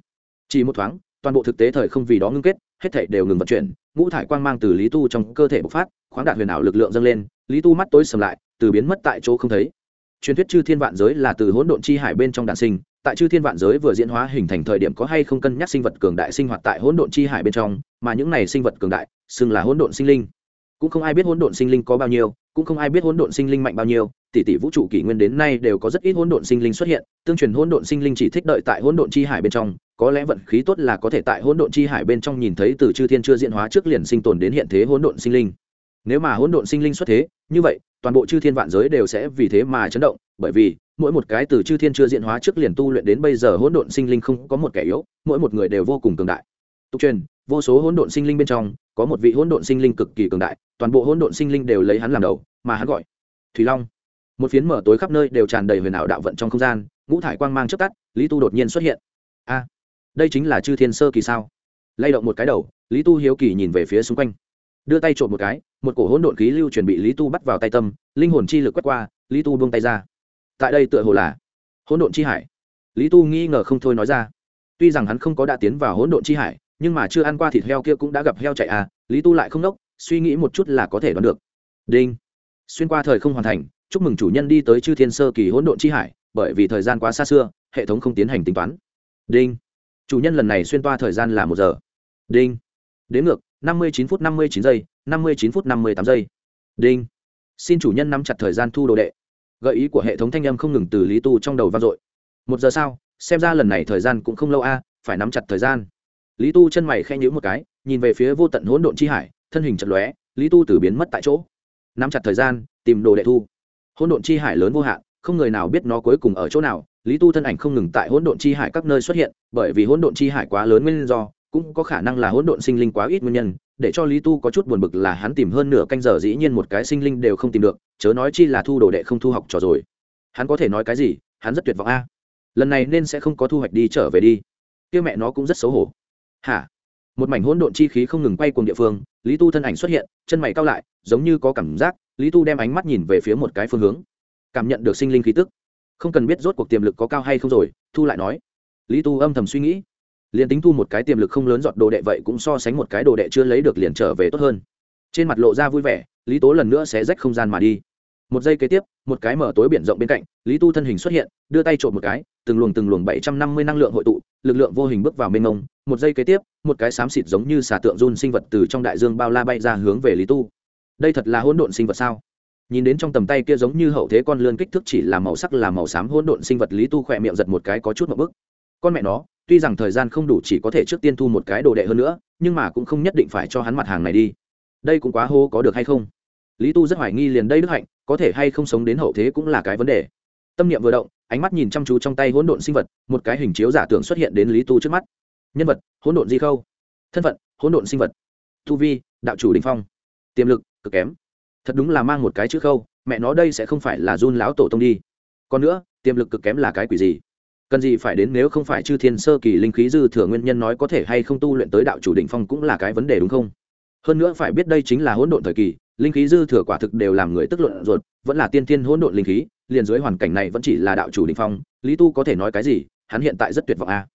Chỉ một thoáng, toàn bộ thực tế thời không vì đó ngưng kết, hết thảy đều ngừng vận chuyển, ngũ thải quang mang từ lý tu trong cơ thể bộc phát, khoáng đạt huyền ảo lực lượng dâng lên, lý tu mắt tối sầm lại, từ biến mất tại chỗ không thấy truyền thuyết chư thiên vạn giới là từ hỗn độn chi hải bên trong đàn sinh tại chư thiên vạn giới vừa diễn hóa hình thành thời điểm có hay không cân nhắc sinh vật cường đại sinh hoạt tại hỗn độn chi hải bên trong mà những này sinh vật cường đại xưng là hỗn độn sinh linh cũng không ai biết hỗn độn sinh linh có bao nhiêu cũng không ai biết hỗn độn sinh linh mạnh bao nhiêu tỷ tỷ vũ trụ kỷ nguyên đến nay đều có rất ít hỗn độn sinh linh xuất hiện tương truyền hỗn độn sinh linh chỉ thích đợi tại hỗn độn chi hải bên trong có lẽ vận khí tốt là có thể tại hỗn độn chi hải bên trong nhìn thấy từ chư thiên chưa diễn hóa trước liền sinh tồn đến hiện thế hỗn độn sinh linh nếu mà hỗn độn sinh linh xuất thế, như vậy, toàn bộ chư thiên vạn giới đều sẽ vì thế mà chấn động, bởi vì, mỗi một cái từ chư thiên chưa diễn hóa trước liền tu luyện đến bây giờ hỗn độn sinh linh không có một kẻ yếu, mỗi một người đều vô cùng cường đại. Tục truyền, vô số hỗn độn sinh linh bên trong, có một vị hỗn độn sinh linh cực kỳ cường đại, toàn bộ hỗn độn sinh linh đều lấy hắn làm đầu, mà hắn gọi thủy long. Một phiến mở tối khắp nơi đều tràn đầy huyền ảo đạo vận trong không gian, ngũ thải quang mang chớp tắt, lý tu đột nhiên xuất hiện. A, đây chính là chư thiên sơ kỳ sao? Lay động một cái đầu, lý tu hiếu kỳ nhìn về phía xung quanh đưa tay trộm một cái, một cổ hỗn độn khí lưu chuẩn bị lý tu bắt vào tay tâm, linh hồn chi lực quét qua, lý tu buông tay ra. Tại đây tựa hồ là hỗn độn chi hải. Lý tu nghi ngờ không thôi nói ra. Tuy rằng hắn không có đã tiến vào hỗn độn chi hải, nhưng mà chưa ăn qua thịt heo kia cũng đã gặp heo chạy à lý tu lại không nốc, suy nghĩ một chút là có thể đoán được. Đinh. Xuyên qua thời không hoàn thành, chúc mừng chủ nhân đi tới chư thiên sơ kỳ hỗn độn chi hải, bởi vì thời gian quá xa xưa, hệ thống không tiến hành tính toán. Đinh. Chủ nhân lần này xuyên toa thời gian là một giờ. Đinh. Đến ngược năm mươi chín phút năm mươi chín giây, năm mươi chín phút năm mươi tám giây. Đinh. Xin chủ nhân nắm chặt thời gian thu đồ đệ. Gợi ý của hệ thống thanh âm không ngừng từ lý tu trong đầu vang dội. Một giờ sau, xem ra lần này thời gian cũng không lâu a, phải nắm chặt thời gian. Lý tu chân mày khe nhíu một cái, nhìn về phía vô tận hỗn độn chi hải, thân hình chợt lóe, lý tu từ biến mất tại chỗ. Nắm chặt thời gian, tìm đồ đệ thu. Hỗn độn chi hải lớn vô hạn, không người nào biết nó cuối cùng ở chỗ nào. Lý tu thân ảnh không ngừng tại hỗn độn chi hải các nơi xuất hiện, bởi vì hỗn độn chi hải quá lớn nguyên do cũng có khả năng là hỗn độn sinh linh quá ít nguyên nhân, để cho lý tu có chút buồn bực là hắn tìm hơn nửa canh giờ dĩ nhiên một cái sinh linh đều không tìm được, chớ nói chi là thu đồ đệ không thu học trò rồi. Hắn có thể nói cái gì? Hắn rất tuyệt vọng a. Lần này nên sẽ không có thu hoạch đi, trở về đi. Kia mẹ nó cũng rất xấu hổ. Hả? Một mảnh hỗn độn chi khí không ngừng quay cùng địa phương, lý tu thân ảnh xuất hiện, chân mày cao lại, giống như có cảm giác, lý tu đem ánh mắt nhìn về phía một cái phương hướng. Cảm nhận được sinh linh khí tức. Không cần biết rốt cuộc tiềm lực có cao hay không rồi, thu lại nói. Lý tu âm thầm suy nghĩ liền tính thu một cái tiềm lực không lớn giọt đồ đệ vậy cũng so sánh một cái đồ đệ chưa lấy được liền trở về tốt hơn. Trên mặt lộ ra vui vẻ, lý tố lần nữa sẽ rách không gian mà đi. Một giây kế tiếp, một cái mở tối biển rộng bên cạnh, lý tu thân hình xuất hiện, đưa tay trộm một cái, từng luồng từng luồng bảy trăm năm mươi năng lượng hội tụ, lực lượng vô hình bước vào mênh mông. Một giây kế tiếp, một cái xám xịt giống như xà tượng run sinh vật từ trong đại dương bao la bay ra hướng về lý tu. Đây thật là hỗn độn sinh vật sao? Nhìn đến trong tầm tay kia giống như hậu thế con lươn kích thước chỉ là màu sắc là màu xám hỗn độn sinh vật, lý tu khỏe miệng giật một cái có chút một bức con mẹ nó tuy rằng thời gian không đủ chỉ có thể trước tiên thu một cái đồ đệ hơn nữa, nhưng mà cũng không nhất định phải cho hắn mặt hàng này đi. Đây cũng quá hô có được hay không? Lý tu rất hoài nghi liền đây đức hạnh, có thể hay không sống đến hậu thế cũng là cái vấn đề. Tâm niệm vừa động, ánh mắt nhìn chăm chú trong tay hỗn độn sinh vật, một cái hình chiếu giả tưởng xuất hiện đến lý tu trước mắt. Nhân vật, hỗn độn di khâu. Thân phận, hỗn độn sinh vật. Thu vi, đạo chủ đình phong. Tiềm lực, cực kém. Thật đúng là mang một cái chữ khâu, mẹ nó đây sẽ không phải là run lão tổ tông đi. Còn nữa, tiềm lực cực kém là cái quỷ gì? Cần gì phải đến nếu không phải chư thiên sơ kỳ linh khí dư thừa nguyên nhân nói có thể hay không tu luyện tới đạo chủ định phong cũng là cái vấn đề đúng không hơn nữa phải biết đây chính là hỗn độn thời kỳ, linh khí dư thừa quả thực đều làm người tức luận ruột, vẫn là tiên thiên hỗn độn linh khí, liền dưới hoàn cảnh này vẫn chỉ là đạo chủ định phong, lý tu có thể nói cái gì hắn hiện tại rất tuyệt vọng a à.